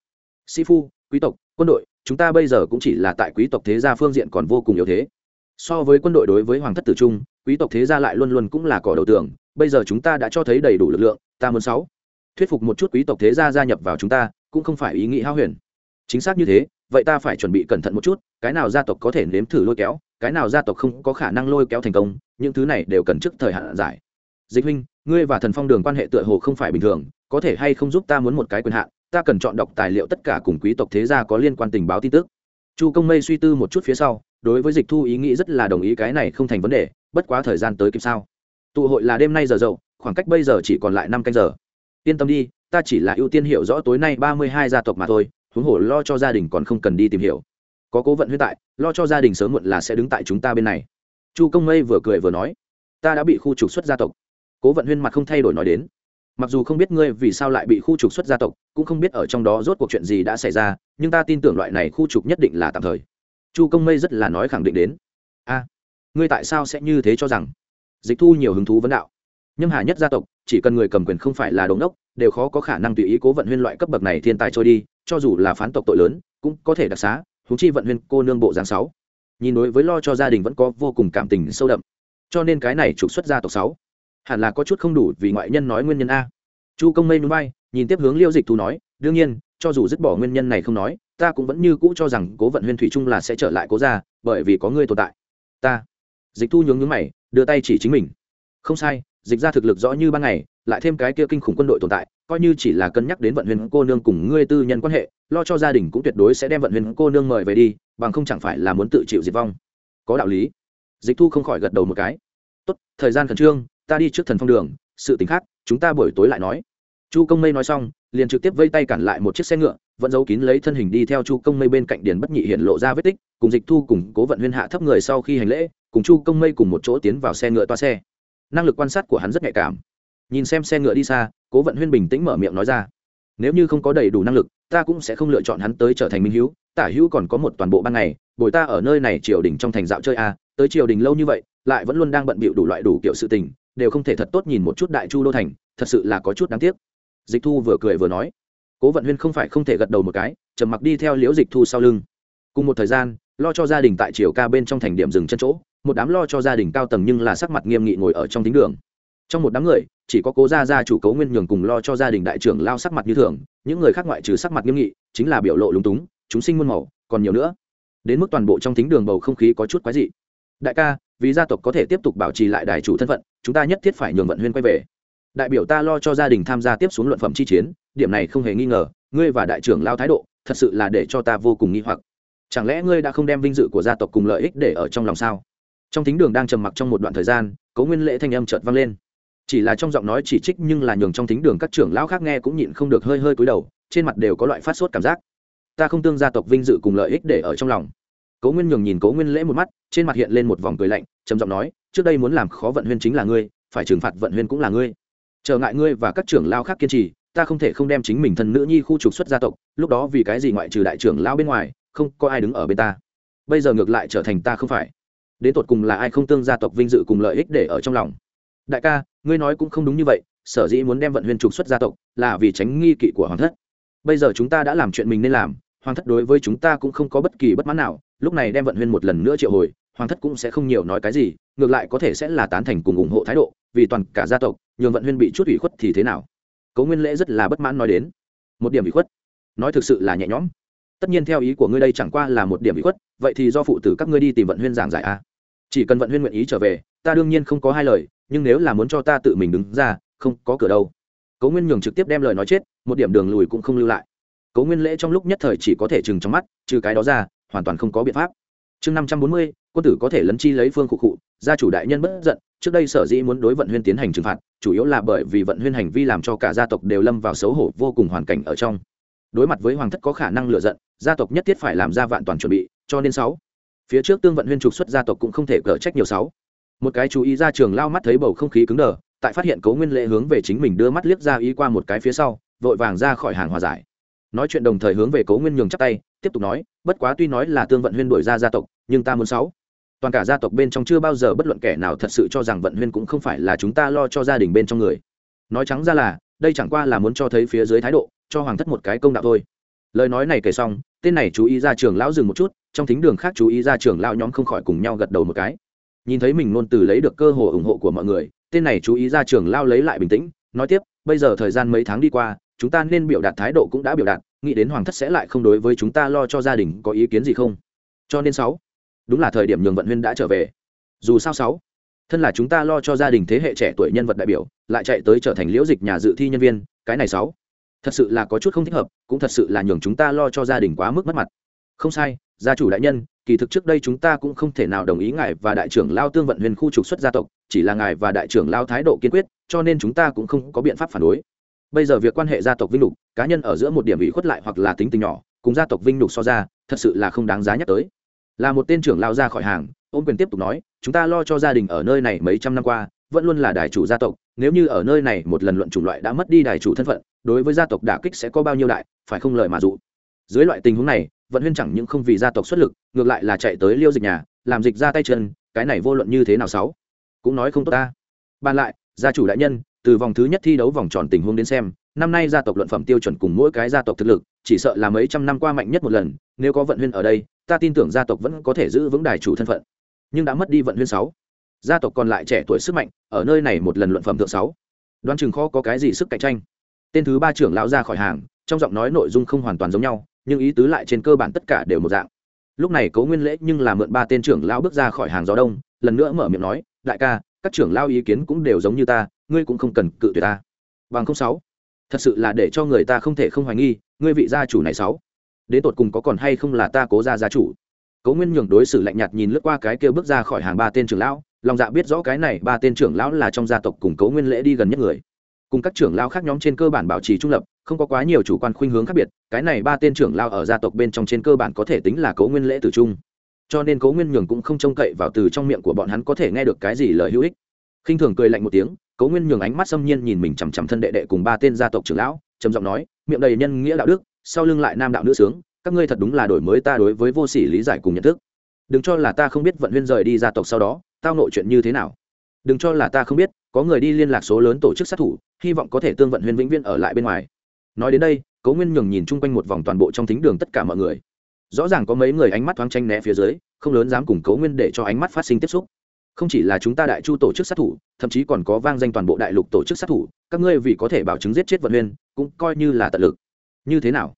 Sĩ phu, quý tộc, quân đội, chúng ta bây giờ cũng chỉ là tại quý tộc thế gia phương diện còn vô cùng yếu thế. So với quân đội đối với hoàng thất tử trung, quý tộc thế gia lại luôn luôn cũng là cỏ đầu tường, bây giờ chúng ta đã cho thấy đầy đủ lực lượng, ta muốn sáu thuyết phục một chút quý tộc thế gia gia nhập vào chúng ta, cũng không phải ý nghĩ hao huyền. Chính xác như thế, vậy ta phải chuẩn bị cẩn thận một chút, cái nào gia tộc có thể nếm thử lôi kéo, cái nào gia tộc không có khả năng lôi kéo thành công, những thứ này đều cần trước thời hạn giải. Dịch huynh, ngươi và thần phong đường quan hệ tựa hồ không phải bình thường, có thể hay không giúp ta muốn một cái quyền hạn, ta cần chọn đọc tài liệu tất cả cùng quý tộc thế gia có liên quan tình báo tin tức. Chu công mây suy tư một chút phía sau, đối với dịch thu ý nghĩ rất là đồng ý cái này không thành vấn đề, bất quá thời gian tới kịp sao? Tụ hội là đêm nay giờ dậu, khoảng cách bây giờ chỉ còn lại năm canh giờ yên tâm đi, ta chỉ là ưu tiên hiểu rõ tối nay ba mươi hai gia tộc mà thôi, huống hồ lo cho gia đình còn không cần đi tìm hiểu. Có cố vận huyết tại, lo cho gia đình sớm muộn là sẽ đứng tại chúng ta bên này. Chu công mây vừa cười vừa nói, ta đã bị khu trục xuất gia tộc. Cố vận huyên mặt không thay đổi nói đến, mặc dù không biết ngươi vì sao lại bị khu trục xuất gia tộc, cũng không biết ở trong đó rốt cuộc chuyện gì đã xảy ra, nhưng ta tin tưởng loại này khu trục nhất định là tạm thời. Chu công mây rất là nói khẳng định đến, a, ngươi tại sao sẽ như thế cho rằng? Dịch thu nhiều hứng thú vấn đạo nhâm hà nhất gia tộc, chỉ cần người cầm quyền không phải là đống đốc, đều khó có khả năng tùy ý cố vận huyên loại cấp bậc này thiên tài trôi đi, cho dù là phán tộc tội lớn, cũng có thể đặc xá thú chi vận huyên cô nương bộ giáng sáu. Nhìn đối với lo cho gia đình vẫn có vô cùng cảm tình sâu đậm. Cho nên cái này trục xuất gia tộc sáu, hẳn là có chút không đủ vì ngoại nhân nói nguyên nhân a. Chu công mây núi bay, nhìn tiếp hướng liêu dịch thu nói, đương nhiên, cho dù dứt bỏ nguyên nhân này không nói, ta cũng vẫn như cũ cho rằng cố vận huyên thủy trung là sẽ trở lại cố gia, bởi vì có ngươi tồn tại. Ta. Dịch thu nhướng nhướng mày, đưa tay chỉ chính mình. Không sai dịch ra thực lực rõ như ban ngày, lại thêm cái kia kinh khủng quân đội tồn tại, coi như chỉ là cân nhắc đến vận huyền cô nương cùng ngươi tư nhân quan hệ, lo cho gia đình cũng tuyệt đối sẽ đem vận huyền cô nương mời về đi, bằng không chẳng phải là muốn tự chịu diệt vong. Có đạo lý. Dịch thu không khỏi gật đầu một cái. Tốt, thời gian khẩn trương, ta đi trước thần phong đường, sự t khác, chúng ta buổi tối lại nói. Chu công mây nói xong, liền trực tiếp vây tay cản lại một chiếc xe ngựa, vẫn giấu kín lấy thân hình đi theo chu công mây bên cạnh điền bất nhị hiện lộ ra vết tích, cùng dịch thu cùng cố vận huyên hạ thấp người sau khi hành lễ, cùng chu công mây cùng một chỗ tiến vào xe ngựa toa xe năng lực quan sát của hắn rất nhạy cảm. Nhìn xem xe ngựa đi xa cố vận huyên bình tĩnh mở miệng nói ra. Nếu như không có đầy đủ năng lực ta cũng sẽ không lựa chọn hắn tới trở thành minh hữu tả hữu còn có một toàn bộ ban ngày bồi ta ở nơi này triều đình trong thành dạo chơi a à, tới triều đình lâu như vậy lại vẫn luôn đang bận bịu đủ loại đủ kiểu sự tình đều không thể thật tốt nhìn một chút đại chu đô thành thật sự là có chút đáng tiếc. Dịch thu vừa cười vừa nói. Cố vận huyên không phải không thể gật đầu một cái trầm mặc đi theo liễu dịch thu sau lưng. Cùng một thời gian lo cho gia đình tại triều ca bên trong thành điểm dừng chân chỗ một đám lo cho gia đình cao tầng nhưng là sắc mặt nghiêm nghị ngồi ở trong thính đường. Trong một đám người, chỉ có cố gia gia chủ cấu nguyên nhường cùng lo cho gia đình đại trưởng lao sắc mặt như thường, những người khác ngoại trừ sắc mặt nghiêm nghị, chính là biểu lộ lúng túng, chúng sinh muôn màu, còn nhiều nữa. Đến mức toàn bộ trong thính đường bầu không khí có chút quái dị. Đại ca, vì gia tộc có thể tiếp tục bảo trì lại đài chủ thân phận, chúng ta nhất thiết phải nhường vận huyên quay về. Đại biểu ta lo cho gia đình tham gia tiếp xuống luận phẩm chi chiến, điểm này không hề nghi ngờ, ngươi và đại trưởng lao thái độ, thật sự là để cho ta vô cùng nghi hoặc. Chẳng lẽ ngươi đã không đem vinh dự của gia tộc cùng lợi ích để ở trong lòng sao? Trong thính đường đang trầm mặc trong một đoạn thời gian, cấu nguyên lễ thanh âm chợt vang lên. Chỉ là trong giọng nói chỉ trích nhưng là nhường trong thính đường các trưởng lão khác nghe cũng nhịn không được hơi hơi cúi đầu, trên mặt đều có loại phát sốt cảm giác. Ta không tương gia tộc vinh dự cùng lợi ích để ở trong lòng. Cố nguyên nhường nhìn cố nguyên lễ một mắt, trên mặt hiện lên một vòng cười lạnh, trầm giọng nói, trước đây muốn làm khó vận huyên chính là ngươi, phải trừng phạt vận huyên cũng là ngươi. Trở ngại ngươi và các trưởng lao khác kiên trì, ta không thể không đem chính mình thân nữ nhi khu trục xuất gia tộc, lúc đó vì cái gì ngoại trừ đại trưởng lao bên ngoài, không có ai đứng ở bên ta. Bây giờ ngược lại trở thành ta không phải đến tột cùng là ai không tương gia tộc vinh dự cùng lợi ích để ở trong lòng. Đại ca, ngươi nói cũng không đúng như vậy, sở dĩ muốn đem vận huyền trục xuất gia tộc là vì tránh nghi kỵ của hoàng thất. Bây giờ chúng ta đã làm chuyện mình nên làm, hoàng thất đối với chúng ta cũng không có bất kỳ bất mãn nào, lúc này đem vận huyền một lần nữa triệu hồi, hoàng thất cũng sẽ không nhiều nói cái gì, ngược lại có thể sẽ là tán thành cùng ủng hộ thái độ, vì toàn cả gia tộc, nhường vận huyên bị chút ủy khuất thì thế nào? Cấu nguyên lễ rất là bất mãn nói đến. Một điểm ủy khuất? Nói thực sự là nhẹ nhõm. Tất nhiên theo ý của ngươi đây chẳng qua là một điểm ủy khuất, vậy thì do phụ tử các ngươi đi tìm vận huyên giảng giải a chỉ cần vận huyên nguyện ý trở về, ta đương nhiên không có hai lời, nhưng nếu là muốn cho ta tự mình đứng ra, không có cửa đâu. Cấu nguyên nhường trực tiếp đem lời nói chết, một điểm đường lùi cũng không lưu lại. Cấu nguyên lễ trong lúc nhất thời chỉ có thể chừng trong mắt, trừ cái đó ra, hoàn toàn không có biện pháp. Chương năm trăm bốn mươi, quân tử có thể lấn chi lấy phương khụ khụ, gia chủ đại nhân bất giận, trước đây sở dĩ muốn đối vận huyên tiến hành trừng phạt, chủ yếu là bởi vì vận huyên hành vi làm cho cả gia tộc đều lâm vào xấu hổ vô cùng hoàn cảnh ở trong. Đối mặt với hoàng thất có khả năng lựa giận, gia tộc nhất thiết phải làm ra vạn toàn chuẩn bị, cho nên sáu phía trước tương vận huyên trục xuất gia tộc cũng không thể cở trách nhiều sáu. Một cái chú ý ra trường lao mắt thấy bầu không khí cứng đờ, tại phát hiện cấu nguyên lệ hướng về chính mình đưa mắt liếc ra ý qua một cái phía sau, vội vàng ra khỏi hàng hòa giải. Nói chuyện đồng thời hướng về cấu nguyên nhường chắc tay, tiếp tục nói, bất quá tuy nói là tương vận huyên đổi ra gia tộc, nhưng ta muốn sáu. Toàn cả gia tộc bên trong chưa bao giờ bất luận kẻ nào thật sự cho rằng vận huyên cũng không phải là chúng ta lo cho gia đình bên trong người. Nói trắng ra là, đây chẳng qua là muốn cho thấy phía dưới thái độ, cho hoàng thất một cái công đạo thôi. Lời nói này kể xong tên này chú ý ra trường lão dừng một chút, trong thính đường khác chú ý ra trường lão nhóm không khỏi cùng nhau gật đầu một cái. Nhìn thấy mình ngôn từ lấy được cơ hội ủng hộ của mọi người, tên này chú ý ra trường lao lấy lại bình tĩnh, nói tiếp, bây giờ thời gian mấy tháng đi qua, chúng ta nên biểu đạt thái độ cũng đã biểu đạt, nghĩ đến hoàng thất sẽ lại không đối với chúng ta lo cho gia đình có ý kiến gì không? Cho nên sáu, đúng là thời điểm nhường vận huyên đã trở về. Dù sao sáu, thân là chúng ta lo cho gia đình thế hệ trẻ tuổi nhân vật đại biểu, lại chạy tới trở thành liễu dịch nhà dự thi nhân viên, cái này sáu thật sự là có chút không thích hợp, cũng thật sự là nhường chúng ta lo cho gia đình quá mức mất mặt. Không sai, gia chủ đại nhân, kỳ thực trước đây chúng ta cũng không thể nào đồng ý ngài và đại trưởng lao tương vận huyền khu trục xuất gia tộc, chỉ là ngài và đại trưởng lao thái độ kiên quyết, cho nên chúng ta cũng không có biện pháp phản đối. Bây giờ việc quan hệ gia tộc vinh lục, cá nhân ở giữa một điểm ủy khuất lại hoặc là tính tình nhỏ, cùng gia tộc vinh lục so ra, thật sự là không đáng giá nhắc tới. Là một tên trưởng lao ra khỏi hàng, ôm quyền tiếp tục nói, chúng ta lo cho gia đình ở nơi này mấy trăm năm qua, vẫn luôn là đại chủ gia tộc nếu như ở nơi này một lần luận chủng loại đã mất đi đài chủ thân phận, đối với gia tộc đả kích sẽ có bao nhiêu đại, phải không lời mà dụ. Dưới loại tình huống này, vận huyên chẳng những không vì gia tộc xuất lực, ngược lại là chạy tới liêu dịch nhà, làm dịch ra tay chân, cái này vô luận như thế nào sáu? Cũng nói không tốt ta. Bàn lại, gia chủ đại nhân, từ vòng thứ nhất thi đấu vòng tròn tình huống đến xem, năm nay gia tộc luận phẩm tiêu chuẩn cùng mỗi cái gia tộc thực lực, chỉ sợ là mấy trăm năm qua mạnh nhất một lần, nếu có vận huyên ở đây, ta tin tưởng gia tộc vẫn có thể giữ vững đài chủ thân phận. Nhưng đã mất đi vận huyên sáu gia tộc còn lại trẻ tuổi sức mạnh, ở nơi này một lần luận phẩm thượng sáu. Đoán chừng khó có cái gì sức cạnh tranh. Tên thứ ba trưởng lão ra khỏi hàng, trong giọng nói nội dung không hoàn toàn giống nhau, nhưng ý tứ lại trên cơ bản tất cả đều một dạng. Lúc này cố nguyên lễ nhưng là mượn ba tên trưởng lão bước ra khỏi hàng gió đông, lần nữa mở miệng nói, đại ca, các trưởng lão ý kiến cũng đều giống như ta, ngươi cũng không cần cự tuyệt ta. Bằng không sáu. Thật sự là để cho người ta không thể không hoài nghi, ngươi vị gia chủ này sáu. Đến tột cùng có còn hay không là ta cố gia gia chủ. Cố nguyên nhường đối xử lạnh nhạt nhìn lướt qua cái kia bước ra khỏi hàng ba tên trưởng lão lòng dạ biết rõ cái này, ba tên trưởng lão là trong gia tộc cùng cố nguyên lễ đi gần nhất người. Cùng các trưởng lão khác nhóm trên cơ bản bảo trì trung lập, không có quá nhiều chủ quan khuynh hướng khác biệt, cái này ba tên trưởng lão ở gia tộc bên trong trên cơ bản có thể tính là cố nguyên lễ tử trung cho nên cố nguyên nhường cũng không trông cậy vào từ trong miệng của bọn hắn có thể nghe được cái gì lời hữu ích. Khinh thường cười lạnh một tiếng cố nguyên nhường ánh mắt xâm nhiên nhìn mình chằm chằm thân đệ đệ cùng ba tên gia tộc trưởng lão, trầm giọng nói, miệng đầy nhân nghĩa đạo đức, sau lưng lại nam đạo nữ sướng, các ngươi thật đúng là đổi mới ta đối với vô sỉ lý giải cùng nhận thức. Đừng cho là ta không biết vận huyên rời đi gia tộc sau đó tao nội chuyện như thế nào? Đừng cho là ta không biết, có người đi liên lạc số lớn tổ chức sát thủ, hy vọng có thể tương vận huyền vĩnh viên ở lại bên ngoài. Nói đến đây, cố nguyên nhường nhìn chung quanh một vòng toàn bộ trong thính đường tất cả mọi người. Rõ ràng có mấy người ánh mắt thoáng tranh né phía dưới, không lớn dám cùng cố nguyên để cho ánh mắt phát sinh tiếp xúc. Không chỉ là chúng ta đại chu tổ chức sát thủ, thậm chí còn có vang danh toàn bộ đại lục tổ chức sát thủ, các ngươi vì có thể bảo chứng giết chết vận huyên cũng coi như là tận lực. Như thế nào?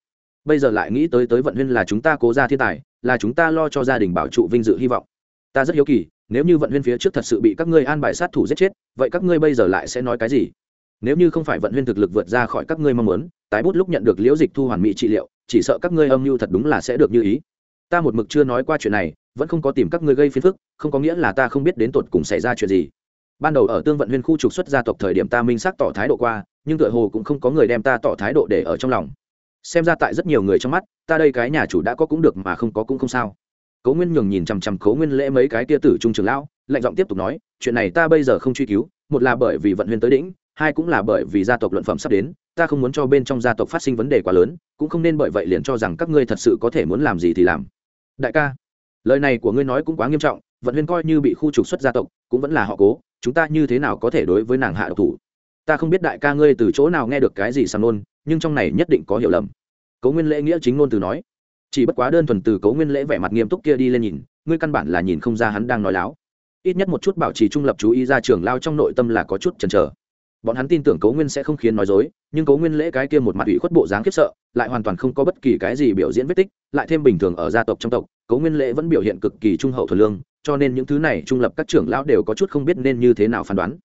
Bây giờ lại nghĩ tới tới vận huyên là chúng ta cố ra thiên tài, là chúng ta lo cho gia đình bảo trụ vinh dự hy vọng. Ta rất hiếu kỳ nếu như vận huyên phía trước thật sự bị các ngươi an bài sát thủ giết chết, vậy các ngươi bây giờ lại sẽ nói cái gì? Nếu như không phải vận huyên thực lực vượt ra khỏi các ngươi mong muốn, tái bút lúc nhận được liễu dịch thu hoàn mỹ trị liệu, chỉ sợ các ngươi âm mưu thật đúng là sẽ được như ý. Ta một mực chưa nói qua chuyện này, vẫn không có tìm các ngươi gây phiền phức, không có nghĩa là ta không biết đến tột cùng xảy ra chuyện gì. Ban đầu ở tương vận huyên khu trục xuất gia tộc thời điểm ta minh xác tỏ thái độ qua, nhưng tựa hồ cũng không có người đem ta tỏ thái độ để ở trong lòng. Xem ra tại rất nhiều người trong mắt, ta đây cái nhà chủ đã có cũng được mà không có cũng không sao cố nguyên nhường nhìn chằm chằm cố nguyên lễ mấy cái tia tử trung trường lão, lạnh giọng tiếp tục nói, chuyện này ta bây giờ không truy cứu, một là bởi vì vận huyên tới đỉnh, hai cũng là bởi vì gia tộc luận phẩm sắp đến, ta không muốn cho bên trong gia tộc phát sinh vấn đề quá lớn, cũng không nên bởi vậy liền cho rằng các ngươi thật sự có thể muốn làm gì thì làm. Đại ca, lời này của ngươi nói cũng quá nghiêm trọng, vận huyên coi như bị khu trục xuất gia tộc, cũng vẫn là họ cố, chúng ta như thế nào có thể đối với nàng hạ độc thủ? Ta không biết đại ca ngươi từ chỗ nào nghe được cái gì sàng nôn nhưng trong này nhất định có hiểu lầm. Cố nguyên lễ nghĩa chính ngôn từ nói chỉ bất quá đơn thuần từ cấu nguyên lễ vẻ mặt nghiêm túc kia đi lên nhìn, ngươi căn bản là nhìn không ra hắn đang nói láo. Ít nhất một chút bảo trì trung lập chú ý ra trường lao trong nội tâm là có chút chần chờ. Bọn hắn tin tưởng cấu nguyên sẽ không khiến nói dối, nhưng cấu nguyên lễ cái kia một mặt ủy khuất bộ dáng khiếp sợ, lại hoàn toàn không có bất kỳ cái gì biểu diễn vết tích, lại thêm bình thường ở gia tộc trong tộc, cấu nguyên lễ vẫn biểu hiện cực kỳ trung hậu thuần lương, cho nên những thứ này trung lập các trưởng lão đều có chút không biết nên như thế nào phán đoán.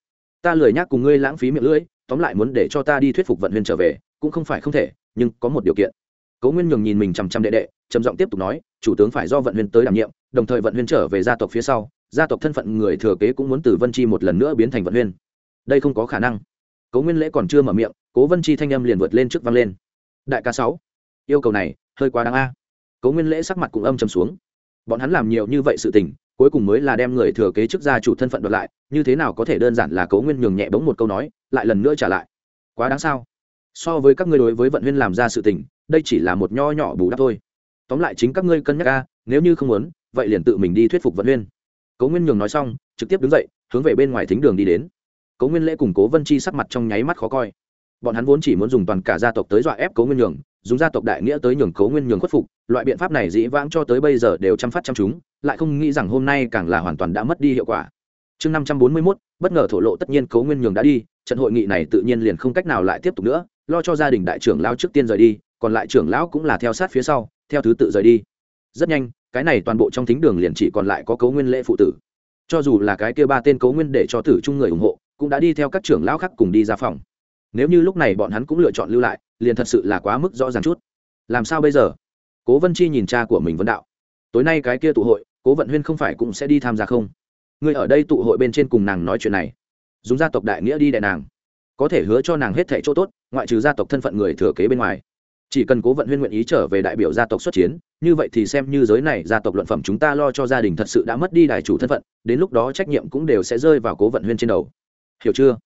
Ta lười nhác cùng ngươi lãng phí miệng lưỡi, tóm lại muốn để cho ta đi thuyết phục vận huyền trở về, cũng không phải không thể, nhưng có một điều kiện cố nguyên nhường nhìn mình chằm chằm đệ đệ, trầm giọng tiếp tục nói, chủ tướng phải do vận huyên tới đảm nhiệm, đồng thời vận huyên trở về gia tộc phía sau, gia tộc thân phận người thừa kế cũng muốn từ vân chi một lần nữa biến thành vận huyên đây không có khả năng. Cố nguyên lễ còn chưa mở miệng, cố vân chi thanh âm liền vượt lên trước vang lên. Đại ca sáu, yêu cầu này hơi quá đáng a. Cố nguyên lễ sắc mặt cũng âm trầm xuống. Bọn hắn làm nhiều như vậy sự tình, cuối cùng mới là đem người thừa kế chức gia chủ thân phận đoạt lại, như thế nào có thể đơn giản là cố nguyên nhường nhẹ bỗng một câu nói, lại lần nữa trả lại. Quá đáng sao? So với các ngươi đối với vận huyên làm ra sự tình đây chỉ là một nho nhỏ bù đắp thôi. Tóm lại chính các ngươi cân nhắc a, nếu như không muốn, vậy liền tự mình đi thuyết phục vận huyên cố nguyên nhường nói xong, trực tiếp đứng dậy, hướng về bên ngoài thính đường đi đến. Cố nguyên lễ cùng cố vân chi sắc mặt trong nháy mắt khó coi. Bọn hắn vốn chỉ muốn dùng toàn cả gia tộc tới dọa ép cố nguyên nhường, dùng gia tộc đại nghĩa tới nhường cố nguyên nhường khuất phục, loại biện pháp này dĩ vãng cho tới bây giờ đều chăm phát chăm chúng, lại không nghĩ rằng hôm nay càng là hoàn toàn đã mất đi hiệu quả. Chương năm trăm bốn mươi mốt, bất ngờ thổ lộ tất nhiên cố nguyên nhường đã đi, trận hội nghị này tự nhiên liền không cách nào lại tiếp tục nữa, lo cho gia đình đại trưởng lao trước tiên rời đi còn lại trưởng lão cũng là theo sát phía sau, theo thứ tự rời đi. Rất nhanh, cái này toàn bộ trong thính đường liền chỉ còn lại có cấu nguyên lễ phụ tử. Cho dù là cái kia ba tên cấu nguyên để cho tử chung người ủng hộ, cũng đã đi theo các trưởng lão khác cùng đi ra phòng. Nếu như lúc này bọn hắn cũng lựa chọn lưu lại, liền thật sự là quá mức rõ ràng chút. Làm sao bây giờ? Cố vân chi nhìn cha của mình vấn đạo. Tối nay cái kia tụ hội, cố vận huyên không phải cũng sẽ đi tham gia không? Người ở đây tụ hội bên trên cùng nàng nói chuyện này. Dùng gia tộc đại nghĩa đi đại nàng. Có thể hứa cho nàng hết thẻ chỗ tốt, ngoại trừ gia tộc thân phận người thừa kế bên ngoài chỉ cần cố vận huyên nguyện ý trở về đại biểu gia tộc xuất chiến, như vậy thì xem như giới này gia tộc luận phẩm chúng ta lo cho gia đình thật sự đã mất đi đại chủ thân phận, đến lúc đó trách nhiệm cũng đều sẽ rơi vào cố vận huyên trên đầu. Hiểu chưa?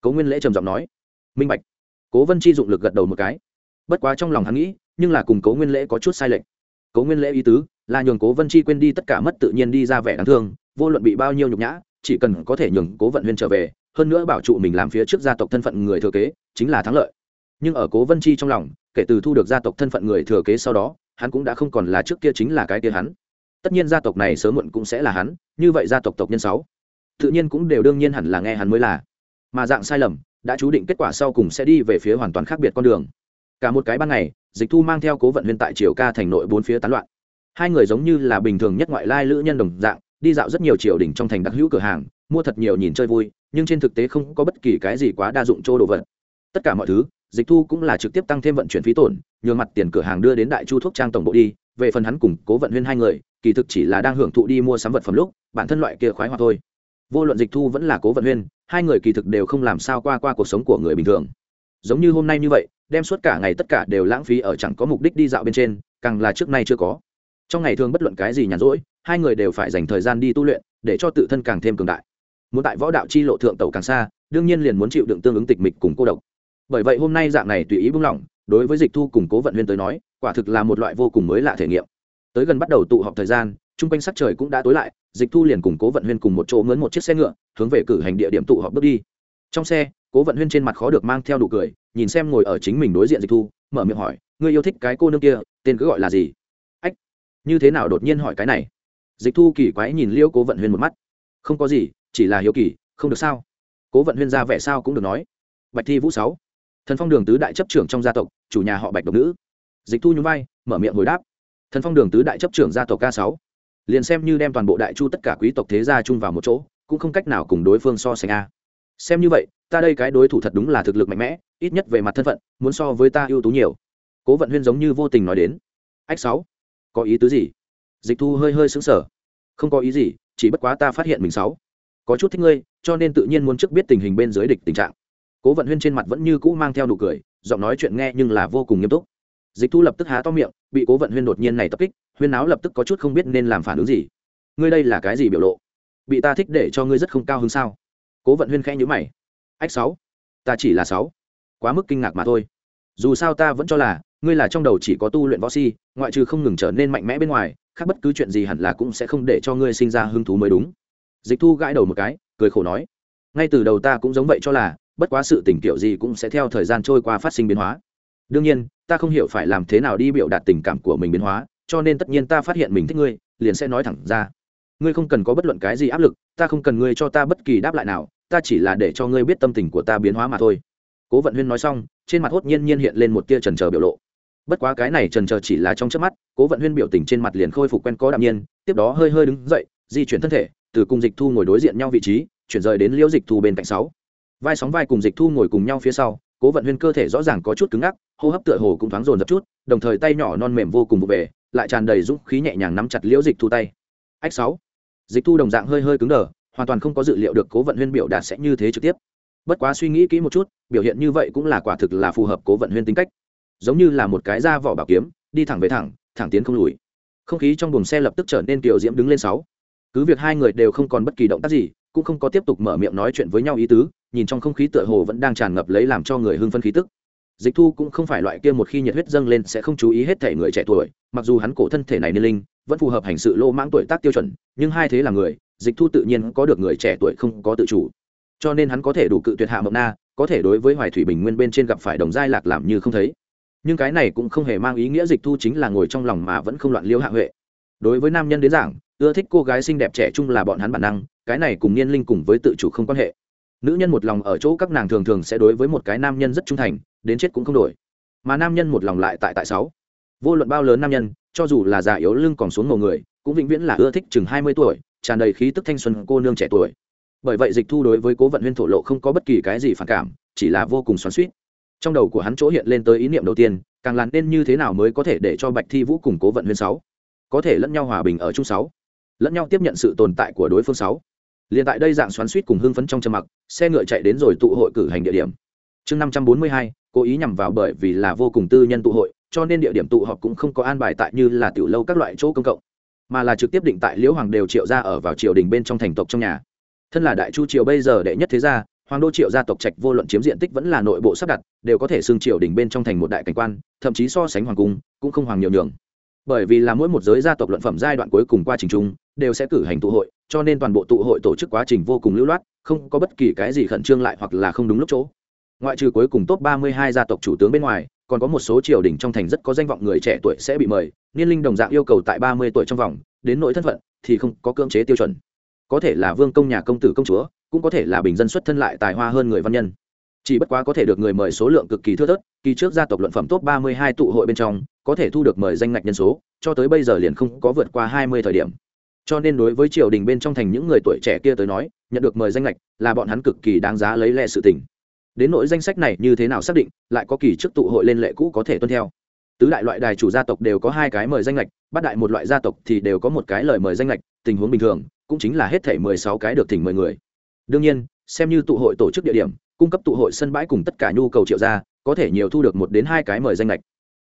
Cố nguyên lễ trầm giọng nói. Minh bạch. Cố vân chi dụng lực gật đầu một cái. Bất quá trong lòng hắn nghĩ, nhưng là cùng cố nguyên lễ có chút sai lệch. Cố nguyên lễ ý tứ là nhường cố vân chi quên đi tất cả mất tự nhiên đi ra vẻ đáng thương, vô luận bị bao nhiêu nhục nhã, chỉ cần có thể nhường cố vận huyên trở về, hơn nữa bảo trụ mình làm phía trước gia tộc thân phận người thừa kế, chính là thắng lợi. Nhưng ở cố vân chi trong lòng kể từ thu được gia tộc thân phận người thừa kế sau đó, hắn cũng đã không còn là trước kia chính là cái kia hắn. Tất nhiên gia tộc này sớm muộn cũng sẽ là hắn, như vậy gia tộc tộc nhân sáu, tự nhiên cũng đều đương nhiên hẳn là nghe hắn mới là. Mà dạng sai lầm, đã chú định kết quả sau cùng sẽ đi về phía hoàn toàn khác biệt con đường. Cả một cái ban ngày, dịch thu mang theo cố vận huyên tại triều ca thành nội bốn phía tán loạn. Hai người giống như là bình thường nhất ngoại lai lữ nhân đồng dạng, đi dạo rất nhiều triều đình trong thành đặc hữu cửa hàng, mua thật nhiều nhìn chơi vui, nhưng trên thực tế không có bất kỳ cái gì quá đa dụng chỗ đồ vật. Tất cả mọi thứ dịch thu cũng là trực tiếp tăng thêm vận chuyển phí tổn nhường mặt tiền cửa hàng đưa đến đại chu thuốc trang tổng bộ đi, về phần hắn cùng cố vận huyên hai người, kỳ thực chỉ là đang hưởng thụ đi mua sắm vật phẩm lúc, bản thân loại kia khoái hoạt thôi. Vô luận dịch thu vẫn là cố vận huyên, hai người kỳ thực đều không làm sao qua qua cuộc sống của người bình thường. Giống như hôm nay như vậy, đem suốt cả ngày tất cả đều lãng phí ở chẳng có mục đích đi dạo bên trên, càng là trước nay chưa có. Trong ngày thường bất luận cái gì nhàn rỗi, hai người đều phải dành thời gian đi tu luyện, để cho tự thân càng thêm cường đại. Muốn tại võ đạo chi lộ thượng tàu càng xa, đương nhiên liền muốn chịu đựng tương ứng tịch mịch cùng cô độc bởi vậy hôm nay dạng này tùy ý buông lỏng, đối với dịch thu cùng cố vận huyên tới nói, quả thực là một loại vô cùng mới lạ thể nghiệm. Tới gần bắt đầu tụ họp thời gian, chung quanh sắc trời cũng đã tối lại, dịch thu liền cùng cố vận huyên cùng một chỗ mướn một chiếc xe ngựa, hướng về cử hành địa điểm tụ họp bước đi. Trong xe, cố vận huyên trên mặt khó được mang theo đủ cười, nhìn xem ngồi ở chính mình đối diện dịch thu, mở miệng hỏi, ngươi yêu thích cái cô nương kia, tên cứ gọi là gì? Ách, như thế nào đột nhiên hỏi cái này? Dịch thu kỳ quái nhìn liêu cố vận huyên một mắt. Không có gì, chỉ là hiếu kỳ, không được sao? Cố vận huyên ra vẻ sao cũng được nói. Bạch thi vũ sáu thần phong đường tứ đại chấp trưởng trong gia tộc, chủ nhà họ bạch độc nữ. Dịch thu nhún vai, mở miệng hồi đáp. Thần phong đường tứ đại chấp trưởng gia tộc k sáu. Liền xem như đem toàn bộ đại chu tất cả quý tộc thế gia chung vào một chỗ, cũng không cách nào cùng đối phương so sánh a. Xem như vậy, ta đây cái đối thủ thật đúng là thực lực mạnh mẽ, ít nhất về mặt thân phận, muốn so với ta ưu tú nhiều. Cố vận huyên giống như vô tình nói đến. Ách sáu, có ý tứ gì? Dịch thu hơi hơi xứng sở không có ý gì, chỉ bất quá ta phát hiện mình sáu. Có chút thích ngươi, cho nên tự nhiên muốn trước biết tình hình bên dưới địch tình trạng cố vận huyên trên mặt vẫn như cũ mang theo nụ cười, giọng nói chuyện nghe nhưng là vô cùng nghiêm túc. Dịch thu lập tức há to miệng, bị cố vận huyên đột nhiên này tập kích, huyên áo lập tức có chút không biết nên làm phản ứng gì. Ngươi đây là cái gì biểu lộ? Bị ta thích để cho ngươi rất không cao hơn sao? Cố vận huyên khẽ nhữ mày. Ách sáu, ta chỉ là sáu. Quá mức kinh ngạc mà thôi. Dù sao ta vẫn cho là, ngươi là trong đầu chỉ có tu luyện võ si, ngoại trừ không ngừng trở nên mạnh mẽ bên ngoài, khác bất cứ chuyện gì hẳn là cũng sẽ không để cho ngươi sinh ra hứng thú mới đúng. Dịch thu gãi đầu một cái, cười khổ nói. Ngay từ đầu ta cũng giống vậy cho là bất quá sự tình kiểu gì cũng sẽ theo thời gian trôi qua phát sinh biến hóa. Đương nhiên, ta không hiểu phải làm thế nào đi biểu đạt tình cảm của mình biến hóa, cho nên tất nhiên ta phát hiện mình thích ngươi, liền sẽ nói thẳng ra. Ngươi không cần có bất luận cái gì áp lực, ta không cần ngươi cho ta bất kỳ đáp lại nào, ta chỉ là để cho ngươi biết tâm tình của ta biến hóa mà thôi. Cố vận huyên nói xong, trên mặt hốt nhiên nhiên hiện lên một tia trần trờ biểu lộ. Bất quá cái này trần trờ chỉ là trong trước mắt, cố vận huyên biểu tình trên mặt liền khôi phục quen có đạm nhiên, tiếp đó hơi hơi đứng dậy, di chuyển thân thể, từ cùng dịch thu ngồi đối diện nhau vị trí, chuyển rời đến liễu dịch thu bên cạnh sáu vai sóng vai cùng dịch thu ngồi cùng nhau phía sau, cố vận huyên cơ thể rõ ràng có chút cứng ngắc, hô hấp tựa hồ cũng thoáng dồn dập chút, đồng thời tay nhỏ non mềm vô cùng vụ về, lại tràn đầy dũng khí nhẹ nhàng nắm chặt liễu dịch thu tay. Ách sáu. Dịch thu đồng dạng hơi hơi cứng đờ, hoàn toàn không có dự liệu được cố vận huyên biểu đạt sẽ như thế trực tiếp. Bất quá suy nghĩ kỹ một chút, biểu hiện như vậy cũng là quả thực là phù hợp cố vận huyên tính cách. Giống như là một cái da vỏ bảo kiếm, đi thẳng về thẳng thẳng tiến không lùi. Không khí trong buồng xe lập tức trở nên tiểu diễm đứng lên sáu. Cứ việc hai người đều không còn bất kỳ động tác gì, cũng không có tiếp tục mở miệng nói chuyện với nhau ý tứ nhìn trong không khí tựa hồ vẫn đang tràn ngập lấy làm cho người hưng phân khí tức. Dịch thu cũng không phải loại kia một khi nhiệt huyết dâng lên sẽ không chú ý hết thể người trẻ tuổi, mặc dù hắn cổ thân thể này niên linh, vẫn phù hợp hành sự lô mãng tuổi tác tiêu chuẩn, nhưng hai thế là người, dịch thu tự nhiên có được người trẻ tuổi không có tự chủ. Cho nên hắn có thể đủ cự tuyệt hạ mộng na, có thể đối với hoài thủy bình nguyên bên trên gặp phải đồng giai lạc làm như không thấy. Nhưng cái này cũng không hề mang ý nghĩa dịch thu chính là ngồi trong lòng mà vẫn không loạn liêu hạ huệ. Đối với nam nhân đến giảng, ưa thích cô gái xinh đẹp trẻ trung là bọn hắn bản năng, cái này cùng niên linh cùng với tự chủ không quan hệ nữ nhân một lòng ở chỗ các nàng thường thường sẽ đối với một cái nam nhân rất trung thành, đến chết cũng không đổi. Mà nam nhân một lòng lại tại tại sáu. Vô luận bao lớn nam nhân, cho dù là già yếu lưng còn xuống ngầu người, cũng vĩnh viễn là ưa thích chừng hai mươi tuổi, tràn đầy khí tức thanh xuân cô nương trẻ tuổi. Bởi vậy dịch thu đối với cố vận huyên thổ lộ không có bất kỳ cái gì phản cảm, chỉ là vô cùng xoắn suýt trong đầu của hắn chỗ hiện lên tới ý niệm đầu tiên, càng làn nên như thế nào mới có thể để cho bạch thi vũ cùng cố vận huyên sáu có thể lẫn nhau hòa bình ở chung sáu, lẫn nhau tiếp nhận sự tồn tại của đối phương sáu liền tại đây dạng xoắn suýt cùng hưng phấn trong trầm mặc, xe ngựa chạy đến rồi tụ hội cử hành địa điểm. Chương năm trăm bốn mươi hai, cố ý nhằm vào bởi vì là vô cùng tư nhân tụ hội, cho nên địa điểm tụ họp cũng không có an bài tại như là tiểu lâu các loại chỗ công cộng, mà là trực tiếp định tại liễu hoàng đều triệu ra ở vào triều đình bên trong thành tộc trong nhà. Thân là đại chu triều bây giờ đệ nhất thế gia, hoàng đô triệu gia tộc trạch vô luận chiếm diện tích vẫn là nội bộ sắp đặt, đều có thể xưng triều đình bên trong thành một đại cảnh quan, thậm chí so sánh hoàng cung, cũng không hoàng nhiều nhường. Bởi vì là mỗi một giới gia tộc luận phẩm giai đoạn cuối cùng qua trình trung, đều sẽ cử hành tụ hội cho nên toàn bộ tụ hội tổ chức quá trình vô cùng lưu loát, không có bất kỳ cái gì khẩn trương lại hoặc là không đúng lúc chỗ. Ngoại trừ cuối cùng top ba mươi hai gia tộc chủ tướng bên ngoài, còn có một số triều đình trong thành rất có danh vọng người trẻ tuổi sẽ bị mời, niên linh đồng dạng yêu cầu tại ba mươi tuổi trong vòng, đến nội thân phận thì không có cưỡng chế tiêu chuẩn. Có thể là vương công nhà công tử công chúa, cũng có thể là bình dân xuất thân lại tài hoa hơn người văn nhân. Chỉ bất quá có thể được người mời số lượng cực kỳ thưa thớt, kỳ trước gia tộc luận phẩm top ba mươi hai tụ hội bên trong, có thể thu được mời danh ngạch nhân số, cho tới bây giờ liền không có vượt qua hai mươi thời điểm cho nên đối với triều đình bên trong thành những người tuổi trẻ kia tới nói, nhận được mời danh lệch là bọn hắn cực kỳ đáng giá lấy lệ sự tình. Đến nỗi danh sách này như thế nào xác định, lại có kỳ trước tụ hội lên lệ cũ có thể tuân theo. Tứ đại loại đài chủ gia tộc đều có hai cái mời danh lệch bắt đại một loại gia tộc thì đều có một cái lời mời danh lệch tình huống bình thường, cũng chính là hết thể mười sáu cái được thỉnh mười người. Đương nhiên, xem như tụ hội tổ chức địa điểm, cung cấp tụ hội sân bãi cùng tất cả nhu cầu triệu gia, có thể nhiều thu được một đến hai cái mời danh lệch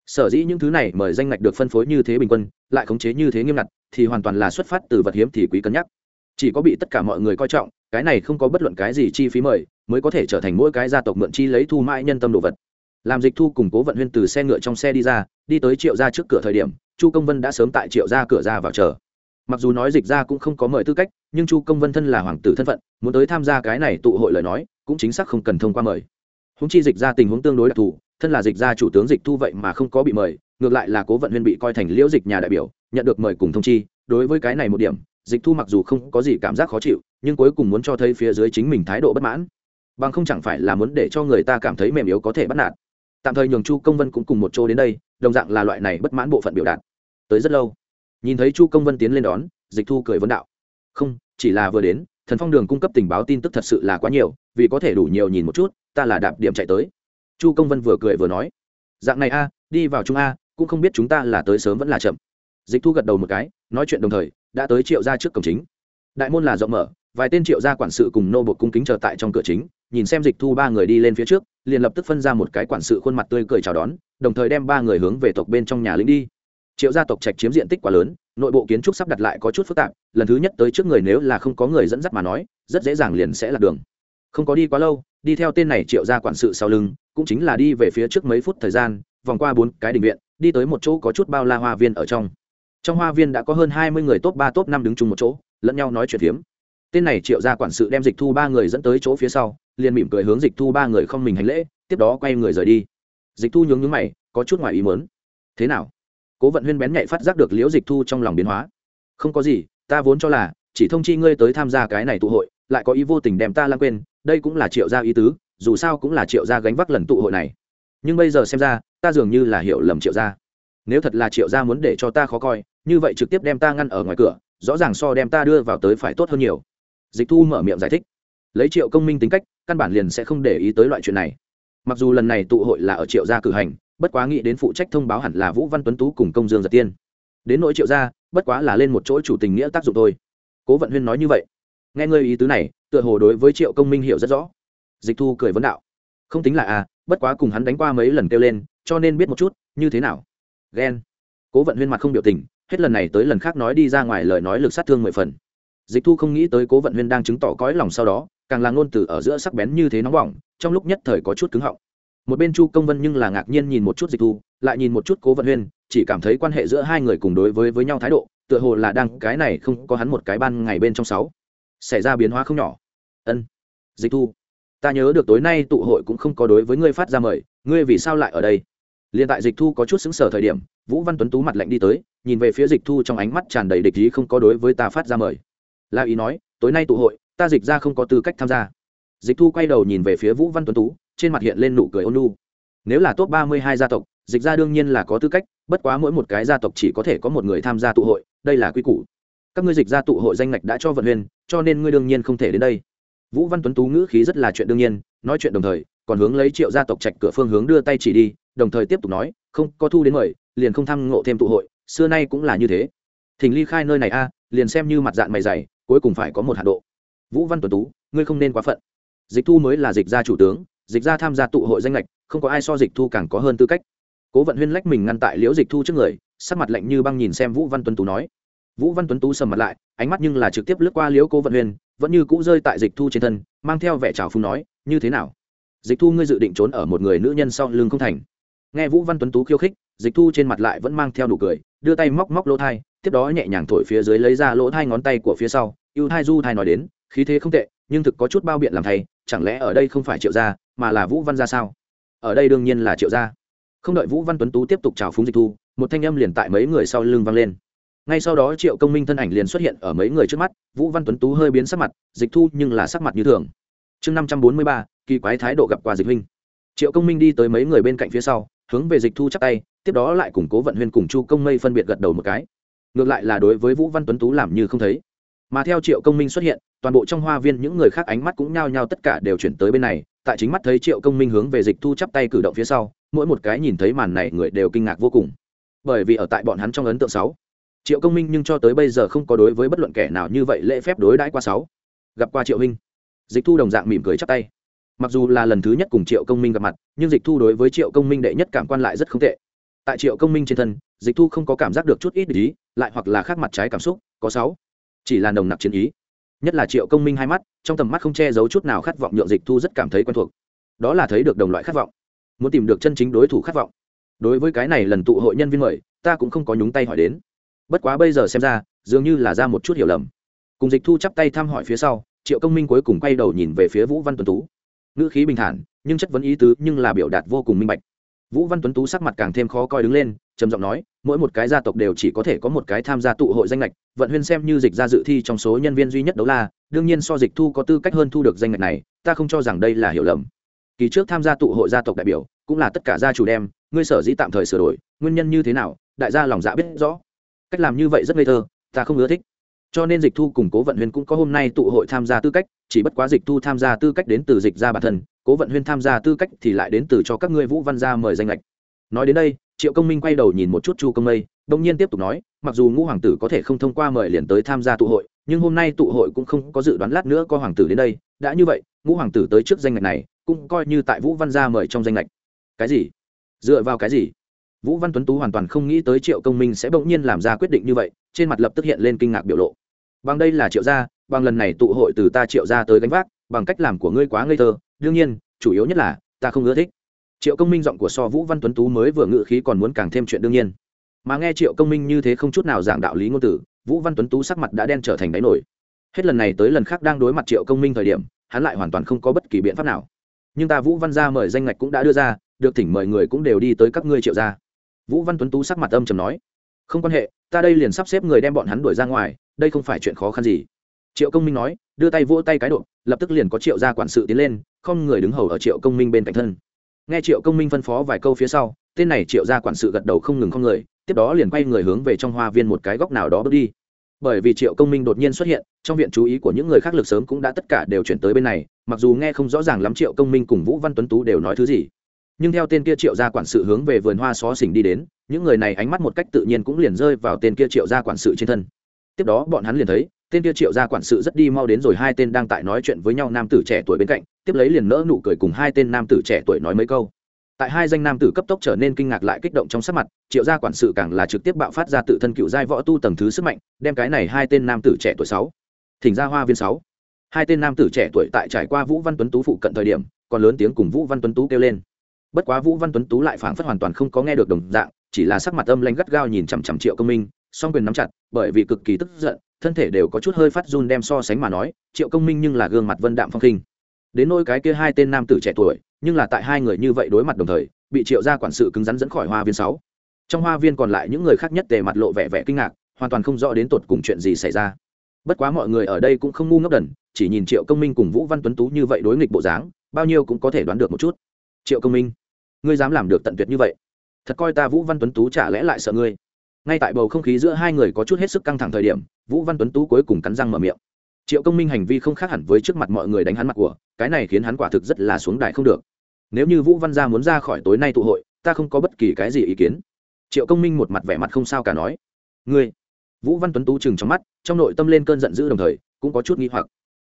sở dĩ những thứ này mời danh ngạch được phân phối như thế bình quân, lại khống chế như thế nghiêm ngặt, thì hoàn toàn là xuất phát từ vật hiếm thì quý cân nhắc. Chỉ có bị tất cả mọi người coi trọng, cái này không có bất luận cái gì chi phí mời, mới có thể trở thành mỗi cái gia tộc mượn chi lấy thu mãi nhân tâm đồ vật. Làm dịch thu cùng cố vận huyên từ xe ngựa trong xe đi ra, đi tới triệu gia trước cửa thời điểm, chu công vân đã sớm tại triệu gia cửa ra vào chờ. Mặc dù nói dịch ra cũng không có mời tư cách, nhưng chu công vân thân là hoàng tử thân phận, muốn tới tham gia cái này tụ hội lời nói, cũng chính xác không cần thông qua mời. Húng chi dịch ra tình huống tương đối đặc thù thân là dịch gia chủ tướng dịch thu vậy mà không có bị mời, ngược lại là cố vận huyên bị coi thành liễu dịch nhà đại biểu, nhận được mời cùng thông chi. Đối với cái này một điểm, dịch thu mặc dù không có gì cảm giác khó chịu, nhưng cuối cùng muốn cho thấy phía dưới chính mình thái độ bất mãn. Bằng không chẳng phải là muốn để cho người ta cảm thấy mềm yếu có thể bắt nạt. Tạm thời nhường chu công vân cũng cùng một chỗ đến đây, đồng dạng là loại này bất mãn bộ phận biểu đạt. Tới rất lâu, nhìn thấy chu công vân tiến lên đón, dịch thu cười vấn đạo. Không, chỉ là vừa đến, thần phong đường cung cấp tình báo tin tức thật sự là quá nhiều, vì có thể đủ nhiều nhìn một chút, ta là đạp điểm chạy tới chu công vân vừa cười vừa nói, dạng này a, đi vào trung a, cũng không biết chúng ta là tới sớm vẫn là chậm. Dịch thu gật đầu một cái, nói chuyện đồng thời, đã tới triệu ra trước cổng chính. Đại môn là rộng mở, vài tên triệu gia quản sự cùng nô bột cung kính chờ tại trong cửa chính, nhìn xem dịch thu ba người đi lên phía trước, liền lập tức phân ra một cái quản sự khuôn mặt tươi cười chào đón, đồng thời đem ba người hướng về tộc bên trong nhà lính đi. Triệu gia tộc trạch chiếm diện tích quá lớn, nội bộ kiến trúc sắp đặt lại có chút phức tạp, lần thứ nhất tới trước người nếu là không có người dẫn dắt mà nói, rất dễ dàng liền sẽ lạc đường không có đi quá lâu, đi theo tên này triệu gia quản sự sau lưng, cũng chính là đi về phía trước mấy phút thời gian, vòng qua bốn cái đình viện, đi tới một chỗ có chút bao la hoa viên ở trong. Trong hoa viên đã có hơn hai mươi người top ba, top năm đứng chung một chỗ, lẫn nhau nói chuyện phiếm. Tên này triệu gia quản sự đem dịch thu ba người dẫn tới chỗ phía sau, liền mỉm cười hướng dịch thu ba người không mình hành lễ, tiếp đó quay người rời đi. Dịch thu nhướng nhướng mày, có chút ngoài ý mớn thế nào? Cố vận huyên bén nhạy phát giác được liễu dịch thu trong lòng biến hóa. Không có gì, ta vốn cho là, chỉ thông chi ngươi tới tham gia cái này tụ hội, lại có ý vô tình đem ta lãng quên đây cũng là triệu gia ý tứ, dù sao cũng là triệu gia gánh vác lần tụ hội này. Nhưng bây giờ xem ra, ta dường như là hiểu lầm triệu gia. Nếu thật là triệu gia muốn để cho ta khó coi, như vậy trực tiếp đem ta ngăn ở ngoài cửa, rõ ràng so đem ta đưa vào tới phải tốt hơn nhiều. Dịch thu mở miệng giải thích. Lấy triệu công minh tính cách, căn bản liền sẽ không để ý tới loại chuyện này. Mặc dù lần này tụ hội là ở triệu gia cử hành, bất quá nghĩ đến phụ trách thông báo hẳn là vũ văn tuấn tú cùng công dương giật tiên. Đến nỗi triệu gia, bất quá là lên một chỗ chủ tình nghĩa tác dụng thôi. Cố vận huyên nói như vậy. Nghe ngơi ý tứ này tựa hồ đối với triệu công minh hiểu rất rõ. Dịch thu cười vấn đạo. Không tính là à bất quá cùng hắn đánh qua mấy lần kêu lên, cho nên biết một chút, như thế nào? Ghen. Cố vận huyên mặt không biểu tình, hết lần này tới lần khác nói đi ra ngoài lời nói lực sát thương mười phần. Dịch thu không nghĩ tới cố vận huyên đang chứng tỏ cõi lòng sau đó, càng là ngôn từ ở giữa sắc bén như thế nóng bỏng, trong lúc nhất thời có chút cứng họng. Một bên chu công vân nhưng là ngạc nhiên nhìn một chút dịch thu, lại nhìn một chút cố vận huyên, chỉ cảm thấy quan hệ giữa hai người cùng đối với với nhau thái độ, tựa hồ là đang, cái này không có hắn một cái ban ngày bên trong sáu xảy ra biến hóa không nhỏ. Ân, dịch thu, ta nhớ được tối nay tụ hội cũng không có đối với ngươi phát ra mời, ngươi vì sao lại ở đây? Liền tại dịch thu có chút xứng sở thời điểm, vũ văn tuấn tú mặt lạnh đi tới, nhìn về phía dịch thu trong ánh mắt tràn đầy địch ý không có đối với ta phát ra mời. La ý nói, tối nay tụ hội, ta dịch ra không có tư cách tham gia. Dịch thu quay đầu nhìn về phía vũ văn tuấn tú, trên mặt hiện lên nụ cười ôn lu nếu là top ba mươi hai gia tộc, dịch ra đương nhiên là có tư cách, bất quá mỗi một cái gia tộc chỉ có thể có một người tham gia tụ hội, đây là quy củ các ngươi dịch ra tụ hội danh ngạch đã cho vận huyền, cho nên ngươi đương nhiên không thể đến đây. Vũ văn tuấn tú ngữ khí rất là chuyện đương nhiên, nói chuyện đồng thời, còn hướng lấy triệu gia tộc trạch cửa phương hướng đưa tay chỉ đi, đồng thời tiếp tục nói, không, có thu đến mời, liền không tham ngộ thêm tụ hội, xưa nay cũng là như thế. Thỉnh ly khai nơi này a, liền xem như mặt dạng mày dày, cuối cùng phải có một hạ độ. Vũ văn tuấn tú, ngươi không nên quá phận. Dịch thu mới là dịch gia chủ tướng, dịch gia tham gia tụ hội danh lệch không có ai so dịch thu càng có hơn tư cách. Cố vận huyên lách mình ngăn tại liễu dịch thu trước người, sắc mặt lạnh như băng nhìn xem vũ văn tuấn tú nói vũ văn tuấn tú sầm mặt lại ánh mắt nhưng là trực tiếp lướt qua liễu cố vận huyền, vẫn như cũ rơi tại dịch thu trên thân mang theo vẻ trào phung nói như thế nào? Dịch thu ngươi dự định trốn ở một người nữ nhân sau lưng không thành? Nghe vũ văn tuấn tú khiêu khích dịch thu trên mặt lại vẫn mang theo nụ cười đưa tay móc móc lỗ thai tiếp đó nhẹ nhàng thổi phía dưới lấy ra lỗ thai ngón tay của phía sau ưu thai du thai nói đến khí thế không tệ nhưng thực có chút bao biện làm thay, chẳng lẽ ở đây không phải triệu gia mà là vũ văn gia sao? Ở đây đương nhiên là triệu gia. Không đợi vũ văn tuấn tú tiếp tục chào phúng dịch thu một thanh âm liền tại mấy người sau lưng vang lên ngay sau đó triệu công minh thân ảnh liền xuất hiện ở mấy người trước mắt, vũ văn tuấn tú hơi biến sắc mặt, dịch thu nhưng là sắc mặt như thường. Chương năm trăm bốn mươi ba, kỳ quái thái độ gặp qua dịch huynh. Triệu công minh đi tới mấy người bên cạnh phía sau, hướng về dịch thu chắc tay, tiếp đó lại củng cố vận huyên cùng chu công mây phân biệt gật đầu một cái. Ngược lại là đối với vũ văn tuấn tú làm như không thấy. Mà theo triệu công minh xuất hiện, toàn bộ trong hoa viên những người khác ánh mắt cũng nhao nhao tất cả đều chuyển tới bên này, tại chính mắt thấy triệu công minh hướng về dịch thu chắp tay cử động phía sau, mỗi một cái nhìn thấy màn này người đều kinh ngạc vô cùng. Bởi vì ở tại bọn hắn trong ấn tượng sáu triệu công minh nhưng cho tới bây giờ không có đối với bất luận kẻ nào như vậy lễ phép đối đãi qua sáu. Gặp qua triệu minh, dịch thu đồng dạng mỉm cười chắp tay. Mặc dù là lần thứ nhất cùng triệu công minh gặp mặt, nhưng dịch thu đối với triệu công minh đệ nhất cảm quan lại rất không tệ. Tại triệu công minh trên thân, dịch thu không có cảm giác được chút ít ý, lại hoặc là khác mặt trái cảm xúc, có sáu. Chỉ là nồng nặc chiến ý. Nhất là triệu công minh hai mắt, trong tầm mắt không che giấu chút nào khát vọng nhượng dịch thu rất cảm thấy quen thuộc. Đó là thấy được đồng loại khát vọng. Muốn tìm được chân chính đối thủ khát vọng. Đối với cái này lần tụ hội nhân viên mời, ta cũng không có nhúng tay hỏi đến bất quá bây giờ xem ra, dường như là ra một chút hiểu lầm. Cùng dịch thu chắp tay thăm hỏi phía sau, triệu công minh cuối cùng quay đầu nhìn về phía vũ văn tuấn tú. Ngữ khí bình thản, nhưng chất vấn ý tứ nhưng là biểu đạt vô cùng minh bạch. Vũ văn tuấn tú sắc mặt càng thêm khó coi đứng lên, trầm giọng nói, mỗi một cái gia tộc đều chỉ có thể có một cái tham gia tụ hội danh lệch vận huyên xem như dịch ra dự thi trong số nhân viên duy nhất đấu la, đương nhiên so dịch thu có tư cách hơn thu được danh lệch này, ta không cho rằng đây là hiểu lầm. Kỳ trước tham gia tụ hội gia tộc đại biểu, cũng là tất cả gia chủ đem, ngươi sở dĩ tạm thời sửa đổi, nguyên nhân như thế nào, đại gia lòng dạ biết rõ cách làm như vậy rất ngây thơ, ta không ưa thích. Cho nên dịch thu cùng cố vận huyên cũng có hôm nay tụ hội tham gia tư cách, chỉ bất quá dịch thu tham gia tư cách đến từ dịch ra bản thân, cố vận huyên tham gia tư cách thì lại đến từ cho các ngươi vũ văn gia mời danh lệch. Nói đến đây, triệu công minh quay đầu nhìn một chút chu công mây đông nhiên tiếp tục nói, mặc dù ngũ hoàng tử có thể không thông qua mời liền tới tham gia tụ hội, nhưng hôm nay tụ hội cũng không có dự đoán lát nữa có hoàng tử đến đây. Đã như vậy, ngũ hoàng tử tới trước danh lệch này, cũng coi như tại vũ văn gia mời trong danh lệch. Cái gì? Dựa vào cái gì? Vũ văn tuấn tú hoàn toàn không nghĩ tới triệu công minh sẽ bỗng nhiên làm ra quyết định như vậy, trên mặt lập tức hiện lên kinh ngạc biểu lộ. Bằng đây là triệu gia, bằng lần này tụ hội từ ta triệu gia tới gánh vác, bằng cách làm của ngươi quá ngây thơ. Đương nhiên, chủ yếu nhất là, ta không ưa thích. Triệu công minh giọng của so vũ văn tuấn tú mới vừa ngự khí còn muốn càng thêm chuyện đương nhiên. Mà nghe triệu công minh như thế không chút nào giảng đạo lý ngôn tử vũ văn tuấn tú sắc mặt đã đen trở thành đáy nổi. Hết lần này tới lần khác đang đối mặt triệu công minh thời điểm, hắn lại hoàn toàn không có bất kỳ biện pháp nào. Nhưng ta vũ văn gia mời danh ngạch cũng đã đưa ra, được thỉnh mời người cũng đều đi tới các ngươi triệu gia vũ văn tuấn tú sắc mặt âm trầm nói, không quan hệ, ta đây liền sắp xếp người đem bọn hắn đuổi ra ngoài, đây không phải chuyện khó khăn gì. Triệu công minh nói, đưa tay vỗ tay cái độ lập tức liền có triệu gia quản sự tiến lên, không người đứng hầu ở triệu công minh bên cạnh thân. Nghe triệu công minh phân phó vài câu phía sau, tên này triệu gia quản sự gật đầu không ngừng không người, tiếp đó liền quay người hướng về trong hoa viên một cái góc nào đó bước đi. Bởi vì triệu công minh đột nhiên xuất hiện, trong viện chú ý của những người khác lực sớm cũng đã tất cả đều chuyển tới bên này, mặc dù nghe không rõ ràng lắm triệu công minh cùng vũ văn tuấn tú đều nói thứ gì nhưng theo tên kia triệu gia quản sự hướng về vườn hoa xó xỉnh đi đến, những người này ánh mắt một cách tự nhiên cũng liền rơi vào tên kia triệu gia quản sự trên thân. Tiếp đó bọn hắn liền thấy, tên kia triệu gia quản sự rất đi mau đến rồi hai tên đang tại nói chuyện với nhau nam tử trẻ tuổi bên cạnh, tiếp lấy liền nỡ nụ cười cùng hai tên nam tử trẻ tuổi nói mấy câu. Tại hai danh nam tử cấp tốc trở nên kinh ngạc lại kích động trong sắc mặt, triệu gia quản sự càng là trực tiếp bạo phát ra tự thân cựu giai võ tu tầng thứ sức mạnh, đem cái này hai tên nam tử trẻ tuổi sáu, thỉnh ra hoa viên sáu. Hai tên nam tử trẻ tuổi tại trải qua vũ văn tuấn tú phụ cận thời điểm, còn lớn tiếng cùng vũ văn tuấn tú kêu lên bất quá vũ văn tuấn tú lại phảng phất hoàn toàn không có nghe được đồng dạng, chỉ là sắc mặt âm lanh gắt gao nhìn chằm chằm triệu công minh, song quyền nắm chặt, bởi vì cực kỳ tức giận, thân thể đều có chút hơi phát run đem so sánh mà nói, triệu công minh nhưng là gương mặt vân đạm phong khinh. Đến nôi cái kia hai tên nam tử trẻ tuổi, nhưng là tại hai người như vậy đối mặt đồng thời, bị triệu gia quản sự cứng rắn dẫn khỏi hoa viên sáu. Trong hoa viên còn lại những người khác nhất tề mặt lộ vẻ vẻ kinh ngạc, hoàn toàn không rõ đến tột cùng chuyện gì xảy ra. Bất quá mọi người ở đây cũng không ngu ngốc đần, chỉ nhìn triệu công minh cùng vũ văn tuấn tú như vậy đối nghịch bộ dáng, bao nhiêu cũng có thể đoán được một chút triệu công minh, ngươi dám làm được tận tuyệt như vậy? Thật coi ta vũ văn tuấn tú chả lẽ lại sợ ngươi. Ngay tại bầu không khí giữa hai người có chút hết sức căng thẳng thời điểm, vũ văn tuấn tú cuối cùng cắn răng mở miệng. Triệu công minh hành vi không khác hẳn với trước mặt mọi người đánh hắn mặt của, cái này khiến hắn quả thực rất là xuống đài không được. Nếu như vũ văn gia muốn ra khỏi tối nay tụ hội, ta không có bất kỳ cái gì ý kiến. Triệu công minh một mặt vẻ mặt không sao cả nói. Ngươi? Vũ văn tuấn tú chừng trong mắt, trong nội tâm lên cơn giận dữ đồng thời, cũng có chút nghi hoặc.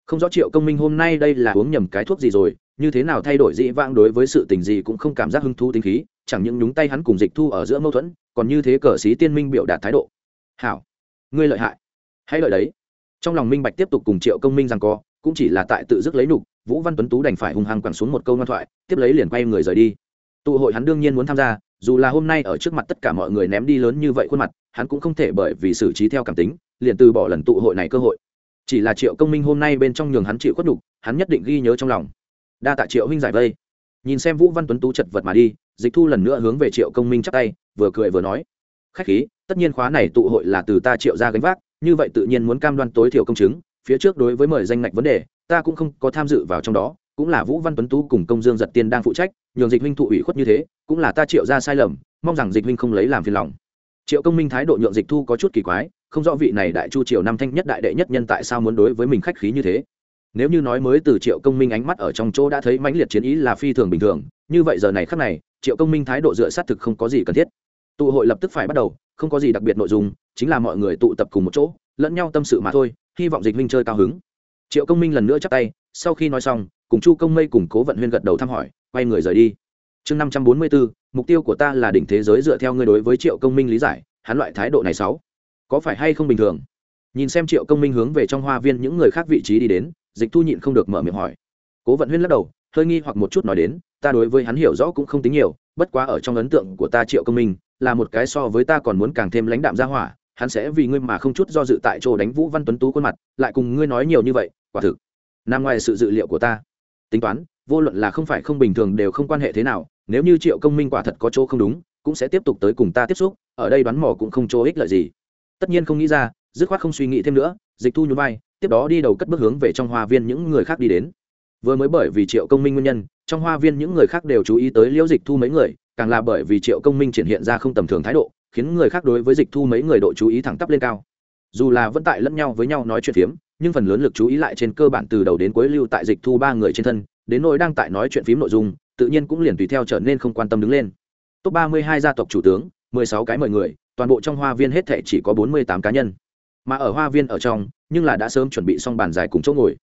Không rõ triệu công minh hôm nay đây là uống nhầm cái thuốc gì rồi như thế nào thay đổi dị vãng đối với sự tình gì cũng không cảm giác hứng thú tính khí, chẳng những nhúng tay hắn cùng dịch thu ở giữa mâu thuẫn, còn như thế cờ sĩ tiên minh biểu đạt thái độ. Hảo, ngươi lợi hại. Hãy lợi đấy. Trong lòng minh bạch tiếp tục cùng triệu công minh rằng co, cũng chỉ là tại tự dứt lấy nục, vũ văn tuấn tú đành phải hung hăng quẳng xuống một câu ngoan thoại, tiếp lấy liền quay người rời đi. Tụ hội hắn đương nhiên muốn tham gia, dù là hôm nay ở trước mặt tất cả mọi người ném đi lớn như vậy khuôn mặt, hắn cũng không thể bởi vì xử trí theo cảm tính, liền từ bỏ lần tụ hội này cơ hội. Chỉ là triệu công minh hôm nay bên trong nhường hắn chịu khuất nhục, hắn nhất định ghi nhớ trong lòng đa tạ triệu huynh giải vây. Nhìn xem vũ văn tuấn tú chật vật mà đi, dịch thu lần nữa hướng về triệu công minh chắp tay, vừa cười vừa nói, khách khí, tất nhiên khóa này tụ hội là từ ta triệu ra gánh vác, như vậy tự nhiên muốn cam đoan tối thiểu công chứng, phía trước đối với mời danh ngạch vấn đề, ta cũng không có tham dự vào trong đó, cũng là vũ văn tuấn tú cùng công dương giật tiên đang phụ trách, nhường dịch huynh thụ ủy khuất như thế, cũng là ta triệu ra sai lầm, mong rằng dịch huynh không lấy làm phiền lòng. Triệu công minh thái độ nhượng dịch thu có chút kỳ quái, không rõ vị này đại chu triều năm thanh nhất đại đệ nhất nhân tại sao muốn đối với mình khách khí như thế nếu như nói mới từ triệu công minh ánh mắt ở trong chỗ đã thấy mãnh liệt chiến ý là phi thường bình thường, như vậy giờ này khắc này, triệu công minh thái độ dựa sát thực không có gì cần thiết. Tụ hội lập tức phải bắt đầu, không có gì đặc biệt nội dung, chính là mọi người tụ tập cùng một chỗ, lẫn nhau tâm sự mà thôi, hy vọng dịch minh chơi cao hứng. Triệu công minh lần nữa chắp tay, sau khi nói xong, cùng chu công mây cùng cố vận huyên gật đầu thăm hỏi, quay người rời đi. Chương năm trăm bốn mươi bốn mục tiêu của ta là đỉnh thế giới dựa theo ngươi đối với triệu công minh lý giải, hắn loại thái độ này sáu, có phải hay không bình thường? Nhìn xem triệu công minh hướng về trong hoa viên những người khác vị trí đi đến dịch thu nhịn không được mở miệng hỏi. Cố vận huyên lắc đầu, hơi nghi hoặc một chút nói đến, ta đối với hắn hiểu rõ cũng không tính nhiều, bất quá ở trong ấn tượng của ta triệu công minh, là một cái so với ta còn muốn càng thêm lãnh đạm ra hỏa, hắn sẽ vì ngươi mà không chút do dự tại chỗ đánh vũ văn tuấn tú khuôn mặt, lại cùng ngươi nói nhiều như vậy, quả thực, nằm ngoài sự dự liệu của ta. Tính toán, vô luận là không phải không bình thường đều không quan hệ thế nào, nếu như triệu công minh quả thật có chỗ không đúng, cũng sẽ tiếp tục tới cùng ta tiếp xúc, ở đây đoán mò cũng không chỗ ích lợi gì. Tất nhiên không nghĩ ra dứt khoát không suy nghĩ thêm nữa, dịch thu nhún vai, tiếp đó đi đầu cất bước hướng về trong hoa viên những người khác đi đến. Vừa mới bởi vì triệu công minh nguyên nhân, trong hoa viên những người khác đều chú ý tới liễu dịch thu mấy người, càng là bởi vì triệu công minh triển hiện ra không tầm thường thái độ, khiến người khác đối với dịch thu mấy người độ chú ý thẳng tắp lên cao. Dù là vẫn tại lẫn nhau với nhau nói chuyện phiếm, nhưng phần lớn lực chú ý lại trên cơ bản từ đầu đến cuối lưu tại dịch thu ba người trên thân, đến nỗi đang tại nói chuyện phím nội dung, tự nhiên cũng liền tùy theo trở nên không quan tâm đứng lên. Top ba mươi hai gia tộc chủ tướng, mười sáu cái mời người, toàn bộ trong hoa viên hết thể chỉ có bốn mươi tám cá nhân mà ở hoa viên ở trong, nhưng là đã sớm chuẩn bị xong bàn dài cùng chỗ ngồi.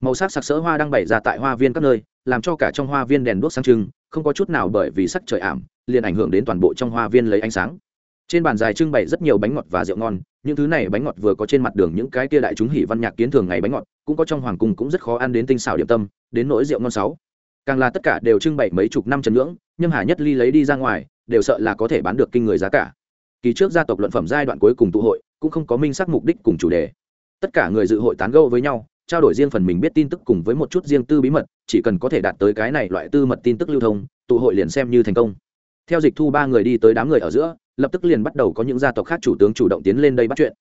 Màu sắc sặc sỡ hoa đang bày ra tại hoa viên các nơi, làm cho cả trong hoa viên đèn đuốc sáng trưng, không có chút nào bởi vì sắc trời ảm, liền ảnh hưởng đến toàn bộ trong hoa viên lấy ánh sáng. Trên bàn dài trưng bày rất nhiều bánh ngọt và rượu ngon, những thứ này bánh ngọt vừa có trên mặt đường những cái kia đại chúng hỉ văn nhạc kiến thường ngày bánh ngọt, cũng có trong hoàng cung cũng rất khó ăn đến tinh xảo điểm tâm, đến nỗi rượu ngon sáu. Càng là tất cả đều trưng bày mấy chục năm trần ngưỡng nhưng hà nhất ly lấy đi ra ngoài, đều sợ là có thể bán được kinh người giá cả. Kỳ trước gia tộc luận phẩm giai đoạn cuối cùng tụ hội cũng không có minh xác mục đích cùng chủ đề. Tất cả người dự hội tán gẫu với nhau, trao đổi riêng phần mình biết tin tức cùng với một chút riêng tư bí mật, chỉ cần có thể đạt tới cái này loại tư mật tin tức lưu thông, tụ hội liền xem như thành công. Theo dịch thu ba người đi tới đám người ở giữa, lập tức liền bắt đầu có những gia tộc khác chủ tướng chủ động tiến lên đây bắt chuyện.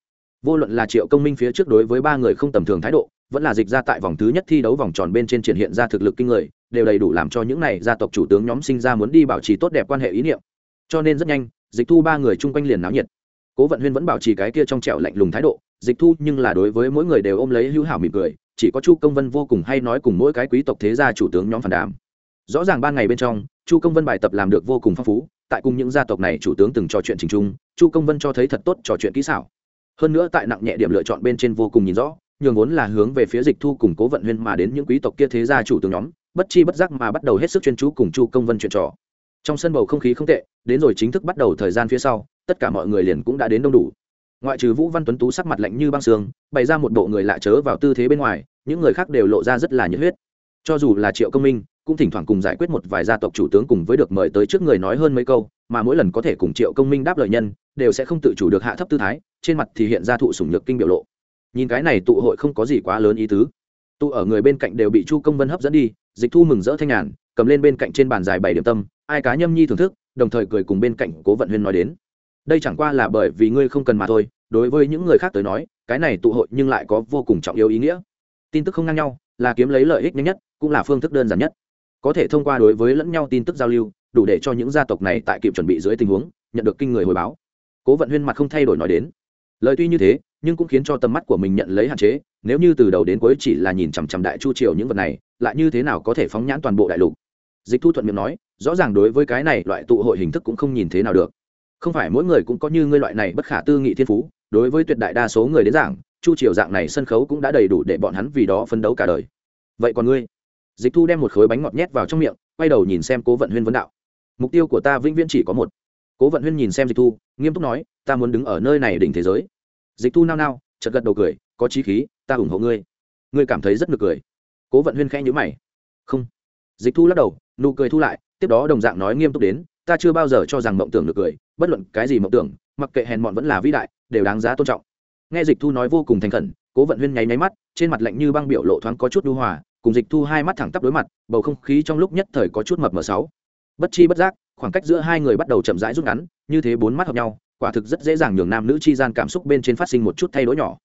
Vô luận là triệu công minh phía trước đối với ba người không tầm thường thái độ, vẫn là dịch ra tại vòng thứ nhất thi đấu vòng tròn bên trên triển hiện ra thực lực kinh người, đều đầy đủ làm cho những này gia tộc chủ tướng nhóm sinh ra muốn đi bảo trì tốt đẹp quan hệ ý niệm. Cho nên rất nhanh, dịch thu ba người chung quanh liền náo nhiệt cố vận huyên vẫn bảo trì cái kia trong trẻo lạnh lùng thái độ, dịch thu nhưng là đối với mỗi người đều ôm lấy hữu hảo mỉm cười, chỉ có chu công vân vô cùng hay nói cùng mỗi cái quý tộc thế gia chủ tướng nhóm phản đàm. Rõ ràng ban ngày bên trong, chu công vân bài tập làm được vô cùng phong phú, tại cùng những gia tộc này chủ tướng từng trò chuyện trình trung chu công vân cho thấy thật tốt trò chuyện kỹ xảo. Hơn nữa tại nặng nhẹ điểm lựa chọn bên trên vô cùng nhìn rõ, nhường vốn là hướng về phía dịch thu cùng cố vận huyên mà đến những quý tộc kia thế gia chủ tướng nhóm, bất chi bất giác mà bắt đầu hết sức chuyên chú cùng chu công vân chuyện trò. Trong sân bầu không khí không tệ, đến rồi chính thức bắt đầu thời gian phía sau tất cả mọi người liền cũng đã đến đông đủ. Ngoại trừ vũ văn tuấn tú sắc mặt lạnh như băng sương, bày ra một bộ người lạ chớ vào tư thế bên ngoài, những người khác đều lộ ra rất là nhiệt huyết. Cho dù là triệu công minh, cũng thỉnh thoảng cùng giải quyết một vài gia tộc chủ tướng cùng với được mời tới trước người nói hơn mấy câu, mà mỗi lần có thể cùng triệu công minh đáp lời nhân, đều sẽ không tự chủ được hạ thấp tư thái, trên mặt thì hiện ra thụ sủng nhược kinh biểu lộ. Nhìn cái này tụ hội không có gì quá lớn ý tứ. Tụ ở người bên cạnh đều bị chu công vân hấp dẫn đi, dịch thu mừng rỡ thanh nhàn, cầm lên bên cạnh trên bàn dài bảy điểm tâm, ai cá nhâm nhi thưởng thức, đồng thời cười cùng bên cạnh cố vận huyên nói đến đây chẳng qua là bởi vì ngươi không cần mà thôi, đối với những người khác tới nói, cái này tụ hội nhưng lại có vô cùng trọng yếu ý nghĩa. Tin tức không ngang nhau, là kiếm lấy lợi ích nhanh nhất, cũng là phương thức đơn giản nhất. Có thể thông qua đối với lẫn nhau tin tức giao lưu, đủ để cho những gia tộc này tại kịp chuẩn bị dưới tình huống, nhận được kinh người hồi báo. Cố vận huyên mặt không thay đổi nói đến. Lời tuy như thế, nhưng cũng khiến cho tầm mắt của mình nhận lấy hạn chế, nếu như từ đầu đến cuối chỉ là nhìn chằm chằm đại chu triều những vật này, lại như thế nào có thể phóng nhãn toàn bộ đại lục? Dịch thu thuận miệng nói, rõ ràng đối với cái này loại tụ hội hình thức cũng không nhìn thế nào được không phải mỗi người cũng có như ngươi loại này bất khả tư nghị thiên phú, đối với tuyệt đại đa số người đến giảng, chu triều dạng này sân khấu cũng đã đầy đủ để bọn hắn vì đó phấn đấu cả đời. Vậy còn ngươi? Dịch thu đem một khối bánh ngọt nhét vào trong miệng, quay đầu nhìn xem cố vận huyên vấn đạo. Mục tiêu của ta vĩnh viễn chỉ có một. Cố vận huyên nhìn xem dịch thu, nghiêm túc nói, ta muốn đứng ở nơi này đỉnh thế giới. Dịch thu nao nao chật gật đầu cười, có trí khí, ta ủng hộ ngươi. Ngươi cảm thấy rất ngược cười. Cố vận huyên khẽ nhữ mày. Không. Dịch thu lắc đầu, nụ cười thu lại, tiếp đó đồng dạng nói nghiêm túc đến ta chưa bao giờ cho rằng mộng tưởng được cười, bất luận cái gì mộng tưởng, mặc kệ hèn mọn vẫn là vĩ đại, đều đáng giá tôn trọng. Nghe dịch thu nói vô cùng thành khẩn, cố vận huyên nháy nháy mắt, trên mặt lạnh như băng biểu lộ thoáng có chút đu hòa, cùng dịch thu hai mắt thẳng tắp đối mặt, bầu không khí trong lúc nhất thời có chút mập mờ sáu. Bất chi bất giác, khoảng cách giữa hai người bắt đầu chậm rãi rút ngắn, như thế bốn mắt hợp nhau, quả thực rất dễ dàng nhường nam nữ chi gian cảm xúc bên trên phát sinh một chút thay đổi nhỏ.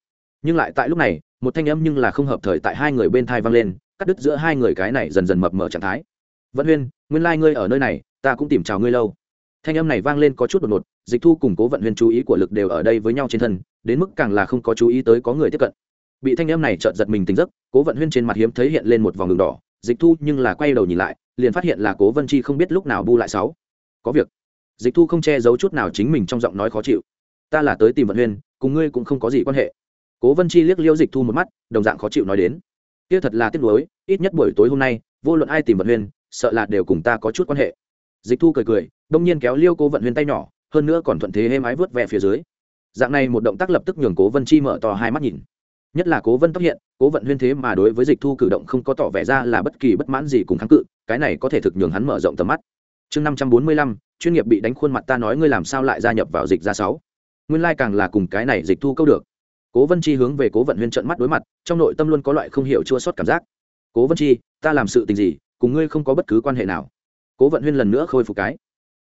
Nhưng lại tại lúc này, một thanh âm nhưng là không hợp thời tại hai người bên thai vang lên, cắt đứt giữa hai người cái này dần dần mập mờ trạng thái. Vận huyên, nguyên lai ngươi ở nơi này ta cũng tìm chào ngươi lâu. Thanh âm này vang lên có chút đột ngột, dịch thu củng cố vận huyên chú ý của lực đều ở đây với nhau trên thân, đến mức càng là không có chú ý tới có người tiếp cận. Bị thanh âm này chợt giật mình tỉnh giấc, cố vận huyên trên mặt hiếm thấy hiện lên một vòng đường đỏ, dịch thu nhưng là quay đầu nhìn lại, liền phát hiện là cố vân chi không biết lúc nào bu lại sáu. Có việc. Dịch thu không che giấu chút nào chính mình trong giọng nói khó chịu. Ta là tới tìm vận huyên cùng ngươi cũng không có gì quan hệ. Cố vân chi liếc liêu dịch thu một mắt, đồng dạng khó chịu nói đến. Kia thật là tiếc nuối, ít nhất buổi tối hôm nay, vô luận ai tìm vận huyên sợ là đều cùng ta có chút quan hệ dịch thu cười cười, đông nhiên kéo liêu cố vận huyên tay nhỏ, hơn nữa còn thuận thế êm ái vớt ve phía dưới. Dạng này một động tác lập tức nhường cố vân chi mở to hai mắt nhìn. Nhất là cố vân tóc hiện, cố vận huyên thế mà đối với dịch thu cử động không có tỏ vẻ ra là bất kỳ bất mãn gì cùng kháng cự, cái này có thể thực nhường hắn mở rộng tầm mắt. Chương năm trăm bốn mươi lăm, chuyên nghiệp bị đánh khuôn mặt ta nói ngươi làm sao lại gia nhập vào dịch ra sáu? Nguyên lai、like、càng là cùng cái này dịch thu câu được. Cố vân chi hướng về cố vận huyên trận mắt đối mặt, trong nội tâm luôn có loại không hiểu chua sót cảm giác. Cố vân chi, ta làm sự tình gì, cùng ngươi không có bất cứ quan hệ nào cố vận huyên lần nữa khôi phục cái.